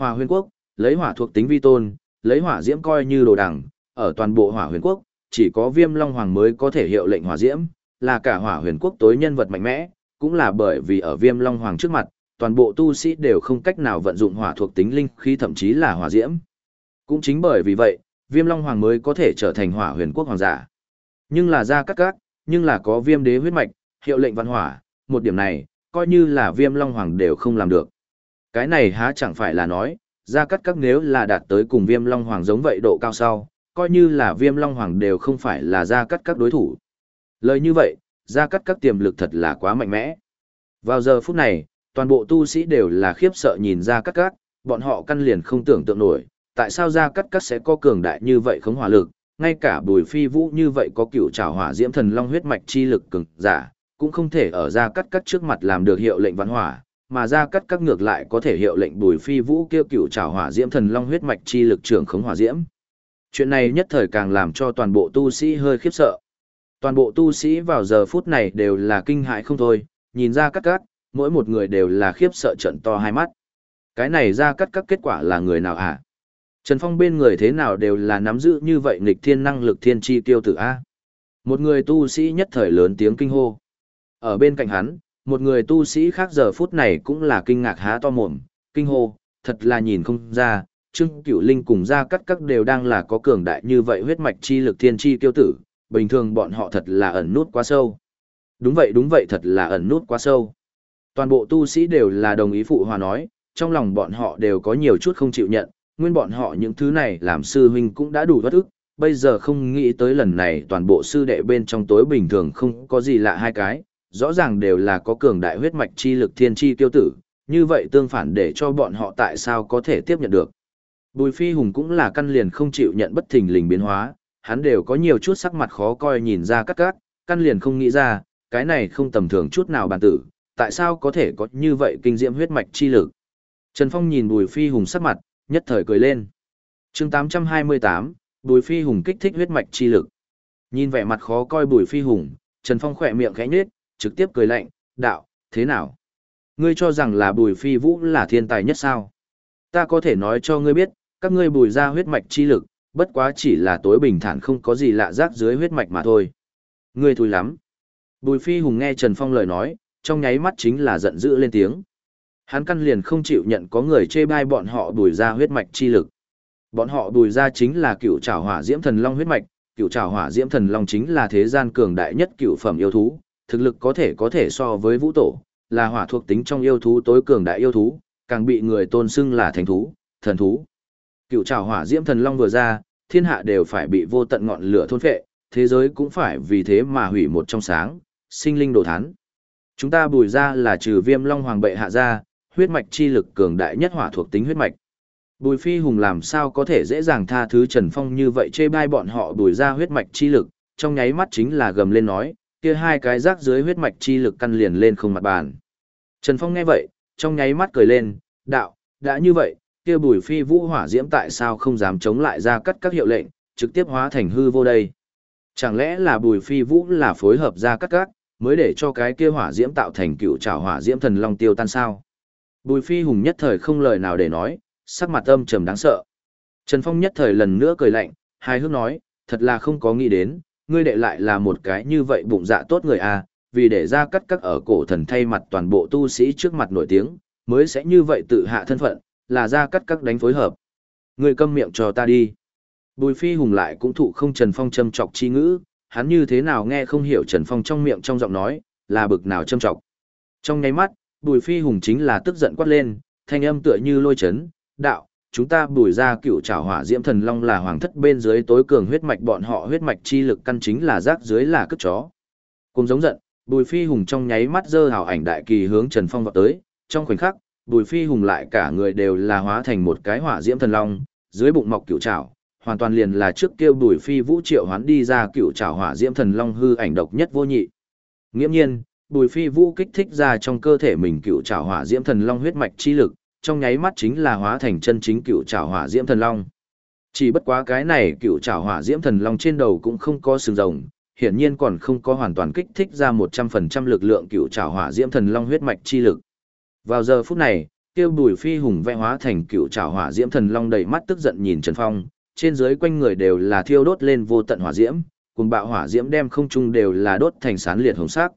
Hỏa huyền quốc, lấy hỏa thuộc tính vi tôn, lấy hỏa diễm coi như đồ đẳng, ở toàn bộ hỏa huyền quốc, chỉ có viêm long hoàng mới có thể hiệu lệnh hỏa diễm, là cả hỏa huyền quốc tối nhân vật mạnh mẽ, cũng là bởi vì ở viêm long hoàng trước mặt, toàn bộ tu sĩ đều không cách nào vận dụng hỏa thuộc tính linh khí thậm chí là hỏa diễm. Cũng chính bởi vì vậy, viêm long hoàng mới có thể trở thành hỏa huyền quốc hoàng giả. Nhưng là ra các các, nhưng là có viêm đế huyết mạch, hiệu lệnh văn hỏa, một điểm này, coi như là viêm long hoàng đều không làm được. Cái này há chẳng phải là nói, ra cắt các nếu là đạt tới cùng viêm long hoàng giống vậy độ cao sau, coi như là viêm long hoàng đều không phải là ra cắt các đối thủ. Lời như vậy, ra cắt các tiềm lực thật là quá mạnh mẽ. Vào giờ phút này, toàn bộ tu sĩ đều là khiếp sợ nhìn ra cắt các, bọn họ căn liền không tưởng tượng nổi, tại sao ra cắt các sẽ có cường đại như vậy không hỏa lực, ngay cả bùi phi vũ như vậy có cựu trào hỏa diễm thần long huyết mạch chi lực cường giả, cũng không thể ở ra cắt các trước mặt làm được hiệu lệnh văn hỏa, mà ra cắt các ngược lại có thể hiệu lệnh bùi phi vũ kêu cựu trào hỏa diễm thần long huyết mạch chi lực trưởng khống hỏa diễm. Chuyện này nhất thời càng làm cho toàn bộ tu sĩ hơi khiếp sợ. Toàn bộ tu sĩ vào giờ phút này đều là kinh hãi không thôi, nhìn ra cắt cắt, mỗi một người đều là khiếp sợ trận to hai mắt. Cái này ra cắt các kết quả là người nào à Trần Phong bên người thế nào đều là nắm giữ như vậy nghịch thiên năng lực thiên chi tiêu tử A. Một người tu sĩ nhất thời lớn tiếng kinh hô. Ở bên cạnh hắn, một người tu sĩ khác giờ phút này cũng là kinh ngạc há to mồm, kinh hô, thật là nhìn không ra, Trương Cửu Linh cùng gia cắt các đều đang là có cường đại như vậy huyết mạch chi lực thiên chi tiêu tử, bình thường bọn họ thật là ẩn nút quá sâu. Đúng vậy đúng vậy thật là ẩn nút quá sâu. Toàn bộ tu sĩ đều là đồng ý phụ hòa nói, trong lòng bọn họ đều có nhiều chút không chịu nhận, nguyên bọn họ những thứ này làm sư huynh cũng đã đủ bất ức, bây giờ không nghĩ tới lần này toàn bộ sư đệ bên trong tối bình thường không có gì lạ hai cái, rõ ràng đều là có cường đại huyết mạch chi lực thiên chi tiêu tử, như vậy tương phản để cho bọn họ tại sao có thể tiếp nhận được. Bùi phi hùng cũng là căn liền không chịu nhận bất thình lình biến hóa, hắn đều có nhiều chút sắc mặt khó coi nhìn ra cắt cắt, căn liền không nghĩ ra, cái này không tầm thường chút nào bản tử, tại sao có thể có như vậy kinh diễm huyết mạch chi lực. Trần Phong nhìn Bùi Phi Hùng sắc mặt, nhất thời cười lên. chương 828, Bùi Phi Hùng kích thích huyết mạch chi lực. Nhìn vẻ mặt khó coi Bùi Phi Hùng, Trần Phong khỏe miệng khẽ nhếch, trực tiếp cười lạnh, đạo, thế nào? Ngươi cho rằng là Bùi Phi Vũ là thiên tài nhất sao? Ta có thể nói cho ngươi biết, các ngươi bùi ra huyết mạch chi lực, bất quá chỉ là tối bình thản không có gì lạ rác dưới huyết mạch mà thôi. Ngươi thùi lắm. Bùi Phi Hùng nghe Trần Phong lời nói, trong nháy mắt chính là giận dữ lên tiếng. Hắn căn liền không chịu nhận có người chê bai bọn họ bùi ra huyết mạch chi lực. Bọn họ bùi ra chính là cựu trảo hỏa diễm thần long huyết mạch, cựu trảo hỏa diễm thần long chính là thế gian cường đại nhất cựu phẩm yêu thú, thực lực có thể có thể so với vũ tổ, là hỏa thuộc tính trong yêu thú tối cường đại yêu thú, càng bị người tôn xưng là thánh thú, thần thú. Cựu trào hỏa diễm thần long vừa ra, thiên hạ đều phải bị vô tận ngọn lửa thôn phệ, thế giới cũng phải vì thế mà hủy một trong sáng, sinh linh đổ thán. Chúng ta bùi ra là trừ viêm long hoàng bệ hạ ra, huyết mạch chi lực cường đại nhất hỏa thuộc tính huyết mạch. Bùi phi hùng làm sao có thể dễ dàng tha thứ Trần Phong như vậy chê bai bọn họ bùi ra huyết mạch chi lực, trong nháy mắt chính là gầm lên nói, kia hai cái rác dưới huyết mạch chi lực căn liền lên không mặt bàn. Trần Phong nghe vậy, trong nháy mắt cười lên, đạo, đã như vậy, kia bùi phi vũ hỏa diễm tại sao không dám chống lại ra cắt các hiệu lệnh, trực tiếp hóa thành hư vô đây. Chẳng lẽ là bùi phi vũ là phối hợp ra cắt các, mới để cho cái kia hỏa diễm tạo thành cựu trảo hỏa diễm thần long tiêu tan sao? Bùi phi hùng nhất thời không lời nào để nói, sắc mặt âm trầm đáng sợ. Trần Phong nhất thời lần nữa cười lạnh, hài hước nói, thật là không có nghĩ đến, ngươi đệ lại là một cái như vậy bụng dạ tốt người à, vì để ra cắt cắt ở cổ thần thay mặt toàn bộ tu sĩ trước mặt nổi tiếng, mới sẽ như vậy tự hạ thân phận, là ra cắt cắt đánh phối hợp. Ngươi câm miệng cho ta đi. Bùi phi hùng lại cũng thụ không Trần Phong châm chọc chi ngữ, hắn như thế nào nghe không hiểu Trần Phong trong miệng trong giọng nói, là bực nào châm chọc. Trong nháy mắt, bùi phi hùng chính là tức giận quát lên, thanh âm tựa như lôi chấn, đạo, chúng ta bùi ra cựu trảo hỏa diễm thần long là hoàng thất bên dưới tối cường huyết mạch bọn họ huyết mạch chi lực căn chính là rác dưới là cất chó. Cùng giống giận, bùi phi hùng trong nháy mắt dơ hào ảnh đại kỳ hướng Trần Phong vào tới, trong khoảnh khắc, bùi phi hùng lại cả người đều là hóa thành một cái hỏa diễm thần long, dưới bụng mọc cựu trảo, hoàn toàn liền là trước kêu bùi phi vũ triệu hoán đi ra cựu trảo hỏa diễm thần long hư ảnh độc nhất vô nhị. Nghiễm nhiên, bùi phi vũ kích thích ra trong cơ thể mình cựu trảo hỏa diễm thần long huyết mạch chi lực, trong nháy mắt chính là hóa thành chân chính cựu trảo hỏa diễm thần long. Chỉ bất quá cái này cựu trảo hỏa diễm thần long trên đầu cũng không có sừng rồng, hiển nhiên còn không có hoàn toàn kích thích ra 100% lực lượng cựu trảo hỏa diễm thần long huyết mạch chi lực. Vào giờ phút này, kêu bùi phi hùng vẽ hóa thành cựu trảo hỏa diễm thần long đầy mắt tức giận nhìn Trần Phong, trên dưới quanh người đều là thiêu đốt lên vô tận hỏa diễm, cùng bạo hỏa diễm đem không trung đều là đốt thành sán liệt hồng sắc.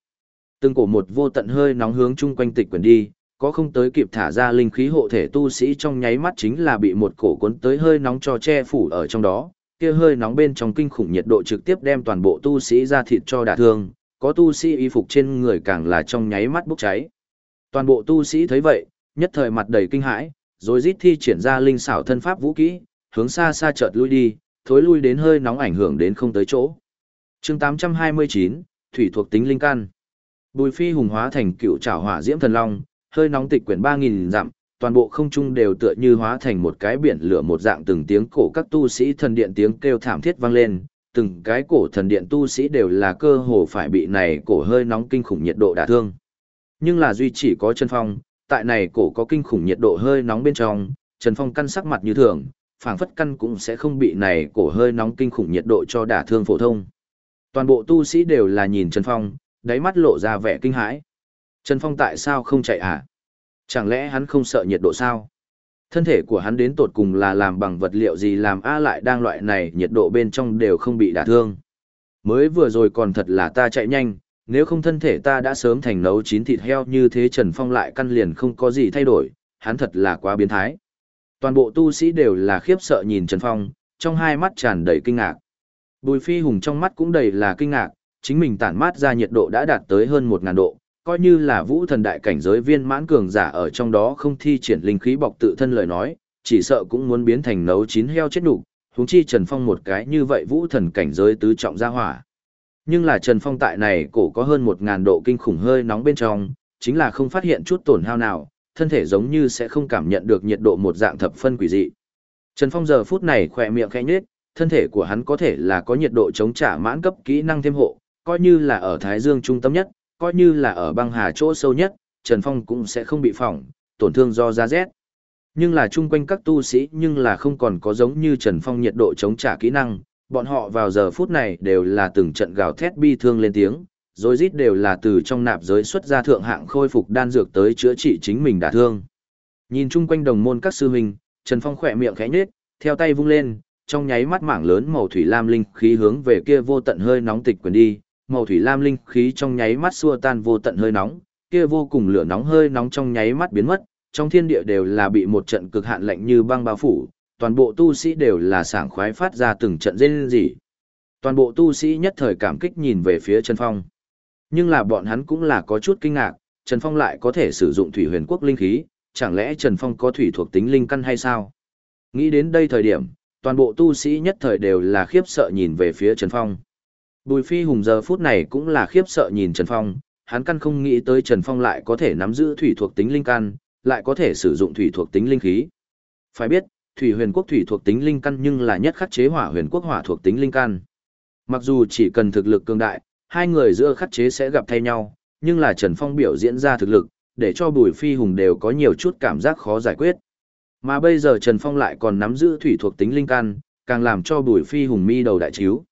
Từng cổ một vô tận hơi nóng hướng chung quanh tịch quyển đi, có không tới kịp thả ra linh khí hộ thể tu sĩ trong nháy mắt chính là bị một cổ cuốn tới hơi nóng cho che phủ ở trong đó, kia hơi nóng bên trong kinh khủng nhiệt độ trực tiếp đem toàn bộ tu sĩ ra thịt cho đả thương, có tu sĩ y phục trên người càng là trong nháy mắt bốc cháy. Toàn bộ tu sĩ thấy vậy, nhất thời mặt đầy kinh hãi, rồi rít thi triển ra linh xảo thân pháp vũ kỹ, hướng xa xa chợt lui đi, thối lui đến hơi nóng ảnh hưởng đến không tới chỗ. Chương 829, thủy thuộc tính linh căn. Bùi Phi hùng hóa thành cựu trảo hỏa diễm thần long, hơi nóng tịch quyển 3000 dặm, toàn bộ không trung đều tựa như hóa thành một cái biển lửa một dạng từng tiếng cổ các tu sĩ thần điện tiếng kêu thảm thiết vang lên, từng cái cổ thần điện tu sĩ đều là cơ hồ phải bị này cổ hơi nóng kinh khủng nhiệt độ đả thương. Nhưng là duy chỉ có trần phong, tại này cổ có kinh khủng nhiệt độ hơi nóng bên trong, Trần Phong căn sắc mặt như thường, phảng phất căn cũng sẽ không bị này cổ hơi nóng kinh khủng nhiệt độ cho đả thương phổ thông. Toàn bộ tu sĩ đều là nhìn Trần Phong, đáy mắt lộ ra vẻ kinh hãi. Trần Phong tại sao không chạy à? Chẳng lẽ hắn không sợ nhiệt độ sao? Thân thể của hắn đến tột cùng là làm bằng vật liệu gì làm A lại đang loại này nhiệt độ bên trong đều không bị đả thương. Mới vừa rồi còn thật là ta chạy nhanh, nếu không thân thể ta đã sớm thành nấu chín thịt heo như thế Trần Phong lại căn liền không có gì thay đổi, hắn thật là quá biến thái. Toàn bộ tu sĩ đều là khiếp sợ nhìn Trần Phong, trong hai mắt tràn đầy kinh ngạc. Bùi phi hùng trong mắt cũng đầy là kinh ngạc, chính mình tản mát ra nhiệt độ đã đạt tới hơn 1.000 độ, coi như là vũ thần đại cảnh giới viên mãn cường giả ở trong đó không thi triển linh khí bọc tự thân lời nói, chỉ sợ cũng muốn biến thành nấu chín heo chết đủ, huống chi Trần Phong một cái như vậy vũ thần cảnh giới tứ trọng gia hỏa. Nhưng là Trần Phong tại này cổ có hơn một ngàn độ kinh khủng hơi nóng bên trong, chính là không phát hiện chút tổn hao nào, thân thể giống như sẽ không cảm nhận được nhiệt độ một dạng thập phân quỷ dị. Trần Phong giờ phút này khỏe miệng khẽ nhếch, thân thể của hắn có thể là có nhiệt độ chống trả mãn cấp kỹ năng thêm hộ, coi như là ở Thái Dương trung tâm nhất, coi như là ở băng hà chỗ sâu nhất, Trần Phong cũng sẽ không bị phỏng, tổn thương do giá rét. Nhưng là chung quanh các tu sĩ nhưng là không còn có giống như Trần Phong nhiệt độ chống trả kỹ năng, bọn họ vào giờ phút này đều là từng trận gào thét bi thương lên tiếng, rồi rít đều là từ trong nạp giới xuất ra thượng hạng khôi phục đan dược tới chữa trị chính mình đả thương. Nhìn chung quanh đồng môn các sư huynh, Trần Phong khỏe miệng khẽ nhếch, theo tay vung lên, trong nháy mắt mảng lớn màu thủy lam linh khí hướng về kia vô tận hơi nóng tịch quyền đi, màu thủy lam linh khí trong nháy mắt xua tan vô tận hơi nóng, kia vô cùng lửa nóng hơi nóng trong nháy mắt biến mất, trong thiên địa đều là bị một trận cực hạn lạnh như băng bao phủ, toàn bộ tu sĩ đều là sảng khoái phát ra từng trận rên rỉ. Toàn bộ tu sĩ nhất thời cảm kích nhìn về phía Trần Phong. Nhưng là bọn hắn cũng là có chút kinh ngạc, Trần Phong lại có thể sử dụng thủy huyền quốc linh khí, chẳng lẽ Trần Phong có thủy thuộc tính linh căn hay sao? Nghĩ đến đây thời điểm, toàn bộ tu sĩ nhất thời đều là khiếp sợ nhìn về phía Trần Phong. Bùi Phi Hùng giờ phút này cũng là khiếp sợ nhìn Trần Phong, hắn căn không nghĩ tới Trần Phong lại có thể nắm giữ thủy thuộc tính linh căn, lại có thể sử dụng thủy thuộc tính linh khí. Phải biết, thủy huyền quốc thủy thuộc tính linh căn nhưng là nhất khắc chế hỏa huyền quốc hỏa thuộc tính linh căn. Mặc dù chỉ cần thực lực cường đại, hai người giữa khắc chế sẽ gặp thay nhau, nhưng là Trần Phong biểu diễn ra thực lực, để cho Bùi Phi Hùng đều có nhiều chút cảm giác khó giải quyết. Mà bây giờ Trần Phong lại còn nắm giữ thủy thuộc tính linh căn, càng làm cho Bùi Phi Hùng mi đầu đại chiếu.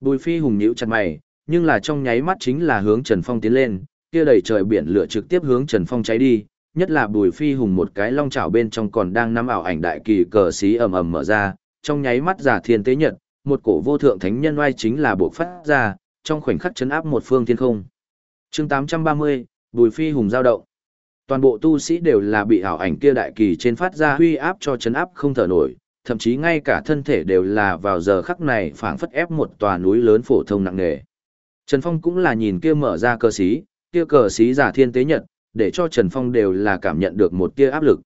Bùi Phi Hùng nhíu chặt mày, nhưng là trong nháy mắt chính là hướng Trần Phong tiến lên, kia đầy trời biển lửa trực tiếp hướng Trần Phong cháy đi, nhất là Bùi Phi Hùng một cái long chảo bên trong còn đang nắm ảo ảnh đại kỳ cờ xí ầm ầm mở ra, trong nháy mắt giả thiên tế nhật, một cổ vô thượng thánh nhân oai chính là buộc phát ra, trong khoảnh khắc chấn áp một phương thiên không. Chương 830, Bùi Phi Hùng giao động. Toàn bộ tu sĩ đều là bị ảo ảnh kia đại kỳ trên phát ra huy áp cho chấn áp không thở nổi, thậm chí ngay cả thân thể đều là vào giờ khắc này phảng phất ép một tòa núi lớn phổ thông nặng nề. Trần Phong cũng là nhìn kia mở ra cờ xí, kia cờ xí giả thiên tế nhật, để cho Trần Phong đều là cảm nhận được một tia áp lực.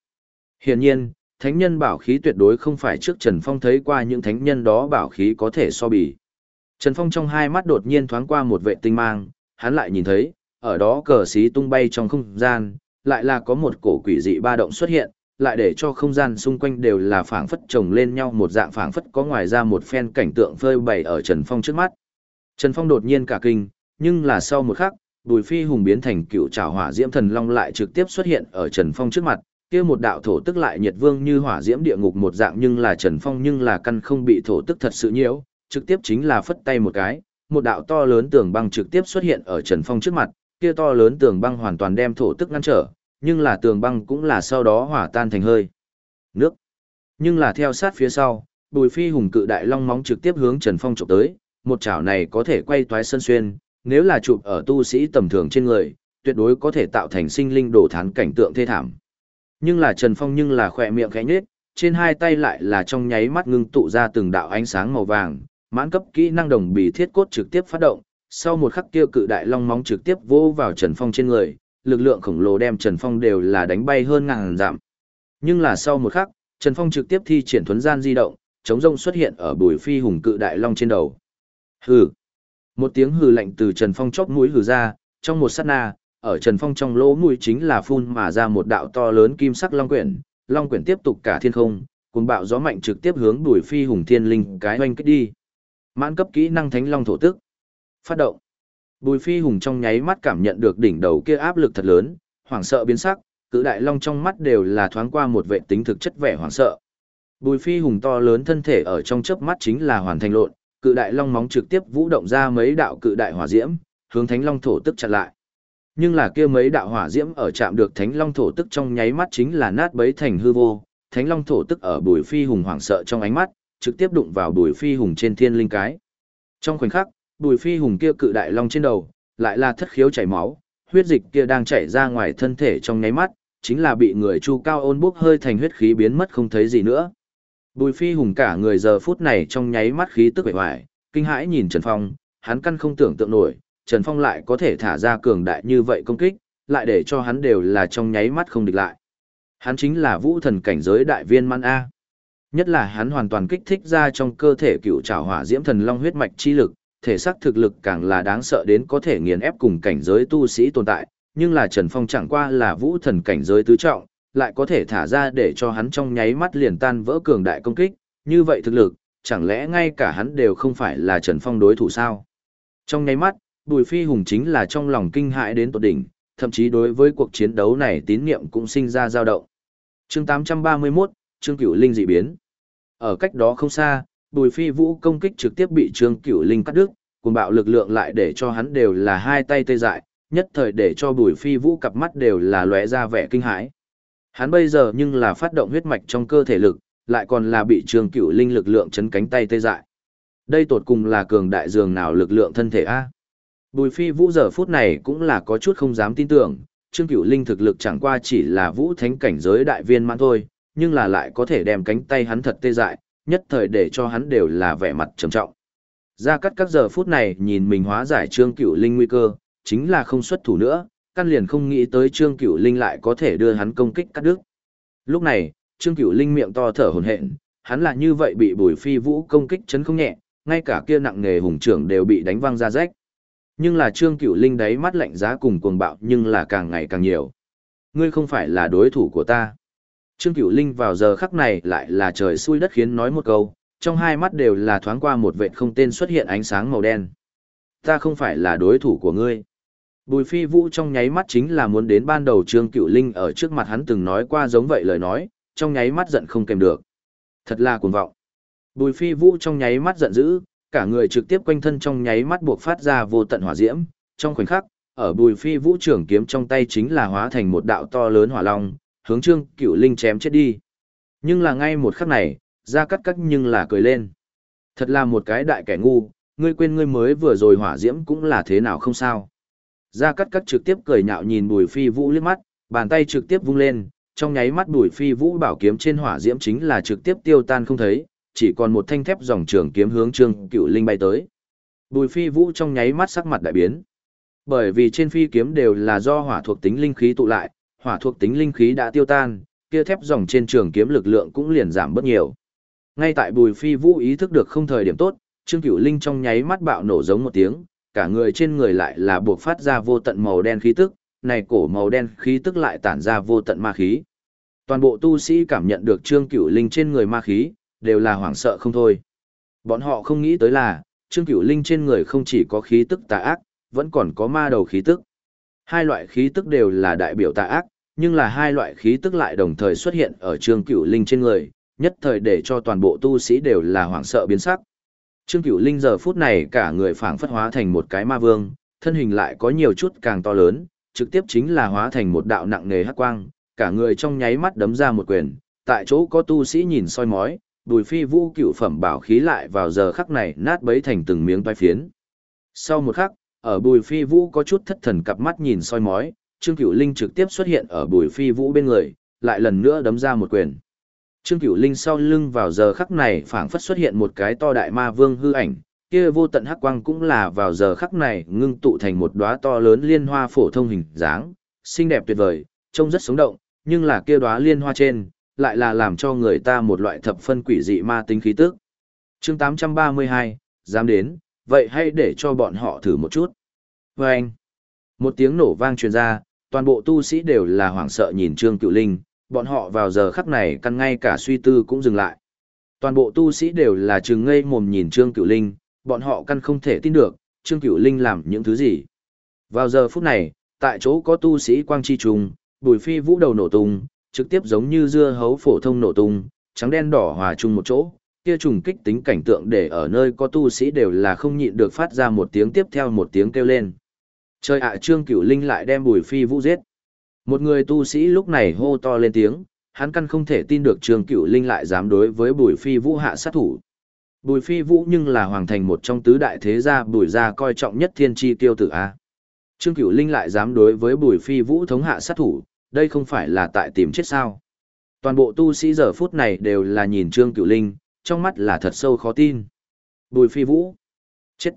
Hiển nhiên, thánh nhân bảo khí tuyệt đối không phải trước Trần Phong thấy qua những thánh nhân đó bảo khí có thể so bì. Trần Phong trong hai mắt đột nhiên thoáng qua một vệ tinh mang, hắn lại nhìn thấy, ở đó cờ xí tung bay trong không gian, lại là có một cổ quỷ dị ba động xuất hiện, lại để cho không gian xung quanh đều là phảng phất chồng lên nhau một dạng phảng phất có ngoài ra một phen cảnh tượng phơi bày ở Trần Phong trước mắt. Trần Phong đột nhiên cả kinh, nhưng là sau một khắc, Bùi Phi hùng biến thành cựu trảo hỏa diễm thần long lại trực tiếp xuất hiện ở Trần Phong trước mặt, kia một đạo thổ tức lại nhiệt vương như hỏa diễm địa ngục một dạng nhưng là Trần Phong nhưng là căn không bị thổ tức thật sự nhiễu, trực tiếp chính là phất tay một cái, một đạo to lớn tường băng trực tiếp xuất hiện ở Trần Phong trước mặt, kia to lớn tường băng hoàn toàn đem thổ tức ngăn trở, nhưng là tường băng cũng là sau đó hỏa tan thành hơi. Nước. Nhưng là theo sát phía sau, Bùi Phi hùng cự đại long móng trực tiếp hướng Trần Phong chụp tới, một chảo này có thể quay toái sân xuyên, nếu là chụp ở tu sĩ tầm thường trên người, tuyệt đối có thể tạo thành sinh linh đổ thán cảnh tượng thê thảm. Nhưng là Trần Phong nhưng là khỏe miệng khẽ nhếch, trên hai tay lại là trong nháy mắt ngưng tụ ra từng đạo ánh sáng màu vàng, mãn cấp kỹ năng đồng bì thiết cốt trực tiếp phát động, sau một khắc kia cự đại long móng trực tiếp vô vào Trần Phong trên người, lực lượng khổng lồ đem Trần Phong đều là đánh bay hơn ngàn dặm. Nhưng là sau một khắc, Trần Phong trực tiếp thi triển thuấn gian di động, chống rông xuất hiện ở bùi phi hùng cự đại long trên đầu. Hừ. Một tiếng hừ lạnh từ Trần Phong chóp mũi hừ ra, trong một sát na, ở Trần Phong trong lỗ mũi chính là phun mà ra một đạo to lớn kim sắc long quyển, long quyển tiếp tục cả thiên không, cuồng bạo gió mạnh trực tiếp hướng đuổi phi hùng thiên linh cái oanh kích đi. Mãn cấp kỹ năng thánh long thổ tức. Phát động. Bùi phi hùng trong nháy mắt cảm nhận được đỉnh đầu kia áp lực thật lớn, hoảng sợ biến sắc, cự đại long trong mắt đều là thoáng qua một vệ tính thực chất vẻ hoảng sợ. Bùi phi hùng to lớn thân thể ở trong chớp mắt chính là hoàn thành lộn, cự đại long móng trực tiếp vũ động ra mấy đạo cự đại hỏa diễm, hướng thánh long thổ tức chặn lại. Nhưng là kia mấy đạo hỏa diễm ở chạm được thánh long thổ tức trong nháy mắt chính là nát bấy thành hư vô, thánh long thổ tức ở bùi phi hùng hoảng sợ trong ánh mắt, trực tiếp đụng vào bùi phi hùng trên thiên linh cái. Trong khoảnh khắc, bùi phi hùng kia cự đại long trên đầu, lại là thất khiếu chảy máu, huyết dịch kia đang chảy ra ngoài thân thể trong nháy mắt, chính là bị người chu cao ôn bốc hơi thành huyết khí biến mất không thấy gì nữa. Bùi phi hùng cả người giờ phút này trong nháy mắt khí tức bể hoài, kinh hãi nhìn Trần Phong, hắn căn không tưởng tượng nổi, Trần Phong lại có thể thả ra cường đại như vậy công kích, lại để cho hắn đều là trong nháy mắt không địch lại. Hắn chính là vũ thần cảnh giới đại viên man A. Nhất là hắn hoàn toàn kích thích ra trong cơ thể cựu trảo hỏa diễm thần long huyết mạch chi lực, thể xác thực lực càng là đáng sợ đến có thể nghiền ép cùng cảnh giới tu sĩ tồn tại, nhưng là Trần Phong chẳng qua là vũ thần cảnh giới tứ trọng, lại có thể thả ra để cho hắn trong nháy mắt liền tan vỡ cường đại công kích, như vậy thực lực, chẳng lẽ ngay cả hắn đều không phải là Trần Phong đối thủ sao? Trong nháy mắt, Bùi Phi Hùng chính là trong lòng kinh hãi đến tột đỉnh, thậm chí đối với cuộc chiến đấu này tín niệm cũng sinh ra dao động. Chương 831, chương Cửu Linh dị biến. Ở cách đó không xa, Bùi Phi Vũ công kích trực tiếp bị Trương Cửu Linh cắt đứt, cùng bạo lực lượng lại để cho hắn đều là hai tay tê dại, nhất thời để cho Bùi Phi Vũ cặp mắt đều là lóe ra vẻ kinh hãi. Hắn bây giờ nhưng là phát động huyết mạch trong cơ thể lực, lại còn là bị Trương Cửu Linh lực lượng chấn cánh tay tê dại. Đây tột cùng là cường đại dường nào lực lượng thân thể a? Bùi Phi Vũ giờ phút này cũng là có chút không dám tin tưởng, Trương Cửu Linh thực lực chẳng qua chỉ là vũ thánh cảnh giới đại viên mãn thôi, nhưng là lại có thể đem cánh tay hắn thật tê dại, nhất thời để cho hắn đều là vẻ mặt trầm trọng. Gia cắt các giờ phút này nhìn mình hóa giải Trương Cửu Linh nguy cơ, chính là không xuất thủ nữa, căn liền không nghĩ tới Trương Cửu Linh lại có thể đưa hắn công kích cắt đứt. Lúc này, Trương Cửu Linh miệng to thở hổn hển, hắn là như vậy bị bùi phi vũ công kích chấn không nhẹ, ngay cả kia nặng nghề hùng trưởng đều bị đánh văng ra rách. Nhưng là Trương Cửu Linh đáy mắt lạnh giá cùng cuồng bạo nhưng là càng ngày càng nhiều. Ngươi không phải là đối thủ của ta. Trương Cửu Linh vào giờ khắc này lại là trời xui đất khiến nói một câu, trong hai mắt đều là thoáng qua một vệt không tên xuất hiện ánh sáng màu đen. Ta không phải là đối thủ của ngươi. Bùi phi vũ trong nháy mắt chính là muốn đến ban đầu Trương Cửu Linh ở trước mặt hắn từng nói qua giống vậy lời nói, trong nháy mắt giận không kèm được. Thật là cuồng vọng. Bùi phi vũ trong nháy mắt giận dữ, cả người trực tiếp quanh thân trong nháy mắt buộc phát ra vô tận hỏa diễm, trong khoảnh khắc, ở bùi phi vũ trưởng kiếm trong tay chính là hóa thành một đạo to lớn hỏa long, hướng Trương Cửu Linh chém chết đi. Nhưng là ngay một khắc này, ra cắt cắt nhưng là cười lên. Thật là một cái đại kẻ ngu, ngươi quên ngươi mới vừa rồi hỏa diễm cũng là thế nào không sao. Gia Cát Cát trực tiếp cười nhạo nhìn Bùi Phi Vũ liếc mắt, bàn tay trực tiếp vung lên, trong nháy mắt Bùi Phi Vũ bảo kiếm trên hỏa diễm chính là trực tiếp tiêu tan không thấy, chỉ còn một thanh thép dòng trường kiếm hướng Trương Cựu Linh bay tới. Bùi Phi Vũ trong nháy mắt sắc mặt đại biến. Bởi vì trên phi kiếm đều là do hỏa thuộc tính linh khí tụ lại, hỏa thuộc tính linh khí đã tiêu tan, kia thép dòng trên trường kiếm lực lượng cũng liền giảm bớt nhiều. Ngay tại Bùi Phi Vũ ý thức được không thời điểm tốt, Trương Cửu Linh trong nháy mắt bạo nổ giống một tiếng, cả người trên người lại là buộc phát ra vô tận màu đen khí tức, này cổ màu đen khí tức lại tản ra vô tận ma khí. Toàn bộ tu sĩ cảm nhận được Trương Cửu Linh trên người ma khí, đều là hoảng sợ không thôi. Bọn họ không nghĩ tới là, Trương Cửu Linh trên người không chỉ có khí tức tà ác, vẫn còn có ma đầu khí tức. Hai loại khí tức đều là đại biểu tà ác, nhưng là hai loại khí tức lại đồng thời xuất hiện ở Trương Cửu Linh trên người, nhất thời để cho toàn bộ tu sĩ đều là hoảng sợ biến sắc. Trương Cửu Linh giờ phút này cả người phảng phất hóa thành một cái ma vương, thân hình lại có nhiều chút càng to lớn, trực tiếp chính là hóa thành một đạo nặng nề hắc quang, cả người trong nháy mắt đấm ra một quyền, tại chỗ có tu sĩ nhìn soi mói, Bùi Phi Vũ cựu phẩm bảo khí lại vào giờ khắc này nát bấy thành từng miếng toái phiến. Sau một khắc, ở Bùi Phi Vũ có chút thất thần cặp mắt nhìn soi mói, Trương Cửu Linh trực tiếp xuất hiện ở Bùi Phi Vũ bên người, lại lần nữa đấm ra một quyền. Trương Cửu Linh sau lưng vào giờ khắc này phảng phất xuất hiện một cái to đại ma vương hư ảnh, kia vô tận hắc quang cũng là vào giờ khắc này ngưng tụ thành một đóa to lớn liên hoa phổ thông hình dáng, xinh đẹp tuyệt vời, trông rất sống động, nhưng là kia đóa liên hoa trên, lại là làm cho người ta một loại thập phân quỷ dị ma tính khí tức. Chương 832, dám đến, vậy hay để cho bọn họ thử một chút. Và anh, một tiếng nổ vang truyền ra, toàn bộ tu sĩ đều là hoảng sợ nhìn Trương Cửu Linh, bọn họ vào giờ khắc này căn ngay cả suy tư cũng dừng lại. Toàn bộ tu sĩ đều là trừng ngây mồm nhìn Trương Cửu Linh, bọn họ căn không thể tin được, Trương Cửu Linh làm những thứ gì. Vào giờ phút này, tại chỗ có tu sĩ quang chi trùng, bùi phi vũ đầu nổ tung, trực tiếp giống như dưa hấu phổ thông nổ tung, trắng đen đỏ hòa chung một chỗ, kia trùng kích tính cảnh tượng để ở nơi có tu sĩ đều là không nhịn được phát ra một tiếng tiếp theo một tiếng kêu lên. Trời ạ Trương Cửu Linh lại đem bùi phi vũ giết. Một người tu sĩ lúc này hô to lên tiếng, hắn căn không thể tin được Trương Cửu Linh lại dám đối với Bùi Phi Vũ hạ sát thủ. Bùi Phi Vũ nhưng là hoàng thành một trong tứ đại thế gia Bùi gia coi trọng nhất thiên chi tiêu tử a. Trương Cửu Linh lại dám đối với Bùi Phi Vũ thống hạ sát thủ, đây không phải là tại tìm chết sao? Toàn bộ tu sĩ giờ phút này đều là nhìn Trương Cửu Linh, trong mắt là thật sâu khó tin. Bùi Phi Vũ, chết.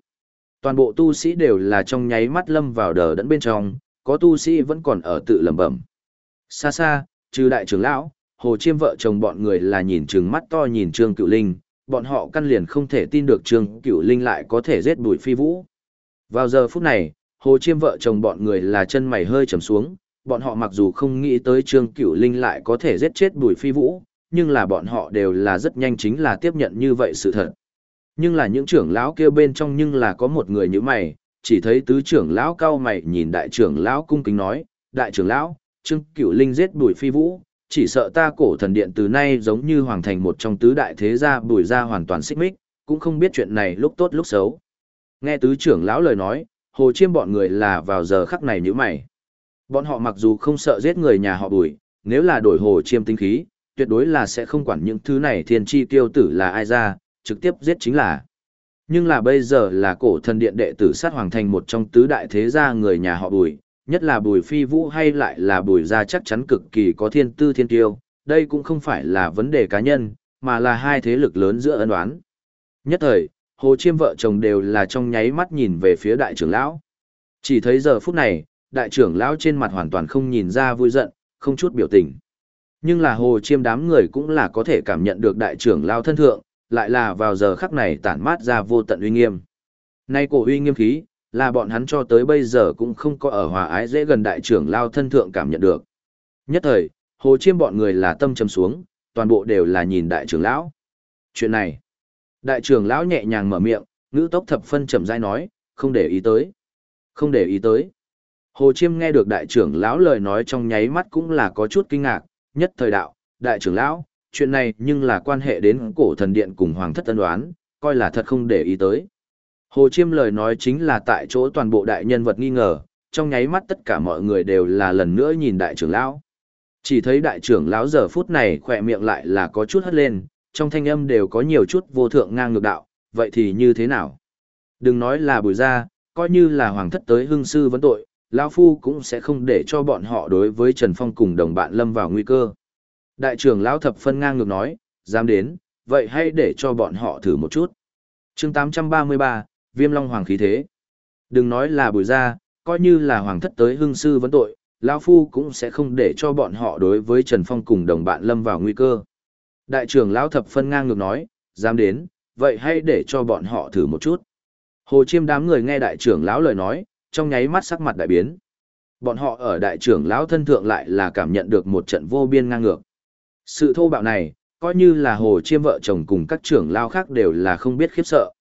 Toàn bộ tu sĩ đều là trong nháy mắt lâm vào đờ đẫn bên trong, có tu sĩ vẫn còn ở tự lẩm bẩm. Xa xa, trừ đại trưởng lão, Hồ Chiêm vợ chồng bọn người là nhìn trừng mắt to nhìn Trương Cựu Linh, bọn họ căn liền không thể tin được Trương Cựu Linh lại có thể giết Bùi Phi Vũ. Vào giờ phút này, Hồ Chiêm vợ chồng bọn người là chân mày hơi trầm xuống, bọn họ mặc dù không nghĩ tới Trương Cựu Linh lại có thể giết chết Bùi Phi Vũ, nhưng là bọn họ đều là rất nhanh chính là tiếp nhận như vậy sự thật. Nhưng là những trưởng lão kia bên trong nhưng là có một người như mày, chỉ thấy tứ trưởng lão cao mày nhìn đại trưởng lão cung kính nói, đại trưởng lão, trương cửu linh giết bùi phi vũ, chỉ sợ ta cổ thần điện từ nay giống như hoàng thành một trong tứ đại thế gia bùi gia hoàn toàn xích mích, cũng không biết chuyện này lúc tốt lúc xấu. Nghe tứ trưởng lão lời nói, hồ chiêm bọn người là vào giờ khắc này như mày. Bọn họ mặc dù không sợ giết người nhà họ bùi, nếu là đổi hồ chiêm tinh khí, tuyệt đối là sẽ không quản những thứ này thiên tri tiêu tử là ai ra, trực tiếp giết chính là. Nhưng là bây giờ là cổ thần điện đệ tử sát hoàng thành một trong tứ đại thế gia người nhà họ bùi, nhất là bùi phi vũ hay lại là bùi gia chắc chắn cực kỳ có thiên tư thiên tiêu, đây cũng không phải là vấn đề cá nhân, mà là hai thế lực lớn giữa ân oán. Nhất thời, hồ chiêm vợ chồng đều là trong nháy mắt nhìn về phía đại trưởng lão. Chỉ thấy giờ phút này, đại trưởng lão trên mặt hoàn toàn không nhìn ra vui giận, không chút biểu tình. Nhưng là hồ chiêm đám người cũng là có thể cảm nhận được đại trưởng lao thân thượng, lại là vào giờ khắc này tản mát ra vô tận uy nghiêm. Nay cổ uy nghiêm khí, là bọn hắn cho tới bây giờ cũng không có ở hòa ái dễ gần đại trưởng lao thân thượng cảm nhận được. Nhất thời, hồ chiêm bọn người là tâm trầm xuống, toàn bộ đều là nhìn đại trưởng lão. Chuyện này, đại trưởng lão nhẹ nhàng mở miệng, ngữ tốc thập phân chậm rãi nói, không để ý tới. Không để ý tới. Hồ Chiêm nghe được đại trưởng lão lời nói trong nháy mắt cũng là có chút kinh ngạc, nhất thời đạo, đại trưởng lão, chuyện này nhưng là quan hệ đến cổ thần điện cùng hoàng thất tân đoán, coi là thật không để ý tới. Hồ Chiêm lời nói chính là tại chỗ toàn bộ đại nhân vật nghi ngờ, trong nháy mắt tất cả mọi người đều là lần nữa nhìn đại trưởng lão. Chỉ thấy đại trưởng lão giờ phút này khỏe miệng lại là có chút hất lên, trong thanh âm đều có nhiều chút vô thượng ngang ngược đạo, vậy thì như thế nào? Đừng nói là bùi ra, coi như là hoàng thất tới hưng sư vấn tội, lão phu cũng sẽ không để cho bọn họ đối với Trần Phong cùng đồng bạn lâm vào nguy cơ. Đại trưởng lão thập phân ngang ngược nói, dám đến, vậy hay để cho bọn họ thử một chút. chương 833, Viêm Long Hoàng khí thế. Đừng nói là bùi ra, coi như là hoàng thất tới hưng sư vấn tội, lão phu cũng sẽ không để cho bọn họ đối với Trần Phong cùng đồng bạn lâm vào nguy cơ. Đại trưởng lão thập phân ngang ngược nói, dám đến, vậy hay để cho bọn họ thử một chút. Hồ Chiêm đám người nghe đại trưởng lão lời nói, trong nháy mắt sắc mặt đại biến. Bọn họ ở đại trưởng lão thân thượng lại là cảm nhận được một trận vô biên ngang ngược. Sự thô bạo này, coi như là Hồ Chiêm vợ chồng cùng các trưởng lão khác đều là không biết khiếp sợ.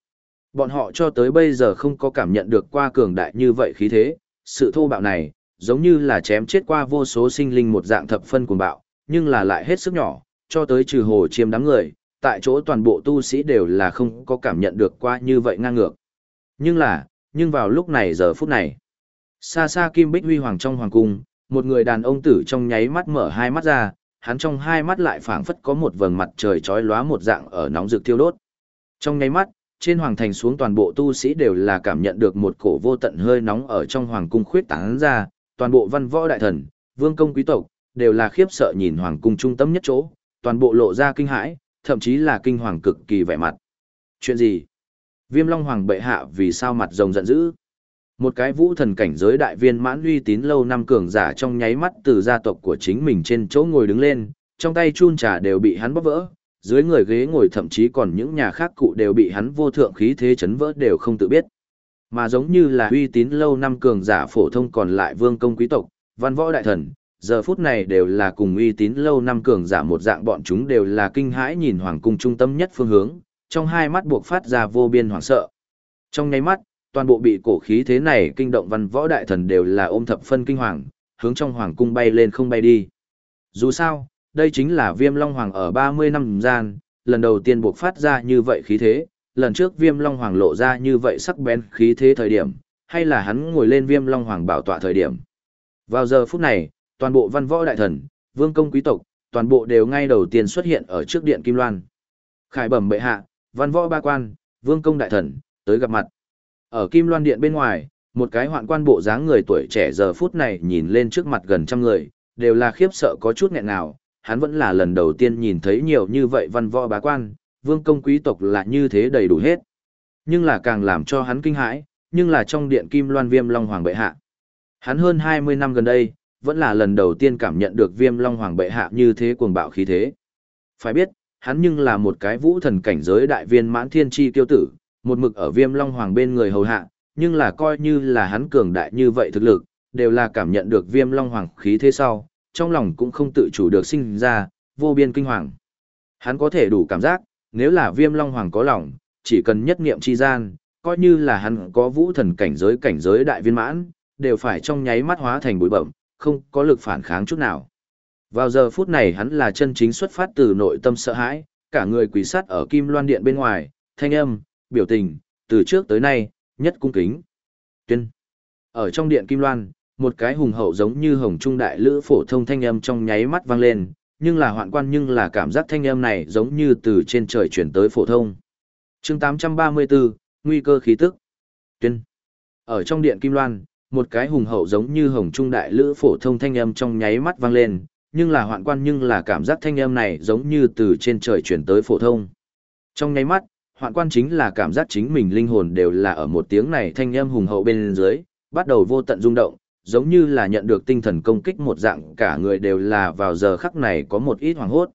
Bọn họ cho tới bây giờ không có cảm nhận được qua cường đại như vậy khí thế, sự thô bạo này, giống như là chém chết qua vô số sinh linh một dạng thập phân cuồng bạo, nhưng là lại hết sức nhỏ, cho tới trừ Hồ Chiêm đám người, tại chỗ toàn bộ tu sĩ đều là không có cảm nhận được qua như vậy ngang ngược. Nhưng là, nhưng vào lúc này giờ phút này, xa xa kim bích huy hoàng trong hoàng cung, một người đàn ông tử trong nháy mắt mở hai mắt ra, hắn trong hai mắt lại phảng phất có một vầng mặt trời chói lóa một dạng ở nóng rực thiêu đốt. Trong nháy mắt, trên hoàng thành xuống toàn bộ tu sĩ đều là cảm nhận được một cổ vô tận hơi nóng ở trong hoàng cung khuyết tán ra, toàn bộ văn võ đại thần, vương công quý tộc, đều là khiếp sợ nhìn hoàng cung trung tâm nhất chỗ, toàn bộ lộ ra kinh hãi, thậm chí là kinh hoàng cực kỳ vẻ mặt. Chuyện gì? Viêm Long Hoàng bệ hạ vì sao mặt rồng giận dữ? Một cái vũ thần cảnh giới đại viên mãn uy tín lâu năm cường giả trong nháy mắt từ gia tộc của chính mình trên chỗ ngồi đứng lên, trong tay chun trà đều bị hắn bóp vỡ, dưới người ghế ngồi thậm chí còn những nhà khác cụ đều bị hắn vô thượng khí thế chấn vỡ đều không tự biết. Mà giống như là uy tín lâu năm cường giả phổ thông còn lại vương công quý tộc, văn võ đại thần, giờ phút này đều là cùng uy tín lâu năm cường giả một dạng bọn chúng đều là kinh hãi nhìn hoàng cung trung tâm nhất phương hướng, trong hai mắt buộc phát ra vô biên hoảng sợ. Trong nháy mắt, toàn bộ bị cổ khí thế này kinh động văn võ đại thần đều là ôm thập phân kinh hoàng, hướng trong hoàng cung bay lên không bay đi. Dù sao, đây chính là viêm long hoàng ở 30 năm gian, lần đầu tiên buộc phát ra như vậy khí thế, lần trước viêm long hoàng lộ ra như vậy sắc bén khí thế thời điểm, hay là hắn ngồi lên viêm long hoàng bảo tọa thời điểm. Vào giờ phút này, toàn bộ văn võ đại thần, vương công quý tộc, toàn bộ đều ngay đầu tiên xuất hiện ở trước điện Kim Loan. Khải bẩm bệ hạ, văn võ ba quan, vương công đại thần, tới gặp mặt. Ở Kim Loan Điện bên ngoài, một cái hoạn quan bộ dáng người tuổi trẻ giờ phút này nhìn lên trước mặt gần trăm người, đều là khiếp sợ có chút nghẹn nào, hắn vẫn là lần đầu tiên nhìn thấy nhiều như vậy văn võ bá quan, vương công quý tộc là như thế đầy đủ hết. Nhưng là càng làm cho hắn kinh hãi, nhưng là trong điện Kim Loan Viêm Long Hoàng bệ hạ. Hắn hơn 20 năm gần đây, vẫn là lần đầu tiên cảm nhận được Viêm Long Hoàng bệ hạ như thế cuồng bạo khí thế. Phải biết, hắn nhưng là một cái vũ thần cảnh giới đại viên mãn thiên chi tiêu tử, một mực ở viêm long hoàng bên người hầu hạ, nhưng là coi như là hắn cường đại như vậy thực lực, đều là cảm nhận được viêm long hoàng khí thế sau, trong lòng cũng không tự chủ được sinh ra, vô biên kinh hoàng. Hắn có thể đủ cảm giác, nếu là viêm long hoàng có lòng, chỉ cần nhất niệm chi gian, coi như là hắn có vũ thần cảnh giới cảnh giới đại viên mãn, đều phải trong nháy mắt hóa thành bụi bẩm, không có lực phản kháng chút nào. Vào giờ phút này hắn là chân chính xuất phát từ nội tâm sợ hãi, cả người quỳ sát ở kim loan điện bên ngoài, thanh âm, biểu tình, từ trước tới nay, nhất cung kính. Tuyên. Ở trong điện kim loan, một cái hùng hậu giống như hồng trung đại lữ phổ thông thanh âm trong nháy mắt vang lên, nhưng là hoạn quan nhưng là cảm giác thanh âm này giống như từ trên trời chuyển tới phổ thông. chương 834, nguy cơ khí tức. Tuyên. Ở trong điện kim loan, một cái hùng hậu giống như hồng trung đại lữ phổ thông thanh âm trong nháy mắt vang lên, nhưng là hoạn quan nhưng là cảm giác thanh âm này giống như từ trên trời chuyển tới phổ thông. Trong nháy mắt, hoạn quan chính là cảm giác chính mình linh hồn đều là ở một tiếng này thanh âm hùng hậu bên dưới, bắt đầu vô tận rung động, giống như là nhận được tinh thần công kích một dạng cả người đều là vào giờ khắc này có một ít hoảng hốt.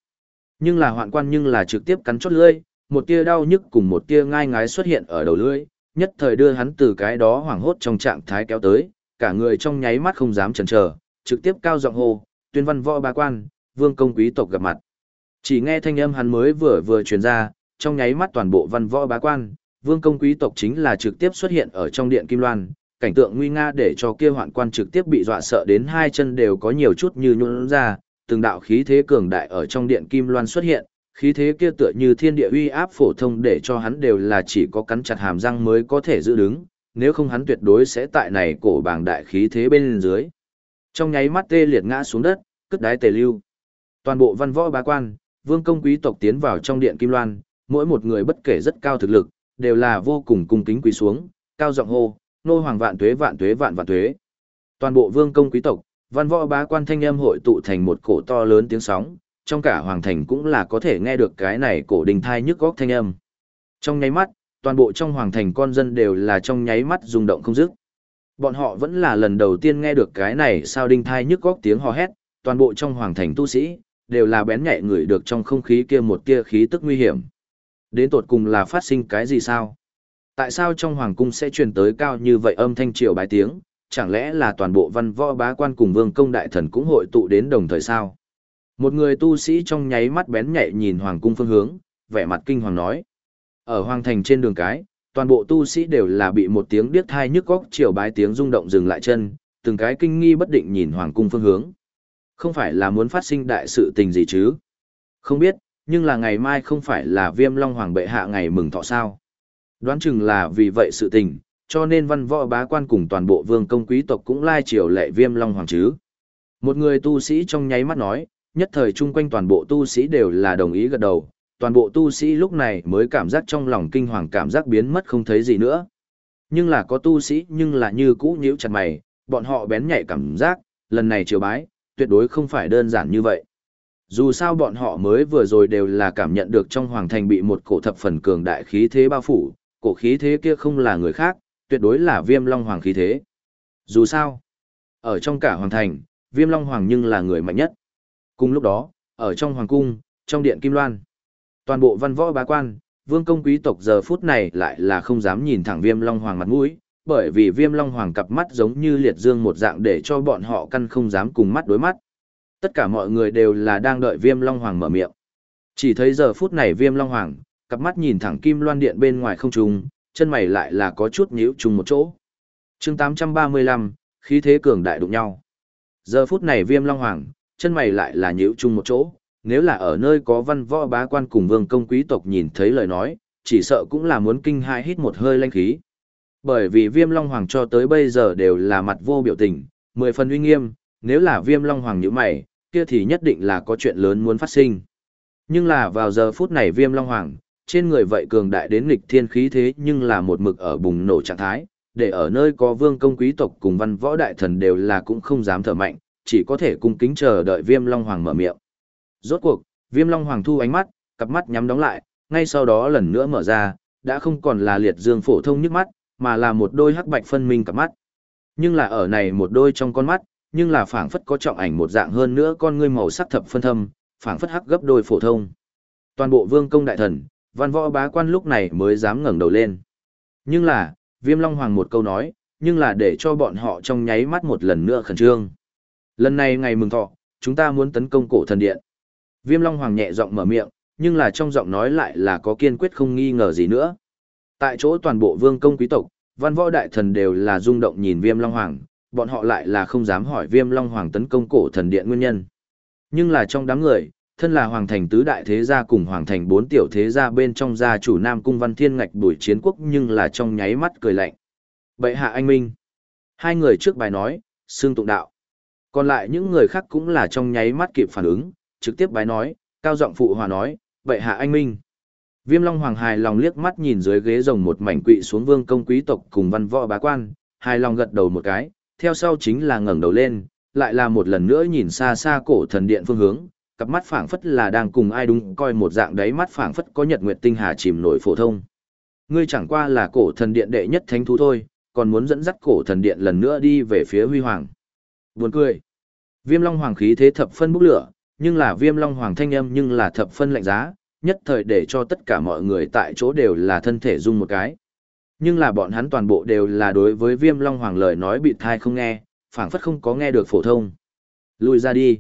Nhưng là hoạn quan nhưng là trực tiếp cắn chốt lưỡi, một tia đau nhức cùng một tia ngai ngái xuất hiện ở đầu lưỡi, nhất thời đưa hắn từ cái đó hoảng hốt trong trạng thái kéo tới, cả người trong nháy mắt không dám chần chờ, trực tiếp cao giọng hô, tuyên văn võ ba quan, vương công quý tộc gặp mặt. Chỉ nghe thanh âm hắn mới vừa vừa truyền ra, trong nháy mắt toàn bộ văn võ bá quan, vương công quý tộc chính là trực tiếp xuất hiện ở trong điện Kim Loan, cảnh tượng nguy nga để cho kia hoạn quan trực tiếp bị dọa sợ đến hai chân đều có nhiều chút như nhũn ra, từng đạo khí thế cường đại ở trong điện Kim Loan xuất hiện, khí thế kia tựa như thiên địa uy áp phổ thông để cho hắn đều là chỉ có cắn chặt hàm răng mới có thể giữ đứng, nếu không hắn tuyệt đối sẽ tại này cổ bảng đại khí thế bên dưới. Trong nháy mắt tê liệt ngã xuống đất, cất đái tề lưu. Toàn bộ văn võ bá quan, vương công quý tộc tiến vào trong điện Kim Loan, mỗi một người bất kể rất cao thực lực, đều là vô cùng cung kính quý xuống, cao giọng hô, nô hoàng vạn tuế vạn tuế vạn vạn tuế. Toàn bộ vương công quý tộc, văn võ bá quan thanh âm hội tụ thành một cổ to lớn tiếng sóng, trong cả hoàng thành cũng là có thể nghe được cái này cổ đình thai nhức góc thanh âm. Trong nháy mắt, toàn bộ trong hoàng thành con dân đều là trong nháy mắt rung động không dứt. Bọn họ vẫn là lần đầu tiên nghe được cái này sao đinh thai nhức góc tiếng hò hét, toàn bộ trong hoàng thành tu sĩ, đều là bén nhạy người được trong không khí kia một tia khí tức nguy hiểm. Đến tột cùng là phát sinh cái gì sao? Tại sao trong hoàng cung sẽ truyền tới cao như vậy âm thanh triều bái tiếng, chẳng lẽ là toàn bộ văn võ bá quan cùng vương công đại thần cũng hội tụ đến đồng thời sao? Một người tu sĩ trong nháy mắt bén nhạy nhìn hoàng cung phương hướng, vẻ mặt kinh hoàng nói. Ở hoàng thành trên đường cái, toàn bộ tu sĩ đều là bị một tiếng điếc thai nhức góc triều bái tiếng rung động dừng lại chân, từng cái kinh nghi bất định nhìn hoàng cung phương hướng. Không phải là muốn phát sinh đại sự tình gì chứ? Không biết, nhưng là ngày mai không phải là viêm long hoàng bệ hạ ngày mừng thọ sao? Đoán chừng là vì vậy sự tình, cho nên văn võ bá quan cùng toàn bộ vương công quý tộc cũng lai triều lệ viêm long hoàng chứ. Một người tu sĩ trong nháy mắt nói, nhất thời chung quanh toàn bộ tu sĩ đều là đồng ý gật đầu, toàn bộ tu sĩ lúc này mới cảm giác trong lòng kinh hoàng cảm giác biến mất không thấy gì nữa. Nhưng là có tu sĩ nhưng là như cũ nhíu chặt mày, bọn họ bén nhạy cảm giác, lần này triều bái, tuyệt đối không phải đơn giản như vậy. Dù sao bọn họ mới vừa rồi đều là cảm nhận được trong hoàng thành bị một cổ thập phần cường đại khí thế bao phủ, cổ khí thế kia không là người khác, tuyệt đối là viêm long hoàng khí thế. Dù sao, ở trong cả hoàng thành, viêm long hoàng nhưng là người mạnh nhất. Cùng lúc đó, ở trong hoàng cung, trong điện Kim Loan, toàn bộ văn võ bá quan, vương công quý tộc giờ phút này lại là không dám nhìn thẳng viêm long hoàng mặt mũi, bởi vì viêm long hoàng cặp mắt giống như liệt dương một dạng để cho bọn họ căn không dám cùng mắt đối mắt. Tất cả mọi người đều là đang đợi viêm long hoàng mở miệng. Chỉ thấy giờ phút này viêm long hoàng, cặp mắt nhìn thẳng kim loan điện bên ngoài không trùng, chân mày lại là có chút nhíu trùng một chỗ. chương 835, khí thế cường đại đụng nhau. Giờ phút này viêm long hoàng, chân mày lại là nhíu trùng một chỗ, nếu là ở nơi có văn võ bá quan cùng vương công quý tộc nhìn thấy lời nói, chỉ sợ cũng là muốn kinh hai hít một hơi lanh khí. Bởi vì viêm long hoàng cho tới bây giờ đều là mặt vô biểu tình, mười phần uy nghiêm, nếu là viêm long hoàng như mày, kia thì nhất định là có chuyện lớn muốn phát sinh. Nhưng là vào giờ phút này viêm long hoàng, trên người vậy cường đại đến nghịch thiên khí thế nhưng là một mực ở bùng nổ trạng thái, để ở nơi có vương công quý tộc cùng văn võ đại thần đều là cũng không dám thở mạnh, chỉ có thể cung kính chờ đợi viêm long hoàng mở miệng. Rốt cuộc, viêm long hoàng thu ánh mắt, cặp mắt nhắm đóng lại, ngay sau đó lần nữa mở ra, đã không còn là liệt dương phổ thông nhức mắt, mà là một đôi hắc bạch phân minh cặp mắt. Nhưng là ở này một đôi trong con mắt, nhưng là phảng phất có trọng ảnh một dạng hơn nữa con ngươi màu sắc thập phân thâm, phảng phất hắc gấp đôi phổ thông. Toàn bộ vương công đại thần, văn võ bá quan lúc này mới dám ngẩng đầu lên. Nhưng là, viêm long hoàng một câu nói, nhưng là để cho bọn họ trong nháy mắt một lần nữa khẩn trương. Lần này ngày mừng thọ, chúng ta muốn tấn công cổ thần điện. Viêm long hoàng nhẹ giọng mở miệng, nhưng là trong giọng nói lại là có kiên quyết không nghi ngờ gì nữa. Tại chỗ toàn bộ vương công quý tộc, văn võ đại thần đều là rung động nhìn viêm long hoàng, bọn họ lại là không dám hỏi viêm long hoàng tấn công cổ thần điện nguyên nhân. Nhưng là trong đám người, thân là hoàng thành tứ đại thế gia cùng hoàng thành bốn tiểu thế gia bên trong gia chủ nam cung văn thiên ngạch đuổi chiến quốc nhưng là trong nháy mắt cười lạnh. Bệ hạ anh minh. Hai người trước bài nói, xương tụng đạo. Còn lại những người khác cũng là trong nháy mắt kịp phản ứng, trực tiếp bái nói, cao giọng phụ hòa nói, bệ hạ anh minh. Viêm Long Hoàng hài lòng liếc mắt nhìn dưới ghế rồng một mảnh quỵ xuống vương công quý tộc cùng văn võ bá quan, hài lòng gật đầu một cái, theo sau chính là ngẩng đầu lên, lại là một lần nữa nhìn xa xa cổ thần điện phương hướng, cặp mắt phảng phất là đang cùng ai đúng coi một dạng đấy mắt phảng phất có nhật nguyệt tinh hà chìm nổi phổ thông. Ngươi chẳng qua là cổ thần điện đệ nhất thánh thú thôi, còn muốn dẫn dắt cổ thần điện lần nữa đi về phía huy hoàng. Buồn cười. Viêm long hoàng khí thế thập phân bốc lửa, nhưng là viêm long hoàng thanh âm nhưng là thập phân lạnh giá, nhất thời để cho tất cả mọi người tại chỗ đều là thân thể rung một cái. Nhưng là bọn hắn toàn bộ đều là đối với viêm long hoàng lời nói bị thai không nghe, phảng phất không có nghe được phổ thông. Lui ra đi.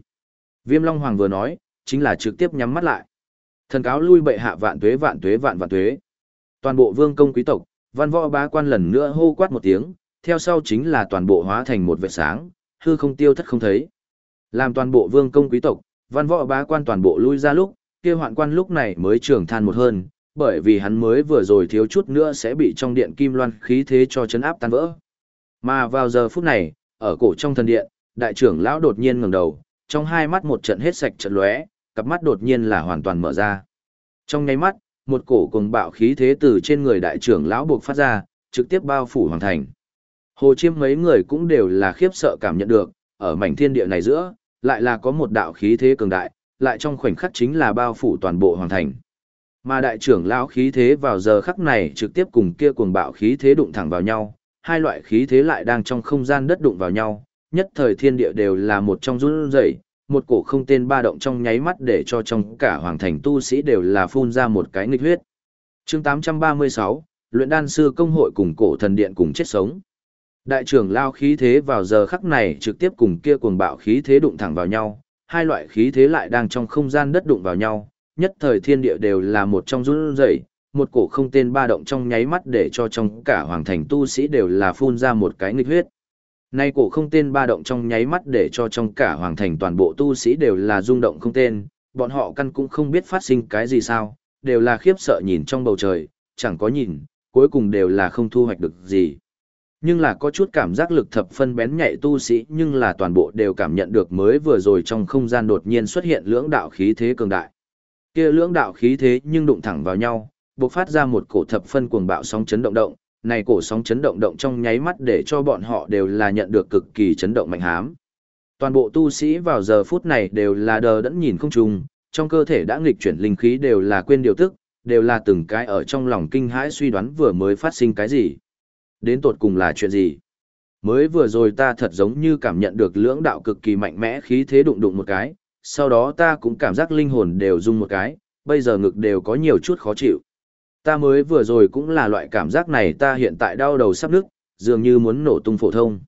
Viêm long hoàng vừa nói, chính là trực tiếp nhắm mắt lại. Thần cáo lui bệ hạ vạn tuế vạn tuế vạn vạn tuế. Toàn bộ vương công quý tộc, văn võ bá quan lần nữa hô quát một tiếng, theo sau chính là toàn bộ hóa thành một vệt sáng, hư không tiêu thất không thấy. Làm toàn bộ vương công quý tộc, văn võ bá quan toàn bộ lui ra lúc, kia hoạn quan lúc này mới trưởng than một hơn, bởi vì hắn mới vừa rồi thiếu chút nữa sẽ bị trong điện kim loan khí thế cho chấn áp tan vỡ. Mà vào giờ phút này, ở cổ trong thần điện, đại trưởng lão đột nhiên ngẩng đầu, trong hai mắt một trận hết sạch trận lóe, cặp mắt đột nhiên là hoàn toàn mở ra. Trong nháy mắt, một cổ cùng bạo khí thế từ trên người đại trưởng lão buộc phát ra, trực tiếp bao phủ hoàng thành. Hồ Chiêm mấy người cũng đều là khiếp sợ cảm nhận được, ở mảnh thiên địa này giữa, lại là có một đạo khí thế cường đại, lại trong khoảnh khắc chính là bao phủ toàn bộ hoàng thành. Mà đại trưởng lão khí thế vào giờ khắc này trực tiếp cùng kia cuồng bạo khí thế đụng thẳng vào nhau, hai loại khí thế lại đang trong không gian đất đụng vào nhau, nhất thời thiên địa đều là một trong run rẩy, một cổ không tên ba động trong nháy mắt để cho trong cả hoàng thành tu sĩ đều là phun ra một cái nghịch huyết. Chương 836, luyện đan sư công hội cùng cổ thần điện cùng chết sống. Đại trưởng lao khí thế vào giờ khắc này trực tiếp cùng kia cuồng bạo khí thế đụng thẳng vào nhau, hai loại khí thế lại đang trong không gian đất đụng vào nhau, nhất thời thiên địa đều là một trong run rẩy, một cổ không tên ba động trong nháy mắt để cho trong cả hoàng thành tu sĩ đều là phun ra một cái nghịch huyết. Nay cổ không tên ba động trong nháy mắt để cho trong cả hoàng thành toàn bộ tu sĩ đều là rung động không tên, bọn họ căn cũng không biết phát sinh cái gì sao, đều là khiếp sợ nhìn trong bầu trời, chẳng có nhìn, cuối cùng đều là không thu hoạch được gì. Nhưng là có chút cảm giác lực thập phân bén nhạy tu sĩ nhưng là toàn bộ đều cảm nhận được mới vừa rồi trong không gian đột nhiên xuất hiện lưỡng đạo khí thế cường đại. Kia lưỡng đạo khí thế nhưng đụng thẳng vào nhau, bộc phát ra một cổ thập phân cuồng bạo sóng chấn động động, này cổ sóng chấn động động trong nháy mắt để cho bọn họ đều là nhận được cực kỳ chấn động mạnh hám. Toàn bộ tu sĩ vào giờ phút này đều là đờ đẫn nhìn không trùng, trong cơ thể đã nghịch chuyển linh khí đều là quên điều tức, đều là từng cái ở trong lòng kinh hãi suy đoán vừa mới phát sinh cái gì. Đến tột cùng là chuyện gì? Mới vừa rồi ta thật giống như cảm nhận được lưỡng đạo cực kỳ mạnh mẽ khí thế đụng đụng một cái, sau đó ta cũng cảm giác linh hồn đều rung một cái, bây giờ ngực đều có nhiều chút khó chịu. Ta mới vừa rồi cũng là loại cảm giác này ta hiện tại đau đầu sắp nức, dường như muốn nổ tung phổ thông.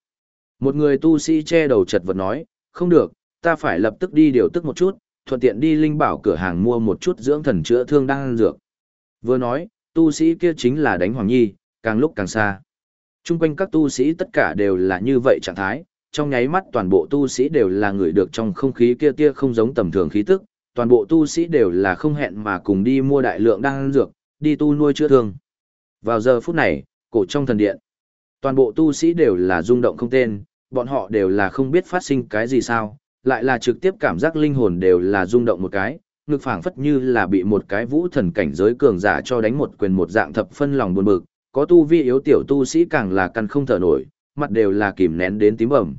Một người tu sĩ che đầu chật vật nói, không được, ta phải lập tức đi điều tức một chút, thuận tiện đi linh bảo cửa hàng mua một chút dưỡng thần chữa thương đang ăn dược. Vừa nói, tu sĩ kia chính là đánh Hoàng Nhi, càng lúc càng xa. Trung quanh các tu sĩ tất cả đều là như vậy trạng thái, trong nháy mắt toàn bộ tu sĩ đều là người được trong không khí kia tia không giống tầm thường khí tức, toàn bộ tu sĩ đều là không hẹn mà cùng đi mua đại lượng đan dược, đi tu nuôi chữa thương. Vào giờ phút này, cổ trong thần điện, toàn bộ tu sĩ đều là rung động không tên, bọn họ đều là không biết phát sinh cái gì sao, lại là trực tiếp cảm giác linh hồn đều là rung động một cái, ngực phảng phất như là bị một cái vũ thần cảnh giới cường giả cho đánh một quyền một dạng thập phân lòng buồn bực, có tu vi yếu tiểu tu sĩ càng là căn không thở nổi, mặt đều là kìm nén đến tím bầm.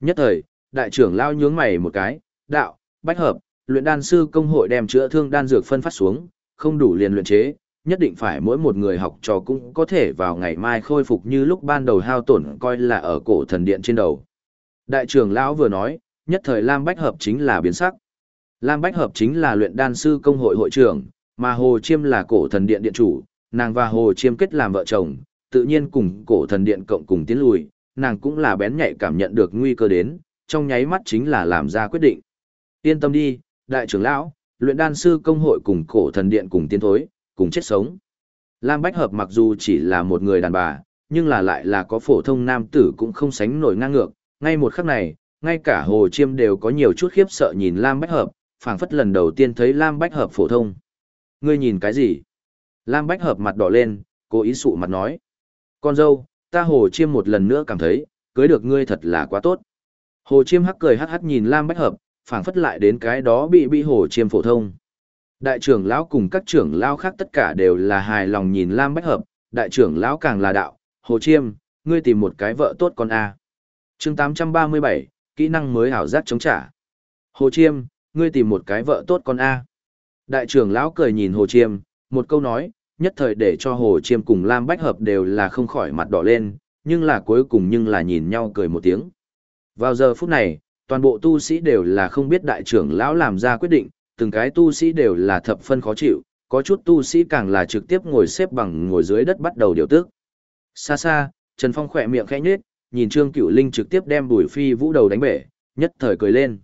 Nhất thời, đại trưởng lao nhướng mày một cái, đạo, bách hợp, luyện đan sư công hội đem chữa thương đan dược phân phát xuống, không đủ liền luyện chế, nhất định phải mỗi một người học trò cũng có thể vào ngày mai khôi phục như lúc ban đầu hao tổn coi là ở cổ thần điện trên đầu. Đại trưởng lão vừa nói, nhất thời Lam Bách Hợp chính là biến sắc. Lam Bách Hợp chính là luyện đan sư công hội hội trưởng, mà Hồ Chiêm là cổ thần điện điện chủ, nàng và Hồ Chiêm kết làm vợ chồng, tự nhiên cùng cổ thần điện cộng cùng tiến lùi, nàng cũng là bén nhạy cảm nhận được nguy cơ đến, trong nháy mắt chính là làm ra quyết định. Yên tâm đi, đại trưởng lão, luyện đan sư công hội cùng cổ thần điện cùng tiến thối, cùng chết sống. Lam Bách Hợp mặc dù chỉ là một người đàn bà, nhưng là lại là có phổ thông nam tử cũng không sánh nổi ngang ngược, ngay một khắc này, ngay cả Hồ Chiêm đều có nhiều chút khiếp sợ nhìn Lam Bách Hợp, phảng phất lần đầu tiên thấy Lam Bách Hợp phổ thông. Ngươi nhìn cái gì? Lam Bách Hợp mặt đỏ lên, cố ý sụ mặt nói. Con dâu, ta Hồ Chiêm một lần nữa cảm thấy, cưới được ngươi thật là quá tốt. Hồ Chiêm hắc cười hắc hắc nhìn Lam Bách Hợp, phảng phất lại đến cái đó bị bị Hồ Chiêm phổ thông. Đại trưởng lão cùng các trưởng lão khác tất cả đều là hài lòng nhìn Lam Bách Hợp, đại trưởng lão càng là đạo, Hồ Chiêm, ngươi tìm một cái vợ tốt con A. chương 837, kỹ năng mới hảo giác chống trả. Hồ Chiêm, ngươi tìm một cái vợ tốt con A. Đại trưởng lão cười nhìn Hồ Chiêm, một câu nói, nhất thời để cho Hồ Chiêm cùng Lam Bách Hợp đều là không khỏi mặt đỏ lên, nhưng là cuối cùng nhưng là nhìn nhau cười một tiếng. Vào giờ phút này, toàn bộ tu sĩ đều là không biết đại trưởng lão làm ra quyết định, từng cái tu sĩ đều là thập phân khó chịu, có chút tu sĩ càng là trực tiếp ngồi xếp bằng ngồi dưới đất bắt đầu điều tức. Xa xa, Trần Phong khỏe miệng khẽ nhếch, nhìn Trương Cửu Linh trực tiếp đem Bùi Phi Vũ đầu đánh bể, nhất thời cười lên.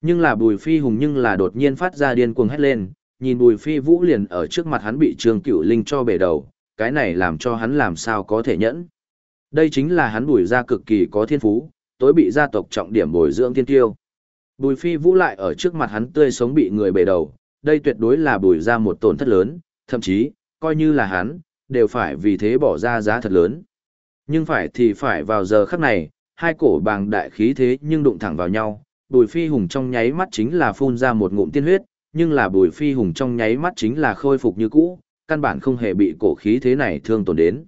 Nhưng là Bùi Phi Hùng nhưng là đột nhiên phát ra điên cuồng hét lên, nhìn Bùi Phi Vũ liền ở trước mặt hắn bị Trương Cửu Linh cho bể đầu, cái này làm cho hắn làm sao có thể nhẫn. Đây chính là hắn Bùi gia cực kỳ có thiên phú, tối bị gia tộc trọng điểm bồi dưỡng thiên tiêu. Bùi Phi Vũ lại ở trước mặt hắn tươi sống bị người bể đầu, đây tuyệt đối là Bùi gia một tổn thất lớn, thậm chí, coi như là hắn, đều phải vì thế bỏ ra giá thật lớn. Nhưng phải thì phải vào giờ khắc này, hai cổ bàng đại khí thế nhưng đụng thẳng vào nhau, Bùi Phi Hùng trong nháy mắt chính là phun ra một ngụm tiên huyết, nhưng là Bùi Phi Hùng trong nháy mắt chính là khôi phục như cũ, căn bản không hề bị cổ khí thế này thương tổn đến.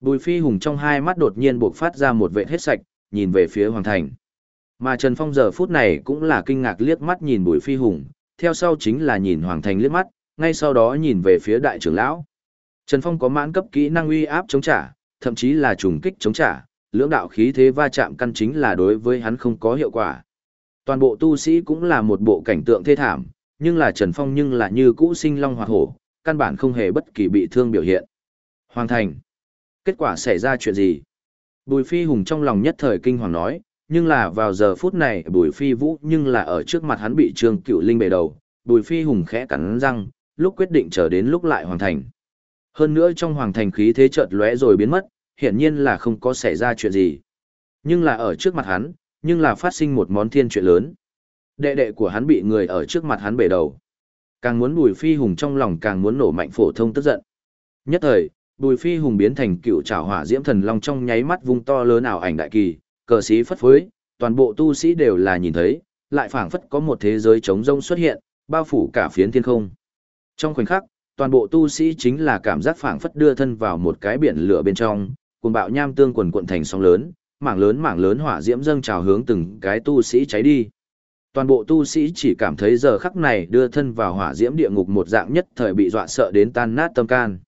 Bùi Phi Hùng trong hai mắt đột nhiên buộc phát ra một vệ hết sạch, nhìn về phía Hoàng Thành. Mà Trần Phong giờ phút này cũng là kinh ngạc liếc mắt nhìn Bùi Phi Hùng, theo sau chính là nhìn Hoàng Thành liếc mắt, ngay sau đó nhìn về phía đại trưởng lão. Trần Phong có mãn cấp kỹ năng uy áp chống trả, thậm chí là trùng kích chống trả, lưỡng đạo khí thế va chạm căn chính là đối với hắn không có hiệu quả. Toàn bộ tu sĩ cũng là một bộ cảnh tượng thê thảm, nhưng là Trần Phong nhưng là như cũ sinh long hoạt hổ, căn bản không hề bất kỳ bị thương biểu hiện. Hoàng thành. Kết quả xảy ra chuyện gì? Bùi Phi Hùng trong lòng nhất thời kinh hoàng nói, nhưng là vào giờ phút này Bùi Phi Vũ nhưng là ở trước mặt hắn bị Trương Cựu Linh bề đầu, Bùi Phi Hùng khẽ cắn răng, lúc quyết định chờ đến lúc lại hoàn thành. Hơn nữa trong hoàng thành khí thế chợt lóe rồi biến mất, hiển nhiên là không có xảy ra chuyện gì. Nhưng là ở trước mặt hắn, nhưng là phát sinh một món thiên chuyện lớn. Đệ đệ của hắn bị người ở trước mặt hắn bể đầu. Càng muốn Bùi Phi Hùng trong lòng càng muốn nổ mạnh phổ thông tức giận. Nhất thời, Bùi Phi Hùng biến thành cựu trảo hỏa diễm thần long trong nháy mắt vung to lớn ảo ảnh đại kỳ, cờ sĩ phất phới, toàn bộ tu sĩ đều là nhìn thấy, lại phảng phất có một thế giới trống rông xuất hiện, bao phủ cả phiến thiên không. Trong khoảnh khắc, toàn bộ tu sĩ chính là cảm giác phảng phất đưa thân vào một cái biển lửa bên trong, cuồng bạo nham tương quần cuộn thành sóng lớn, mảng lớn mảng lớn hỏa diễm dâng trào hướng từng cái tu sĩ cháy đi. Toàn bộ tu sĩ chỉ cảm thấy giờ khắc này đưa thân vào hỏa diễm địa ngục một dạng nhất thời bị dọa sợ đến tan nát tâm can.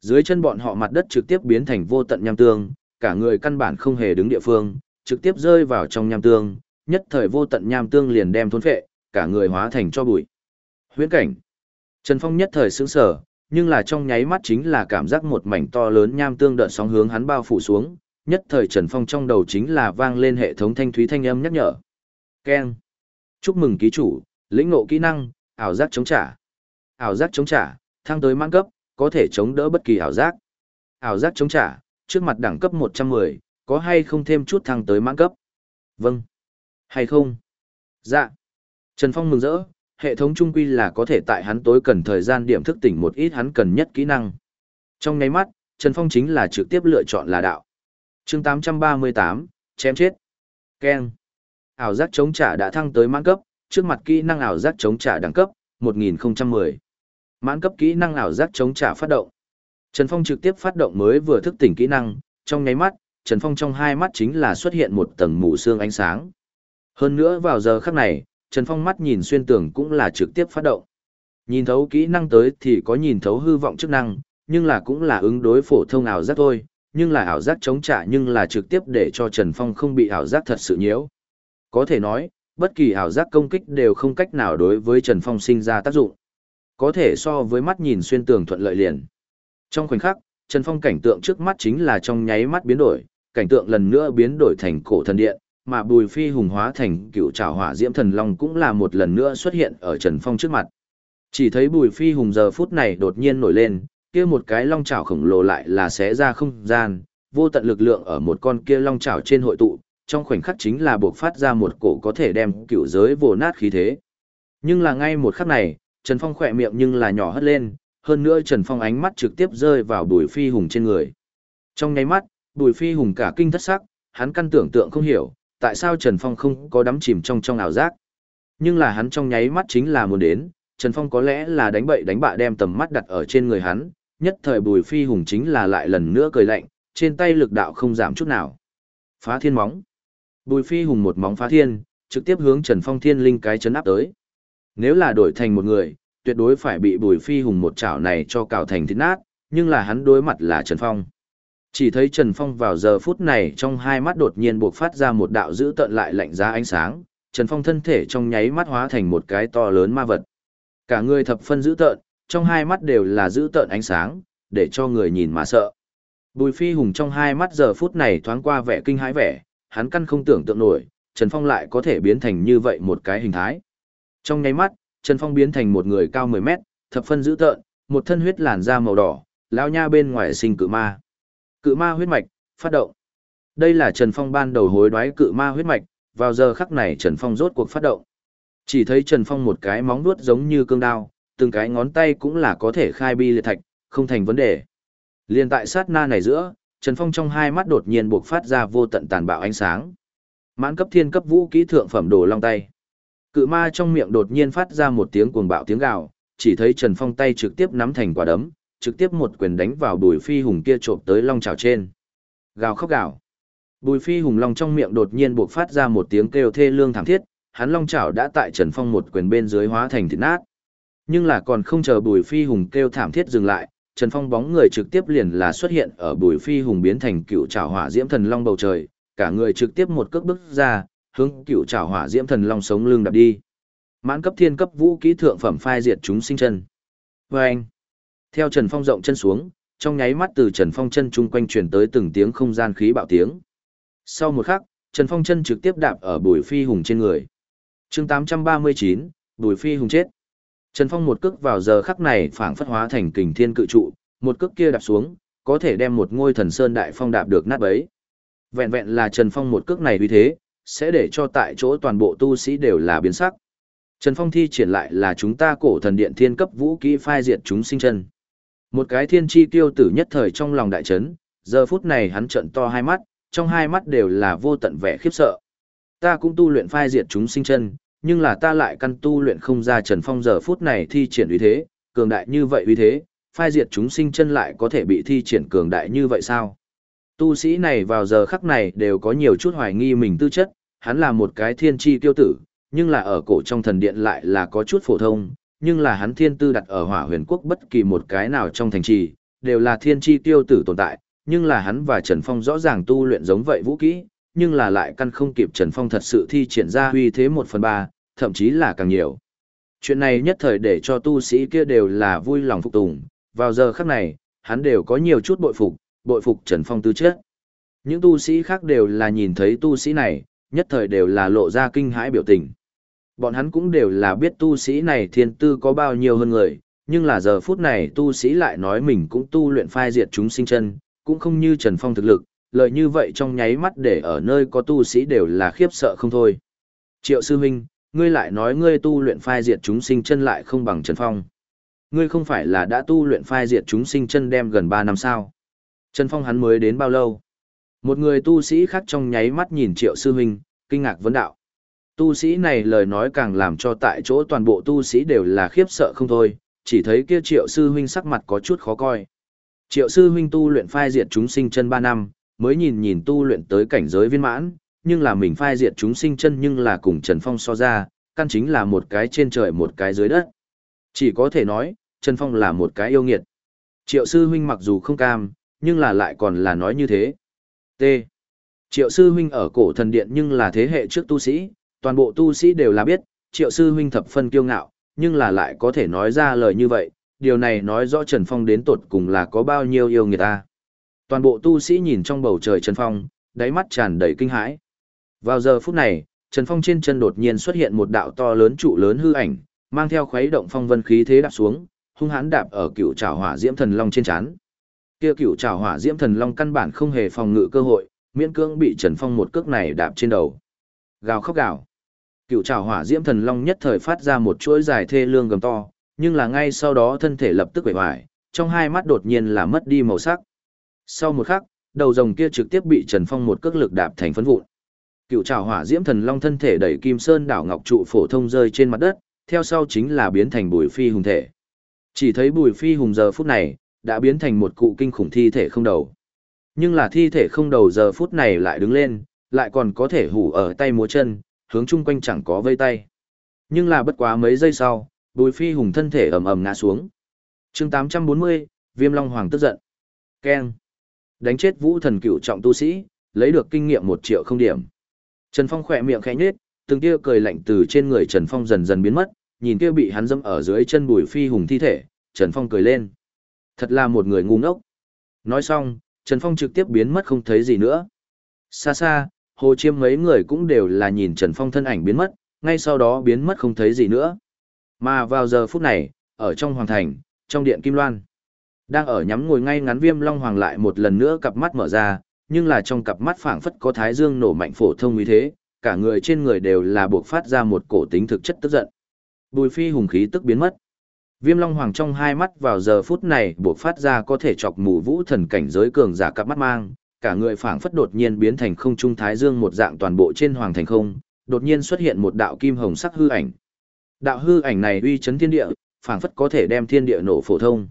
Dưới chân bọn họ mặt đất trực tiếp biến thành vô tận nham tương, cả người căn bản không hề đứng địa phương, trực tiếp rơi vào trong nham tương, nhất thời vô tận nham tương liền đem thôn phệ, cả người hóa thành cho bụi. Huyễn cảnh. Trần Phong nhất thời sững sờ, nhưng là trong nháy mắt chính là cảm giác một mảnh to lớn nham tương đợt sóng hướng hắn bao phủ xuống, nhất thời Trần Phong trong đầu chính là vang lên hệ thống thanh thúy thanh âm nhắc nhở. Keng. Chúc mừng ký chủ, lĩnh ngộ kỹ năng, ảo giác chống trả. Ảo giác chống trả, thăng tới mãn cấp, có thể chống đỡ bất kỳ ảo giác. Ảo giác chống trả, trước mặt đẳng cấp 110, có hay không thêm chút thăng tới mãn cấp? Vâng. Hay không? Dạ. Trần Phong mừng rỡ, hệ thống trung quy là có thể tại hắn tối cần thời gian điểm thức tỉnh một ít hắn cần nhất kỹ năng. Trong nháy mắt, Trần Phong chính là trực tiếp lựa chọn là đạo. chương 838, chém chết. Ken. Ảo giác chống trả đã thăng tới mãn cấp, trước mặt kỹ năng ảo giác chống trả đẳng cấp, 1010. Mãn cấp kỹ năng ảo giác chống trả phát động. Trần Phong trực tiếp phát động mới vừa thức tỉnh kỹ năng, trong nháy mắt, Trần Phong trong hai mắt chính là xuất hiện một tầng mù sương ánh sáng. Hơn nữa vào giờ khắc này, Trần Phong mắt nhìn xuyên tường cũng là trực tiếp phát động. Nhìn thấu kỹ năng tới thì có nhìn thấu hư vọng chức năng, nhưng là cũng là ứng đối phổ thông ảo giác thôi, nhưng là ảo giác chống trả nhưng là trực tiếp để cho Trần Phong không bị ảo giác thật sự nhiễu. Có thể nói, bất kỳ ảo giác công kích đều không cách nào đối với Trần Phong sinh ra tác dụng. Có thể so với mắt nhìn xuyên tường thuận lợi liền. Trong khoảnh khắc, Trần Phong cảnh tượng trước mắt chính là trong nháy mắt biến đổi, cảnh tượng lần nữa biến đổi thành cổ thần điện, mà Bùi Phi hùng hóa thành cựu trảo hỏa diễm thần long cũng là một lần nữa xuất hiện ở Trần Phong trước mặt. Chỉ thấy Bùi Phi hùng giờ phút này đột nhiên nổi lên, kia một cái long chảo khổng lồ lại là xé ra không gian, vô tận lực lượng ở một con kia long chảo trên hội tụ, trong khoảnh khắc chính là buộc phát ra một cổ có thể đem cựu giới vồ nát khí thế. Nhưng là ngay một khắc này, Trần Phong khỏe miệng nhưng là nhỏ hất lên, hơn nữa Trần Phong ánh mắt trực tiếp rơi vào Bùi Phi Hùng trên người. Trong nháy mắt, Bùi Phi Hùng cả kinh thất sắc, hắn căn tưởng tượng không hiểu, tại sao Trần Phong không có đắm chìm trong trong ảo giác. Nhưng là hắn trong nháy mắt chính là muốn đến, Trần Phong có lẽ là đánh bậy đánh bạ đem tầm mắt đặt ở trên người hắn, nhất thời Bùi Phi Hùng chính là lại lần nữa cười lạnh, trên tay lực đạo không giảm chút nào. Phá thiên móng. Bùi Phi Hùng một móng phá thiên, trực tiếp hướng Trần Phong thiên linh cái chấn áp tới. Nếu là đổi thành một người, tuyệt đối phải bị Bùi Phi Hùng một chảo này cho cào thành thịt nát, nhưng là hắn đối mặt là Trần Phong. Chỉ thấy Trần Phong vào giờ phút này trong hai mắt đột nhiên buộc phát ra một đạo dữ tợn lại lạnh giá ánh sáng, Trần Phong thân thể trong nháy mắt hóa thành một cái to lớn ma vật. Cả người thập phân dữ tợn, trong hai mắt đều là dữ tợn ánh sáng, để cho người nhìn mà sợ. Bùi Phi Hùng trong hai mắt giờ phút này thoáng qua vẻ kinh hãi vẻ, hắn căn không tưởng tượng nổi, Trần Phong lại có thể biến thành như vậy một cái hình thái. Trong nháy mắt, Trần Phong biến thành một người cao 10 mét, thập phân dữ tợn, một thân huyết làn da màu đỏ, lao nha bên ngoài sinh cự ma. Cự ma huyết mạch, phát động. Đây là Trần Phong ban đầu hối đoái cự ma huyết mạch, vào giờ khắc này Trần Phong rốt cuộc phát động. Chỉ thấy Trần Phong một cái móng vuốt giống như cương đao, từng cái ngón tay cũng là có thể khai bi liệt thạch, không thành vấn đề. Liên tại sát na này giữa, Trần Phong trong hai mắt đột nhiên buộc phát ra vô tận tàn bạo ánh sáng. Mãn cấp thiên cấp vũ kỹ thượng phẩm đồ long tay. Cự ma trong miệng đột nhiên phát ra một tiếng cuồng bạo tiếng gào, chỉ thấy Trần Phong tay trực tiếp nắm thành quả đấm, trực tiếp một quyền đánh vào Bùi Phi Hùng kia trộm tới long trào trên. Gào khóc gào. Bùi Phi Hùng long trong miệng đột nhiên buộc phát ra một tiếng kêu thê lương thảm thiết, hắn long trảo đã tại Trần Phong một quyền bên dưới hóa thành thịt nát. Nhưng là còn không chờ Bùi Phi Hùng kêu thảm thiết dừng lại, Trần Phong bóng người trực tiếp liền là xuất hiện ở Bùi Phi Hùng biến thành cựu trảo hỏa diễm thần long bầu trời, cả người trực tiếp một cước bước ra, hướng cựu trảo hỏa diễm thần long sống lưng đạp đi. Mãn cấp thiên cấp vũ kỹ thượng phẩm phai diệt chúng sinh chân. Và anh, theo Trần Phong rộng chân xuống, trong nháy mắt từ Trần Phong chân chung quanh truyền tới từng tiếng không gian khí bạo tiếng. Sau một khắc, Trần Phong chân trực tiếp đạp ở Bùi Phi Hùng trên người. Chương 839, Bùi Phi Hùng chết. Trần Phong một cước vào giờ khắc này phảng phất hóa thành kình thiên cự trụ, một cước kia đạp xuống, có thể đem một ngôi thần sơn đại phong đạp được nát bấy. Vẹn vẹn là Trần Phong một cước này vì thế, sẽ để cho tại chỗ toàn bộ tu sĩ đều là biến sắc. Trần Phong thi triển lại là chúng ta cổ thần điện thiên cấp vũ kỹ phai diệt chúng sinh chân. Một cái thiên chi tiêu tử nhất thời trong lòng đại chấn, giờ phút này hắn trận to hai mắt, trong hai mắt đều là vô tận vẻ khiếp sợ. Ta cũng tu luyện phai diệt chúng sinh chân, nhưng là ta lại căn tu luyện không ra Trần Phong giờ phút này thi triển uy thế, cường đại như vậy uy thế, phai diệt chúng sinh chân lại có thể bị thi triển cường đại như vậy sao? Tu sĩ này vào giờ khắc này đều có nhiều chút hoài nghi mình tư chất, hắn là một cái thiên chi tiêu tử, nhưng là ở cổ trong thần điện lại là có chút phổ thông, nhưng là hắn thiên tư đặt ở hỏa huyền quốc bất kỳ một cái nào trong thành trì, đều là thiên chi tiêu tử tồn tại, nhưng là hắn và Trần Phong rõ ràng tu luyện giống vậy vũ kỹ, nhưng là lại căn không kịp Trần Phong thật sự thi triển ra uy thế một phần ba, thậm chí là càng nhiều. Chuyện này nhất thời để cho tu sĩ kia đều là vui lòng phục tùng, vào giờ khắc này, hắn đều có nhiều chút bội phục, bội phục Trần Phong tư chất. Những tu sĩ khác đều là nhìn thấy tu sĩ này, nhất thời đều là lộ ra kinh hãi biểu tình. Bọn hắn cũng đều là biết tu sĩ này thiên tư có bao nhiêu hơn người, nhưng là giờ phút này tu sĩ lại nói mình cũng tu luyện phai diệt chúng sinh chân, cũng không như Trần Phong thực lực, lợi như vậy trong nháy mắt để ở nơi có tu sĩ đều là khiếp sợ không thôi. Triệu sư huynh, ngươi lại nói ngươi tu luyện phai diệt chúng sinh chân lại không bằng Trần Phong. Ngươi không phải là đã tu luyện phai diệt chúng sinh chân đem gần 3 năm sao? Trần Phong hắn mới đến bao lâu? Một người tu sĩ khác trong nháy mắt nhìn Triệu sư huynh, kinh ngạc vấn đạo. Tu sĩ này lời nói càng làm cho tại chỗ toàn bộ tu sĩ đều là khiếp sợ không thôi, chỉ thấy kia Triệu sư huynh sắc mặt có chút khó coi. Triệu sư huynh tu luyện phai diệt chúng sinh chân 3 năm, mới nhìn nhìn tu luyện tới cảnh giới viên mãn, nhưng là mình phai diệt chúng sinh chân nhưng là cùng Trần Phong so ra, căn chính là một cái trên trời một cái dưới đất. Chỉ có thể nói, Trần Phong là một cái yêu nghiệt. Triệu sư huynh mặc dù không cam, nhưng là lại còn là nói như thế. T. Triệu sư huynh ở cổ thần điện nhưng là thế hệ trước tu sĩ, toàn bộ tu sĩ đều là biết, triệu sư huynh thập phân kiêu ngạo, nhưng là lại có thể nói ra lời như vậy, điều này nói rõ Trần Phong đến tột cùng là có bao nhiêu yêu người ta. Toàn bộ tu sĩ nhìn trong bầu trời Trần Phong, đáy mắt tràn đầy kinh hãi. Vào giờ phút này, Trần Phong trên chân đột nhiên xuất hiện một đạo to lớn trụ lớn hư ảnh, mang theo khuấy động phong vân khí thế đạp xuống, hung hãn đạp ở cựu trảo hỏa diễm thần long trên chán. Kia cựu trảo hỏa diễm thần long căn bản không hề phòng ngự cơ hội, miễn cưỡng bị Trần Phong một cước này đạp trên đầu. Gào khóc gào. Cựu trảo hỏa diễm thần long nhất thời phát ra một chuỗi dài thê lương gầm to, nhưng là ngay sau đó thân thể lập tức quẩy hoài, trong hai mắt đột nhiên là mất đi màu sắc. Sau một khắc, đầu rồng kia trực tiếp bị Trần Phong một cước lực đạp thành phấn vụn. Cựu trảo hỏa diễm thần long thân thể đẩy kim sơn đảo ngọc trụ phổ thông rơi trên mặt đất, theo sau chính là biến thành bùi phi hùng thể. Chỉ thấy bùi phi hùng giờ phút này, đã biến thành một cụ kinh khủng thi thể không đầu. Nhưng là thi thể không đầu giờ phút này lại đứng lên, lại còn có thể hủ ở tay múa chân, hướng chung quanh chẳng có vây tay. Nhưng là bất quá mấy giây sau, bùi phi hùng thân thể ầm ầm ngã xuống. chương 840, viêm long hoàng tức giận. Keng. Đánh chết vũ thần cựu trọng tu sĩ, lấy được kinh nghiệm một triệu không điểm. Trần Phong khỏe miệng khẽ nhếch, từng tia cười lạnh từ trên người Trần Phong dần dần biến mất, nhìn kia bị hắn dẫm ở dưới chân bùi phi hùng thi thể, Trần Phong cười lên. Thật là một người ngu ngốc. Nói xong, Trần Phong trực tiếp biến mất không thấy gì nữa. Xa xa, hồ chiêm mấy người cũng đều là nhìn Trần Phong thân ảnh biến mất, ngay sau đó biến mất không thấy gì nữa. Mà vào giờ phút này, ở trong hoàng thành, trong điện Kim Loan, đang ở nhắm ngồi ngay ngắn viêm long hoàng lại một lần nữa cặp mắt mở ra, nhưng là trong cặp mắt phảng phất có thái dương nổ mạnh phổ thông như thế, cả người trên người đều là buộc phát ra một cổ tính thực chất tức giận. Bùi phi hùng khí tức biến mất. Viêm Long Hoàng trong hai mắt vào giờ phút này buộc phát ra có thể chọc mù vũ thần cảnh giới cường giả cặp mắt mang, cả người phảng phất đột nhiên biến thành không trung thái dương một dạng toàn bộ trên hoàng thành không, đột nhiên xuất hiện một đạo kim hồng sắc hư ảnh. Đạo hư ảnh này uy chấn thiên địa, phảng phất có thể đem thiên địa nổ phổ thông.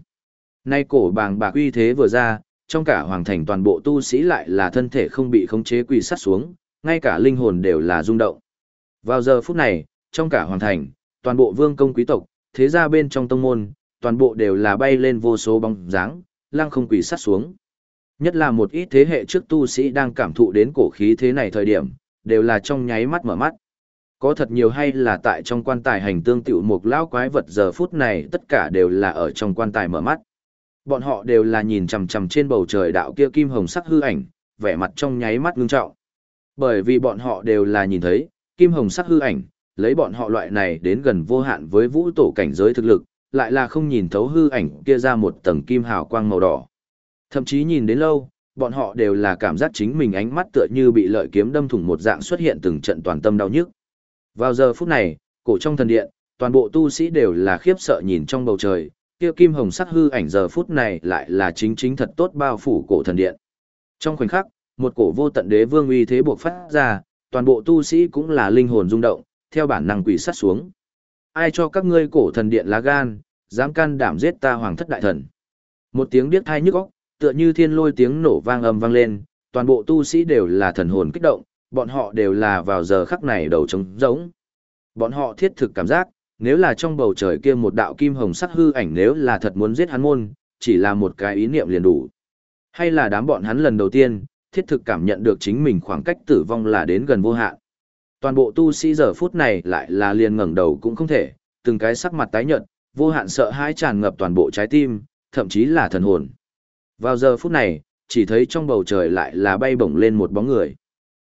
Nay cổ bàng bạc uy thế vừa ra, trong cả hoàng thành toàn bộ tu sĩ lại là thân thể không bị khống chế quỳ sát xuống, ngay cả linh hồn đều là rung động. Vào giờ phút này, trong cả hoàng thành, toàn bộ vương công quý tộc, thế gia bên trong tông môn, toàn bộ đều là bay lên vô số bóng dáng, lang không quỳ sát xuống. Nhất là một ít thế hệ trước tu sĩ đang cảm thụ đến cổ khí thế này thời điểm, đều là trong nháy mắt mở mắt. Có thật nhiều hay là tại trong quan tài hành tương tiểu một lão quái vật giờ phút này tất cả đều là ở trong quan tài mở mắt. Bọn họ đều là nhìn chằm chằm trên bầu trời đạo kia kim hồng sắc hư ảnh, vẻ mặt trong nháy mắt ngưng trọng. Bởi vì bọn họ đều là nhìn thấy, kim hồng sắc hư ảnh, lấy bọn họ loại này đến gần vô hạn với vũ tổ cảnh giới thực lực, lại là không nhìn thấu hư ảnh kia ra một tầng kim hào quang màu đỏ. Thậm chí nhìn đến lâu, bọn họ đều là cảm giác chính mình ánh mắt tựa như bị lợi kiếm đâm thủng một dạng xuất hiện từng trận toàn tâm đau nhức. Vào giờ phút này, cổ trong thần điện, toàn bộ tu sĩ đều là khiếp sợ nhìn trong bầu trời, kia kim hồng sắc hư ảnh giờ phút này lại là chính chính thật tốt bao phủ cổ thần điện. Trong khoảnh khắc, một cổ vô tận đế vương uy thế buộc phát ra, toàn bộ tu sĩ cũng là linh hồn rung động, theo bản năng quỷ sát xuống. Ai cho các ngươi cổ thần điện lá gan, dám can đảm giết ta hoàng thất đại thần. Một tiếng điếc thai nhức óc, tựa như thiên lôi tiếng nổ vang âm vang lên, toàn bộ tu sĩ đều là thần hồn kích động, bọn họ đều là vào giờ khắc này đầu trống rỗng. Bọn họ thiết thực cảm giác, nếu là trong bầu trời kia một đạo kim hồng sắc hư ảnh nếu là thật muốn giết hắn môn, chỉ là một cái ý niệm liền đủ. Hay là đám bọn hắn lần đầu tiên, thiết thực cảm nhận được chính mình khoảng cách tử vong là đến gần vô hạn. Toàn bộ tu sĩ giờ phút này lại là liền ngẩng đầu cũng không thể, từng cái sắc mặt tái nhợt, vô hạn sợ hãi tràn ngập toàn bộ trái tim, thậm chí là thần hồn. Vào giờ phút này, chỉ thấy trong bầu trời lại là bay bổng lên một bóng người.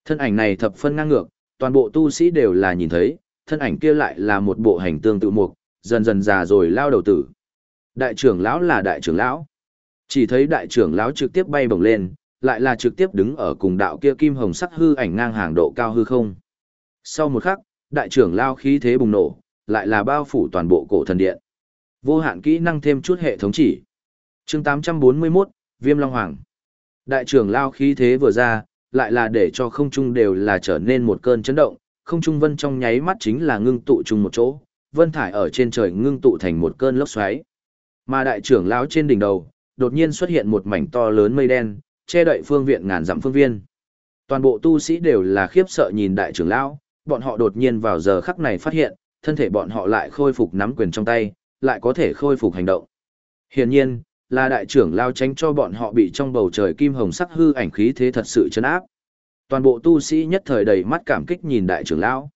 Thân ảnh này thập phân ngang ngược, toàn bộ tu sĩ đều là nhìn thấy, thân ảnh kia lại là một bộ hành tương tự mục, dần dần già rồi lao đầu tử. Đại trưởng lão là đại trưởng lão. Chỉ thấy đại trưởng lão trực tiếp bay bổng lên, lại là trực tiếp đứng ở cùng đạo kia kim hồng sắc hư ảnh ngang hàng độ cao hư không. Sau một khắc, đại trưởng lao khí thế bùng nổ, lại là bao phủ toàn bộ cổ thần điện. Vô hạn kỹ năng thêm chút hệ thống chỉ. chương 841, Viêm Long Hoàng. Đại trưởng lao khí thế vừa ra, lại là để cho không trung đều là trở nên một cơn chấn động, không trung vân trong nháy mắt chính là ngưng tụ chung một chỗ, vân thải ở trên trời ngưng tụ thành một cơn lốc xoáy. Mà đại trưởng lão trên đỉnh đầu, đột nhiên xuất hiện một mảnh to lớn mây đen, che đậy phương viện ngàn dặm phương viên. Toàn bộ tu sĩ đều là khiếp sợ nhìn đại trưởng lão, bọn họ đột nhiên vào giờ khắc này phát hiện, thân thể bọn họ lại khôi phục nắm quyền trong tay, lại có thể khôi phục hành động. Hiển nhiên, là đại trưởng lao tránh cho bọn họ bị trong bầu trời kim hồng sắc hư ảnh khí thế thật sự chấn áp. Toàn bộ tu sĩ nhất thời đầy mắt cảm kích nhìn đại trưởng lão.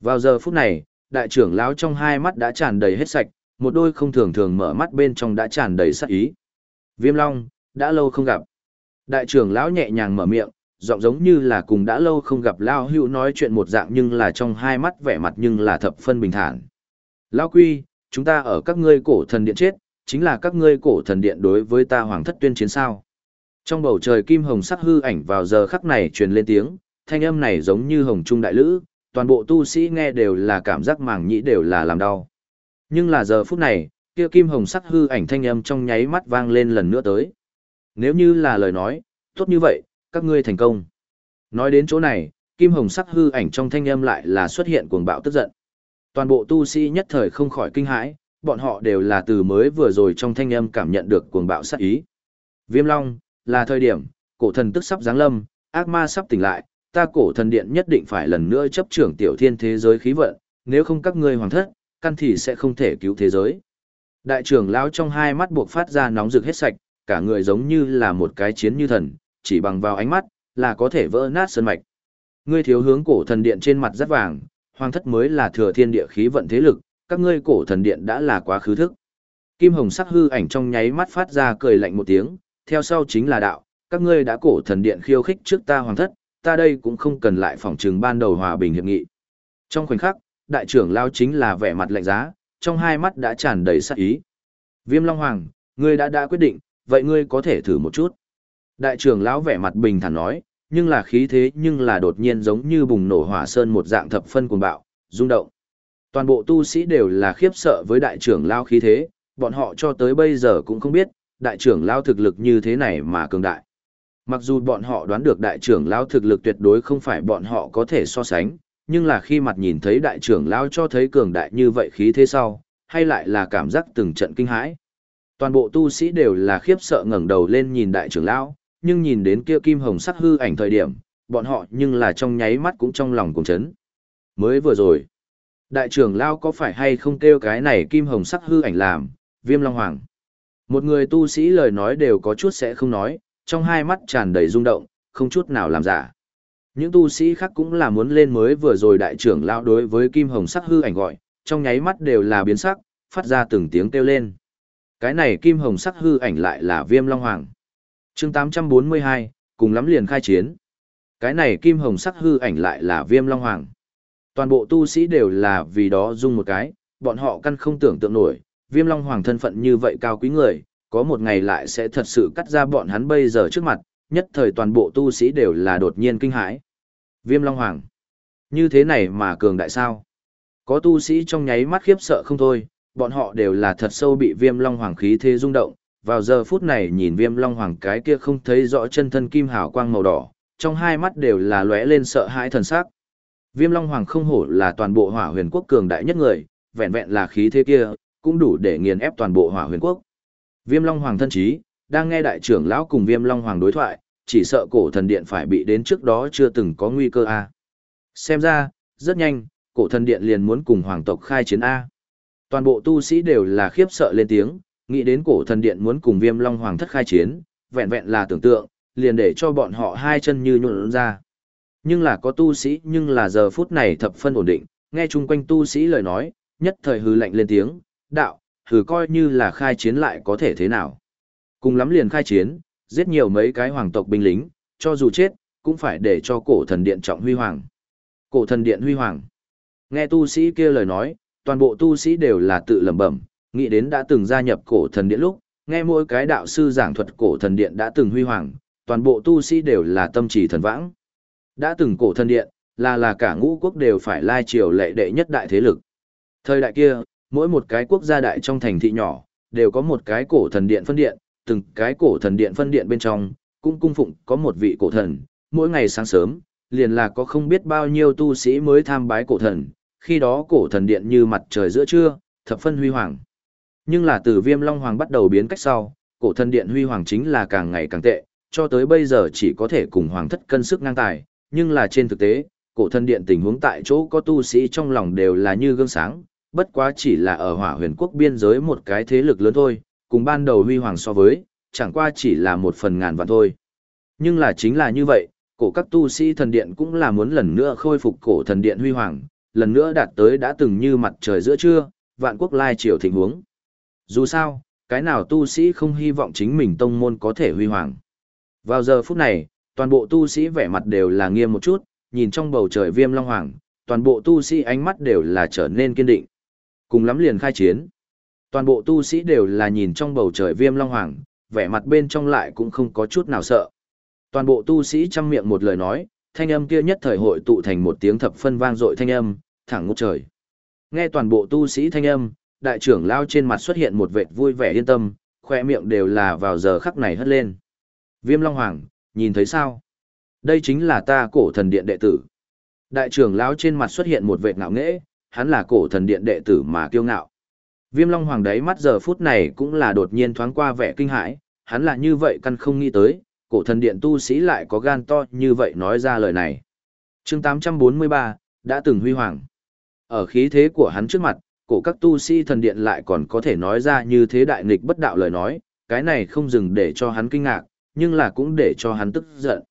Vào giờ phút này, đại trưởng lão trong hai mắt đã tràn đầy hết sạch, một đôi không thường thường mở mắt bên trong đã tràn đầy sắc ý. Viêm Long, đã lâu không gặp. Đại trưởng lão nhẹ nhàng mở miệng, giọng giống như là cùng đã lâu không gặp Lao Hữu nói chuyện một dạng nhưng là trong hai mắt vẻ mặt nhưng là thập phân bình thản. Lao Quy, chúng ta ở các ngươi cổ thần điện chết, chính là các ngươi cổ thần điện đối với ta hoàng thất tuyên chiến sao. Trong bầu trời kim hồng sắc hư ảnh vào giờ khắc này truyền lên tiếng, thanh âm này giống như hồng trung đại lữ, toàn bộ tu sĩ nghe đều là cảm giác màng nhĩ đều là làm đau. Nhưng là giờ phút này, kia kim hồng sắc hư ảnh thanh âm trong nháy mắt vang lên lần nữa tới. Nếu như là lời nói, tốt như vậy, các ngươi thành công. Nói đến chỗ này, kim hồng sắc hư ảnh trong thanh âm lại là xuất hiện cuồng bạo tức giận. Toàn bộ tu sĩ nhất thời không khỏi kinh hãi, bọn họ đều là từ mới vừa rồi trong thanh âm cảm nhận được cuồng bạo sát ý. Viêm Long, là thời điểm, cổ thần tức sắp giáng lâm, ác ma sắp tỉnh lại, ta cổ thần điện nhất định phải lần nữa chấp trưởng tiểu thiên thế giới khí vận, nếu không các ngươi hoàng thất, căn thì sẽ không thể cứu thế giới. Đại trưởng lão trong hai mắt buộc phát ra nóng rực hết sạch, cả người giống như là một cái chiến như thần, chỉ bằng vào ánh mắt, là có thể vỡ nát sơn mạch. Ngươi thiếu hướng cổ thần điện trên mặt rất vàng, hoàng thất mới là thừa thiên địa khí vận thế lực, các ngươi cổ thần điện đã là quá khứ thức. Kim hồng sắc hư ảnh trong nháy mắt phát ra cười lạnh một tiếng, theo sau chính là đạo, các ngươi đã cổ thần điện khiêu khích trước ta hoàng thất, ta đây cũng không cần lại phỏng trừng ban đầu hòa bình hiệp nghị. Trong khoảnh khắc, đại trưởng lao chính là vẻ mặt lạnh giá, trong hai mắt đã tràn đầy sát ý. Viêm Long Hoàng, ngươi đã đã quyết định, vậy ngươi có thể thử một chút. Đại trưởng lão vẻ mặt bình thản nói, nhưng là khí thế nhưng là đột nhiên giống như bùng nổ hỏa sơn một dạng thập phân cuồng bạo, rung động. Toàn bộ tu sĩ đều là khiếp sợ với đại trưởng lão khí thế, bọn họ cho tới bây giờ cũng không biết, đại trưởng lao thực lực như thế này mà cường đại. Mặc dù bọn họ đoán được đại trưởng lao thực lực tuyệt đối không phải bọn họ có thể so sánh, nhưng là khi mặt nhìn thấy đại trưởng lao cho thấy cường đại như vậy khí thế sau, hay lại là cảm giác từng trận kinh hãi. Toàn bộ tu sĩ đều là khiếp sợ ngẩng đầu lên nhìn đại trưởng lão, nhưng nhìn đến kia kim hồng sắc hư ảnh thời điểm, bọn họ nhưng là trong nháy mắt cũng trong lòng cùng chấn. Mới vừa rồi, đại trưởng lão có phải hay không kêu cái này kim hồng sắc hư ảnh làm, viêm long hoàng. Một người tu sĩ lời nói đều có chút sẽ không nói, trong hai mắt tràn đầy rung động, không chút nào làm giả. Những tu sĩ khác cũng là muốn lên mới vừa rồi đại trưởng lão đối với kim hồng sắc hư ảnh gọi, trong nháy mắt đều là biến sắc, phát ra từng tiếng kêu lên. Cái này kim hồng sắc hư ảnh lại là viêm long hoàng. chương 842, cùng lắm liền khai chiến. Cái này kim hồng sắc hư ảnh lại là viêm long hoàng. Toàn bộ tu sĩ đều là vì đó dung một cái, bọn họ căn không tưởng tượng nổi, viêm long hoàng thân phận như vậy cao quý người, có một ngày lại sẽ thật sự cắt ra bọn hắn bây giờ trước mặt, nhất thời toàn bộ tu sĩ đều là đột nhiên kinh hãi. Viêm long hoàng. Như thế này mà cường đại sao? Có tu sĩ trong nháy mắt khiếp sợ không thôi, bọn họ đều là thật sâu bị viêm long hoàng khí thế rung động, vào giờ phút này nhìn viêm long hoàng cái kia không thấy rõ chân thân kim hào quang màu đỏ, trong hai mắt đều là lóe lên sợ hãi thần sắc. Viêm long hoàng không hổ là toàn bộ hỏa huyền quốc cường đại nhất người, vẹn vẹn là khí thế kia, cũng đủ để nghiền ép toàn bộ hỏa huyền quốc. Viêm long hoàng thân chí, đang nghe đại trưởng lão cùng viêm long hoàng đối thoại, chỉ sợ cổ thần điện phải bị đến trước đó chưa từng có nguy cơ a. Xem ra, rất nhanh, cổ thần điện liền muốn cùng hoàng tộc khai chiến a. Toàn bộ tu sĩ đều là khiếp sợ lên tiếng, nghĩ đến cổ thần điện muốn cùng viêm long hoàng thất khai chiến, vẹn vẹn là tưởng tượng, liền để cho bọn họ hai chân như nhũn ra. Nhưng là có tu sĩ nhưng là giờ phút này thập phân ổn định, nghe chung quanh tu sĩ lời nói, nhất thời hư lạnh lên tiếng, đạo, thử coi như là khai chiến lại có thể thế nào. Cùng lắm liền khai chiến, giết nhiều mấy cái hoàng tộc binh lính, cho dù chết, cũng phải để cho cổ thần điện trọng huy hoàng. Cổ thần điện huy hoàng. Nghe tu sĩ kia lời nói, toàn bộ tu sĩ đều là tự lẩm bẩm, nghĩ đến đã từng gia nhập cổ thần điện lúc, nghe mỗi cái đạo sư giảng thuật cổ thần điện đã từng huy hoàng, toàn bộ tu sĩ đều là tâm trì thần vãng. Đã từng cổ thần điện, là là cả ngũ quốc đều phải lai triều lệ đệ nhất đại thế lực. Thời đại kia, mỗi một cái quốc gia đại trong thành thị nhỏ, đều có một cái cổ thần điện phân điện, từng cái cổ thần điện phân điện bên trong, cũng cung phụng có một vị cổ thần, mỗi ngày sáng sớm, liền là có không biết bao nhiêu tu sĩ mới tham bái cổ thần, khi đó cổ thần điện như mặt trời giữa trưa, thập phân huy hoàng. Nhưng là từ viêm long hoàng bắt đầu biến cách sau, cổ thần điện huy hoàng chính là càng ngày càng tệ, cho tới bây giờ chỉ có thể cùng hoàng thất cân sức ngang tài, nhưng là trên thực tế, cổ thần điện tình huống tại chỗ có tu sĩ trong lòng đều là như gương sáng, bất quá chỉ là ở hỏa huyền quốc biên giới một cái thế lực lớn thôi, cùng ban đầu huy hoàng so với, chẳng qua chỉ là một phần ngàn vạn thôi. Nhưng là chính là như vậy, cổ các tu sĩ thần điện cũng là muốn lần nữa khôi phục cổ thần điện huy hoàng, lần nữa đạt tới đã từng như mặt trời giữa trưa, vạn quốc lai triều thịnh huống. Dù sao, cái nào tu sĩ không hy vọng chính mình tông môn có thể huy hoàng. Vào giờ phút này, toàn bộ tu sĩ vẻ mặt đều là nghiêm một chút, nhìn trong bầu trời viêm long hoàng, toàn bộ tu sĩ ánh mắt đều là trở nên kiên định. Cùng lắm liền khai chiến. Toàn bộ tu sĩ đều là nhìn trong bầu trời viêm long hoàng, vẻ mặt bên trong lại cũng không có chút nào sợ. Toàn bộ tu sĩ chăm miệng một lời nói, thanh âm kia nhất thời hội tụ thành một tiếng thập phân vang dội thanh âm, thẳng ngút trời. Nghe toàn bộ tu sĩ thanh âm, đại trưởng lao trên mặt xuất hiện một vệt vui vẻ yên tâm, khoe miệng đều là vào giờ khắc này hất lên. Viêm Long Hoàng, nhìn thấy sao? Đây chính là ta cổ thần điện đệ tử. Đại trưởng lão trên mặt xuất hiện một vệt ngạo nghễ, hắn là cổ thần điện đệ tử mà kiêu ngạo. Viêm Long Hoàng đấy mắt giờ phút này cũng là đột nhiên thoáng qua vẻ kinh hãi, hắn là như vậy căn không nghĩ tới, cổ thần điện tu sĩ lại có gan to như vậy nói ra lời này. chương 843, đã từng huy hoàng. Ở khí thế của hắn trước mặt, cổ các tu sĩ thần điện lại còn có thể nói ra như thế đại nghịch bất đạo lời nói, cái này không dừng để cho hắn kinh ngạc, nhưng là cũng để cho hắn tức giận.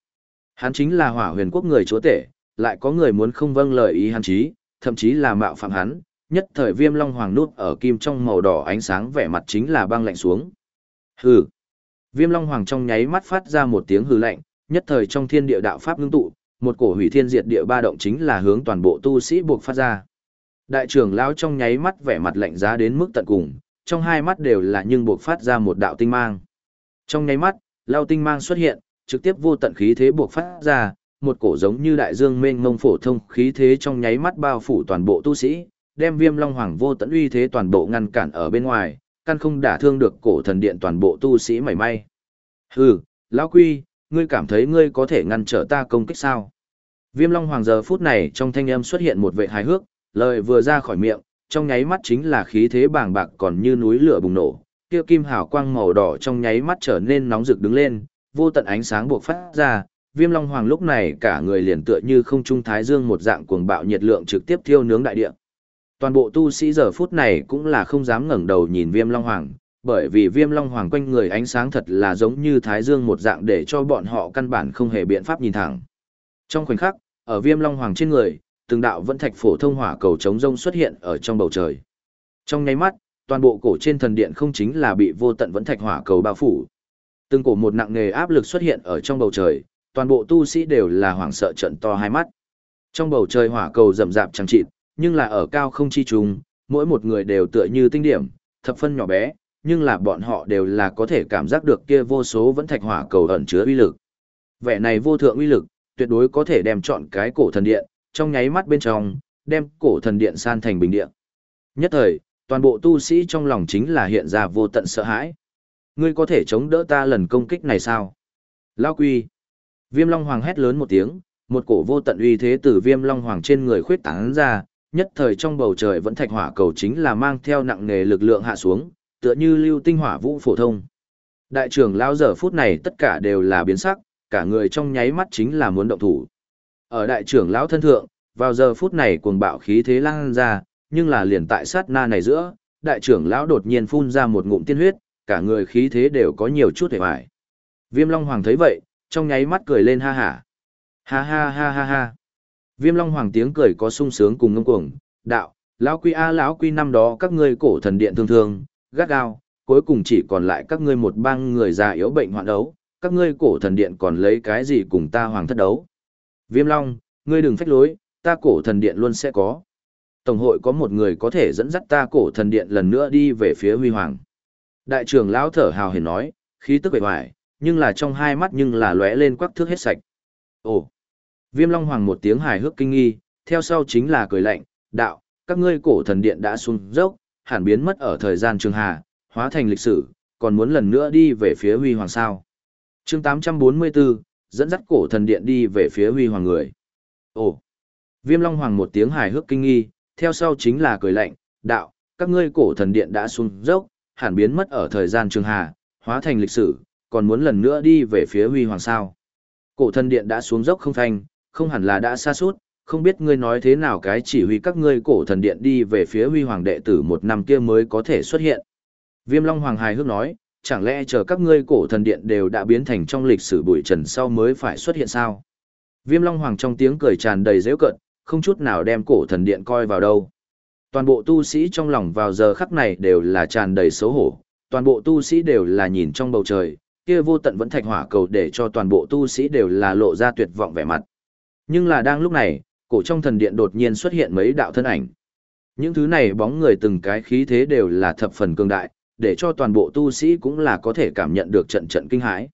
Hắn chính là hỏa huyền quốc người chúa tể, lại có người muốn không vâng lời ý hắn chí, thậm chí là mạo phạm hắn, nhất thời viêm long hoàng nút ở kim trong màu đỏ ánh sáng vẻ mặt chính là băng lạnh xuống. Hừ. Viêm long hoàng trong nháy mắt phát ra một tiếng hừ lạnh, nhất thời trong thiên địa đạo pháp ngưng tụ, một cổ hủy thiên diệt địa ba động chính là hướng toàn bộ tu sĩ buộc phát ra. Đại trưởng lão trong nháy mắt vẻ mặt lạnh giá đến mức tận cùng, trong hai mắt đều là nhưng buộc phát ra một đạo tinh mang. Trong nháy mắt, lao tinh mang xuất hiện, trực tiếp vô tận khí thế buộc phát ra, một cổ giống như đại dương mênh mông phổ thông khí thế trong nháy mắt bao phủ toàn bộ tu sĩ, đem Viêm Long Hoàng vô tận uy thế toàn bộ ngăn cản ở bên ngoài, căn không đả thương được cổ thần điện toàn bộ tu sĩ mảy may. Hừ, lão quy, ngươi cảm thấy ngươi có thể ngăn trở ta công kích sao? Viêm Long Hoàng giờ phút này trong thanh âm xuất hiện một vệ hài hước, lời vừa ra khỏi miệng, trong nháy mắt chính là khí thế bàng bạc còn như núi lửa bùng nổ, kia kim hào quang màu đỏ trong nháy mắt trở nên nóng rực đứng lên, vô tận ánh sáng buộc phát ra, Viêm Long Hoàng lúc này cả người liền tựa như không trung thái dương một dạng cuồng bạo nhiệt lượng trực tiếp thiêu nướng đại địa. Toàn bộ tu sĩ giờ phút này cũng là không dám ngẩng đầu nhìn Viêm Long Hoàng, bởi vì Viêm Long Hoàng quanh người ánh sáng thật là giống như thái dương một dạng để cho bọn họ căn bản không hề biện pháp nhìn thẳng. Trong khoảnh khắc, ở Viêm Long Hoàng trên người, từng đạo vẫn thạch phổ thông hỏa cầu chống rông xuất hiện ở trong bầu trời. Trong nháy mắt, toàn bộ cổ trên thần điện không chính là bị vô tận vẫn thạch hỏa cầu bao phủ. Từng cổ một nặng nề áp lực xuất hiện ở trong bầu trời, toàn bộ tu sĩ đều là hoảng sợ trận to hai mắt. Trong bầu trời hỏa cầu rậm rạp chẳng chịt, nhưng là ở cao không chi trùng, mỗi một người đều tựa như tinh điểm, thập phân nhỏ bé, nhưng là bọn họ đều là có thể cảm giác được kia vô số vẫn thạch hỏa cầu ẩn chứa uy lực. Vẻ này vô thượng uy lực, tuyệt đối có thể đem chọn cái cổ thần điện, trong nháy mắt bên trong, đem cổ thần điện san thành bình điện. Nhất thời, toàn bộ tu sĩ trong lòng chính là hiện ra vô tận sợ hãi. Ngươi có thể chống đỡ ta lần công kích này sao? Lao quy. Viêm Long Hoàng hét lớn một tiếng, một cổ vô tận uy thế từ Viêm Long Hoàng trên người khuyết tán ra, nhất thời trong bầu trời vẫn thạch hỏa cầu chính là mang theo nặng nề lực lượng hạ xuống, tựa như lưu tinh hỏa vũ phổ thông. Đại trưởng lão giờ phút này tất cả đều là biến sắc, cả người trong nháy mắt chính là muốn động thủ. Ở đại trưởng lão thân thượng, vào giờ phút này cuồng bạo khí thế lan ra, nhưng là liền tại sát na này giữa, đại trưởng lão đột nhiên phun ra một ngụm tiên huyết, cả người khí thế đều có nhiều chút hề hoài. Viêm Long Hoàng thấy vậy, trong nháy mắt cười lên ha hả. Ha ha ha ha ha. Viêm Long Hoàng tiếng cười có sung sướng cùng ngâm cuồng, đạo, lão quy a lão quy năm đó các ngươi cổ thần điện thương thương, gắt gao, cuối cùng chỉ còn lại các ngươi một bang người già yếu bệnh hoạn đấu, các ngươi cổ thần điện còn lấy cái gì cùng ta hoàng thất đấu. Viêm Long, ngươi đừng phách lối, ta cổ thần điện luôn sẽ có. Tổng hội có một người có thể dẫn dắt ta cổ thần điện lần nữa đi về phía huy hoàng. Đại trưởng lão thở hào hển nói, khí tức bề hoài, nhưng là trong hai mắt nhưng là lóe lên quắc thước hết sạch. Ồ! Viêm Long Hoàng một tiếng hài hước kinh nghi, theo sau chính là cười lạnh, đạo, các ngươi cổ thần điện đã xuống dốc, hẳn biến mất ở thời gian trường hà, hóa thành lịch sử, còn muốn lần nữa đi về phía huy hoàng sao. chương 844, dẫn dắt cổ thần điện đi về phía huy hoàng người. Ồ! Viêm Long Hoàng một tiếng hài hước kinh nghi, theo sau chính là cười lạnh, đạo, các ngươi cổ thần điện đã xuống dốc, hẳn biến mất ở thời gian trường hà, hóa thành lịch sử, còn muốn lần nữa đi về phía huy hoàng sao. Cổ thần điện đã xuống dốc không thành không hẳn là đã xa suốt, không biết ngươi nói thế nào cái chỉ huy các ngươi cổ thần điện đi về phía huy hoàng đệ tử một năm kia mới có thể xuất hiện. Viêm Long Hoàng hài hước nói, chẳng lẽ chờ các ngươi cổ thần điện đều đã biến thành trong lịch sử bụi trần sau mới phải xuất hiện sao? Viêm Long Hoàng trong tiếng cười tràn đầy dễ cận, không chút nào đem cổ thần điện coi vào đâu. Toàn bộ tu sĩ trong lòng vào giờ khắc này đều là tràn đầy xấu hổ, toàn bộ tu sĩ đều là nhìn trong bầu trời, kia vô tận vẫn thạch hỏa cầu để cho toàn bộ tu sĩ đều là lộ ra tuyệt vọng vẻ mặt. Nhưng là đang lúc này, cổ trong thần điện đột nhiên xuất hiện mấy đạo thân ảnh. Những thứ này bóng người từng cái khí thế đều là thập phần cường đại, để cho toàn bộ tu sĩ cũng là có thể cảm nhận được trận trận kinh hãi.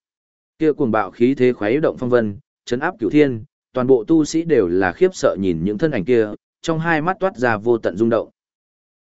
Kia cuồng bạo khí thế khuấy động phong vân, chấn áp cửu thiên, toàn bộ tu sĩ đều là khiếp sợ nhìn những thân ảnh kia, trong hai mắt toát ra vô tận rung động.